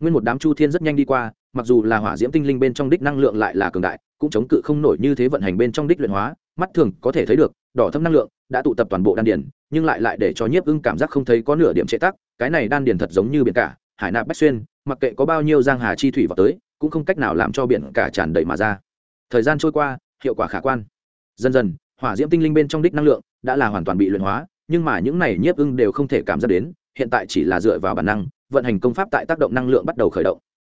Speaker 1: Nguyên một đám chu thiên rất nhanh đi qua, mặc dù là hỏa diễm tinh linh bên trong đích năng lượng lại là cường đại, cũng chống cự không nổi như thế vận hành bên trong đích luyện hóa, mắt thường có thể thấy được, đỏ thâm năng lượng đã tụ tập toàn bộ đan điền, nhưng lại lại để cho nhiếp ưng cảm giác không thấy có nửa điểm chế tắc, cái này đan điền thật giống như biển cả, hải nạp bách xuyên, mặc kệ có bao nhiêu giang hà chi thủy vào tới, cũng không cách nào làm cho biển cả tràn đầy mà ra. Thời gian trôi qua, hiệu quả khả quan. Dần dần, hỏa diễm tinh linh bên trong đích năng lượng đã là hoàn toàn bị luyện hóa nhưng mà những này nhiếp ưng đều không thể cảm giác đến, hiện tại chỉ là dựa vào bản năng, vận hành công pháp tại tác động năng lượng bắt đầu khởi động.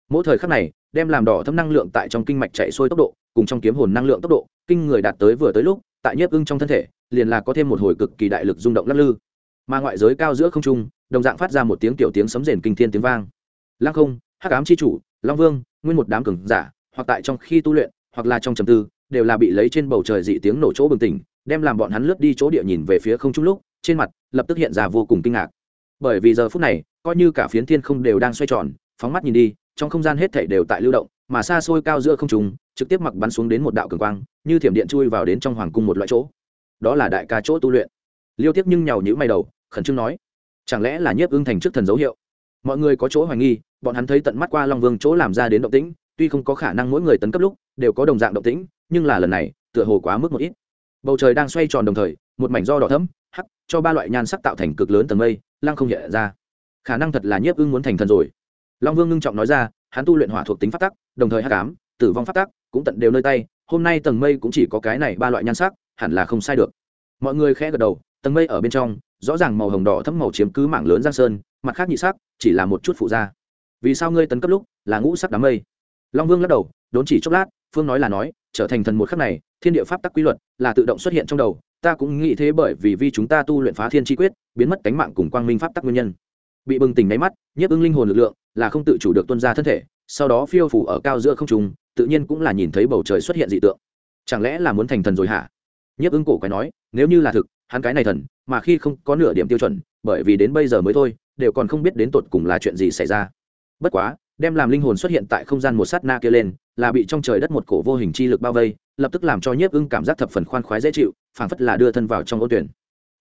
Speaker 1: Mỗi thời khắc này, đem làm đỏ thâm năng lượng tại trong kinh mạch chạy xuôi tốc độ, cùng trong kiếm hồn năng lượng tốc độ, kinh người đạt tới vừa tới lúc, tại nhiếp ưng trong thân thể, liền là có thêm một hồi cực kỳ đại lực rung động lắc lư. Mà ngoại giới cao giữa không trung, đồng dạng phát ra một tiếng tiểu tiếng sấm rền kinh thiên tiếng vang. Lăng không, hắc ám c h i chủ, long vương, nguyên một đám cường giả, hoặc tại trong khi tu luyện, hoặc là trong trầm tư, đều là bị lấy trên bầu trời dị tiếng nổ chỗ bừng tỉnh, đem làm bọn hắn lướt đi chỗ địa nhìn về phía không trung lúc trên mặt lập tức hiện ra vô cùng kinh ngạc. Bởi vì giờ phút này, coi như cả phiến thiên không đều đang xoay tròn, phóng mắt nhìn đi, trong không gian hết thảy đều tại lưu động, mà xa xôi cao giữa không trung, trực tiếp mặc bắn xuống đến một đạo cường quang, như thiểm điện chui vào đến trong hoàng cung một loại chỗ. Đó là đại ca chỗ tu luyện. Liêu tiếp nhưng nhàu nhữ mày đầu, khẩn trương nói, chẳng lẽ là nhiếp ưng thành trước thần dấu hiệu? Mọi người có chỗ hoài nghi, bọn hắn thấy tận mắt qua long vương chỗ làm ra đến động tĩnh, tuy không có khả năng mỗi người tấn cấp lúc đều có đồng dạng động tĩnh, nhưng là lần này, tựa hồ quá mức một ít. Bầu trời đang xoay tròn đồng thời, một mảnh do đỏ thấm cho ba loại nhan sắc tạo thành cực lớn tầng mây, lăng không hiện ra. Khả năng thật là nhiếp ưng muốn thành thần rồi. Long vương ngưng trọng nói ra, hắn tu luyện hỏa thuộc tính phát tắc, đồng thời hắc ám, tử vong phát tắc, cũng tận đều nơi tay, hôm nay tầng mây cũng chỉ có cái này ba loại nhan sắc, hẳn là không sai được. Mọi người khẽ gật đầu, tầng mây ở bên trong, rõ ràng màu hồng đỏ thấm màu chiếm cứ mảng lớn giang sơn, mặt khác nhị sắc, chỉ là một chút phụ da. Vì sao ngươi tấn cấp lúc là ngũ sắc đám mây? Long vương lắc đầu, đốn chỉ chốc lát, phương nói là nói, trở thành thần một khắc này, thiên địa pháp tắc quy luật là tự động xuất hiện trong đầu ta cũng nghĩ thế bởi vì vì chúng ta tu luyện phá thiên chi quyết, biến mất cánh mạng cùng quang minh pháp tắc nguyên nhân. Bị bừng tỉnh đáy mắt, nhiếp ưng linh hồn lực lượng là không tự chủ được tuân ra thân thể, sau đó phiêu phủ ở cao giữa không trung, tự nhiên cũng là nhìn thấy bầu trời xuất hiện dị tượng. Chẳng lẽ là muốn thành thần rồi hả? Nhiếp ưng cổ quái nói, nếu như là thực, hắn cái này thần, mà khi không có nửa điểm tiêu chuẩn, bởi vì đến bây giờ mới thôi, đều còn không biết đến tột cùng là chuyện gì xảy ra. Bất quá, đem làm linh hồn xuất hiện tại không gian một sát na kia lên, là bị trong trời đất một cổ vô hình chi lực bao vây lập tức làm cho nhiếp ưng cảm giác thập phần khoan khoái dễ chịu, phảng phất là đưa thân vào trong ô tuyển.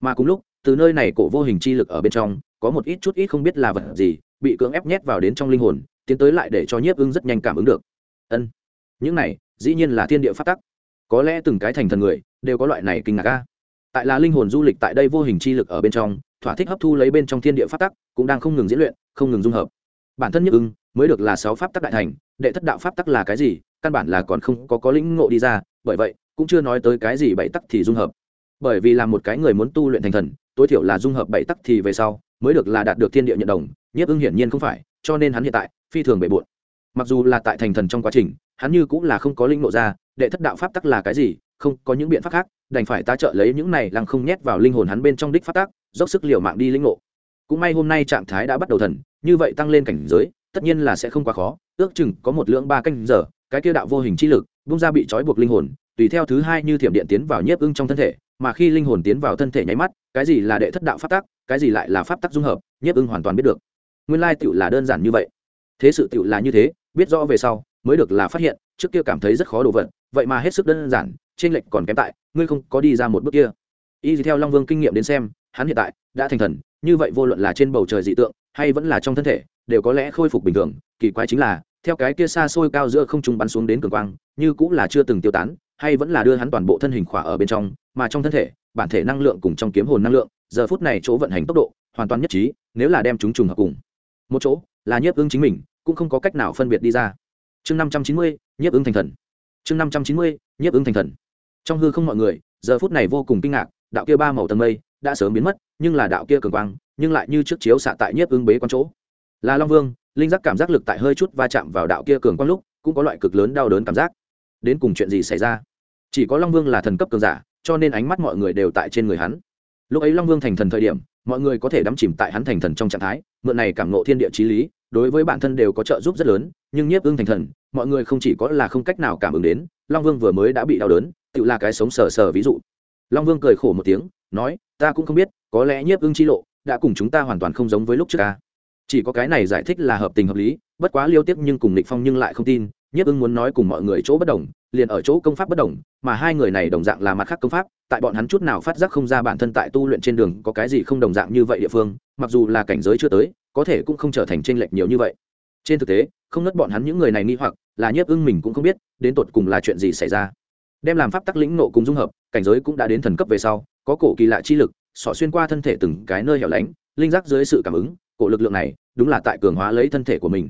Speaker 1: Mà cùng lúc, từ nơi này cổ vô hình chi lực ở bên trong, có một ít chút ít không biết là vật gì, bị cưỡng ép nhét vào đến trong linh hồn, tiến tới lại để cho nhiếp ưng rất nhanh cảm ứng được. Ân, những này, dĩ nhiên là thiên địa phát tắc. Có lẽ từng cái thành thần người, đều có loại này kinh ngạc ca tại là linh hồn du lịch tại đây vô hình chi lực ở bên trong, thỏa thích hấp thu lấy bên trong thiên địa pháp tắc, cũng đang không ngừng diễn luyện, không ngừng dung hợp. Bản thân nhất ưng, mới được là sáu pháp tắc đại thành, đệ thất đạo pháp tắc là cái gì căn bản là còn không có có lĩnh ngộ đi ra, bởi vậy, cũng chưa nói tới cái gì bảy tắc thì dung hợp. Bởi vì là một cái người muốn tu luyện thành thần, tối thiểu là dung hợp bảy tắc thì về sau, mới được là đạt được thiên địa nhận đồng, nhiếp ưng hiển nhiên không phải, cho nên hắn hiện tại, phi thường bề bộn. Mặc dù là tại thành thần trong quá trình, hắn như cũng là không có linh nộ ra, đệ thất đạo pháp tắc là cái gì, không có những biện pháp khác, đành phải ta trợ lấy những này lăng không nhét vào linh hồn hắn bên trong đích pháp tắc, dốc sức liều mạng đi linh nộ cũng may hôm nay trạng thái đã bắt đầu thần, như vậy tăng lên cảnh giới, tất nhiên là sẽ không quá khó, ước chừng có một lượng ba canh giờ cái kia đạo vô hình chi lực, bung ra bị trói buộc linh hồn, tùy theo thứ hai như thiểm điện tiến vào nhiếp ưng trong thân thể, mà khi linh hồn tiến vào thân thể nháy mắt, cái gì là đệ thất đạo pháp tắc, cái gì lại là pháp tắc dung hợp, nhiếp ưng hoàn toàn biết được. Nguyên lai tựu là đơn giản như vậy. Thế sự tựu là như thế, biết rõ về sau, mới được là phát hiện, trước kia cảm thấy rất khó đồ vật vậy mà hết sức đơn giản, trên lệnh còn kém tại, ngươi không có đi ra một bước kia. Y theo long vương kinh nghiệm đến xem, hắn hiện tại đã thành thần, như vậy vô luận là trên bầu trời dị tượng, hay vẫn là trong thân thể đều có lẽ khôi phục bình thường. Kỳ quái chính là, theo cái kia xa xôi cao giữa không trung bắn xuống đến cường quang, như cũng là chưa từng tiêu tán, hay vẫn là đưa hắn toàn bộ thân hình khỏa ở bên trong, mà trong thân thể, bản thể năng lượng cùng trong kiếm hồn năng lượng, giờ phút này chỗ vận hành tốc độ hoàn toàn nhất trí, nếu là đem chúng trùng hợp cùng một chỗ, là nhiếp ưng chính mình, cũng không có cách nào phân biệt đi ra. Chương năm trăm chín mươi, nhiếp ưng thành thần. Chương năm trăm chín mươi, nhiếp ưng thành thần. Trong hư không mọi người, giờ phút này vô cùng kinh ngạc, đạo kia ba màu tầng mây đã sớm biến mất, nhưng là đạo kia cường quang, nhưng lại như trước chiếu xạ tại nhiếp ưng bế con chỗ là long vương, linh giác cảm giác lực tại hơi chút va chạm vào đạo kia cường quang lúc, cũng có loại cực lớn đau đớn cảm giác. Đến cùng chuyện gì xảy ra? Chỉ có long vương là thần cấp cường giả, cho nên ánh mắt mọi người đều tại trên người hắn. Lúc ấy long vương thành thần thời điểm, mọi người có thể đắm chìm tại hắn thành thần trong trạng thái, mượn này cảm nộ thiên địa t r í lý, đối với bản thân đều có trợ giúp rất lớn, nhưng nhiếp ưng thành thần, mọi người không chỉ có là không cách nào cảm ứng đến, long vương vừa mới đã bị đau đớn, tự là cái sống sờ sờ ví dụ. Long vương cười khổ một tiếng, nói, ta cũng không biết, có lẽ nhiếp ưng chi lộ đã cùng chúng ta hoàn toàn không giống với lúc trước ca chỉ có cái này giải thích là hợp tình hợp lý, bất quá liêu tiếp nhưng cùng nịch phong nhưng lại không tin, nhiếp ưng muốn nói cùng mọi người chỗ bất đồng, liền ở chỗ công pháp bất đồng, mà hai người này đồng dạng là mặt khác công pháp, tại bọn hắn chút nào phát giác không ra bản thân tại tu luyện trên đường có cái gì không đồng dạng như vậy địa phương, mặc dù là cảnh giới chưa tới, có thể cũng không trở thành tranh lệch nhiều như vậy. Trên thực tế, không nớt bọn hắn những người này nghi hoặc, là nhiếp ưng mình cũng không biết, đến tột cùng là chuyện gì xảy ra. Đem làm pháp tắc lĩnh nộ cùng dung hợp, cảnh giới cũng đã đến thần cấp về sau, có cổ kỳ lạ chi lực sọ xuyên qua thân thể từng cái nơi hẻo lánh, linh giác dưới sự cảm ứng cổ lực lượng này đúng là tại cường hóa lấy thân thể của mình.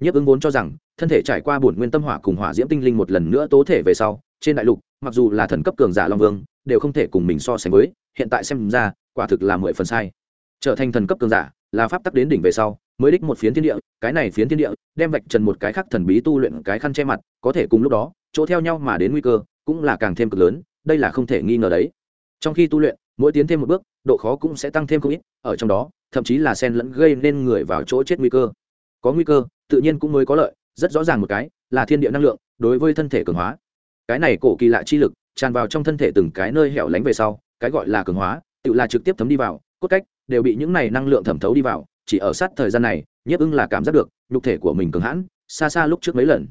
Speaker 1: Nhiếp ứng vốn cho rằng, thân thể trải qua bổn nguyên tâm hỏa cùng hỏa diễm tinh linh một lần nữa tố thể về sau, trên đại lục, mặc dù là thần cấp cường giả long vương, đều không thể cùng mình so sánh với, hiện tại xem ra, quả thực là mười phần sai. Trở thành thần cấp cường giả, là pháp tắc đến đỉnh về sau, mới đích một phiến thiên địa, cái này phiến thiên địa, đem vạch trần một cái khác thần bí tu luyện cái khăn che mặt, có thể cùng lúc đó, chỗ theo nhau mà đến nguy cơ, cũng là càng thêm cực lớn, đây là không thể nghi ngờ đấy. Trong khi tu luyện, mỗi tiến thêm một bước độ khó cũng sẽ tăng thêm không ít, ở trong đó, thậm chí là sen lẫn gây nên người vào chỗ chết nguy cơ. Có nguy cơ, tự nhiên cũng mới có lợi, rất rõ ràng một cái, là thiên địa năng lượng, đối với thân thể cường hóa. Cái này cổ kỳ lạ chi lực, tràn vào trong thân thể từng cái nơi hẻo lánh về sau, cái gọi là cường hóa, tự là trực tiếp thấm đi vào, cốt cách, đều bị những này năng lượng thẩm thấu đi vào, chỉ ở sát thời gian này, nhiếp ưng là cảm giác được, nhục thể của mình cường hãn, xa xa lúc trước mấy lần.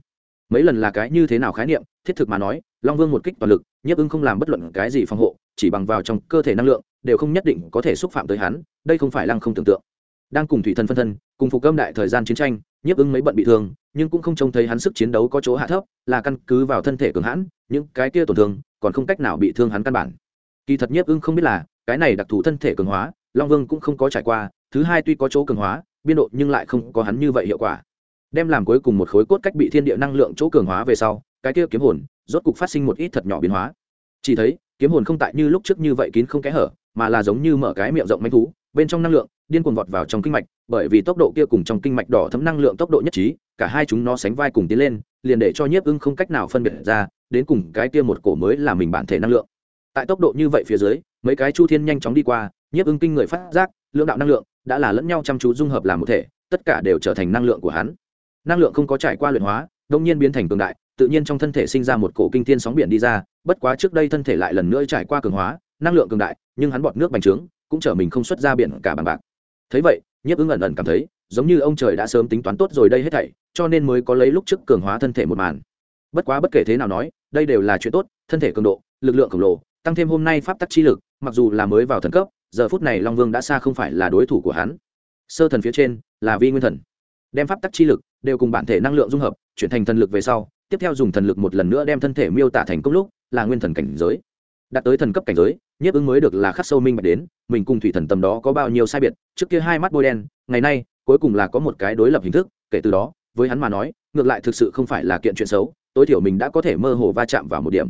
Speaker 1: Mấy lần là cái như thế nào khái niệm, thiết thực mà nói, long vương một kích toàn lực, nhiếp ưng không làm bất luận cái gì phòng hộ, chỉ bằng vào trong cơ thể năng lượng đều không nhất định có thể xúc phạm tới hắn, đây không phải lăng không tưởng tượng. Đang cùng thủy thần phân thân, cùng phục âm đại thời gian chiến tranh, nhiếp ứng mấy bận bị thương, nhưng cũng không trông thấy hắn sức chiến đấu có chỗ hạ thấp, là căn cứ vào thân thể cường hãn, những cái kia tổn thương, còn không cách nào bị thương hắn căn bản. Kỳ thật nhiếp ứng không biết là, cái này đặc thù thân thể cường hóa, long vương cũng không có trải qua, thứ hai tuy có chỗ cường hóa, biên độ nhưng lại không có hắn như vậy hiệu quả. Đem làm cuối cùng một khối cốt cách bị thiên địa năng lượng chỗ cường hóa về sau, cái kia kiếm hồn, rốt cục phát sinh một ít thật nhỏ biến hóa. Chỉ thấy, kiếm hồn không tại như lúc trước như vậy kín không kẽ hở mà là giống như mở cái miệng rộng manh thú, bên trong năng lượng, điên cuồng vọt vào trong kinh mạch, bởi vì tốc độ kia cùng trong kinh mạch đỏ thấm năng lượng tốc độ nhất trí, cả hai chúng nó sánh vai cùng tiến lên, liền để cho nhiếp ưng không cách nào phân biệt ra, đến cùng cái kia một cổ mới là mình bản thể năng lượng. Tại tốc độ như vậy phía dưới, mấy cái chu thiên nhanh chóng đi qua, nhiếp ưng kinh người phát giác, lượng đạo năng lượng đã là lẫn nhau chăm chú dung hợp làm một thể, tất cả đều trở thành năng lượng của hắn. Năng lượng không có trải qua luyện hóa, đông nhiên biến thành cường đại, tự nhiên trong thân thể sinh ra một cổ kinh thiên sóng biển đi ra, bất quá trước đây thân thể lại lần nữa trải qua cường hóa năng lượng cường đại, nhưng hắn bọt nước bành trướng, cũng chở mình không xuất ra biển cả bằng bạc. Thấy vậy, nhiếp ứng ẩn ẩn cảm thấy, giống như ông trời đã sớm tính toán tốt rồi đây hết thảy, cho nên mới có lấy lúc trước cường hóa thân thể một màn. Bất quá bất kể thế nào nói, đây đều là chuyện tốt, thân thể cường độ, lực lượng khổng lồ, tăng thêm hôm nay pháp tắc chi lực, mặc dù là mới vào thần cấp, giờ phút này long vương đã xa không phải là đối thủ của hắn. Sơ thần phía trên, là vi nguyên thần. Đem pháp tắc chi lực, đều cùng bản thể năng lượng dung hợp, chuyển thành thần lực về sau, tiếp theo dùng thần lực một lần nữa đem thân thể miêu tả thành công lúc, là nguyên thần cảnh giới. Đạt tới thần cấp cảnh giới nhiếp ứng mới được là khắc sâu minh bạch đến, mình cùng thủy thần tầm đó có bao nhiêu sai biệt, trước kia hai mắt bôi đen, ngày nay, cuối cùng là có một cái đối lập hình thức, kể từ đó, với hắn mà nói, ngược lại thực sự không phải là kiện chuyện xấu, tối thiểu mình đã có thể mơ hồ va chạm vào một điểm.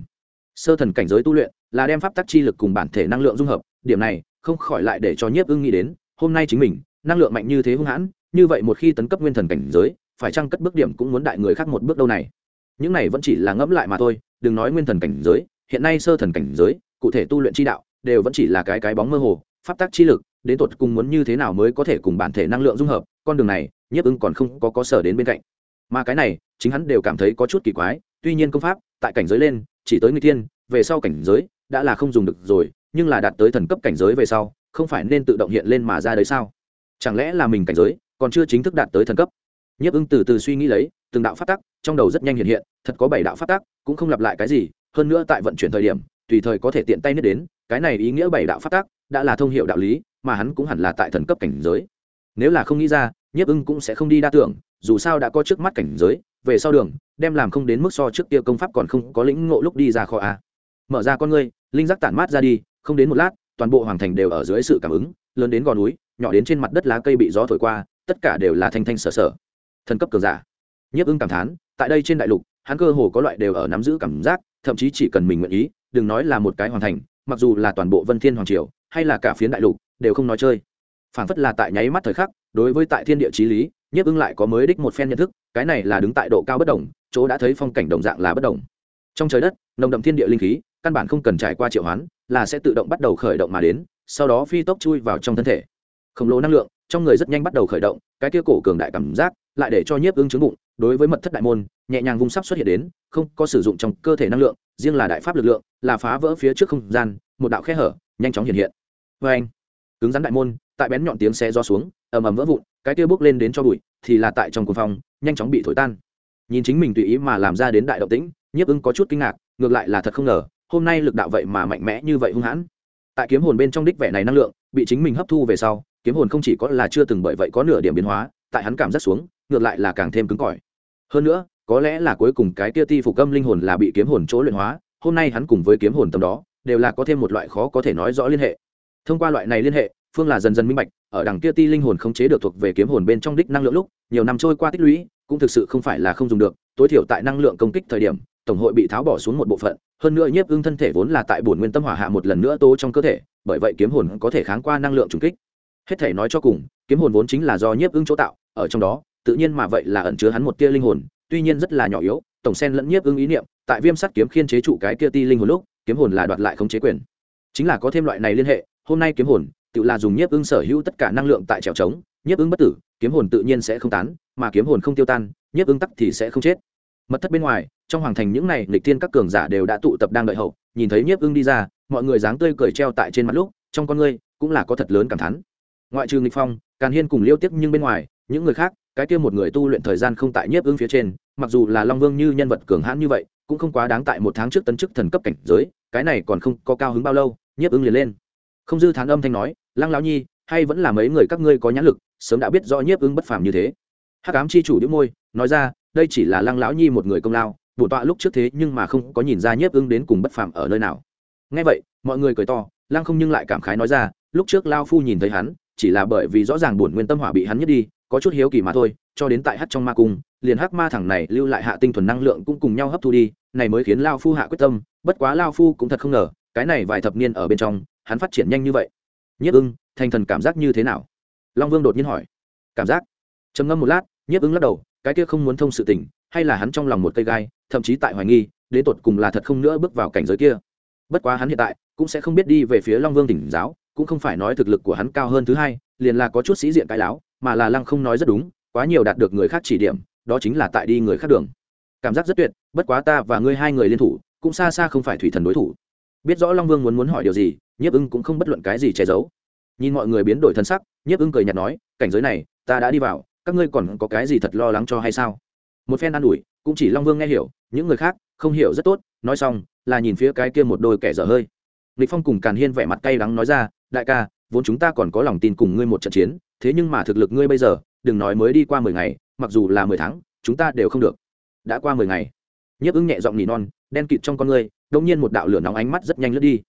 Speaker 1: Sơ thần cảnh giới tu luyện, là đem pháp tắc chi lực cùng bản thể năng lượng dung hợp, điểm này, không khỏi lại để cho nhiếp ưng nghĩ đến, hôm nay chính mình, năng lượng mạnh như thế hung hãn, như vậy một khi tấn cấp nguyên thần cảnh giới, phải chăng cất bước điểm cũng muốn đại người khác một bước đâu này? Những này vẫn chỉ là ngẫm lại mà thôi, đừng nói nguyên thần cảnh giới, hiện nay sơ thần cảnh giới cụ thể tu luyện chi đạo, đều vẫn chỉ là cái cái bóng mơ hồ, pháp tác chi lực, đến tột cùng muốn như thế nào mới có thể cùng bản thể năng lượng dung hợp, con đường này, nhiếp ưng còn không có có sở đến bên cạnh. Mà cái này, chính hắn đều cảm thấy có chút kỳ quái, tuy nhiên công pháp, tại cảnh giới lên, chỉ tới người tiên về sau cảnh giới, đã là không dùng được rồi, nhưng là đạt tới thần cấp cảnh giới về sau, không phải nên tự động hiện lên mà ra đấy sao? Chẳng lẽ là mình cảnh giới, còn chưa chính thức đạt tới thần cấp? Nhiếp ưng từ từ suy nghĩ lấy, từng đạo phát tắc, trong đầu rất nhanh hiện hiện, thật có bảy đạo phát tắc, cũng không lặp lại cái gì, hơn nữa tại vận chuyển thời điểm tùy thời có thể tiện tay nứt đến cái này ý nghĩa bảy đạo phát tác, đã là thông hiệu đạo lý mà hắn cũng hẳn là tại thần cấp cảnh giới. Nếu là không nghĩ ra nhiếp ưng cũng sẽ không đi đa tưởng dù sao đã có trước mắt cảnh giới về sau đường đem làm không đến mức so trước kia công pháp còn không có lĩnh ngộ lúc đi ra kho a. Mở ra con ngươi linh giác tản mát ra đi không đến một lát toàn bộ hoàng thành đều ở dưới sự cảm ứng lớn đến gò núi nhỏ đến trên mặt đất lá cây bị gió thổi qua tất cả đều là thanh thanh sở sở. Thần cấp cường giả. Nhiếp ưng cảm thán tại đây trên đại lục hắn cơ hồ có loại đều ở nắm giữ cảm giác thậm chí chỉ cần mình nguyện ý, đừng nói là một cái hoàn thành, mặc dù là toàn bộ vân thiên hoàng triều, hay là cả phiến đại lục, đều không nói chơi. Phản phất là tại nháy mắt thời khắc, đối với tại thiên địa chí lý, nhiếp ưng lại có mới đích một phen nhận thức, cái này là đứng tại độ cao bất đồng, chỗ đã thấy phong cảnh đồng dạng là bất đồng. Trong trời đất, nồng đậm thiên địa linh khí, căn bản không cần trải qua triệu hoán, là sẽ tự động bắt đầu khởi động mà đến, sau đó phi tốc chui vào trong thân thể. Khổng lồ năng lượng, trong người rất nhanh bắt đầu khởi động, cái kia cổ cường đại cảm giác, lại để cho nhiếp ưng chứng bụng đối với mật thất đại môn, nhẹ nhàng vung sắp xuất hiện đến, không có sử dụng trong cơ thể năng lượng, riêng là đại pháp lực lượng, là phá vỡ phía trước không gian, một đạo khe hở, nhanh chóng hiện hiện. Vê anh, cứng rắn đại môn, tại bén nhọn tiếng xe do xuống, ầm ầm vỡ vụn, cái kia bước lên đến cho bụi, thì là tại trong cuồng phong, nhanh chóng bị thổi tan. Nhìn chính mình tùy ý mà làm ra đến đại động tĩnh, nhiếp ứng có chút kinh ngạc, ngược lại là thật không ngờ, hôm nay lực đạo vậy mà mạnh mẽ như vậy hung hãn. Tại kiếm hồn bên trong đích vẻ này năng lượng, bị chính mình hấp thu về sau, kiếm hồn không chỉ có là chưa từng bởi vậy có nửa điểm biến hóa, tại hắn cảm giác xuống, ngược lại là càng thêm cứng cỏi hơn nữa, có lẽ là cuối cùng cái tia ti phục âm linh hồn là bị kiếm hồn chỗ luyện hóa, hôm nay hắn cùng với kiếm hồn tầm đó, đều là có thêm một loại khó có thể nói rõ liên hệ. Thông qua loại này liên hệ, phương là dần dần minh bạch, ở đằng kia ti linh hồn không chế được thuộc về kiếm hồn bên trong đích năng lượng lúc, nhiều năm trôi qua tích lũy, cũng thực sự không phải là không dùng được, tối thiểu tại năng lượng công kích thời điểm, tổng hội bị tháo bỏ xuống một bộ phận, hơn nữa nhiếp ưng thân thể vốn là tại bổn nguyên tâm hỏa hạ một lần nữa tố trong cơ thể, bởi vậy kiếm hồn có thể kháng qua năng lượng trùng kích. Hết thể nói cho cùng, kiếm hồn vốn chính là do nhiếp ưng chỗ tạo, ở trong đó tự nhiên mà vậy là ẩn chứa hắn một tia linh hồn, tuy nhiên rất là nhỏ yếu, tổng sen lẫn nhiếp ưng ý niệm, tại viêm sắt kiếm khiên chế trụ cái kia ti linh hồn lúc, kiếm hồn là đoạt lại không chế quyền. Chính là có thêm loại này liên hệ, hôm nay kiếm hồn, tự là dùng nhiếp ưng sở hữu tất cả năng lượng tại trèo trống, nhiếp ưng bất tử, kiếm hồn tự nhiên sẽ không tán, mà kiếm hồn không tiêu tan, nhiếp ưng tắc thì sẽ không chết. Mật thất bên ngoài, trong hoàng thành những này lịch tiên các cường giả đều đã tụ tập đang đợi hậu, nhìn thấy nhiếp ưng đi ra, mọi người dáng tươi cười treo tại trên mặt lúc, trong con ngươi cũng là có thật lớn cảm thán. Ngoại trừ nghịch phong, càn hiên cùng liêu tiếp nhưng bên ngoài, những người khác cái kia một người tu luyện thời gian không tại nhiếp ưng phía trên, mặc dù là long vương như nhân vật cường hãn như vậy, cũng không quá đáng tại một tháng trước tấn chức thần cấp cảnh giới, cái này còn không có cao hứng bao lâu, nhiếp ưng liền lên. Không dư thán âm thanh nói, lăng lão nhi, hay vẫn là mấy người các ngươi có nhãn lực, sớm đã biết rõ nhiếp ưng bất phàm như thế. Hắc ám chi chủ đĩu môi, nói ra, đây chỉ là lăng lão nhi một người công lao bổ tọa lúc trước thế nhưng mà không có nhìn ra nhiếp ưng đến cùng bất phàm ở nơi nào. Ngay vậy, mọi người cười to, lăng không nhưng lại cảm khái nói ra, lúc trước lao phu nhìn thấy hắn, chỉ là bởi vì rõ ràng bổn nguyên tâm hỏa bị hắn nhất đi có chút hiếu kỳ mà thôi, cho đến tại hắt trong ma cung, liền hát ma thẳng này lưu lại hạ tinh thuần năng lượng cũng cùng nhau hấp thu đi, này mới khiến lao phu hạ quyết tâm, bất quá lao phu cũng thật không ngờ, cái này vài thập niên ở bên trong, hắn phát triển nhanh như vậy. Nhất ưng, thành thần cảm giác như thế nào? Long vương đột nhiên hỏi. Cảm giác. Trầm ngâm một lát, nhiếp ưng lắc đầu, cái kia không muốn thông sự tình, hay là hắn trong lòng một cây gai, thậm chí tại hoài nghi, đến tột cùng là thật không nữa bước vào cảnh giới kia. Bất quá hắn hiện tại, cũng sẽ không biết đi về phía long vương tỉnh giáo, cũng không phải nói thực lực của hắn cao hơn thứ hai, liền là có chút sĩ diện cái láo mà là lăng không nói rất đúng, quá nhiều đạt được người khác chỉ điểm, đó chính là tại đi người khác đường. Cảm giác rất tuyệt, bất quá ta và ngươi hai người liên thủ, cũng xa xa không phải thủy thần đối thủ. Biết rõ long vương muốn muốn hỏi điều gì, nhiếp ưng cũng không bất luận cái gì che giấu. Nhìn mọi người biến đổi thân sắc, nhiếp ưng cười nhạt nói, cảnh giới này, ta đã đi vào, các ngươi còn có cái gì thật lo lắng cho hay sao? Một phen an ủi, cũng chỉ long vương nghe hiểu, những người khác không hiểu rất tốt, nói xong, là nhìn phía cái kia một đôi kẻ dở hơi. Lịch phong cùng càn hiên vẻ mặt cay đắng nói ra, đại ca, vốn chúng ta còn có lòng tin cùng ngươi một trận chiến thế nhưng mà thực lực ngươi bây giờ, đừng nói mới đi qua mười ngày, mặc dù là mười tháng, chúng ta đều không được. Đã qua mười ngày. Nhiếp ứng nhẹ giọng nỉ non, đen kịt trong con ngươi đông nhiên một đạo lửa nóng ánh mắt rất nhanh lướt đi.